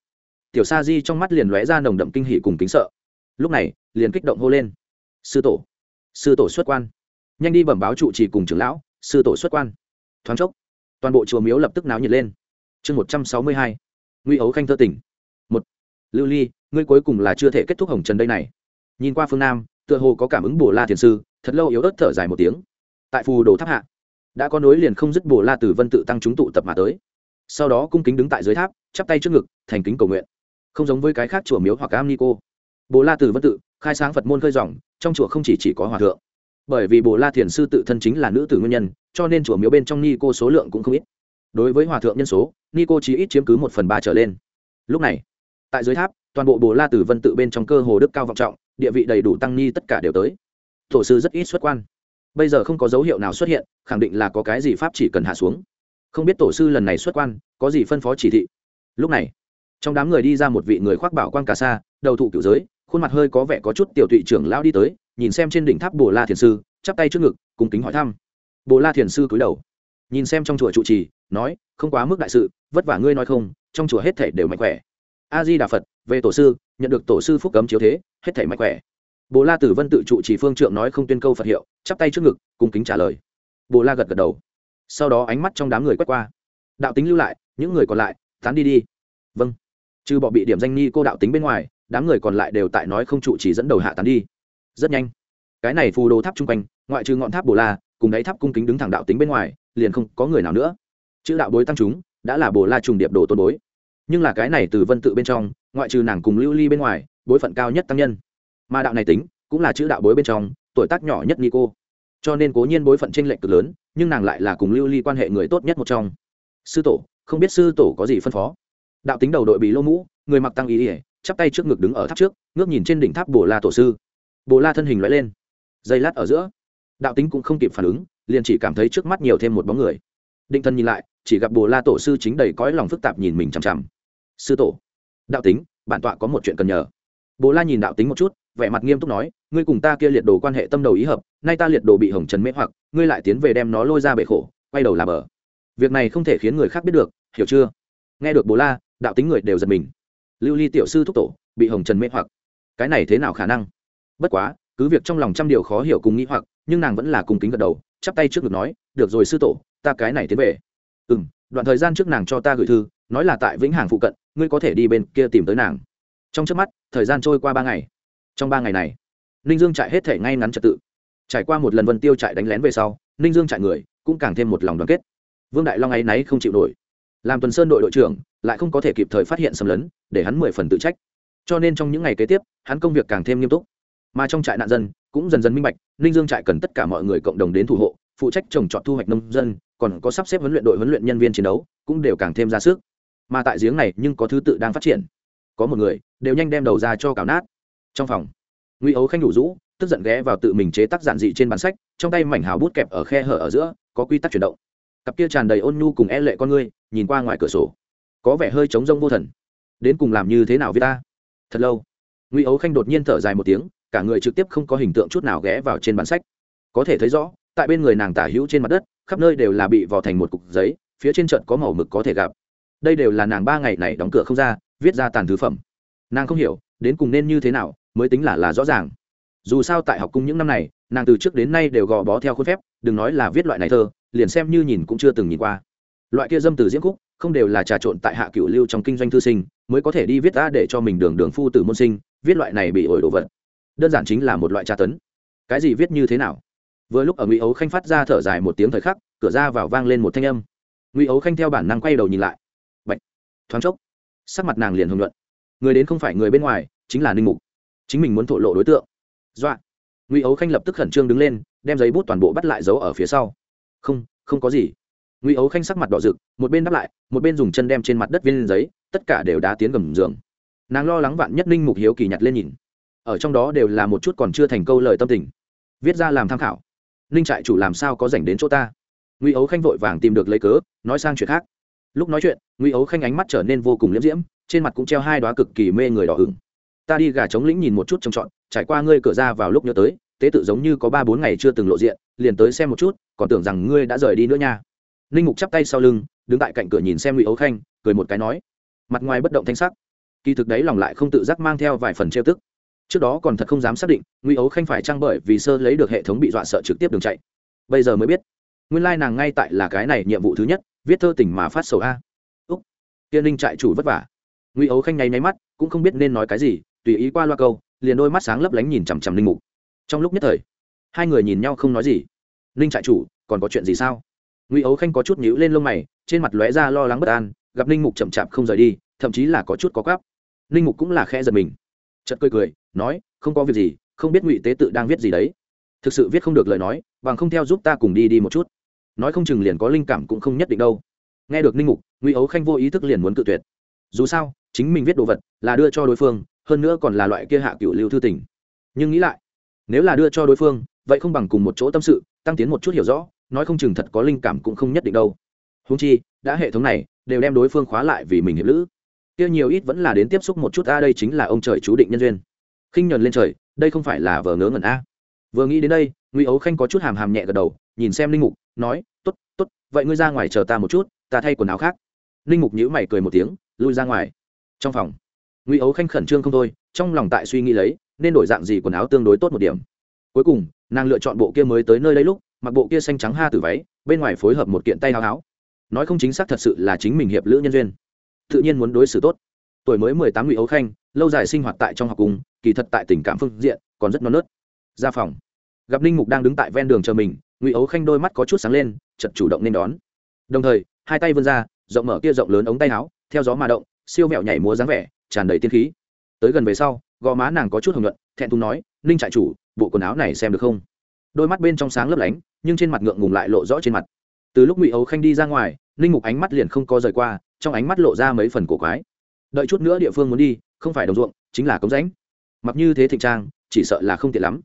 tiểu sa di trong mắt liền lóe ra nồng đậm kinh hỉ cùng kính sợ. Lúc này, liền kích động hô lên. Sư tổ sư tổ xuất quan. Nhanh đi bẩm báo trụ trì cùng trưởng lão, sư tổ xuất quan. Thoáng chốc, toàn bộ chùa miếu lập tức náo nhiệt lên. Chương một trăm sáu mươi hai nguy ấu khanh thơ tỉnh. Một, lưu ly, ngươi cuối cùng là chưa thể kết thúc hồng trần đây này. Nhìn qua phương nam, tựa hồ có cảm ứng bồ la thiền sư, thật lâu yếu ớt thở dài một tiếng. Tại phù đồ tháp hạ, đã có nối liền không dứt bồ la từ vân tự tăng chúng tụ tập mà tới. Sau đó cung kính đứng tại dưới tháp, chắp tay trước ngực, thành kính cầu nguyện. Không giống với cái khác chùa miếu hoặc am ni cô. Bồ la từ vân tự khai sáng phật môn khơi dòng trong chùa không chỉ, chỉ có hòa thượng. Bởi vì bồ la thiền sư tự thân chính là nữ tử nguyên nhân cho nên chùa miếu bên trong ni cô số lượng cũng không ít. Đối với hòa thượng nhân số ni cô chỉ ít chiếm cứ một phần ba trở lên. Lúc này tại dưới tháp toàn bộ bồ la tử vân tự bên trong cơ hồ đức cao vọng trọng địa vị đầy đủ tăng ni tất cả đều tới. Tổ sư rất ít xuất quan. Bây giờ không có dấu hiệu nào xuất hiện khẳng định là có cái gì pháp chỉ cần hạ xuống. Không biết tổ sư lần này xuất quan có gì phân phó chỉ thị. Lúc này trong đám người đi ra một vị người khoác bảo quan cà sa đầu thụ cựu giới khuôn mặt hơi có vẻ có chút tiểu tụy trưởng lão đi tới, nhìn xem trên đỉnh tháp bồ la thiền sư, chắp tay trước ngực cùng kính hỏi thăm. Bồ la thiền sư cúi đầu, nhìn xem trong chùa trụ trì, nói, không quá mức đại sự, vất vả ngươi nói không, trong chùa hết thể đều mạnh khỏe. A di đà phật, về tổ sư, nhận được tổ sư phúc cấm chiếu thế, hết thể mạnh khỏe. Bồ la tử vân tự trụ trì phương trượng nói không tuyên câu phật hiệu, chắp tay trước ngực, cung kính trả lời. Bồ la gật gật đầu. Sau đó ánh mắt trong đám người quét qua. Đạo tính lưu lại, những người còn lại, tán đi đi. Vâng. Trừ bỏ bị điểm danh ni cô đạo tính bên ngoài đám người còn lại đều tại nói không trụ chỉ dẫn đầu hạ tán đi. Rất nhanh, cái này phù đồ tháp chung quanh, ngoại trừ ngọn tháp bồ la, cùng đáy tháp cung kính đứng thẳng đạo tính bên ngoài, liền không có người nào nữa. Chữ đạo bối tăng chúng, đã là bồ la trùng điệp đồ tôn bối. Nhưng là cái này từ vân tự bên trong, ngoại trừ nàng cùng lưu ly bên ngoài, bối phận cao nhất tăng nhân. Mà đạo này tính, cũng là chữ đạo bối bên trong, tuổi tác nhỏ nhất nico. Cho nên cố nhiên bối phận tranh lệch cực lớn, nhưng nàng lại là cùng lưu ly quan hệ người tốt nhất một trong. Sư tổ, không biết sư tổ có gì phân phó? Đạo tính đầu đội bị lô mũ, người mặc tăng ý ỉa chắp tay trước ngực đứng ở tháp trước, ngước nhìn trên đỉnh tháp bồ la tổ sư. Bồ la thân hình loại lên, dây lát ở giữa, đạo tính cũng không kịp phản ứng, liền chỉ cảm thấy trước mắt nhiều thêm một bóng người. Định thân nhìn lại, chỉ gặp bồ la tổ sư chính đầy cõi lòng phức tạp nhìn mình chằm chằm. Sư tổ, đạo tính, bản tọa có một chuyện cần nhờ. Bồ la nhìn đạo tính một chút, vẻ mặt nghiêm túc nói, ngươi cùng ta kia liệt đồ quan hệ tâm đầu ý hợp, nay ta liệt đồ bị hồng trần mễ hoặc, ngươi lại tiến về đem nó lôi ra bể khổ, quay đầu làm ở việc này không thể khiến người khác biết được, hiểu chưa? Nghe được bồ la, đạo tính người đều giật mình lưu ly tiểu sư thúc tổ, bị hồng trần mê hoặc. Cái này thế nào khả năng? Bất quá, cứ việc trong lòng trăm điều khó hiểu cùng nghĩ hoặc, nhưng nàng vẫn là cùng kính gật đầu, chắp tay trước ngực nói, được rồi sư tổ, ta cái này tiến về. Ừ m đoạn thời gian trước nàng cho ta gửi thư, nói là tại vĩnh hằng phụ cận, ngươi có thể đi bên kia tìm tới nàng. Trong trước mắt, thời gian trôi qua ba ngày. Trong ba ngày này, ninh dương chạy hết thể ngay ngắn trật tự. Trải qua một lần vân tiêu chạy đánh lén về sau, ninh dương chạy người cũng càng thêm một lòng đoàn kết. Vương đại long ấy náy không chịu nổi. Làm tuần sơn đội đội trưởng lại không có thể kịp thời phát hiện xâm lấn, để hắn mười phần tự trách. Cho nên trong những ngày kế tiếp, hắn công việc càng thêm nghiêm túc. Mà trong trại nạn dân, cũng dần dần minh bạch, ninh dương trại cần tất cả mọi người cộng đồng đến thủ hộ, phụ trách trồng trọt thu hoạch nông dân, còn có sắp xếp huấn luyện đội huấn luyện nhân viên chiến đấu, cũng đều càng thêm ra sức. Mà tại giếng này, nhưng có thứ tự đang phát triển. Có một người, đều nhanh đem đầu ra cho cào nát. Trong phòng, ngụy ấu khanh đủ rũ, tức giận ghé vào tự mình chế tác giản dị trên bản sách, trong tay mảnh hào bút kẹp ở khe hở ở giữa, có quy tắc chuyển động. Cặp kia tràn đầy ôn nhu cùng e lệ con ngươi, nhìn qua ngoài cửa sổ có vẻ hơi trống rông vô thần. Đến cùng làm như thế nào với ta? Thật lâu, ngụy ấu khanh đột nhiên thở dài một tiếng, cả người trực tiếp không có hình tượng chút nào ghé vào trên bản sách. Có thể thấy rõ, tại bên người nàng tả hữu trên mặt đất, khắp nơi đều là bị vò thành một cục giấy, phía trên trận có màu mực có thể gặp. Đây đều là nàng ba ngày này đóng cửa không ra, viết ra tàn thứ phẩm. Nàng không hiểu, đến cùng nên như thế nào, mới tính là là rõ ràng. Dù sao tại học cung những năm này, nàng từ trước đến nay đều gò bó theo khuôn phép, đừng nói là viết loại này thơ, liền xem như nhìn cũng chưa từng nhìn qua loại kia dâm từ diễm khúc, không đều là trà trộn tại hạ cựu lưu trong kinh doanh thư sinh, mới có thể đi viết ta để cho mình đường đường phu tử môn sinh, viết loại này bị ổi đồ vật. Đơn giản chính là một loại tra tấn. Cái gì viết như thế nào? Vừa lúc ở ngụy ấu khanh phát ra thở dài một tiếng thời khắc, cửa ra vào vang lên một thanh âm. Ngụy ấu khanh theo bản năng quay đầu nhìn lại. Bạch. thoáng chốc, sắc mặt nàng liền hồng luận người đến không phải người bên ngoài, chính là ninh mục. Chính mình muốn thổ lộ đối tượng. Dọa. Ngụy ấu khanh lập tức khẩn trương đứng lên, đem giấy bút toàn bộ bắt lại giấu ở phía sau. Không không có gì ngụy ấu khanh sắc mặt đỏ rực, một bên đắp lại, một bên dùng chân đem trên mặt đất viên giấy, tất cả đều đá tiến gầm giường. Nàng lo lắng vạn nhất ninh mục hiếu kỳ nhặt lên nhìn. Ở trong đó đều là một chút còn chưa thành câu lời tâm tình. Viết ra làm tham khảo. Ninh trại chủ làm sao có dành đến chỗ ta? Ngụy ấu khanh vội vàng tìm được lấy cớ, nói sang chuyện khác. Lúc nói chuyện, ngụy ấu khanh ánh mắt trở nên vô cùng liễm diễm, trên mặt cũng treo hai đoá cực kỳ mê người đỏ hửng. ta đi gà trống lĩnh nhìn một chút trông trọn, trải qua ngươi cửa ra vào lúc nhớ tới, tế tự giống như có ba bốn ngày chưa từng lộ diện, liền tới xem một chút, còn tưởng rằng ngươi đã rời đi nữa nha ninh mục chắp tay sau lưng, đứng tại cạnh cửa nhìn xem ngụy ấu khanh, cười một cái nói, mặt ngoài bất động thanh sắc. Kỳ thực đấy lòng lại không tự giác mang theo vài phần trêu tức. Trước đó còn thật không dám xác định, ngụy ấu khanh phải trang bởi vì sơ lấy được hệ thống bị dọa sợ trực tiếp đường chạy. Bây giờ mới biết, nguyên lai nàng ngay tại là cái này nhiệm vụ thứ nhất, viết thơ tình mà phát sầu a. Úc, tiên ninh trại chủ vất vả. Ngụy ấu khanh nháy máy mắt, cũng không biết nên nói cái gì, tùy ý qua loa câu, liền đôi mắt sáng lấp lánh nhìn chằm chằm linh mục. Trong lúc nhất thời, hai người nhìn nhau không nói gì. Ninh trại chủ, còn có chuyện gì sao? Ngụy ấu khanh có chút nhíu lên lông mày, trên mặt lóe ra lo lắng bất an, gặp ninh mục chậm chạp không rời đi, thậm chí là có chút có gáp ninh mục cũng là khẽ giật mình. Chật cười cười, nói, không có việc gì, không biết ngụy tế tự đang viết gì đấy. Thực sự viết không được lời nói, bằng không theo giúp ta cùng đi đi một chút. Nói không chừng liền có linh cảm cũng không nhất định đâu. Nghe được ninh mục, ngụy ấu khanh vô ý thức liền muốn cự tuyệt. Dù sao, chính mình viết đồ vật là đưa cho đối phương, hơn nữa còn là loại kia hạ cựu lưu thư tình. Nhưng nghĩ lại, nếu là đưa cho đối phương, vậy không bằng cùng một chỗ tâm sự, tăng tiến một chút hiểu rõ nói không chừng thật có linh cảm cũng không nhất định đâu. Húng chi, đã hệ thống này đều đem đối phương khóa lại vì mình hiệp lữ. Kia nhiều ít vẫn là đến tiếp xúc một chút, a, đây chính là ông trời chú định nhân duyên. Khinh nhuần lên trời, đây không phải là vờ ngớ ngẩn a. Vừa nghĩ đến đây, ngụy ấu khanh có chút hàm hàm nhẹ gật đầu, nhìn xem linh mục, nói t ố t t ố t vậy ngươi ra ngoài chờ ta một chút, ta thay quần áo khác. Linh mục nhữ mày cười một tiếng, lui ra ngoài. Trong phòng, ngụy ấu khanh khẩn trương không thôi, trong lòng tại suy nghĩ lấy, nên đổi dạng gì quần áo tương đối tốt một điểm. Cuối cùng, nàng lựa chọn bộ kia mới tới nơi đây lúc mặc bộ kia xanh trắng ha từ váy, bên ngoài phối hợp một kiện tay háo háo nói không chính xác thật sự là chính mình hiệp lữ nhân duyên. Tự nhiên muốn đối xử tốt. Tuổi mới mười tám ngụy ấu khanh, lâu dài sinh hoạt tại trong học cùng, kỳ thật tại tình cảm phương diện, còn rất non nớt. Ra phòng, gặp ninh mục đang đứng tại ven đường chờ mình, ngụy ấu khanh đôi mắt có chút sáng lên chật chủ động nên đón. Đồng thời, hai tay vươn ra, rộng mở kia rộng lớn ống tay áo, theo gió mà động, siêu mẹo nhảy múa dáng vẻ, tràn đầy tiên khí. Tới gần về sau, gò má nàng có chút hồng nhuận, thẹn thùng nói, ninh trại chủ, bộ quần áo này xem được không? Đôi mắt bên trong sáng lấp lánh nhưng trên mặt ngượng ngùng lại lộ rõ trên mặt. Từ lúc ngụy ấu khanh đi ra ngoài, ninh mục ánh mắt liền không có rời qua, trong ánh mắt lộ ra mấy phần cổ quái. Đợi chút nữa địa phương muốn đi, không phải đồng ruộng, chính là cống rãnh. Mặc như thế thịnh trang, chỉ sợ là không tiện lắm.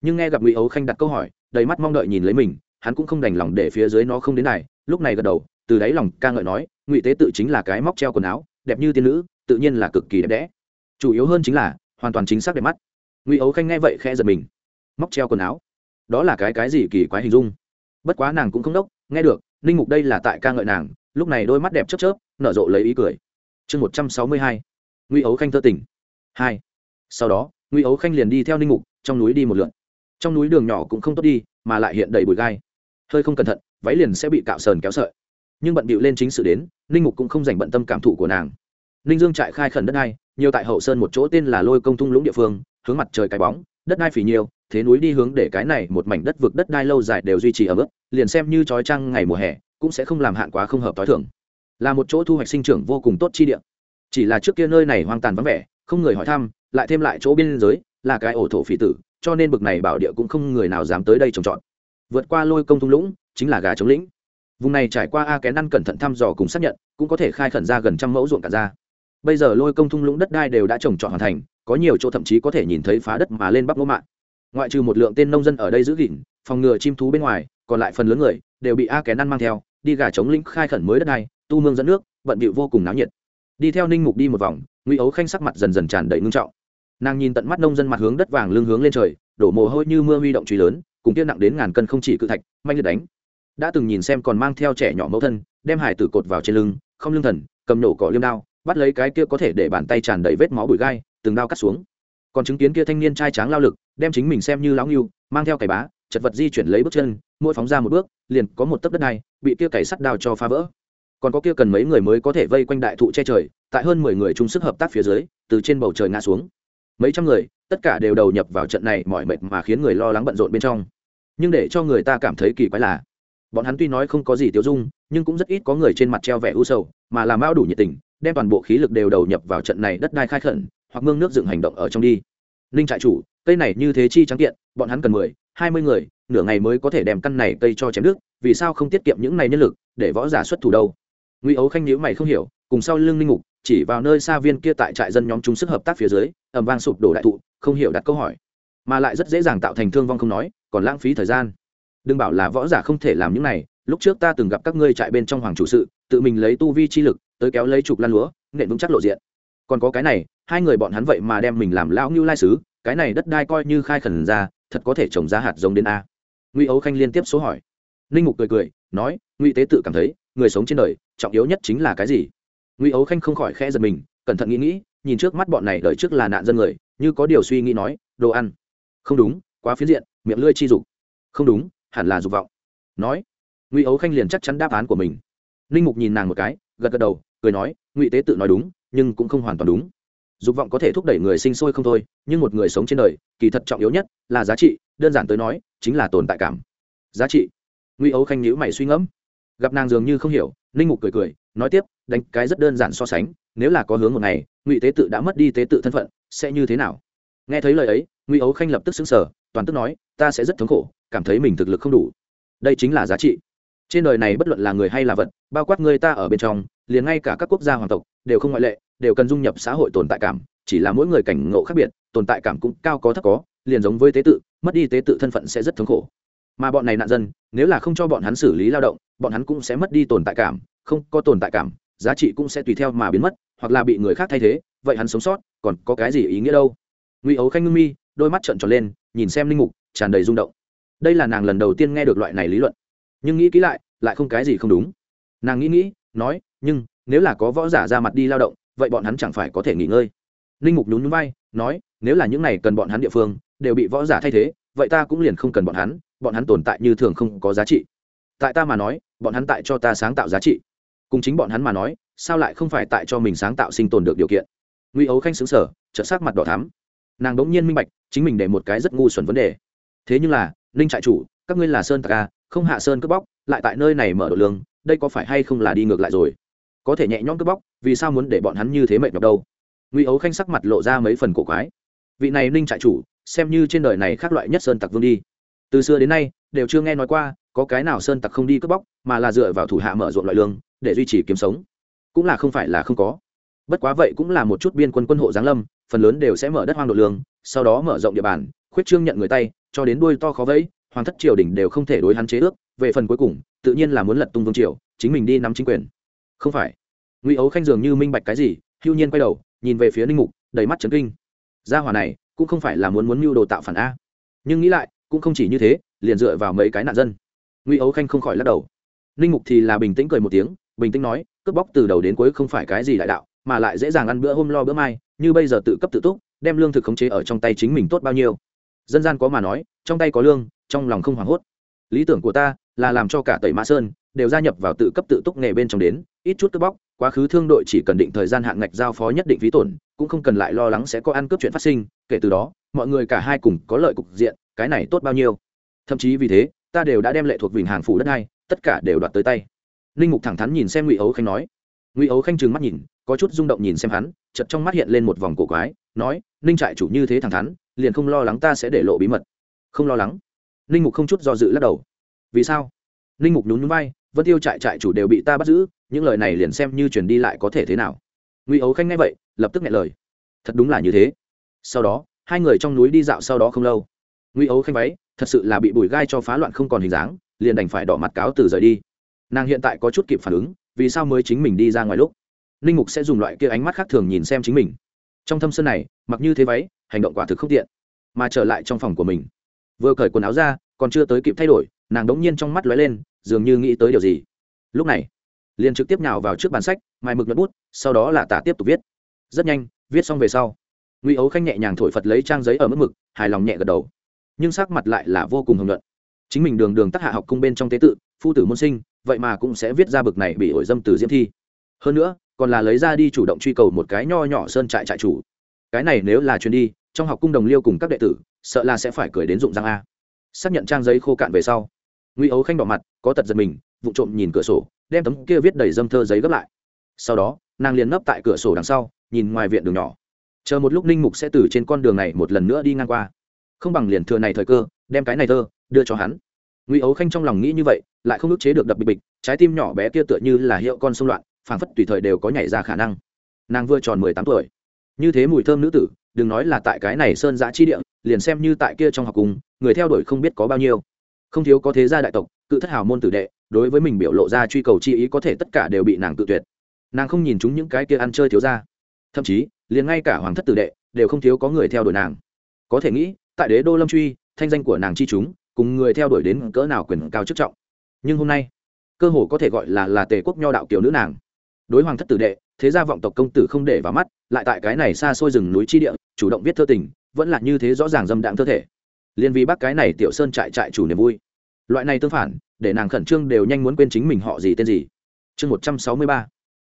Nhưng nghe gặp ngụy ấu khanh đặt câu hỏi, đầy mắt mong đợi nhìn lấy mình, hắn cũng không đành lòng để phía dưới nó không đến này, lúc này gật đầu, từ đáy lòng ca ngợi nói, ngụy tế tự chính là cái móc treo quần áo, đẹp như tiên nữ, tự nhiên là cực kỳ đẹp đẽ. Chủ yếu hơn chính là, hoàn toàn chính xác đẹp mắt. Ngụy ấu khanh nghe vậy khẽ giật mình. Móc treo quần áo đó là cái cái gì kỳ quái hình dung? Bất quá nàng cũng không đốc, nghe được, ninh mục đây là tại ca ngợi nàng, lúc này đôi mắt đẹp chớp chớp, nở rộ lấy ý cười. Chương một trăm sáu mươi hai nguy ấu khanh thơ tỉnh hai, sau đó nguy ấu khanh liền đi theo ninh mục, trong núi đi một lượn. Trong núi đường nhỏ cũng không tốt đi, mà lại hiện đầy bụi gai. Hơi không cẩn thận, váy liền sẽ bị cạo sờn kéo sợi. Nhưng bận bịu lên chính sự đến, ninh mục cũng không dành bận tâm cảm thụ của nàng. Ninh dương trại khai khẩn đất hai nhiều tại hậu sơn một chỗ tên là lôi công thung lũng địa phương, hướng mặt trời cái bóng đất đai phì nhiều, thế núi đi hướng để cái này một mảnh đất vực đất đai lâu dài đều duy trì ở mức liền xem như trói trăng ngày mùa hè, cũng sẽ không làm hạn quá không hợp t h i thường. Là một chỗ thu hoạch sinh trưởng vô cùng tốt chi địa. Chỉ là trước kia nơi này hoang tàn vắng vẻ, không người hỏi thăm, lại thêm lại chỗ biên giới, là cái ổ thổ phỉ tử, cho nên bực này bảo địa cũng không người nào dám tới đây trồng trọt. Vượt qua lôi công thung lũng, chính là gà chống lĩnh. Vùng này trải qua a kén ăn cẩn thận thăm dò cùng xác nhận, cũng có thể khai khẩn ra gần trăm mẫu ruộng cả ra. Bây giờ lôi công thung lũng đất đai đều đã trồng trọt hoàn thành có nhiều chỗ thậm chí có thể nhìn thấy phá đất mà lên bắp ngô mạng ngoại trừ một lượng tên nông dân ở đây giữ gìn phòng ngừa chim thú bên ngoài còn lại phần lớn người đều bị a kén ăn mang theo đi gà chống lĩnh khai khẩn mới đất này, tu mương dẫn nước bận bịu vô cùng náo nhiệt. Đi theo ninh mục đi một vòng ngụy ấu khanh sắc mặt dần dần tràn đầy ngưng trọng. Nàng nhìn tận mắt nông dân mặt hướng đất vàng lưng hướng lên trời đổ mồ hôi như mưa huy động truy lớn cùng tiêu nặng đến ngàn cân không chỉ cự thạch manh liệt đánh. Đã từng nhìn xem còn mang theo trẻ nhỏ mẫu thân đem hải tử cột vào trên lưng không lưng thần cầm nổ cỏ liêm đao bắt lấy cái kia có thể để bàn tay tràn đầy vết máu bụi gai từng đao cắt xuống. Còn chứng kiến kia thanh niên trai tráng lao lực, đem chính mình xem như lão nghiêu mang theo cày bá, chật vật di chuyển lấy bước chân, mỗi phóng ra một bước, liền có một tấc đất này bị kia cày sắt đao cho phá vỡ. Còn có kia cần mấy người mới có thể vây quanh đại thụ che trời, tại hơn mười người chung sức hợp tác phía dưới, từ trên bầu trời ngã xuống. Mấy trăm người, tất cả đều đầu nhập vào trận này mọi mệt mà khiến người lo lắng bận rộn bên trong. Nhưng để cho người ta cảm thấy kỳ quái là, bọn hắn tuy nói không có gì tiêu dung, nhưng cũng rất ít có người trên mặt treo vẻ u sầu, mà làm bao đủ nhiệt tình, đem toàn bộ khí lực đều đầu nhập vào trận này đất đai khai khẩn hoặc mương nước dựng hành động ở trong đi. Ninh trại chủ, cây này như thế chi trắng kiện, bọn hắn cần mười, hai mươi người, nửa ngày mới có thể đem căn này cây cho chém nước, vì sao không tiết kiệm những này nhân lực, để võ giả xuất thủ đâu? Ngụy ấu khanh nhữ mày không hiểu, cùng sau lưng linh mục, chỉ vào nơi xa viên kia tại trại dân nhóm chúng sức hợp tác phía dưới ẩm vang sụp đổ đại thụ, không hiểu đặt câu hỏi. Mà lại rất dễ dàng tạo thành thương vong không nói, còn lãng phí thời gian. Đừng bảo là võ giả không thể làm những này, lúc trước ta từng gặp các ngươi trại bên trong hoàng chủ sự, tự mình lấy tu vi chi lực, tới kéo lấy trục lan lúa, nện vững chắc lộ diện. Còn có cái này hai người bọn hắn vậy mà đem mình làm lão ngưu lai sứ, cái này đất đai coi như khai khẩn ra, thật có thể trồng ra hạt giống đến a. Ngụy ấu khanh liên tiếp số hỏi. Ninh mục cười cười, nói, ngụy tế tự cảm thấy, người sống trên đời, trọng yếu nhất chính là cái gì? Ngụy ấu khanh không khỏi khẽ giật mình, cẩn thận nghĩ nghĩ, nhìn trước mắt bọn này đợi trước là nạn dân người, như có điều suy nghĩ nói, đồ ăn. Không đúng, quá phiến diện, miệng lưỡi chi dục. Không đúng, hẳn là dục vọng. Nói, ngụy ấu khanh liền chắc chắn đáp án của mình. Ninh mục nhìn nàng một cái, gật gật đầu, cười nói, ngụy tế tự nói đúng, nhưng cũng không hoàn toàn đúng dục vọng có thể thúc đẩy người sinh sôi không thôi, nhưng một người sống trên đời, kỳ thật trọng yếu nhất là giá trị, đơn giản tới nói, chính là tồn tại cảm. Giá trị. Ngụy ấu khanh nhữ mày suy ngẫm. Gặp nàng dường như không hiểu, ninh mục cười cười, nói tiếp, đánh cái rất đơn giản so sánh, nếu là có hướng một ngày, ngụy tế tự đã mất đi tế tự thân phận, sẽ như thế nào? Nghe thấy lời ấy, ngụy ấu khanh lập tức xứng sở toàn tức nói, ta sẽ rất thống khổ, cảm thấy mình thực lực không đủ. Đây chính là giá trị. Trên đời này bất luận là người hay là vật, bao quát người ta ở bên trong, liền ngay cả các quốc gia hoàng tộc, đều không ngoại lệ đều cần dung nhập xã hội tồn tại cảm, chỉ là mỗi người cảnh ngộ khác biệt, tồn tại cảm cũng cao có thấp có, liền giống với tế tự, mất đi tế tự thân phận sẽ rất thống khổ. Mà bọn này nạn dân, nếu là không cho bọn hắn xử lý lao động, bọn hắn cũng sẽ mất đi tồn tại cảm, không có tồn tại cảm, giá trị cũng sẽ tùy theo mà biến mất, hoặc là bị người khác thay thế, vậy hắn sống sót, còn có cái gì ý nghĩa đâu? Ngụy ấu khanh ngưng mi, đôi mắt trợn tròn lên, nhìn xem linh mục, tràn đầy rung động. Đây là nàng lần đầu tiên nghe được loại này lý luận. Nhưng nghĩ kỹ lại lại không cái gì không đúng. Nàng nghĩ nghĩ, nói, nhưng, nếu là có võ giả ra mặt đi lao động vậy bọn hắn chẳng phải có thể nghỉ ngơi. Ninh mục nhún nhún vai, nói, nếu là những này cần bọn hắn địa phương, đều bị võ giả thay thế, vậy ta cũng liền không cần bọn hắn bọn hắn tồn tại như thường không có giá trị. Tại ta mà nói, bọn hắn tại cho ta sáng tạo giá trị. Cùng chính bọn hắn mà nói, sao lại không phải tại cho mình sáng tạo sinh tồn được điều kiện? Nguy ấu khanh xứng sở trợ sắc mặt đỏ thắm. Nàng đ ỗ n g nhiên minh bạch, chính mình để một cái rất ngu xuẩn vấn đề. Thế nhưng là, ninh trại chủ, các ngươi là sơn tạc a, không hạ sơn cướp bóc, lại tại nơi này mở đồ lương, đây có phải hay không là đi ngược lại rồi? Có thể nhẹ nhõm cướp bóc, vì sao muốn để bọn hắn như thế mệt nhọc đâu? Ngụy ấu khanh sắc mặt lộ ra mấy phần cổ quái. Vị này ninh trại chủ, xem như trên đời này khác loại nhất sơn tặc vương đi. Từ xưa đến nay, đều chưa nghe nói qua, có cái nào sơn tặc không đi cướp bóc, mà là dựa vào thủ hạ mở rộn loại lương, để duy trì kiếm sống. Cũng là không phải là không có. Bất quá vậy cũng là một chút biên quân quân hộ giáng lâm, phần lớn đều sẽ mở đất hoang độ lương, sau đó mở rộng địa bàn, khuyết trương nhận người tay, cho đến đuôi to khó vẫy, hoàng thất triều đình đều không thể đối hắn chế ước. Về phần cuối cùng, tự nhiên là muốn lật tung vương triều, chính mình đi nắm chính quyền không phải. Ngụy ấu khanh dường như minh bạch cái gì, hưu nhiên quay đầu, nhìn về phía ninh mục, đầy mắt trấn kinh. Gia hòa này, cũng không phải là muốn muốn mưu đồ tạo phản a. Nhưng nghĩ lại, cũng không chỉ như thế, liền dựa vào mấy cái nạn dân. Ngụy ấu khanh không khỏi lắc đầu. Ninh mục thì là bình tĩnh cười một tiếng, bình tĩnh nói, cướp bóc từ đầu đến cuối không phải cái gì đại đạo, mà lại dễ dàng ăn bữa hôm lo bữa mai, như bây giờ tự cấp tự túc, đem lương thực khống chế ở trong tay chính mình tốt bao nhiêu. Dân gian có mà nói, trong tay có lương, trong lòng không hoảng hốt. Lý tưởng của ta là làm cho cả tẩy mã sơn đều gia nhập vào tự cấp tự túc nghề bên trong đến ít chút cướp bóc, quá khứ thương đội chỉ cần định thời gian hạn ngạch giao phó nhất định phí tổn, cũng không cần lại lo lắng sẽ có ăn cướp chuyện phát sinh, kể từ đó, mọi người cả hai cùng có lợi cục diện, cái này tốt bao nhiêu. Thậm chí vì thế, ta đều đã đem lệ thuộc vịnh hàng phủ đất hai, tất cả đều đoạt tới tay. Ninh mục thẳng thắn nhìn xem ngụy ấu khanh nói. Ngụy ấu khanh trừng mắt nhìn, có chút rung động nhìn xem hắn chật trong mắt hiện lên một vòng cổ quái, nói ninh trại chủ như thế thẳng thắn, liền không lo lắng ta sẽ để lộ bí mật. Không lo lắng. Ninh mục không chút do dự lắc đầu. Vì sao? Ninh mục nhún nhún vai, vân tiêu trại trại chủ đều bị ta bắt giữ những lời này liền xem như truyền đi lại có thể thế nào. Ngụy ấu khanh nghe vậy, lập tức nghe lời. Thật đúng là như thế. Sau đó, hai người trong núi đi dạo sau đó không lâu. Ngụy ấu khanh váy, thật sự là bị bùi gai cho phá loạn không còn hình dáng, liền đành phải đỏ mặt cáo từ rời đi. Nàng hiện tại có chút kịp phản ứng, vì sao mới chính mình đi ra ngoài lúc? Ninh mục sẽ dùng loại kia ánh mắt khác thường nhìn xem chính mình. Trong thâm sơn này, mặc như thế váy, hành động quả thực không tiện, mà trở lại trong phòng của mình. Vừa cởi quần áo ra, còn chưa tới kịp thay đổi, nàng đống nhiên trong mắt lóe lên, dường như nghĩ tới điều gì. Lúc này liền trực tiếp nhào vào trước bàn sách mai mực nhuận bút, sau đó là tả tiếp tục viết. Rất nhanh, viết xong về sau, ngụy ấu khanh nhẹ nhàng thổi phật lấy trang giấy ở mức mực, hài lòng nhẹ gật đầu. Nhưng sắc mặt lại là vô cùng hồng luận chính mình đường đường tác hạ học cung bên trong tế tự, phu tử môn sinh, vậy mà cũng sẽ viết ra bực này bị ổi dâm từ diễm thi. Hơn nữa, còn là lấy ra đi chủ động truy cầu một cái nho nhỏ sơn trại trại chủ. Cái này nếu là chuyến đi, trong học cung đồng liêu cùng các đệ tử, sợ là sẽ phải cười đến dụng răng a. Xác nhận trang giấy khô cạn về sau, ngụy ấu khanh đỏ mặt, có tật giật mình vụ trộm nhìn cửa sổ, đem tấm kia viết đầy dâm thơ giấy gấp lại. Sau đó, nàng liền nấp tại cửa sổ đằng sau, nhìn ngoài viện đường nhỏ. Chờ một lúc ninh mục sẽ từ trên con đường này một lần nữa đi ngang qua. Không bằng liền thừa này thời cơ, đem cái này thơ, đưa cho hắn. Ngụy ấu khanh trong lòng nghĩ như vậy, lại không ức chế được đập bịch bịch, trái tim nhỏ bé kia tựa như là hiệu con sông loạn, phảng phất tùy thời đều có nhảy ra khả năng. Nàng vừa tròn mười tám tuổi. Như thế mùi thơm nữ tử, đừng nói là tại cái này sơn giã chi địa, liền xem như tại kia trong học cùng, người theo đuổi không biết có bao nhiêu. Không thiếu có thế gia đại tộc, cự thất hào môn tử đệ đối với mình biểu lộ ra truy cầu chi ý có thể tất cả đều bị nàng tự tuyệt. Nàng không nhìn chúng những cái kia ăn chơi thiếu ra thậm chí, liền ngay cả hoàng thất tử đệ đều không thiếu có người theo đuổi nàng. Có thể nghĩ, tại đế đô lâm truy, thanh danh của nàng chi chúng, cùng người theo đuổi đến cỡ nào quyền cao chức trọng. Nhưng hôm nay, cơ hồ có thể gọi là là tề quốc nho đạo kiểu nữ nàng. Đối hoàng thất tử đệ, thế gia vọng tộc công tử không để vào mắt, lại tại cái này xa xôi rừng núi chi địa, chủ động viết thơ tình, vẫn là như thế rõ ràng dâm đạm thơ thể. Liên vì bác cái này tiểu sơn trại trại chủ niềm vui. Loại này tương phản để nàng khẩn trương đều nhanh muốn quên chính mình họ gì tên gì. Chương một trăm sáu mươi ba.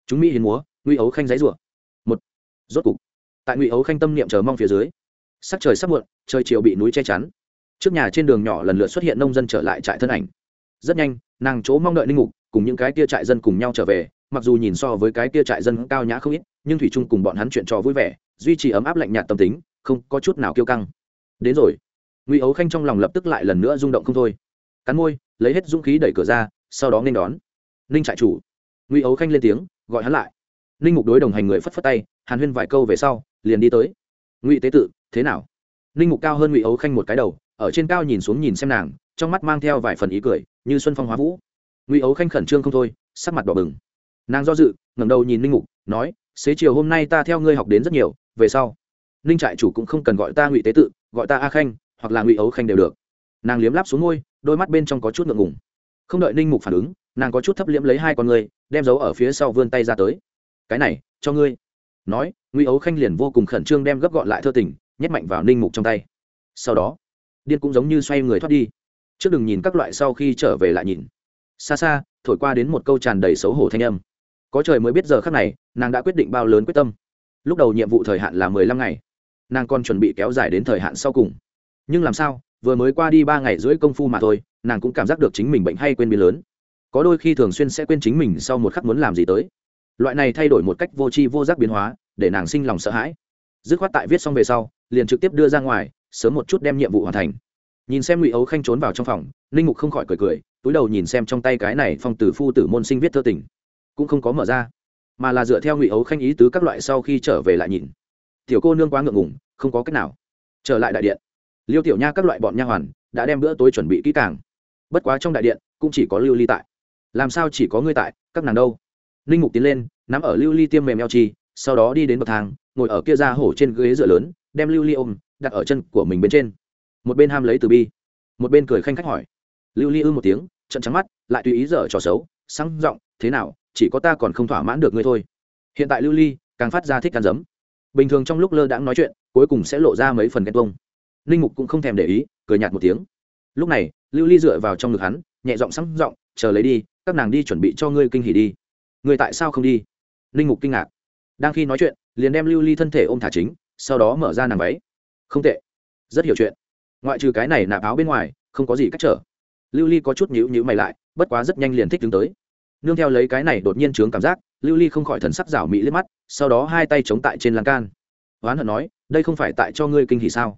Chúng mỹ hiến múa nguy ấu khanh giấy rủa. Một. Rốt cục, tại ngụy ấu khanh tâm niệm chờ mong phía dưới, sắc trời sắp muộn, trời chiều bị núi che chắn. Trước nhà trên đường nhỏ lần lượt xuất hiện nông dân trở lại trại thân ảnh. Rất nhanh, nàng chỗ mong đợi linh mục cùng những cái kia trại dân cùng nhau trở về, mặc dù nhìn so với cái kia trại dân cao nhã không ít, nhưng thủy trung cùng bọn hắn chuyện trò vui vẻ, duy trì ấm áp lạnh nhạt tâm tính, không có chút nào kiêu căng. Đến rồi, ngụy ấu khanh trong lòng lập tức lại lần nữa rung động không thôi. Cắn môi lấy hết dũng khí đẩy cửa ra, sau đó nên đón. Ninh trại chủ. Ngụy ấu khanh lên tiếng, gọi hắn lại. Ninh mục đối đồng hành người phất phất tay, hàn huyên vài câu về sau, liền đi tới. Ngụy tế tự, thế nào? Ninh mục cao hơn ngụy ấu khanh một cái đầu, ở trên cao nhìn xuống nhìn xem nàng, trong mắt mang theo vài phần ý cười, như xuân phong hóa vũ. Ngụy ấu khanh khẩn trương không thôi, sắc mặt đỏ bừng. Nàng do dự, ngẩng đầu nhìn ninh mục, nói, xế chiều hôm nay ta theo ngươi học đến rất nhiều, về sau, ninh trại chủ cũng không cần gọi ta ngụy tế tự, gọi ta a khanh, hoặc là ngụy ấu khanh đều được. Nàng liếm láp xuống ngôi đôi mắt bên trong có chút ngượng ngùng. Không đợi ninh mục phản ứng, nàng có chút thấp liễm lấy hai con ngươi, đem dấu ở phía sau vươn tay ra tới. Cái này, cho ngươi. Nói, ngụy ấu khanh liền vô cùng khẩn trương đem gấp gọn lại thơ tình, nhét mạnh vào ninh mục trong tay. Sau đó, điên cũng giống như xoay người thoát đi. Trước đừng nhìn các loại sau khi trở về lại nhìn. Xa xa, thổi qua đến một câu tràn đầy xấu hổ thanh âm. Có trời mới biết giờ khác này, nàng đã quyết định bao lớn quyết tâm. Lúc đầu nhiệm vụ thời hạn là mười lăm ngày. Nàng còn chuẩn bị kéo dài đến thời hạn sau cùng. Nhưng làm sao? Vừa mới qua đi ba ngày rưỡi công phu mà thôi, nàng cũng cảm giác được chính mình bệnh hay quên biến lớn. Có đôi khi thường xuyên sẽ quên chính mình sau một khắc muốn làm gì tới. Loại này thay đổi một cách vô tri vô giác biến hóa, để nàng sinh lòng sợ hãi. Dứt khoát tại viết xong về sau, liền trực tiếp đưa ra ngoài, sớm một chút đem nhiệm vụ hoàn thành. Nhìn xem ngụy ấu khanh trốn vào trong phòng linh mục không khỏi cười cười, túi đầu nhìn xem trong tay cái này phong tử phu tử môn sinh viết thơ tình. Cũng không có mở ra, mà là dựa theo ngụy ấu khanh ý tứ các loại sau khi trở về lại nhìn. Tiểu cô nương quá ngượng ngùng, không có cách nào. Trở lại đại điện liêu tiểu nha các loại bọn nha hoàn đã đem bữa tối chuẩn bị kỹ càng. Bất quá trong đại điện cũng chỉ có lưu ly tại. Làm sao chỉ có ngươi tại, các nàng đâu? Ninh mục tiến lên, nắm ở lưu ly tiêm mềm eo chi, sau đó đi đến bậc thang, ngồi ở kia ra hổ trên ghế dựa lớn, đem lưu ly ôm, đặt ở chân của mình bên trên. Một bên ham lấy từ bi, một bên cười khanh khách hỏi. Lưu ly ư một tiếng trận trắng mắt, lại tùy ý dở trò xấu sáng giọng, thế nào, chỉ có ta còn không thỏa mãn được ngươi thôi. Hiện tại lưu ly càng phát ra thích can giấm bình thường trong lúc lơ đãng nói chuyện, cuối cùng sẽ lộ ra mấy phần ghen tuông ninh mục cũng không thèm để ý, cười nhạt một tiếng. Lúc này, lưu ly dựa vào trong ngực hắn, nhẹ giọng sắm giọng, chờ lấy đi, các nàng đi chuẩn bị cho ngươi kinh hỉ đi. Ngươi tại sao không đi? Ninh mục kinh ngạc. Đang khi nói chuyện, liền đem lưu ly thân thể ôm thả chính, sau đó mở ra nàng váy. Không tệ. Rất hiểu chuyện. Ngoại trừ cái này nạp áo bên ngoài, không có gì cách trở. Lưu ly có chút nhữ nhữ mày lại, bất quá rất nhanh liền thích đứng tới. Nương theo lấy cái này đột nhiên chướng cảm giác, lưu ly không khỏi thần sắc rảo mỹ liếc mắt, sau đó hai tay chống tại trên lan can. Oán hận nói, đây không phải tại cho ngươi kinh hỉ sao?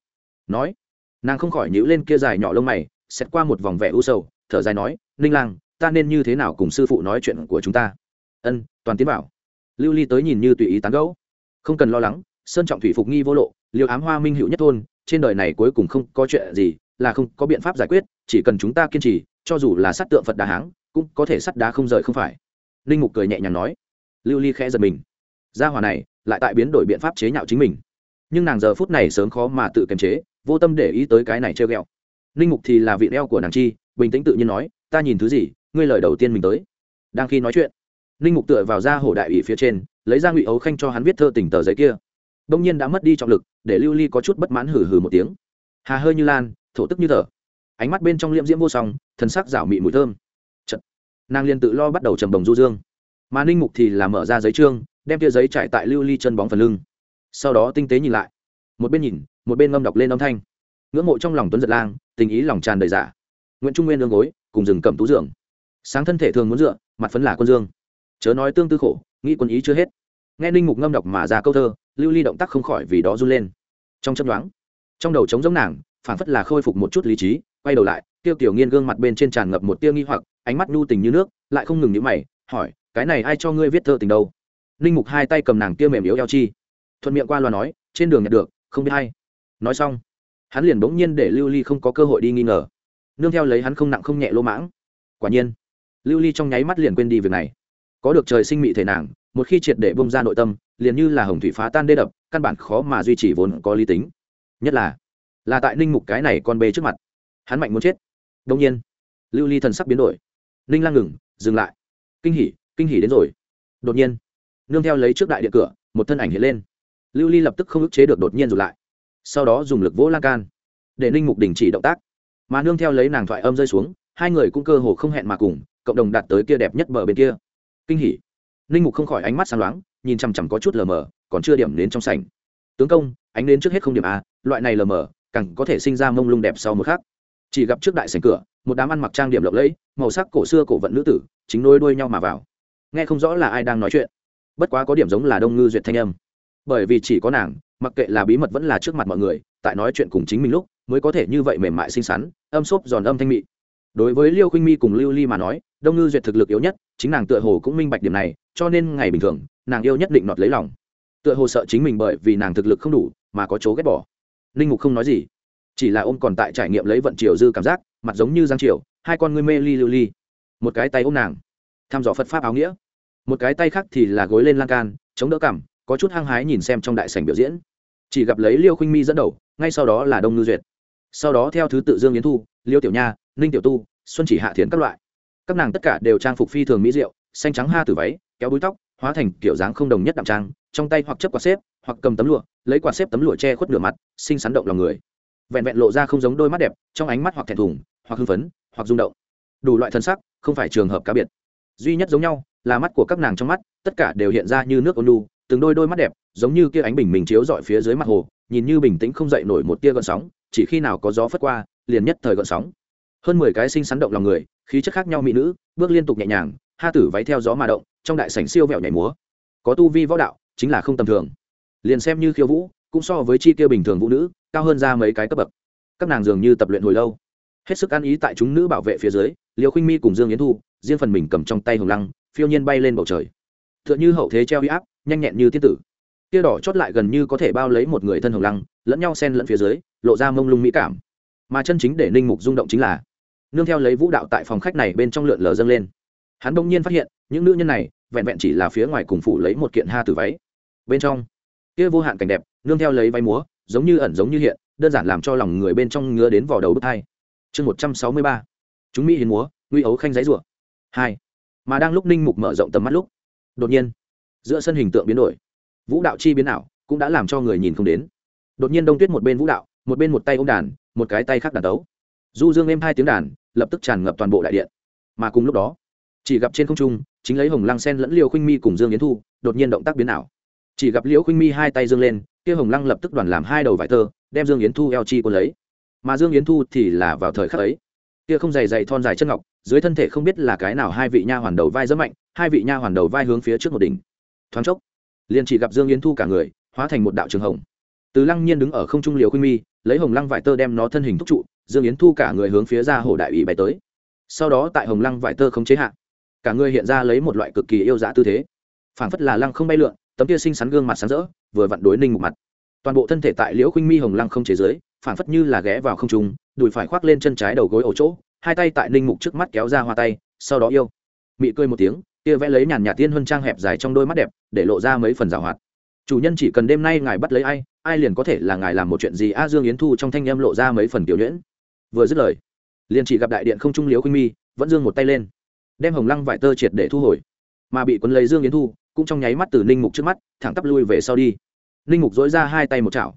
Nói. Nàng không khỏi nhữ lên kia dài nhỏ lông mày, xét qua một vòng vẻ u sầu, thở dài nói, ninh lang, ta nên như thế nào cùng sư phụ nói chuyện của chúng ta? Ân, toàn tiến bảo lưu ly tới nhìn như tùy ý tán gẫu. Không cần lo lắng, sơn trọng thủy phục nghi vô lộ, liêu ám hoa minh hữu nhất thôn, trên đời này cuối cùng không có chuyện gì là không có biện pháp giải quyết, chỉ cần chúng ta kiên trì, cho dù là sắt tượng phật đá háng cũng có thể sắt đá không rời không phải. Linh mục cười nhẹ nhàng nói. Lưu ly khẽ giật mình. Gia hòa này lại tại biến đổi biện pháp chế nhạo chính mình. Nhưng nàng giờ phút này sớm khó mà tự kiềm chế vô tâm để ý tới cái này treo ghẹo. Linh mục thì là vị eo của nàng chi, bình tĩnh tự nhiên nói, ta nhìn thứ gì, ngươi lời đầu tiên mình tới. Đang khi nói chuyện, linh mục tựa vào ra hổ đại ủy phía trên, lấy ra ngụy ấu khanh cho hắn viết thơ tình tờ giấy kia. Đông nhiên đã mất đi trọng lực, để lưu ly có chút bất mãn hử hử một tiếng. Hà hơi như lan, thổ tức như thở. Ánh mắt bên trong liễm diễm vô song thân sắc rảo mị mùi thơm. Chật. nàng liền tự lo bắt đầu trầm đồng du dương. Mà ninh mục thì là mở ra giấy trương đem tia giấy chạy tại lưu ly chân bóng phần lưng. Sau đó tinh tế nhìn lại một bên nhìn, một bên ngâm đọc lên âm thanh. Ngưỡng mộ trong lòng tuấn giật lang, tình ý lòng tràn đầy dạ. giả nguyễn trung nguyên đương gối, cùng rừng cầm tú dưỡng. Sáng thân thể thường muốn dựa, mặt phấn là quân dương. Chớ nói tương tư khổ, nghĩ quân ý chưa hết. Nghe ninh mục ngâm đọc mà ra câu thơ, lưu ly động tác không khỏi vì đó run lên. Trong chấp đoán trong đầu trống giống nàng phản phất là khôi phục một chút lý trí, quay đầu lại, tiêu tiểu nghiên gương mặt bên trên tràn ngập một tia nghi hoặc, ánh mắt nhu tình như nước, lại không ngừng nhíu mày, hỏi, cái này ai cho ngươi viết thơ tình đâu? Ninh mục hai tay cầm nàng kia mềm yếu eo chi, thuận miệng qua loa nói, trên đường nhận được không biết hay. Nói xong, hắn liền bỗng nhiên để lưu ly không có cơ hội đi nghi ngờ. Nương theo lấy hắn không nặng không nhẹ lỗ mãng. Quả nhiên, lưu ly trong nháy mắt liền quên đi việc này. Có được trời sinh mị thể nàng, một khi triệt để bông ra nội tâm, liền như là hồng thủy phá tan đê đập, căn bản khó mà duy trì vốn có lý tính. Nhất là là tại ninh mục cái này con bê trước mặt, hắn mạnh muốn chết. Đông nhiên, lưu ly thần sắc biến đổi. Ninh lang ngừng, dừng lại. Kinh hỉ kinh hỉ đến rồi. Đột nhiên, nương theo lấy trước đại điện cửa, một thân ảnh hiện lên lưu ly lập tức không ức chế được đột nhiên rụt lại. Sau đó dùng lực vỗ lan can, để ninh mục đình chỉ động tác. Mà nương theo lấy nàng thoại âm rơi xuống, hai người cũng cơ hồ không hẹn mà cùng, cộng đồng đạt tới kia đẹp nhất bờ bên kia. Kinh hỉ. Ninh mục không khỏi ánh mắt sáng loáng, nhìn chằm chằm có chút lờ mờ, còn chưa điểm đến trong sảnh. Tướng công, ánh đến trước hết không điểm a, loại này lờ mờ, càng có thể sinh ra mông lung đẹp sau một khắc. Chỉ gặp trước đại sảnh cửa, một đám ăn mặc trang điểm lộng lẫy, màu sắc cổ xưa cổ vận nữ tử, chính nối đuôi nhau mà vào. Nghe không rõ là ai đang nói chuyện. Bất quá có điểm giống là đông ngư duyệt thanh âm bởi vì chỉ có nàng, mặc kệ là bí mật vẫn là trước mặt mọi người, tại nói chuyện cùng chính mình lúc, mới có thể như vậy mềm mại xinh xắn, âm xốp giòn âm thanh mị. Đối với liêu khinh mi cùng lưu ly mà nói, đông ngư duyệt thực lực yếu nhất, chính nàng tựa hồ cũng minh bạch điểm này, cho nên ngày bình thường, nàng yêu nhất định nọt lấy lòng. Tựa hồ sợ chính mình bởi vì nàng thực lực không đủ, mà có chỗ ghét bỏ. Linh mục không nói gì, chỉ là ôm còn tại trải nghiệm lấy vận triều dư cảm giác, mặt giống như giang triều, hai con ngươi mê ly lưu ly. Một cái tay ôm nàng tham dò phật pháp áo nghĩa. Một cái tay khác thì là gối lên lan can, chống đỡ cảm có chút hăng hái nhìn xem trong đại sảnh biểu diễn. Chỉ gặp lấy liêu khinh mi dẫn đầu, ngay sau đó là đông ngư duyệt. Sau đó theo thứ tự dương yến thu, liêu tiểu nha, ninh tiểu tu, xuân chỉ hạ thiến các loại. Các nàng tất cả đều trang phục phi thường mỹ diệu, xanh trắng ha từ váy, kéo búi tóc, hóa thành kiểu dáng không đồng nhất đạm trang, trong tay hoặc chấp quạt xếp, hoặc cầm tấm lụa, lấy quạt xếp tấm lụa che khuất nửa mặt, xinh xắn động lòng người. Vẹn vẹn lộ ra không giống đôi mắt đẹp, trong ánh mắt hoặc thẹn thùng, hoặc hưng phấn, hoặc rung động. Đủ loại thân sắc, không phải trường hợp cá biệt. Duy nhất giống nhau là mắt của các nàng trong mắt, tất cả đều hiện ra như nước ôn lu từng đôi đôi mắt đẹp, giống như kia ánh bình mình chiếu dọi phía dưới mặt hồ, nhìn như bình tĩnh không dậy nổi một tia gợn sóng, chỉ khi nào có gió phất qua, liền nhất thời gợn sóng. Hơn mười cái sinh sắn động lòng người, khí chất khác nhau mỹ nữ, bước liên tục nhẹ nhàng, ha tử váy theo gió mà động, trong đại sảnh siêu vẹo nhảy múa. Có tu vi võ đạo, chính là không tầm thường. Liền xem như khiêu vũ, cũng so với chi tiêu bình thường vũ nữ, cao hơn ra mấy cái cấp bậc. Các nàng dường như tập luyện hồi lâu. Hết sức ăn ý tại chúng nữ bảo vệ phía dưới liều khinh mi cùng dương yến thu, riêng phần mình cầm trong tay hồng lăng, phiêu nhiên bay lên bầu trời. T h ư ợ n h ư hậu thế treo huy áp nhanh nhẹn như tiên tử. Tia đỏ chót lại gần như có thể bao lấy một người thân hồng lăng, lẫn nhau sen lẫn phía dưới, lộ ra mông lung mỹ cảm. Mà chân chính để ninh mục rung động chính là, nương theo lấy vũ đạo tại phòng khách này bên trong lượn lờ dâng lên. Hắn bỗng nhiên phát hiện, những nữ nhân này vẹn vẹn chỉ là phía ngoài cùng phủ lấy một kiện ha từ váy. Bên trong, kia vô hạn cảnh đẹp, nương theo lấy váy múa, giống như ẩn giống như hiện, đơn giản làm cho lòng người bên trong ngứa đến vỏ đầu bức thai chương một trăm sáu mươi ba, chúng mỹ hiến múa, nguy ấu khanh giấy rủa. Hai, mà đang lúc ninh mục mở rộng tầm mắt lúc, đột nhiên giữa sân hình tượng biến đổi. Vũ đạo chi biến ảo cũng đã làm cho người nhìn không đến. Đột nhiên đông tuyết một bên vũ đạo, một bên một tay ô m đàn, một cái tay khác đàn tấu. Du dương êm hai tiếng đàn, lập tức tràn ngập toàn bộ đại điện. Mà cùng lúc đó, chỉ gặp trên không trung, chính lấy hồng lăng sen lẫn liều khinh mi cùng dương yến thu, đột nhiên động tác biến ảo. Chỉ gặp liễu khinh mi hai tay dương lên, kia hồng lăng lập tức đoàn làm hai đầu vải tơ, đem dương yến thu eo chi cô lấy. Mà dương yến thu thì là vào thời khắc ấy. Kia không dày dày thon dài chân ngọc, dưới thân thể không biết là cái nào hai vị nha hoàn đầu vai rất mạnh, hai vị nha hoàn đầu vai hướng phía trước một đỉnh thoáng chốc, liền chỉ gặp dương yến thu cả người hóa thành một đạo trường hồng. Từ lăng nhiên đứng ở không trung liều khinh mi, lấy hồng lăng vải tơ đem nó thân hình thúc trụ, dương yến thu cả người hướng phía ra hồ đại ủy bay tới. Sau đó tại hồng lăng vải tơ không chế hạ, cả người hiện ra lấy một loại cực kỳ yêu dã tư thế. Phảng phất là lăng không bay lượn, tấm kia xinh xắn gương mặt sáng rỡ, vừa vặn đối ninh một mặt. Toàn bộ thân thể tại liễu khuynh mi hồng lăng không chế giới phảng phất như là ghé vào không trung, đùi phải khoác lên chân trái đầu gối ổ chỗ, hai tay tại ninh mục trước mắt kéo ra hoa tay, sau đó yêu. Mị cười một tiếng kia vẽ lấy nhàn nhạt tiên huân trang hẹp dài trong đôi mắt đẹp, để lộ ra mấy phần rào hoạt. Chủ nhân chỉ cần đêm nay ngài bắt lấy ai ai liền có thể là ngài làm một chuyện gì a dương yến thu trong thanh em lộ ra mấy phần tiểu nhuyễn. Vừa dứt lời, liền chỉ gặp đại điện không trung liễu khuynh mi, vẫn dương một tay lên, đem hồng lăng vải tơ triệt để thu hồi. Mà bị quấn lấy dương yến thu, cũng trong nháy mắt từ ninh mục trước mắt, thẳng tắp lui về sau đi. Ninh mục dối ra hai tay một chảo,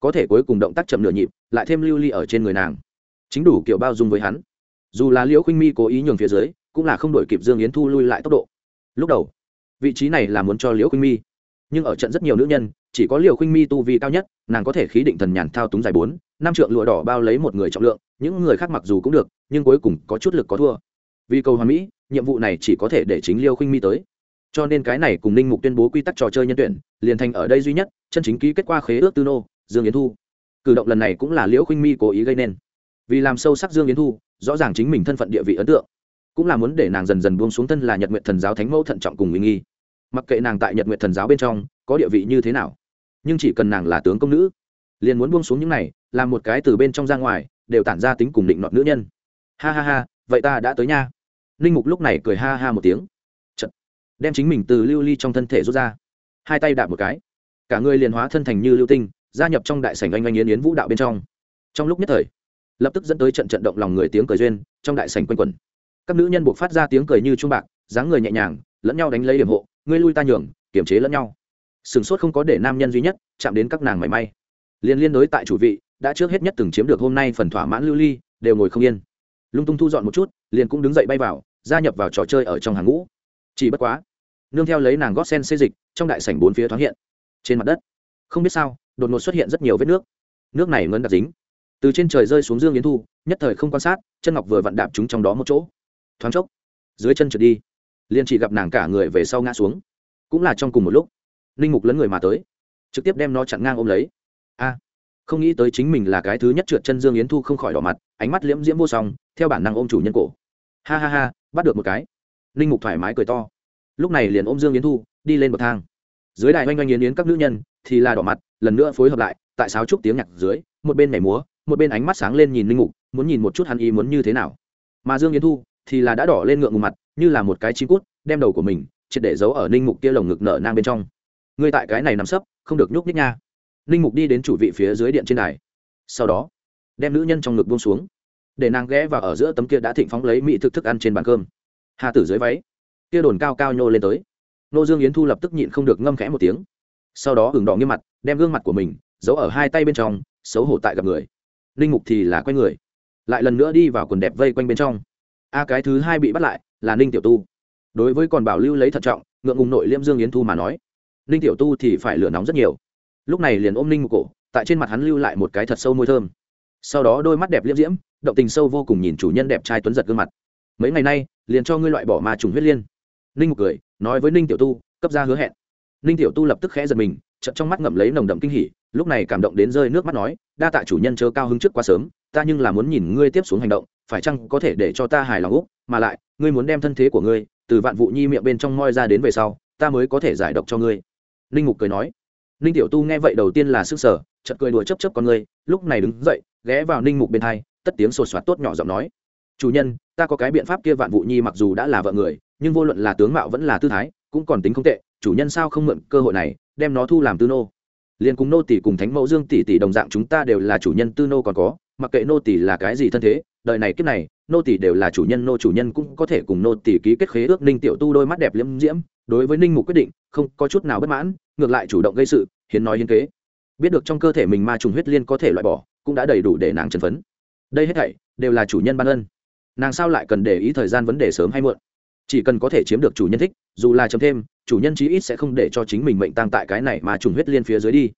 có thể cuối cùng động tác chậm nửa nhịp, lại thêm lưu ly ở trên người nàng. Chính đủ kiểu bao dung với hắn. Dù là liễu khuynh mi cố ý nhường phía dưới, cũng là không đổi kịp dương yến thu lui lại tốc độ lúc đầu, vị trí này là muốn cho liễu khinh mi, nhưng ở trận rất nhiều nữ nhân, chỉ có liễu khinh mi tu vi cao nhất, nàng có thể khí định thần nhàn thao túng dài bốn, năm trượng lụa đỏ bao lấy một người trọng lượng, những người khác mặc dù cũng được, nhưng cuối cùng có chút lực có thua. Vì cầu hoàn mỹ, nhiệm vụ này chỉ có thể để chính liêu khinh mi tới. Cho nên cái này cùng ninh mục tuyên bố quy tắc trò chơi nhân tuyển, liền thành ở đây duy nhất, chân chính ký kết quả khế ước tư nô, dương yến thu. Cử động lần này cũng là liễu khinh mi cố ý gây nên. Vì làm sâu sắc dương yến thu, rõ ràng chính mình thân phận địa vị ấn tượng cũng là muốn để nàng dần dần buông xuống thân là nhật nguyện thần giáo thánh mẫu thận trọng cùng uy nghi. Mặc kệ nàng tại nhật nguyện thần giáo bên trong có địa vị như thế nào, nhưng chỉ cần nàng là tướng công nữ, liền muốn buông xuống những này, làm một cái từ bên trong ra ngoài, đều tản ra tính cùng định nọt nữ nhân. Ha ha ha, vậy ta đã tới nha. Ninh mục lúc này cười ha ha một tiếng. Chật. đem chính mình từ lưu ly trong thân thể rút ra. Hai tay đạp một cái. Cả người liền hóa thân thành như lưu tinh, gia nhập trong đại sảnh oanh oanh yến yến vũ đạo bên trong. Trong lúc nhất thời, lập tức dẫn tới trận trận động lòng người tiếng cười duyên trong đại sảnh quanh quẩn các nữ nhân buộc phát ra tiếng cười như trung bạc, dáng người nhẹ nhàng, lẫn nhau đánh lấy điểm hộ, ngươi lui ta nhường, kiềm chế lẫn nhau. Sửng sốt không có để nam nhân duy nhất chạm đến các nàng mảy may. Liên liên đối tại chủ vị, đã trước hết nhất từng chiếm được hôm nay phần thỏa mãn lưu ly, đều ngồi không yên. Lung tung thu dọn một chút, liền cũng đứng dậy bay vào, gia nhập vào trò chơi ở trong hàng ngũ. Chỉ bất quá, nương theo lấy nàng gót sen xê dịch, trong đại sảnh bốn phía thoáng hiện. Trên mặt đất, không biết sao, đột ngột xuất hiện rất nhiều vết nước. Nước này ngấn đặc dính. Từ trên trời rơi xuống dương yến thu, nhất thời không quan sát, chân ngọc vừa vặn đạp chúng trong đó một chỗ thoáng chốc, dưới chân trượt đi. Liền chỉ gặp nàng cả người về sau ngã xuống. Cũng là trong cùng một lúc, ninh mục lấn người mà tới, trực tiếp đem nó chặn ngang ôm lấy. A, không nghĩ tới chính mình là cái thứ nhất trượt chân dương yến thu không khỏi đỏ mặt, ánh mắt liễm diễm vô song, theo bản năng ôm chủ nhân cổ. Ha ha ha, bắt được một cái. Ninh mục thoải mái cười to. Lúc này liền ôm dương yến thu, đi lên bậc thang. Dưới đài oanh oanh yến yến các nữ nhân, thì là đỏ mặt, lần nữa phối hợp lại, tại sáo trúc tiếng nhạc dưới, một bên nhảy múa, một bên ánh mắt sáng lên nhìn ninh mục, muốn nhìn một chút hắn ý muốn như thế nào. Mà dương yến thu thì là đã đỏ lên ngượng ngùng mặt, như là một cái chim cút, đem đầu của mình triệt để giấu ở ninh mục kia lồng ngực nở nang bên trong. Người tại cái này nằm sấp, không được nhúc nhích nha. Ninh mục đi đến chủ vị phía dưới điện trên đài. Sau đó, đem nữ nhân trong ngực buông xuống, để nàng ghé vào ở giữa tấm kia đã thịnh phóng lấy mỹ thực thức ăn trên bàn cơm. Hà tử dưới váy, kia đồn cao cao nhô lên tới. Nô dương yến thu lập tức nhịn không được ngâm khẽ một tiếng. Sau đó hừng đỏ nghiêm mặt, đem gương mặt của mình giấu ở hai tay bên trong, xấu hổ tại gặp người. Linh mục thì là quay người, lại lần nữa đi vào quần đẹp vây quanh bên trong a cái thứ hai bị bắt lại là ninh tiểu tu. Đối với còn bảo lưu lấy thận trọng, ngượng ngùng nội liêm dương yến thu mà nói, ninh tiểu tu thì phải lửa nóng rất nhiều. Lúc này liền ôm ninh một cổ, tại trên mặt hắn lưu lại một cái thật sâu môi thơm. Sau đó đôi mắt đẹp liêm diễm, động tình sâu vô cùng nhìn chủ nhân đẹp trai tuấn giật gương mặt. Mấy ngày nay, liền cho ngươi loại bỏ ma trùng huyết liên. Ninh một cười, nói với ninh tiểu tu, cấp ra hứa hẹn. Ninh tiểu tu lập tức khẽ giật mình chậm trong mắt ngậm lấy nồng đậm kinh hỉ, lúc này cảm động đến rơi nước mắt nói, đa tạ chủ nhân chớ cao hứng trước quá sớm, ta nhưng là muốn nhìn ngươi tiếp xuống hành động phải chăng có thể để cho ta hài lòng úc? Mà lại, ngươi muốn đem thân thế của ngươi, từ vạn vụ nhi miệng bên trong moi ra đến về sau, ta mới có thể giải độc cho ngươi. Ninh mục cười nói. Ninh tiểu tu nghe vậy đầu tiên là sức sở, chợt cười đùa chấp chấp con ngươi, lúc này đứng dậy, ghé vào ninh mục bên thai tất tiếng sột soạt tốt nhỏ giọng nói. Chủ nhân, ta có cái biện pháp kia vạn vụ nhi mặc dù đã là vợ người, nhưng vô luận là tướng mạo vẫn là tư thái, cũng còn tính không tệ, chủ nhân sao không mượn cơ hội này, đem nó thu làm tư nô? Liền cùng nô tỷ cùng thánh mẫu dương tỷ tỷ đồng dạng chúng ta đều là chủ nhân tư nô còn có, mặc kệ nô tỷ là cái gì thân thế, đời này kiếp này, nô tỷ đều là chủ nhân, nô chủ nhân cũng có thể cùng nô tỷ ký kết khế ước ninh tiểu tu đôi mắt đẹp liễm diễm, đối với ninh mục quyết định, không có chút nào bất mãn, ngược lại chủ động gây sự, hiến nói hiến kế. Biết được trong cơ thể mình ma trùng huyết liên có thể loại bỏ, cũng đã đầy đủ để nàng chấn phấn. Đây hết thảy đều là chủ nhân ban ân. Nàng sao lại cần để ý thời gian vấn đề sớm hay muộn? Chỉ cần có thể chiếm được chủ nhân thích, dù là chấm thêm, chủ nhân chí ít sẽ không để cho chính mình mệnh tăng tại cái này mà trùng huyết liên phía dưới đi.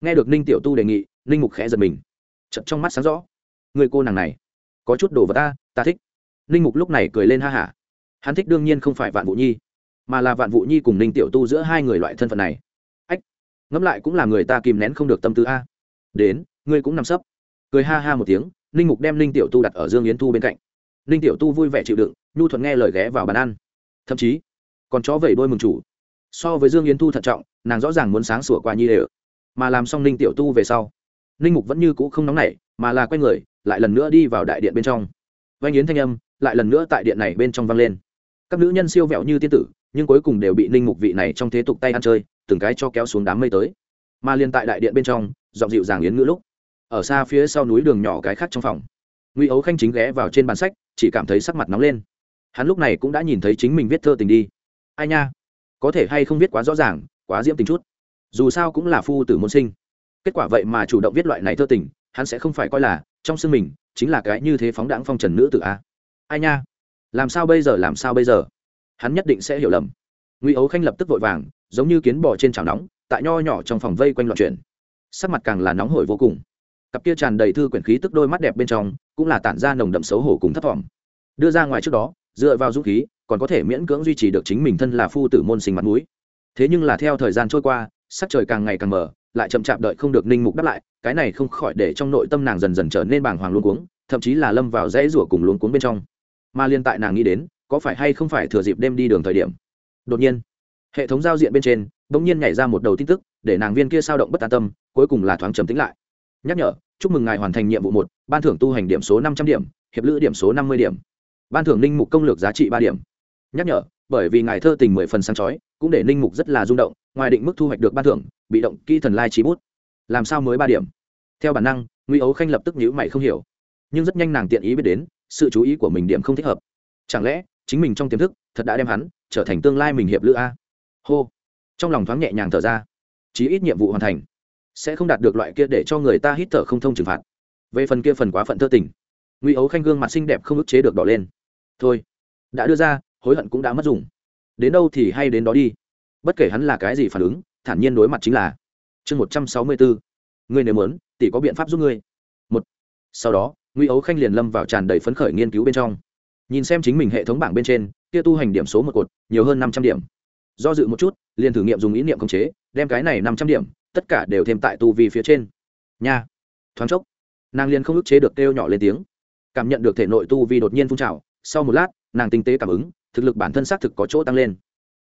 Nghe được ninh tiểu tu đề nghị, ninh mục khẽ giật mình. Chật trong mắt sáng rõ. Người cô nàng này, có chút đồ vật ta ta thích. Ninh mục lúc này cười lên ha hả. Hắn thích đương nhiên không phải vạn vũ nhi, mà là vạn vũ nhi cùng ninh tiểu tu giữa hai người loại thân phận này. Ách, ngẫm lại cũng là người ta kìm nén không được tâm tư a. Đến, ngươi cũng nằm sấp. Cười ha ha một tiếng, ninh mục đem ninh tiểu tu đặt ở dương yến thu bên cạnh. Ninh tiểu tu vui vẻ chịu đựng, nhu thuận nghe lời ghé vào bàn ăn thậm chí còn chó vẩy đôi mừng chủ. So với dương yến thu thận trọng, nàng rõ ràng muốn sáng sủa qua nhi đều mà làm xong ninh tiểu tu về sau, ninh mục vẫn như cũ không nóng nảy, mà là quay người, lại lần nữa đi vào đại điện bên trong. Vanh yến thanh âm lại lần nữa tại điện này bên trong vang lên. Các nữ nhân siêu vẹo như tiên tử, nhưng cuối cùng đều bị ninh mục vị này trong thế tục tay ăn chơi, từng cái cho kéo xuống đám mây tới. Mà liền tại đại điện bên trong, giọng dịu dàng yến ngữ lúc, ở xa phía sau núi đường nhỏ cái khác trong phòng nguy ấu khanh chính ghé vào trên bàn sách, chỉ cảm thấy sắc mặt nóng lên hắn lúc này cũng đã nhìn thấy chính mình viết thơ tình đi. Ai nha? Có thể hay không viết quá rõ ràng, quá diễm tình chút. Dù sao cũng là phu tử môn sinh. Kết quả vậy mà chủ động viết loại này thơ tình, hắn sẽ không phải coi là trong xương mình chính là cái như thế phóng đãng phong trần nữ tự a. Ai nha? Làm sao bây giờ, làm sao bây giờ? Hắn nhất định sẽ hiểu lầm. Ngụy ấu khanh lập tức vội vàng, giống như kiến bò trên chảo nóng, tại nho nhỏ trong phòng vây quanh loạn chuyển. Sắc mặt càng là nóng hổi vô cùng. Cặp kia tràn đầy thư quyển khí tức đôi mắt đẹp bên trong, cũng là tản ra nồng đậm xấu hổ cùng thấp thỏm. Đưa ra ngoài trước đó dựa vào dũng khí, còn có thể miễn cưỡng duy trì được chính mình thân là phu tử môn sinh mặt mũi. Thế nhưng là theo thời gian trôi qua, sắc trời càng ngày càng mở lại chậm chạp đợi không được ninh mục đáp lại, cái này không khỏi để trong nội tâm nàng dần dần trở nên bàng hoàng luống cuống, thậm chí là lâm vào rẽ rủa cùng luống cuống bên trong. Mà liên tại nàng nghĩ đến, có phải hay không phải thừa dịp đêm đi đường thời điểm. Đột nhiên, hệ thống giao diện bên trên đ ỗ n g nhiên nhảy ra một đầu tin tức, để nàng viên kia sao động bất an tâm, cuối cùng là thoáng trầm tính lại. Nhắc nhở, chúc mừng ngài hoàn thành nhiệm vụ một, ban thưởng tu hành điểm số năm trăm điểm, hiệp lữ điểm số năm mươi điểm ban thưởng ninh mục công lược giá trị ba điểm. Nhắc nhở, bởi vì ngài thơ tình mười phần sáng chói, cũng để ninh mục rất là rung động, ngoài định mức thu hoạch được ban thưởng, bị động kỹ thần lai trí bút. Làm sao mới ba điểm? Theo bản năng nguy ấu khanh lập tức nhữ mày không hiểu. Nhưng rất nhanh nàng tiện ý biết đến, sự chú ý của mình điểm không thích hợp. Chẳng lẽ, chính mình trong tiềm thức, thật đã đem hắn trở thành tương lai mình hiệp lữ a? Hô. Trong lòng thoáng nhẹ nhàng thở ra. Chí ít nhiệm vụ hoàn thành. Sẽ không đạt được loại kia để cho người ta hít thở không thông trừng phạt. Về phần kia phần quá phận thơ tình nguy ấu khanh gương mặt xinh đẹp không ức chế được đỏ lên thôi, đã đưa ra, hối hận cũng đã mất dùng. Đến đâu thì hay đến đó đi. Bất kể hắn là cái gì phản ứng, thản nhiên đối mặt chính là, chương một trăm sáu mươi bốn ngươi nếu muốn, tỷ có biện pháp giúp ngươi. Một, sau đó nguy ấu khanh liền lâm vào tràn đầy phấn khởi nghiên cứu bên trong. Nhìn xem chính mình hệ thống bảng bên trên, kia tu hành điểm số một cột, nhiều hơn năm trăm điểm. Do dự một chút, liền thử nghiệm dùng ý niệm khống chế, đem cái này năm trăm điểm, tất cả đều thêm tại tu vi phía trên. Nha, thoáng chốc, nàng liền không ức chế được kêu nhỏ lên tiếng. Cảm nhận được thể nội tu vi đột nhiên phun trào sau một lát, nàng tinh tế cảm ứng, thực lực bản thân xác thực có chỗ tăng lên.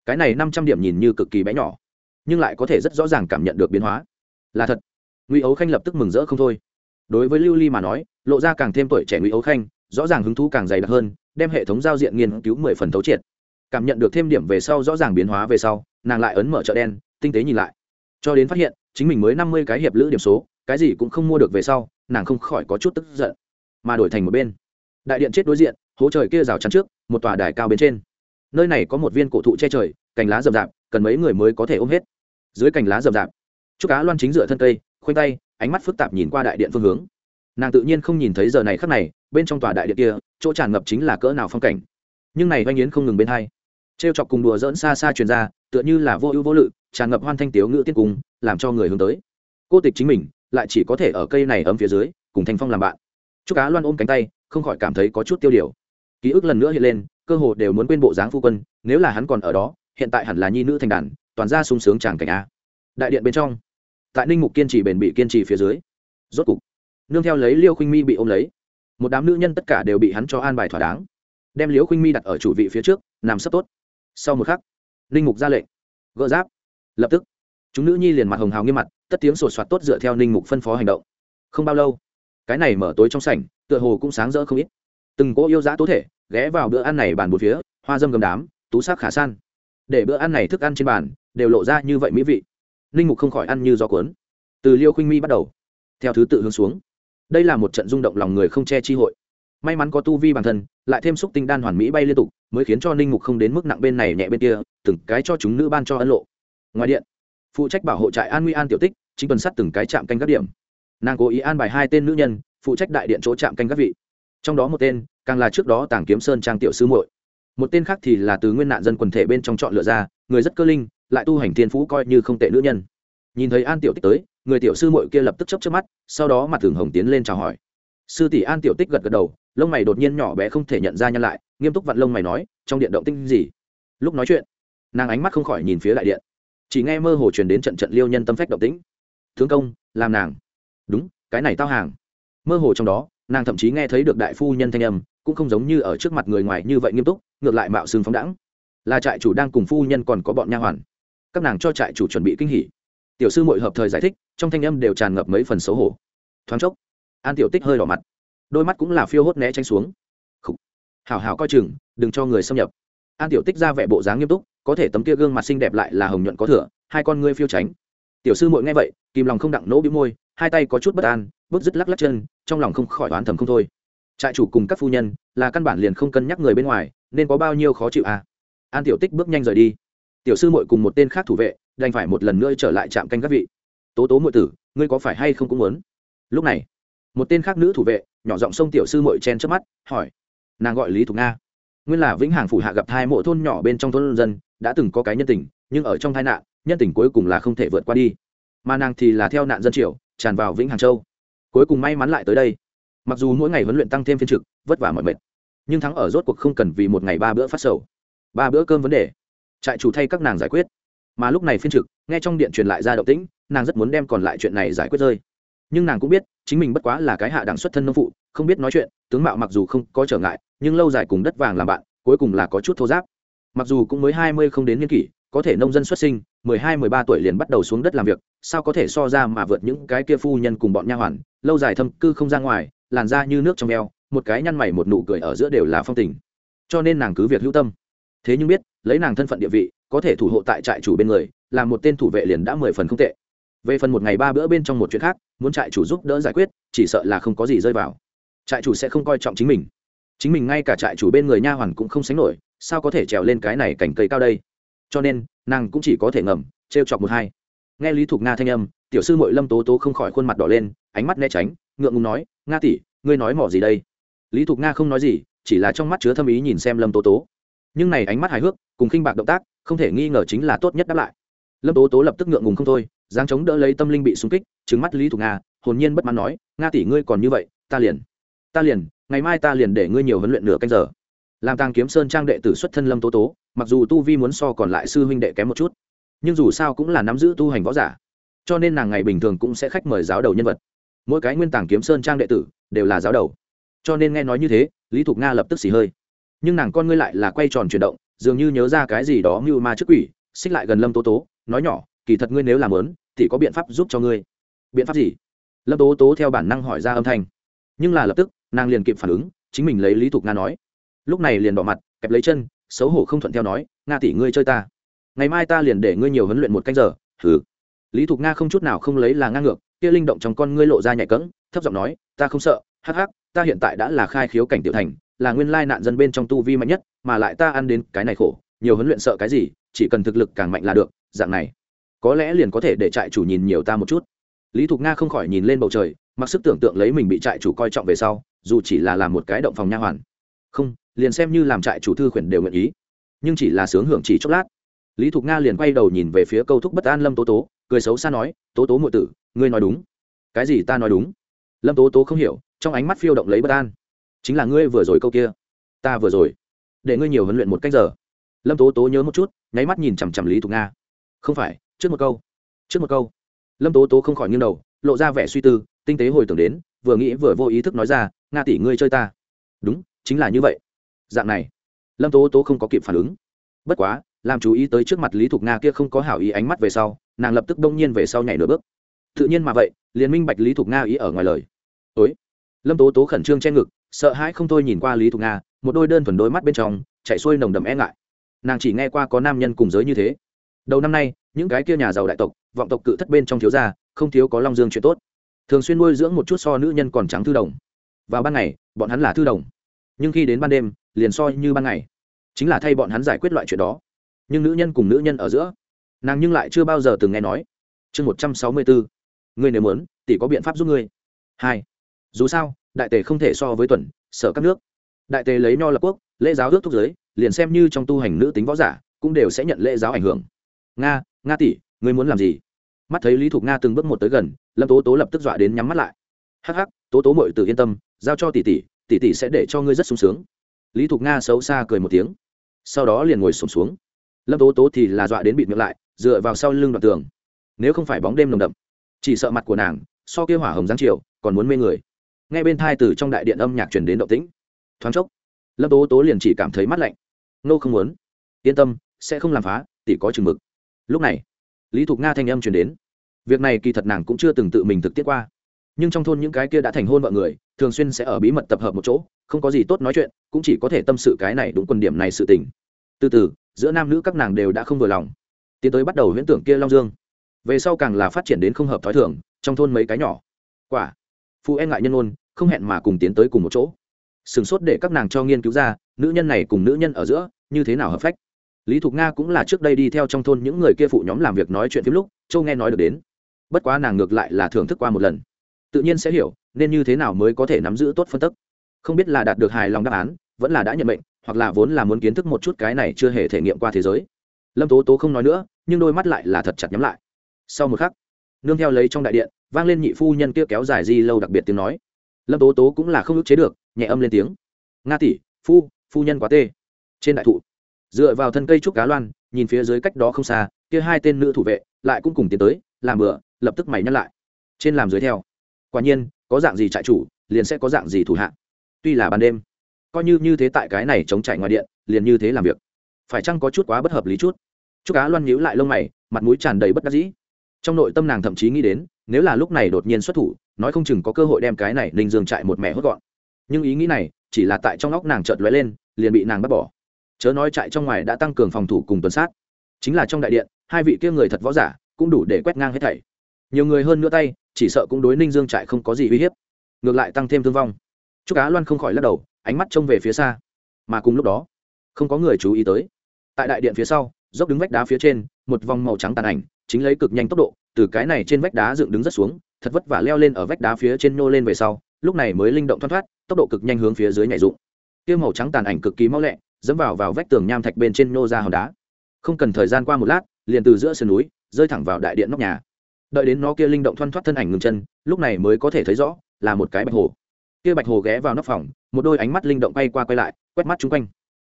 Cái này năm trăm điểm nhìn như cực kỳ bé nhỏ, nhưng lại có thể rất rõ ràng cảm nhận được biến hóa. Là thật. Ngụy ấu khanh lập tức mừng rỡ không thôi. Đối với lưu ly mà nói, lộ ra càng thêm tuổi trẻ ngụy ấu khanh, rõ ràng hứng thú càng dày đặc hơn, đem hệ thống giao diện nghiên cứu mười phần thấu triệt. Cảm nhận được thêm điểm về sau rõ ràng biến hóa về sau, nàng lại ấn mở chợ đen, tinh tế nhìn lại. Cho đến phát hiện, chính mình mới năm mươi cái hiệp lữ điểm số, cái gì cũng không mua được về sau, nàng không khỏi có chút tức giận, mà đổi thành một bên. Đại điện chết đối diện hố trời kia rào chắn trước, một tòa đài cao bên trên. Nơi này có một viên cổ thụ che trời, cành lá rậm rạp, cần mấy người mới có thể ôm hết. Dưới cành lá rậm rạp chúc cá loan chính dựa thân cây, khoanh tay, ánh mắt phức tạp nhìn qua đại điện phương hướng. Nàng tự nhiên không nhìn thấy giờ này khắc này, bên trong tòa đại điện kia, chỗ tràn ngập chính là cỡ nào phong cảnh. Nhưng này oanh yến không ngừng bên hai. Trêu chọc cùng đùa dỡn xa xa truyền ra, tựa như là vô ưu vô lự, tràn ngập hoan thanh tiếu ngữ tiên cung, làm cho người hướng tới. Cô tịch chính mình, lại chỉ có thể ở cây này ấm phía dưới, cùng thanh phong làm bạn. Chúc cá loan ôm cánh tay, không khỏi cảm thấy có chút tiêu điều ký ức lần nữa hiện lên, cơ hồ đều muốn quên bộ dáng phu quân, nếu là hắn còn ở đó, hiện tại hẳn là nhi nữ thành đàn, toàn ra sung sướng chàng cảnh a. Đại điện bên trong, tại ninh mục kiên trì bền bị kiên trì phía dưới, rốt cục, nương theo lấy liêu khinh mi bị ôm lấy, một đám nữ nhân tất cả đều bị hắn cho an bài thỏa đáng, đem liêu khinh mi đặt ở chủ vị phía trước, nằm sấp tốt. Sau một khắc, ninh mục ra lệnh, gỡ giáp. Lập tức, chúng nữ nhi liền mặt hồng hào nghiêm mặt, tất tiếng sột soạt tốt dựa theo ninh mục phân phó hành động. Không bao lâu, cái này mở tối trong sảnh, tựa hồ cũng sáng rỡ không ít từng cô yêu dã tố thể, ghé vào bữa ăn này bàn một phía, hoa dâm gầm đám, tú sắc khả san. Để bữa ăn này thức ăn trên bàn, đều lộ ra như vậy mỹ vị. Ninh mục không khỏi ăn như gió cuốn. Từ liêu khinh mi bắt đầu. Theo thứ tự hướng xuống. Đây là một trận rung động lòng người không che chi hội. May mắn có tu vi bản thân, lại thêm xúc tinh đan hoàn mỹ bay liên tục, mới khiến cho ninh mục không đến mức nặng bên này nhẹ bên kia, từng cái cho chúng nữ ban cho ấn lộ. Ngoài điện, phụ trách bảo hộ trại an nguy an tiểu tích, chính tuần sắt từng cái chạm canh các điểm. Nàng cố ý an bài hai tên nữ nhân, phụ trách đại điện chỗ chạm canh các vị. Trong đó một tên càng là trước đó tàng kiếm sơn trang tiểu sư muội. Một tên khác thì là từ nguyên nạn dân quần thể bên trong chọn lựa ra, người rất cơ linh, lại tu hành thiên phú coi như không tệ nữ nhân. Nhìn thấy an tiểu tích tới, người tiểu sư muội kia lập tức chấp trước mắt, sau đó mặt thường hồng tiến lên chào hỏi. Sư tỷ an tiểu tích gật gật đầu, lông mày đột nhiên nhỏ bé không thể nhận ra nhăn lại, nghiêm túc vặn lông mày nói, trong điện động tinh gì? Lúc nói chuyện, nàng ánh mắt không khỏi nhìn phía đại điện. Chỉ nghe mơ hồ truyền đến trận trận liêu nhân tâm phách động tĩnh. Thương công, làm nàng. Đúng, cái này tao hàng. Mơ hồ trong đó, nàng thậm chí nghe thấy được đại phu nhân thanh âm cũng không giống như ở trước mặt người ngoài như vậy nghiêm túc, ngược lại mạo xương phóng đẳng là trại chủ đang cùng phu nhân còn có bọn nha hoàn. Các nàng cho trại chủ chuẩn bị kinh hỉ. Tiểu sư mội hợp thời giải thích, trong thanh âm đều tràn ngập mấy phần xấu hổ. Thoáng chốc, an tiểu tích hơi đỏ mặt. Đôi mắt cũng là phiêu hốt né tránh xuống. Khủ. hảo hảo coi chừng, đừng cho người xâm nhập. An tiểu tích ra vẻ bộ dáng nghiêm túc, có thể tấm kia gương mặt xinh đẹp lại là hồng nhuận có thừa, hai con ngươi phiêu tránh. Tiểu sư mội nghe vậy, kìm lòng không đặng nỗ bĩu môi, hai tay có chút bất an bước dứt lắc lắc chân, trong lòng không khỏi oán thầm không thôi trại chủ cùng các phu nhân là căn bản liền không cân nhắc người bên ngoài, nên có bao nhiêu khó chịu à? An tiểu tích bước nhanh rời đi. Tiểu sư mội cùng một tên khác thủ vệ, đành phải một lần nữa trở lại trạm canh các vị. Tố tố mội tử, ngươi có phải hay không cũng muốn? Lúc này, một tên khác nữ thủ vệ, nhỏ giọng sông tiểu sư mội chen trước mắt, hỏi, nàng gọi lý thục nga. Nguyên là vĩnh hằng phủ hạ gặp hai mộ thôn nhỏ bên trong thôn dân, đã từng có cái nhân tình, nhưng ở trong tai nạn, nhân tình cuối cùng là không thể vượt qua đi. Mà nàng thì là theo nạn dân triều, tràn vào vĩnh hằng châu. Cuối cùng may mắn lại tới đây mặc dù mỗi ngày huấn luyện tăng thêm phiên trực, vất vả mọi mệt, nhưng thắng ở rốt cuộc không cần vì một ngày ba bữa phát sầu. Ba bữa cơm vấn đề. Trại chủ thay các nàng giải quyết. Mà lúc này phiên trực, nghe trong điện truyền lại ra động tĩnh, nàng rất muốn đem còn lại chuyện này giải quyết rơi. Nhưng nàng cũng biết, chính mình bất quá là cái hạ đẳng xuất thân nông phụ, không biết nói chuyện, tướng mạo mặc dù không có trở ngại, nhưng lâu dài cùng đất vàng làm bạn, cuối cùng là có chút thô giáp. Mặc dù cũng mới hai mươi không đến niên kỷ, có thể nông dân xuất sinh, mười hai, mười ba tuổi liền bắt đầu xuống đất làm việc, sao có thể so ra mà vượt những cái kia phu nhân cùng bọn nha hoàn, lâu dài thâm cư không ra ngoài làn da như nước trong eo, một cái nhăn mày một nụ cười ở giữa đều là phong tình. Cho nên nàng cứ việc hữu tâm. Thế nhưng biết, lấy nàng thân phận địa vị, có thể thủ hộ tại trại chủ bên người, là một tên thủ vệ liền đã mười phần không tệ. Về phần một ngày ba bữa bên trong một chuyện khác, muốn trại chủ giúp đỡ giải quyết, chỉ sợ là không có gì rơi vào. Trại chủ sẽ không coi trọng chính mình. Chính mình ngay cả trại chủ bên người nha hoàn cũng không sánh nổi, sao có thể trèo lên cái này cành cây cao đây? Cho nên, nàng cũng chỉ có thể ngầm t r e o chọc một hai. Nghe lý thục nga thanh âm tiểu sư mội lâm tố tố không khỏi khuôn mặt đỏ lên, ánh mắt né tránh, ngượng ngùng nói, nga tỷ, ngươi nói mỏ gì đây? Lý thục nga không nói gì, chỉ là trong mắt chứa thâm ý nhìn xem lâm tố tố. Nhưng này ánh mắt hài hước, cùng khinh bạc động tác, không thể nghi ngờ chính là tốt nhất đáp lại. Lâm tố tố lập tức ngượng ngùng không thôi giang chống đỡ lấy tâm linh bị súng kích trứng mắt lý thục nga, hồn nhiên bất mãn nói, nga tỷ ngươi còn như vậy, ta liền ta liền, ngày mai ta liền để ngươi nhiều huấn luyện nửa canh giờ. Làm tàng kiếm sơn trang đệ tử xuất thân lâm tố tố, mặc dù tu vi muốn so còn lại sư huynh đệ kém một chút, nhưng dù sao cũng là nắm giữ tu hành võ giả cho nên nàng ngày bình thường cũng sẽ khách mời giáo đầu nhân vật. Mỗi cái nguyên tàng kiếm sơn trang đệ tử đều là giáo đầu. Cho nên nghe nói như thế, lý thục nga lập tức xì hơi. Nhưng nàng con ngươi lại là quay tròn chuyển động, dường như nhớ ra cái gì đó mưu ma trước quỷ, xích lại gần lâm tố tố, nói nhỏ, kỳ thật ngươi nếu làm lớn, thì có biện pháp giúp cho ngươi. Biện pháp gì? Lâm tố tố theo bản năng hỏi ra âm thanh. Nhưng là lập tức, nàng liền kịp phản ứng, chính mình lấy lý thục nga nói. Lúc này liền đỏ mặt, kẹp lấy chân, xấu hổ không thuận theo nói, nga tỷ ngươi chơi ta. Ngày mai ta liền để ngươi nhiều huấn luyện một canh giờ. Thử lý thục nga không chút nào không lấy là ngang ngược, kia linh động trong con ngươi lộ ra nhạy cẫng, thấp giọng nói, ta không sợ, hắc hắc, ta hiện tại đã là khai khiếu cảnh tiểu thành, là nguyên lai nạn dân bên trong tu vi mạnh nhất, mà lại ta ăn đến cái này khổ, nhiều huấn luyện sợ cái gì, chỉ cần thực lực càng mạnh là được, dạng này, có lẽ liền có thể để trại chủ nhìn nhiều ta một chút. Lý thục nga không khỏi nhìn lên bầu trời, mặc sức tưởng tượng lấy mình bị trại chủ coi trọng về sau, dù chỉ là làm một cái động phòng nha hoàn. Không, liền xem như làm trại chủ thư khuyển đều nguyện ý, nhưng chỉ là sướng hưởng chỉ chốc lát. Lý thục nga liền quay đầu nhìn về phía câu thúc bất an lâm tố tố cười xấu xa nói, tố tố ngụy tử, ngươi nói đúng. Cái gì ta nói đúng? Lâm tố tố không hiểu, trong ánh mắt phiêu động lấy bất an. Chính là ngươi vừa rồi câu kia. Ta vừa rồi. Để ngươi nhiều huấn luyện một cách giờ. Lâm tố tố nhớ một chút, nháy mắt nhìn chằm chằm lý thục nga. Không phải, trước một câu, trước một câu. Lâm tố tố không khỏi nghiêng đầu, lộ ra vẻ suy tư, tinh tế hồi tưởng đến, vừa nghĩ vừa vô ý thức nói ra, nga tỷ ngươi chơi ta. Đúng, chính là như vậy. Dạng này, lâm tố tố không có kịp phản ứng. Bất quá, làm chú ý tới trước mặt lý thục nga kia không có hảo ý ánh mắt về sau nàng lập tức đông nhiên về sau nhảy nửa bước. Tự nhiên mà vậy, liền minh bạch lý thục nga ý ở ngoài lời. Ối. Lâm tố tố khẩn trương che ngực, sợ hãi không thôi nhìn qua lý thục nga, một đôi đơn thuần đôi mắt bên trong chạy xuôi nồng đầm e ngại. Nàng chỉ nghe qua có nam nhân cùng giới như thế. Đầu năm nay, những cái kia nhà giàu đại tộc, vọng tộc cự thất bên trong thiếu gia, không thiếu có long dương chuyện tốt. Thường xuyên nuôi dưỡng một chút so nữ nhân còn trắng thư đồng. Vào ban ngày, bọn hắn là thư đồng. Nhưng khi đến ban đêm, liền soi như ban ngày. Chính là thay bọn hắn giải quyết loại chuyện đó. Nhưng nữ nhân cùng nữ nhân ở giữa nàng nhưng lại chưa bao giờ từng nghe nói. Chương một trăm sáu mươi bốn, ngươi nếu muốn, tỷ có biện pháp giúp ngươi. Hai, dù sao, đại tề không thể so với tuần, sở các nước. Đại tề lấy nho lập quốc, lễ giáo ước thúc giới, liền xem như trong tu hành nữ tính võ giả, cũng đều sẽ nhận lễ giáo ảnh hưởng. Nga nga tỷ, ngươi muốn làm gì? Mắt thấy lý thục nga từng bước một tới gần, lâm tố tố lập tức dọa đến nhắm mắt lại. Hắc hắc, tố tố mội tự yên tâm, giao cho tỷ tỷ tỷ tỷ sẽ để cho ngươi rất sung sướng. Lý thục nga xấu xa cười một tiếng, sau đó liền ngồi sổm xuống. Lâm tố tố thì là dọa đến bịt miệng lại dựa vào sau lưng đoạn tường. Nếu không phải bóng đêm nồng đậm, chỉ sợ mặt của nàng, so kia hỏa hồng giáng chiều, còn muốn mê người. Ngay bên thai từ trong đại điện âm nhạc truyền đến động tĩnh. Thoáng chốc, lâm tố tố liền chỉ cảm thấy mắt lạnh. Nô không muốn. Yên tâm, sẽ không làm phá, tỷ có chừng mực. Lúc này, lý thục nga thanh âm truyền đến. Việc này kỳ thật nàng cũng chưa từng tự mình thực tiết qua. Nhưng trong thôn những cái kia đã thành hôn vợ người, thường xuyên sẽ ở bí mật tập hợp một chỗ, không có gì tốt nói chuyện, cũng chỉ có thể tâm sự cái này đúng quân điểm này sự tình. Từ từ, giữa nam nữ các nàng đều đã không vừa lòng tiến tới bắt đầu huyễn tưởng kia long dương. Về sau càng là phát triển đến không hợp thói thường, trong thôn mấy cái nhỏ. Quả phụ e ngại nhân ôn, không hẹn mà cùng tiến tới cùng một chỗ. Sửng sốt để các nàng cho nghiên cứu ra, nữ nhân này cùng nữ nhân ở giữa, như thế nào hợp phách. Lý thục nga cũng là trước đây đi theo trong thôn những người kia phụ nhóm làm việc nói chuyện phim lúc châu nghe nói được đến. Bất quá nàng ngược lại là thưởng thức qua một lần. Tự nhiên sẽ hiểu, nên như thế nào mới có thể nắm giữ tốt phân tức. Không biết là đạt được hài lòng đáp án, vẫn là đã nhận mệnh, hoặc là vốn là muốn kiến thức một chút cái này chưa hề thể nghiệm qua thế giới lâm tố tố không nói nữa, nhưng đôi mắt lại là thật chặt nhắm lại. Sau một khắc, nương theo lấy trong đại điện, vang lên nhị phu nhân kia kéo dài di lâu đặc biệt tiếng nói. Lâm tố tố cũng là không ức chế được, nhẹ âm lên tiếng. Nga tỷ, phu phu nhân quá tê. Trên đại thụ, dựa vào thân cây trúc cá loan, nhìn phía dưới cách đó không xa, kia hai tên nữ thủ vệ lại cũng cùng tiến tới, làm bữa lập tức mày nhắc lại. Trên làm dưới theo, quả nhiên, có dạng gì trại chủ, liền sẽ có dạng gì thủ hạ. Tuy là ban đêm, coi như như thế tại cái này chống chạy ngoài điện, liền như thế làm việc phải chăng có chút quá bất hợp lý chút? Chúc cá loan nhíu lại lông mày, mặt mũi tràn đầy bất đắc dĩ. Trong nội tâm nàng thậm chí nghĩ đến, nếu là lúc này đột nhiên xuất thủ, nói không chừng có cơ hội đem cái này ninh dương trại một mẹ hốt gọn. Nhưng ý nghĩ này, chỉ là tại trong óc nàng chợt lóe lên, liền bị nàng bắt bỏ. Chớ nói trại trong ngoài đã tăng cường phòng thủ cùng tuần sát. Chính là trong đại điện, hai vị kia người thật võ giả cũng đủ để quét ngang hết thảy. Nhiều người hơn nữa tay, chỉ sợ cũng đối ninh dương trại không có gì uy hiếp. Ngược lại tăng thêm thương vong. Chúc cá loan không khỏi lắc đầu, ánh mắt trông về phía xa. Mà cùng lúc đó không có người chú ý tới. Tại đại điện phía sau, dốc đứng vách đá phía trên, một vòng màu trắng tàn ảnh, chính lấy cực nhanh tốc độ, từ cái này trên vách đá dựng đứng rất xuống, thật vất vả leo lên ở vách đá phía trên nô lên về sau, lúc này mới linh động thoăn thoát, tốc độ cực nhanh hướng phía dưới nhảy dụng. Tiêu màu trắng tàn ảnh cực kỳ mau lẹ, dẫm vào vào vách tường nham thạch bên trên nô ra hòn đá. Không cần thời gian qua một lát, liền từ giữa sườn núi, rơi thẳng vào đại điện nóc nhà. Đợi đến nó kia linh động thoăn thoát thân ảnh ngừng chân, lúc này mới có thể thấy rõ, là một cái bạch hồ. Kia bạch hồ ghé vào nóc phòng, một đôi ánh mắt linh động bay qua quay lại, quét mắt chung quanh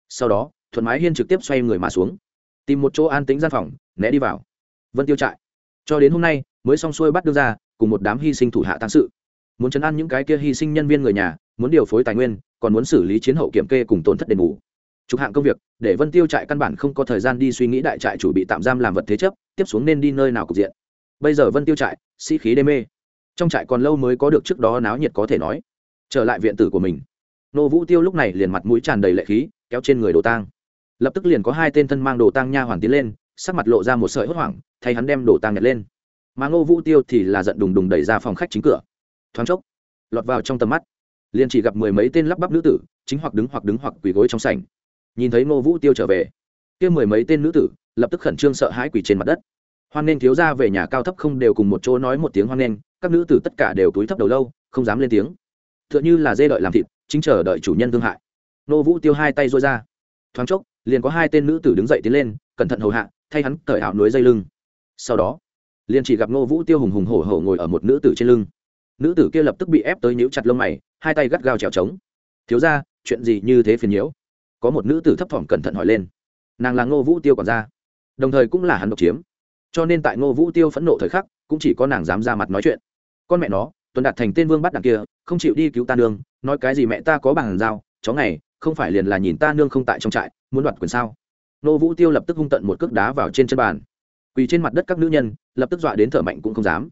sau đó, thuận mái hiên trực tiếp xoay người mà xuống. Tìm một chỗ an tĩnh gian phòng, né đi vào. Vân tiêu trại. Cho đến hôm nay, mới xong xuôi bắt đưa ra, cùng một đám hy sinh thủ hạ tăng sự. Muốn chấn an những cái kia hy sinh nhân viên người nhà, muốn điều phối tài nguyên, còn muốn xử lý chiến hậu kiểm kê cùng tổn thất đền bù. Chục hạng công việc, để vân tiêu trại căn bản không có thời gian đi suy nghĩ đại trại chủ bị tạm giam làm vật thế chấp, tiếp xuống nên đi nơi nào cục diện. Bây giờ vân tiêu trại, sĩ khí đê mê. Trong trại còn lâu mới có được trước đó náo nhiệt có thể nói. Trở lại viện tử của mình. Nô vũ tiêu lúc này liền mặt mũi tràn đầy lệ khí kéo trên người đồ tang. Lập tức liền có hai tên thân mang đồ tang nha hoàn tiến lên, sắc mặt lộ ra một sợi hốt hoảng, thay hắn đem đồ tang nhặt lên. Mà ngô vũ tiêu thì là giận đùng đùng đẩy ra phòng khách chính cửa. Thoáng chốc, lọt vào trong tầm mắt. Liền chỉ gặp mười mấy tên lắp bắp nữ tử, chính hoặc đứng hoặc đứng hoặc quỳ gối trong sảnh. Nhìn thấy ngô vũ tiêu trở về, kia mười mấy tên nữ tử lập tức khẩn trương sợ hãi quỳ trên mặt đất. Hoan nên thiếu ra về nhà cao thấp không đều cùng một chỗ nói một tiếng hoan nên các nữ tử tất cả đều túi thấp đầu lâu, không dám lên tiếng. T h ư ợ n h ư là dê đợi làm thịt, chính chờ đợi chủ nhân thương hại nô vũ tiêu hai tay rối ra. Thoáng chốc, liền có hai tên nữ tử đứng dậy tiến lên, cẩn thận hầu hạ, thay hắn cởi ảo núi dây lưng. Sau đó, liền chỉ gặp nô vũ tiêu hùng hùng hổ hổ ngồi ở một nữ tử trên lưng. Nữ tử kia lập tức bị ép tới nhíu chặt lông mày, hai tay gắt gao trèo trống. Thiếu ra chuyện gì như thế phiền nhiễu? Có một nữ tử thấp thỏm cẩn thận hỏi lên. Nàng là ngô vũ tiêu còn ra đồng thời cũng là hắn độc chiếm. Cho nên tại ngô vũ tiêu phẫn nộ thời khắc, cũng chỉ có nàng dám ra mặt nói chuyện. Con mẹ nó, tuần đạt thành tên vương bắt đằng kia, không chịu đi cứu ta nương, nói cái gì mẹ ta có bằng dao chó ngày không phải liền là nhìn ta nương không tại trong trại, muốn đoạt quyền sao? Nô vũ tiêu lập tức hung tận một cước đá vào trên chân bàn. Quỳ trên mặt đất các nữ nhân, lập tức dọa đến thở mạnh cũng không dám.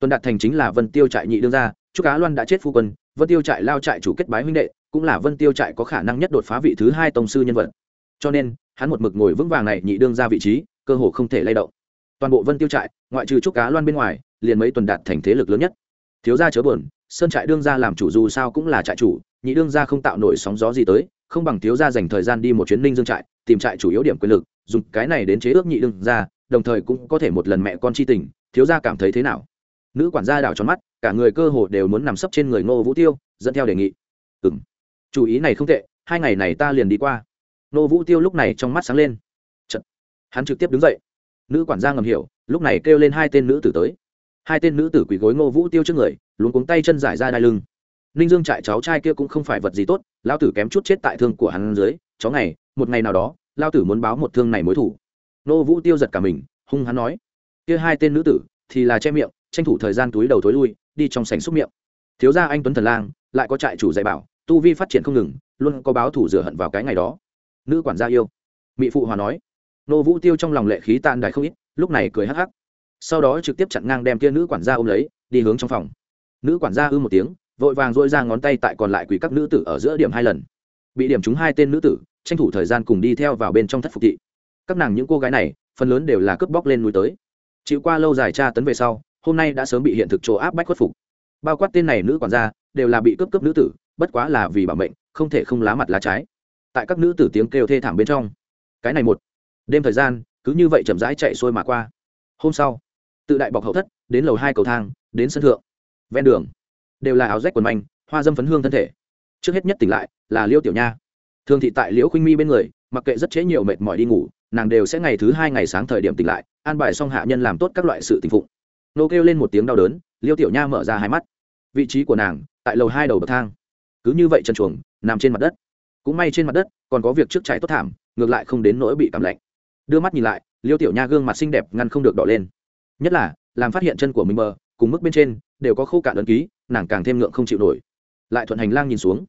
Tuần đạt thành chính là vân tiêu trại nhị đương gia chúc cá loan đã chết phu quân, vân tiêu trại lao trại chủ kết bái huynh đệ, cũng là vân tiêu trại có khả năng nhất đột phá vị thứ hai tổng sư nhân vật. Cho nên, hắn một mực ngồi vững vàng này nhị đương ra vị trí, cơ hồ không thể lay động. Toàn bộ vân tiêu trại, ngoại trừ trúc cá loan bên ngoài, liền mấy tuần đạt thành thế lực lớn nhất. Thiếu gia chớ buồn, sơn trại đương gia làm chủ dù sao cũng là trại chủ nhị đương gia không tạo nổi sóng gió gì tới, không bằng thiếu gia dành thời gian đi một chuyến ninh dương trại, tìm trại chủ yếu điểm quyền lực, dùng cái này đến chế ước nhị đương gia, đồng thời cũng có thể một lần mẹ con chi tình, thiếu gia cảm thấy thế nào? Nữ quản gia đảo tròn mắt, cả người cơ hồ đều muốn nằm sấp trên người ngô vũ tiêu, dẫn theo đề nghị. Ừ m chủ ý này không tệ, hai ngày này ta liền đi qua. Ngô vũ tiêu lúc này trong mắt sáng lên. Chật. hắn trực tiếp đứng dậy. Nữ quản gia ngầm hiểu, lúc này kêu lên hai tên nữ tử tới. Hai tên nữ tử quỳ gối ngô vũ tiêu trước người, luống cuống tay chân giải ra đai lưng ninh dương trại cháu trai kia cũng không phải vật gì tốt lao tử kém chút chết tại thương của hắn dưới, chó ngày, một ngày nào đó lao tử muốn báo một thương này mối thủ. Nô vũ tiêu giật cả mình, hung hắn nói, kia hai tên nữ tử, thì là che miệng, tranh thủ thời gian túi đầu thối lui, đi trong sảnh xúc miệng. Thiếu gia anh tuấn thần lang, lại có trại chủ dạy bảo, tu vi phát triển không ngừng, luôn có báo thủ rửa hận vào cái ngày đó. Nữ quản gia yêu. Mỹ phụ hòa nói, nô vũ tiêu trong lòng lệ khí tan đài không ít, lúc này cười hắc hắc. Sau đó trực tiếp chặn ngang đem kia nữ quản gia ôm lấy, đi hướng trong phòng. Nữ quản gia ư một tiếng vội vàng dội ra ngón tay tại còn lại quỷ các nữ tử ở giữa điểm hai lần. Bị điểm chúng hai tên nữ tử, tranh thủ thời gian cùng đi theo vào bên trong thất phục thị. Các nàng những cô gái này, phần lớn đều là cướp bóc lên núi tới. Chịu qua lâu dài tra tấn về sau, hôm nay đã sớm bị hiện thực chỗ áp bách khuất phục. Bao quát tên này nữ quản gia, đều là bị cướp cướp nữ tử, bất quá là vì bảo mệnh, không thể không lá mặt lá trái. Tại các nữ tử tiếng kêu thê thảm bên trong, cái này một đêm thời gian, cứ như vậy chậm rãi chạy xuôi mà qua. Hôm sau, tự đại bọc hậu thất, đến lầu hai cầu thang, đến sân thượng. Ven đường đều là áo rách quần manh, hoa dâm phấn hương thân thể. Trước hết nhất tỉnh lại là liêu tiểu nha. Thường thị tại liễu khuynh mi bên người, mặc kệ rất chế nhiều mệt mỏi đi ngủ, nàng đều sẽ ngày thứ hai ngày sáng thời điểm tỉnh lại, an bài xong hạ nhân làm tốt các loại sự tình phụng. Nô kêu lên một tiếng đau đớn, liêu tiểu nha mở ra hai mắt. Vị trí của nàng, tại lầu hai đầu bậc thang. Cứ như vậy chân chuồng, nằm trên mặt đất. Cũng may trên mặt đất, còn có việc trước chạy tốt thảm, ngược lại không đến nỗi bị cảm lạnh. Đưa mắt nhìn lại, liêu tiểu nha gương mặt xinh đẹp ngăn không được đỏ lên. Nhất là, làm phát hiện chân của mình mờ cùng mức bên trên, đều có khô cạn ấn ký, nàng càng thêm ngượng không chịu nổi. Lại thuận hành lang nhìn xuống.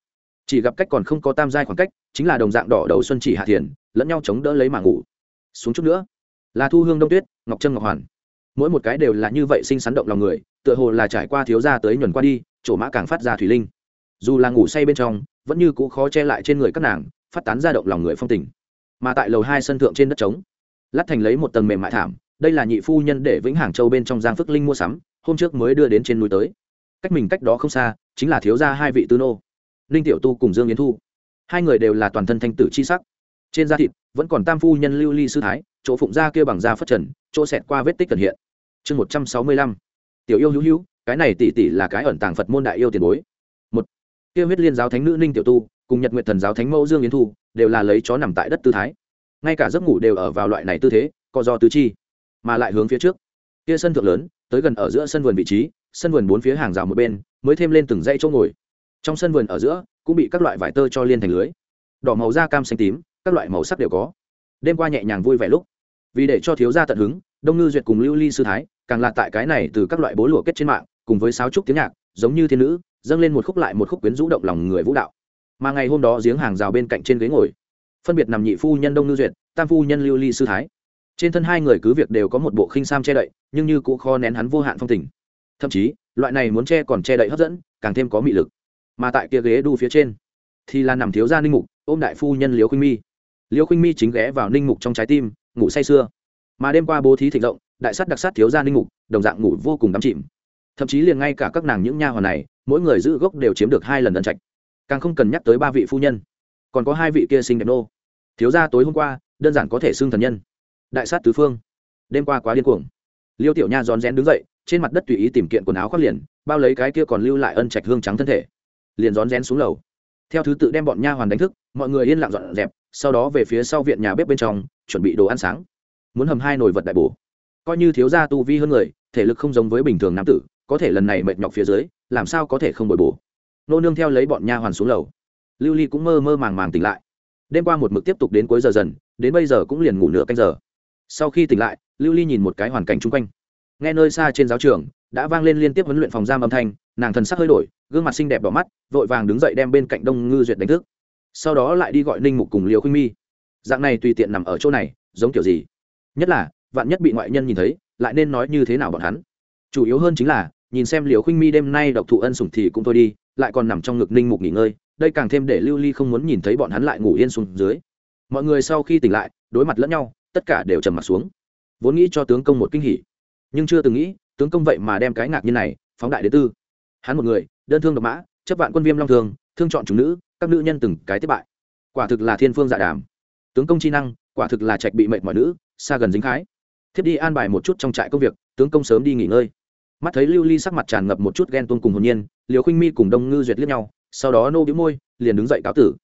Chỉ gặp cách còn không có tam giai khoảng cách, chính là đồng dạng đỏ đầu xuân chỉ hạ thiền, lẫn nhau chống đỡ lấy mà ngủ. Xuống chút nữa. Là thu hương đông tuyết, ngọc trâm ngọc hoàn. Mỗi một cái đều là như vậy sinh sắn động lòng người, tựa hồ là trải qua thiếu gia tới nhuần qua đi, chỗ mã càng phát ra thủy linh. Dù là ngủ say bên trong, vẫn như cũ khó che lại trên người các nàng, phát tán ra động lòng người phong tình. Mà tại lầu hai sân thượng trên đất trống, lát thành lấy một tầng mềm mại thảm, đây là nhị phu nhân để vĩnh hàng châu bên trong giang phước linh mua sắm hôm trước mới đưa đến trên núi tới. Cách mình cách đó không xa, chính là thiếu gia hai vị tư nô, ninh tiểu tu cùng dương yến thu. Hai người đều là toàn thân thanh tử chi sắc. Trên da thịt vẫn còn tam phu nhân lưu ly sư thái, chỗ phụng da kia bằng da phất trần, chỗ xẹt qua vết tích cần hiện. Chương một trăm sáu mươi lăm, tiểu yêu hữu hữu, cái này tỷ tỷ là cái ẩn tàng phật môn đại yêu tiền bối. Một, kia huyết liên giáo thánh nữ ninh tiểu tu cùng nhật nguyện thần giáo thánh mẫu dương yến thu đều là lấy chó nằm tại đất tư thái. Ngay cả giấc ngủ đều ở vào loại này tư thế, co do tứ chi, mà lại hướng phía trước. Kia sân thượng lớn tới gần ở giữa sân vườn vị trí, sân vườn bốn phía hàng rào một bên, mới thêm lên từng dãy chỗ ngồi. Trong sân vườn ở giữa, cũng bị các loại vải tơ cho liên thành lưới. Đỏ màu da cam xanh tím, các loại màu sắc đều có. Đêm qua nhẹ nhàng vui vẻ lúc. Vì để cho thiếu gia tận hứng, đông ngư duyệt cùng lưu ly sư thái, càng là tại cái này từ các loại bố lụa kết trên mạng, cùng với sáo trúc tiếng nhạc, giống như thiên nữ, dâng lên một khúc lại một khúc quyến rũ động lòng người vũ đạo. Mà ngày hôm đó giếng hàng rào bên cạnh trên ghế ngồi, phân biệt nằm nhị phu nhân đông ngư duyệt, tam phu nhân lưu ly sư thái trên thân hai người cứ việc đều có một bộ khinh sam che đậy, nhưng như cũng kho nén hắn vô hạn phong tình. Thậm chí, loại này muốn che còn che đậy hấp dẫn, càng thêm có mị lực. Mà tại kia ghế đu phía trên, thì là nằm thiếu gia ninh mục, ôm đại phu nhân liễu khuynh mi. Liễu khuynh mi chính ghé vào ninh mục trong trái tim, ngủ say sưa. Mà đêm qua bố thí thịnh rộng, đại sắt đặc sát thiếu gia ninh mục, đồng dạng ngủ vô cùng đắm chìm. Thậm chí liền ngay cả các nàng những nha hoàn này, mỗi người giữ gốc đều chiếm được hai lần đần trạch. Càng không cần nhắc tới ba vị phu nhân. Còn có hai vị kia sinh đẹp nô. Thiếu gia tối hôm qua, đơn giản có thể xưng thần nhân đại sát tứ phương. Đêm qua quá điên cuồng. Liêu tiểu nha rón rén đứng dậy, trên mặt đất tùy ý tìm kiện quần áo khoác liền, bao lấy cái kia còn lưu lại ân trạch hương trắng thân thể. Liền rón rén xuống lầu. Theo thứ tự đem bọn nha hoàn đánh thức, mọi người yên lặng dọn dẹp, sau đó về phía sau viện nhà bếp bên trong, chuẩn bị đồ ăn sáng. Muốn hầm hai nồi vật đại bổ. Coi như thiếu gia tu vi hơn người, thể lực không giống với bình thường nam tử, có thể lần này mệt nhọc phía dưới, làm sao có thể không bồi bổ. Nô nương theo lấy bọn nha hoàn xuống lầu. Lưu ly cũng mơ mơ màng màng tỉnh lại. Đêm qua một mực tiếp tục đến cuối giờ dần, đến bây giờ cũng liền ngủ nửa canh giờ sau khi tỉnh lại, lưu ly nhìn một cái hoàn cảnh chung quanh. Nghe nơi xa trên giáo trường, đã vang lên liên tiếp huấn luyện phòng giam âm thanh, nàng thần sắc hơi đổi, gương mặt xinh đẹp đỏ mắt, vội vàng đứng dậy đem bên cạnh đông ngư duyệt đánh thức. Sau đó lại đi gọi ninh mục cùng liều khuynh mi. Dạng này tùy tiện nằm ở chỗ này, giống kiểu gì? Nhất là, vạn nhất bị ngoại nhân nhìn thấy, lại nên nói như thế nào bọn hắn? Chủ yếu hơn chính là, nhìn xem liều khuynh mi đêm nay độc thụ ân sủng thì cũng thôi đi, lại còn nằm trong ngực ninh mục nghỉ ngơi, đây càng thêm để lưu ly không muốn nhìn thấy bọn hắn lại ngủ yên xuống dưới. Mọi người sau khi tỉnh lại, đối mặt lẫn nhau tất cả đều trầm mặt xuống. Vốn nghĩ cho tướng công một kinh hỉ, nhưng chưa từng nghĩ, tướng công vậy mà đem cái ngạc nhiên này phóng đại đến tư. Hắn một người, đơn thương độc mã, chấp vạn quân viêm long thường thương chọn chúng nữ, các nữ nhân từng cái thất bại. Quả thực là thiên phương dạ đàm. Tướng công chi năng, quả thực là trạch bị mệnh mọi nữ, xa gần dính khái. Thiếp đi an bài một chút trong trại công việc, tướng công sớm đi nghỉ ngơi. Mắt thấy lưu ly sắc mặt tràn ngập một chút ghen tuông cùng hồn nhiên, liều khinh mi cùng đông ngư duyệt liếc nhau, sau đó nô bĩu môi, liền đứng dậy cáo tử.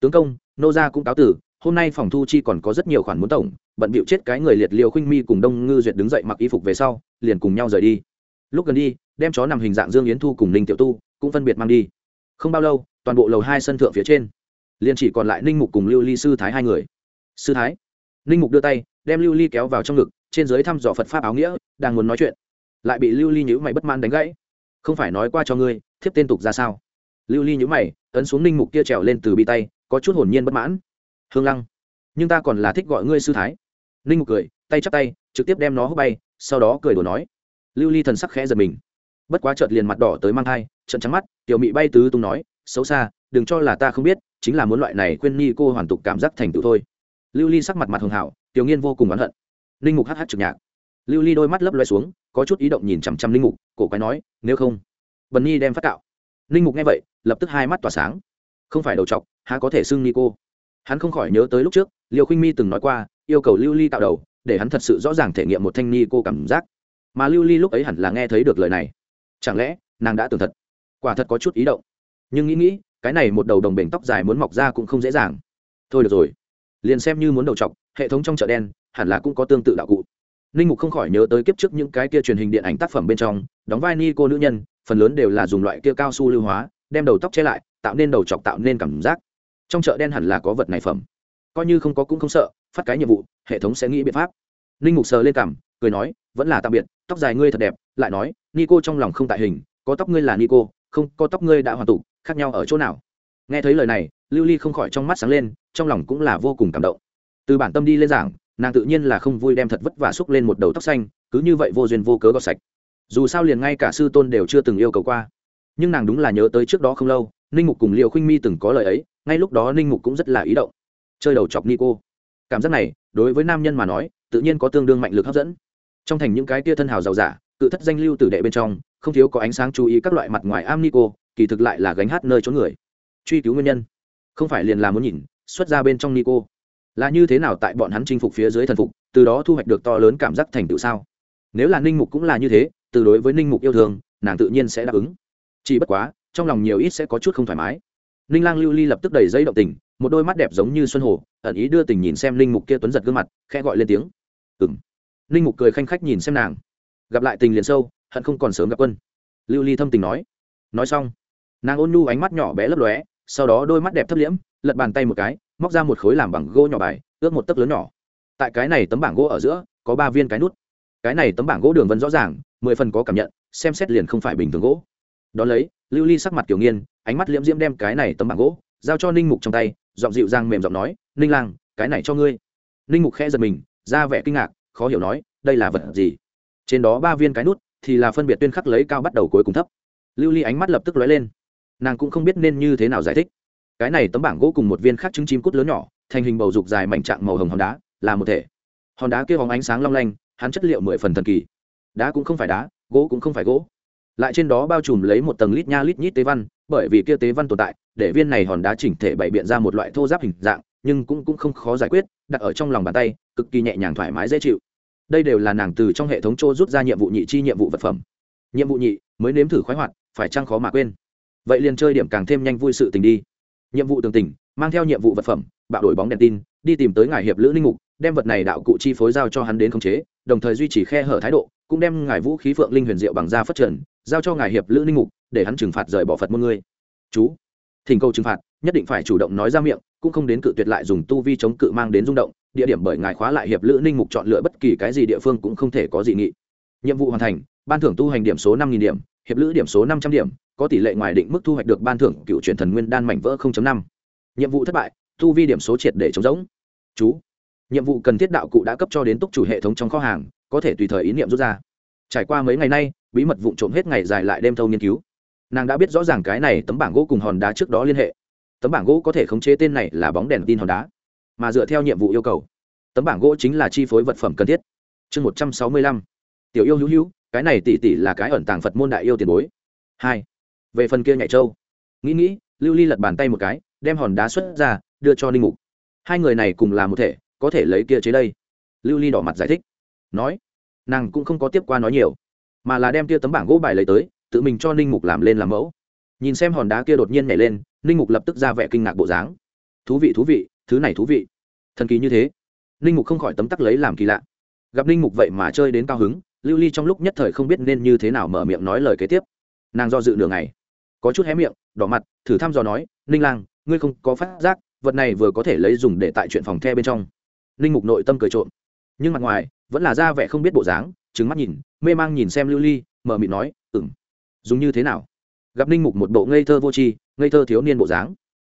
Tướng công, nô gia cũng cáo tử hôm nay phòng thu chi còn có rất nhiều khoản muốn tổng, bận bịu chết cái người liệt liều khinh mi cùng đông ngư duyệt đứng dậy mặc y phục về sau, liền cùng nhau rời đi. Lúc gần đi, đem chó nằm hình dạng dương yến thu cùng ninh tiểu tu cũng phân biệt mang đi. Không bao lâu, toàn bộ lầu hai sân thượng phía trên, liền chỉ còn lại ninh mục cùng lưu ly sư thái hai người. Sư thái, ninh mục đưa tay, đem lưu ly kéo vào trong ngực, trên dưới thăm dò phật pháp áo nghĩa, đang muốn nói chuyện, lại bị lưu ly nhữ mày bất man đánh gãy. Không phải nói qua cho ngươi, thiếp tên tục ra sao? Lưu ly nhữ mày, ấn xuống ninh mục kia trèo lên từ bi tay, có chút hồn nhiên bất mãn hương lăng, nhưng ta còn là thích gọi ngươi sư thái. Ninh mục cười, tay chắp tay, trực tiếp đem nó hút bay, sau đó cười đùa nói. Lưu ly thần sắc khẽ giật mình. Bất quá chợt liền mặt đỏ tới mang thai trận trắng mắt, tiểu mị bay tứ tung nói, xấu xa, đừng cho là ta không biết, chính là muốn loại này quên nhi cô hoàn tục cảm giác thành tựu thôi. Lưu ly sắc mặt mặt hường hảo tiểu nghiên vô cùng oán hận. Linh mục hh trực nhạc. Lưu ly đôi mắt lấp loe xuống, có chút ý động nhìn chằm chằm linh mục, cổ quái nói, nếu không, bần nhi đem phát cạo linh mục nghe vậy, lập tức hai mắt tỏa sáng. Không phải đầu chọc há có thể xưng ni cô? Hắn không khỏi nhớ tới lúc trước liều khinh mi từng nói qua, yêu cầu lưu ly tạo đầu, để hắn thật sự rõ ràng thể nghiệm một thanh ni cô cảm giác. Mà lưu ly lúc ấy hẳn là nghe thấy được lời này. Chẳng lẽ, nàng đã tưởng thật? Quả thật có chút ý động. Nhưng nghĩ nghĩ, cái này một đầu đồng bể tóc dài muốn mọc ra cũng không dễ dàng. Thôi được rồi. Liền xem như muốn đầu chọc, hệ thống trong chợ đen, hẳn là cũng có tương tự đạo cụ. Ninh mục không khỏi nhớ tới kiếp trước những cái kia truyền hình điện ảnh tác phẩm bên trong, đóng vai ni cô nữ nhân, phần lớn đều là dùng loại kia cao su lưu hóa, đem đầu tóc che lại, tạo nên đầu chọc, tạo nên cảm giác trong chợ đen hẳn là có vật này phẩm. Coi như không có cũng không sợ, phát cái nhiệm vụ, hệ thống sẽ nghĩ biện pháp. Ninh mục sờ lên cảm cười nói, vẫn là tạm biệt, tóc dài ngươi thật đẹp. Lại nói ni cô trong lòng không tại hình, có tóc ngươi là ni cô không, có tóc ngươi đã hoàn tụ, khác nhau ở chỗ nào? Nghe thấy lời này, lưu ly không khỏi trong mắt sáng lên, trong lòng cũng là vô cùng cảm động. Từ bản tâm đi lên giảng, nàng tự nhiên là không vui đem thật vất vả xúc lên một đầu tóc xanh, cứ như vậy vô duyên vô cớ gọt sạch. Dù sao liền ngay cả sư tôn đều chưa từng yêu cầu qua. Nhưng nàng đúng là nhớ tới trước đó không lâu ninh mục cùng liệu khinh mi từng có lời ấy, ngay lúc đó ninh mục cũng rất là ý động. Chơi đầu chọc ni cô cảm giác này, đối với nam nhân mà nói, tự nhiên có tương đương mạnh lực hấp dẫn. Trong thành những cái tia thân hào giàu giả, cự thất danh lưu tử đệ bên trong, không thiếu có ánh sáng chú ý các loại mặt ngoài am nico, kỳ thực lại là gánh hát nơi trốn người. Truy cứu nguyên nhân. Không phải liền là muốn nhìn, xuất ra bên trong nico. Là như thế nào tại bọn hắn chinh phục phía dưới thần phục, từ đó thu hoạch được to lớn cảm giác thành tựu sao? Nếu là ninh mục cũng là như thế, từ đối với ninh mục yêu thương, nàng tự nhiên sẽ đáp ứng. Chỉ bất quá trong lòng nhiều ít sẽ có chút không thoải mái. Ninh lang lưu ly lập tức đầy dây động tình, một đôi mắt đẹp giống như xuân hồ, ẩn ý đưa tình nhìn xem Linh mục kia tuấn giật gương mặt, khẽ gọi lên tiếng. Ừ m linh mục cười khanh khách nhìn xem nàng. Gặp lại tình liền sâu, hận không còn sớm gặp quân. Lưu ly thâm tình nói. Nói xong, nàng ôn nhu ánh mắt nhỏ bé lấp lóe, sau đó đôi mắt đẹp thấp liễm, lật bàn tay một cái, móc ra một khối làm bằng gỗ nhỏ bài, ước một tấc lớn nhỏ. Tại cái này tấm bảng gỗ ở giữa, có ba viên cái nút. Cái này tấm bảng gỗ đường vân rõ ràng, mười phần có cảm nhận, xem xét liền không phải bình thường gỗ. Đ ó lấy lưu ly sắc mặt kiểu nghiên ánh mắt liễm diễm đem cái này tấm bảng gỗ, giao cho ninh mục trong tay, giọng dịu dàng mềm giọng nói, ninh lang, cái này cho ngươi. Ninh mục khẽ giật mình, ra vẻ kinh ngạc, khó hiểu nói, đây là vật gì? Trên đó ba viên cái nút thì là phân biệt tuyên khắc lấy cao bắt đầu cuối cùng thấp. Lưu ly ánh mắt lập tức lóe lên. Nàng cũng không biết nên như thế nào giải thích. Cái này tấm bảng gỗ cùng một viên khắc trứng chim cút lớn nhỏ, thành hình bầu dục dài mảnh trạng màu hồng hòn đá, là một thể. Hòn đá kia hóng ánh sáng long lanh, hắn chất liệu mười phần thần kỳ. Đá cũng không phải đá, gỗ cũng không phải gỗ lại trên đó bao trùm lấy một tầng lít nha lít nhít tế văn, bởi vì kia tế văn tồn tại, để viên này hòn đá chỉnh thể bày biện ra một loại thô giáp hình dạng, nhưng cũng cũng không khó giải quyết, đặt ở trong lòng bàn tay, cực kỳ nhẹ nhàng thoải mái dễ chịu. Đây đều là nàng từ trong hệ thống chô rút ra nhiệm vụ nhị chi nhiệm vụ vật phẩm. Nhiệm vụ nhị, mới nếm thử khoái hoạt, phải chăng khó mà quên. Vậy liền chơi điểm càng thêm nhanh vui sự tình đi. Nhiệm vụ tường tình mang theo nhiệm vụ vật phẩm, bạo đổi bóng đèn tin, đi tìm tới ngài hiệp lữ linh mục, đem vật này đạo cụ chi phối giao cho hắn đến khống chế, đồng thời duy trì khe hở thái độ, cũng đem ngài vũ khí phượng linh huyền diệu bằng da phất trần giao cho ngài hiệp lữ ninh mục, để hắn trừng phạt rời bỏ phật môn ngươi. Chú, thỉnh cầu trừng phạt, nhất định phải chủ động nói ra miệng, cũng không đến cự tuyệt lại dùng tu vi chống cự mang đến rung động, địa điểm bởi ngài khóa lại hiệp lữ ninh mục chọn lựa bất kỳ cái gì địa phương cũng không thể có dị nghị. Nhiệm vụ hoàn thành, ban thưởng tu hành điểm số năm điểm, hiệp lữ điểm số năm trăm điểm, có tỷ lệ ngoài định mức thu hoạch được ban thưởng cựu truyền thần nguyên đan mảnh vỡ năm. Nhiệm vụ thất bại, tu vi điểm số triệt để chống giống chú, nhiệm vụ cần thiết đạo cụ đã cấp cho đến túc chủ hệ thống trong kho hàng, có thể tùy thời ý niệm rút ra trải qua mấy ngày nay, bí mật vụ trộm hết ngày dài lại đêm thâu nghiên cứu. Nàng đã biết rõ ràng cái này tấm bảng gỗ cùng hòn đá trước đó liên hệ. Tấm bảng gỗ có thể khống chế tên này là bóng đèn tin hòn đá, mà dựa theo nhiệm vụ yêu cầu, tấm bảng gỗ chính là chi phối vật phẩm cần thiết. Chương một trăm sáu mươi lăm. Tiểu yêu hữu hữu, cái này tỷ tỷ là cái ẩn tàng phật môn đại yêu tiền bối. Hai. Về phần kia nhạy châu. Nghĩ nghĩ, lưu ly lật bàn tay một cái, đem hòn đá xuất ra, đưa cho ninh mục. Hai người này cùng là một thể, có thể lấy kia chế đây. Lưu ly đỏ mặt giải thích. Nói nàng cũng không có tiếp qua nói nhiều, mà là đem kia tấm bảng gỗ bài lấy tới, tự mình cho ninh mục làm lên làm mẫu. Nhìn xem hòn đá kia đột nhiên nhảy lên, ninh mục lập tức ra vẻ kinh ngạc bộ dáng. Thú vị thú vị, thứ này thú vị. Thần kỳ như thế. Ninh mục không khỏi tấm tắc lấy làm kỳ lạ. Gặp ninh mục vậy mà chơi đến cao hứng, lưu ly trong lúc nhất thời không biết nên như thế nào mở miệng nói lời kế tiếp. Nàng do dự nửa ngày, có chút hé miệng, đỏ mặt, thử thăm dò nói, ninh lang, ngươi không có phát giác, vật này vừa có thể lấy dùng để tại chuyện phòng the bên trong. Ninh mục nội tâm cười trộm nhưng mặt ngoài, vẫn là ra vẻ không biết bộ dáng trứng mắt nhìn, mê mang nhìn xem lưu ly, mở miệng nói ừng dùng như thế nào? Gặp ninh mục một bộ ngây thơ vô tri, ngây thơ thiếu niên bộ dáng,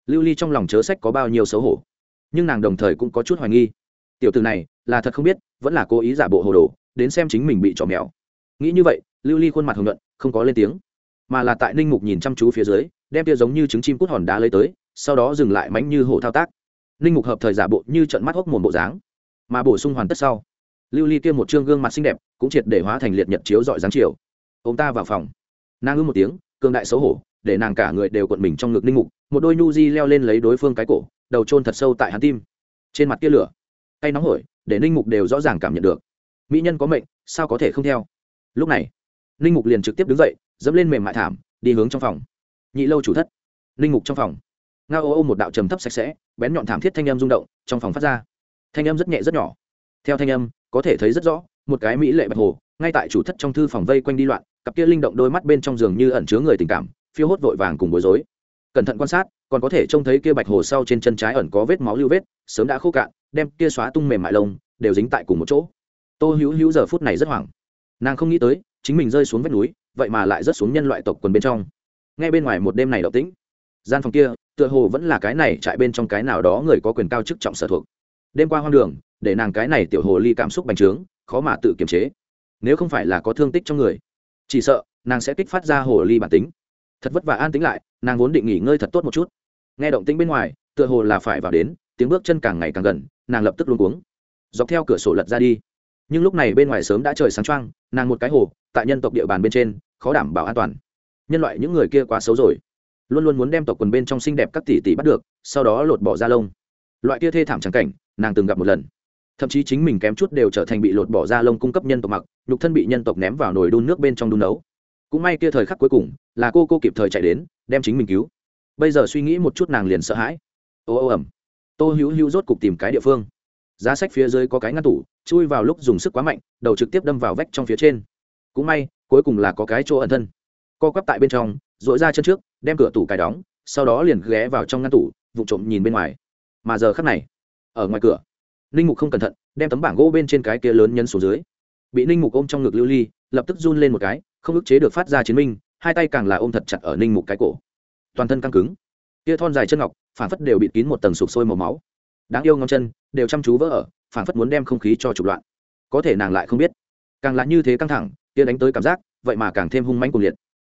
lưu ly trong lòng chớ sách có bao nhiêu xấu hổ. Nhưng nàng đồng thời cũng có chút hoài nghi. Tiểu từ này, là thật không biết, vẫn là cố ý giả bộ hồ đồ, đến xem chính mình bị trò mèo. Nghĩ như vậy, lưu ly khuôn mặt hồng nhuận, không có lên tiếng. Mà là tại ninh mục nhìn chăm chú phía dưới, đem tia giống như trứng chim cút hòn đá lấy tới, sau đó dừng lại mánh như hổ thao tác. Ninh mục hợp thời giả bộ như trận mắt hốc mồm bộ dáng mà bổ sung hoàn tất sau. Lưu ly kia một chương gương mặt xinh đẹp, cũng triệt để hóa thành liệt nhật chiếu dọi dáng chiều. Ông ta vào phòng. Nàng ư một tiếng cương đại xấu hổ, để nàng cả người đều cuộn mình trong ngực ninh mục, một đôi nhu di leo lên lấy đối phương cái cổ, đầu trôn thật sâu tại hắn tim. Trên mặt kia lửa, tay nóng hổi, để ninh mục đều rõ ràng cảm nhận được. Mỹ nhân có mệnh, sao có thể không theo? Lúc này ninh mục liền trực tiếp đứng dậy, dẫm lên mềm mại thảm, đi hướng trong phòng. Nhị lâu chủ thất. Ninh mục trong phòng. Nga ô ô một đạo trầm thấp sạch sẽ, bén nhọn thảm thiết thanh âm rung động, trong phòng phát ra thanh âm rất nhẹ rất nhỏ. Theo thanh âm, có thể thấy rất rõ, một cái mỹ lệ bạch hồ, ngay tại chủ thất trong thư phòng vây quanh đi loạn, cặp kia linh động đôi mắt bên trong giường như ẩn chứa người tình cảm, phiêu hốt vội vàng cùng bối rối. Cẩn thận quan sát, còn có thể trông thấy kia bạch hồ sau trên chân trái ẩn có vết máu lưu vết, sớm đã khô cạn, đem kia xóa tung mềm mại lông, đều dính tại cùng một chỗ. Tô hữu hữu giờ phút này rất hoảng. Nàng không nghĩ tới, chính mình rơi xuống vách núi, vậy mà lại rớt xuống nhân loại tộc quần bên trong. Ngay bên ngoài một đêm này động tĩnh. Gian phòng kia, tựa hồ vẫn là cái này chạy bên trong cái nào đó người có quyền cao chức trọng sở thuộc đêm qua hoang đường, để nàng cái này tiểu hồ ly cảm xúc bành trướng, khó mà tự kiềm chế. Nếu không phải là có thương tích trong người, chỉ sợ nàng sẽ kích phát ra hồ ly bản tính. Thật vất vả an tính lại, nàng vốn định nghỉ ngơi thật tốt một chút. Nghe động tĩnh bên ngoài, tựa hồ là phải vào đến, tiếng bước chân càng ngày càng gần, nàng lập tức luôn cuống. Dọc theo cửa sổ lật ra đi. Nhưng lúc này bên ngoài sớm đã trời sáng trăng nàng một cái hồ, tại nhân tộc địa bàn bên trên, khó đảm bảo an toàn. Nhân loại những người kia quá xấu rồi. Luôn luôn muốn đem tộc quần bên trong xinh đẹp các tỷ tỷ bắt được, sau đó lột bỏ ra lông. Loại kia thê thảm trắng cảnh nàng từng gặp một lần. Thậm chí chính mình kém chút đều trở thành bị lột bỏ ra lông cung cấp nhân tộc mặc, nhục thân bị nhân tộc ném vào nồi đun nước bên trong đun nấu. Cũng may kia thời khắc cuối cùng, là cô cô kịp thời chạy đến, đem chính mình cứu. Bây giờ suy nghĩ một chút nàng liền sợ hãi. Ô ô, ẩm. Tô hữu hữu rốt cục tìm cái địa phương. Giá sách phía dưới có cái ngăn tủ, chui vào lúc dùng sức quá mạnh, đầu trực tiếp đâm vào vách trong phía trên. Cũng may, cuối cùng là có cái chỗ ẩn thân. Co quắp tại bên trong dội ra chân trước, đem cửa tủ cài đóng, sau đó liền ghé vào trong ngăn tủ, vụ trộm nhìn bên ngoài. Mà giờ khắc này ở ngoài cửa. Ninh mục không cẩn thận, đem tấm bảng gỗ bên trên cái kia lớn nhấn xuống dưới. Bị ninh mục ôm trong ngực lưu ly, lập tức run lên một cái, không ức chế được phát ra chiến minh, hai tay càng là ôm thật chặt ở ninh mục cái cổ. Toàn thân căng cứng. Kia thon dài chân ngọc phản phất đều bị kín một tầng sụp sôi màu máu. Đáng yêu ngón chân, đều chăm chú vỡ ở phản phất muốn đem không khí cho trục loạn. Có thể nàng lại không biết. Càng là như thế căng thẳng, kia đánh tới cảm giác, vậy mà càng thêm hung mãnh cuồng liệt.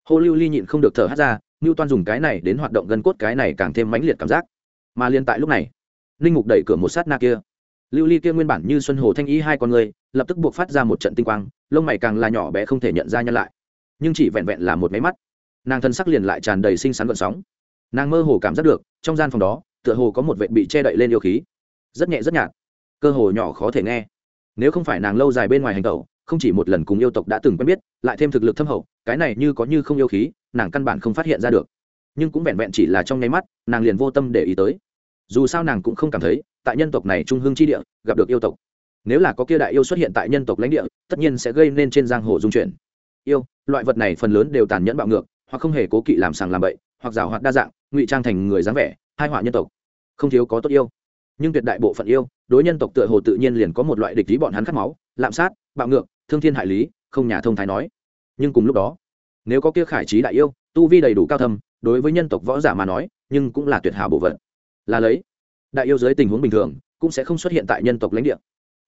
Hô lưu ly nhịn không được thở hát ra ngưu toan dùng cái này đến hoạt động gân cốt cái này càng thêm mãnh liệt cảm giác. Mà liên tại lúc này linh mục đẩy cửa một sát na kia. Lưu ly kia nguyên bản như xuân hồ thanh ý hai con người, lập tức buộc phát ra một trận tinh quang, lông mày càng là nhỏ bé không thể nhận ra nhân lại. Nhưng chỉ vẹn vẹn là một máy mắt. Nàng thân sắc liền lại tràn đầy xinh xắn vận sóng. Nàng mơ hồ cảm giác được, trong gian phòng đó, tựa hồ có một vệ bị che đậy lên yêu khí. Rất nhẹ rất nhạt. Cơ hồ nhỏ khó thể nghe. Nếu không phải nàng lâu dài bên ngoài hành tẩu, không chỉ một lần cùng yêu tộc đã từng quen biết, lại thêm thực lực thâm hậu, cái này như có như không yêu khí, nàng căn bản không phát hiện ra được. Nhưng cũng vẹn vẹn chỉ là trong nháy mắt, nàng liền vô tâm để ý tới dù sao nàng cũng không cảm thấy, tại nhân tộc này trung hương chi địa, gặp được yêu tộc. Nếu là có kia đại yêu xuất hiện tại nhân tộc lãnh địa, tất nhiên sẽ gây nên trên giang hồ dung chuyển. Yêu, loại vật này phần lớn đều tàn nhẫn bạo ngược, hoặc không hề cố kỵ làm sàng làm bậy, hoặc rào hoạt đa dạng, ngụy trang thành người dáng vẻ, hai họa nhân tộc. Không thiếu có tốt yêu. Nhưng tuyệt đại bộ phận yêu, đối nhân tộc tựa hồ tự nhiên liền có một loại địch lý bọn hắn khát máu, lạm sát, bạo ngược, thương thiên hại lý, không nhà thông thái nói. Nhưng cùng lúc đó, nếu có kia khải trí đại yêu, tu vi đầy đủ cao thâm, đối với nhân tộc võ giả mà nói, nhưng cũng là tuyệt hảo bộ vật là lấy. Đại yêu dưới tình huống bình thường, cũng sẽ không xuất hiện tại nhân tộc lãnh địa.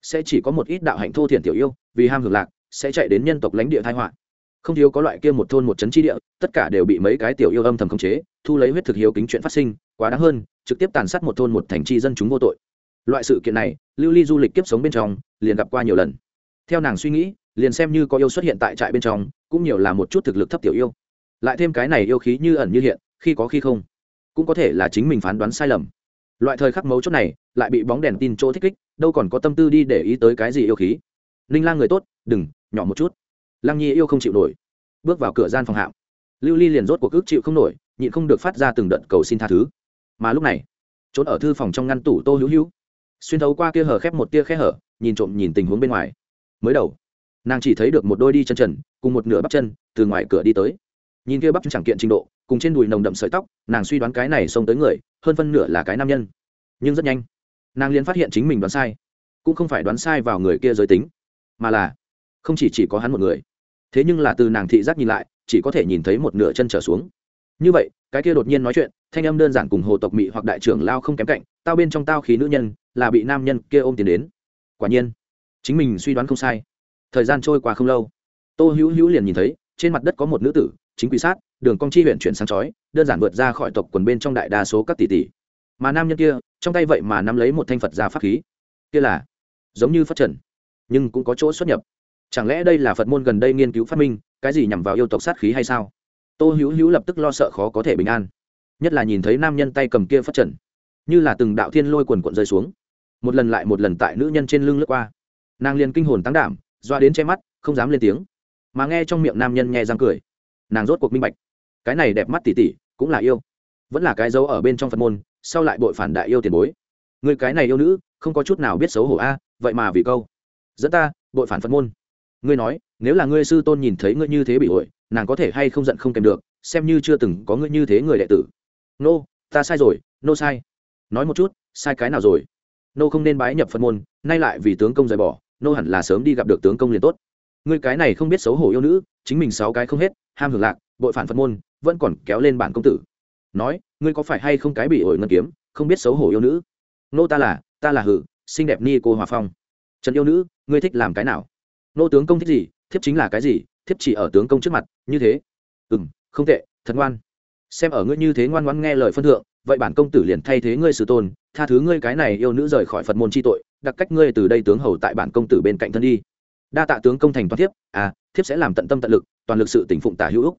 Sẽ chỉ có một ít đạo hạnh thô thiển tiểu yêu, vì ham hưởng lạc, sẽ chạy đến nhân tộc lãnh địa thái họa. Không thiếu có loại kia một thôn một trấn chi địa, tất cả đều bị mấy cái tiểu yêu âm thầm khống chế, thu lấy huyết thực hiếu kính chuyện phát sinh, quá đáng hơn, trực tiếp tàn sát một thôn một thành chi dân chúng vô tội. Loại sự kiện này, lưu ly du lịch kiếp sống bên trong, liền gặp qua nhiều lần. Theo nàng suy nghĩ, liền xem như có yêu xuất hiện tại trại bên trong, cũng nhiều là một chút thực lực thấp tiểu yêu. Lại thêm cái này yêu khí như ẩn như hiện, khi có khi không cũng có thể là chính mình phán đoán sai lầm. Loại thời khắc mấu chốt này, lại bị bóng đèn tin chỗ thích kích, đâu còn có tâm tư đi để ý tới cái gì yêu khí. Ninh lang người tốt, đừng, nhỏ một chút. Lăng nhi yêu không chịu nổi. Bước vào cửa gian phòng hạm. Lưu ly liền rốt cuộc ước chịu không nổi, nhịn không được phát ra từng đợt cầu xin tha thứ. Mà lúc này, trốn ở thư phòng trong ngăn tủ tô hữu hữu. Xuyên thấu qua kia hở khép một tia khe hở, nhìn trộm nhìn tình huống bên ngoài. Mới đầu, nàng chỉ thấy được một đôi đi chân trần, cùng một nửa bắp chân, từ ngoài cửa đi tới nhìn kia bắp chẳng kiện trình độ, cùng trên đùi nồng đậm sợi tóc, nàng suy đoán cái này xông tới người, hơn phân nửa là cái nam nhân. Nhưng rất nhanh, nàng liền phát hiện chính mình đoán sai. Cũng không phải đoán sai vào người kia giới tính, mà là không chỉ chỉ có hắn một người. Thế nhưng là từ nàng thị giác nhìn lại, chỉ có thể nhìn thấy một nửa chân trở xuống. Như vậy, cái kia đột nhiên nói chuyện, thanh âm đơn giản cùng hồ tộc mị hoặc đại trưởng lao không kém cạnh, tao bên trong tao khí nữ nhân, là bị nam nhân kia ôm tiền đến. Quả nhiên, chính mình suy đoán không sai. Thời gian trôi qua không lâu, tô hữu hữu liền nhìn thấy, trên mặt đất có một nữ tử chính quy sát, đường cong chi huyện chuyển sáng chói, đơn giản vượt ra khỏi tộc quần bên trong đại đa số các tỷ tỷ. Mà nam nhân kia, trong tay vậy mà nắm lấy một thanh phật gia pháp khí. Kia là, giống như phát trần, nhưng cũng có chỗ xuất nhập. Chẳng lẽ đây là phật môn gần đây nghiên cứu phát minh, cái gì nhằm vào yêu tộc sát khí hay sao? Tô hữu hữu lập tức lo sợ khó có thể bình an. Nhất là nhìn thấy nam nhân tay cầm kia phát trần, như là từng đạo thiên lôi quần quận rơi xuống. Một lần lại một lần tại nữ nhân trên lưng lướt qua. Nàng liền kinh hồn tăng đảm, doa đến che mắt, không dám lên tiếng. Mà nghe trong miệng nam nhân nghe răng cười nàng rốt cuộc minh bạch. Cái này đẹp mắt tỉ tỉ, cũng là yêu. Vẫn là cái dấu ở bên trong phật môn, sau lại bội phản đại yêu tiền bối. Người cái này yêu nữ, không có chút nào biết xấu hổ a, vậy mà vì câu. Dẫn ta, bội phản phật môn. Ngươi nói, nếu là ngươi sư tôn nhìn thấy ngươi như thế bị hội nàng có thể hay không giận không kèm được, xem như chưa từng có ngươi như thế người đệ tử. Nô, ta sai rồi, nô sai. Nói một chút, sai cái nào rồi? Nô không nên bái nhập phật môn, nay lại vì tướng công rời bỏ, nô hẳn là sớm đi gặp được tướng công liền tốt ngươi cái này không biết xấu hổ yêu nữ, chính mình sáu cái không hết, ham hưởng lạc, bội phản phật môn, vẫn còn kéo lên bản công tử. Nói, ngươi có phải hay không cái bị ổi ngân kiếm, không biết xấu hổ yêu nữ? Nô ta là ta là hử, xinh đẹp ni cô hòa phong. Trần yêu nữ, ngươi thích làm cái nào? Nô tướng công thích gì, thiếp chính là cái gì, thiếp chỉ ở tướng công trước mặt, như thế. Ừ m không tệ, thật ngoan. Xem ở ngươi như thế ngoan ngoãn nghe lời phân thượng, vậy bản công tử liền thay thế ngươi sư tôn, tha thứ ngươi cái này yêu nữ rời khỏi phật môn c h i tội đặc cách ngươi từ đây tướng hầu tại bản công tử bên cạnh thân đi đa tạ tướng công thành toàn thiếp à thiếp sẽ làm tận tâm tận lực, toàn lực sự tỉnh phụng tả hữu úc